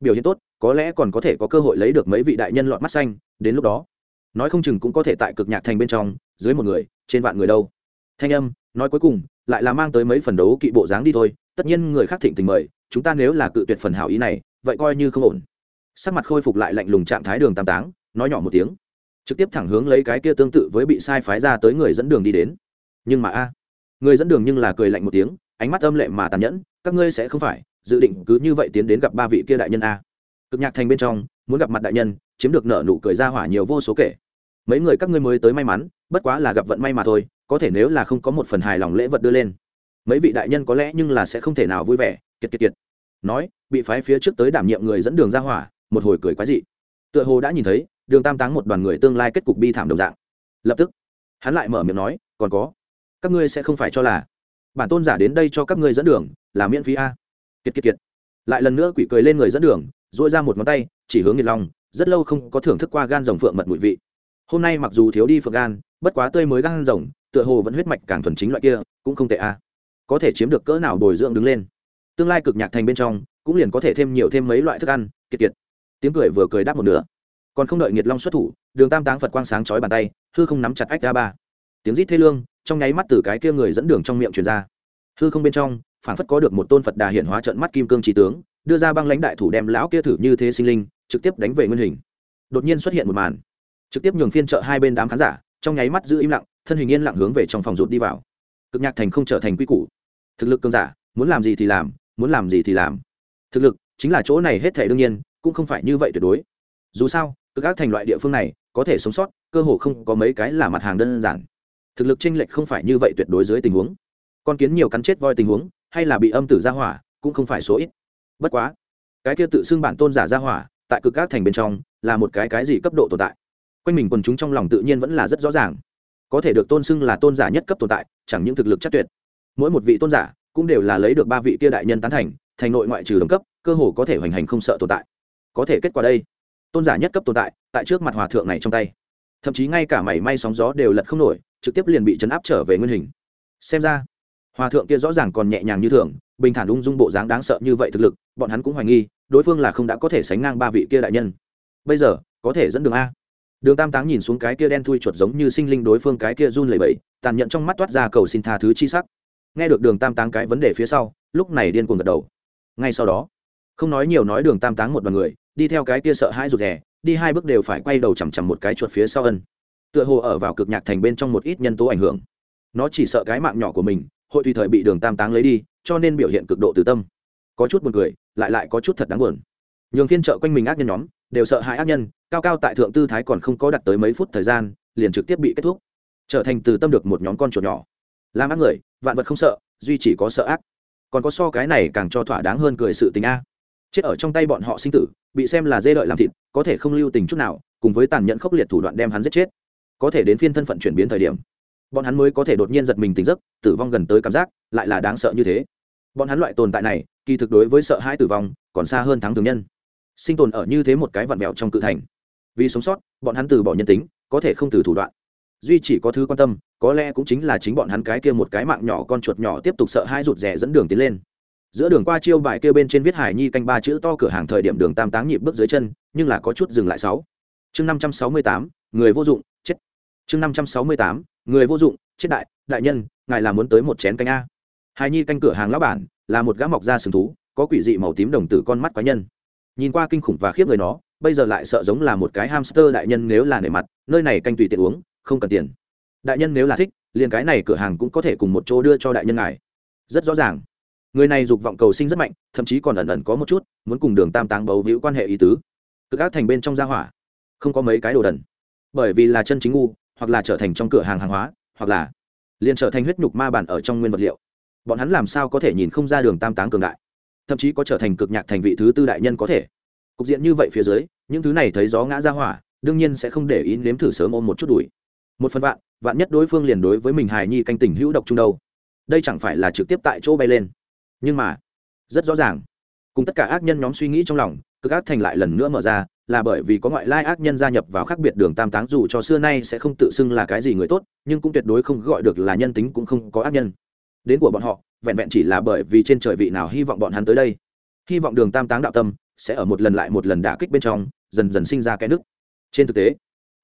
Biểu hiện tốt, có lẽ còn có thể có cơ hội lấy được mấy vị đại nhân lọt mắt xanh, đến lúc đó, nói không chừng cũng có thể tại cực nhạc thành bên trong, dưới một người, trên vạn người đâu. Thanh âm, nói cuối cùng, lại là mang tới mấy phần đấu kỵ bộ dáng đi thôi, tất nhiên người khác thịnh tình mời chúng ta nếu là cự tuyệt phần hảo ý này, vậy coi như không ổn. Sắc mặt khôi phục lại lạnh lùng trạng thái đường tam táng, nói nhỏ một tiếng. Trực tiếp thẳng hướng lấy cái kia tương tự với bị sai phái ra tới người dẫn đường đi đến. Nhưng mà a, người dẫn đường nhưng là cười lạnh một tiếng, ánh mắt âm lệ mà tàn nhẫn, các ngươi sẽ không phải, dự định cứ như vậy tiến đến gặp ba vị kia đại nhân a. Cực nhạc thành bên trong, muốn gặp mặt đại nhân, chiếm được nợ nụ cười ra hỏa nhiều vô số kể. Mấy người các ngươi mới tới may mắn, bất quá là gặp vận may mà thôi, có thể nếu là không có một phần hài lòng lễ vật đưa lên. Mấy vị đại nhân có lẽ nhưng là sẽ không thể nào vui vẻ, kiệt kiệt kiệt nói, bị phái phía trước tới đảm nhiệm người dẫn đường ra hỏa, một hồi cười quái dị. Tựa hồ đã nhìn thấy, đường tam táng một đoàn người tương lai kết cục bi thảm đồng dạng. Lập tức, hắn lại mở miệng nói, còn có, các ngươi sẽ không phải cho là, bản tôn giả đến đây cho các ngươi dẫn đường, là miễn phí a. Kiệt kiệt kiệt. Lại lần nữa quỷ cười lên người dẫn đường dội ra một ngón tay, chỉ hướng nghiệt long, rất lâu không có thưởng thức qua gan rồng phượng mật mùi vị. Hôm nay mặc dù thiếu đi phượng gan, bất quá tươi mới gan rồng, tựa hồ vẫn huyết mạch càng thuần chính loại kia, cũng không tệ a. Có thể chiếm được cỡ nào bồi dưỡng đứng lên tương lai cực nhạc thành bên trong, cũng liền có thể thêm nhiều thêm mấy loại thức ăn, kiệt kiệt. Tiếng cười vừa cười đáp một nửa. Còn không đợi nghiệt long xuất thủ, đường tam táng phật quang sáng chói bàn tay, hư không nắm chặt ách a ba. Tiếng rít thê lương, trong nháy mắt từ cái kia người dẫn đường trong miệng truyền ra. Hư không bên trong phản phất có được một tôn phật đà hiện hóa trận mắt kim cương trí tướng, đưa ra băng lãnh đại thủ đem lão kia thử như thế sinh linh, trực tiếp đánh về nguyên hình. Đột nhiên xuất hiện một màn. Trực tiếp nhường phiên trợ hai bên đám khán giả, trong nháy mắt giữ im lặng, thân hình yên lặng hướng về trong phòng rụt đi vào. Cực nhạc thành không trở thành quy củ. Thực lực cương giả, muốn làm gì thì làm muốn làm gì thì làm. Thực lực, chính là chỗ này hết thể đương nhiên, cũng không phải như vậy tuyệt đối. Dù sao cực ác thành loại địa phương này, có thể sống sót, cơ hồ không có mấy cái là mặt hàng đơn giản. Thực lực chênh lệch không phải như vậy tuyệt đối dưới tình huống. Con kiến nhiều cắn chết voi tình huống, hay là bị âm tử ra hỏa, cũng không phải số ít. Bất quá, cái kia tự xưng bản tôn giả ra hỏa, tại cực ác thành bên trong, là một cái cái gì cấp độ tồn tại? Quanh mình quần chúng trong lòng tự nhiên vẫn là rất rõ ràng. Có thể được tôn xưng là tôn giả nhất cấp tồn tại, chẳng những thực lực chắc tuyệt. Mỗi một vị tôn giả cũng đều là lấy được ba vị kia đại nhân tán thành thành nội ngoại trừ đồng cấp, cơ hồ có thể hoành hành không sợ tồn tại. Có thể kết quả đây, tôn giả nhất cấp tồn tại tại trước mặt hòa thượng này trong tay. Thậm chí ngay cả mảy may sóng gió đều lật không nổi, trực tiếp liền bị chấn áp trở về nguyên hình. Xem ra, hòa thượng kia rõ ràng còn nhẹ nhàng như thường, bình thản ung dung bộ dáng đáng sợ như vậy thực lực, bọn hắn cũng hoài nghi, đối phương là không đã có thể sánh ngang ba vị kia đại nhân. Bây giờ, có thể dẫn đường a. Đường tam táng nhìn xuống cái kia đen thui chuột giống như sinh linh đối phương cái kia run lẩy bẩy, tàn nhẫn trong mắt toát ra cầu xin tha thứ chi sắc nghe được đường tam táng cái vấn đề phía sau, lúc này điên cuồng gật đầu. Ngay sau đó, không nói nhiều nói đường tam táng một đoàn người, đi theo cái kia sợ hãi rụt rè, đi hai bước đều phải quay đầu chằm chằm một cái chuột phía sau ân. Tựa hồ ở vào cực nhạc thành bên trong một ít nhân tố ảnh hưởng. Nó chỉ sợ cái mạng nhỏ của mình, hội tùy thời bị đường tam táng lấy đi, cho nên biểu hiện cực độ từ tâm. Có chút buồn cười, lại lại có chút thật đáng buồn. Nhường phiên trợ quanh mình ác nhân nhóm, đều sợ hãi ác nhân, cao cao tại thượng tư thái còn không có đặt tới mấy phút thời gian, liền trực tiếp bị kết thúc. Trở thành từ tâm được một nhóm con chuột nhỏ làm ác người, vạn vật không sợ, duy chỉ có sợ ác. Còn có so cái này càng cho thỏa đáng hơn cười sự tình a. Chết ở trong tay bọn họ sinh tử, bị xem là dê đợi làm thịt, có thể không lưu tình chút nào, cùng với tàn nhẫn khốc liệt thủ đoạn đem hắn giết chết. Có thể đến phiên thân phận chuyển biến thời điểm, bọn hắn mới có thể đột nhiên giật mình tỉnh giấc, tử vong gần tới cảm giác, lại là đáng sợ như thế. Bọn hắn loại tồn tại này, kỳ thực đối với sợ hãi tử vong, còn xa hơn thắng thường nhân. Sinh tồn ở như thế một cái vặn vẹo trong cự thành. Vì sống sót, bọn hắn từ bỏ nhân tính, có thể không từ thủ đoạn duy chỉ có thứ quan tâm, có lẽ cũng chính là chính bọn hắn cái kia một cái mạng nhỏ con chuột nhỏ tiếp tục sợ hai rụt rè dẫn đường tiến lên. Giữa đường qua chiêu bài kia bên trên viết hải nhi canh ba chữ to cửa hàng thời điểm đường tam táng nhịp bước dưới chân, nhưng là có chút dừng lại sáu. Chương năm trăm sáu mươi tám, người vô dụng, chết. Chương năm trăm sáu mươi tám, người vô dụng, chết đại đại nhân, ngài là muốn tới một chén canh a. Hải nhi canh cửa hàng lão bản, là một gã mọc da sừng thú, có quỷ dị màu tím đồng tử con mắt quái nhân. Nhìn qua kinh khủng và khiếp người nó, bây giờ lại sợ giống là một cái hamster đại nhân nếu là nể mặt, nơi này canh tùy tiện uống không cần tiền. Đại nhân nếu là thích, liền cái này cửa hàng cũng có thể cùng một chỗ đưa cho đại nhân ngài. Rất rõ ràng. Người này dục vọng cầu sinh rất mạnh, thậm chí còn ẩn ẩn có một chút, muốn cùng đường tam táng bấu víu quan hệ ý tứ. Cực ác thành bên trong gia hỏa. Không có mấy cái đồ đần. Bởi vì là chân chính ngu, hoặc là trở thành trong cửa hàng hàng hóa, hoặc là liền trở thành huyết nhục ma bản ở trong nguyên vật liệu. Bọn hắn làm sao có thể nhìn không ra đường tam táng cường đại? Thậm chí có trở thành cực nhạc thành vị thứ tư đại nhân có thể. Cục diện như vậy phía dưới, những thứ này thấy gió ngã ra hỏa, đương nhiên sẽ không để ý nếm thử sớm ôm một chút đuổi một phần vạn vạn nhất đối phương liền đối với mình hài nhi canh tình hữu độc trung đâu. Đây chẳng phải là trực tiếp tại chỗ bay lên. Nhưng mà, rất rõ ràng, cùng tất cả ác nhân nhóm suy nghĩ trong lòng, cực ác thành lại lần nữa mở ra, là bởi vì có ngoại lai ác nhân gia nhập vào khác biệt đường tam táng dù cho xưa nay sẽ không tự xưng là cái gì người tốt, nhưng cũng tuyệt đối không gọi được là nhân tính cũng không có ác nhân. Đến của bọn họ, vẹn vẹn chỉ là bởi vì trên trời vị nào hy vọng bọn hắn tới đây. Hy vọng đường tam táng đạo tâm sẽ ở một lần lại một lần đả kích bên trong, dần dần sinh ra cái nước trên thực tế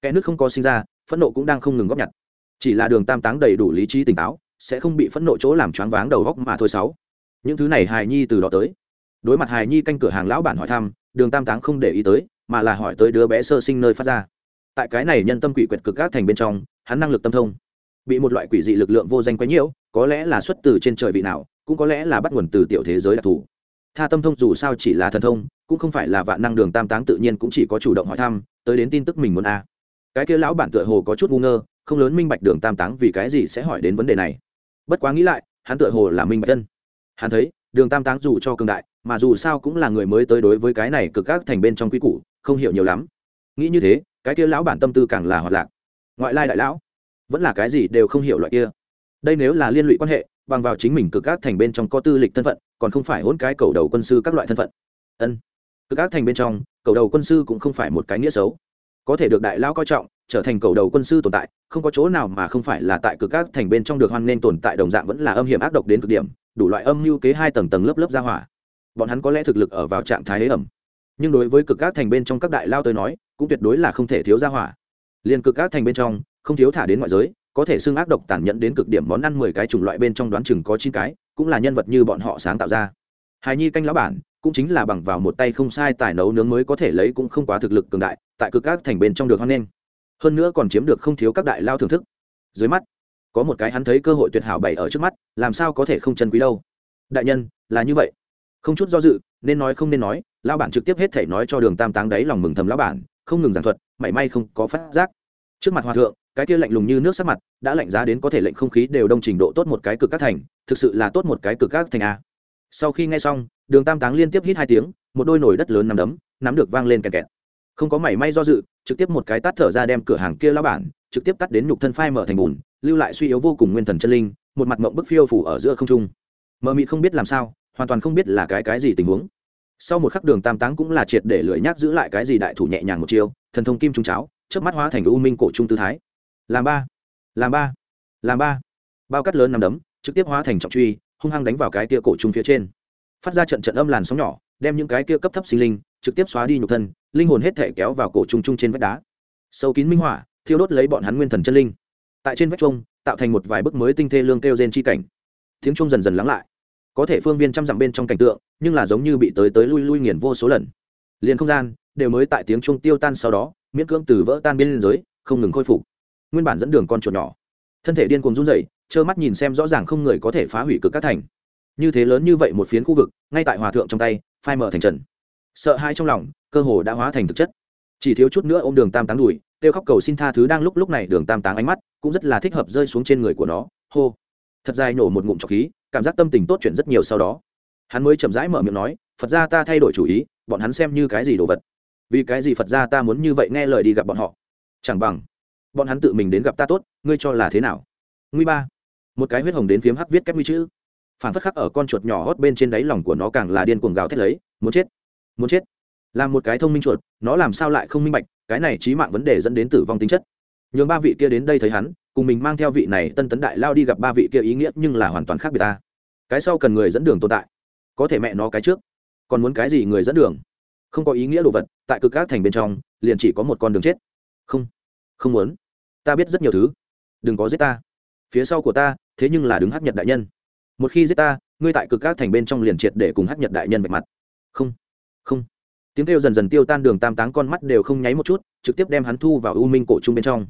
cái nước không có sinh ra phẫn nộ cũng đang không ngừng góp nhặt. Chỉ là đường tam táng đầy đủ lý trí tỉnh táo, sẽ không bị phẫn nộ chỗ làm choáng váng đầu góc mà thôi sáu. Những thứ này hài nhi từ đó tới. Đối mặt hài nhi canh cửa hàng lão bản hỏi thăm, đường tam táng không để ý tới, mà là hỏi tới đứa bé sơ sinh nơi phát ra. Tại cái này nhân tâm quỷ quyệt cực các thành bên trong, hắn năng lực tâm thông. Bị một loại quỷ dị lực lượng vô danh quấy nhiễu, có lẽ là xuất từ trên trời vị nào, cũng có lẽ là bắt nguồn từ tiểu thế giới đặc thù. Tha tâm thông dù sao chỉ là thần thông, cũng không phải là vạn năng đường tam táng tự nhiên cũng chỉ có chủ động hỏi thăm, tới đến tin tức mình muốn a cái kia lão bản tựa hồ có chút ngu ngơ, không lớn minh bạch đường tam táng vì cái gì sẽ hỏi đến vấn đề này. Bất quá nghĩ lại, hắn tựa hồ là minh bạch dân hắn thấy, đường tam táng dù cho cường đại, mà dù sao cũng là người mới tới đối với cái này cực các thành bên trong quy củ, không hiểu nhiều lắm. Nghĩ như thế, cái kia lão bản tâm tư càng là hoạt lạc. Ngoại lai đại lão, vẫn là cái gì đều không hiểu loại kia. Đây nếu là liên lụy quan hệ, bằng vào chính mình cực các thành bên trong có tư lịch thân phận, còn không phải hôn cái cầu đầu quân sư các loại thân phận. Ân, cực các thành bên trong, cầu đầu quân sư cũng không phải một cái nghĩa xấu có thể được đại lão coi trọng, trở thành cầu đầu quân sư tồn tại, không có chỗ nào mà không phải là tại cực các thành bên trong được hoan nên tồn tại đồng dạng vẫn là âm hiểm ác độc đến cực điểm, đủ loại âm mưu kế hai tầng tầng lớp lớp ra hỏa. Bọn hắn có lẽ thực lực ở vào trạng thái hế ẩm, nhưng đối với cực các thành bên trong các đại lao tới nói, cũng tuyệt đối là không thể thiếu ra hỏa. Liền cực các thành bên trong, không thiếu thả đến ngoại giới, có thể xưng ác độc tàn nhẫn đến cực điểm món ăn mười cái chủng loại bên trong đoán chừng có chín cái, cũng là nhân vật như bọn họ sáng tạo ra. Hài nhi canh lão bản cũng chính là bằng vào một tay không sai tài nấu nướng mới có thể lấy cũng không quá thực lực cường đại, tại cực các thành bên trong được hoan nghênh. Hơn nữa còn chiếm được không thiếu các đại lao thưởng thức. Dưới mắt, có một cái hắn thấy cơ hội tuyệt hảo bày ở trước mắt, làm sao có thể không chân quý đâu. Đại nhân, là như vậy. Không chút do dự, nên nói không nên nói lao bản trực tiếp hết thể nói cho đường tam táng đấy lòng mừng thầm lao bản, không ngừng giảng thuật, mảy may không có phát giác. Trước mặt hòa thượng, cái kia lạnh lùng như nước sắc mặt, đã lạnh giá đến có thể lệnh không khí đều đông trình độ tốt một cái cực các thành, thực sự là tốt một cái cực các thành a. Sau khi nghe xong đường tam táng liên tiếp hít hai tiếng, một đôi nổi đất lớn nằm đấm, nắm được vang lên kẹt kẹt. Không có mảy may do dự, trực tiếp một cái tắt thở ra đem cửa hàng kia lao bản, trực tiếp tắt đến nhục thân phai mở thành bùn, lưu lại suy yếu vô cùng nguyên thần chân linh, một mặt mộng bức phiêu phủ ở giữa không trung. Mờ mị không biết làm sao, hoàn toàn không biết là cái cái gì tình huống. Sau một khắc đường tam táng cũng là triệt để lưỡi nhác giữ lại cái gì đại thủ nhẹ nhàng một chiêu, thần thông kim trung cháo trước mắt hóa thành u minh cổ trung tư thái. Làm ba làm ba làm ba. Bao cắt lớn nằm đấm, trực tiếp hóa thành trọng truy, hung hăng đánh vào cái tia cổ trung phía trên phát ra trận trận âm làn sóng nhỏ, đem những cái kia cấp thấp sinh linh trực tiếp xóa đi nhục thân, linh hồn hết thể kéo vào cổ trung trung trên vách đá. Sâu kín minh hỏa thiêu đốt lấy bọn hắn nguyên thần chân linh. Tại trên vách trung tạo thành một vài bức mới tinh thê lương kêu gen chi cảnh. Tiếng trung dần dần lắng lại. Có thể phương viên trăm dặm bên trong cảnh tượng, nhưng là giống như bị tới tới lui lui nghiền vô số lần. Liền không gian, đều mới tại tiếng trung tiêu tan sau đó, miễn cưỡng từ vỡ tan biên giới, không ngừng khôi phục. Nguyên bản dẫn đường con chuột nhỏ. Thân thể điên cuồng run rẩy, trơ mắt nhìn xem rõ ràng không người có thể phá hủy cực các thành như thế lớn như vậy một phiến khu vực, ngay tại hòa thượng trong tay, phai mở thành trần. Sợ hai trong lòng, cơ hồ đã hóa thành thực chất. Chỉ thiếu chút nữa ô m đường tam táng đùi, kêu khóc cầu xin tha thứ đang lúc lúc này đường tam táng ánh mắt, cũng rất là thích hợp rơi xuống trên người của nó. Hô. Thật dài nổ một ngụm trọc khí, cảm giác tâm tình tốt chuyện rất nhiều sau đó. Hắn mới chậm rãi mở miệng nói, phật ra ta thay đổi chủ ý, bọn hắn xem như cái gì đồ vật? Vì cái gì phật ra ta muốn như vậy nghe lời đi gặp bọn họ? Chẳng bằng, bọn hắn tự mình đến gặp ta tốt, ngươi cho là thế nào? Nguy ba. Một cái huyết hồng đến phiếm hắc viết kép nguy chữ phản phất khắc ở con chuột nhỏ hót bên trên đáy lòng của nó càng là điên cuồng gào thét lấy, muốn chết muốn chết. Là một cái thông minh chuột, nó làm sao lại không minh bạch, cái này trí mạng vấn đề dẫn đến tử vong tính chất. Nhường ba vị kia đến đây thấy hắn, cùng mình mang theo vị này tân tấn đại lao đi gặp ba vị kia ý nghĩa nhưng là hoàn toàn khác biệt ta. Cái sau cần người dẫn đường tồn tại, có thể mẹ nó cái trước, còn muốn cái gì người dẫn đường? Không có ý nghĩa đồ vật, tại cực các thành bên trong, liền chỉ có một con đường chết. Không không muốn. Ta biết rất nhiều thứ, đừng có giết ta. Phía sau của ta, thế nhưng là đứng hát nhật đại nhân một khi giết ta, ngươi tại cực các thành bên trong liền triệt để cùng hát nhật đại nhân vạch mặt. Không không. Tiếng kêu dần dần tiêu tan đường tam táng con mắt đều không nháy một chút, trực tiếp đem hắn thu vào u minh cổ chung bên trong.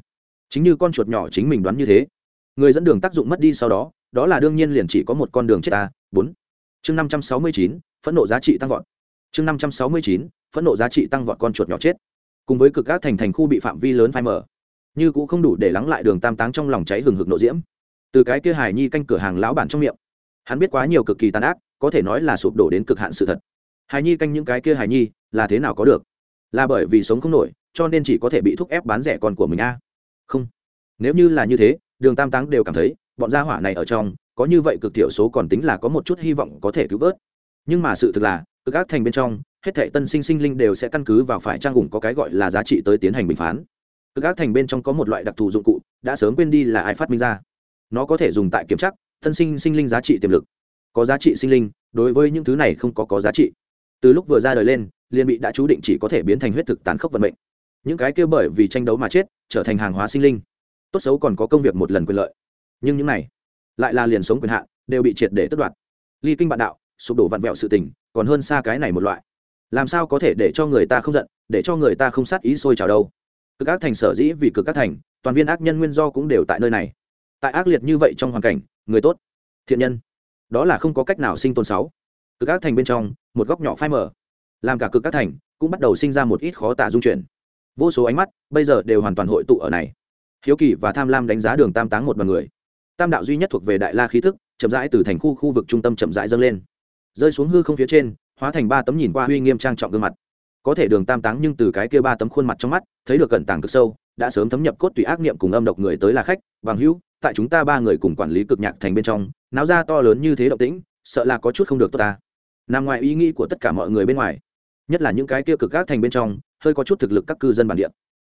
Chính như con chuột nhỏ chính mình đoán như thế. Người dẫn đường tác dụng mất đi sau đó đó là đương nhiên liền chỉ có một con đường chết ta. Bốn. Chương năm trăm sáu mươi chín, phẫn nộ giá trị tăng vọt. Chương năm trăm sáu mươi chín, phẫn nộ giá trị tăng vọt con chuột nhỏ chết. Cùng với cực các thành thành khu bị phạm vi lớn phai mở như cũng không đủ để lắng lại đường tam táng trong lòng cháy hừng hực nộ diễm. Từ cái kia hài nhi canh cửa hàng lão bản trong miệng hắn biết quá nhiều cực kỳ tàn ác, có thể nói là sụp đổ đến cực hạn sự thật. Hài nhi canh những cái kia hài nhi, là thế nào có được? Là bởi vì sống không nổi, cho nên chỉ có thể bị thúc ép bán rẻ con của mình a. Không. Nếu như là như thế, đường tam táng đều cảm thấy, bọn gia hỏa này ở trong, có như vậy cực thiểu số còn tính là có một chút hy vọng có thể cứu vớt. Nhưng mà sự thực là, cực ác thành bên trong, hết thệ tân sinh sinh linh đều sẽ căn cứ vào phải trang hùng có cái gọi là giá trị tới tiến hành bình phán. Cực ác thành bên trong có một loại đặc thù dụng cụ, đã sớm quên đi là ai phát minh ra. Nó có thể dùng tại kiểm chắc tân sinh sinh linh giá trị tiềm lực. Có giá trị sinh linh, đối với những thứ này không có có giá trị. Từ lúc vừa ra đời lên, liền bị đã chú định chỉ có thể biến thành huyết thực tán khốc vận mệnh. Những cái kia bởi vì tranh đấu mà chết, trở thành hàng hóa sinh linh. Tốt xấu còn có công việc một lần quyền lợi. Nhưng những này, lại là liền sống quyền hạn, đều bị triệt để tất đoạt. Ly kinh bạn đạo, sụp đổ vặn vẹo sự tình, còn hơn xa cái này một loại. Làm sao có thể để cho người ta không giận, để cho người ta không sát ý sôi trào đâu? Cực ác thành sở dĩ vì cực ác thành, toàn viên ác nhân nguyên do cũng đều tại nơi này tại ác liệt như vậy trong hoàn cảnh, người tốt, thiện nhân, đó là không có cách nào sinh tồn sáu. Cực ác thành bên trong, một góc nhỏ phai mở làm cả cực ác thành, cũng bắt đầu sinh ra một ít khó tả dung chuyển. Vô số ánh mắt, bây giờ đều hoàn toàn hội tụ ở này. Hiếu kỳ và tham lam đánh giá đường tam táng một bằng người. Tam đạo duy nhất thuộc về đại la khí thức, chậm rãi từ thành khu khu vực trung tâm chậm rãi dâng lên. Rơi xuống hư không phía trên, hóa thành ba tấm nhìn qua uy nghiêm trang trọng gương mặt. Có thể đường tam táng nhưng từ cái kia ba tấm khuôn mặt trong mắt, thấy được cẩn tàng cực sâu, đã sớm thấm nhập cốt tùy ác niệm cùng âm độc người tới là khách, bằng hữu tại chúng ta ba người cùng quản lý cực nhạc thành bên trong, náo ra to lớn như thế động tĩnh, sợ là có chút không được tốt ta. Nằm ngoài ý nghĩ của tất cả mọi người bên ngoài, nhất là những cái kia cực gác thành bên trong, hơi có chút thực lực các cư dân bản địa.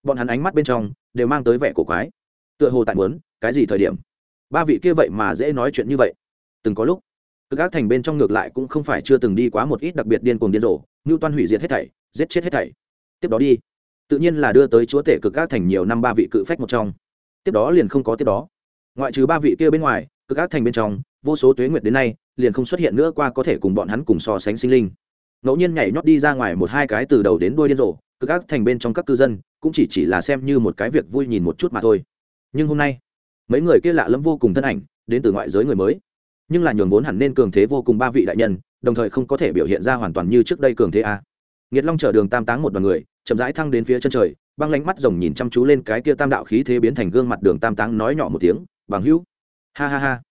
Bọn hắn ánh mắt bên trong đều mang tới vẻ cổ quái. Tựa hồ tại muốn, cái gì thời điểm? Ba vị kia vậy mà dễ nói chuyện như vậy. Từng có lúc, cực ác thành bên trong ngược lại cũng không phải chưa từng đi quá một ít đặc biệt điên cuồng điên rồ như toan hủy diệt hết thảy, giết chết hết thảy. Tiếp đó đi. Tự nhiên là đưa tới chúa tể cực ác thành nhiều năm ba vị cự phách một trong. Tiếp đó liền không có tiếp đó ngoại trừ ba vị kia bên ngoài, cực ác thành bên trong, vô số tuế nguyệt đến nay, liền không xuất hiện nữa qua có thể cùng bọn hắn cùng so sánh sinh linh. Ngẫu nhiên nhảy nhót đi ra ngoài một hai cái từ đầu đến đuôi điên rồ, cực ác thành bên trong các cư dân, cũng chỉ chỉ là xem như một cái việc vui nhìn một chút mà thôi. Nhưng hôm nay, mấy người kia lạ lẫm vô cùng thân ảnh, đến từ ngoại giới người mới. Nhưng là nhường vốn hẳn nên cường thế vô cùng ba vị đại nhân, đồng thời không có thể biểu hiện ra hoàn toàn như trước đây cường thế a. À. nghiệt long chở đường tam táng một đoàn người, chậm rãi thăng đến phía chân trời, băng lánh mắt rồng nhìn chăm chú lên cái kia tam đạo khí thế biến thành gương mặt đường tam táng nói nhỏ một tiếng bằng hữu. Ha ha ha.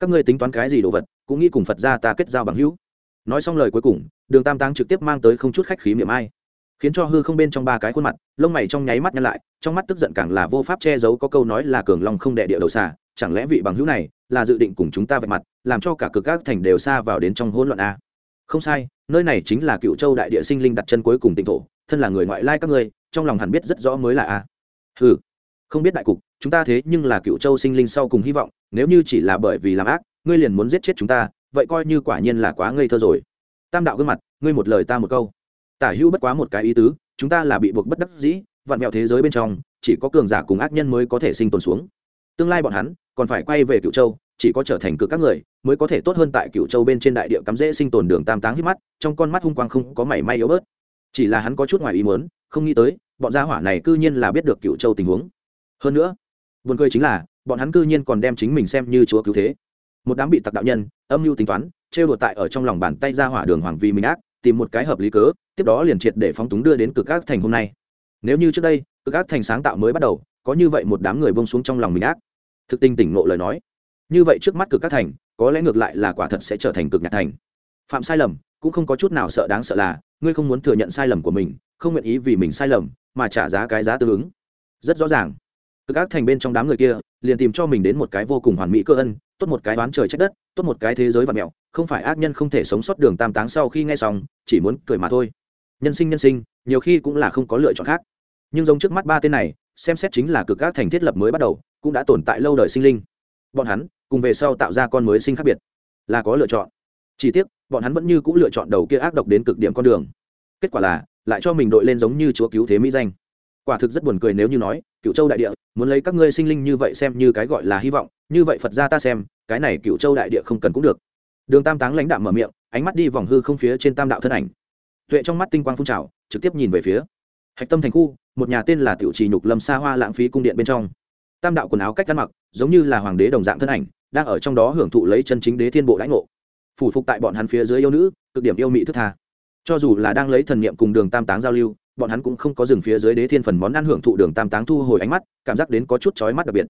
Các ngươi tính toán cái gì đồ vật, cũng nghĩ cùng phật ra ta kết giao bằng hữu. Nói xong lời cuối cùng, đường tam táng trực tiếp mang tới không chút khách khí miệng ai. Khiến cho hư không bên trong ba cái khuôn mặt, lông mày trong nháy mắt nhăn lại, trong mắt tức giận càng là vô pháp che giấu có câu nói là cường long không đệ địa đầu xà, chẳng lẽ vị bằng hữu này là dự định cùng chúng ta vạch mặt, làm cho cả cực các thành đều xa vào đến trong hỗn loạn a? Không sai, nơi này chính là cựu châu đại địa sinh linh đặt chân cuối cùng tỉnh thổ, thân là người ngoại lai các ngươi, trong lòng hẳn biết rất rõ mới là a. Ừ không biết đại cục chúng ta thế nhưng là cựu châu sinh linh sau cùng hy vọng, nếu như chỉ là bởi vì làm ác, ngươi liền muốn giết chết chúng ta, vậy coi như quả nhiên là quá ngây thơ rồi. Tam đạo gương mặt, ngươi một lời ta một câu. Tả hữu bất quá một cái ý tứ, chúng ta là bị buộc bất đắc dĩ vặn vẹo thế giới bên trong, chỉ có cường giả cùng ác nhân mới có thể sinh tồn xuống. Tương lai bọn hắn, còn phải quay về cựu châu, chỉ có trở thành cực các người, mới có thể tốt hơn tại cựu châu bên trên đại địa cắm dễ sinh tồn đường tam táng hít mắt, trong con mắt hung quang không có mảy may yếu bớt. Chỉ là hắn có chút ngoài ý muốn, không nghĩ tới, bọn gia hỏa này cư nhiên là biết được cựu châu tình huống. Hơn nữa buồn cười chính là, bọn hắn cư nhiên còn đem chính mình xem như chúa cứu thế. Một đám bị tặc đạo nhân, âm mưu tính toán, trêu đùa tại ở trong lòng bàn tay ra hỏa đường hoàng vì mình ác, tìm một cái hợp lý cớ, tiếp đó liền triệt để phóng túng đưa đến cực ác thành hôm nay. Nếu như trước đây, cực ác thành sáng tạo mới bắt đầu, có như vậy một đám người bông xuống trong lòng mình ác. Thực tinh tỉnh nộ lời nói. Như vậy trước mắt cực ác thành, có lẽ ngược lại là quả thật sẽ trở thành cực nhạc thành. Phạm sai lầm, cũng không có chút nào sợ đáng sợ là, ngươi không muốn thừa nhận sai lầm của mình, không nguyện ý vì mình sai lầm, mà trả giá cái giá tương ứng. Rất rõ ràng cực ác thành bên trong đám người kia, liền tìm cho mình đến một cái vô cùng hoàn mỹ cơ ân, tốt một cái đoán trời trách đất, tốt một cái thế giới vật mẹo, không phải ác nhân không thể sống sót đường tam táng sau khi nghe xong, chỉ muốn cười mà thôi. Nhân sinh nhân sinh, nhiều khi cũng là không có lựa chọn khác. Nhưng giống trước mắt ba tên này, xem xét chính là cực ác thành thiết lập mới bắt đầu, cũng đã tồn tại lâu đời sinh linh. Bọn hắn, cùng về sau tạo ra con mới sinh khác biệt, là có lựa chọn. Chỉ tiếc, bọn hắn vẫn như c ũ lựa chọn đầu kia ác độc đến cực điểm con đường. Kết quả là, lại cho mình đội lên giống như chúa cứu thế mỹ danh quả thực rất buồn cười nếu như nói cựu châu đại địa, muốn lấy các ngươi sinh linh như vậy xem như cái gọi là hy vọng, như vậy phật ra ta xem, cái này cựu châu đại địa không cần cũng được. Đường tam táng lãnh đạm mở miệng, ánh mắt đi vòng hư không phía trên tam đạo thân ảnh. Tuệ trong mắt tinh quang phun trào, trực tiếp nhìn về phía hạch tâm thành khu, một nhà tên là tiểu trì nhục lâm xa hoa lãng phí cung điện bên trong. Tam đạo quần áo cách ăn mặc, giống như là hoàng đế đồng dạng thân ảnh, đang ở trong đó hưởng thụ lấy chân chính đế thiên bộ lãnh ngộ. Phủ phục tại bọn hắn phía dưới yêu nữ, cực điểm yêu mỹ thức tha. Cho dù là đang lấy thần niệm cùng đường tam táng giao lưu bọn hắn cũng không có dừng phía dưới đế thiên phần món ăn hưởng thụ đường tam táng thu hồi ánh mắt, cảm giác đến có chút chói mắt đặc biệt.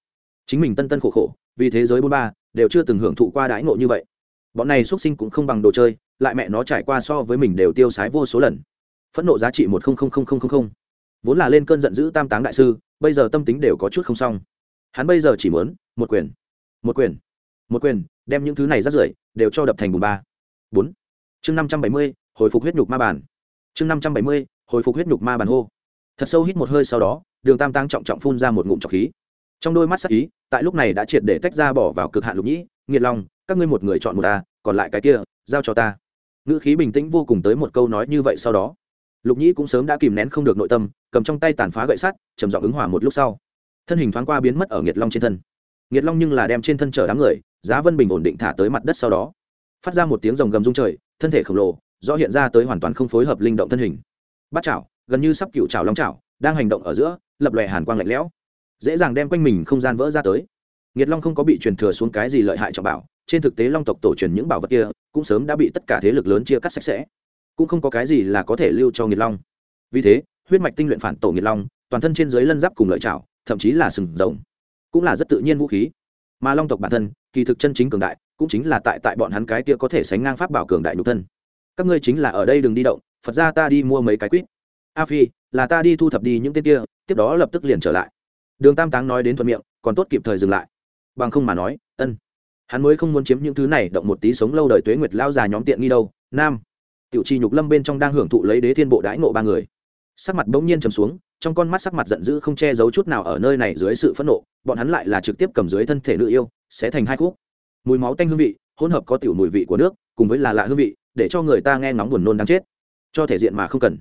Chính mình tân tân khổ khổ, vì thế giới bốn ba, đều chưa từng hưởng thụ qua đãi ngộ như vậy. Bọn này xuất sinh cũng không bằng đồ chơi, lại mẹ nó trải qua so với mình đều tiêu sái vô số lần. Phẫn nộ giá trị một vốn là lên cơn giận dữ tam táng đại sư, bây giờ tâm tính đều có chút không xong. Hắn bây giờ chỉ muốn, một quyền một quyền một quyền, đem những thứ này rắt rưởi đều cho đập thành bùn ba. Bốn. Chương năm trăm bảy mươi, hồi phục huyết nhục ma bản chương năm trăm bảy mươi hồi phục huyết nhục ma bản hô. Thật sâu hít một hơi sau đó, đường tam tăng trọng trọng phun ra một ngụm trọc khí. Trong đôi mắt sắc ý, tại lúc này đã triệt để tách ra bỏ vào cực hạn lục nhĩ, nghiệt long, các ngươi một người chọn một ta, còn lại cái kia, giao cho ta. Ngữ khí bình tĩnh vô cùng tới một câu nói như vậy sau đó, lục nhĩ cũng sớm đã kìm nén không được nội tâm, cầm trong tay tàn phá gậy sắt, trầm giọng ứng hỏa một lúc sau. Thân hình thoáng qua biến mất ở nghiệt long trên thân. Nghiệt long nhưng là đem trên thân chở đám người, giá vân bình ổn định thả tới mặt đất sau đó. Phát ra một tiếng rồng gầm rung trời, thân thể khổng lồ do hiện ra tới hoàn toàn không phối hợp linh động thân hình bắt chảo, gần như sắp cựu chảo long chảo, đang hành động ở giữa, lập lòe hàn quang lạnh lẽo. Dễ dàng đem quanh mình không gian vỡ ra tới. Nghiệt long không có bị truyền thừa xuống cái gì lợi hại cho bảo, trên thực tế long tộc tổ truyền những bảo vật kia, cũng sớm đã bị tất cả thế lực lớn chia cắt sạch sẽ. Cũng không có cái gì là có thể lưu cho nghiệt long. Vì thế, huyết mạch tinh luyện phản tổ nghiệt long, toàn thân trên dưới lân giáp cùng lợi chảo, thậm chí là sừng rồng, cũng là rất tự nhiên vũ khí. Mà long tộc bản thân, kỳ thực chân chính cường đại, cũng chính là tại tại bọn hắn cái kia có thể sánh ngang pháp bảo cường đại nhục thân. Các ngươi chính là ở đây đừng đi động phật ra ta đi mua mấy cái quýt. A phi, là ta đi thu thập đi những tên kia, tiếp đó lập tức liền trở lại. Đường tam táng nói đến thuận miệng, còn tốt kịp thời dừng lại. Bằng không mà nói, ân. Hắn mới không muốn chiếm những thứ này, động một tí sống lâu đời tuế nguyệt lao già nhóm tiện nghi đâu. Nam. Tiểu chi nhục lâm bên trong đang hưởng thụ lấy đế thiên bộ đãi ngộ ba người. Sắc mặt bỗng nhiên trầm xuống, trong con mắt sắc mặt giận dữ không che giấu chút nào ở nơi này dưới sự phẫn nộ, bọn hắn lại là trực tiếp cầm dưới thân thể nữ yêu, sẽ thành hai khúc. Mùi máu tanh hương vị, hỗn hợp có tiểu mùi vị của nước, cùng với là lạ hương vị, để cho người ta nghe ngóng buồn nôn đáng chết cho thể diện mà không cần.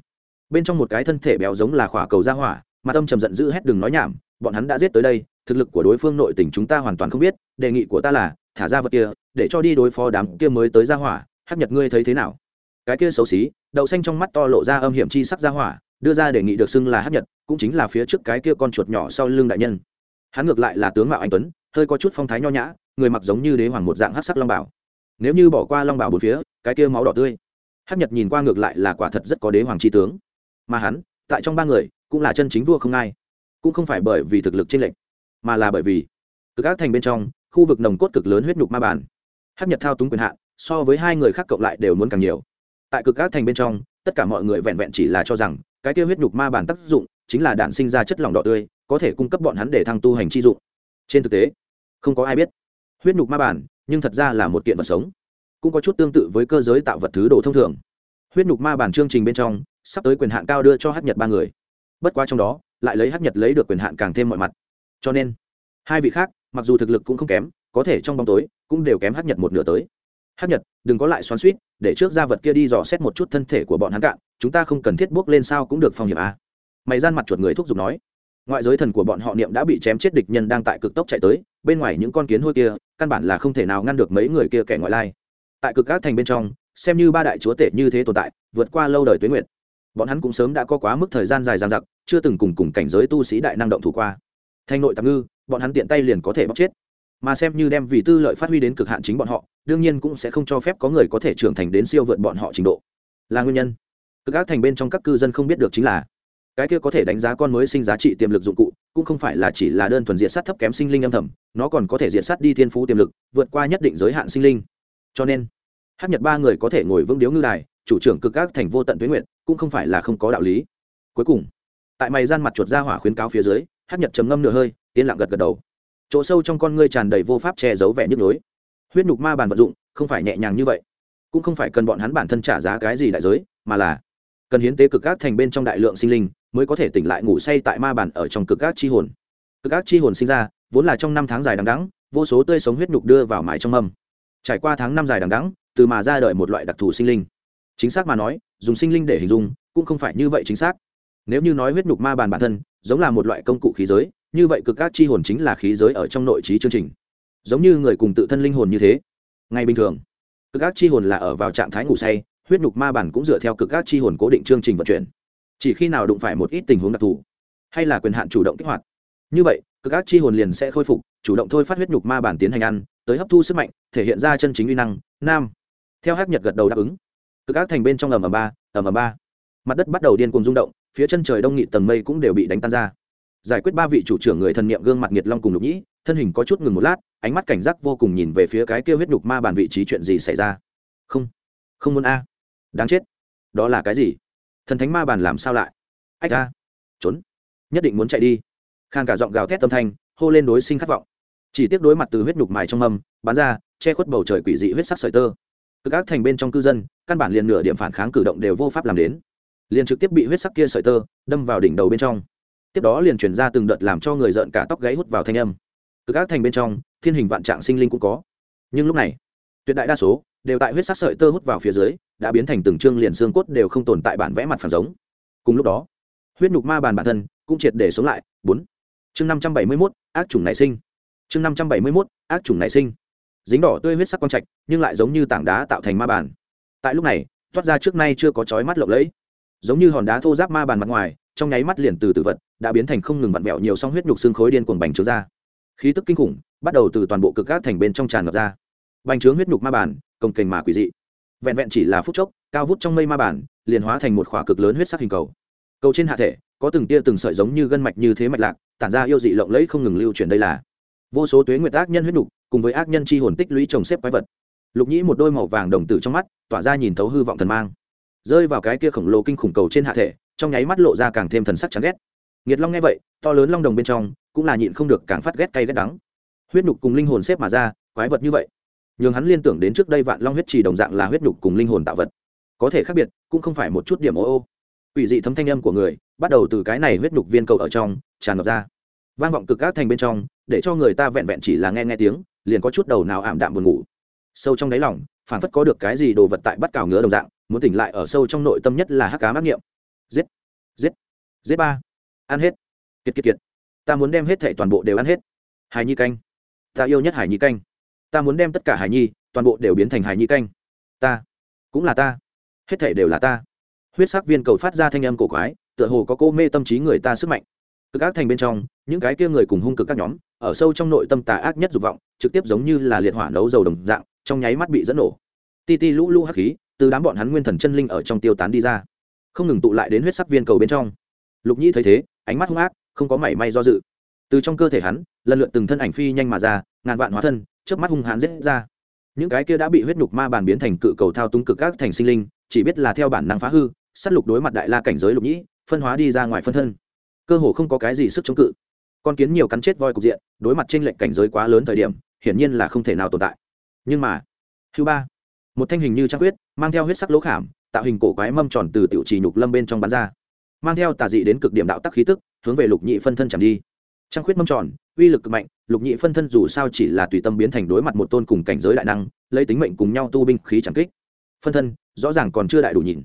Bên trong một cái thân thể béo giống là khỏa cầu ra hỏa, mà tâm trầm giận dữ hét đừng nói nhảm, bọn hắn đã giết tới đây, thực lực của đối phương nội tình chúng ta hoàn toàn không biết, đề nghị của ta là, thả ra vật kia, để cho đi đối phó đám kia mới tới ra hỏa hắc nhật ngươi thấy thế nào? Cái kia xấu xí, đậu xanh trong mắt to lộ ra âm hiểm chi sắc ra hỏa, đưa ra đề nghị được xưng là hắc nhật, cũng chính là phía trước cái kia con chuột nhỏ sau lưng đại nhân. Hắn ngược lại là tướng mạo anh tuấn, hơi có chút phong thái nho nhã, người mặc giống như đế hoàng một dạng hắc sắc long bảo. Nếu như bỏ qua long bảo bốn phía, cái kia máu đỏ tươi hắc nhật nhìn qua ngược lại là quả thật rất có đế hoàng tri tướng. Mà hắn, tại trong ba người, cũng là chân chính vua không ai. Cũng không phải bởi vì thực lực trên lệnh mà là bởi vì cực ác thành bên trong, khu vực nồng cốt cực lớn huyết nhục ma bản hắc nhật thao túng quyền hạn, so với hai người khác cộng lại đều muốn càng nhiều. Tại cực ác thành bên trong, tất cả mọi người vẹn vẹn chỉ là cho rằng, cái kia huyết nhục ma bản tác dụng, chính là đạn sinh ra chất lỏng đỏ tươi, có thể cung cấp bọn hắn để thăng tu hành chi dụng. Trên thực tế, không có ai biết, huyết nhục ma bản nhưng thật ra là một kiện vật sống cũng có chút tương tự với cơ giới tạo vật thứ đồ thông thường. Huyết nhục ma bản chương trình bên trong, sắp tới quyền hạn cao đưa cho hát nhật ba người. Bất quá trong đó, lại lấy hát nhật lấy được quyền hạn càng thêm mọi mặt. Cho nên, hai vị khác, mặc dù thực lực cũng không kém, có thể trong bóng tối, cũng đều kém hát nhật một nửa tới. Hát nhật, đừng có lại xoắn suýt để trước ra vật kia đi dò xét một chút thân thể của bọn hắn cạn, chúng ta không cần thiết bước lên sao cũng được phòng hiểm a. Mày gian mặt chuột người thúc giục nói. Ngoại giới thần của bọn họ niệm đã bị chém chết địch nhân đang tại cực tốc chạy tới, bên ngoài những con kiến hôi kia, căn bản là không thể nào ngăn được mấy người kia kẻ ngoại lai tại cực các thành bên trong, xem như ba đại chúa tể như thế tồn tại, vượt qua lâu đời tuế nguyệt. Bọn hắn cũng sớm đã có quá mức thời gian dài dằng dặc, chưa từng cùng cùng cảnh giới tu sĩ đại năng động thủ qua. Thành nội tạm ngư, bọn hắn tiện tay liền có thể bóc chết. Mà xem như đem vì tư lợi phát huy đến cực hạn chính bọn họ, đương nhiên cũng sẽ không cho phép có người có thể trưởng thành đến siêu vượt bọn họ trình độ. Là nguyên nhân. Cực các thành bên trong các cư dân không biết được chính là, cái kia có thể đánh giá con mới sinh giá trị tiềm lực dụng cụ, cũng không phải là chỉ là đơn thuần diện sát thấp kém sinh linh âm thầm, nó còn có thể diện sát đi thiên phú tiềm lực, vượt qua nhất định giới hạn sinh linh cho nên hát nhật ba người có thể ngồi vững điếu ngư đài chủ trưởng cực các thành vô tận tuyến nguyện cũng không phải là không có đạo lý cuối cùng tại mày gian mặt chuột ra hỏa khuyến cáo phía dưới hát nhật trầm ngâm nửa hơi yên lặng gật gật đầu chỗ sâu trong con ngươi tràn đầy vô pháp che giấu vẻ nhức nhối huyết nhục ma bàn vật dụng không phải nhẹ nhàng như vậy cũng không phải cần bọn hắn bản thân trả giá cái gì đại giới mà là cần hiến tế cực các thành bên trong đại lượng sinh linh mới có thể tỉnh lại ngủ say tại ma bản ở trong cực các chi hồn cực các chi hồn sinh ra vốn là trong năm tháng dài đằng đẵng vô số tươi sống huyết nhục đưa vào mái trong mâm trải qua tháng năm dài đằng đẵng, từ mà ra đời một loại đặc thù sinh linh. Chính xác mà nói, dùng sinh linh để hình dung cũng không phải như vậy chính xác. Nếu như nói huyết nhục ma bàn bản thân, giống là một loại công cụ khí giới, như vậy cực các chi hồn chính là khí giới ở trong nội trí chương trình. Giống như người cùng tự thân linh hồn như thế. Ngay bình thường, cực các chi hồn là ở vào trạng thái ngủ say, huyết nhục ma bản cũng dựa theo cực các chi hồn cố định chương trình vận chuyển. Chỉ khi nào đụng phải một ít tình huống đặc thù, hay là quyền hạn chủ động kích hoạt. Như vậy, cực các chi hồn liền sẽ khôi phục, chủ động thôi phát huyết nhục ma bản tiến hành ăn tới hấp thu sức mạnh, thể hiện ra chân chính uy năng, nam. Theo hát nhật gật đầu đáp ứng. Cực các thành bên trong ầm ầm ba, ầm ầm ba. Mặt đất bắt đầu điên cuồng rung động, phía chân trời đông nghị tầng mây cũng đều bị đánh tan ra. Giải quyết ba vị chủ trưởng người thần niệm gương mặt nhiệt long cùng lục nhĩ, thân hình có chút ngừng một lát, ánh mắt cảnh giác vô cùng nhìn về phía cái kia huyết nhục ma bàn vị trí chuyện gì xảy ra. Không không muốn a. Đáng chết. Đó là cái gì? Thần thánh ma bàn làm sao lại? Ách a. Trốn. Nhất định muốn chạy đi. Khan cả giọng gào thét tâm thanh, hô lên đối sinh khát vọng chỉ tiếc đối mặt từ huyết nhục mài trong mâm bán ra, che khuất bầu trời quỷ dị huyết sắc sợi tơ. Cực ác thành bên trong cư dân, căn bản liền nửa điểm phản kháng cử động đều vô pháp làm đến. Liền trực tiếp bị huyết sắc kia sợi tơ đâm vào đỉnh đầu bên trong. Tiếp đó liền chuyển ra từng đợt làm cho người rợn cả tóc gáy hút vào thanh âm. Cực ác thành bên trong, thiên hình vạn trạng sinh linh cũng có. Nhưng lúc này, tuyệt đại đa số đều tại huyết sắc sợi tơ hút vào phía dưới, đã biến thành từng chương liền xương cốt đều không tồn tại bản vẽ mặt phản giống. Cùng lúc đó, huyết nhục ma bàn bản thân cũng triệt để sống lại. Bốn. Chương năm trăm bảy mươi mốt, ác chủng nảy sinh chương năm trăm bảy mươi mốt, ác chủng nảy sinh. Dính đỏ tươi huyết sắc quang trạch, nhưng lại giống như tảng đá tạo thành ma bàn. Tại lúc này, toát ra trước nay chưa có chói mắt lộng lẫy. Giống như hòn đá thô giáp ma bàn mặt ngoài, trong nháy mắt liền từ tử vật, đã biến thành không ngừng vặn vẹo nhiều song huyết nhục xương khối điên cuồng bành trướng ra. Khí tức kinh khủng, bắt đầu từ toàn bộ cực các thành bên trong tràn ngập ra. Bành trướng huyết nhục ma bản công kềnh mà quỷ dị. Vẹn vẹn chỉ là phút chốc, cao vút trong mây ma bản liền hóa thành một khỏa cực lớn huyết sắc hình cầu. Cầu trên hạ thể, có từng tia từng sợi giống như gân mạch như thế mạch lạc, tản ra yêu dị lộng lẫy không ngừng lưu chuyển đây là vô số tuế nguyệt ác nhân huyết nhục, cùng với ác nhân chi hồn tích lũy trồng xếp quái vật. Lục nhĩ một đôi màu vàng đồng tử trong mắt, tỏa ra nhìn thấu hư vọng thần mang. Rơi vào cái kia khổng lồ kinh khủng cầu trên hạ thể, trong nháy mắt lộ ra càng thêm thần sắc chán ghét. Nghiệt long nghe vậy, to lớn long đồng bên trong, cũng là nhịn không được càng phát ghét cay ghét đắng. Huyết nhục cùng linh hồn xếp mà ra, quái vật như vậy. Nhường hắn liên tưởng đến trước đây vạn long huyết trì đồng dạng là huyết nhục cùng linh hồn tạo vật. Có thể khác biệt, cũng không phải một chút điểm ô ô. Ủy dị thấm thanh âm của người, bắt đầu từ cái này huyết nhục viên cầu ở trong, tràn ngập ra vang vọng cực các thành bên trong, để cho người ta vẹn vẹn chỉ là nghe nghe tiếng, liền có chút đầu nào ảm đạm buồn ngủ. Sâu trong đáy lòng phản phất có được cái gì đồ vật tại bắt cào ngứa đồng dạng, muốn tỉnh lại ở sâu trong nội tâm nhất là hắc cá mắc nghiệm. Giết giết giết ba. Ăn hết. Kiệt kiệt kiệt. Ta muốn đem hết thảy toàn bộ đều ăn hết. Hài nhi canh. Ta yêu nhất hải nhi canh. Ta muốn đem tất cả hải nhi, toàn bộ đều biến thành hải nhi canh. Ta cũng là ta. Hết thảy đều là ta. Huyết sắc viên cầu phát ra thanh âm cổ quái, tựa hồ có cô mê tâm trí người ta sức mạnh cực ác thành bên trong, những cái kia người cùng hung cực các nhóm, ở sâu trong nội tâm tà ác nhất dục vọng, trực tiếp giống như là liệt hỏa nấu dầu đồng dạng, trong nháy mắt bị dẫn nổ. Ti ti lũ lũ hắc khí, từ đám bọn hắn nguyên thần chân linh ở trong tiêu tán đi ra. Không ngừng tụ lại đến huyết sắc viên cầu bên trong. Lục nhĩ thấy thế, ánh mắt hung ác, không có mảy may do dự. Từ trong cơ thể hắn, lần lượt từng thân ảnh phi nhanh mà ra, ngàn vạn hóa thân trước mắt hung hãn rết ra. Những cái kia đã bị huyết nhục ma bàn biến thành cự cầu thao túng cực các thành sinh linh, chỉ biết là theo bản năng phá hư s á t lục đối mặt đại la cảnh giới lục nhĩ, phân hóa đi ra ngoài phân thân cơ hồ không có cái gì sức chống cự. Con kiến nhiều cắn chết voi cục diện, đối mặt t r ê n lệnh cảnh giới quá lớn thời điểm, hiển nhiên là không thể nào tồn tại. Nhưng mà thứ ba, một thanh hình như trăng huyết mang theo huyết sắc lỗ khảm, tạo hình cổ quái mâm tròn từ tiểu trì nhục lâm bên trong bắn ra. Mang theo tà dị đến cực điểm đạo tắc khí tức, hướng về lục nhị phân thân chẳng đi. Trăng khuyết mâm tròn, uy lực cực mạnh, lục nhị phân thân dù sao chỉ là tùy tâm biến thành đối mặt một tôn cùng cảnh giới đại năng, lấy tính mệnh cùng nhau tu binh khí chẳng kích. Phân thân, rõ ràng còn chưa đại đủ nhìn.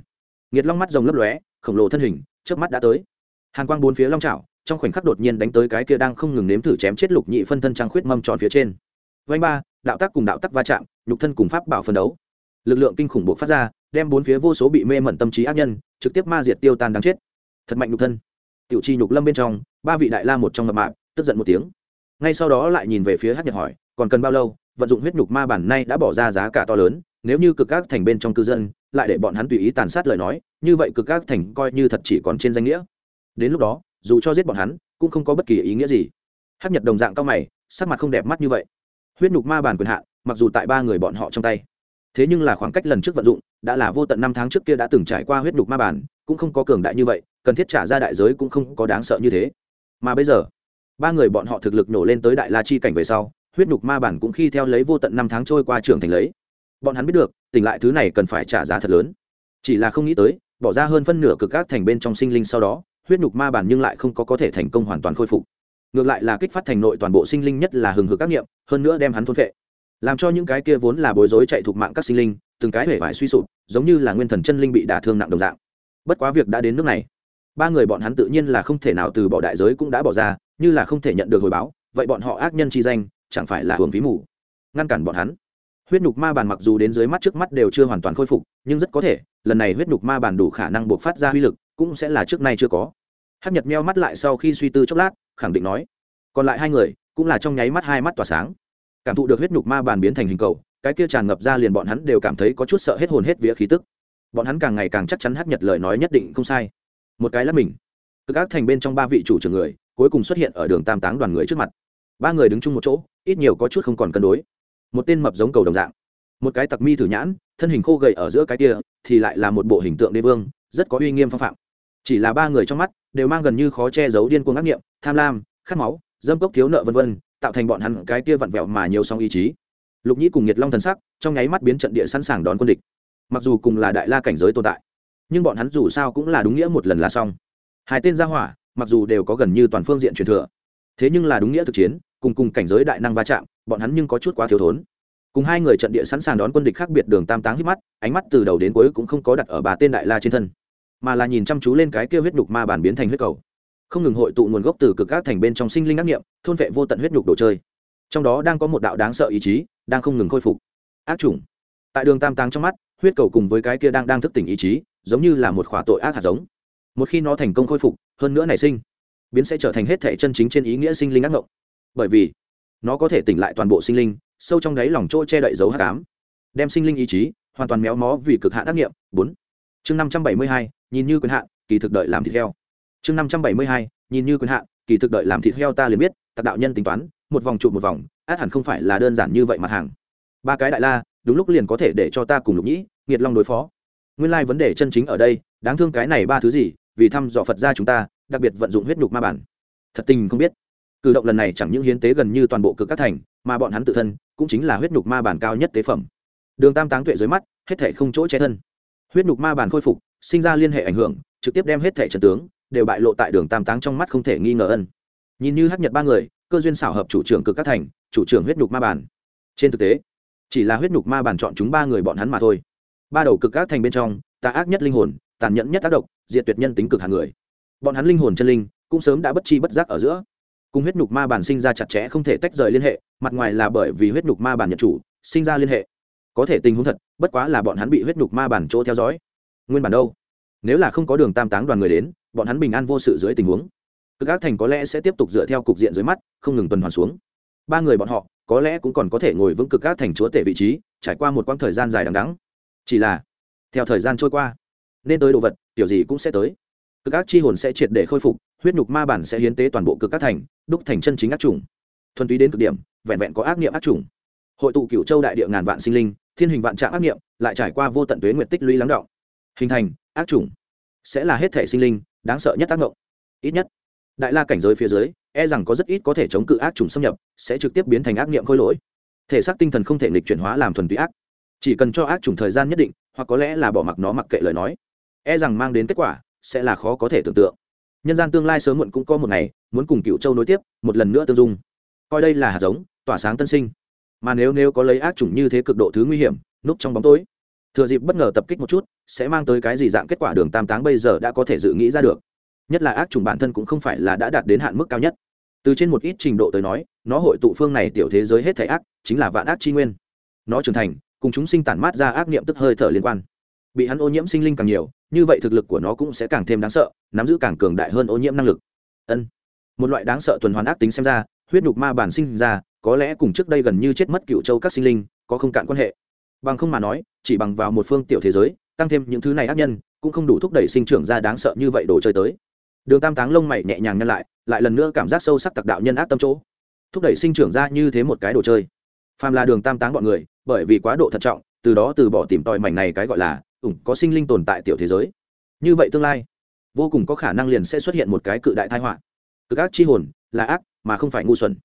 Nghiệt long mắt rồng lấp lóe, khổng lồ thân hình trước mắt đã tới hàn quang bốn phía long trào trong khoảnh khắc đột nhiên đánh tới cái kia đang không ngừng nếm thử chém chết lục nhị phân thân trăng khuyết mâm tròn phía trên. Vanh ba, đạo tác cùng đạo tác va chạm, nhục thân cùng pháp bảo phân đấu. Lực lượng kinh khủng bộ phát ra, đem bốn phía vô số bị mê mẩn tâm trí ác nhân, trực tiếp ma diệt tiêu tan đáng chết. Thật mạnh nhục thân. Tiểu chi nhục lâm bên trong, ba vị đại la một trong ngập mạng tức giận một tiếng. Ngay sau đó lại nhìn về phía hát nhật hỏi, còn cần bao lâu? Vận dụng huyết nhục ma bản nay đã bỏ ra giá cả to lớn, nếu như cực các thành bên trong cư dân, lại để bọn hắn tùy ý tàn sát lời nói, như vậy cực các thành coi như thật chỉ còn trên danh nghĩa đến lúc đó, dù cho giết bọn hắn, cũng không có bất kỳ ý nghĩa gì. Hát nhật đồng dạng cao mày, sắc mặt không đẹp mắt như vậy. Huyết nhục ma bản quyền hạn, mặc dù tại ba người bọn họ trong tay, thế nhưng là khoảng cách lần trước vận dụng, đã là vô tận năm tháng trước kia đã từng trải qua huyết nhục ma bản, cũng không có cường đại như vậy, cần thiết trả ra đại giới cũng không có đáng sợ như thế. Mà bây giờ, ba người bọn họ thực lực nổ lên tới đại la chi cảnh về sau, huyết nhục ma bản cũng khi theo lấy vô tận năm tháng trôi qua trưởng thành lấy. Bọn hắn biết được, tỉnh lại thứ này cần phải trả giá thật lớn. Chỉ là không nghĩ tới, bỏ ra hơn phân nửa cực các thành bên trong sinh linh sau đó huyết nhục ma bản nhưng lại không có có thể thành công hoàn toàn khôi phục. Ngược lại là kích phát thành nội toàn bộ sinh linh nhất là hừng hực các nghiệm, hơn nữa đem hắn thôn phệ. Làm cho những cái kia vốn là bối rối chạy thuộc mạng các sinh linh, từng cái hể vải suy sụp, giống như là nguyên thần chân linh bị đả thương nặng đồng dạng. Bất quá việc đã đến nước này, ba người bọn hắn tự nhiên là không thể nào từ bỏ đại giới cũng đã bỏ ra, như là không thể nhận được hồi báo, vậy bọn họ ác nhân chi danh, chẳng phải là hưởng phí mù. Ngăn cản bọn hắn. Huyết nhục ma bàn mặc dù đến dưới mắt trước mắt đều chưa hoàn toàn khôi phục, nhưng rất có thể, lần này huyết nhục ma bàn đủ khả năng buộc phát ra uy lực cũng sẽ là trước nay chưa có. Hát nhật meo mắt lại sau khi suy tư chốc lát, khẳng định nói, còn lại hai người cũng là trong nháy mắt hai mắt tỏa sáng. Cảm thụ được huyết nhục ma bàn biến thành hình cầu, cái kia tràn ngập ra liền bọn hắn đều cảm thấy có chút sợ hết hồn hết vía khí tức. Bọn hắn càng ngày càng chắc chắn hát nhật lời nói nhất định không sai. Một cái là mình. Cực ác thành bên trong ba vị chủ trưởng người, cuối cùng xuất hiện ở đường tam táng đoàn người trước mặt. Ba người đứng chung một chỗ, ít nhiều có chút không còn cân đối. Một tên mập giống cầu đồng dạng. Một cái tặc mi thử nhãn, thân hình khô gầy ở giữa cái kia, thì lại là một bộ hình tượng đế vương, rất có uy nghiêm phong phạm chỉ là ba người trong mắt đều mang gần như khó che giấu điên cuồng ác nghiệm tham lam, khát máu, dâm cốc thiếu nợ vân vân, tạo thành bọn hắn cái kia vặn vẹo mà nhiều song ý chí. Lục nhĩ cùng nhiệt long thần sắc trong nháy mắt biến trận địa sẵn sàng đón quân địch. Mặc dù cùng là đại la cảnh giới tồn tại, nhưng bọn hắn dù sao cũng là đúng nghĩa một lần là xong. Hai tên gia hỏa, mặc dù đều có gần như toàn phương diện truyền thừa, thế nhưng là đúng nghĩa thực chiến, cùng cùng cảnh giới đại năng va chạm, bọn hắn nhưng có chút quá thiếu thốn. Cùng hai người trận địa sẵn sàng đón quân địch khác biệt đường tam táng hít mắt, ánh mắt từ đầu đến cuối cũng không có đặt ở bà tên đại la trên thân mà là nhìn chăm chú lên cái kia huyết nhục ma bản biến thành huyết cầu. Không ngừng hội tụ nguồn gốc từ cực các thành bên trong sinh linh ác nghiệm, thôn vệ vô tận huyết nhục đồ chơi. Trong đó đang có một đạo đáng sợ ý chí, đang không ngừng khôi phục. Ác chủng. Tại đường tam táng trong mắt, huyết cầu cùng với cái kia đang đang thức tỉnh ý chí, giống như là một khỏa tội ác hạt giống. Một khi nó thành công khôi phục, hơn nữa nảy sinh, biến sẽ trở thành hết thể chân chính trên ý nghĩa sinh linh ác ngộng. Bởi vì, nó có thể tỉnh lại toàn bộ sinh linh, sâu trong đáy lòng chỗ che đậy dấu hát cám đem sinh linh ý chí hoàn toàn méo mó vì cực hạn ác nghiệm. Bốn. Chương năm trăm bảy mươi hai nhìn như quyền hạn, kỳ thực đợi làm thịt heo. Chương năm trăm bảy mươi hai, nhìn như quyền hạn, kỳ thực đợi làm thịt heo ta liền biết tạc đạo nhân tính toán, một vòng trụ một vòng, át hẳn không phải là đơn giản như vậy mặt hàng. Ba cái đại la, đúng lúc liền có thể để cho ta cùng lục nhĩ, nghiệt long đối phó. Nguyên lai vấn đề chân chính ở đây, đáng thương cái này ba thứ gì, vì thăm dò phật gia chúng ta, đặc biệt vận dụng huyết nhục ma bản. Thật tình không biết. Cử động lần này chẳng những hiến tế gần như toàn bộ cực các thành, mà bọn hắn tự thân cũng chính là huyết nhục ma bản cao nhất tế phẩm. Đường tam táng tuệ dưới mắt, hết thể không chỗ che thân. Huyết nhục ma bản khôi phục sinh ra liên hệ ảnh hưởng, trực tiếp đem hết thể trần tướng, đều bại lộ tại đường tam táng trong mắt không thể nghi ngờ ân. Nhìn như hắc nhật ba người, cơ duyên xảo hợp chủ trưởng cực các thành, chủ trưởng huyết nhục ma bản. Trên thực tế, chỉ là huyết nhục ma bản chọn chúng ba người bọn hắn mà thôi. Ba đầu cực các thành bên trong, tà ác nhất linh hồn, tàn nhẫn nhất tác động diệt tuyệt nhân tính cực hàng người. Bọn hắn linh hồn chân linh, cũng sớm đã bất chi bất giác ở giữa. Cùng huyết nhục ma bản sinh ra chặt chẽ không thể tách rời liên hệ, mặt ngoài là bởi vì huyết nhục ma bản nhận chủ, sinh ra liên hệ. Có thể tình huống thật, bất quá là bọn hắn bị huyết nhục ma bản chỗ theo dõi nguyên bản đâu? Nếu là không có đường tam táng đoàn người đến, bọn hắn bình an vô sự dưới tình huống. Cực ác thành có lẽ sẽ tiếp tục dựa theo cục diện dưới mắt, không ngừng tuần hoàn xuống. Ba người bọn họ, có lẽ cũng còn có thể ngồi vững cực ác thành chúa tể vị trí, trải qua một quãng thời gian dài đằng đắng chỉ là, theo thời gian trôi qua, nên tới đồ vật, kiểu gì cũng sẽ tới. Cực ác chi hồn sẽ triệt để khôi phục, huyết nhục ma bản sẽ hiến tế toàn bộ cực ác thành, đúc thành chân chính ác trùng thuần túy đến cực điểm, vẹn vẹn có ác niệm ác trùng hội tụ cựu châu đại địa ngàn vạn sinh linh, thiên hình vạn trạng ác niệm, lại trải qua vô tận tuế nguyệt tích lũy lắng động hình thành, ác trùng sẽ là hết thể sinh linh, đáng sợ nhất tác động. Ít nhất, đại la cảnh giới phía dưới e rằng có rất ít có thể chống cự ác trùng xâm nhập, sẽ trực tiếp biến thành ác niệm khôi lỗi. Thể xác tinh thần không thể nghịch chuyển hóa làm thuần túy ác. Chỉ cần cho ác trùng thời gian nhất định, hoặc có lẽ là bỏ mặc nó mặc kệ lời nói. E rằng mang đến kết quả, sẽ là khó có thể tưởng tượng. Nhân gian tương lai sớm muộn cũng có một ngày, muốn cùng cựu châu nối tiếp, một lần nữa tương dung. Coi đây là hạt giống, tỏa sáng tân sinh. Mà nếu nếu có lấy ác chủng như thế cực độ thứ nguy hiểm, núp trong bóng tối thừa dịp bất ngờ tập kích một chút, sẽ mang tới cái gì dạng kết quả đường tam táng bây giờ đã có thể dự nghĩ ra được. Nhất là ác trùng bản thân cũng không phải là đã đạt đến hạn mức cao nhất. Từ trên một ít trình độ tới nói, nó hội tụ phương này tiểu thế giới hết thể ác, chính là vạn ác chi nguyên. Nó trưởng thành, cùng chúng sinh tản mát ra ác niệm tức hơi thở liên quan. Bị hắn ô nhiễm sinh linh càng nhiều, như vậy thực lực của nó cũng sẽ càng thêm đáng sợ, nắm giữ càng cường đại hơn ô nhiễm năng lực. Ân. Một loại đáng sợ tuần hoàn ác tính xem ra, huyết nhục ma bản sinh ra, có lẽ cùng trước đây gần như chết mất cựu châu các sinh linh, có không cạn quan hệ. Bằng không mà nói chỉ bằng vào một phương tiểu thế giới, tăng thêm những thứ này ác nhân, cũng không đủ thúc đẩy sinh trưởng ra đáng sợ như vậy đồ chơi tới. Đường tam táng lông mày nhẹ nhàng nhân lại lại lần nữa cảm giác sâu sắc tặc đạo nhân ác tâm chỗ. Thúc đẩy sinh trưởng ra như thế một cái đồ chơi. Phàm là đường tam táng bọn người, bởi vì quá độ thận trọng, từ đó từ bỏ tìm tòi mảnh này cái gọi là, ủng, có sinh linh tồn tại tiểu thế giới. Như vậy tương lai, vô cùng có khả năng liền sẽ xuất hiện một cái cự đại tai họa. Cực ác chi hồn, là ác, mà không phải ngu xuẩn.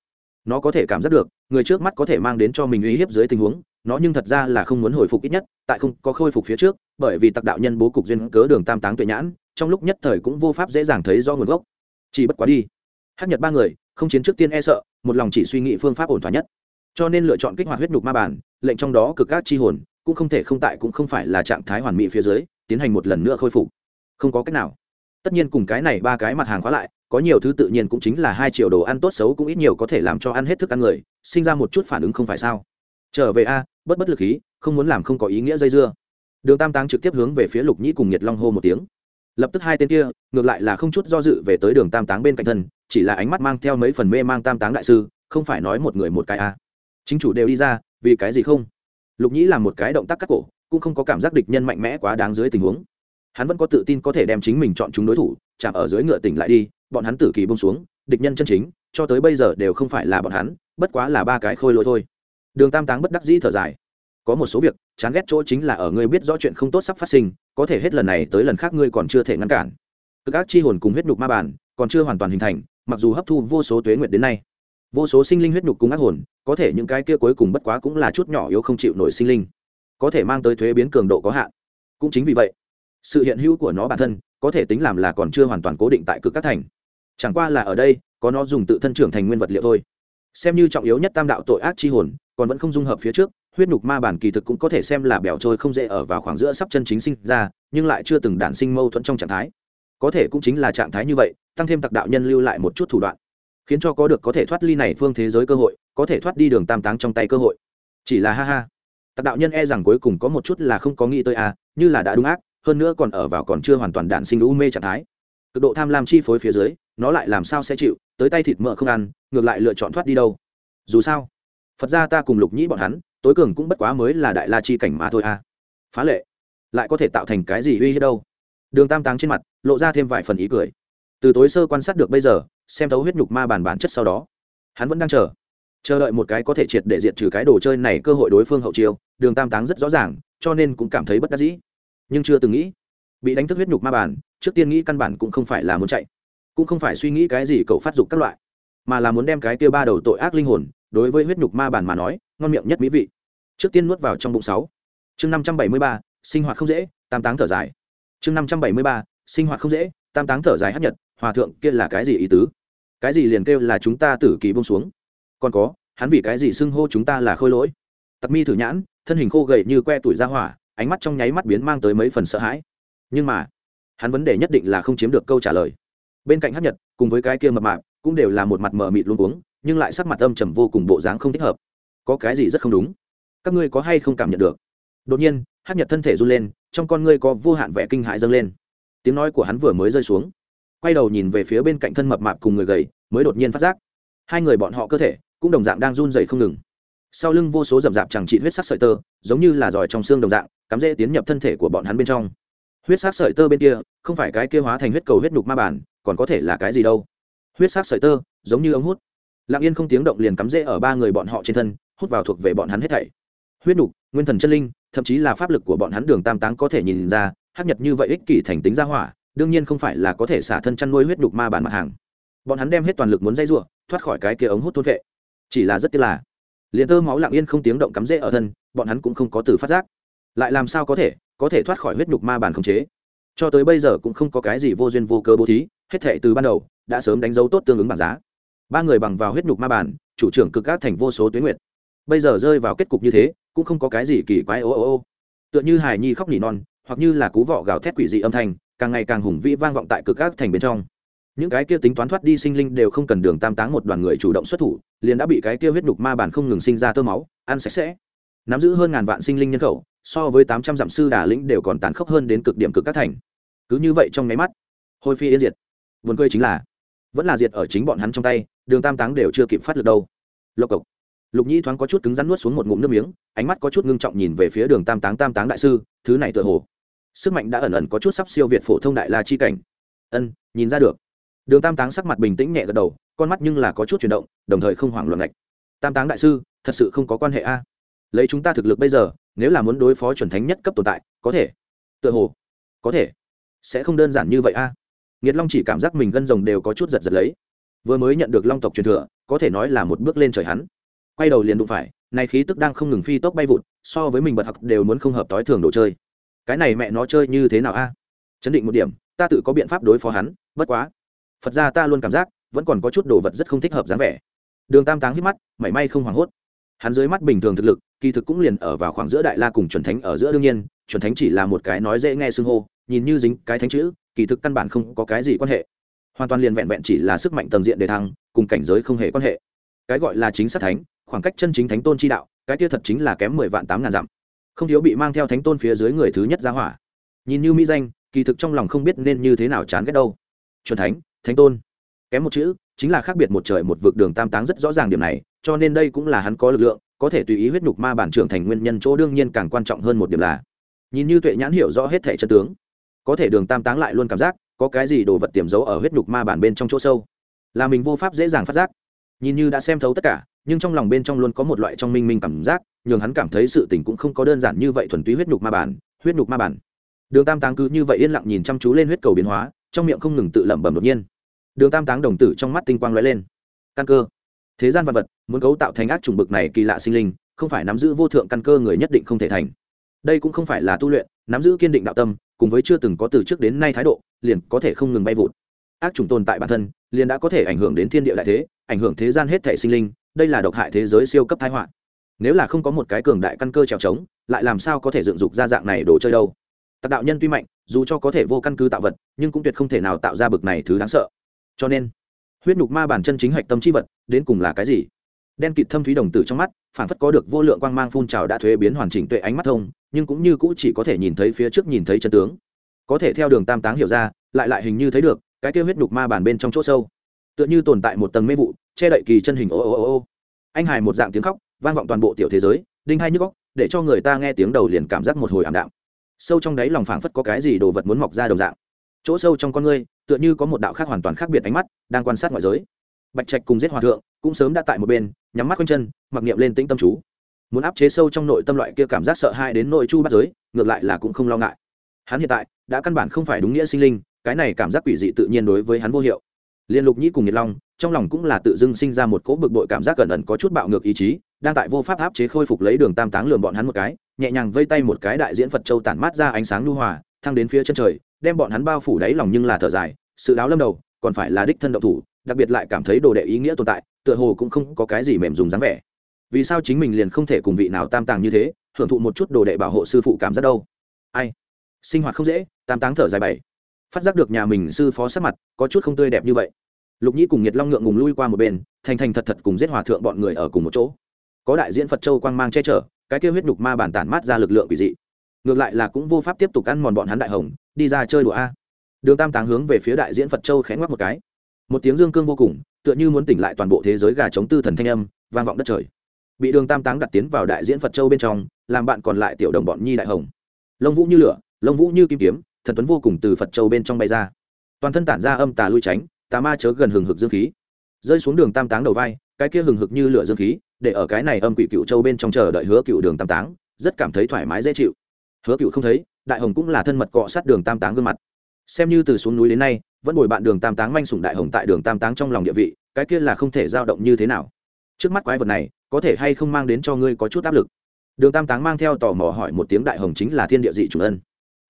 Nó có thể cảm giác được, người trước mắt có thể mang đến cho mình uy hiếp dưới tình huống nó nhưng thật ra là không muốn hồi phục ít nhất, tại không có khôi phục phía trước, bởi vì tặc đạo nhân bố cục duyên cớ đường tam táng tuệ nhãn, trong lúc nhất thời cũng vô pháp dễ dàng thấy do nguồn gốc. Chỉ bất quá đi. Hát nhật ba người, không chiến trước tiên e sợ, một lòng chỉ suy nghĩ phương pháp ổn thỏa nhất. Cho nên lựa chọn kích hoạt huyết nhục ma bản, lệnh trong đó cực các chi hồn, cũng không thể không tại cũng không phải là trạng thái hoàn mỹ phía dưới, tiến hành một lần nữa khôi phục. Không có cách nào. Tất nhiên cùng cái này ba cái mặt hàng khóa lại, có nhiều thứ tự nhiên cũng chính là hai triệu đồ ăn tốt xấu cũng ít nhiều có thể làm cho ăn hết thức ăn người, sinh ra một chút phản ứng không phải sao? Trở về a, bất bất lực khí, không muốn làm không có ý nghĩa dây dưa. Đường tam táng trực tiếp hướng về phía lục nhĩ cùng nhiệt long hô một tiếng. Lập tức hai tên kia, ngược lại là không chút do dự về tới đường tam táng bên cạnh thân, chỉ là ánh mắt mang theo mấy phần mê mang tam táng đại sư, không phải nói một người một cái a. Chính chủ đều đi ra, vì cái gì không? Lục nhĩ làm một cái động tác cắt cổ, cũng không có cảm giác địch nhân mạnh mẽ quá đáng dưới tình huống. Hắn vẫn có tự tin có thể đem chính mình chọn chúng đối thủ, chạm ở dưới ngựa tỉnh lại đi, bọn hắn tử kỳ bông xuống, địch nhân chân chính, cho tới bây giờ đều không phải là bọn hắn, bất quá là ba cái khôi lỗi thôi đường tam táng bất đắc dĩ thở dài. Có một số việc, chán ghét chỗ chính là ở ngươi biết rõ chuyện không tốt sắp phát sinh, có thể hết lần này tới lần khác ngươi còn chưa thể ngăn cản. Cực ác chi hồn cùng huyết nhục ma bản còn chưa hoàn toàn hình thành, mặc dù hấp thu vô số tuế nguyệt đến nay. Vô số sinh linh huyết nhục cùng ác hồn, có thể những cái kia cuối cùng bất quá cũng là chút nhỏ yếu không chịu nổi sinh linh. Có thể mang tới thuế biến cường độ có hạn. Cũng chính vì vậy, sự hiện hữu của nó bản thân, có thể tính làm là còn chưa hoàn toàn cố định tại cực các thành. Chẳng qua là ở đây, có nó dùng tự thân trưởng thành nguyên vật liệu thôi. Xem như trọng yếu nhất tam đạo tội ác chi hồn còn vẫn không dung hợp phía trước, huyết nhục ma bản kỳ thực cũng có thể xem là bẻo trôi không dễ ở vào khoảng giữa sắp chân chính sinh ra, nhưng lại chưa từng đản sinh mâu thuẫn trong trạng thái. Có thể cũng chính là trạng thái như vậy, tăng thêm tặc đạo nhân lưu lại một chút thủ đoạn, khiến cho có được có thể thoát ly này phương thế giới cơ hội, có thể thoát đi đường tam táng trong tay cơ hội. Chỉ là ha ha, tặc đạo nhân e rằng cuối cùng có một chút là không có nghĩ tới à như là đã đúng ác, hơn nữa còn ở vào còn chưa hoàn toàn đản sinh u mê trạng thái. Cực độ tham lam chi phối phía dưới, nó lại làm sao sẽ chịu, tới tay thịt mỡ không ăn, ngược lại lựa chọn thoát đi đâu. Dù sao phật ra ta cùng lục nhĩ bọn hắn, tối cường cũng bất quá mới là đại la chi cảnh mà thôi à. Phá lệ. Lại có thể tạo thành cái gì uy hiếp đâu? Đường tam táng trên mặt, lộ ra thêm vài phần ý cười. Từ tối sơ quan sát được bây giờ, xem thấu huyết nhục ma bản bản chất sau đó, hắn vẫn đang chờ. Chờ đợi một cái có thể triệt để diệt trừ cái đồ chơi này cơ hội đối phương hậu chiêu, đường tam táng rất rõ ràng, cho nên cũng cảm thấy bất đắc dĩ. Nhưng chưa từng nghĩ, bị đánh thức huyết nhục ma bản, trước tiên nghĩ căn bản cũng không phải là muốn chạy. Cũng không phải suy nghĩ cái gì cậu phát dục các loại, mà là muốn đem cái kia ba đầu tội ác linh hồn đối với huyết nhục ma bản mà nói, ngon miệng nhất mỹ vị. Trước tiên nuốt vào trong bụng sáu. Chương năm trăm bảy mươi ba, sinh hoạt không dễ, tam táng thở dài. Chương năm trăm bảy mươi ba, sinh hoạt không dễ, tam táng thở dài hát nhật, hòa thượng kia là cái gì ý tứ? Cái gì liền kêu là chúng ta tử kỳ bông xuống? Còn có, hắn vì cái gì xưng hô chúng ta là khôi lỗi? Tặc mi thử nhãn, thân hình khô gầy như que tuổi ra hỏa, ánh mắt trong nháy mắt biến mang tới mấy phần sợ hãi. Nhưng mà, hắn vấn đề nhất định là không chiếm được câu trả lời. Bên cạnh hát nhật, cùng với cái kia mập mạp, cũng đều là một mặt mờ mịt luôn uống nhưng lại sắc mặt âm trầm vô cùng bộ dáng không thích hợp. Có cái gì rất không đúng? Các ngươi có hay không cảm nhận được? Đột nhiên, hát nhật thân thể run lên, trong con ngươi có vô hạn vẻ kinh hãi dâng lên. Tiếng nói của hắn vừa mới rơi xuống. Quay đầu nhìn về phía bên cạnh thân mập mạp cùng người gầy, mới đột nhiên phát giác. Hai người bọn họ cơ thể cũng đồng dạng đang run dày không ngừng. Sau lưng vô số rậm rạp chẳng trị huyết sắc sợi tơ, giống như là giỏi trong xương đồng dạng, cắm dễ tiến nhập thân thể của bọn hắn bên trong. Huyết sắc sợi tơ bên kia, không phải cái kia hóa thành huyết cầu huyết nhục ma bản, còn có thể là cái gì đâu? Huyết sắc sợi tơ, giống như ống hút lặng yên không tiếng động liền cắm rễ ở ba người bọn họ trên thân hút vào thuộc về bọn hắn hết thảy. Huyết đục, nguyên thần chân linh thậm chí là pháp lực của bọn hắn đường tam táng có thể nhìn ra hắc nhật như vậy ích kỷ thành tính ra hỏa đương nhiên không phải là có thể xả thân chăn nuôi huyết đục ma bản mặt hàng. Bọn hắn đem hết toàn lực muốn dây r thoát khỏi cái kia ống hút thôn vệ. Chỉ là rất tiếc là liền tơ máu lặng yên không tiếng động cắm rễ ở thân bọn hắn cũng không có từ phát giác. Lại làm sao có thể có thể thoát khỏi huyết nhục ma bản khống chế? Cho tới bây giờ cũng không có cái gì vô duyên vô cớ bố thí hết thệ từ ban đầu đã sớm đánh dấu tốt tương ứng bảng giá ba người bằng vào huyết nhục ma bản chủ trưởng cực ác thành vô số tuyến nguyện bây giờ rơi vào kết cục như thế, cũng không có cái gì kỳ quái, ô ô ô. Tựa như hài nhi khóc nỉ non, hoặc như là cú vọ gào thét quỷ dị âm thanh, càng ngày càng hùng vĩ vang vọng tại cực ác thành bên trong. Những cái kia tính toán thoát đi sinh linh đều không cần đường tam táng một đoàn người chủ động xuất thủ, liền đã bị cái kia huyết nhục ma bản không ngừng sinh ra tơ máu, ăn sạch sẽ. Nắm giữ hơn ngàn vạn sinh linh nhân khẩu, so với tám trăm dặm sư đà lĩnh đều còn tàn khốc hơn đến cực điểm cực các thành. Cứ như vậy trong nháy mắt, hôi phi yên diệt. Vườn cười chính là, vẫn là diệt ở chính bọn hắn trong tay đường tam táng đều chưa kịp phát được đâu. Lộc cộc. Lục nhĩ thoáng có chút cứng rắn nuốt xuống một ngụm nước miếng, ánh mắt có chút ngưng trọng nhìn về phía đường tam táng tam táng đại sư, thứ này tựa hồ. Sức mạnh đã ẩn ẩn có chút sắp siêu việt phổ thông đại la chi cảnh. Ân, nhìn ra được. Đường tam táng sắc mặt bình tĩnh nhẹ gật đầu, con mắt nhưng là có chút chuyển động, đồng thời không hoảng loạn ngạch. Tam táng đại sư, thật sự không có quan hệ a. Lấy chúng ta thực lực bây giờ, nếu là muốn đối phó chuẩn thánh nhất cấp tồn tại, có thể. Tựa hồ. Có thể. Sẽ không đơn giản như vậy a. Nghiệt long chỉ cảm giác mình gân rồng đều có chút giật giật lấy vừa mới nhận được long tộc truyền thừa, có thể nói là một bước lên trời hắn. Quay đầu liền đụng phải, này khí tức đang không ngừng phi tốc bay vụt, so với mình bật học đều muốn không hợp tối thường đồ chơi. Cái này mẹ nó chơi như thế nào a? Chấn định một điểm, ta tự có biện pháp đối phó hắn, bất quá. Phật ra ta luôn cảm giác, vẫn còn có chút đồ vật rất không thích hợp dáng vẻ. Đường tam táng hít mắt, mảy may không hoảng hốt. Hắn dưới mắt bình thường thực lực, kỳ thực cũng liền ở vào khoảng giữa đại la cùng chuẩn thánh ở giữa đương nhiên, chuẩn thánh chỉ là một cái nói dễ nghe xưng hô, nhìn như dính cái thánh chữ, kỳ thực căn bản không có cái gì quan hệ hoàn toàn liền vẹn vẹn chỉ là sức mạnh tầng diện đề thăng, cùng cảnh giới không hề quan hệ. Cái gọi là chính sát thánh, khoảng cách chân chính thánh tôn chi đạo, cái kia thật chính là kém mười vạn tám ngàn dặm. Không thiếu bị mang theo thánh tôn phía dưới người thứ nhất ra hỏa. Nhìn như mỹ danh, kỳ thực trong lòng không biết nên như thế nào chán ghét đâu. Chuẩn thánh thánh tôn. Kém một chữ, chính là khác biệt một trời một vực đường tam táng rất rõ ràng điểm này, cho nên đây cũng là hắn có lực lượng, có thể tùy ý huyết nhục ma bản trưởng thành nguyên nhân chỗ đương nhiên càng quan trọng hơn một điểm là. Nhìn như tuệ nhãn hiểu rõ hết thể chân tướng, có thể đường tam táng lại luôn cảm giác có cái gì đồ vật tiềm giấu ở huyết nhục ma bản bên trong chỗ sâu? Là mình vô pháp dễ dàng phát giác. Nhìn như đã xem thấu tất cả, nhưng trong lòng bên trong luôn có một loại trong minh minh cảm giác, nhường hắn cảm thấy sự tình cũng không có đơn giản như vậy thuần túy huyết nhục ma bản, huyết nhục ma bản. Đường tam táng cứ như vậy yên lặng nhìn chăm chú lên huyết cầu biến hóa, trong miệng không ngừng tự lẩm bẩm đột nhiên. Đường tam táng đồng tử trong mắt tinh quang lóe lên. Căn cơ. Thế gian vật vật, muốn cấu tạo thành ác trùng bực này kỳ lạ sinh linh, không phải nắm giữ vô thượng căn cơ người nhất định không thể thành. Đây cũng không phải là tu luyện, nắm giữ kiên định đạo tâm cùng với chưa từng có từ trước đến nay thái độ, liền có thể không ngừng bay vụt. Ác trùng tồn tại bản thân, liền đã có thể ảnh hưởng đến thiên địa đại thế, ảnh hưởng thế gian hết thể sinh linh, đây là độc hại thế giới siêu cấp thái họa. Nếu là không có một cái cường đại căn cơ trèo trống, lại làm sao có thể dựng dục ra dạng này đồ chơi đâu? Tạc đạo nhân tuy mạnh, dù cho có thể vô căn cứ tạo vật, nhưng cũng tuyệt không thể nào tạo ra bực này thứ đáng sợ. Cho nên, huyết nhục ma bản chân chính hạch tâm chi vật, đến cùng là cái gì? Đen kịt thâm thúy đồng tử trong mắt phản phất có được vô lượng quang mang phun trào đã thuế biến hoàn chỉnh tuệ ánh mắt thông, nhưng cũng như cũ chỉ có thể nhìn thấy phía trước nhìn thấy chân tướng. Có thể theo đường tam táng hiểu ra, lại lại hình như thấy được, cái kêu huyết nhục ma bản bên trong chỗ sâu. Tựa như tồn tại một tầng mê vụ, che đậy kỳ chân hình ô ô ô ô. Anh hài một dạng tiếng khóc, vang vọng toàn bộ tiểu thế giới, đinh hai nhức góc để cho người ta nghe tiếng đầu liền cảm giác một hồi ảm đạm. Sâu trong đáy lòng phảng phất có cái gì đồ vật muốn mọc ra đồng dạng. Chỗ sâu trong con ngươi, tựa như có một đạo khác hoàn toàn khác biệt ánh mắt, đang quan sát ngoại giới. Bạch trạch cùng giết hòa thượng cũng sớm đã tại một bên, nhắm mắt quanh chân, mặc niệm lên tĩnh tâm chú. Muốn áp chế sâu trong nội tâm loại kia cảm giác sợ hãi đến nội chu bắt giới, ngược lại là cũng không lo ngại. Hắn hiện tại, đã căn bản không phải đúng nghĩa sinh linh, cái này cảm giác quỷ dị tự nhiên đối với hắn vô hiệu. Liên lục nhĩ cùng nhiệt long, trong lòng cũng là tự dưng sinh ra một cỗ bực bội cảm giác cẩn ẩn có chút bạo ngược ý chí, đang tại vô pháp áp chế khôi phục lấy đường tam táng lường bọn hắn một cái, nhẹ nhàng vây tay một cái đại diễn phật châu tản mát ra ánh sáng lưu hòa, thăng đến phía chân trời, đem bọn hắn bao phủ đáy lòng nhưng là thở dài, sự đáo lâm đầu, còn phải là đích thân động thủ, đặc biệt lại cảm thấy đồ đệ ý nghĩa tồn tại tựa hồ cũng không có cái gì mềm dùng dáng vẻ. Vì sao chính mình liền không thể cùng vị nào tam tàng như thế, hưởng thụ một chút đồ đệ bảo hộ sư phụ cảm giác đâu? Ai? Sinh hoạt không dễ, tam táng thở dài bảy. Phát giác được nhà mình sư phó sát mặt, có chút không tươi đẹp như vậy. Lục nhĩ cùng nhiệt long ngượng ngùng lui qua một bên, thành thành thật thật cùng giết hòa thượng bọn người ở cùng một chỗ. Có đại diễn phật châu quang mang che chở, cái kêu huyết nhục ma bản tản mát ra lực lượng quỷ dị. Ngược lại là cũng vô pháp tiếp tục ăn mòn bọn hắn đại hồng, đi ra chơi đùa a. Đường tam táng hướng về phía đại diễn phật châu khẽ ngoắc một cái. Một tiếng dương cương vô cùng tựa như muốn tỉnh lại toàn bộ thế giới gà chống tư thần thanh âm, vang vọng đất trời. Bị đường tam táng đặt tiến vào đại diễn phật châu bên trong, làm bạn còn lại tiểu đồng bọn nhi đại hồng. Lông vũ như lửa, lông vũ như kim kiếm, thần tuấn vô cùng từ phật châu bên trong bay ra. Toàn thân tản ra âm tà lui tránh, tà ma chớ gần hừng hực dương khí. Rơi xuống đường tam táng đầu vai, cái kia hừng hực như lửa dương khí, để ở cái này âm quỷ cựu châu bên trong chờ đợi hứa cựu đường tam táng, rất cảm thấy thoải mái dễ chịu. Hứa cựu không thấy, đại hồng cũng là thân mật cọ sát đường tam táng gương mặt. Xem như từ xuống núi đến nay vẫn bồi bạn đường tam táng manh sủng đại hồng tại đường tam táng trong lòng địa vị, cái kia là không thể dao động như thế nào. Trước mắt quái vật này, có thể hay không mang đến cho ngươi có chút áp lực? Đường tam táng mang theo tò mò hỏi một tiếng đại hồng chính là thiên địa dị chủ ân.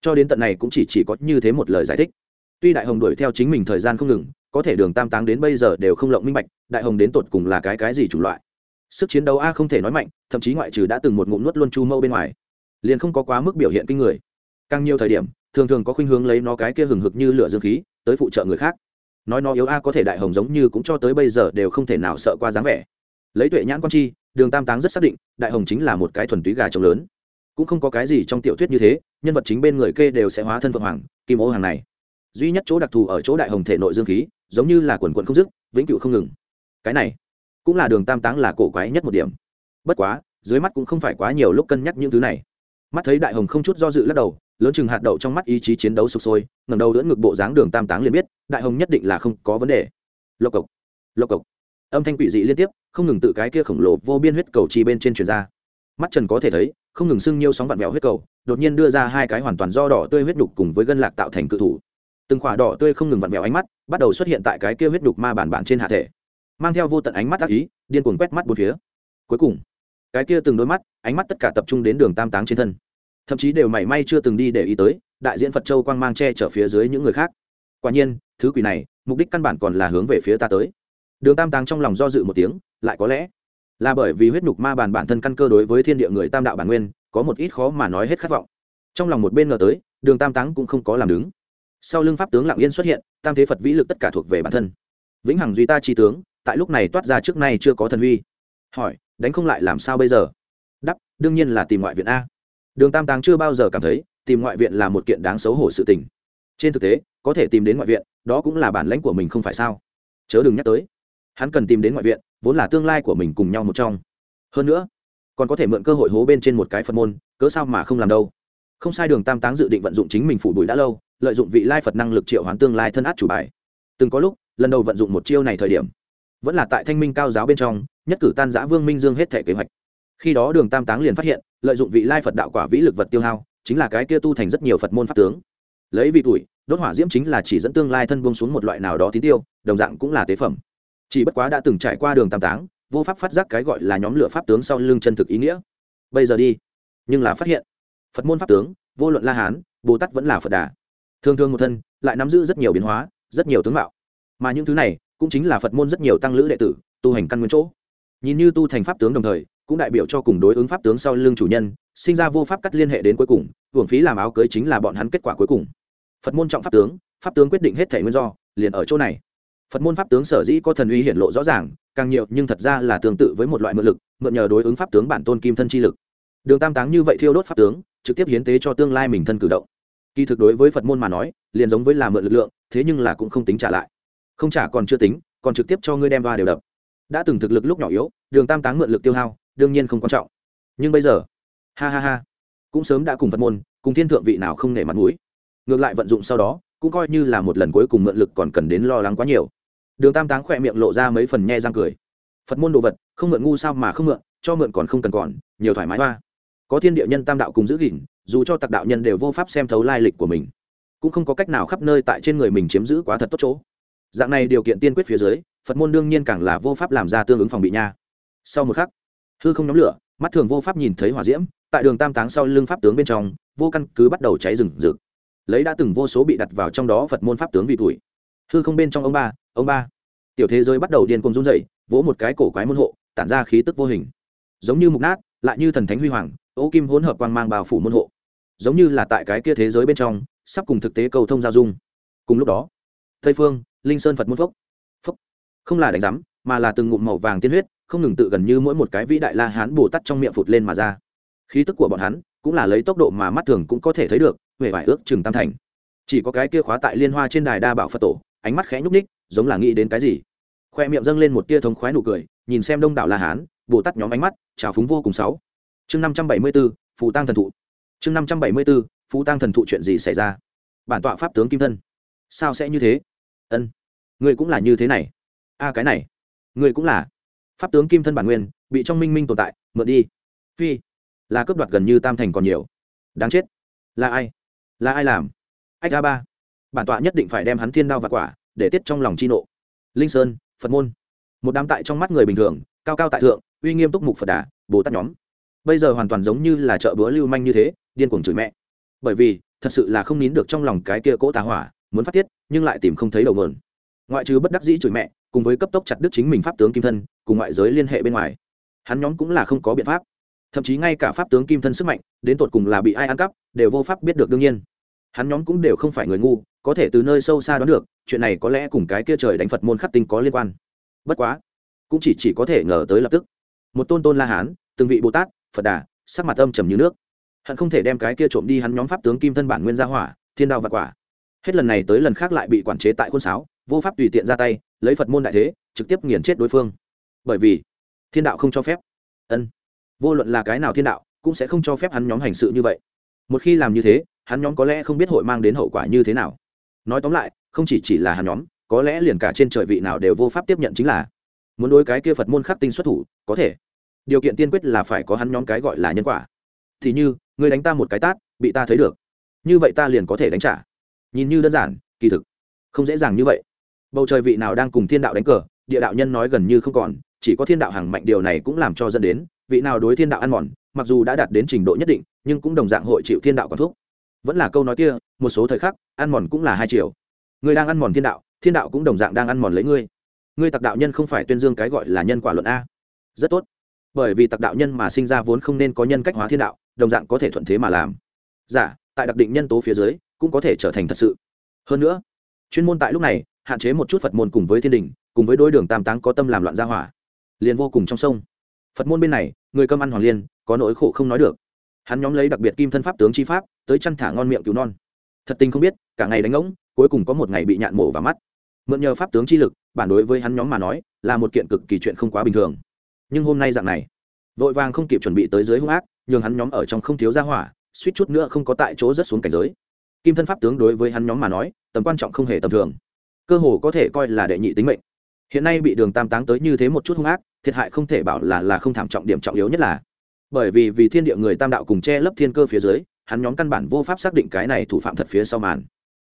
Cho đến tận này cũng chỉ chỉ có như thế một lời giải thích. Tuy đại hồng đuổi theo chính mình thời gian không ngừng, có thể đường tam táng đến bây giờ đều không lộng minh bạch, đại hồng đến tột cùng là cái cái gì chủng loại? Sức chiến đấu a không thể nói mạnh, thậm chí ngoại trừ đã từng một ngụm nuốt luôn chu mâu bên ngoài, liền không có quá mức biểu hiện kinh người. Càng nhiều thời điểm, thường thường có khuynh hướng lấy nó cái kia hừng hực như lửa dương khí tới phụ trợ người khác. Nói nó yếu a có thể đại hồng giống như cũng cho tới bây giờ đều không thể nào sợ qua dáng vẻ. Lấy tuệ nhãn quan chi, đường tam táng rất xác định, đại hồng chính là một cái thuần túy gà trống lớn. Cũng không có cái gì trong tiểu thuyết như thế, nhân vật chính bên người kê đều sẽ hóa thân phượng hoàng, kim ô hàng này. Duy nhất chỗ đặc thù ở chỗ đại hồng thể nội dương khí, giống như là quần quận không dứt, vĩnh cửu không ngừng. Cái này, cũng là đường tam táng là cổ quái nhất một điểm. Bất quá, dưới mắt cũng không phải quá nhiều lúc cân nhắc những thứ này. Mắt thấy đại hồng không chút do dự lắc đầu lớn chừng hạt đậu trong mắt ý chí chiến đấu sụp sôi ngầm đầu đỡ ngực bộ dáng đường tam táng liền biết, đại hồng nhất định là không có vấn đề. Lộc cộc lộc cộc. Âm thanh quỷ dị liên tiếp, không ngừng tự cái kia khổng lồ vô biên huyết cầu chi bên trên truyền ra. Mắt trần có thể thấy, không ngừng sưng nhiều sóng vặn vẹo huyết cầu, đột nhiên đưa ra hai cái hoàn toàn do đỏ tươi huyết đục cùng với gân lạc tạo thành cự thủ. Từng khỏa đỏ tươi không ngừng vặn vẹo ánh mắt, bắt đầu xuất hiện tại cái kia huyết đục ma bản bản trên hạ thể. Mang theo vô tận ánh mắt ác ý, điên cuồng quét mắt bốn phía. Cuối cùng, cái kia từng đôi mắt, ánh mắt tất cả tập trung đến đường tam táng trên thân thậm chí đều mảy may chưa từng đi để ý tới, đại diện phật châu quang mang che chở phía dưới những người khác. Quả nhiên, thứ quỷ này, mục đích căn bản còn là hướng về phía ta tới. Đường tam táng trong lòng do dự một tiếng, lại có lẽ là bởi vì huyết nhục ma bàn bản thân căn cơ đối với thiên địa người tam đạo bản nguyên, có một ít khó mà nói hết khát vọng. Trong lòng một bên ngờ tới, đường tam táng cũng không có làm đứng. Sau lưng pháp tướng lạng yên xuất hiện, tam thế phật vĩ lực tất cả thuộc về bản thân. Vĩnh hằng duy ta chi tướng, tại lúc này toát ra trước nay chưa có thần huy. Hỏi, đánh không lại làm sao bây giờ? Đắp đương nhiên là tìm ngoại viện a đường tam táng chưa bao giờ cảm thấy tìm ngoại viện là một kiện đáng xấu hổ sự tình. Trên thực tế, có thể tìm đến ngoại viện, đó cũng là bản lãnh của mình không phải sao? Chớ đừng nhắc tới, hắn cần tìm đến ngoại viện, vốn là tương lai của mình cùng nhau một trong. Hơn nữa, còn có thể mượn cơ hội hố bên trên một cái phật môn, cớ sao mà không làm đâu? Không sai, đường tam táng dự định vận dụng chính mình phủ bụi đã lâu, lợi dụng vị lai phật năng lực triệu hoán tương lai thân át chủ bài. Từng có lúc, lần đầu vận dụng một chiêu này thời điểm, vẫn là tại thanh minh cao giáo bên trong, nhất cử tan giã vương minh dương hết thể kế hoạch. Khi đó đường tam táng liền phát hiện lợi dụng vị lai phật đạo quả vĩ lực vật tiêu hao, chính là cái kia tu thành rất nhiều phật môn pháp tướng. Lấy vị tuổi, đốt hỏa diễm chính là chỉ dẫn tương lai thân buông xuống một loại nào đó tín tiêu, đồng dạng cũng là tế phẩm. Chỉ bất quá đã từng trải qua đường tam táng, vô pháp phát giác cái gọi là nhóm lửa pháp tướng sau lưng chân thực ý nghĩa. Bây giờ đi. Nhưng là phát hiện, phật môn pháp tướng, vô luận la hán, bồ tát vẫn là phật đà. Thường thường một thân, lại nắm giữ rất nhiều biến hóa, rất nhiều tướng mạo. Mà những thứ này, cũng chính là phật môn rất nhiều tăng lữ đệ tử, tu hành căn nguyên chỗ. Nhìn như tu thành pháp tướng đồng thời cũng đại biểu cho cùng đối ứng pháp tướng sau lưng chủ nhân, sinh ra vô pháp cắt liên hệ đến cuối cùng, hưởng phí làm áo cưới chính là bọn hắn kết quả cuối cùng. Phật môn trọng pháp tướng pháp tướng quyết định hết thể nguyên do, liền ở chỗ này. Phật môn pháp tướng sở dĩ có thần uy hiện lộ rõ ràng, càng nhiều, nhưng thật ra là tương tự với một loại mượn lực, mượn nhờ đối ứng pháp tướng bản tôn kim thân chi lực. Đường tam táng như vậy thiêu đốt pháp tướng, trực tiếp hiến tế cho tương lai mình thân cử động. Kỳ thực đối với phật môn mà nói, liền giống với là mượn lực lượng, thế nhưng là cũng không tính trả lại. Không trả còn chưa tính, còn trực tiếp cho ngươi đem va đều đập. Đã từng thực lực lúc nhỏ yếu, đường tam táng mượn lực tiêu hao đương nhiên không quan trọng. Nhưng bây giờ, ha ha ha, cũng sớm đã cùng phật môn, cùng thiên thượng vị nào không nể mặt mũi. Ngược lại vận dụng sau đó, cũng coi như là một lần cuối cùng mượn lực còn cần đến lo lắng quá nhiều. Đường tam táng khỏe miệng lộ ra mấy phần nhe răng cười. Phật môn đồ vật, không mượn ngu sao mà không mượn, cho mượn còn không cần còn, nhiều thoải mái hoa. Có thiên địa nhân tam đạo cùng giữ gìn, dù cho tặc đạo nhân đều vô pháp xem thấu lai lịch của mình. Cũng không có cách nào khắp nơi tại trên người mình chiếm giữ quá thật tốt chỗ. Dạng này điều kiện tiên quyết phía dưới, phật môn đương nhiên càng là vô pháp làm ra tương ứng phòng bị nha. Sau một khắc hư không nhóm lửa, mắt thường vô pháp nhìn thấy hỏa diễm, tại đường tam táng sau lưng pháp tướng bên trong, vô căn cứ bắt đầu cháy rừng rực. Lấy đã từng vô số bị đặt vào trong đó phật môn pháp tướng vị tuổi. Hư không bên trong ông ba ông ba. Tiểu thế giới bắt đầu điên cuồng run dậy vỗ một cái cổ quái môn hộ, tản ra khí tức vô hình. Giống như mục nát, lại như thần thánh huy hoàng, ô kim hỗn hợp quang mang bao phủ môn hộ. Giống như là tại cái kia thế giới bên trong, sắp cùng thực tế cầu thông giao dung. Cùng lúc đó, tây phương, linh sơn phật môn phốc. Phốc. Không là đánh giám, mà là từng ngụm màu vàng tiên huyết không ngừng tự gần như mỗi một cái vĩ đại la hán bồ tát trong miệng phụt lên mà ra. Khí tức của bọn hắn cũng là lấy tốc độ mà mắt thường cũng có thể thấy được huệ vải ước chừng tam thành. Chỉ có cái kia khóa tại liên hoa trên đài đa bảo phật tổ, ánh mắt khẽ nhúc ních giống là nghĩ đến cái gì. Khoe miệng dâng lên một tia thống khoái nụ cười, nhìn xem đông đảo la hán, bồ tát nhóm ánh mắt, trào phúng vô cùng sáu. Chương năm trăm bảy mươi b ố phù tăng thần thụ. Chương năm trăm bảy mươi b ố phù tăng thần thụ chuyện gì xảy ra? Bản tọa pháp tướng kim thân. Sao sẽ như thế? Ân người cũng là như thế này. A, cái này. Người cũng là pháp tướng kim thân bản nguyên, bị trong minh minh tồn tại, mượn đi. Phi, là cướp đoạt gần như tam thành còn nhiều. Đáng chết. Là ai? Là ai làm? Ách a ba. Bản tọa nhất định phải đem hắn thiên đao và quả, để tiết trong lòng chi nộ. Linh sơn, phật môn. Một đám tại trong mắt người bình thường, cao cao tại thượng, uy nghiêm túc mục phật đà, bồ tát nhóm. Bây giờ hoàn toàn giống như là chợ búa lưu manh như thế, điên cuồng chửi mẹ. Bởi vì, thật sự là không nín được trong lòng cái kia cỗ tà hỏa, muốn phát tiết, nhưng lại tìm không thấy đầu mượn ngoại trừ bất đắc dĩ chửi mẹ cùng với cấp tốc chặt đứt chính mình pháp tướng kim thân, cùng ngoại giới liên hệ bên ngoài. Hắn nhóm cũng là không có biện pháp. Thậm chí ngay cả pháp tướng kim thân sức mạnh, đến tột cùng là bị ai ăn cắp, đều vô pháp biết được đương nhiên. Hắn nhóm cũng đều không phải người ngu, có thể từ nơi sâu xa đoán được, chuyện này có lẽ cùng cái kia trời đánh phật môn khắc tinh có liên quan. Bất quá, cũng chỉ chỉ có thể ngờ tới lập tức. Một tôn tôn la hán, từng vị bồ tát, phật đà, sắc mặt âm trầm như nước. Hắn không thể đem cái kia trộm đi hắn nhóm pháp tướng kim thân bản nguyên gia hỏa, thiên đao và quả. Hết lần này tới lần khác lại bị quản chế tại khuôn sáo, vô pháp tùy tiện ra tay lấy phật môn đại thế trực tiếp nghiền chết đối phương bởi vì thiên đạo không cho phép ân vô luận là cái nào thiên đạo cũng sẽ không cho phép hắn nhóm hành sự như vậy một khi làm như thế hắn nhóm có lẽ không biết hội mang đến hậu quả như thế nào nói tóm lại không chỉ chỉ là hắn nhóm có lẽ liền cả trên trời vị nào đều vô pháp tiếp nhận chính là muốn đối cái kia phật môn khắc tinh xuất thủ có thể điều kiện tiên quyết là phải có hắn nhóm cái gọi là nhân quả thì như người đánh ta một cái tát bị ta thấy được như vậy ta liền có thể đánh trả nhìn như đơn giản kỳ thực không dễ dàng như vậy bầu trời vị nào đang cùng thiên đạo đánh cờ, địa đạo nhân nói gần như không còn, chỉ có thiên đạo hàng mạnh điều này cũng làm cho dẫn đến, vị nào đối thiên đạo ăn mòn, mặc dù đã đạt đến trình độ nhất định, nhưng cũng đồng dạng hội chịu thiên đạo quản thuốc vẫn là câu nói kia, một số thời khắc, ăn mòn cũng là hai chiều. Người đang ăn mòn thiên đạo thiên đạo cũng đồng dạng đang ăn mòn lấy ngươi. Ngươi tặc đạo nhân không phải tuyên dương cái gọi là nhân quả luận a. Rất tốt. Bởi vì tặc đạo nhân mà sinh ra vốn không nên có nhân cách hóa thiên đạo, đồng dạng có thể thuận thế mà làm. Giả tại đặc định nhân tố phía dưới, cũng có thể trở thành thật sự. Hơn nữa, chuyên môn tại lúc này hạn chế một chút phật môn cùng với thiên đình, cùng với đối đường tam táng có tâm làm loạn gia hỏa. Liền vô cùng trong sông. Phật môn bên này, người cơm ăn hoàng liên, có nỗi khổ không nói được. Hắn nhóm lấy đặc biệt kim thân pháp tướng chi pháp, tới chăn thả ngon miệng cứu non. Thật tình không biết, cả ngày đánh ngỗng, cuối cùng có một ngày bị nhạn mổ vào mắt. Mượn nhờ pháp tướng chi lực, bản đối với hắn nhóm mà nói, là một kiện cực kỳ chuyện không quá bình thường. Nhưng hôm nay dạng này, vội vàng không kịp chuẩn bị tới dưới hung ác, nhường hắn nhóm ở trong không thiếu gia hỏa, suýt chút nữa không có tại chỗ rất xuống cảnh giới. Kim thân pháp tướng đối với hắn nhóm mà nói, tầm quan trọng không hề tầm thường cơ hồ có thể coi là đệ nhị tính mệnh. Hiện nay bị đường tam táng tới như thế một chút hung ác, thiệt hại không thể bảo là là không thảm trọng điểm trọng yếu nhất là. Bởi vì vì thiên địa người tam đạo cùng che lấp thiên cơ phía dưới, hắn nhóm căn bản vô pháp xác định cái này thủ phạm thật phía sau màn.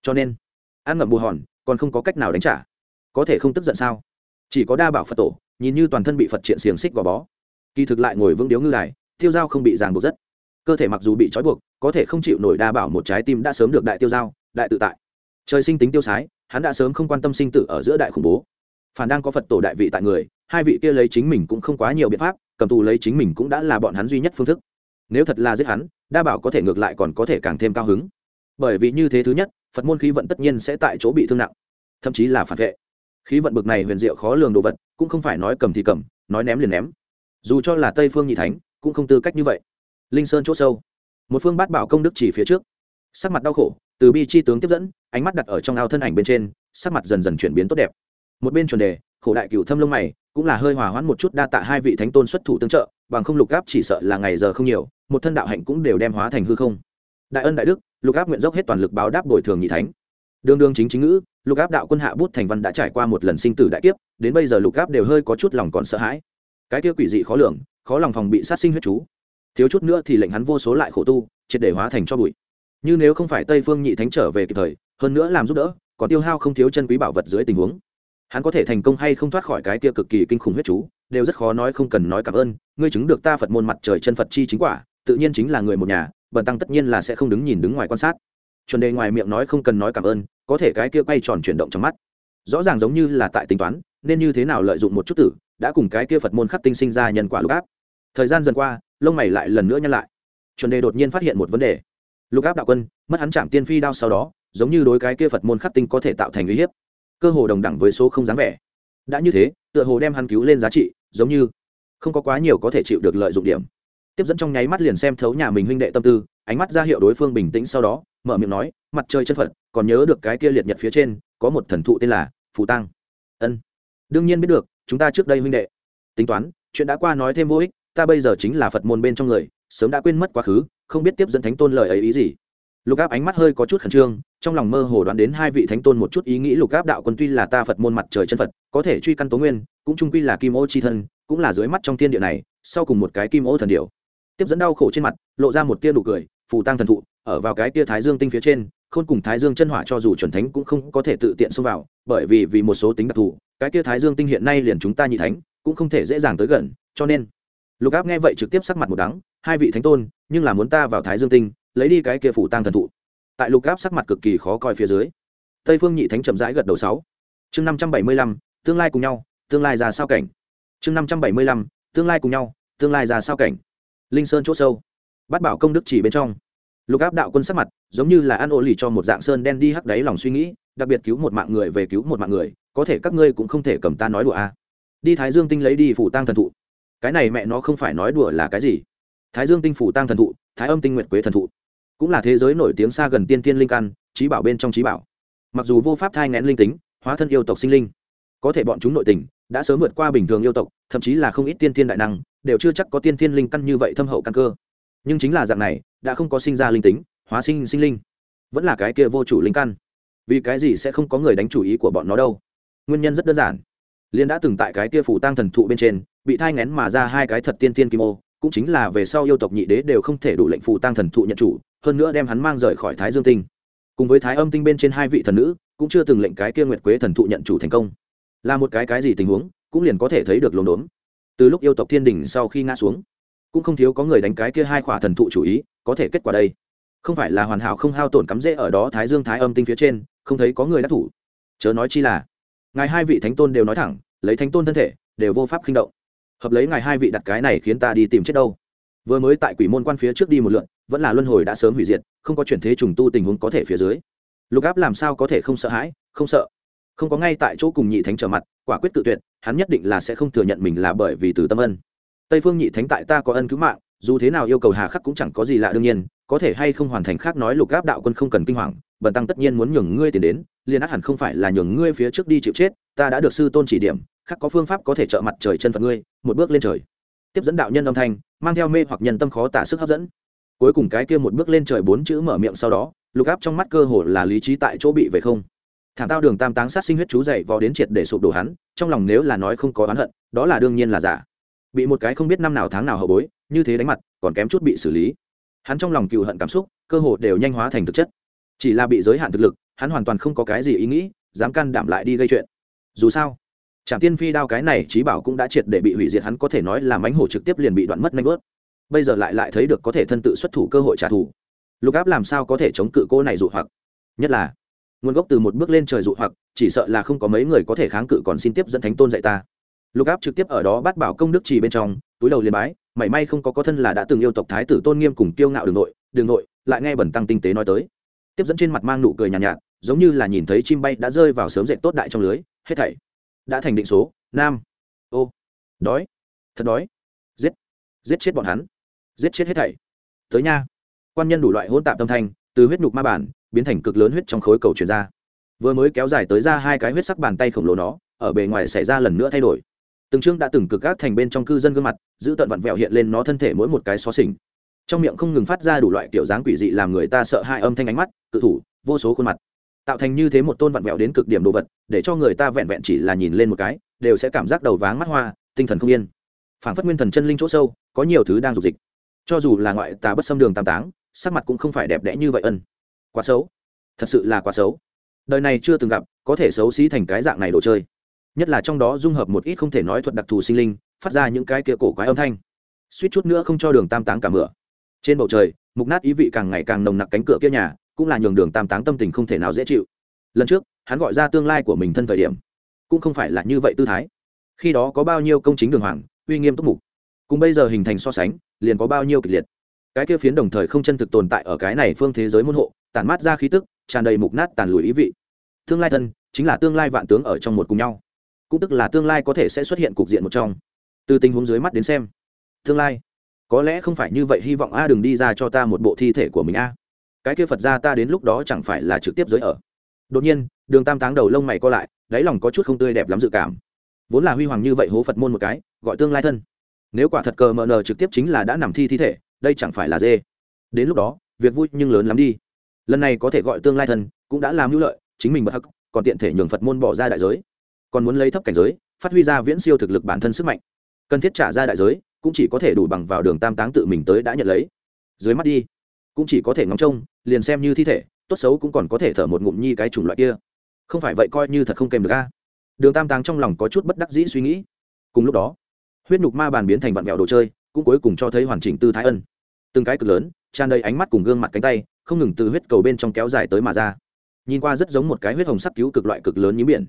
Cho nên, ăn ngậm bù hòn, còn không có cách nào đánh trả. Có thể không tức giận sao? Chỉ có đa bảo phật tổ, nhìn như toàn thân bị phật triện xiềng xích gò bó. Kỳ thực lại ngồi vững điếu ngư đài, tiêu dao không bị ràng buộc rất. Cơ thể mặc dù bị trói buộc, có thể không chịu nổi đa bảo một trái tim đã sớm được đại tiêu dao, đại tự tại. Trời sinh tính tiêu sái hắn đã sớm không quan tâm sinh tử ở giữa đại khủng bố. Phản đang có phật tổ đại vị tại người, hai vị kia lấy chính mình cũng không quá nhiều biện pháp, cầm tù lấy chính mình cũng đã là bọn hắn duy nhất phương thức. Nếu thật là giết hắn, đa bảo có thể ngược lại còn có thể càng thêm cao hứng. Bởi vì như thế thứ nhất, phật môn khí vận tất nhiên sẽ tại chỗ bị thương nặng, thậm chí là phản vệ. Khí vận bực này huyền diệu khó lường đồ vật, cũng không phải nói cầm thì cầm, nói ném liền ném. Dù cho là tây phương nhị thánh, cũng không tư cách như vậy. Linh sơn c h ỗ sâu. Một phương bát bảo công đức chỉ phía trước. Sắc mặt đau khổ từ bi chi tướng tiếp dẫn, ánh mắt đặt ở trong ao thân ảnh bên trên, sắc mặt dần dần chuyển biến tốt đẹp. Một bên chuẩn đề, khổ đại cựu thâm lông mày, cũng là hơi hòa hoãn một chút đa tạ hai vị thánh tôn xuất thủ tương trợ, bằng không lục áp chỉ sợ là ngày giờ không nhiều, một thân đạo hạnh cũng đều đem hóa thành hư không. Đại ân đại đức, lục áp nguyện dốc hết toàn lực báo đáp bồi thường nhị thánh. Đương đương chính chính ngữ, lục áp đạo quân hạ bút thành văn đã trải qua một lần sinh tử đại kiếp, đến bây giờ lục áp đều hơi có chút lòng còn sợ hãi. Cái kia quỷ dị khó lường, khó lòng phòng bị sát sinh huyết chú. Thiếu chút nữa thì lệnh hắn vô số lại khổ tu, triệt để hóa thành cho bụi như nếu không phải tây phương nhị thánh trở về kịp thời, hơn nữa làm giúp đỡ, còn tiêu hao không thiếu chân quý bảo vật dưới tình huống. Hắn có thể thành công hay không thoát khỏi cái kia cực kỳ kinh khủng huyết chú, đều rất khó nói không cần nói cảm ơn. Ngươi chứng được ta phật môn mặt trời chân phật chi chính quả, tự nhiên chính là người một nhà, bần tăng tất nhiên là sẽ không đứng nhìn đứng ngoài quan sát. Chuẩn đề ngoài miệng nói không cần nói cảm ơn, có thể cái kia quay tròn chuyển động trong mắt. Rõ ràng giống như là tại tính toán, nên như thế nào lợi dụng một chút tử, đã cùng cái kia phật môn khắc tinh sinh ra nhân quả lục áp. Thời gian dần qua, lông mày lại lần nữa nhăn lại. Chuẩn đề đột nhiên phát hiện một vấn đề lục áp đạo quân, mất hắn chạm tiên phi đao sau đó, giống như đối cái kia phật môn khắc tinh có thể tạo thành uy hiếp. Cơ hồ đồng đẳng với số không dáng vẻ. Đã như thế, tựa hồ đem hắn cứu lên giá trị, giống như không có quá nhiều có thể chịu được lợi dụng điểm. Tiếp dẫn trong nháy mắt liền xem thấu nhà mình huynh đệ tâm tư, ánh mắt ra hiệu đối phương bình tĩnh sau đó, mở miệng nói, mặt trời chân phật, còn nhớ được cái kia liệt nhật phía trên, có một thần thụ tên là phù tăng. Ân, đương nhiên biết được, chúng ta trước đây huynh đệ. Tính toán, chuyện đã qua nói thêm vô ích, ta bây giờ chính là phật môn bên trong người sớm đã quên mất quá khứ, không biết tiếp dẫn thánh tôn lời ấy ý gì. Lục áp ánh mắt hơi có chút khẩn trương, trong lòng mơ hồ đoán đến hai vị thánh tôn một chút ý nghĩ lục áp đạo quân tuy là ta phật môn mặt trời chân phật, có thể truy căn tố nguyên, cũng trung quy là kim ô chi thân, cũng là dưới mắt trong thiên địa này, sau cùng một cái kim ô thần điệu tiếp dẫn đau khổ trên mặt, lộ ra một tia nụ cười, phù tăng thần thụ, ở vào cái tia thái dương tinh phía trên, khôn cùng thái dương chân hỏa cho dù chuẩn thánh cũng không có thể tự tiện xông vào, bởi vì vì một số tính đặc thù, cái tia thái dương tinh hiện nay liền chúng ta nhị thánh, cũng không thể dễ dàng tới gần, cho nên. Lục áp nghe vậy trực tiếp sắc mặt một đắng hai vị thánh tôn, nhưng là muốn ta vào thái dương tinh, lấy đi cái kia phủ tăng thần thụ. Tại lục áp sắc mặt cực kỳ khó coi phía dưới, tây phương nhị thánh chậm rãi gật đầu sáu. Chương năm trăm bảy mươi lăm, tương lai cùng nhau, tương lai ra sao cảnh? Chương năm trăm bảy mươi lăm, tương lai cùng nhau, tương lai ra sao cảnh? Linh sơn c h ỗ sâu bắt bảo công đức chỉ bên trong. Lục áp đạo quân sắc mặt, giống như là ăn ô lì cho một dạng sơn đen đi hắc đáy lòng suy nghĩ, đặc biệt cứu một mạng người về cứu một mạng người, có thể các ngươi cũng không thể cầm ta nói đùa a à. đi thái dương tinh lấy đi phủ tăng thần thụ. Cái này mẹ nó không phải nói đùa là cái gì? Thái dương tinh phủ tăng thần thụ, thái âm tinh nguyệt quế thần thụ. Cũng là thế giới nổi tiếng xa gần tiên tiên linh căn, trí bảo bên trong trí bảo. Mặc dù vô pháp thai ngén linh tính, hóa thân yêu tộc sinh linh, có thể bọn chúng nội tình đã sớm vượt qua bình thường yêu tộc, thậm chí là không ít tiên tiên đại năng đều chưa chắc có tiên tiên linh căn như vậy thâm hậu căn cơ. Nhưng chính là dạng này, đã không có sinh ra linh tính, hóa sinh sinh linh, vẫn là cái kia vô chủ linh căn. Vì cái gì sẽ không có người đánh chủ ý của bọn nó đâu? Nguyên nhân rất đơn giản. Liên đã từng tại cái kia phủ tăng thần thụ bên trên, bị thai ngén mà ra hai cái thật tiên tiên kim ô cũng chính là về sau yêu tộc nhị đế đều không thể đủ lệnh phù tăng thần thụ nhận chủ, hơn nữa đem hắn mang rời khỏi thái dương tinh. Cùng với thái âm tinh bên trên hai vị thần nữ, cũng chưa từng lệnh cái kia nguyệt quế thần thụ nhận chủ thành công. Là một cái cái gì tình huống, cũng liền có thể thấy được lồn đốn. Từ lúc yêu tộc thiên đình sau khi ngã xuống, cũng không thiếu có người đánh cái kia hai khỏa thần thụ chủ ý, có thể kết quả đây. Không phải là hoàn hảo không hao tổn cắm rễ ở đó thái dương thái âm tinh phía trên, không thấy có người đắc thủ. Chớ nói chi là, ngài hai vị thánh tôn đều nói thẳng, lấy thánh tôn thân thể, đều vô pháp khinh động hợp lấy ngài hai vị đặt cái này khiến ta đi tìm chết đâu. Vừa mới tại quỷ môn quan phía trước đi một lượn, vẫn là luân hồi đã sớm hủy diệt, không có chuyển thế trùng tu tình huống có thể phía dưới. Lục áp làm sao có thể không sợ hãi, không sợ? Không có ngay tại chỗ cùng nhị thánh trở mặt, quả quyết tự tuyệt, hắn nhất định là sẽ không thừa nhận mình là bởi vì từ tâm ân. Tây phương nhị thánh tại ta có ân cứu mạng, dù thế nào yêu cầu hà khắc cũng chẳng có gì lạ đương nhiên, có thể hay không hoàn thành khác nói lục áp đạo quân không cần kinh hoàng, bần tăng tất nhiên muốn nhường ngươi tiền đến, liền át hẳn không phải là nhường ngươi phía trước đi chịu chết, ta đã được sư tôn chỉ điểm khác có phương pháp có thể trợ mặt trời chân phật ngươi, một bước lên trời. Tiếp dẫn đạo nhân âm thanh, mang theo mê hoặc nhân tâm khó tả sức hấp dẫn. Cuối cùng cái kia một bước lên trời bốn chữ mở miệng sau đó, lục áp trong mắt cơ hồ là lý trí tại chỗ bị về không. Thảm tao đường tam táng sát sinh huyết chú dậy vò đến triệt để sụp đổ hắn, trong lòng nếu là nói không có oán hận, đó là đương nhiên là giả. Bị một cái không biết năm nào tháng nào hậu bối, như thế đánh mặt, còn kém chút bị xử lý. Hắn trong lòng cựu hận cảm xúc, cơ hồ đều nhanh hóa thành thực chất. Chỉ là bị giới hạn thực lực, hắn hoàn toàn không có cái gì ý nghĩ, dám can đảm lại đi gây chuyện. Dù sao trạm tiên phi đao cái này trí bảo cũng đã triệt để bị hủy diệt hắn có thể nói là mánh hổ trực tiếp liền bị đoạn mất nanh vớt. Bây giờ lại lại thấy được có thể thân tự xuất thủ cơ hội trả thù. Lục áp làm sao có thể chống cự cô này dụ hoặc? Nhất là nguồn gốc từ một bước lên trời dụ hoặc chỉ sợ là không có mấy người có thể kháng cự còn xin tiếp dẫn thánh tôn dạy ta. Lục áp trực tiếp ở đó bắt bảo công đức trì bên trong túi đầu liền bái mảy may không có có thân là đã từng yêu tộc thái tử tôn nghiêm cùng kiêu ngạo đường nội đường nội lại nghe bẩn tăng tinh tế nói tới. Tiếp dẫn trên mặt mang nụ cười nhàn nhạt, nhạt giống như là nhìn thấy chim bay đã rơi vào sớm dậy tốt đại trong lưới hết thảy đã thành định số, nam. Ô. Đói. Thật đói. Giết. Giết chết bọn hắn. Giết chết hết thảy. Tới nha. Quan nhân đủ loại hỗn tạp tâm thanh, từ huyết nhục ma bản, biến thành cực lớn huyết trong khối cầu truyền ra. Vừa mới kéo dài tới ra hai cái huyết sắc bàn tay khổng lồ nó, ở bề ngoài xảy ra lần nữa thay đổi. Từng chương đã từng cực gác thành bên trong cư dân gương mặt, giữ tận vặn vẹo hiện lên nó thân thể mỗi một cái xó xỉnh. Trong miệng không ngừng phát ra đủ loại kiểu dáng quỷ dị làm người ta sợ hai âm thanh ánh mắt, cự thủ, vô số khuôn mặt tạo thành như thế một tôn vặn vẹo đến cực điểm đồ vật, để cho người ta vẹn vẹn chỉ là nhìn lên một cái, đều sẽ cảm giác đầu váng mắt hoa, tinh thần không yên. Phảng phất nguyên thần chân linh chỗ sâu, có nhiều thứ đang dục dịch. Cho dù là ngoại tà bất xâm đường tam táng, sắc mặt cũng không phải đẹp đẽ như vậy ân. Quá xấu. Thật sự là quá xấu. Đời này chưa từng gặp, có thể xấu xí thành cái dạng này đồ chơi. Nhất là trong đó dung hợp một ít không thể nói thuật đặc thù sinh linh, phát ra những cái kia cổ quái âm thanh. Suýt chút nữa không cho đường tam táng cả mửa. Trên bầu trời, mục nát ý vị càng ngày càng nồng nặc cánh cửa kia nhà cũng là nhường đường tam táng tâm tình không thể nào dễ chịu. Lần trước, hắn gọi ra tương lai của mình thân thời điểm, cũng không phải là như vậy tư thái. Khi đó có bao nhiêu công chính đường hoàng, uy nghiêm túc mục. Cùng bây giờ hình thành so sánh, liền có bao nhiêu kịch liệt. Cái kia phiến đồng thời không chân thực tồn tại ở cái này phương thế giới môn hộ, tản mát ra khí tức, tràn đầy mục nát tàn lùi ý vị. Tương lai thân, chính là tương lai vạn tướng ở trong một cùng nhau. Cũng tức là tương lai có thể sẽ xuất hiện cục diện một trong. Từ tình huống dưới mắt đến xem, tương lai, có lẽ không phải như vậy, hy vọng a đừng đi ra cho ta một bộ thi thể của mình a cái kia phật ra ta đến lúc đó chẳng phải là trực tiếp giới ở. Đột nhiên, đường tam táng đầu lông mày co lại, đáy lòng có chút không tươi đẹp lắm dự cảm. Vốn là huy hoàng như vậy hố phật môn một cái, gọi tương lai thân. Nếu quả thật cờ mờ nờ trực tiếp chính là đã nằm thi thi thể, đây chẳng phải là dê. Đến lúc đó, việc vui nhưng lớn lắm đi. Lần này có thể gọi tương lai thân, cũng đã làm hữu lợi, chính mình bất hắc, còn tiện thể nhường phật môn bỏ ra đại giới. Còn muốn lấy thấp cảnh giới, phát huy ra viễn siêu thực lực bản thân sức mạnh. Cần thiết trả ra đại giới, cũng chỉ có thể đủ bằng vào đường tam táng tự mình tới đã nhận lấy. Dưới mắt đi cũng chỉ có thể ngóng trông, liền xem như thi thể, tốt xấu cũng còn có thể thở một ngụm nhi cái chủng loại kia. Không phải vậy coi như thật không kèm được a. Đường tam táng trong lòng có chút bất đắc dĩ suy nghĩ. Cùng lúc đó, huyết nhục ma bàn biến thành vạn vẹo đồ chơi, cũng cuối cùng cho thấy hoàn chỉnh tư thái ân. Từng cái cực lớn, tràn đầy ánh mắt cùng gương mặt cánh tay, không ngừng từ huyết cầu bên trong kéo dài tới mà ra. Nhìn qua rất giống một cái huyết hồng sắc cứu cực loại cực lớn như biển.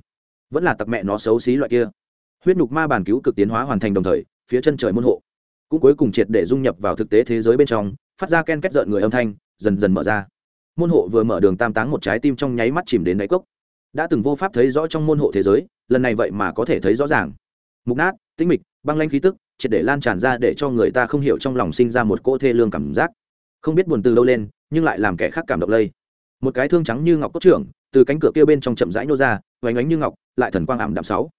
Vẫn là tặc mẹ nó xấu xí loại kia. Huyết nhục ma bàn cứu cực tiến hóa hoàn thành đồng thời, phía chân trời môn hộ cũng cuối cùng triệt để dung nhập vào thực tế thế giới bên trong phát ra ken két rợn người âm thanh, dần dần mở ra. Môn hộ vừa mở đường tam táng một trái tim trong nháy mắt chìm đến đáy cốc. Đã từng vô pháp thấy rõ trong môn hộ thế giới, lần này vậy mà có thể thấy rõ ràng. Mục nát, tĩnh mịch, băng lanh khí tức, triệt để lan tràn ra để cho người ta không hiểu trong lòng sinh ra một cỗ thê lương cảm giác. Không biết buồn từ đâu lên, nhưng lại làm kẻ khác cảm động lây. Một cái thương trắng như ngọc cốt trưởng, từ cánh cửa kia bên trong chậm rãi nô ra vánh ánh như ngọc, lại thần quang ảm đạm sáu.